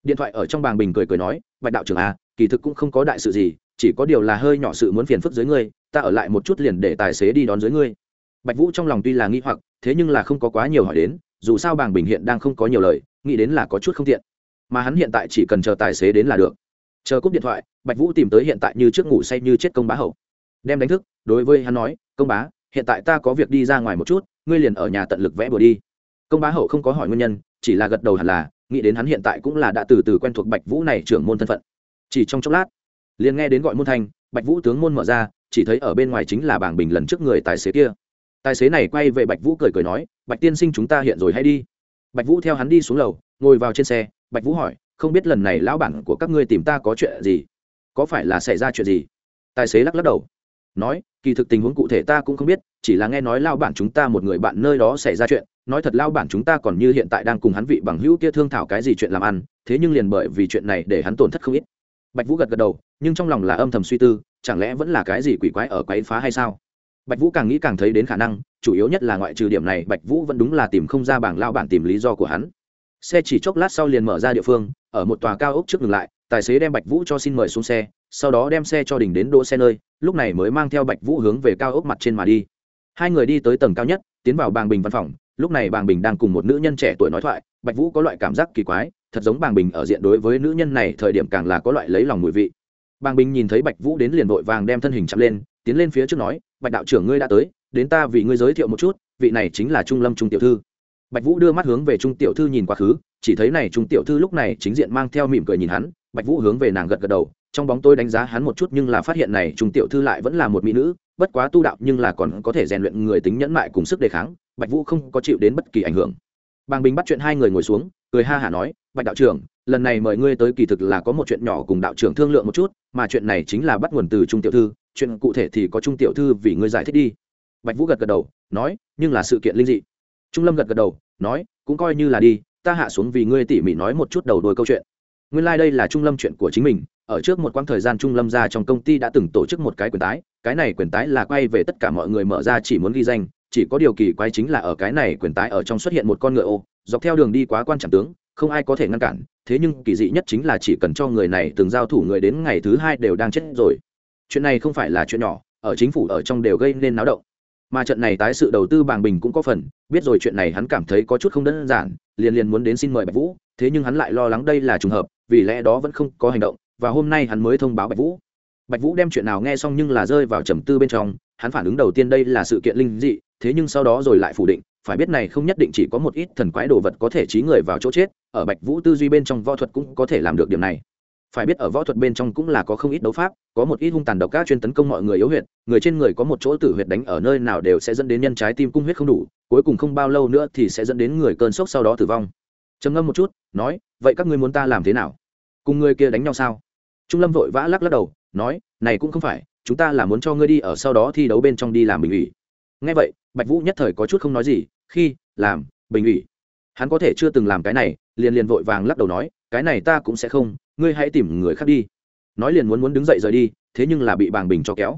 Điện thoại ở trong bàng bình cười cười nói, bạch đạo trưởng à kỳ thực cũng không có đại sự gì, chỉ có điều là hơi nhỏ sự muốn phiền phức dưới ngươi, ta ở lại một chút liền để tài xế đi đón dưới ngươi bạch vũ trong lòng tuy là nghi hoặc, thế nhưng là không có quá nhiều hỏi đến, dù sao bàng bình hiện đang không có nhiều lời, nghĩ đến là có chút không tiện. Mà hắn hiện tại chỉ cần chờ tài xế đến là được. Chờ cúp điện thoại, bạch vũ tìm tới hiện tại như trước ngủ say như chết công bá hậu. Đem đánh thức, đối với hắn nói, công bá, hiện tại ta có việc đi ra ngoài một chút, ngươi liền ở nhà tận lực vẽ bừa đi. Công bá hậu không có hỏi nguyên nhân, chỉ là gật đầu hẳn là, nghĩ đến hắn hiện tại cũng là đã từ từ quen thuộc bạch vũ này trưởng môn thân phận. Chỉ trong chốc lát, liền nghe đến gọi môn thanh, bạch vũ tướng môn mở ra, chỉ thấy ở bên ngoài chính là bảng bình lần trước người tài xế kia tài xế này quay về bạch vũ cười cười nói, bạch tiên sinh chúng ta hiện rồi hay đi. Bạch vũ theo hắn đi xuống lầu, ngồi vào trên xe, bạch vũ hỏi, không biết lần này lão bản của các ngươi tìm ta có chuyện gì? Có phải là xảy ra chuyện gì? Tài xế lắc lắc đầu, nói, kỳ thực tình huống cụ thể ta cũng không biết, chỉ là nghe nói lao bản chúng ta một người bạn nơi đó xảy ra chuyện. Nói thật lao bản chúng ta còn như hiện tại đang cùng hắn vị bằng hữu kia thương thảo cái gì chuyện làm ăn, thế nhưng liền bởi vì chuyện này để hắn tổn thất không ít. Bạch vũ gật gật đầu, nhưng trong lòng là âm thầm suy tư, chẳng lẽ vẫn là cái gì quỷ quái ở quái phá hay sao? Bạch vũ càng nghĩ càng thấy đến khả năng, chủ yếu nhất là ngoại trừ điểm này, bạch vũ vẫn đúng là tìm không ra bảng lao bản tìm lý do của hắn. Xe chỉ chốc lát sau liền mở ra địa phương, ở một tòa cao ốc trước ngừng lại, tài xế đem bạch vũ cho xin mời xuống xe, sau đó đem xe cho đỉnh đến đỗ xe nơi, lúc này mới mang theo bạch vũ hướng về cao ốc mặt trên mà đi. Hai người đi tới tầng cao nhất, tiến vào bàng bình văn phòng, lúc này bàng bình đang cùng một nữ nhân trẻ tuổi nói thoại, bạch vũ có loại cảm giác kỳ quái, thật giống bàng bình ở diện đối với nữ nhân này, thời điểm càng là có loại lấy lòng mùi vị. Bàng bình nhìn thấy bạch vũ đến liền vội vàng đem thân hình chậm lên tiến lên phía trước nói, bạch đạo trưởng ngươi đã tới, đến ta vì ngươi giới thiệu một chút, vị này chính là trung lâm trung tiểu thư. Bạch vũ đưa mắt hướng về trung tiểu thư nhìn quá khứ, chỉ thấy này trung tiểu thư lúc này chính diện mang theo mỉm cười nhìn hắn, bạch vũ hướng về nàng gật gật đầu, trong bóng tôi đánh giá hắn một chút nhưng là phát hiện này trung tiểu thư lại vẫn là một mỹ nữ, bất quá tu đạo nhưng là còn có thể rèn luyện người tính nhẫn mại cùng sức đề kháng, bạch vũ không có chịu đến bất kỳ ảnh hưởng. Bàng bình bắt chuyện hai người ngồi xuống, cười ha hả nói, bạch đạo trưởng, lần này mời ngươi tới kỳ thực là có một chuyện nhỏ cùng đạo trưởng thương lượng một chút, mà chuyện này chính là bắt nguồn từ trung tiểu thư chuyện cụ thể thì có trung tiểu thư vì ngươi giải thích đi. Bạch vũ gật gật đầu, nói, nhưng là sự kiện linh dị. Trung lâm gật gật đầu, nói, cũng coi như là đi, ta hạ xuống vì ngươi tỉ mỉ nói một chút đầu đôi câu chuyện. Nguyên lai、like、đây là trung lâm chuyện của chính mình, ở trước một quãng thời gian trung lâm ra trong công ty đã từng tổ chức một cái quyền tái, cái này quyền tái là quay về tất cả mọi người mở ra chỉ muốn ghi danh, chỉ có điều kỳ quái chính là ở cái này quyền tái ở trong xuất hiện một con ngựa ô, dọc theo đường đi quá quan trọng tướng, không ai có thể ngăn cản, thế nhưng kỳ dị nhất chính là chỉ cần cho người này từng giao thủ người đến ngày thứ hai đều đang chết rồi chuyện này không phải là chuyện nhỏ, ở chính phủ ở trong đều gây nên náo động. Mà trận này tái sự đầu tư bàng bình cũng có phần, biết rồi chuyện này hắn cảm thấy có chút không đơn giản, liền liền muốn đến xin mời bạch vũ, thế nhưng hắn lại lo lắng đây là trùng hợp, vì lẽ đó vẫn không có hành động, và hôm nay hắn mới thông báo bạch vũ. Bạch vũ đem chuyện nào nghe xong nhưng là rơi vào trầm tư bên trong, hắn phản ứng đầu tiên đây là sự kiện linh dị, thế nhưng sau đó rồi lại phủ định, phải biết này không nhất định chỉ có một ít thần quái đồ vật có thể trí người vào chỗ chết, ở bạch vũ tư duy bên trong võ thuật cũng có thể làm được điểm này phải biết ở võ thuật bên trong cũng là có không ít đấu pháp, có một ít hung tàn độc các chuyên tấn công mọi người yếu huyệt, người trên người có một chỗ tử huyệt đánh ở nơi nào đều sẽ dẫn đến nhân trái tim cung huyết không đủ, cuối cùng không bao lâu nữa thì sẽ dẫn đến người cơn sốc sau đó tử vong. Trầm ngâm một chút, nói, vậy các ngươi muốn ta làm thế nào? Cùng người kia đánh nhau sao? Trung lâm vội vã lắc lắc đầu, nói, này cũng không phải, chúng ta là muốn cho ngươi đi ở sau đó thi đấu bên trong đi làm bình ủy. Ngay vậy, bạch vũ nhất thời có chút không nói gì, khi, làm, bình ủy. Hắn có thể chưa từng làm cái này, liền liền vội vàng lắc đầu nói, cái này ta cũng sẽ không ngươi hãy tìm người khác đi. Nói liền muốn muốn đứng dậy rời đi, thế nhưng là bị bàng bình cho kéo.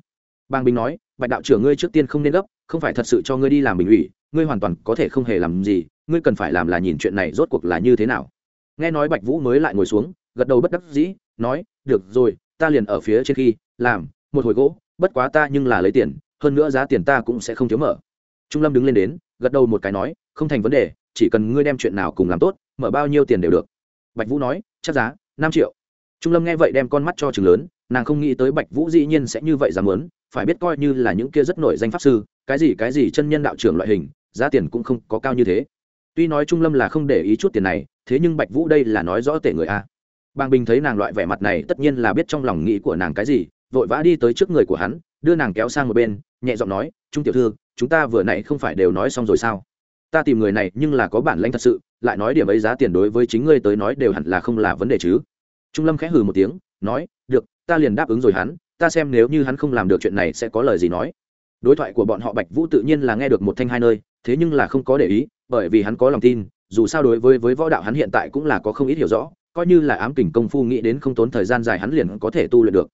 Bàng bình nói, bạch đạo trưởng ngươi trước tiên không nên gấp, không phải thật sự cho ngươi đi làm bình ủy, ngươi hoàn toàn có thể không hề làm gì, ngươi cần phải làm là nhìn chuyện này rốt cuộc là như thế nào. Nghe nói bạch vũ mới lại ngồi xuống, gật đầu bất đắc dĩ, nói, được rồi, ta liền ở phía trên khi, làm, một hồi gỗ, bất quá ta nhưng là lấy tiền, hơn nữa giá tiền ta cũng sẽ không thiếu mở. Trung lâm đứng lên đến, gật đầu một cái nói, không thành vấn đề, chỉ cần ngươi đem chuyện nào cùng làm tốt, mở bao nhiêu tiền đều được. Bạch vũ nói, chắc giá năm triệu. Trung lâm nghe vậy đem con mắt cho chừng lớn, nàng không nghĩ tới bạch vũ dĩ nhiên sẽ như vậy dám lớn phải biết coi như là những kia rất nổi danh pháp sư, cái gì cái gì chân nhân đạo trưởng loại hình, giá tiền cũng không có cao như thế. Tuy nói trung lâm là không để ý chút tiền này, thế nhưng bạch vũ đây là nói rõ tệ người a. Bàng bình thấy nàng loại vẻ mặt này tất nhiên là biết trong lòng nghĩ của nàng cái gì, vội vã đi tới trước người của hắn, đưa nàng kéo sang một bên, nhẹ giọng nói, trung tiểu thư, chúng ta vừa nãy không phải đều nói xong rồi sao? Ta tìm người này nhưng là có bản lãnh thật sự, lại nói điểm ấy giá tiền đối với chính ngươi tới nói đều hẳn là không là vấn đề chứ. Trung lâm khẽ hừ một tiếng, nói, được, ta liền đáp ứng rồi hắn, ta xem nếu như hắn không làm được chuyện này sẽ có lời gì nói. Đối thoại của bọn họ bạch vũ tự nhiên là nghe được một thanh hai nơi, thế nhưng là không có để ý, bởi vì hắn có lòng tin, dù sao đối với với võ đạo hắn hiện tại cũng là có không ít hiểu rõ, coi như là ám kình công phu nghĩ đến không tốn thời gian dài hắn liền có thể tu luyện được.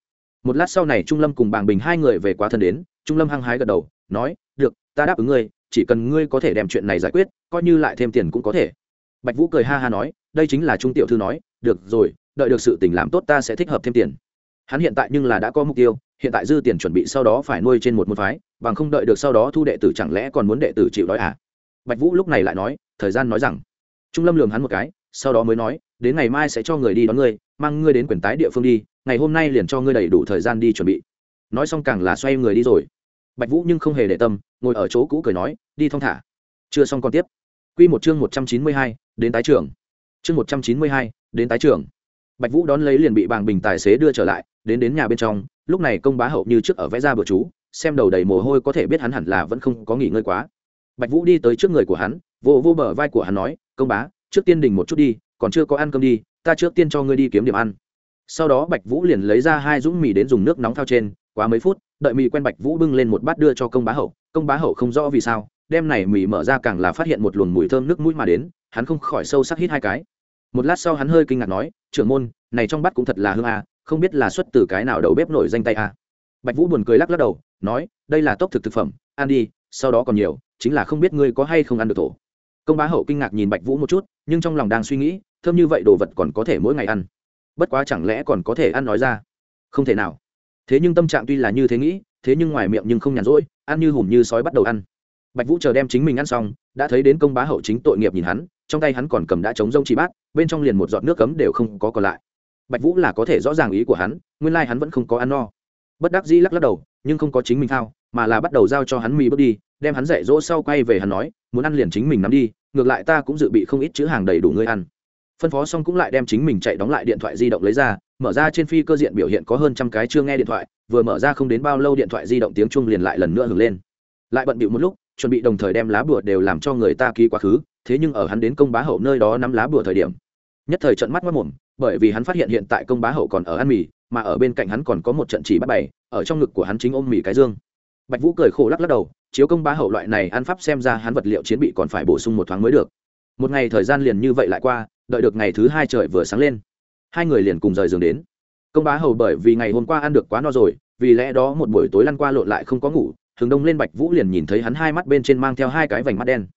Một lát sau này trung lâm cùng bàng bình hai người về quá thân đến, trung lâm hăng hái gật đầu, nói, được, ta đáp ứng ngươi chỉ cần ngươi có thể đem chuyện này giải quyết, coi như lại thêm tiền cũng có thể. Bạch vũ cười ha ha nói, đây chính là trung tiểu thư nói, được rồi, đợi được sự tình làm tốt ta sẽ thích hợp thêm tiền. Hắn hiện tại nhưng là đã có mục tiêu, hiện tại dư tiền chuẩn bị sau đó phải nuôi trên một môn phái, bằng không đợi được sau đó thu đệ tử chẳng lẽ còn muốn đệ tử chịu đói à? Bạch vũ lúc này lại nói, thời gian nói rằng. Trung lâm lường hắn một cái, sau đó mới nói, đến ngày mai sẽ cho người đi đón ngươi, mang ngươi đến quyền tái địa phương đi, ngày hôm nay liền cho ngươi đầy đủ thời gian đi chuẩn bị. Nói xong càng là xoay người đi rồi bạch vũ nhưng không hề để tâm, ngồi ở chỗ cũ cười nói, đi thong thả. Chưa xong còn tiếp. Q một chương một trăm chín mươi hai, đến tái trường chương một trăm chín mươi hai, đến tái trường bạch vũ đón lấy liền bị bàng bình tài xế đưa trở lại, đến đến nhà bên trong, lúc này công bá hậu như trước ở vẽ ra bữa chú, xem đầu đầy mồ hôi có thể biết hắn hẳn là vẫn không có nghỉ ngơi quá. Bạch vũ đi tới trước người của hắn, vô vô bờ vai của hắn nói, công bá, trước tiên đình một chút đi, còn chưa có ăn cơm đi, ta trước tiên cho ngươi đi kiếm điểm ăn. Sau đó bạch vũ liền lấy ra hai dũng mì đến dùng nước nóng thao trên quá mấy phút đợi mì quen bạch vũ bưng lên một bát đưa cho công bá hậu công bá hậu không rõ vì sao đem này mì mở ra càng là phát hiện một luồng mùi thơm nước mũi mà đến hắn không khỏi sâu sắc hít hai cái. Một lát sau hắn hơi kinh ngạc nói trưởng môn này trong bát cũng thật là hương à, không biết là xuất từ cái nào đầu bếp nổi danh tay à? bạch vũ buồn cười lắc lắc đầu nói đây là tốc thực thực phẩm ăn đi sau đó còn nhiều chính là không biết ngươi có hay không ăn được thổ. Công bá hậu kinh ngạc nhìn bạch vũ một chút nhưng trong lòng đang suy nghĩ thơm như vậy đồ vật còn có thể mỗi ngày ăn. Bất quá chẳng lẽ còn có thể ăn nói ra? Không thể nào thế nhưng tâm trạng tuy là như thế nghĩ, thế nhưng ngoài miệng nhưng không nhàn rỗi, ăn như hùm như sói bắt đầu ăn. Bạch vũ chờ đem chính mình ăn xong, đã thấy đến công bá hậu chính tội nghiệp nhìn hắn, trong tay hắn còn cầm đã chống rông chỉ bát, bên trong liền một giọt nước cấm đều không có còn lại. Bạch vũ là có thể rõ ràng ý của hắn, nguyên lai hắn vẫn không có ăn no. Bất đắc dĩ lắc lắc đầu, nhưng không có chính mình thao, mà là bắt đầu giao cho hắn mì bước đi, đem hắn dạy dỗ sau quay về hắn nói, muốn ăn liền chính mình nắm đi, ngược lại ta cũng dự bị không ít chữ hàng đầy đủ ngươi ăn. Phân phó xong cũng lại đem chính mình chạy đóng lại điện thoại di động lấy ra mở ra trên phi cơ diện biểu hiện có hơn trăm cái chưa nghe điện thoại, vừa mở ra không đến bao lâu điện thoại di động tiếng chuông liền lại lần nữa hưởng lên. Lại bận bịu một lúc, chuẩn bị đồng thời đem lá bùa đều làm cho người ta ký quá khứ, thế nhưng ở hắn đến công bá hậu nơi đó nắm lá bùa thời điểm, nhất thời trận mắt mất mồm, bởi vì hắn phát hiện hiện tại công bá hậu còn ở ăn mì, mà ở bên cạnh hắn còn có một trận chỉ bắt bày, ở trong ngực của hắn chính ôm mì cái dương. Bạch vũ cười khổ lắc lắc đầu, chiếu công bá hậu loại này ăn pháp xem ra hắn vật liệu chiến bị còn phải bổ sung một thoáng mới được. Một ngày thời gian liền như vậy lại qua, đợi được ngày thứ hai trời vừa sáng lên hai người liền cùng rời giường đến. Công bá hầu bởi vì ngày hôm qua ăn được quá no rồi, vì lẽ đó một buổi tối lăn qua lộn lại không có ngủ thường đông lên bạch vũ liền nhìn thấy hắn hai mắt bên trên mang theo hai cái vành mắt đen.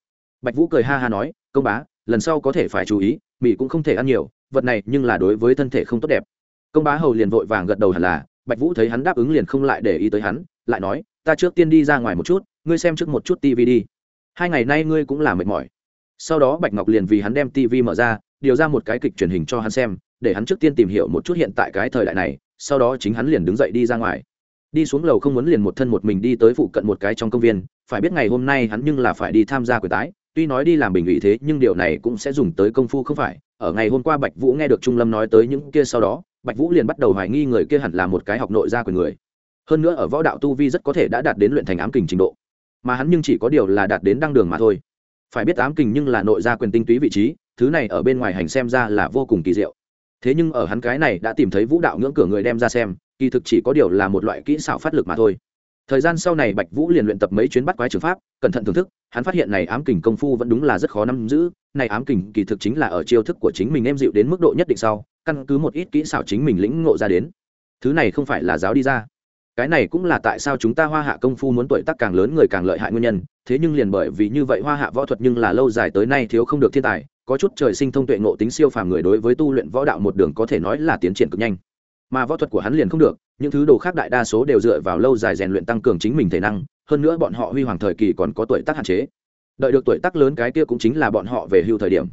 Bạch vũ cười ha ha nói, công bá, lần sau có thể phải chú ý mỹ cũng không thể ăn nhiều, vật này nhưng là đối với thân thể không tốt đẹp. Công bá hầu liền vội vàng gật đầu hẳn là, bạch vũ thấy hắn đáp ứng liền không lại để ý tới hắn, lại nói, ta trước tiên đi ra ngoài một chút, ngươi xem trước một chút tv đi. Hai ngày nay ngươi cũng là mệt mỏi. Sau đó bạch ngọc liền vì hắn đem tv mở ra, điều ra một cái kịch truyền hình cho hắn xem để hắn trước tiên tìm hiểu một chút hiện tại cái thời đại này, sau đó chính hắn liền đứng dậy đi ra ngoài. Đi xuống lầu không muốn liền một thân một mình đi tới phụ cận một cái trong công viên, phải biết ngày hôm nay hắn nhưng là phải đi tham gia quyền tái, tuy nói đi làm bình ủy thế, nhưng điều này cũng sẽ dùng tới công phu không phải. Ở ngày hôm qua bạch vũ nghe được trung lâm nói tới những kia sau đó, bạch vũ liền bắt đầu hoài nghi người kia hẳn là một cái học nội gia quyền người. Hơn nữa ở võ đạo tu vi rất có thể đã đạt đến luyện thành ám kình trình độ, mà hắn nhưng chỉ có điều là đạt đến đăng đường mà thôi. Phải biết ám kình nhưng là nội gia quyền tinh túy vị trí, thứ này ở bên ngoài hành xem ra là vô cùng kỳ diệu thế nhưng ở hắn cái này đã tìm thấy vũ đạo ngưỡng cửa người đem ra xem, kỳ thực chỉ có điều là một loại kỹ xảo phát lực mà thôi. Thời gian sau này bạch vũ liền luyện tập mấy chuyến bắt quái trường pháp, cẩn thận thưởng thức, hắn phát hiện này ám kình công phu vẫn đúng là rất khó nắm giữ, này ám kình kỳ thực chính là ở chiêu thức của chính mình em dịu đến mức độ nhất định sau, căn cứ một ít kỹ xảo chính mình lĩnh ngộ ra đến. Thứ này không phải là giáo đi ra. Cái này cũng là tại sao chúng ta hoa hạ công phu muốn tuổi tác càng lớn người càng lợi hại nguyên nhân, thế nhưng liền bởi vì như vậy hoa hạ võ thuật nhưng là lâu dài tới nay thiếu không được thiên tài có chút trời sinh thông tuệ ngộ tính siêu phàm người đối với tu luyện võ đạo một đường có thể nói là tiến triển cực nhanh. Mà võ thuật của hắn liền không được, những thứ đồ khác đại đa số đều dựa vào lâu dài rèn luyện tăng cường chính mình thể năng, hơn nữa bọn họ huy hoàng thời kỳ còn có tuổi tác hạn chế. Đợi được tuổi tác lớn cái kia cũng chính là bọn họ về hưu thời điểm.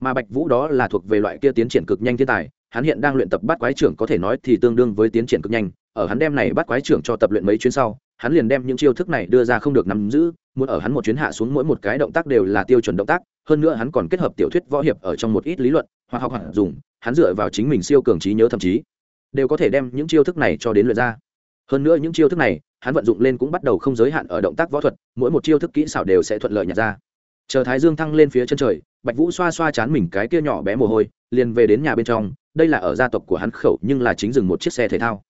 Mà bạch vũ đó là thuộc về loại kia tiến triển cực nhanh thiên tài, hắn hiện đang luyện tập bắt quái trưởng có thể nói thì tương đương với tiến triển cực nhanh, ở hắn đem này bắt quái trưởng cho tập luyện mấy chuyến sau hắn liền đem những chiêu thức này đưa ra không được nắm giữ, muốn ở hắn một chuyến hạ xuống mỗi một cái động tác đều là tiêu chuẩn động tác, hơn nữa hắn còn kết hợp tiểu thuyết võ hiệp ở trong một ít lý luận, hoặc học hoặc dùng, hắn dựa vào chính mình siêu cường trí nhớ thậm chí, đều có thể đem những chiêu thức này cho đến luyện ra. Hơn nữa những chiêu thức này, hắn vận dụng lên cũng bắt đầu không giới hạn ở động tác võ thuật, mỗi một chiêu thức kỹ xảo đều sẽ thuận lợi nhặt ra. Chờ thái dương thăng lên phía chân trời, bạch vũ xoa xoa chán mình cái kia nhỏ bé mồ hôi, liền về đến nhà bên trong, đây là ở gia tộc của hắn khẩu, nhưng là chính dừng một chiếc xe thể thao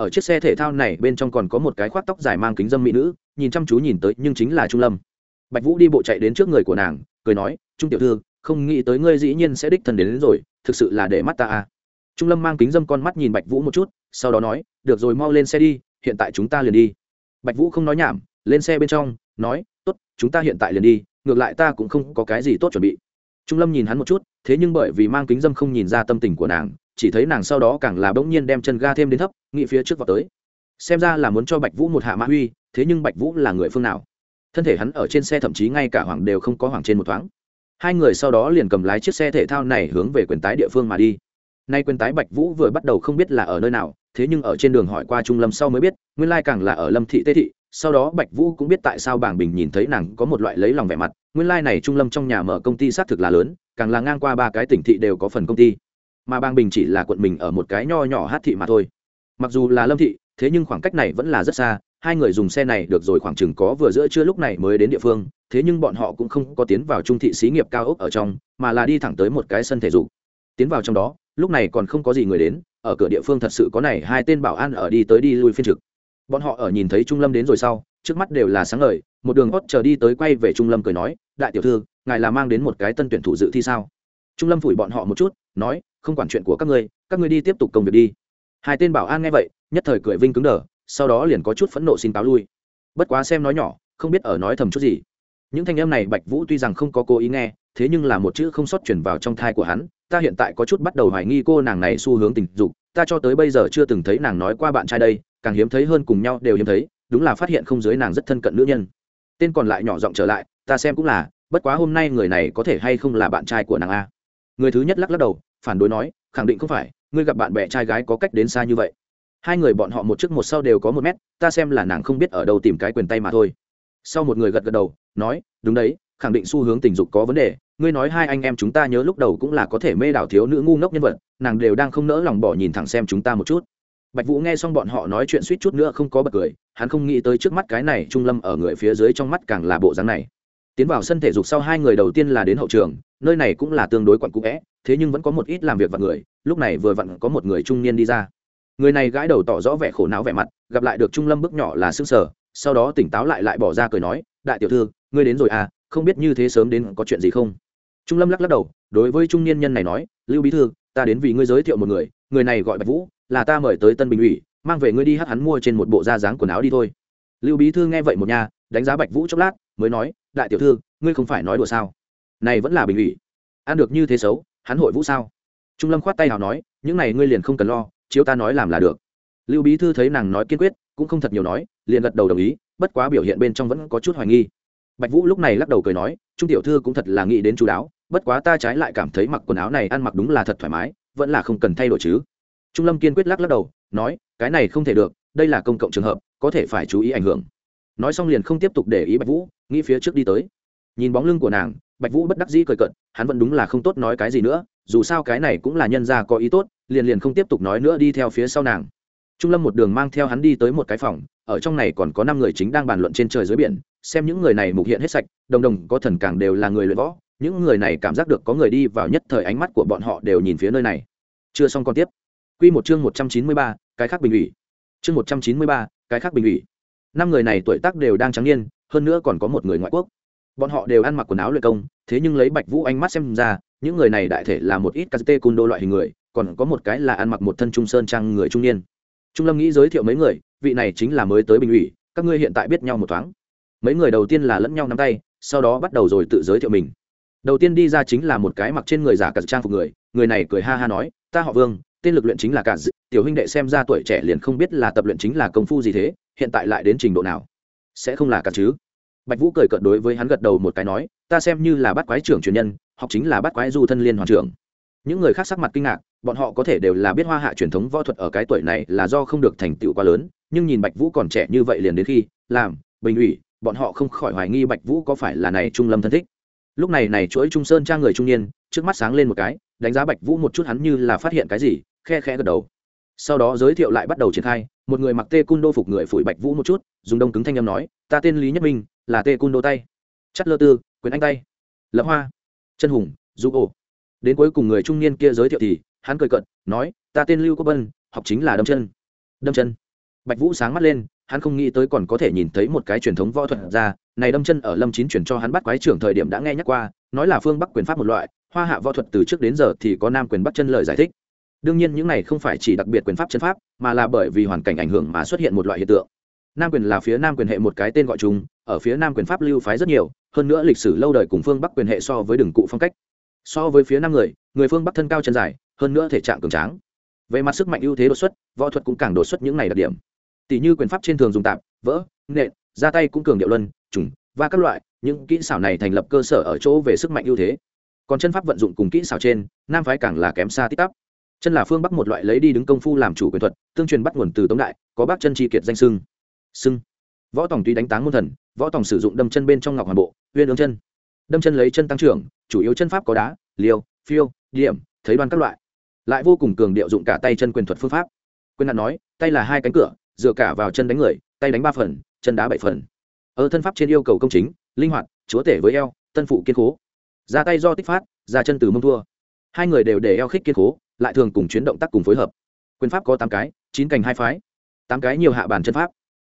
ở chiếc xe thể thao này bên trong còn có một cái khoác tóc dài mang kính dâm mỹ nữ nhìn chăm chú nhìn tới nhưng chính là trung lâm. Bạch vũ đi bộ chạy đến trước người của nàng cười nói trung tiểu thư không nghĩ tới ngươi dĩ nhiên sẽ đích thân đến, đến rồi thực sự là để mắt ta à. Trung lâm mang kính dâm con mắt nhìn bạch vũ một chút sau đó nói được rồi mau lên xe đi hiện tại chúng ta liền đi. Bạch vũ không nói nhảm lên xe bên trong nói tốt chúng ta hiện tại liền đi ngược lại ta cũng không có cái gì tốt chuẩn bị trung lâm nhìn hắn một chút, thế nhưng bởi vì mang kính dâm không nhìn ra tâm tình của nàng, chỉ thấy nàng sau đó càng là bỗng nhiên đem chân ga thêm đến thấp nghĩ phía trước vào tới. Xem ra là muốn cho bạch vũ một hạ mã huy thế nhưng bạch vũ là người phương nào? Thân thể hắn ở trên xe thậm chí ngay cả hoàng đều không có hoàng trên một thoáng. Hai người sau đó liền cầm lái chiếc xe thể thao này hướng về quyền tái địa phương mà đi. Nay quyền tái bạch vũ vừa bắt đầu không biết là ở nơi nào, thế nhưng ở trên đường hỏi qua trung lâm sau mới biết, nguyên lai càng là ở lâm thị tê thị, sau đó bạch vũ cũng biết tại sao bảng bình nhìn thấy nàng có một loại lấy lòng vẻ mặt nguyên lai này trung lâm trong nhà mở công ty xác thực là lớn, càng là ngang qua ba cái tỉnh thị đều có phần công ty. Mà bang bình chỉ là quận mình ở một cái nho nhỏ hát thị mà thôi. Mặc dù là lâm thị, thế nhưng khoảng cách này vẫn là rất xa, hai người dùng xe này được rồi khoảng chừng có vừa giữa trưa lúc này mới đến địa phương, thế nhưng bọn họ cũng không có tiến vào trung thị xí nghiệp cao ốc ở trong, mà là đi thẳng tới một cái sân thể dục. Tiến vào trong đó, lúc này còn không có gì người đến, ở cửa địa phương thật sự có này hai tên bảo an ở đi tới đi lui phiên trực bọn họ ở nhìn thấy trung lâm đến rồi sau, trước mắt đều là sáng ngời, một đường hót chờ đi tới quay về trung lâm cười nói, đại tiểu thư, ngài là mang đến một cái tân tuyển thủ dự thi sao? Trung lâm phủi bọn họ một chút, nói, không quản chuyện của các ngươi các ngươi đi tiếp tục công việc đi. Hai tên bảo an nghe vậy, nhất thời cười vinh cứng đờ, sau đó liền có chút phẫn nộ xin táo lui. Bất quá xem nói nhỏ, không biết ở nói thầm chút gì. Những thanh em này bạch vũ tuy rằng không có cố ý nghe, thế nhưng là một chữ không sót chuyển vào trong thai của hắn, ta hiện tại có chút bắt đầu hoài nghi cô nàng này xu hướng tình dục, ta cho tới bây giờ chưa từng thấy nàng nói qua bạn trai đây càng hiếm thấy hơn cùng nhau đều hiếm thấy, đúng là phát hiện không dưới nàng rất thân cận nữ nhân. Tên còn lại nhỏ giọng trở lại, ta xem cũng là, bất quá hôm nay người này có thể hay không là bạn trai của nàng a? Người thứ nhất lắc lắc đầu, phản đối nói, khẳng định không phải, ngươi gặp bạn bè trai gái có cách đến xa như vậy. Hai người bọn họ một trước một sau đều có một mét, ta xem là nàng không biết ở đâu tìm cái quyền tay mà thôi. Sau một người gật gật đầu, nói, đúng đấy, khẳng định xu hướng tình dục có vấn đề, ngươi nói hai anh em chúng ta nhớ lúc đầu cũng là có thể mê đảo thiếu nữ ngu ngốc nhân vật, nàng đều đang không nỡ lòng bỏ nhìn thẳng xem chúng ta một chút bạch vũ nghe xong bọn họ nói chuyện suýt chút nữa không có bật cười, hắn không nghĩ tới trước mắt cái này trung lâm ở người phía dưới trong mắt càng là bộ dáng này. Tiến vào sân thể dục sau hai người đầu tiên là đến hậu trường, nơi này cũng là tương đối quặn cũ vẽ, thế nhưng vẫn có một ít làm việc vặt người, lúc này vừa vặn có một người trung niên đi ra. Người này gãi đầu tỏ rõ vẻ khổ não vẻ mặt, gặp lại được trung lâm bước nhỏ là s ư sở sau đó tỉnh táo lại lại bỏ ra cười nói, đại tiểu thư, ngươi đến rồi à không biết như thế sớm đến có chuyện gì không? Trung lâm lắc lắc đầu, đối với trung niên nhân này nói, lưu bí thư, ta đến vì ngươi giới thiệu một người người này gọi bạch vũ là ta mời tới tân bình ủy, mang về ngươi đi hát hắn mua trên một bộ da dáng quần áo đi thôi. Lưu bí thư nghe vậy một nhà đánh giá bạch vũ chốc lát, mới nói, đại tiểu thư, ngươi không phải nói đùa sao? Này vẫn là bình ủy. Ăn được như thế xấu, hắn hội vũ sao? Trung lâm khoát tay nào nói, những này ngươi liền không cần lo, chiếu ta nói làm là được. Lưu bí thư thấy nàng nói kiên quyết, cũng không thật nhiều nói, liền gật đầu đồng ý, bất quá biểu hiện bên trong vẫn có chút hoài nghi. Bạch vũ lúc này lắc đầu cười nói, trung tiểu thư cũng thật là nghĩ đến chú đáo, bất quá ta trái lại cảm thấy mặc quần áo này ăn mặc đúng là thật thoải mái, vẫn là không cần thay đổi chứ trung lâm kiên quyết lắc lắc đầu, nói, cái này không thể được, đây là công cộng trường hợp, có thể phải chú ý ảnh hưởng. Nói xong liền không tiếp tục để ý bạch vũ, nghĩ phía trước đi tới. Nhìn bóng lưng của nàng, bạch vũ bất đắc dĩ cười cận hắn vẫn đúng là không tốt nói cái gì nữa, dù sao cái này cũng là nhân gia có ý tốt, liền liền không tiếp tục nói nữa đi theo phía sau nàng. Trung lâm một đường mang theo hắn đi tới một cái phòng, ở trong này còn có năm người chính đang bàn luận trên trời dưới biển, xem những người này mục hiện hết sạch, đồng đồng, có thần càng đều là người luyện võ, những người này cảm giác được có người đi vào nhất thời ánh mắt của bọn họ đều nhìn phía nơi này. Chưa xong còn tiếp. Quy một chương 193, cái khác bình ủy. Chương 193, cái khác bình ủy. Năm người này tuổi tác đều đang trắng niên, hơn nữa còn có một người ngoại quốc. Bọn họ đều ăn mặc quần áo luyện công, thế nhưng lấy Bạch Vũ ánh mắt xem ra, những người này đại thể là một ít Kazute Kundo loại hình người, còn có một cái là ăn mặc một thân trung sơn trang người trung niên. Trung Lâm nghĩ giới thiệu mấy người, vị này chính là mới tới bình ủy, các ngươi hiện tại biết nhau một thoáng. Mấy người đầu tiên là lẫn nhau nắm tay, sau đó bắt đầu rồi tự giới thiệu mình. Đầu tiên đi ra chính là một cái mặc trên người giả cả trang phục người, người này cười ha ha nói, ta họ Vương, tên lực luyện chính là cả dự, tiểu huynh đệ xem ra tuổi trẻ liền không biết là tập luyện chính là công phu gì thế hiện tại lại đến trình độ nào? Sẽ không là cả chứ? Bạch vũ cười cợt đối với hắn gật đầu một cái nói ta xem như là bắt quái trưởng truyền nhân học chính là bắt quái du thân liên hoàn trưởng. Những người khác sắc mặt kinh ngạc bọn họ có thể đều là biết hoa hạ truyền thống võ thuật ở cái tuổi này là do không được thành tựu quá lớn nhưng nhìn bạch vũ còn trẻ như vậy liền đến khi làm bình ủy bọn họ không khỏi hoài nghi bạch vũ có phải là này trung lâm thân thích. Lúc này này chuỗi trung sơn trang người trung niên trước mắt sáng lên một cái đánh giá bạch vũ một chút hắn như là phát hiện cái gì khe khẽ gật đầu. Sau đó giới thiệu lại bắt đầu triển khai, một người mặc tê cun đô phục người phủi bạch vũ một chút, dùng đông cứng thanh âm nói, ta tên lý nhất minh, là tê cun đô tay. Chất lơ tư, quyền anh tay. Lập hoa. Chân hùng du ổ. Đến cuối cùng người trung niên kia giới thiệu thì, hắn cười cận nói, ta tên lưu quốc bân, học chính là đâm chân. Đâm chân. Bạch vũ sáng mắt lên, hắn không nghĩ tới còn có thể nhìn thấy một cái truyền thống võ thuật ra, này đâm chân ở lâm chín chuyển cho hắn bắt quái trưởng thời điểm đã nghe nhắc qua, nói là phương bắc quyền pháp một loại, hoa hạ võ thuật từ trước đến giờ thì có nam quyền bắt chân lời giải thích đương nhiên những này không phải chỉ đặc biệt quyền pháp chân pháp, mà là bởi vì hoàn cảnh ảnh hưởng mà xuất hiện một loại hiện tượng. Nam quyền là phía nam quyền hệ một cái tên gọi chung, ở phía nam quyền pháp lưu phái rất nhiều, hơn nữa lịch sử lâu đời cùng phương bắc quyền hệ so với đường cụ phong cách. So với phía nam người người phương bắc thân cao chân dài, hơn nữa thể trạng cường tráng. Về mặt sức mạnh ưu thế đột xuất, võ thuật cũng càng đột xuất những này đặc điểm. Tỷ như quyền pháp trên thường dùng tạp, vỡ, nện, ra tay cũng cường điệu luân, trùng và các loại, những kỹ xảo này thành lập cơ sở ở chỗ về sức mạnh ưu thế. Còn chân pháp vận dụng cùng kỹ xảo trên, nam phái càng là kém xa tích tắp chân là phương bắc một loại lấy đi đứng công phu làm chủ quyền thuật, tương truyền bắt nguồn từ tống đại, có bác chân chi kiệt danh sưng sưng võ tòng tuy đánh táng môn thần, võ tòng sử dụng đâm chân bên trong ngọc hoàn bộ huyên ứng chân. Đâm chân lấy chân tăng trưởng, chủ yếu chân pháp có đá liều phiêu, điểm, thấy đoan các loại. Lại vô cùng cường điệu dụng cả tay chân quyền thuật phương pháp. Quyền nạn nói, tay là hai cánh cửa, dựa cả vào chân đánh người, tay đánh ba phần, chân đá bảy phần. Ở thân pháp trên yêu cầu công chính, linh hoạt, chúa tể với eo, tân phụ kiên cố. Ra tay do tích phát, ra chân từ mông thua. Hai người đều để eo khích kiên cố lại thường cùng chuyến động tác cùng phối hợp. Quyền pháp có tám cái, chín cành hai phái, tám cái nhiều hạ bàn chân pháp,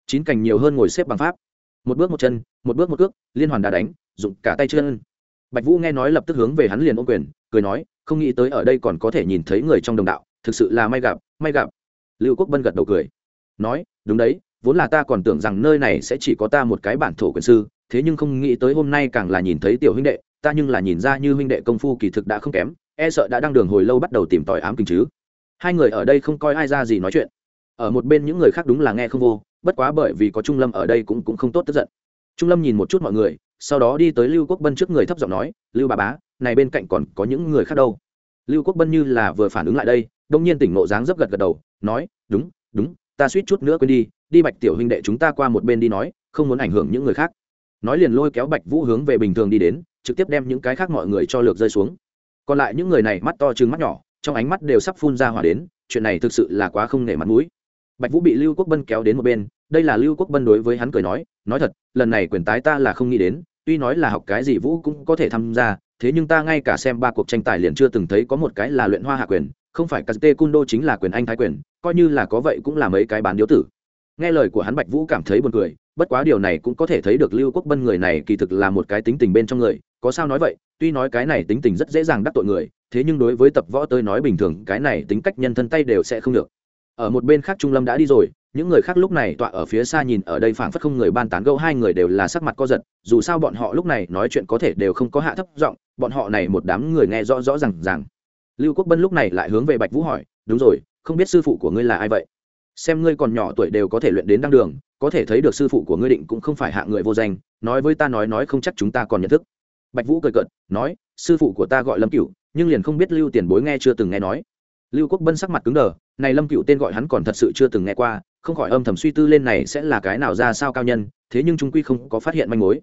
chín cành nhiều hơn ngồi xếp bằng pháp. Một bước một chân, một bước một cước, liên hoàn đá đánh, dụng cả tay chân. Bạch vũ nghe nói lập tức hướng về hắn liền ô quyền, cười nói, không nghĩ tới ở đây còn có thể nhìn thấy người trong đồng đạo, thực sự là may gặp may gặp. Lưu quốc bân gật đầu cười, nói, đúng đấy, vốn là ta còn tưởng rằng nơi này sẽ chỉ có ta một cái bản thổ quyền sư, thế nhưng không nghĩ tới hôm nay càng là nhìn thấy tiểu huynh đệ, ta nhưng là nhìn ra như huynh đệ công phu kỳ thực đã không kém e sợ đã đang đường hồi lâu bắt đầu tìm tòi ám kinh chứ. Hai người ở đây không coi ai ra gì nói chuyện. Ở một bên những người khác đúng là nghe không vô, bất quá bởi vì có trung lâm ở đây cũng cũng không tốt tức giận. Trung lâm nhìn một chút mọi người, sau đó đi tới lưu quốc bân trước người thấp giọng nói, lưu bà bá, này bên cạnh còn có những người khác đâu? Lưu quốc bân như là vừa phản ứng lại đây, đông nhiên tỉnh ngộ dáng dấp gật gật đầu, nói, đúng đúng, ta suýt chút nữa quên đi đi bạch tiểu huynh đệ chúng ta qua một bên đi nói, không muốn ảnh hưởng những người khác. Nói liền lôi kéo bạch vũ hướng về bình thường đi đến, trực tiếp đem những cái khác mọi người cho lược rơi xuống còn lại những người này mắt to chừng mắt nhỏ, trong ánh mắt đều sắp phun ra hỏa đến, chuyện này thực sự là quá không nể mặt mũi. Bạch vũ bị lưu quốc bân kéo đến một bên, đây là lưu quốc bân đối với hắn cười nói nói thật, lần này quyền tái ta là không nghĩ đến, tuy nói là học cái gì vũ cũng có thể tham gia, thế nhưng ta ngay cả xem ba cuộc tranh tài liền chưa từng thấy có một cái là luyện hoa hạ quyền, không phải tê Kundo chính là quyền anh thái quyền, coi như là có vậy cũng là mấy cái bán điếu tử. Nghe lời của hắn, bạch vũ cảm thấy buồn cười bất quá điều này cũng có thể thấy được lưu quốc bân người này kỳ thực là một cái tính tình bên trong người. Có sao nói vậy? Tuy nói cái này tính tình rất dễ dàng đắc tội người, thế nhưng đối với tập võ tới nói bình thường, cái này tính cách nhân thân tay đều sẽ không được. Ở một bên khác trung lâm đã đi rồi, những người khác lúc này tọa ở phía xa nhìn, ở đây phảng phất không người ban tán gâu hai người đều là sắc mặt co giật, dù sao bọn họ lúc này nói chuyện có thể đều không có hạ thấp giọng, bọn họ này một đám người nghe rõ rõ rằng rằng lưu quốc bân lúc này lại hướng về bạch vũ hỏi, đúng rồi, không biết sư phụ của ngươi là ai vậy? Xem ngươi còn nhỏ tuổi đều có thể luyện đến đăng đường, có thể thấy được sư phụ của ngươi định cũng không phải hạ người vô danh, nói với ta nói nói không chắc chúng ta còn nhận thức. Bạch vũ cười cợt, nói, sư phụ của ta gọi lâm cựu nhưng liền không biết lưu tiền bối nghe chưa từng nghe nói. Lưu quốc bân sắc mặt cứng đờ, này lâm cựu tên gọi hắn còn thật sự chưa từng nghe qua, không khỏi âm thầm suy tư lên này sẽ là cái nào ra sao cao nhân, thế nhưng trung quy không có phát hiện manh mối.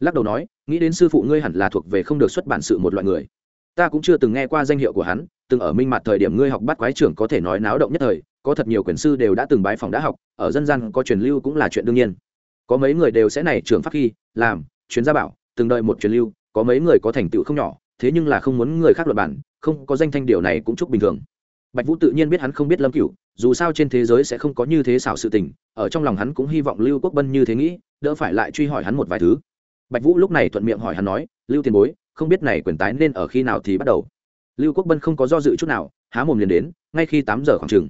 Lắc đầu nói, nghĩ đến sư phụ ngươi hẳn là thuộc về không được xuất bản sự một loại người ta cũng chưa từng nghe qua danh hiệu của hắn, từng ở minh mặt thời điểm ngươi học bắt quái trưởng có thể nói náo động nhất thời, có thật nhiều quyển sư đều đã từng bái phòng đã học, ở dân gian có truyền lưu cũng là chuyện đương nhiên. Có mấy người đều sẽ này trưởng pháp khi, làm, chuyến gia bảo, từng đợi một truyền lưu, có mấy người có thành tựu không nhỏ, thế nhưng là không muốn người khác luật bản, không có danh thanh điều này cũng chúc bình thường. Bạch vũ tự nhiên biết hắn không biết lâm cửu, dù sao trên thế giới sẽ không có như thế xảo sự tình, ở trong lòng hắn cũng hy vọng lưu quốc bân như thế nghĩ, đỡ phải lại truy hỏi hắn một vài thứ. Bạch vũ lúc này thuận miệng hỏi hắn nói, lưu tiền bối không biết này quyền tái nên ở khi nào thì bắt đầu. Lưu quốc bân không có do dự chút nào, há mồm liền đến, ngay khi tám giờ khoảng chừng.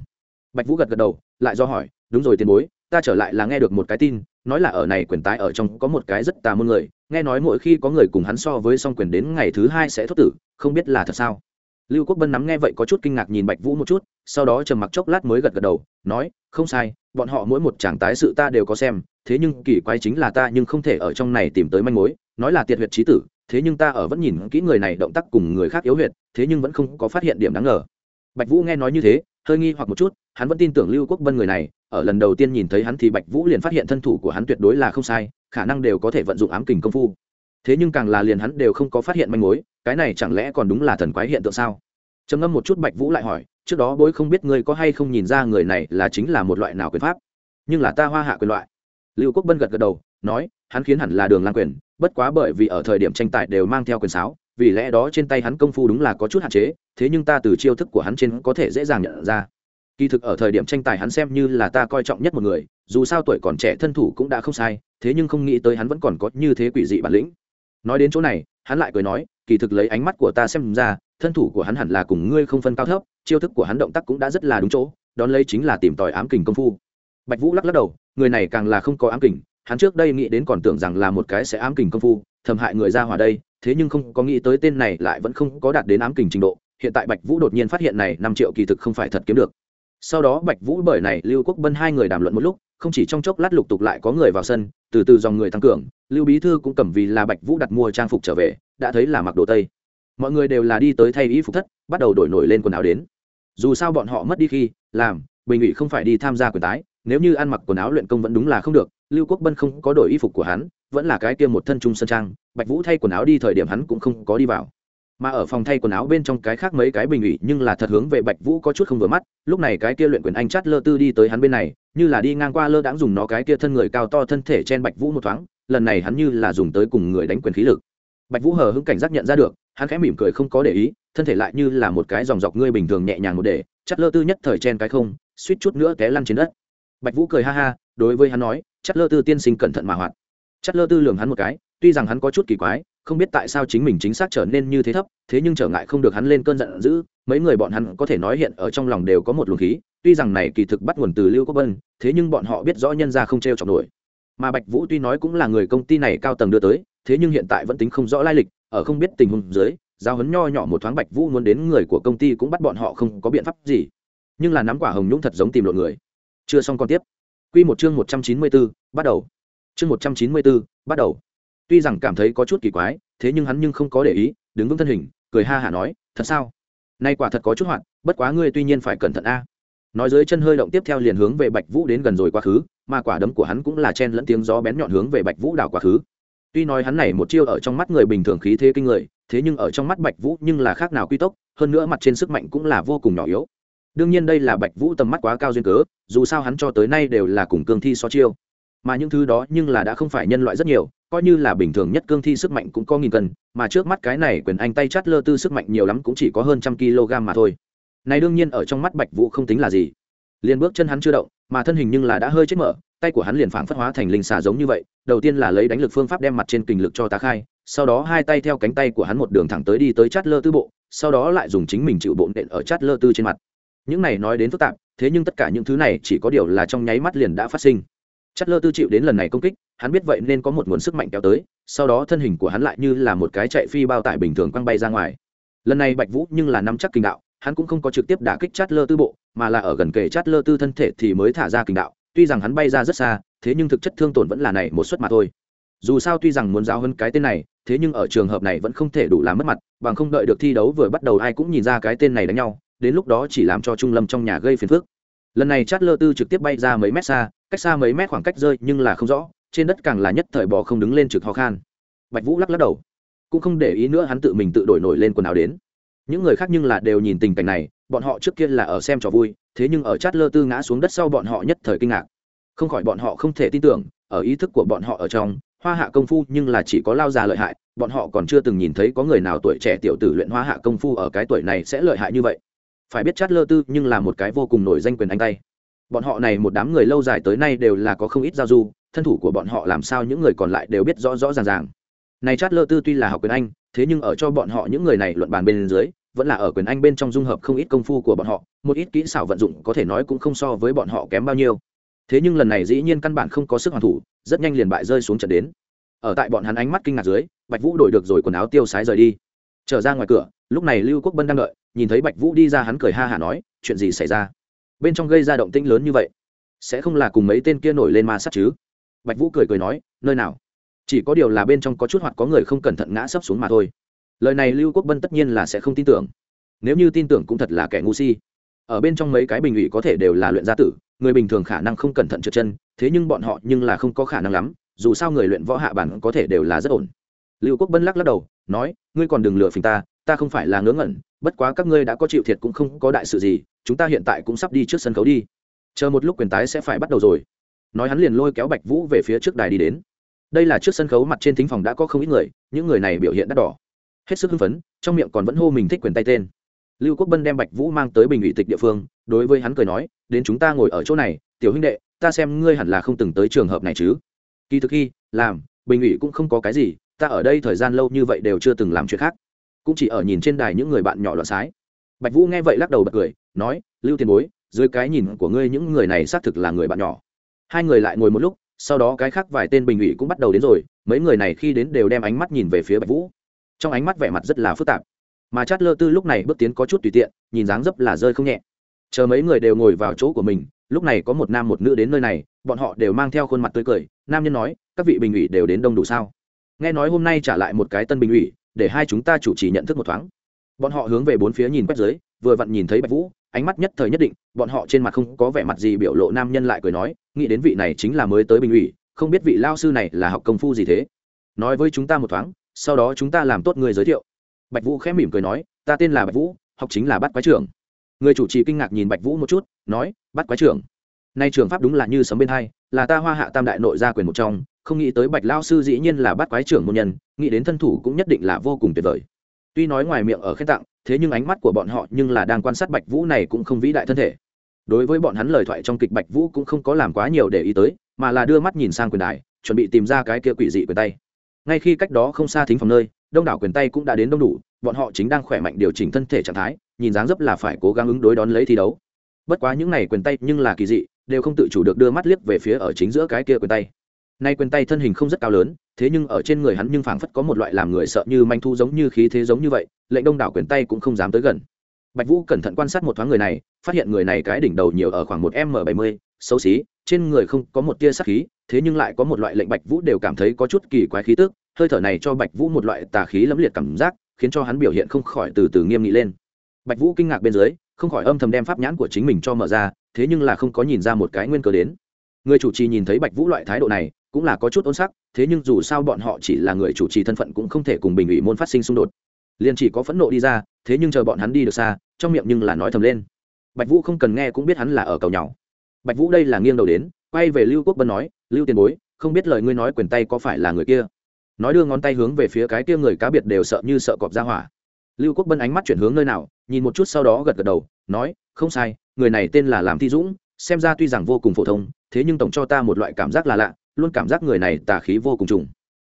Bạch vũ gật gật đầu, lại do hỏi, đúng rồi tiền bối, ta trở lại là nghe được một cái tin, nói là ở này quyền tái ở trong có một cái rất tà môn người, nghe nói mỗi khi có người cùng hắn so với song quyền đến ngày thứ hai sẽ thốt tử, không biết là thật sao? Lưu quốc bân nắm nghe vậy có chút kinh ngạc nhìn bạch vũ một chút, sau đó trầm mặc chốc lát mới gật gật đầu, nói, không sai, bọn họ mỗi một tràng tái sự ta đều có xem, thế nhưng kỳ quái chính là ta nhưng không thể ở trong này tìm tới manh mối nói là tiệt huyệt trí tử, thế nhưng ta ở vẫn nhìn kỹ người này động tác cùng người khác yếu huyệt, thế nhưng vẫn không có phát hiện điểm đáng ngờ. Bạch vũ nghe nói như thế, hơi nghi hoặc một chút, hắn vẫn tin tưởng lưu quốc vân người này, ở lần đầu tiên nhìn thấy hắn thì bạch vũ liền phát hiện thân thủ của hắn tuyệt đối là không sai, khả năng đều có thể vận dụng ám kình công phu. Thế nhưng càng là liền hắn đều không có phát hiện manh mối, cái này chẳng lẽ còn đúng là thần quái hiện tượng sao? Trầm ngâm một chút bạch vũ lại hỏi, trước đó bối không biết ngươi có hay không nhìn ra người này là chính là một loại nào quyền pháp? Nhưng là ta hoa hạ quyền loại. Lưu quốc bân gật gật đầu nói, hắn khiến hẳn là đường lan quyền, bất quá bởi vì ở thời điểm tranh tài đều mang theo quyền sáo, vì lẽ đó trên tay hắn công phu đúng là có chút hạn chế, thế nhưng ta từ chiêu thức của hắn trên có thể dễ dàng nhận ra. Kỳ thực ở thời điểm tranh tài hắn xem như là ta coi trọng nhất một người, dù sao tuổi còn trẻ thân thủ cũng đã không sai, thế nhưng không nghĩ tới hắn vẫn còn có như thế quỷ dị bản lĩnh. Nói đến chỗ này, hắn lại cười nói, kỳ thực lấy ánh mắt của ta xem ra, thân thủ của hắn hẳn là cùng ngươi không phân cao thấp, chiêu thức của hắn động tác cũng đã rất là đúng chỗ, đón lấy chính là tìm tòi ám kình công phu. Bạch vũ lắc lắc đầu, người này càng là không có ám kình hắn trước đây nghĩ đến còn tưởng rằng là một cái sẽ ám kình công phu, thầm hại người ra hòa đây, thế nhưng không có nghĩ tới tên này lại vẫn không có đạt đến ám kình trình độ. Hiện tại bạch vũ đột nhiên phát hiện này, năm triệu kỳ thực không phải thật kiếm được. Sau đó bạch vũ bởi này, lưu quốc bân hai người đàm luận một lúc, không chỉ trong chốc lát lục tục lại có người vào sân, từ từ dòng người tăng cường, lưu bí thư cũng cầm vì là bạch vũ đặt mua trang phục trở về, đã thấy là mặc đồ tây. Mọi người đều là đi tới thay y phục thất, bắt đầu đổi nổi lên quần áo đến. Dù sao bọn họ mất đi khi, làm, bình ủy không phải đi tham gia quyền tái, nếu như ăn mặc quần áo luyện công vẫn đúng là không được lưu quốc bân không có đổi y phục của hắn, vẫn là cái kia một thân trung sân trang, bạch vũ thay quần áo đi thời điểm hắn cũng không có đi vào. Mà ở phòng thay quần áo bên trong cái khác mấy cái bình ủy nhưng là thật hướng về bạch vũ có chút không vừa mắt, lúc này cái kia luyện quyền anh chát lơ tư đi tới hắn bên này, như là đi ngang qua lơ đãng dùng nó cái kia thân người cao to thân thể chen bạch vũ một thoáng, lần này hắn như là dùng tới cùng người đánh quyền khí lực. Bạch vũ hờ hững cảnh giác nhận ra được, hắn khẽ mỉm cười không có để ý, thân thể lại như là một cái dòng dọc ngươi bình thường nhẹ nhàng một để, chát lơ tư nhất thời chen cái không, suýt chút nữa té lăn trên đất bạch vũ cười ha ha, đối với hắn nói, chất lơ tư tiên sinh cẩn thận mà hoạt. Chất lơ tư lường hắn một cái, tuy rằng hắn có chút kỳ quái, không biết tại sao chính mình chính xác trở nên như thế thấp, thế nhưng trở ngại không được hắn lên cơn giận dữ, mấy người bọn hắn có thể nói hiện ở trong lòng đều có một luồng khí, tuy rằng này kỳ thực bắt nguồn từ lưu quốc bân thế nhưng bọn họ biết rõ nhân ra không t r e o chọc nổi. Mà bạch vũ tuy nói cũng là người công ty này cao tầng đưa tới, thế nhưng hiện tại vẫn tính không rõ lai lịch, ở không biết tình huống dưới, giao hấn nho nhỏ một thoáng bạch vũ muốn đến người của công ty cũng bắt bọn họ không có biện pháp gì. Nhưng là nắm quả hồng nhũng thật giống tìm lộn người chưa xong còn tiếp. Quy một chương một trăm chín mươi bốn, bắt đầu. Chương một trăm chín mươi bốn, bắt đầu. Tuy rằng cảm thấy có chút kỳ quái, thế nhưng hắn nhưng không có để ý, đứng vững thân hình, cười ha hả nói, thật sao? Nay quả thật có chút hoạn bất quá ngươi tuy nhiên phải cẩn thận a. Nói dưới chân hơi động tiếp theo liền hướng về bạch vũ đến gần rồi quá khứ, mà quả đấm của hắn cũng là chen lẫn tiếng gió bén nhọn hướng về bạch vũ đảo quá khứ. Tuy nói hắn này một chiêu ở trong mắt người bình thường khí thế kinh người, thế nhưng ở trong mắt bạch vũ nhưng là khác nào quy tốc, hơn nữa mặt trên sức mạnh cũng là vô cùng nhỏ yếu đương nhiên đây là bạch vũ tầm mắt quá cao duyên cớ, dù sao hắn cho tới nay đều là cùng cương thi so chiêu. Mà những thứ đó nhưng là đã không phải nhân loại rất nhiều, coi như là bình thường nhất cương thi sức mạnh cũng có nghìn cân, mà trước mắt cái này quyền anh tay chát lơ tư sức mạnh nhiều lắm cũng chỉ có hơn trăm kg mà thôi. Này đương nhiên ở trong mắt bạch vũ không tính là gì. Liền bước chân hắn chưa động, mà thân hình nhưng là đã hơi chết mở, tay của hắn liền phảng phất hóa thành linh xà giống như vậy, đầu tiên là lấy đánh lực phương pháp đem mặt trên kình lực cho tá khai, sau đó hai tay theo cánh tay của hắn một đường thẳng tới đi tới chát lơ tư bộ, sau đó lại dùng chính mình chịu bộ đện ở chát lơ tư trên mặt những này nói đến phức tạp, thế nhưng tất cả những thứ này chỉ có điều là trong nháy mắt liền đã phát sinh. Chất lơ tư chịu đến lần này công kích, hắn biết vậy nên có một nguồn sức mạnh kéo tới, sau đó thân hình của hắn lại như là một cái chạy phi bao tải bình thường quăng bay ra ngoài. Lần này bạch vũ nhưng là nắm chắc kinh đạo, hắn cũng không có trực tiếp đả kích chát lơ tư bộ, mà là ở gần kề chát lơ tư thân thể thì mới thả ra kinh đạo, tuy rằng hắn bay ra rất xa, thế nhưng thực chất thương tổn vẫn là này một suất mà thôi. Dù sao tuy rằng muốn giáo hơn cái tên này, thế nhưng ở trường hợp này vẫn không thể đủ làm mất mặt, bằng không đợi được thi đấu vừa bắt đầu ai cũng nhìn ra cái tên này đánh nhau đến lúc đó chỉ làm cho trung lâm trong nhà gây phiền phức. Lần này chát lơ tư trực tiếp bay ra mấy mét xa, cách xa mấy mét khoảng cách rơi nhưng là không rõ, trên đất càng là nhất thời bò không đứng lên trực ho khan. Bạch vũ lắc lắc đầu, cũng không để ý nữa hắn tự mình tự đổi nổi lên quần áo đến. Những người khác nhưng là đều nhìn tình cảnh này, bọn họ trước kia là ở xem trò vui, thế nhưng ở chát lơ tư ngã xuống đất sau bọn họ nhất thời kinh ngạc. Không khỏi bọn họ không thể tin tưởng, ở ý thức của bọn họ ở trong, hoa hạ công phu nhưng là chỉ có lao già lợi hại, bọn họ còn chưa từng nhìn thấy có người nào tuổi trẻ tiểu tử luyện hoa hạ công phu ở cái tuổi này sẽ lợi hại như vậy phải biết chát lơ tư nhưng là một cái vô cùng nổi danh quyền anh tay. Bọn họ này một đám người lâu dài tới nay đều là có không ít giao du, thân thủ của bọn họ làm sao những người còn lại đều biết rõ rõ ràng ràng. Này chát lơ tư tuy là học quyền anh, thế nhưng ở cho bọn họ những người này luận bàn bên dưới, vẫn là ở quyền anh bên trong dung hợp không ít công phu của bọn họ, một ít kỹ xảo vận dụng có thể nói cũng không so với bọn họ kém bao nhiêu. Thế nhưng lần này dĩ nhiên căn bản không có sức hoàn thủ, rất nhanh liền bại rơi xuống trận đến. Ở tại bọn hắn ánh mắt kinh ngạc dưới, bạch vũ đổi được rồi quần áo tiêu sái rời đi. Trở ra ngoài cửa, lúc này lưu quốc bân đang đợi nhìn thấy bạch vũ đi ra hắn cười ha hả nói, chuyện gì xảy ra? Bên trong gây ra động tĩnh lớn như vậy, sẽ không là cùng mấy tên kia nổi lên ma sát chứ? Bạch vũ cười cười nói, nơi nào? Chỉ có điều là bên trong có chút hoặc có người không cẩn thận ngã sấp xuống mà thôi. Lời này lưu quốc bân tất nhiên là sẽ không tin tưởng. Nếu như tin tưởng cũng thật là kẻ ngu si. Ở bên trong mấy cái bình ủy có thể đều là luyện gia tử, người bình thường khả năng không cẩn thận trượt chân, thế nhưng bọn họ nhưng là không có khả năng lắm, dù sao người luyện võ hạ bản có thể đều là rất ổn. Lưu quốc bân lắc lắc đầu, nói, ngươi còn đừng lừa phình ta ta không phải là ngớ ngẩn bất quá các ngươi đã có chịu thiệt cũng không có đại sự gì, chúng ta hiện tại cũng sắp đi trước sân khấu đi. Chờ một lúc quyền tái sẽ phải bắt đầu rồi. Nói hắn liền lôi kéo bạch vũ về phía trước đài đi đến. Đây là trước sân khấu mặt trên thính phòng đã có không ít người, những người này biểu hiện đắt đỏ. Hết sức hưng phấn, trong miệng còn vẫn hô mình thích quyền tay tên. Lưu quốc bân đem bạch vũ mang tới bình ủy tịch địa phương, đối với hắn cười nói, đến chúng ta ngồi ở chỗ này, tiểu huynh đệ, ta xem ngươi hẳn là không từng tới trường hợp này chứ. Kỳ thực khi, làm, bình ủy cũng không có cái gì, ta ở đây thời gian lâu như vậy đều chưa từng làm chuyện khác cũng chỉ ở nhìn trên đài những người bạn nhỏ loạn sái. Bạch vũ nghe vậy lắc đầu bật cười, nói, lưu tiền bối, dưới cái nhìn của ngươi những người này xác thực là người bạn nhỏ. Hai người lại ngồi một lúc, sau đó cái khác vài tên bình ủy cũng bắt đầu đến rồi, mấy người này khi đến đều đem ánh mắt nhìn về phía bạch vũ. Trong ánh mắt vẻ mặt rất là phức tạp. Mà chát lơ tư lúc này bước tiến có chút tùy tiện, nhìn dáng dấp là rơi không nhẹ. Chờ mấy người đều ngồi vào chỗ của mình, lúc này có một nam một nữ đến nơi này, bọn họ đều mang theo khuôn mặt tươi cười. Nam nhân nói, các vị bình ủy đều đến đông đủ sao? Nghe nói hôm nay trả lại một cái tân bình ủy để hai chúng ta chủ trì nhận thức một thoáng. Bọn họ hướng về bốn phía nhìn quét dưới vừa vặn nhìn thấy bạch vũ, ánh mắt nhất thời nhất định, bọn họ trên mặt không có vẻ mặt gì biểu lộ nam nhân lại cười nói, nghĩ đến vị này chính là mới tới bình ủy, không biết vị lao sư này là học công phu gì thế. Nói với chúng ta một thoáng, sau đó chúng ta làm tốt người giới thiệu. Bạch vũ khẽ mỉm cười nói, ta tên là bạch vũ, học chính là bắt quái trưởng. Người chủ trì kinh ngạc nhìn bạch vũ một chút, nói, bắt quái trưởng. Nay trường pháp đúng là như sấm bên hai, là ta hoa hạ tam đại nội gia quyền một trong không nghĩ tới bạch lao sư dĩ nhiên là bắt quái trưởng môn nhân, nghĩ đến thân thủ cũng nhất định là vô cùng tuyệt vời. Tuy nói ngoài miệng ở khen tặng, thế nhưng ánh mắt của bọn họ nhưng là đang quan sát bạch vũ này cũng không vĩ đại thân thể. Đối với bọn hắn lời thoại trong kịch bạch vũ cũng không có làm quá nhiều để ý tới, mà là đưa mắt nhìn sang quyền đài, chuẩn bị tìm ra cái kia quỷ dị quyền tay. Ngay khi cách đó không xa thính phòng nơi, đông đảo quyền tay cũng đã đến đông đủ, bọn họ chính đang khỏe mạnh điều chỉnh thân thể trạng thái, nhìn dáng dấp là phải cố gắng ứng đối đón lấy thi đấu. Bất quá những này quyền tay nhưng là kỳ dị, đều không tự chủ được đưa mắt liếc về phía ở chính giữa cái kia quyền tay nay quyền tay thân hình không rất cao lớn, thế nhưng ở trên người hắn nhưng phảng phất có một loại làm người sợ như manh thu giống như khí thế giống như vậy, lệnh đông đảo quyền tay cũng không dám tới gần. Bạch vũ cẩn thận quan sát một thoáng người này, phát hiện người này cái đỉnh đầu nhiều ở khoảng một m bảy mươi, xấu xí, trên người không có một tia sắc khí, thế nhưng lại có một loại lệnh bạch vũ đều cảm thấy có chút kỳ quái khí tức, hơi thở này cho bạch vũ một loại tà khí lẫm liệt cảm giác, khiến cho hắn biểu hiện không khỏi từ từ nghiêm nghị lên. Bạch vũ kinh ngạc bên dưới, không khỏi âm thầm đem pháp nhãn của chính mình cho mở ra, thế nhưng là không có nhìn ra một cái nguyên cớ đến. Người chủ trì nhìn thấy bạch vũ loại thái độ này cũng là có chút ôn sắc, thế nhưng dù sao bọn họ chỉ là người chủ trì thân phận cũng không thể cùng bình ủy môn phát sinh xung đột. Liền chỉ có phẫn nộ đi ra, thế nhưng chờ bọn hắn đi được xa, trong miệng nhưng là nói thầm lên. Bạch vũ không cần nghe cũng biết hắn là ở cầu nhau bạch vũ đây là nghiêng đầu đến, quay về lưu quốc bân nói, lưu tiền bối, không biết lời ngươi nói quyền tay có phải là người kia? Nói đưa ngón tay hướng về phía cái kia người cá biệt đều sợ như sợ cọp ra hỏa. Lưu quốc bân ánh mắt chuyển hướng nơi nào, nhìn một chút sau đó gật gật đầu, nói, không sai, người này tên là làm thi dũng, xem ra tuy rằng vô cùng phổ thông, thế nhưng tổng cho ta một loại cảm giác là lạ luôn cảm giác người này tà khí vô cùng trùng.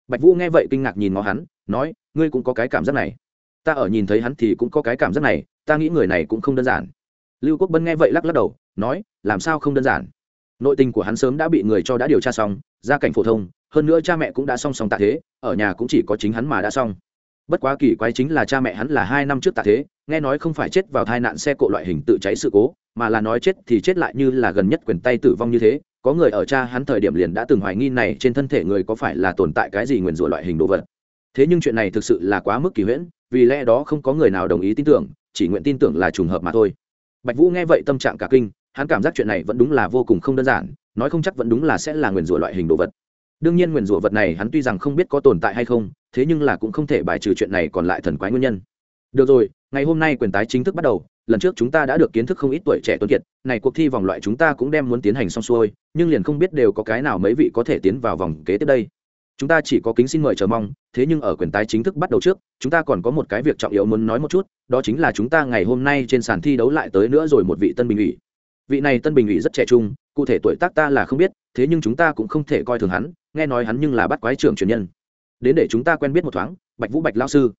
Bạch vũ nghe vậy kinh ngạc nhìn ngó hắn, nói, ngươi cũng có cái cảm giác này. Ta ở nhìn thấy hắn thì cũng có cái cảm giác này, ta nghĩ người này cũng không đơn giản. Lưu quốc bân nghe vậy lắc lắc đầu, nói, làm sao không đơn giản? Nội tình của hắn sớm đã bị người cho đã điều tra xong, gia cảnh phổ thông, hơn nữa cha mẹ cũng đã song song tạ thế, ở nhà cũng chỉ có chính hắn mà đã xong. Bất quá kỳ quái chính là cha mẹ hắn là hai năm trước tạ thế, nghe nói không phải chết vào tai nạn xe cộ loại hình tự cháy sự cố, mà là nói chết thì chết lại như là gần nhất quyền tay tử vong như thế có người ở cha hắn thời điểm liền đã từng hoài nghi này trên thân thể người có phải là tồn tại cái gì nguyền rủa loại hình đồ vật. Thế nhưng chuyện này thực sự là quá mức kỳ huyễn, vì lẽ đó không có người nào đồng ý tin tưởng, chỉ nguyện tin tưởng là trùng hợp mà thôi. Bạch vũ nghe vậy tâm trạng cả kinh, hắn cảm giác chuyện này vẫn đúng là vô cùng không đơn giản, nói không chắc vẫn đúng là sẽ là nguyền rủa loại hình đồ vật. Đương nhiên nguyền rủa vật này hắn tuy rằng không biết có tồn tại hay không, thế nhưng là cũng không thể bài trừ chuyện này còn lại thần quái nguyên nhân. Được rồi, ngày hôm nay quyền tái chính thức bắt đầu lần trước chúng ta đã được kiến thức không ít tuổi trẻ tuấn kiệt, này cuộc thi vòng loại chúng ta cũng đem muốn tiến hành xong xuôi, nhưng liền không biết đều có cái nào mấy vị có thể tiến vào vòng kế tiếp đây. Chúng ta chỉ có kính xin mời chờ mong, thế nhưng ở quyền tái chính thức bắt đầu trước, chúng ta còn có một cái việc trọng yếu muốn nói một chút, đó chính là chúng ta ngày hôm nay trên sàn thi đấu lại tới nữa rồi một vị tân bình ủy. Vị này tân bình ủy rất trẻ trung, cụ thể tuổi tác ta là không biết, thế nhưng chúng ta cũng không thể coi thường hắn, nghe nói hắn nhưng là bắt quái trưởng truyền nhân. Đến để chúng ta quen biết một thoáng, bạch vũ bạch lao sư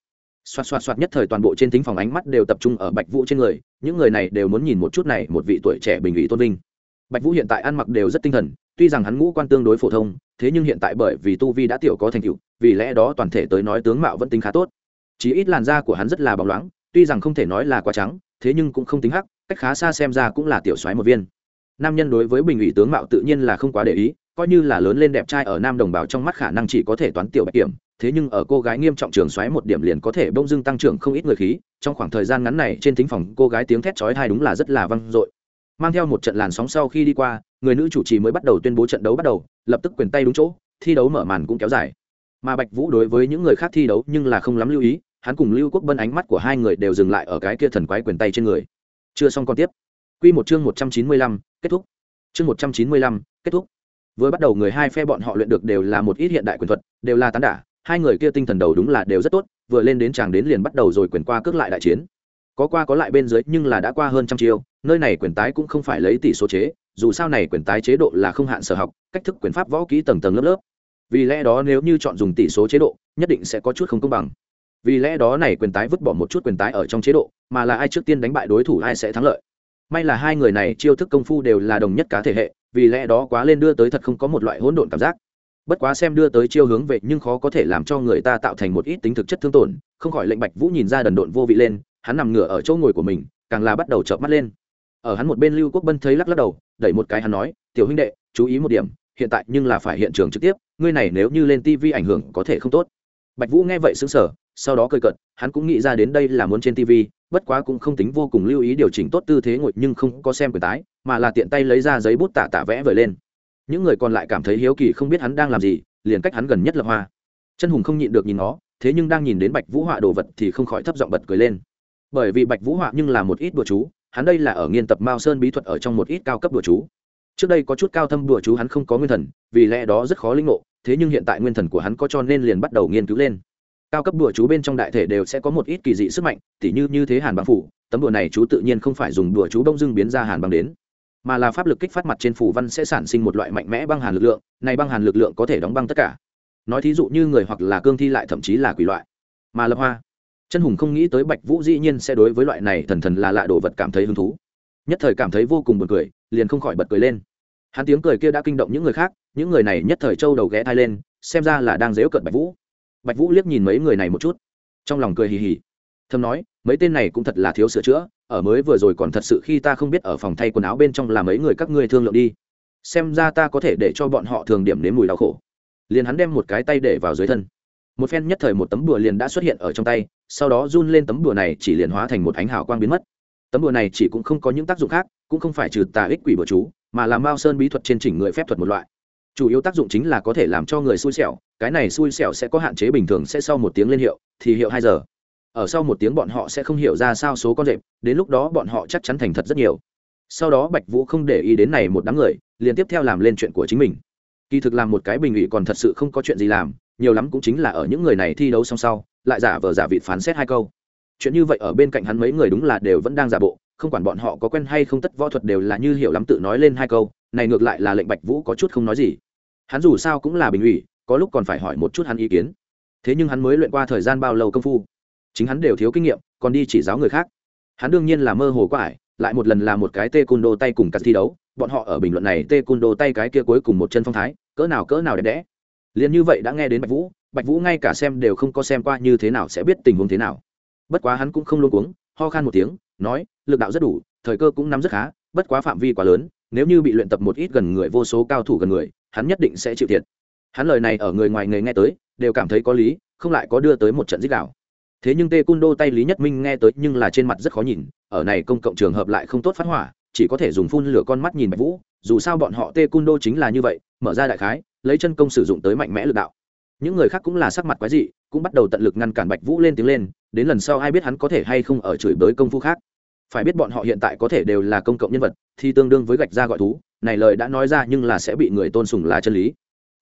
xoạt xoạt xoạt nhất thời toàn bộ trên thính phòng ánh mắt đều tập trung ở bạch vũ trên người, những người này đều muốn nhìn một chút này, một vị tuổi trẻ bình ủy tôn vinh. Bạch vũ hiện tại ăn mặc đều rất tinh thần, tuy rằng hắn ngũ quan tương đối phổ thông, thế nhưng hiện tại bởi vì tu vi đã tiểu có thành tựu, vì lẽ đó toàn thể tới nói tướng mạo vẫn tính khá tốt. Chỉ ít làn da của hắn rất là bóng loáng, tuy rằng không thể nói là quá trắng, thế nhưng cũng không tính hắc, cách khá xa xem ra cũng là tiểu soái một viên. Nam nhân đối với bình ủy tướng mạo tự nhiên là không quá để ý, coi như là lớn lên đẹp trai ở nam đồng bào trong mắt khả năng chỉ có thể toán tiểu bạch kiểm thế nhưng ở cô gái nghiêm trọng trường xoáy một điểm liền có thể bỗng dưng tăng trưởng không ít người khí, trong khoảng thời gian ngắn này trên thính phòng cô gái tiếng thét chói tai đúng là rất là vang dội. Mang theo một trận làn sóng sau khi đi qua, người nữ chủ trì mới bắt đầu tuyên bố trận đấu bắt đầu, lập tức quyền tay đúng chỗ, thi đấu mở màn cũng kéo dài. Mà bạch vũ đối với những người khác thi đấu nhưng là không lắm lưu ý, hắn cùng lưu quốc bân ánh mắt của hai người đều dừng lại ở cái kia thần quái quyền tay trên người. Chưa xong còn tiếp. Quy một chương một trăm chín mươi lăm, kết thúc. Chương một trăm chín mươi lăm, kết thúc. Vừa bắt đầu người hai phe bọn họ luyện được đều là một ít hiện đại quyền thuật, đều là tán đả hai người kia tinh thần đầu đúng là đều rất tốt, vừa lên đến chàng đến liền bắt đầu rồi quyền qua cước lại đại chiến. Có qua có lại bên dưới, nhưng là đã qua hơn trăm chiêu, nơi này quyền tái cũng không phải lấy tỷ số chế, dù sao này quyền tái chế độ là không hạn sở học, cách thức quyền pháp võ kỹ tầng tầng lớp lớp. Vì lẽ đó nếu như chọn dùng tỷ số chế độ, nhất định sẽ có chút không công bằng. Vì lẽ đó này quyền tái vứt bỏ một chút quyền tái ở trong chế độ, mà là ai trước tiên đánh bại đối thủ ai sẽ thắng lợi. May là hai người này chiêu thức công phu đều là đồng nhất cá thể hệ, vì lẽ đó quá lên đưa tới thật không có một loại hỗn độn cảm giác bất quá xem đưa tới chiêu hướng về nhưng khó có thể làm cho người ta tạo thành một ít tính thực chất thương tổn, không khỏi lệnh bạch vũ nhìn ra đần độn vô vị lên, hắn nằm ngửa ở chỗ ngồi của mình, càng là bắt đầu chợp mắt lên. Ở hắn một bên lưu quốc bân thấy lắc lắc đầu, đẩy một cái hắn nói, tiểu huynh đệ, chú ý một điểm, hiện tại nhưng là phải hiện trường trực tiếp, ngươi này nếu như lên tv ảnh hưởng có thể không tốt. Bạch vũ nghe vậy xứng sở sau đó cười cận hắn cũng nghĩ ra đến đây là muốn trên tv bất quá cũng không tính vô cùng lưu ý điều chỉnh tốt tư thế ngồi nhưng không có xem quyền tái, mà là tiện tay lấy ra giấy bút tả tả vẽ vời lên những người còn lại cảm thấy hiếu kỳ không biết hắn đang làm gì, liền cách hắn gần nhất lập hoa. Chân hùng không nhịn được nhìn nó, thế nhưng đang nhìn đến bạch vũ họa đồ vật thì không khỏi thấp giọng bật cười lên. Bởi vì bạch vũ họa nhưng là một ít đùa chú, hắn đây là ở nghiên tập mao sơn bí thuật ở trong một ít cao cấp đùa chú. Trước đây có chút cao thâm đùa chú hắn không có nguyên thần, vì lẽ đó rất khó linh ngộ, thế nhưng hiện tại nguyên thần của hắn có cho nên liền bắt đầu nghiên cứu lên. Cao cấp đùa chú bên trong đại thể đều sẽ có một ít kỳ dị sức mạnh, tỉ như như thế hàn băng phủ, tấm đùa này chú tự nhiên không phải dùng đùa chú đông dưng biến ra hàn băng đến mà là pháp lực kích phát mặt trên phủ văn sẽ sản sinh một loại mạnh mẽ băng hàn lực lượng, này băng hàn lực lượng có thể đóng băng tất cả. Nói thí dụ như người hoặc là cương thi lại thậm chí là quỷ loại. Mà lập hoa, chân hùng không nghĩ tới bạch vũ dĩ nhiên sẽ đối với loại này thần thần là lạ đồ vật cảm thấy hứng thú. Nhất thời cảm thấy vô cùng buồn cười, liền không khỏi bật cười lên. Hắn tiếng cười kia đã kinh động những người khác, những người này nhất thời trâu đầu ghé thai lên, xem ra là đang dếu cận bạch vũ. Bạch vũ liếc nhìn mấy người này một chút, trong lòng cười hì hì. Thầm nói mấy tên này cũng thật là thiếu sửa chữa, ở mới vừa rồi còn thật sự khi ta không biết ở phòng thay quần áo bên trong là mấy người các ngươi thương lượng đi. Xem ra ta có thể để cho bọn họ thường điểm nếm mùi đau khổ. Liền hắn đem một cái tay để vào dưới thân. Một phen nhất thời một tấm bùa liền đã xuất hiện ở trong tay, sau đó run lên tấm bùa này chỉ liền hóa thành một ánh hào quang biến mất. Tấm bùa này chỉ cũng không có những tác dụng khác, cũng không phải trừ tà ích quỷ bừa chú, mà là mao sơn bí thuật trên chỉnh người phép thuật một loại. Chủ yếu tác dụng chính là có thể làm cho người xui xẻo, cái này xui xẻo sẽ có hạn chế bình thường sẽ sau một tiếng lên hiệu, thì hiệu hai giờ ở sau một tiếng bọn họ sẽ không hiểu ra sao số con rệp, đến lúc đó bọn họ chắc chắn thành thật rất nhiều. Sau đó bạch vũ không để ý đến này một đám người, liền tiếp theo làm lên chuyện của chính mình. Kỳ thực làm một cái bình ủy còn thật sự không có chuyện gì làm, nhiều lắm cũng chính là ở những người này thi đấu xong sau, lại giả vờ giả vị phán xét hai câu. Chuyện như vậy ở bên cạnh hắn mấy người đúng là đều vẫn đang giả bộ, không quản bọn họ có quen hay không tất võ thuật đều là như hiểu lắm tự nói lên hai câu, này ngược lại là lệnh bạch vũ có chút không nói gì. Hắn dù sao cũng là bình ủy, có lúc còn phải hỏi một chút hắn ý kiến. Thế nhưng hắn mới luyện qua thời gian bao lâu công phu? Chính hắn đều thiếu kinh nghiệm, còn đi chỉ giáo người khác. Hắn đương nhiên là mơ hồ quá ải, lại một lần là một cái tê cun đô tay cùng cắt thi đấu, bọn họ ở bình luận này tê cun đô tay cái kia cuối cùng một chân phong thái, cỡ nào cỡ nào đẹp đẽ. Liền như vậy đã nghe đến bạch vũ bạch vũ ngay cả xem đều không có xem qua như thế nào sẽ biết tình huống thế nào. Bất quá hắn cũng không luôn cuống, ho khan một tiếng, nói, lực đạo rất đủ, thời cơ cũng nắm rất khá, bất quá phạm vi quá lớn, nếu như bị luyện tập một ít gần người vô số cao thủ gần người, hắn nhất định sẽ chịu thiệt. Hắn lời này ở người ngoài người nghe tới, đều cảm thấy có lý, không lại có đưa tới một trận dích đạo thế nhưng tê cung đô tay lý nhất minh nghe tới nhưng là trên mặt rất khó nhìn, ở này công cộng trường hợp lại không tốt phát hỏa, chỉ có thể dùng phun lửa con mắt nhìn bạch vũ, dù sao bọn họ tê cung đô chính là như vậy, mở ra đại khái, lấy chân công sử dụng tới mạnh mẽ lực đạo. Những người khác cũng là sắc mặt quái dị, cũng bắt đầu tận lực ngăn cản bạch vũ lên tiếng lên, đến lần sau ai biết hắn có thể hay không ở chửi bới công phu khác. Phải biết bọn họ hiện tại có thể đều là công cộng nhân vật, thì tương đương với gạch ra gọi thú, này lời đã nói ra nhưng là sẽ bị người tôn sùng là chân lý.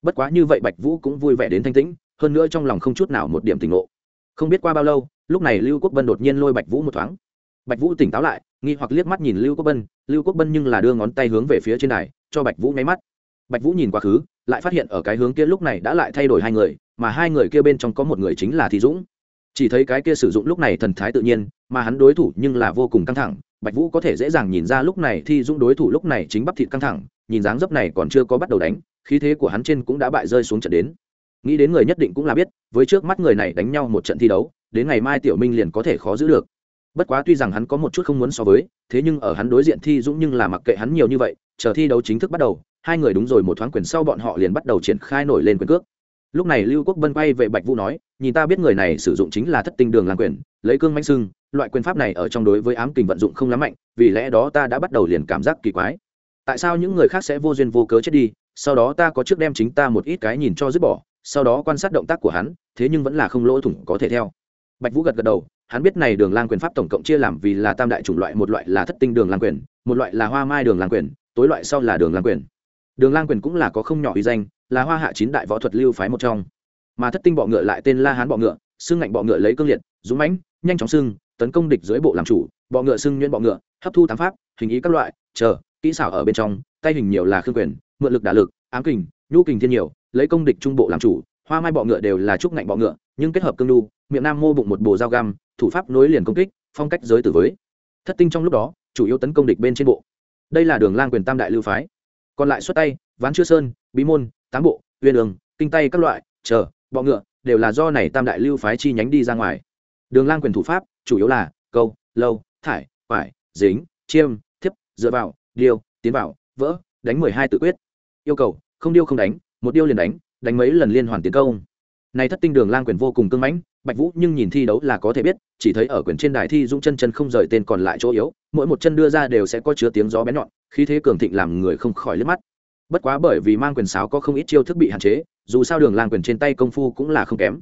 Bất quá như vậy bạch vũ cũng vui vẻ đến thanh tĩnh, hơn nữa trong lòng không chút nào một điểm tình ngộ không biết qua bao lâu, lúc này lưu quốc bân đột nhiên lôi bạch vũ một thoáng. Bạch vũ tỉnh táo lại, nghi hoặc liếc mắt nhìn lưu quốc bân, lưu quốc bân nhưng là đưa ngón tay hướng về phía trên đài, cho bạch vũ nháy mắt. Bạch vũ nhìn quá khứ, lại phát hiện ở cái hướng kia lúc này đã lại thay đổi hai người, mà hai người kia bên trong có một người chính là thi dũng. Chỉ thấy cái kia sử dụng lúc này thần thái tự nhiên, mà hắn đối thủ nhưng là vô cùng căng thẳng, bạch vũ có thể dễ dàng nhìn ra lúc này thi dũng đối thủ lúc này chính bắp thịt căng thẳng, nhìn dáng dấp này còn chưa có bắt đầu đánh, khí thế của hắn trên cũng đã bại rơi xuống trận đến nghĩ đến người nhất định cũng là biết, với trước mắt người này đánh nhau một trận thi đấu, đến ngày mai tiểu minh liền có thể khó giữ được. Bất quá tuy rằng hắn có một chút không muốn so với, thế nhưng ở hắn đối diện thi dũng nhưng là mặc kệ hắn nhiều như vậy, chờ thi đấu chính thức bắt đầu, hai người đúng rồi một thoáng quyền sau bọn họ liền bắt đầu triển khai nổi lên quyền cước. Lúc này lưu quốc bân quay về bạch vũ nói, nhìn ta biết người này sử dụng chính là thất tinh đường làm quyền, lấy cương manh sưng loại quyền pháp này ở trong đối với ám kình vận dụng không lắm mạnh, vì lẽ đó ta đã bắt đầu liền cảm giác kỳ quái. Tại sao những người khác sẽ vô duyên vô cớ chết đi, sau đó ta có trước đem chính ta một ít cái nhìn cho dứt bỏ sau đó quan sát động tác của hắn, thế nhưng vẫn là không lỗ thủng có thể theo. Bạch vũ gật gật đầu, hắn biết này đường lang quyền pháp tổng cộng chia làm vì là tam đại chủng loại, một loại là thất tinh đường lang quyền, một loại là hoa mai đường lang quyền, tối loại sau là đường lang quyền. Đường lang quyền cũng là có không nhỏ uy danh, là hoa hạ chín đại võ thuật lưu phái một trong. Mà thất tinh bọ ngựa lại tên la hán bọ ngựa xương ngạnh bọ ngựa lấy cương liệt, dũng mãnh, nhanh chóng xương tấn công địch dưới bộ làm chủ, bọ ngựa xương nhuyễn bọ ngựa, hấp thu tám pháp, hình ý các loại, chờ, kỹ xảo ở bên trong, tay hình nhiều là khương quyền, mượn lực đả lực, ám kình, nhu kình thiên nhiều lấy công địch trung bộ làm chủ, hoa mai bọ ngựa đều là trúc ngạnh bọ ngựa, nhưng kết hợp cương đu, miệng nam mô bụng một bồ dao găm, thủ pháp nối liền công kích, phong cách giới tử với. Thất tinh trong lúc đó, chủ yếu tấn công địch bên trên bộ. Đây là đường lang quyền tam đại lưu phái. Còn lại xuất tay, ván chưa sơn, bí môn, tám bộ, uyên đường kinh tay các loại, chờ, bọ ngựa, đều là do này tam đại lưu phái chi nhánh đi ra ngoài. Đường lang quyền thủ pháp, chủ yếu là câu, lâu, thải, quải, dính, chiêm, thiếp, dựa vào điêu tiến vào, vỡ, đánh mười hai tự quyết. Yêu cầu, không điêu không đánh một điêu liền đánh đánh mấy lần liên hoàn tiến công. Này thất tinh đường lang quyền vô cùng cưng mãnh, bạch vũ nhưng nhìn thi đấu là có thể biết, chỉ thấy ở quyền trên đài thi dũng chân chân không rời tên còn lại chỗ yếu, mỗi một chân đưa ra đều sẽ có chứa tiếng gió bén nhọn, khí thế cường thịnh làm người không khỏi liếc mắt. Bất quá bởi vì mang quyền sáo có không ít chiêu thức bị hạn chế, dù sao đường lang quyền trên tay công phu cũng là không kém.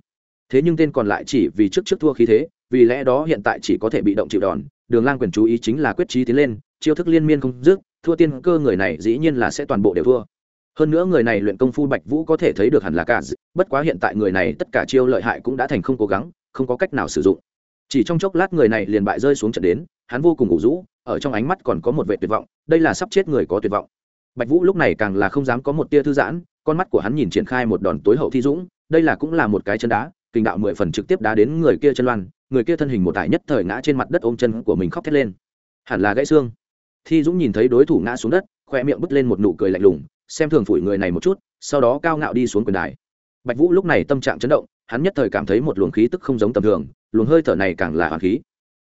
Thế nhưng tên còn lại chỉ vì trước trước thua khí thế, vì lẽ đó hiện tại chỉ có thể bị động chịu đòn, đường lang quyền chú ý chính là quyết trí tiến lên, chiêu thức liên miên không dứt, thua tiên cơ người này dĩ nhiên là sẽ toàn bộ đều thua hơn nữa người này luyện công phu bạch vũ có thể thấy được hẳn là cả bất quá hiện tại người này tất cả chiêu lợi hại cũng đã thành không cố gắng, không có cách nào sử dụng. Chỉ trong chốc lát người này liền bại rơi xuống trận đến, hắn vô cùng ủ rũ, ở trong ánh mắt còn có một vệ tuyệt vọng, đây là sắp chết người có tuyệt vọng. Bạch vũ lúc này càng là không dám có một tia thư giãn, con mắt của hắn nhìn triển khai một đòn tối hậu thi dũng, đây là cũng là một cái chân đá, kinh đạo mười phần trực tiếp đá đến người kia chân loan, người kia thân hình một tải nhất thời ngã trên mặt đất ôm chân của mình khóc thét lên. Hẳn là gãy xương. Thi dũng nhìn thấy đối thủ ngã xuống đất, khoe miệng bứt lên một nụ cười lạnh lùng xem thường phủi người này một chút, sau đó cao ngạo đi xuống quyền đài. Bạch vũ lúc này tâm trạng chấn động, hắn nhất thời cảm thấy một luồng khí tức không giống tầm thường, luồng hơi thở này càng là hoàng khí.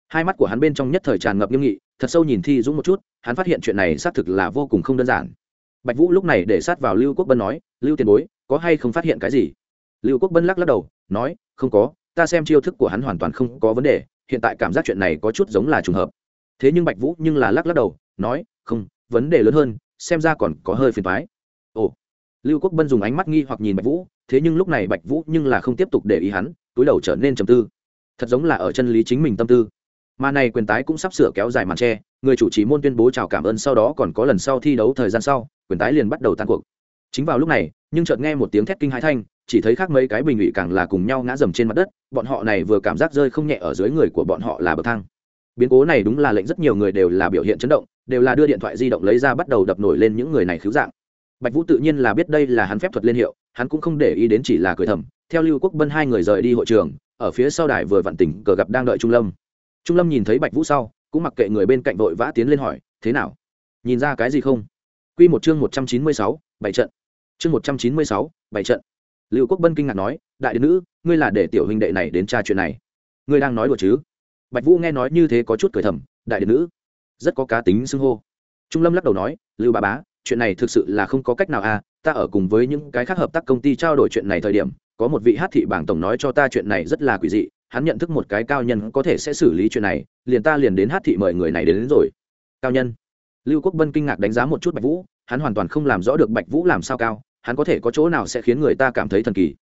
Hai mắt của hắn bên trong nhất thời tràn ngập nghiêm nghị, thật sâu nhìn thi dũng một chút, hắn phát hiện chuyện này xác thực là vô cùng không đơn giản. Bạch vũ lúc này để sát vào lưu quốc bân nói, lưu tiền bối, có hay không phát hiện cái gì? Lưu quốc bân lắc lắc đầu, nói, không có, ta xem chiêu thức của hắn hoàn toàn không có vấn đề, hiện tại cảm giác chuyện này có chút giống là trùng hợp. Thế nhưng bạch vũ nhưng là lắc lắc đầu, nói, không, vấn đề lớn hơn, xem ra còn có hơi phiền thoái lưu quốc bân dùng ánh mắt nghi hoặc nhìn bạch vũ, thế nhưng lúc này bạch vũ nhưng là không tiếp tục để ý hắn, túi đầu trở nên trầm tư. Thật giống là ở chân lý chính mình tâm tư. Mà này quyền tái cũng sắp sửa kéo dài màn tre, người chủ trì môn tuyên bố chào cảm ơn sau đó còn có lần sau thi đấu thời gian sau, quyền tái liền bắt đầu tan cuộc. Chính vào lúc này, nhưng chợt nghe một tiếng thét kinh hai thanh, chỉ thấy khác mấy cái bình ủy càng là cùng nhau ngã dầm trên mặt đất, bọn họ này vừa cảm giác rơi không nhẹ ở dưới người của bọn họ là bậc thang. Biến cố này đúng là lệnh rất nhiều người đều là biểu hiện chấn động, đều là đưa điện thoại di động lấy ra bắt đầu đập nổi lên những người này khiếu dạng bạch vũ tự nhiên là biết đây là hắn phép thuật liên hiệu hắn cũng không để ý đến chỉ là cười thầm. Theo lưu quốc bân hai người rời đi hội trường ở phía sau đài vừa vặn tỉnh cờ gặp đang đợi trung lâm. Trung lâm nhìn thấy bạch vũ sau cũng mặc kệ người bên cạnh vội vã tiến lên hỏi thế nào? Nhìn ra cái gì không? Quy một chương một trăm chín mươi sáu, bảy trận. Chương một trăm chín mươi sáu, bảy trận. Lưu quốc bân kinh ngạc nói đại đệ nữ ngươi là để tiểu huynh đệ này đến tra chuyện này. Ngươi đang nói đùa chứ? Bạch vũ nghe nói như thế có chút cười thầm đại đệ nữ rất có cá tính xưng hô. Trung lâm lắc đầu nói lưu bà bá chuyện này thực sự là không có cách nào à ta ở cùng với những cái khác hợp tác công ty trao đổi chuyện này thời điểm có một vị hát thị bảng tổng nói cho ta chuyện này rất là quỷ dị hắn nhận thức một cái cao nhân có thể sẽ xử lý chuyện này liền ta liền đến hát thị mời người này đến, đến rồi. Cao nhân. Lưu quốc bân kinh ngạc đánh giá một chút bạch vũ hắn hoàn toàn không làm rõ được bạch vũ làm sao cao hắn có thể có chỗ nào sẽ khiến người ta cảm thấy thần kỳ.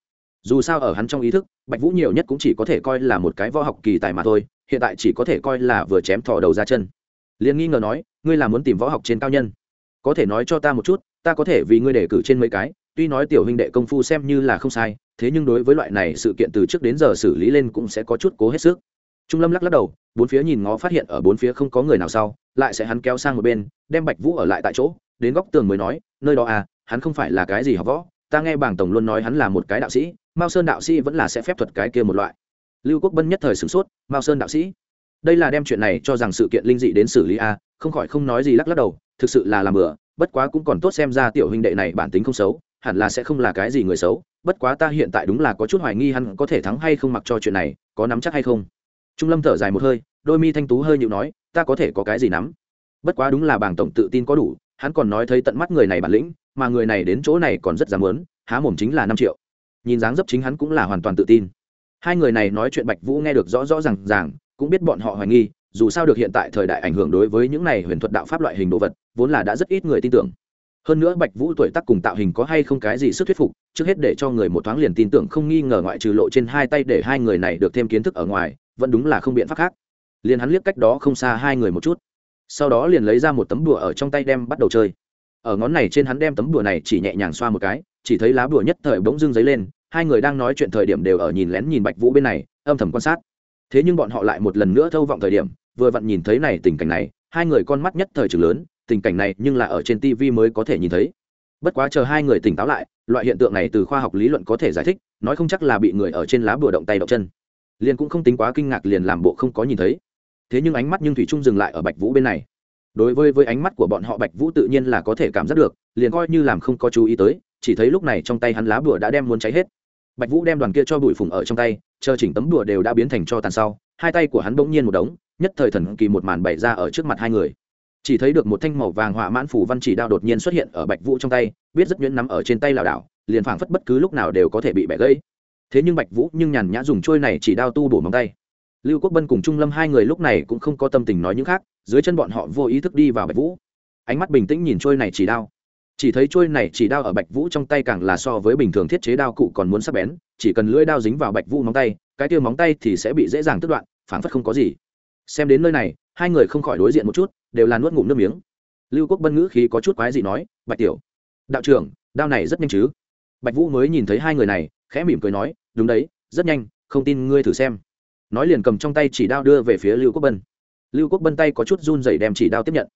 Dù sao ở hắn trong ý thức bạch vũ nhiều nhất cũng chỉ có thể coi là một cái võ học kỳ tài mà thôi hiện tại chỉ có thể coi là vừa chém thỏ đầu ra chân. Liền nghi ngờ nói ngươi là muốn tìm võ học trên cao nhân? Có thể nói cho ta một chút, ta có thể vì ngươi đề cử trên mấy cái, tuy nói tiểu huynh đệ công phu xem như là không sai, thế nhưng đối với loại này sự kiện từ trước đến giờ xử lý lên cũng sẽ có chút cố hết sức. Trung lâm lắc lắc đầu, bốn phía nhìn ngó phát hiện ở bốn phía không có người nào sau, lại sẽ hắn kéo sang một bên, đem bạch vũ ở lại tại chỗ, đến góc tường mới nói, nơi đó à hắn không phải là cái gì học võ, ta nghe bảng tổng luôn nói hắn là một cái đạo sĩ, mao sơn đạo sĩ vẫn là sẽ phép thuật cái kia một loại. Lưu quốc bân nhất thời sửng sốt, mao sơn đạo sĩ? Đây là đem chuyện này cho rằng sự kiện linh dị đến xử lý a, không khỏi không nói gì lắc lắc đầu, thực sự là làm bừa, bất quá cũng còn tốt xem ra tiểu huynh đệ này bản tính không xấu, hẳn là sẽ không là cái gì người xấu, bất quá ta hiện tại đúng là có chút hoài nghi hắn có thể thắng hay không mặc cho chuyện này, có nắm chắc hay không. Trung lâm thở dài một hơi, đôi mi thanh tú hơi nhịu nói, ta có thể có cái gì nắm? Bất quá đúng là bảng tổng tự tin có đủ, hắn còn nói thấy tận mắt người này bản lĩnh, mà người này đến chỗ này còn rất dám muốn, há mồm chính là năm triệu. Nhìn dáng dấp chính hắn cũng là hoàn toàn tự tin. Hai người này nói chuyện bạch vũ nghe được rõ rõ r à n g ràng cũng biết bọn họ hoài nghi, dù sao được hiện tại thời đại ảnh hưởng đối với những này huyền thuật đạo pháp loại hình đồ vật, vốn là đã rất ít người tin tưởng. Hơn nữa bạch vũ tuổi tác cùng tạo hình có hay không cái gì sức thuyết phục, trước hết để cho người một thoáng liền tin tưởng không nghi ngờ ngoại trừ lộ trên hai tay để hai người này được thêm kiến thức ở ngoài, vẫn đúng là không biện pháp khác. Liền hắn liếc cách đó không xa hai người một chút. Sau đó liền lấy ra một tấm đùa ở trong tay đem bắt đầu chơi. Ở ngón này trên hắn đem tấm đùa này chỉ nhẹ nhàng xoa một cái, chỉ thấy lá đùa nhất thời bỗng dưng giấy lên, hai người đang nói chuyện thời điểm đều ở nhìn lén nhìn bạch vũ bên này, âm thầm quan sát thế nhưng bọn họ lại một lần nữa thâu vọng thời điểm, vừa vặn nhìn thấy này tình cảnh này, hai người con mắt nhất thời trường lớn, tình cảnh này nhưng là ở trên tv mới có thể nhìn thấy. Bất quá chờ hai người tỉnh táo lại, loại hiện tượng này từ khoa học lý luận có thể giải thích, nói không chắc là bị người ở trên lá bùa động tay động chân. Liền cũng không tính quá kinh ngạc liền làm bộ không có nhìn thấy. Thế nhưng ánh mắt nhưng thủy trung dừng lại ở bạch vũ bên này. Đối với với ánh mắt của bọn họ, bạch vũ tự nhiên là có thể cảm giác được, liền coi như làm không có chú ý tới, chỉ thấy lúc này trong tay hắn lá bùa đã đem muốn cháy hết. Bạch vũ đem đoàn kia cho bụi phùng ở trong tay chờ chỉnh tấm đùa đều đã biến thành cho tàn sau, hai tay của hắn bỗng nhiên một đống, nhất thời thần kỳ một màn bày ra ở trước mặt hai người. Chỉ thấy được một thanh màu vàng hỏa mãn phủ văn chỉ đao đột nhiên xuất hiện ở bạch vũ trong tay, biết rất nhuyễn nắm ở trên tay lảo đảo, liền phảng phất bất cứ lúc nào đều có thể bị bẻ gãy. Thế nhưng bạch vũ nhưng nhàn nhã dùng trôi này chỉ đao tu bổ móng tay. Lưu quốc bân cùng trung lâm hai người lúc này cũng không có tâm tình nói những khác, dưới chân bọn họ vô ý thức đi vào bạch vũ. Ánh mắt bình tĩnh nhìn trôi này chỉ đao chỉ thấy trôi này chỉ đao ở bạch vũ trong tay càng là so với bình thường thiết chế đao cụ còn muốn sắc bén, chỉ cần lưỡi đao dính vào bạch vũ móng tay, cái tiêu móng tay thì sẽ bị dễ dàng tức đoạn phản phất không có gì. Xem đến nơi này, hai người không khỏi đối diện một chút, đều là nuốt ngụm nước miếng. Lưu quốc bân ngữ khí có chút quái gì nói, bạch tiểu, đạo trưởng, đao này rất nhanh chứ? Bạch vũ mới nhìn thấy hai người này, khẽ mỉm cười nói, đúng đấy, rất nhanh, không tin ngươi thử xem. Nói liền cầm trong tay chỉ đao đưa về phía lưu quốc bân. Lưu quốc bân tay có chút run dày đem chỉ đao tiếp nhận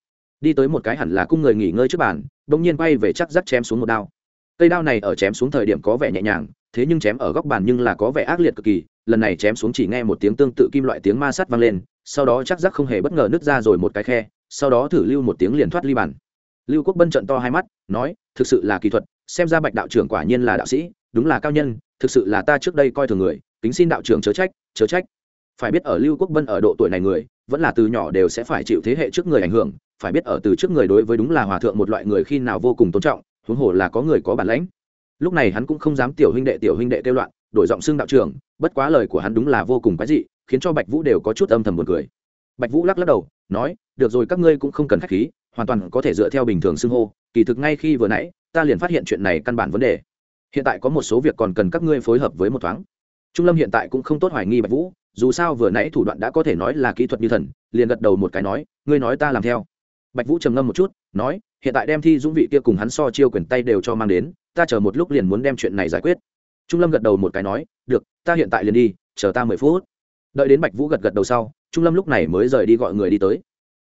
đi tới một cái hẳn là cung người nghỉ ngơi trước bàn bỗng nhiên bay về chắc rắc chém xuống một đao. Cây đao này ở chém xuống thời điểm có vẻ nhẹ nhàng, thế nhưng chém ở góc bàn nhưng là có vẻ ác liệt cực kỳ, lần này chém xuống chỉ nghe một tiếng tương tự kim loại tiếng ma sắt vang lên, sau đó chắc rắc không hề bất ngờ nứt ra rồi một cái khe, sau đó thử lưu một tiếng liền thoát ly bàn. Lưu quốc bân trận to hai mắt, nói, thực sự là kỹ thuật, xem ra bạch đạo trưởng quả nhiên là đạo sĩ, đúng là cao nhân, thực sự là ta trước đây coi thường người, kính xin đạo trưởng chớ trách chớ trách phải biết ở lưu quốc bân ở độ tuổi này người, vẫn là từ nhỏ đều sẽ phải chịu thế hệ trước người ảnh hưởng, phải biết ở từ trước người đối với đúng là hòa thượng một loại người khi nào vô cùng tôn trọng, huống hồ là có người có bản lãnh. Lúc này hắn cũng không dám tiểu huynh đệ tiểu huynh đệ kêu loạn, đổi giọng xưng đạo trưởng, bất quá lời của hắn đúng là vô cùng quái dị, khiến cho bạch vũ đều có chút âm thầm buồn cười. Bạch vũ lắc lắc đầu, nói, được rồi, các ngươi cũng không cần khách khí, hoàn toàn có thể dựa theo bình thường xưng hô, kỳ thực ngay khi vừa nãy, ta liền phát hiện chuyện này căn bản vấn đề. Hiện tại có một số việc còn cần các ngươi phối hợp với một thoáng. Trung lâm hiện tại cũng không tốt hoài nghi bạch vũ dù sao vừa nãy thủ đoạn đã có thể nói là kỹ thuật như thần, liền gật đầu một cái nói, ngươi nói ta làm theo. Bạch vũ trầm ngâm một chút, nói, hiện tại đem thi dũng vị kia cùng hắn so chiêu quyền tay đều cho mang đến, ta chờ một lúc liền muốn đem chuyện này giải quyết. Trung lâm gật đầu một cái nói, được, ta hiện tại liền đi, chờ ta mười phút. Đợi đến bạch vũ gật gật đầu sau, trung lâm lúc này mới rời đi gọi người đi tới.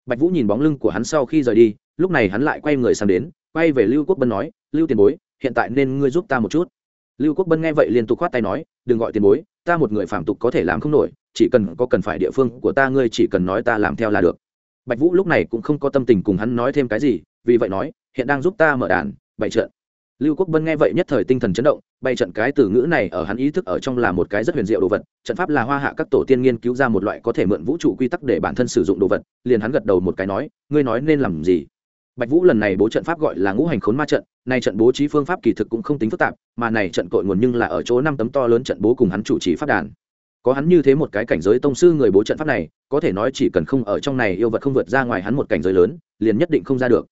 Bạch vũ nhìn bóng lưng của hắn sau khi rời đi, lúc này hắn lại quay người sang đến, quay về lưu quốc bân nói, lưu tiền bối, hiện tại nên ngươi giúp ta một chút lưu quốc bân nghe vậy liên tục khoát tay nói, đừng gọi tiền bối, ta một người phạm tục có thể làm không nổi, chỉ cần có cần phải địa phương của ta, ngươi chỉ cần nói ta làm theo là được. Bạch vũ lúc này cũng không có tâm tình cùng hắn nói thêm cái gì, vì vậy nói, hiện đang giúp ta mở đàn, bày trận. Lưu quốc bân nghe vậy nhất thời tinh thần chấn động, bày trận cái từ ngữ này ở hắn ý thức ở trong là một cái rất huyền diệu đồ vật, trận pháp là hoa hạ các tổ tiên nghiên cứu ra một loại có thể mượn vũ trụ quy tắc để bản thân sử dụng đồ vật, liền hắn gật đầu một cái nói, ngươi nói nên làm gì? Bạch vũ lần này bố trận pháp gọi là ngũ hành khốn ma trận này trận bố trí phương pháp kỳ thực cũng không tính phức tạp, mà này trận cội nguồn nhưng là ở chỗ năm tấm to lớn trận bố cùng hắn chủ trì phát đàn. Có hắn như thế một cái cảnh giới tông sư người bố trận pháp này, có thể nói chỉ cần không ở trong này yêu vật không vượt ra ngoài hắn một cảnh giới lớn, liền nhất định không ra được.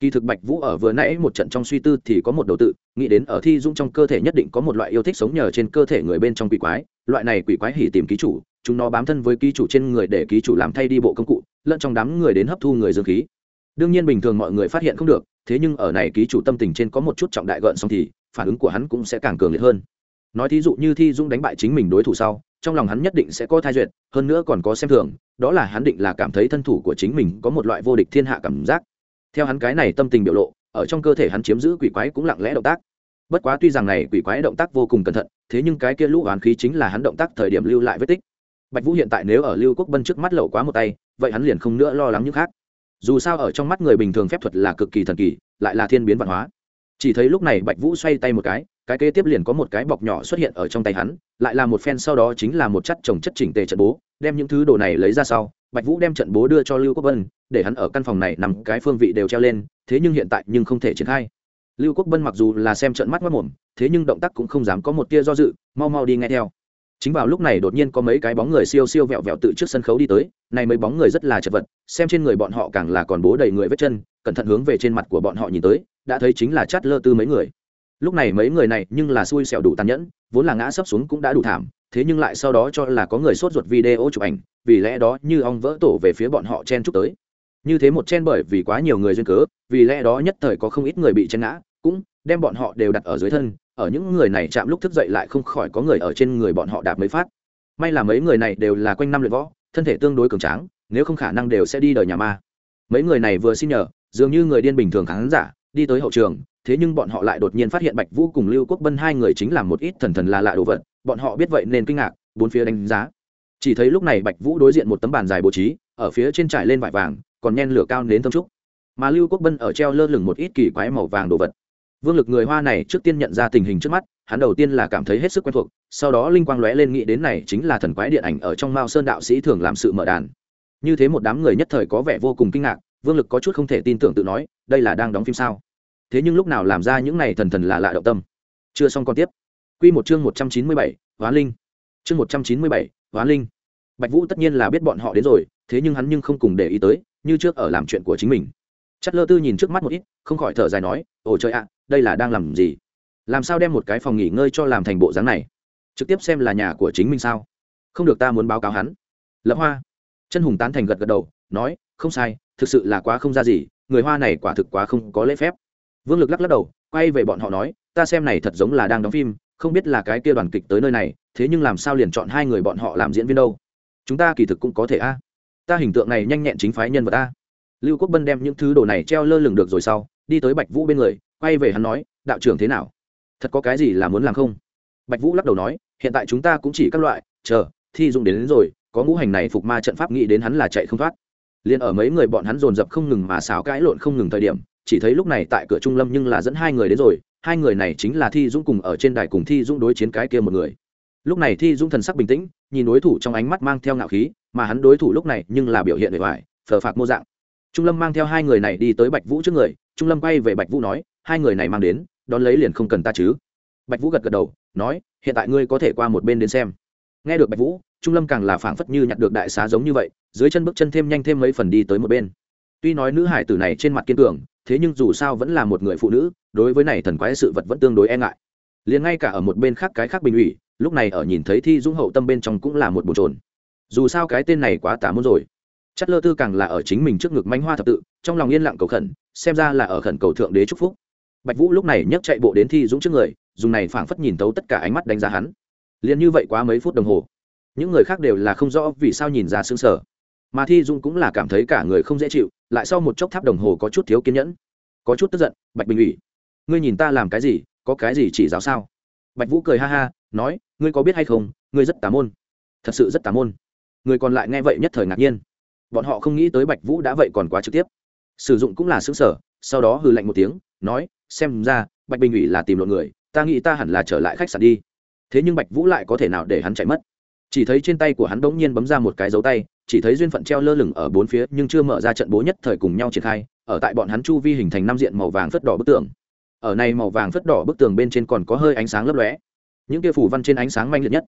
Kỳ thực bạch vũ ở vừa nãy một trận trong suy tư thì có một đầu tự, nghĩ đến ở thi dung trong cơ thể nhất định có một loại yêu thích sống nhờ trên cơ thể người bên trong quỷ quái, loại này quỷ quái hỉ tìm ký chủ, chúng nó bám thân với ký chủ trên người để ký chủ làm thay đi bộ công cụ, lẫn trong đám người đến hấp thu người dương khí đương nhiên bình thường mọi người phát hiện không được, thế nhưng ở này ký chủ tâm tình trên có một chút trọng đại gợn xong thì phản ứng của hắn cũng sẽ càng cường liệt hơn. Nói thí dụ như thi dung đánh bại chính mình đối thủ sau, trong lòng hắn nhất định sẽ có thai duyệt, hơn nữa còn có xem thường, đó là hắn định là cảm thấy thân thủ của chính mình có một loại vô địch thiên hạ cảm giác. Theo hắn cái này tâm tình biểu lộ, ở trong cơ thể hắn chiếm giữ quỷ quái cũng lặng lẽ động tác. Bất quá tuy rằng này quỷ quái động tác vô cùng cẩn thận, thế nhưng cái kia lũ oán khí chính là hắn động tác thời điểm lưu lại vết tích. Bạch vũ hiện tại nếu ở lưu quốc bân trước mắt lậu quá một tay, vậy hắn liền không nữa lo lắng những khác dù sao ở trong mắt người bình thường phép thuật là cực kỳ thần kỳ, lại là thiên biến văn hóa. Chỉ thấy lúc này bạch vũ xoay tay một cái cái kế tiếp liền có một cái bọc nhỏ xuất hiện ở trong tay hắn, lại là một phen sau đó chính là một chất trồng chất chỉnh tề trận bố, đem những thứ đồ này lấy ra sau, bạch vũ đem trận bố đưa cho lưu quốc vân, để hắn ở căn phòng này nằm cái phương vị đều treo lên, thế nhưng hiện tại nhưng không thể triển khai. Lưu quốc vân mặc dù là xem trận mắt mất mồm, thế nhưng động tác cũng không dám có một tia do dự, mau mau đi nghe theo chính vào lúc này đột nhiên có mấy cái bóng người siêu siêu vẹo vẹo tự trước sân khấu đi tới, này mấy bóng người rất là chật vật, xem trên người bọn họ càng là còn bố đầy người vết chân, cẩn thận hướng về trên mặt của bọn họ nhìn tới, đã thấy chính là chát lơ tư mấy người. Lúc này mấy người này nhưng là xui xẻo đủ tàn nhẫn, vốn là ngã sấp xuống cũng đã đủ thảm, thế nhưng lại sau đó cho là có người sốt ruột video chụp ảnh, vì lẽ đó như ong vỡ tổ về phía bọn họ chen chúc tới. Như thế một chen bởi vì quá nhiều người duyên cớ, vì lẽ đó nhất thời có không ít người bị chen ngã, cũng đem bọn họ đều đặt ở dưới thân, ở những người này chạm lúc thức dậy lại không khỏi có người ở trên người bọn họ đạp mấy phát. May là mấy người này đều là quanh năm luyện võ, thân thể tương đối cường tráng, nếu không khả năng đều sẽ đi đời nhà ma. Mấy người này vừa xin nhờ, dường như người điên bình thường khán giả, đi tới hậu trường, thế nhưng bọn họ lại đột nhiên phát hiện bạch vũ cùng lưu quốc bân hai người chính là một ít thần thần là lạ đồ vật, bọn họ biết vậy nên kinh ngạc, bốn phía đánh giá. Chỉ thấy lúc này bạch vũ đối diện một tấm bàn dài bố trí, ở phía trên trải lên vải vàng, còn nhen lửa cao đến thâm trúc. Mà lưu quốc bân ở treo lơ lửng một ít kỳ quái màu vàng đồ vật vương lực người hoa này trước tiên nhận ra tình hình trước mắt, hắn đầu tiên là cảm thấy hết sức quen thuộc, sau đó linh quang lóe lên nghĩ đến này chính là thần quái điện ảnh ở trong mao sơn đạo sĩ thường làm sự mở đàn. Như thế một đám người nhất thời có vẻ vô cùng kinh ngạc, vương lực có chút không thể tin tưởng tự nói, đây là đang đóng phim sao? Thế nhưng lúc nào làm ra những này thần thần là lạ động tâm. Chưa xong còn tiếp. Q một chương một trăm chín mươi bảy hóa linh. Chương một trăm chín mươi bảy hóa linh. Bạch vũ tất nhiên là biết bọn họ đến rồi, thế nhưng hắn nhưng không cùng để ý tới, như trước ở làm chuyện của chính mình chất lơ tư nhìn trước mắt một ít, không khỏi thở dài nói ồ trời ạ, đây là đang làm gì? Làm sao đem một cái phòng nghỉ ngơi cho làm thành bộ dáng này? Trực tiếp xem là nhà của chính mình sao? Không được ta muốn báo cáo hắn. Lập hoa, chân hùng tán thành gật gật đầu, nói, không sai, thực sự là quá không ra gì, người hoa này quả thực quá không có lễ phép. Vương lực lắc lắc đầu, quay về bọn họ nói, ta xem này thật giống là đang đóng phim, không biết là cái kia đoàn kịch tới nơi này, thế nhưng làm sao liền chọn hai người bọn họ làm diễn viên đâu? Chúng ta kỳ thực cũng có thể a. Ta hình tượng này nhanh nhẹn chính phái nhân vật a lưu quốc bân đem những thứ đồ này treo lơ lửng được rồi sau đi tới bạch vũ bên người quay về hắn nói đạo trưởng thế nào? Thật có cái gì là muốn làm không? Bạch vũ lắc đầu nói hiện tại chúng ta cũng chỉ các loại chờ thi dùng đến, đến rồi có ngũ hành này phục ma trận pháp nghĩ đến hắn là chạy không thoát. Liền ở mấy người bọn hắn dồn dập không ngừng mà xào cãi lộn không ngừng thời điểm chỉ thấy lúc này tại cửa trung lâm nhưng là dẫn hai người đến rồi hai người này chính là thi dũng cùng ở trên đài cùng thi dũng đối chiến cái kia một người. Lúc này thi dũng thần sắc bình tĩnh nhìn đối thủ trong ánh mắt mang theo ngạo khí mà hắn đối thủ lúc này nhưng là biểu hiện bề ngoài phờ phạc mô dạng trung lâm mang theo hai người này đi tới bạch vũ trước người, trung lâm quay về bạch vũ nói, hai người này mang đến, đón lấy liền không cần ta chứ. Bạch vũ gật gật đầu, nói, hiện tại ngươi có thể qua một bên đến xem. Nghe được bạch vũ, trung lâm càng là phảng phất như nhặt được đại xá giống như vậy, dưới chân bước chân thêm nhanh thêm mấy phần đi tới một bên. Tuy nói nữ hải tử này trên mặt kiên cường, thế nhưng dù sao vẫn là một người phụ nữ, đối với này thần quái sự vật vẫn tương đối e ngại. Liền ngay cả ở một bên khác cái khác bình ủy, lúc này ở nhìn thấy thi dũng hậu tâm bên trong cũng là một bồn trồn dù sao cái tên này quá tả môn rồi chất lơ tư càng là ở chính mình trước ngực manh hoa thập tự, trong lòng yên lặng cầu khẩn, xem ra là ở khẩn cầu thượng đế chúc phúc. Bạch vũ lúc này nhấc chạy bộ đến thi dũng trước người, dùng này phảng phất nhìn tấu tất cả ánh mắt đánh giá hắn. Liền như vậy quá mấy phút đồng hồ, những người khác đều là không rõ vì sao nhìn ra xương sở mà thi dũng cũng là cảm thấy cả người không dễ chịu, lại sau một chốc tháp đồng hồ có chút thiếu kiên nhẫn, có chút tức giận, bạch bình ủy, ngươi nhìn ta làm cái gì, có cái gì chỉ giáo sao? Bạch vũ cười ha ha, nói, ngươi có biết hay không, ngươi rất tà môn, thật sự rất tà môn. Người còn lại nghe vậy nhất thời ngạc nhiên bọn họ không nghĩ tới bạch vũ đã vậy còn quá trực tiếp. Sử dụng cũng là xứng sở, sau đó hư lạnh một tiếng, nói, xem ra, bạch bình ủy là tìm lộn người, ta nghĩ ta hẳn là trở lại khách sạn đi. Thế nhưng bạch vũ lại có thể nào để hắn chạy mất? Chỉ thấy trên tay của hắn bỗng nhiên bấm ra một cái dấu tay, chỉ thấy duyên phận treo lơ lửng ở bốn phía nhưng chưa mở ra trận bố nhất thời cùng nhau triển khai, ở tại bọn hắn chu vi hình thành năm diện màu vàng phất đỏ bức tường. Ở này màu vàng phất đỏ bức tường bên trên còn có hơi ánh sáng lấp lóe. Những kia phủ văn trên ánh sáng manh liệt nhất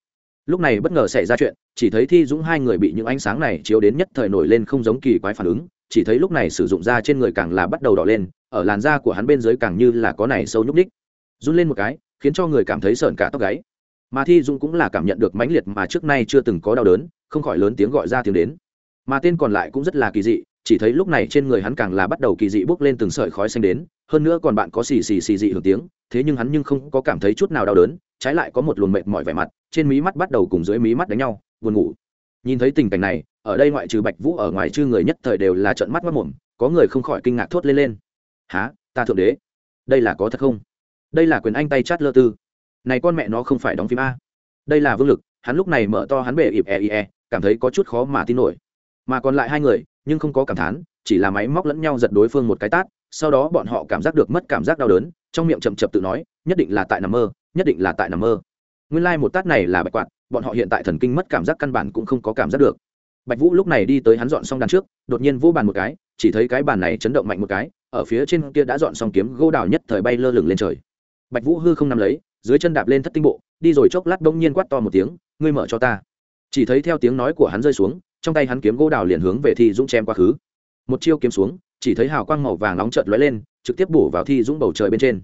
lúc này bất ngờ xảy ra chuyện, chỉ thấy thi dũng hai người bị những ánh sáng này chiếu đến nhất thời nổi lên không giống kỳ quái phản ứng, chỉ thấy lúc này sử dụng da trên người càng là bắt đầu đỏ lên, ở làn da của hắn bên dưới càng như là có này sâu nhúc ních run lên một cái, khiến cho người cảm thấy sợn cả tóc gáy. Mà thi dũng cũng là cảm nhận được mãnh liệt mà trước nay chưa từng có đau đớn, không khỏi lớn tiếng gọi ra tiếng đến. Mà tên còn lại cũng rất là kỳ dị, chỉ thấy lúc này trên người hắn càng là bắt đầu kỳ dị bốc lên từng sợi khói xanh đến, hơn nữa còn bạn có xì xì xì dị hưởng tiếng, thế nhưng hắn nhưng không có cảm thấy chút nào đau đớn trái lại có một luồng mệt mỏi vẻ mặt, trên mí mắt bắt đầu cùng dưới mí mắt đánh nhau, buồn ngủ. Nhìn thấy tình cảnh này, ở đây ngoại trừ bạch vũ ở ngoài chư người nhất thời đều là trợn mắt mất mồm, có người không khỏi kinh ngạc thốt lên lên. Há ta thượng đế? Đây là có thật không? Đây là quyền anh tay chát lơ tư. Này con mẹ nó không phải đóng phim a. Đây là vương lực, hắn lúc này mở to hắn bể ịp e e cảm thấy có chút khó mà tin nổi. Mà còn lại hai người, nhưng không có cảm thán, chỉ là máy móc lẫn nhau giật đối phương một cái tát, sau đó bọn họ cảm giác được mất cảm giác đau đớn, trong miệng chậm chậm tự nói, nhất định là tại nằm mơ nhất định là tại nằm mơ. Nguyên lai、like、một tát này là bạch quạt, bọn họ hiện tại thần kinh mất cảm giác căn bản cũng không có cảm giác được. Bạch vũ lúc này đi tới hắn dọn xong đàn trước, đột nhiên vô bàn một cái, chỉ thấy cái bàn này chấn động mạnh một cái, ở phía trên kia đã dọn xong kiếm gỗ đào nhất thời bay lơ lửng lên trời. Bạch vũ hư không nằm lấy, dưới chân đạp lên thất tinh bộ, đi rồi chốc lát bỗng nhiên quát to một tiếng, ngươi mở cho ta. Chỉ thấy theo tiếng nói của hắn rơi xuống, trong tay hắn kiếm gỗ đào liền hướng về thi dũng chém quá khứ. Một chiêu kiếm xuống, chỉ thấy hào quang màu vàng nóng chợt lóe lên, trực tiếp bổ vào thi dũng bầu trời bên trên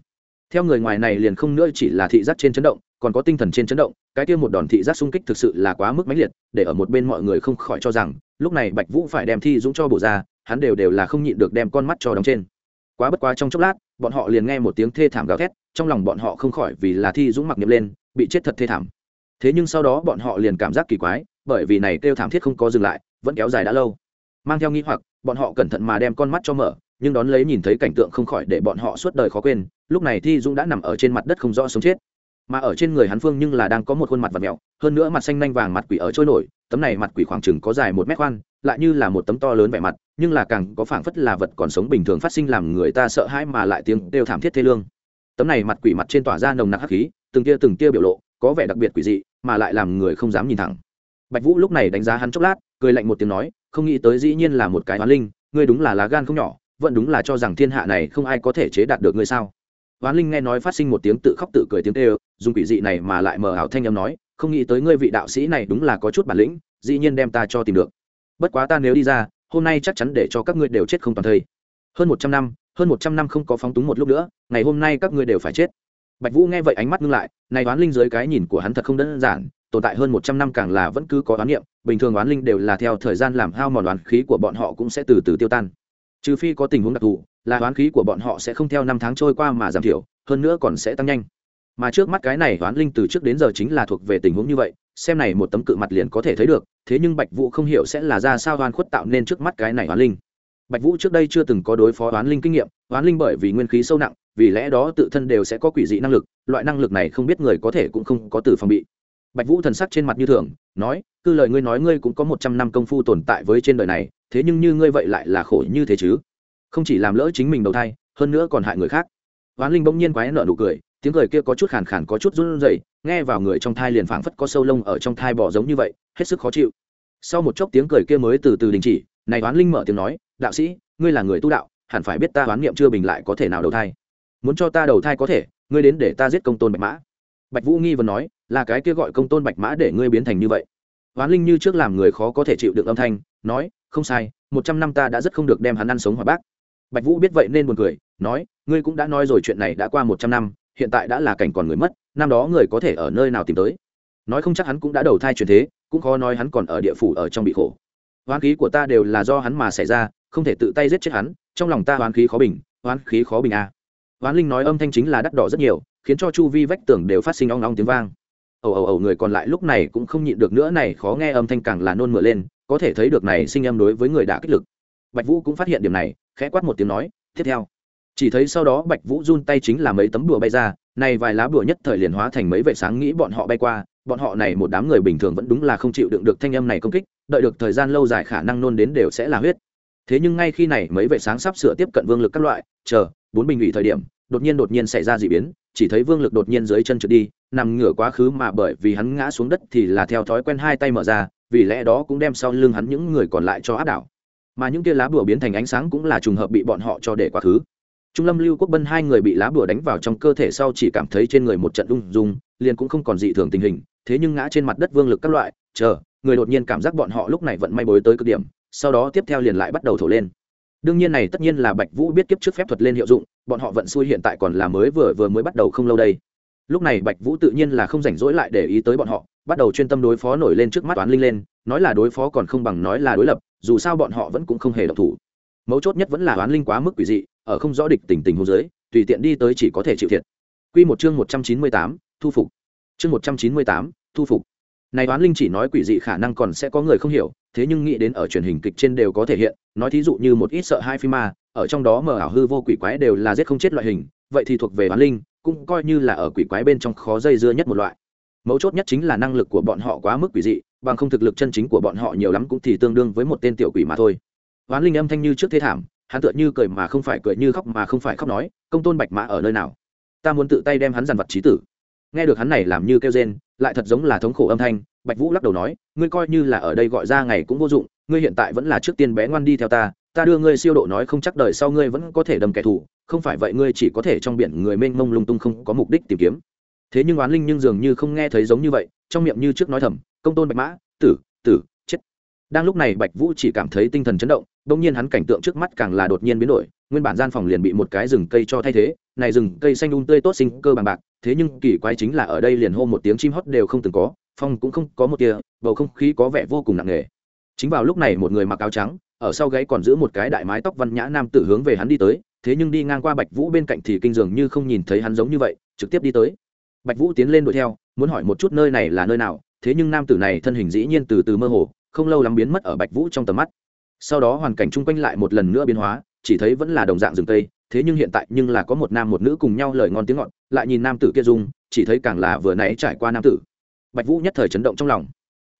theo người ngoài này liền không nữa chỉ là thị giác trên chấn động, còn có tinh thần trên chấn động, cái kia một đòn thị giác xung kích thực sự là quá mức mãnh liệt, để ở một bên mọi người không khỏi cho rằng, lúc này bạch vũ phải đem thi dũng cho bổ ra, hắn đều đều là không nhịn được đem con mắt cho đóng trên. Quá bất quá trong chốc lát, bọn họ liền nghe một tiếng thê thảm gào thét, trong lòng bọn họ không khỏi vì là thi dũng mặc niệm lên, bị chết thật thê thảm. Thế nhưng sau đó bọn họ liền cảm giác kỳ quái, bởi vì này kêu thảm thiết không có dừng lại, vẫn kéo dài đã lâu. Mang theo nghi hoặc, bọn họ cẩn thận mà đem con mắt cho mở nhưng đón lấy nhìn thấy cảnh tượng không khỏi để bọn họ suốt đời khó quên, lúc này thi dũng đã nằm ở trên mặt đất không rõ sống chết. Mà ở trên người hắn phương nhưng là đang có một khuôn mặt vật mẹo hơn nữa mặt xanh nanh vàng mặt quỷ ở trôi nổi, tấm này mặt quỷ khoảng chừng có dài một mét khoan, lại như là một tấm to lớn vẻ mặt, nhưng là càng có phảng phất là vật còn sống bình thường phát sinh làm người ta sợ hãi mà lại tiếng đều thảm thiết thê lương. Tấm này mặt quỷ mặt trên tỏa ra nồng nặc hắc khí, từng tia từng tia biểu lộ, có vẻ đặc biệt quỷ dị, mà lại làm người không dám nhìn thẳng. Bạch vũ lúc này đánh giá hắn chốc lát, cười lạnh một tiếng nói, không nghĩ tới dĩ nhiên là một cái hoán linh, ngươi đúng là lá gan không nhỏ vẫn đúng là cho rằng thiên hạ này không ai có thể chế đạt được ngươi sao? Hoán linh nghe nói phát sinh một tiếng tự khóc tự cười tiếng tê dùng quỷ dị này mà lại mờ ảo thanh âm nói, không nghĩ tới ngươi vị đạo sĩ này đúng là có chút bản lĩnh, dĩ nhiên đem ta cho tìm được. Bất quá ta nếu đi ra, hôm nay chắc chắn để cho các ngươi đều chết không toàn thây hơn một trăm năm, hơn một trăm năm không có phóng túng một lúc nữa, ngày hôm nay các ngươi đều phải chết. Bạch vũ nghe vậy ánh mắt ngưng lại, này đoán linh dưới cái nhìn của hắn thật không đơn giản, tồn tại hơn một trăm năm càng là vẫn cứ có đoán niệm, bình thường oán linh đều là theo thời gian làm hao mòn oán khí của bọn họ cũng sẽ từ từ tiêu tan trừ phi có tình huống đặc thù, là hoán khí của bọn họ sẽ không theo năm tháng trôi qua mà giảm thiểu, hơn nữa còn sẽ tăng nhanh. Mà trước mắt cái này hoán linh từ trước đến giờ chính là thuộc về tình huống như vậy, xem này một tấm cự mặt liền có thể thấy được, thế nhưng bạch vũ không hiểu sẽ là ra sao hoán khuất tạo nên trước mắt cái này hoán linh. Bạch vũ trước đây chưa từng có đối phó hoán linh kinh nghiệm, hoán linh bởi vì nguyên khí sâu nặng, vì lẽ đó tự thân đều sẽ có quỷ dị năng lực, loại năng lực này không biết người có thể cũng không có từ phòng bị bạch vũ thần sắc trên mặt như thường, nói cứ lời ngươi nói ngươi cũng có một trăm năm công phu tồn tại với trên đời này, thế nhưng như ngươi vậy lại là khổ như thế chứ? Không chỉ làm lỡ chính mình đầu thai, hơn nữa còn hại người khác. Hoán linh bỗng nhiên quái nợ nụ cười, tiếng cười kia có chút khàn khàn, có chút run rẩy, nghe vào người trong thai liền phảng phất có sâu lông ở trong thai bỏ giống như vậy, hết sức khó chịu. Sau một chốc tiếng cười kia mới từ từ đình chỉ, này hoán linh mở tiếng nói, đạo sĩ, ngươi là người tu đạo, hẳn phải biết ta hoán niệm chưa bình lại có thể nào đầu thai. Muốn cho ta đầu thai có thể, ngươi đến để ta giết công tôn bạch mã bạch vũ nghi vẫn nói, là cái kia gọi công tôn bạch mã để ngươi biến thành như vậy? Hoán linh như trước làm người khó có thể chịu được âm thanh, nói, không sai, một trăm năm ta đã rất không được đem hắn ăn sống hòa bác. Bạch vũ biết vậy nên buồn cười, nói, ngươi cũng đã nói rồi chuyện này đã qua một trăm năm, hiện tại đã là cảnh còn người mất, năm đó người có thể ở nơi nào tìm tới? Nói không chắc hắn cũng đã đầu thai truyền thế, cũng khó nói hắn còn ở địa phủ ở trong bị khổ. Hoán khí của ta đều là do hắn mà xảy ra, không thể tự tay giết chết hắn, trong lòng ta hoán khí khó bình, hoán khí khó bình a à. hoán linh nói âm thanh chính là đắt đỏ rất nhiều khiến cho chu vi vách tường đều phát sinh ong ong tiếng vang. Ầu ầu ầu người còn lại lúc này cũng không nhịn được nữa, này khó nghe âm thanh càng là nôn mửa lên, có thể thấy được này sinh âm đối với người đã kích lực. Bạch vũ cũng phát hiện điểm này, khẽ quát một tiếng nói, tiếp theo. Chỉ thấy sau đó bạch vũ run tay chính là mấy tấm đùa bay ra, này vài lá bùa nhất thời liền hóa thành mấy vệ sáng nghĩ bọn họ bay qua, bọn họ này một đám người bình thường vẫn đúng là không chịu đựng được thanh âm này công kích, đợi được thời gian lâu dài khả năng nôn đến đều sẽ là huyết. Thế nhưng ngay khi này mấy vệ sáng sắp sửa tiếp cận vương lực các loại, chờ, bốn bình ủy thời điểm đột nhiên đột nhiên xảy ra d ị biến, chỉ thấy vương lực đột nhiên dưới chân trượt đi, nằm ngửa quá khứ mà bởi vì hắn ngã xuống đất thì là theo thói quen hai tay mở ra, vì lẽ đó cũng đem sau lưng hắn những người còn lại cho áp đảo. Mà những kia lá bùa biến thành ánh sáng cũng là trùng hợp bị bọn họ cho để quá khứ. Trung lâm lưu quốc bân hai người bị lá bùa đánh vào trong cơ thể sau chỉ cảm thấy trên người một trận rung dung liền cũng không còn dị thường tình hình, thế nhưng ngã trên mặt đất vương lực các loại, chờ, người đột nhiên cảm giác bọn họ lúc này vận may bối tới cực điểm, sau đó tiếp theo liền lại bắt đầu thổ lên đương nhiên này tất nhiên là bạch vũ biết kiếp trước phép thuật lên hiệu dụng bọn họ vận xui hiện tại còn là mới vừa vừa mới bắt đầu không lâu đây lúc này bạch vũ tự nhiên là không rảnh rỗi lại để ý tới bọn họ bắt đầu chuyên tâm đối phó nổi lên trước mắt toán linh lên nói là đối phó còn không bằng nói là đối lập dù sao bọn họ vẫn cũng không hề độc thủ mấu chốt nhất vẫn là toán linh quá mức quỷ dị ở không rõ địch tình tình hồ dưới tùy tiện đi tới chỉ có thể chịu thiệt Quy một chương một trăm chín mươi tám, thu phục. Chương một trăm chín mươi tám, thu phục. Này toán linh chỉ nói quỷ dị khả năng còn sẽ có người không hiểu, thế nhưng nghĩ đến ở truyền hình kịch trên đều có thể hiện, nói thí dụ như một ít sợ hai phim ma, ở trong đó mờ ảo hư vô quỷ quái đều là giết không chết loại hình, vậy thì thuộc về bán linh, cũng coi như là ở quỷ quái bên trong khó dây dưa nhất một loại. Mấu chốt nhất chính là năng lực của bọn họ quá mức quỷ dị, bằng không thực lực chân chính của bọn họ nhiều lắm cũng thì tương đương với một tên tiểu quỷ mà thôi. bán linh âm thanh như trước thế thảm, hắn tựa như cười mà không phải cười như khóc mà không phải khóc nói công tôn bạch mã ở nơi nào ta muốn tự tay đem hắn dàn vật trí tử nghe được hắn này làm như kêu rên lại thật giống là thống khổ âm thanh, bạch vũ lắc đầu nói, ngươi coi như là ở đây gọi ra ngày cũng vô dụng, ngươi hiện tại vẫn là trước tiên bé ngoan đi theo ta ta đưa ngươi siêu độ nói không chắc đời sau ngươi vẫn có thể đâm kẻ thù, không phải vậy ngươi chỉ có thể trong biển người mênh mông lung tung không có mục đích tìm kiếm. Thế nhưng oán linh nhưng dường như không nghe thấy giống như vậy, trong miệng như trước nói thầm, công tôn bạch mã, tử tử, chết. Đang lúc này bạch vũ chỉ cảm thấy tinh thần chấn động đông nhiên hắn cảnh tượng trước mắt càng là đột nhiên biến đổi, nguyên bản gian phòng liền bị một cái rừng cây cho thay thế, này rừng cây xanh đun um tươi tốt sinh cơ bằng bạc thế nhưng kỳ quái chính là ở đây liền hô một tiếng chim hót đều không từng có, phong cũng không có một tia, bầu không khí có vẻ vô cùng nặng nề. Chính vào lúc này một người mặc áo trắng, ở sau gáy còn giữ một cái đại mái tóc văn nhã nam tử hướng về hắn đi tới, thế nhưng đi ngang qua bạch vũ bên cạnh thì kinh dường như không nhìn thấy hắn giống như vậy, trực tiếp đi tới. Bạch vũ tiến lên đuổi theo, muốn hỏi một chút nơi này là nơi nào, thế nhưng nam tử này thân hình dĩ nhiên từ từ mơ hồ, không lâu lắm biến mất ở bạch vũ trong tầm mắt. Sau đó hoàn cảnh chung quanh lại một lần nữa biến hóa, chỉ thấy vẫn là đồng dạng rừng tây thế nhưng hiện tại nhưng là có một nam một nữ cùng nhau lời ngon tiếng ngọt, lại nhìn nam tử kia dung, chỉ thấy càng là vừa nãy trải qua nam tử. Bạch vũ nhất thời chấn động trong lòng.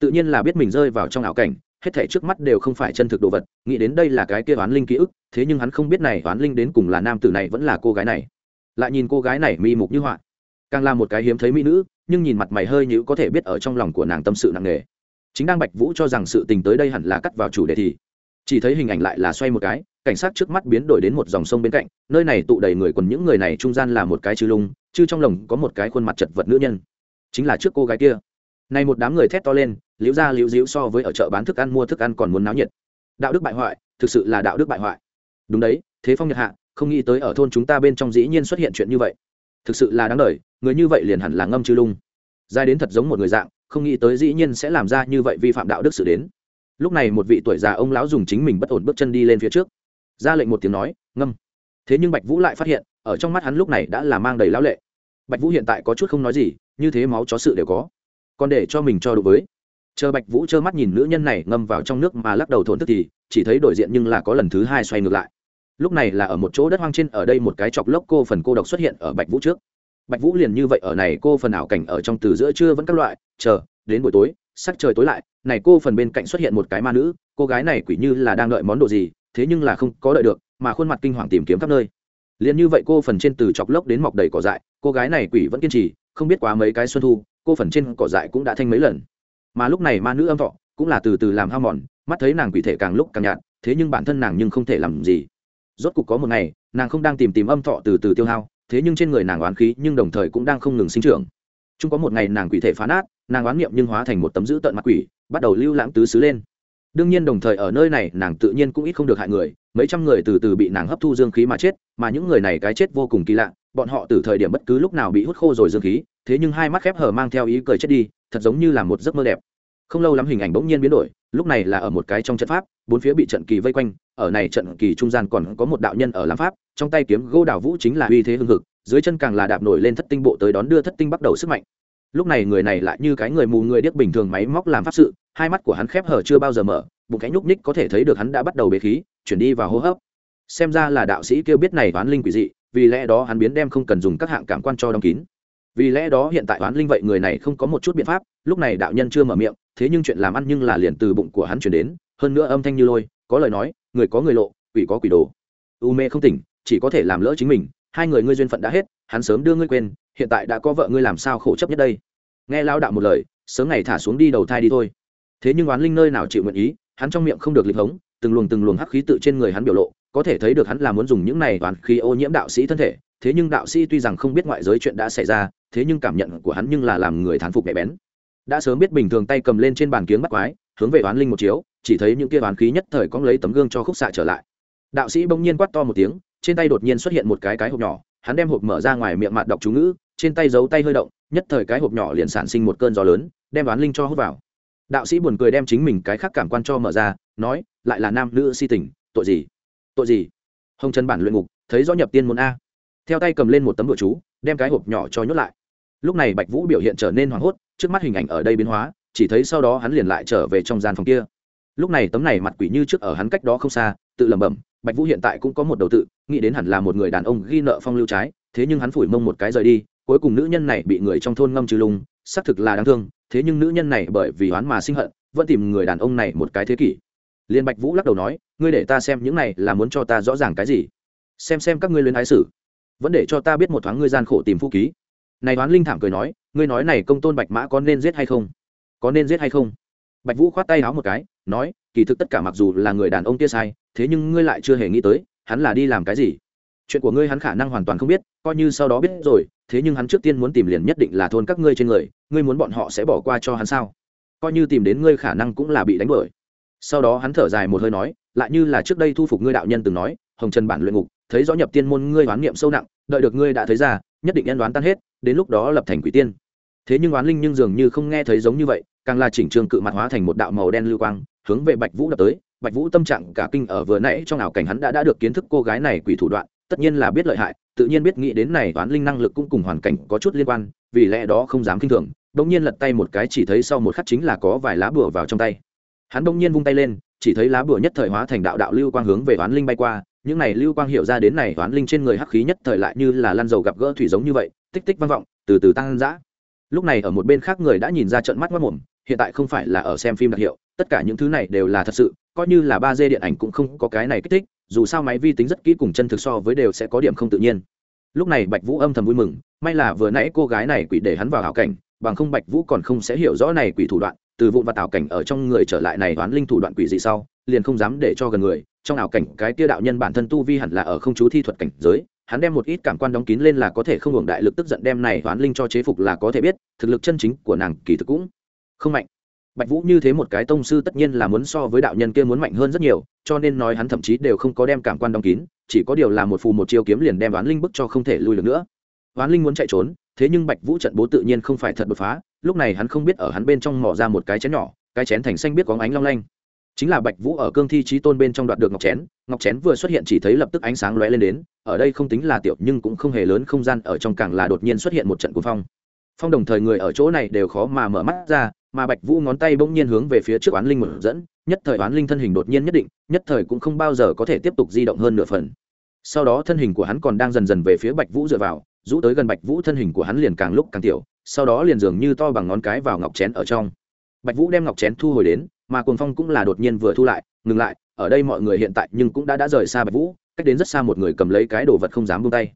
Tự nhiên là biết mình rơi vào trong ảo cảnh, hết thảy trước mắt đều không phải chân thực đồ vật, nghĩ đến đây là cái kia oán linh ký ức, thế nhưng hắn không biết này oán linh đến cùng là nam tử này vẫn là cô gái này. Lại nhìn cô gái này mi mục như họa, càng là một cái hiếm thấy mỹ nữ, nhưng nhìn mặt mày hơi như có thể biết ở trong lòng của nàng tâm sự nặng nề. Chính đang bạch vũ cho rằng sự tình tới đây hẳn là cắt vào chủ đề thì chỉ thấy hình ảnh lại là xoay một cái, cảnh sát trước mắt biến đổi đến một dòng sông bên cạnh, nơi này tụ đầy người còn những người này trung gian là một cái chư lung chư trong lồng có một cái khuôn mặt chật vật nữ nhân. Chính là trước cô gái kia. Này một đám người thét to lên, liễu ra liễu diễu so với ở chợ bán thức ăn mua thức ăn còn muốn náo nhiệt. Đạo đức bại hoại, thực sự là đạo đức bại hoại. Đúng đấy, thế phong nhật hạ, không nghĩ tới ở thôn chúng ta bên trong dĩ nhiên xuất hiện chuyện như vậy. Thực sự là đáng đời, người như vậy liền hẳn là ngâm chư lung. Dài đến thật giống một người dạng, không nghĩ tới dĩ nhiên sẽ làm ra như vậy vi phạm đạo đức sự đến lúc này một vị tuổi già ông lão dùng chính mình bất ổn bước chân đi lên phía trước. Ra lệnh một tiếng nói, ngâm. Thế nhưng bạch vũ lại phát hiện, ở trong mắt hắn lúc này đã là mang đầy lão lệ. Bạch vũ hiện tại có chút không nói gì, như thế máu chó sự đều có. Còn để cho mình cho đủ với. Chờ bạch vũ trơ mắt nhìn nữ nhân này ngâm vào trong nước mà lắc đầu thổn thức thì, chỉ thấy đổi diện nhưng là có lần thứ hai xoay ngược lại. Lúc này là ở một chỗ đất hoang trên, ở đây một cái chọc lốc cô phần cô độc xuất hiện ở bạch vũ trước. Bạch vũ liền như vậy, ở này cô phần ảo cảnh ở trong từ giữa trưa vẫn các loại, chờ, đến buổi tối sắc trời tối lại, này cô phần bên cạnh xuất hiện một cái ma nữ, cô gái này quỷ như là đang đợi món đồ gì, thế nhưng là không có đợi được, mà khuôn mặt kinh hoàng tìm kiếm khắp nơi. Liền như vậy cô phần trên từ chọc lốc đến mọc đầy cỏ dại, cô gái này quỷ vẫn kiên trì, không biết quá mấy cái xuân thu, cô phần trên cỏ dại cũng đã thanh mấy lần. Mà lúc này ma nữ âm thọ cũng là từ từ làm hao mòn, mắt thấy nàng quỷ thể càng lúc càng nhạt, thế nhưng bản thân nàng nhưng không thể làm gì. Rốt cục có một ngày, nàng không đang tìm tìm âm thọ từ từ tiêu hao, thế nhưng trên người nàng oán khí nhưng đồng thời cũng đang không ngừng sinh trưởng. Chung có một ngày nàng quỷ thể phá nát nàng oán niệm nhưng hóa thành một tấm dữ tận mặt quỷ, bắt đầu lưu lãng tứ xứ lên. Đương nhiên đồng thời ở nơi này, nàng tự nhiên cũng ít không được hại người, mấy trăm người từ từ bị nàng hấp thu dương khí mà chết, mà những người này cái chết vô cùng kỳ lạ, bọn họ từ thời điểm bất cứ lúc nào bị hút khô rồi dương khí, thế nhưng hai mắt khép hờ mang theo ý cười chết đi, thật giống như là một giấc mơ đẹp. Không lâu lắm hình ảnh bỗng nhiên biến đổi, lúc này là ở một cái trong trận pháp, bốn phía bị trận kỳ vây quanh, ở này trận kỳ trung gian còn có một đạo nhân ở làm pháp, trong tay kiếm gô đào vũ chính là uy thế hưng hực, dưới chân càng là đạp nổi lên thất tinh bộ tới đón đưa thất tinh bắt đầu sức mạnh lúc này người này lại như cái người mù người điếc bình thường máy móc làm pháp sự, hai mắt của hắn khép hở chưa bao giờ mở, bụng cánh nhúc ních có thể thấy được hắn đã bắt đầu bế khí, chuyển đi và hô hấp. Xem ra là đạo sĩ kêu biết này toán linh quỷ dị, vì lẽ đó hắn biến đem không cần dùng các hạng cảm quan cho đóng kín. Vì lẽ đó hiện tại toán linh vậy người này không có một chút biện pháp, lúc này đạo nhân chưa mở miệng, thế nhưng chuyện làm ăn nhưng là liền từ bụng của hắn chuyển đến, hơn nữa âm thanh như lôi, có lời nói, người có người lộ, quỷ có quỷ đồ. U mê không tỉnh, chỉ có thể làm lỡ chính mình, hai người ngươi duyên phận đã hết, hắn sớm đưa ngươi quên hiện tại đã có vợ ngươi làm sao khổ chấp nhất đây? Nghe lao đạo một lời, sớm ngày thả xuống đi đầu thai đi thôi. Thế nhưng oán linh nơi nào chịu nguyện ý, hắn trong miệng không được lịch hống, từng luồng từng luồng hắc khí tự trên người hắn biểu lộ, có thể thấy được hắn là muốn dùng những này toàn khí ô nhiễm đạo sĩ thân thể, thế nhưng đạo sĩ tuy rằng không biết ngoại giới chuyện đã xảy ra, thế nhưng cảm nhận của hắn nhưng là làm người thán phục nhạy bén. Đã sớm biết bình thường tay cầm lên trên bàn kiếng bắt quái, hướng về oán linh một chiếu, chỉ thấy những kia oán khí nhất thời cong lấy tấm gương cho khúc xạ trở lại. Đạo sĩ bỗng nhiên quát to một tiếng, trên tay đột nhiên xuất hiện một cái cái hộp nhỏ, hắn đem hộp mở ra ngoài miệng mặt đọc chú ngữ trên tay giấu tay hơi động, nhất thời cái hộp nhỏ liền sản sinh một cơn gió lớn, đem đoán linh cho hút vào. Đạo sĩ buồn cười đem chính mình cái khác cảm quan cho mở ra, nói, lại là nam nữ si tình, tội gì? Tội gì? Hồng trần bản luyện ngục, thấy rõ nhập tiên môn a. Theo tay cầm lên một tấm đồ chú, đem cái hộp nhỏ cho nhốt lại. Lúc này bạch vũ biểu hiện trở nên hoảng hốt, trước mắt hình ảnh ở đây biến hóa, chỉ thấy sau đó hắn liền lại trở về trong gian phòng kia. Lúc này tấm này mặt quỷ như trước ở hắn cách đó không xa, tự lẩm bẩm, bạch vũ hiện tại cũng có một đầu tự, nghĩ đến hẳn là một người đàn ông ghi nợ phong lưu trái, thế nhưng hắn phủi mông một cái rời đi cuối cùng nữ nhân này bị người trong thôn ngâm trừ lung xác thực là đáng thương, thế nhưng nữ nhân này bởi vì oán mà sinh hận, vẫn tìm người đàn ông này một cái thế kỷ. Liên bạch vũ lắc đầu nói, ngươi để ta xem những này là muốn cho ta rõ ràng cái gì? Xem xem các ngươi luyến ái sử vẫn để cho ta biết một thoáng ngươi gian khổ tìm phú ký. Này đoán linh thảm cười nói, ngươi nói này công tôn bạch mã có nên giết hay không? Có nên giết hay không? Bạch vũ khoát tay háo một cái, nói, kỳ thực tất cả mặc dù là người đàn ông kia sai, thế nhưng ngươi lại chưa hề nghĩ tới, hắn là đi làm cái gì? Chuyện của ngươi hắn khả năng hoàn toàn không biết, coi như sau đó biết rồi, thế nhưng hắn trước tiên muốn tìm liền nhất định là thôn các ngươi trên người, ngươi muốn bọn họ sẽ bỏ qua cho hắn sao? Coi như tìm đến ngươi khả năng cũng là bị đánh bởi sau đó hắn thở dài một hơi nói, lại như là trước đây thu phục ngươi đạo nhân từng nói, hồng trần bản luyện ngục, thấy rõ nhập tiên môn ngươi oán niệm sâu nặng, đợi được ngươi đã thấy ra, nhất định nhân đoán tan hết, đến lúc đó lập thành quỷ tiên. Thế nhưng oán linh nhưng dường như không nghe thấy giống như vậy, càng là chỉnh trường cự mặt hóa thành một đạo màu đen lưu quang, hướng về bạch vũ đập tới. Bạch vũ tâm trạng cả kinh ở vừa nãy trong ảo cảnh hắn đã đã được kiến thức cô gái này quỷ thủ đoạn tất nhiên là biết lợi hại, tự nhiên biết nghĩ đến này toán linh năng lực cũng cùng hoàn cảnh có chút liên quan, vì lẽ đó không dám kinh thường bỗng nhiên lật tay một cái chỉ thấy sau một khắc chính là có vài lá bùa vào trong tay. Hắn bỗng nhiên vung tay lên, chỉ thấy lá bùa nhất thời hóa thành đạo đạo lưu quang hướng về toán linh bay qua, những này lưu quang hiểu ra đến này toán linh trên người hắc khí nhất thời lại như là lăn dầu gặp gỡ thủy giống như vậy, tích tích vang vọng, từ từ tăng dã lúc này ở một bên khác người đã nhìn ra trận mắt mất mồm, hiện tại không phải là ở xem phim đặc hiệu, tất cả những thứ này đều là thật sự, coi như là ba d điện ảnh cũng không có cái này kích thích dù sao máy vi tính rất kỹ cùng chân thực so với đều sẽ có điểm không tự nhiên. Lúc này bạch vũ âm thầm vui mừng, may là vừa nãy cô gái này quỷ để hắn vào hảo cảnh, bằng không bạch vũ còn không sẽ hiểu rõ này quỷ thủ đoạn, từ vụn và tạo cảnh ở trong người trở lại này đoán linh thủ đoạn quỷ dị sau, liền không dám để cho gần người. Trong ảo cảnh, cái tia đạo nhân bản thân tu vi hẳn là ở không chú thi thuật cảnh giới, hắn đem một ít cảm quan đóng kín lên là có thể không hưởng đại lực tức giận đem này đoán linh cho chế phục là có thể biết, thực lực chân chính của nàng kỳ thực cũng không mạnh bạch vũ như thế một cái tông sư tất nhiên là muốn so với đạo nhân kia muốn mạnh hơn rất nhiều, cho nên nói hắn thậm chí đều không có đem cảm quan đóng kín, chỉ có điều là một phù một chiêu kiếm liền đem đoán linh bức cho không thể lui được nữa. Đoán linh muốn chạy trốn, thế nhưng bạch vũ trận bố tự nhiên không phải thật đột phá, lúc này hắn không biết ở hắn bên trong mỏ ra một cái chén nhỏ, cái chén thành xanh biết có ánh long lanh. Chính là bạch vũ ở cương thi trí tôn bên trong đoạt được ngọc chén ngọc chén vừa xuất hiện chỉ thấy lập tức ánh sáng lóe lên đến, ở đây không tính là tiểu nhưng cũng không hề lớn không gian, ở trong càng là đột nhiên xuất hiện một trận cuồng phong. Phong đồng thời người ở chỗ này đều khó mà mở mắt ra mà bạch vũ ngón tay bỗng nhiên hướng về phía trước oán linh một dẫn, nhất thời oán linh thân hình đột nhiên nhất định, nhất thời cũng không bao giờ có thể tiếp tục di động hơn nửa phần. Sau đó thân hình của hắn còn đang dần dần về phía bạch vũ dựa vào, rũ tới gần bạch vũ thân hình của hắn liền càng lúc càng tiểu, sau đó liền dường như to bằng ngón cái vào ngọc chén ở trong. Bạch vũ đem ngọc chén thu hồi đến, mà cuồng phong cũng là đột nhiên vừa thu lại, ngừng lại, ở đây mọi người hiện tại nhưng cũng đã đã rời xa bạch vũ, cách đến rất xa một người cầm lấy cái đồ vật không dám buông tay.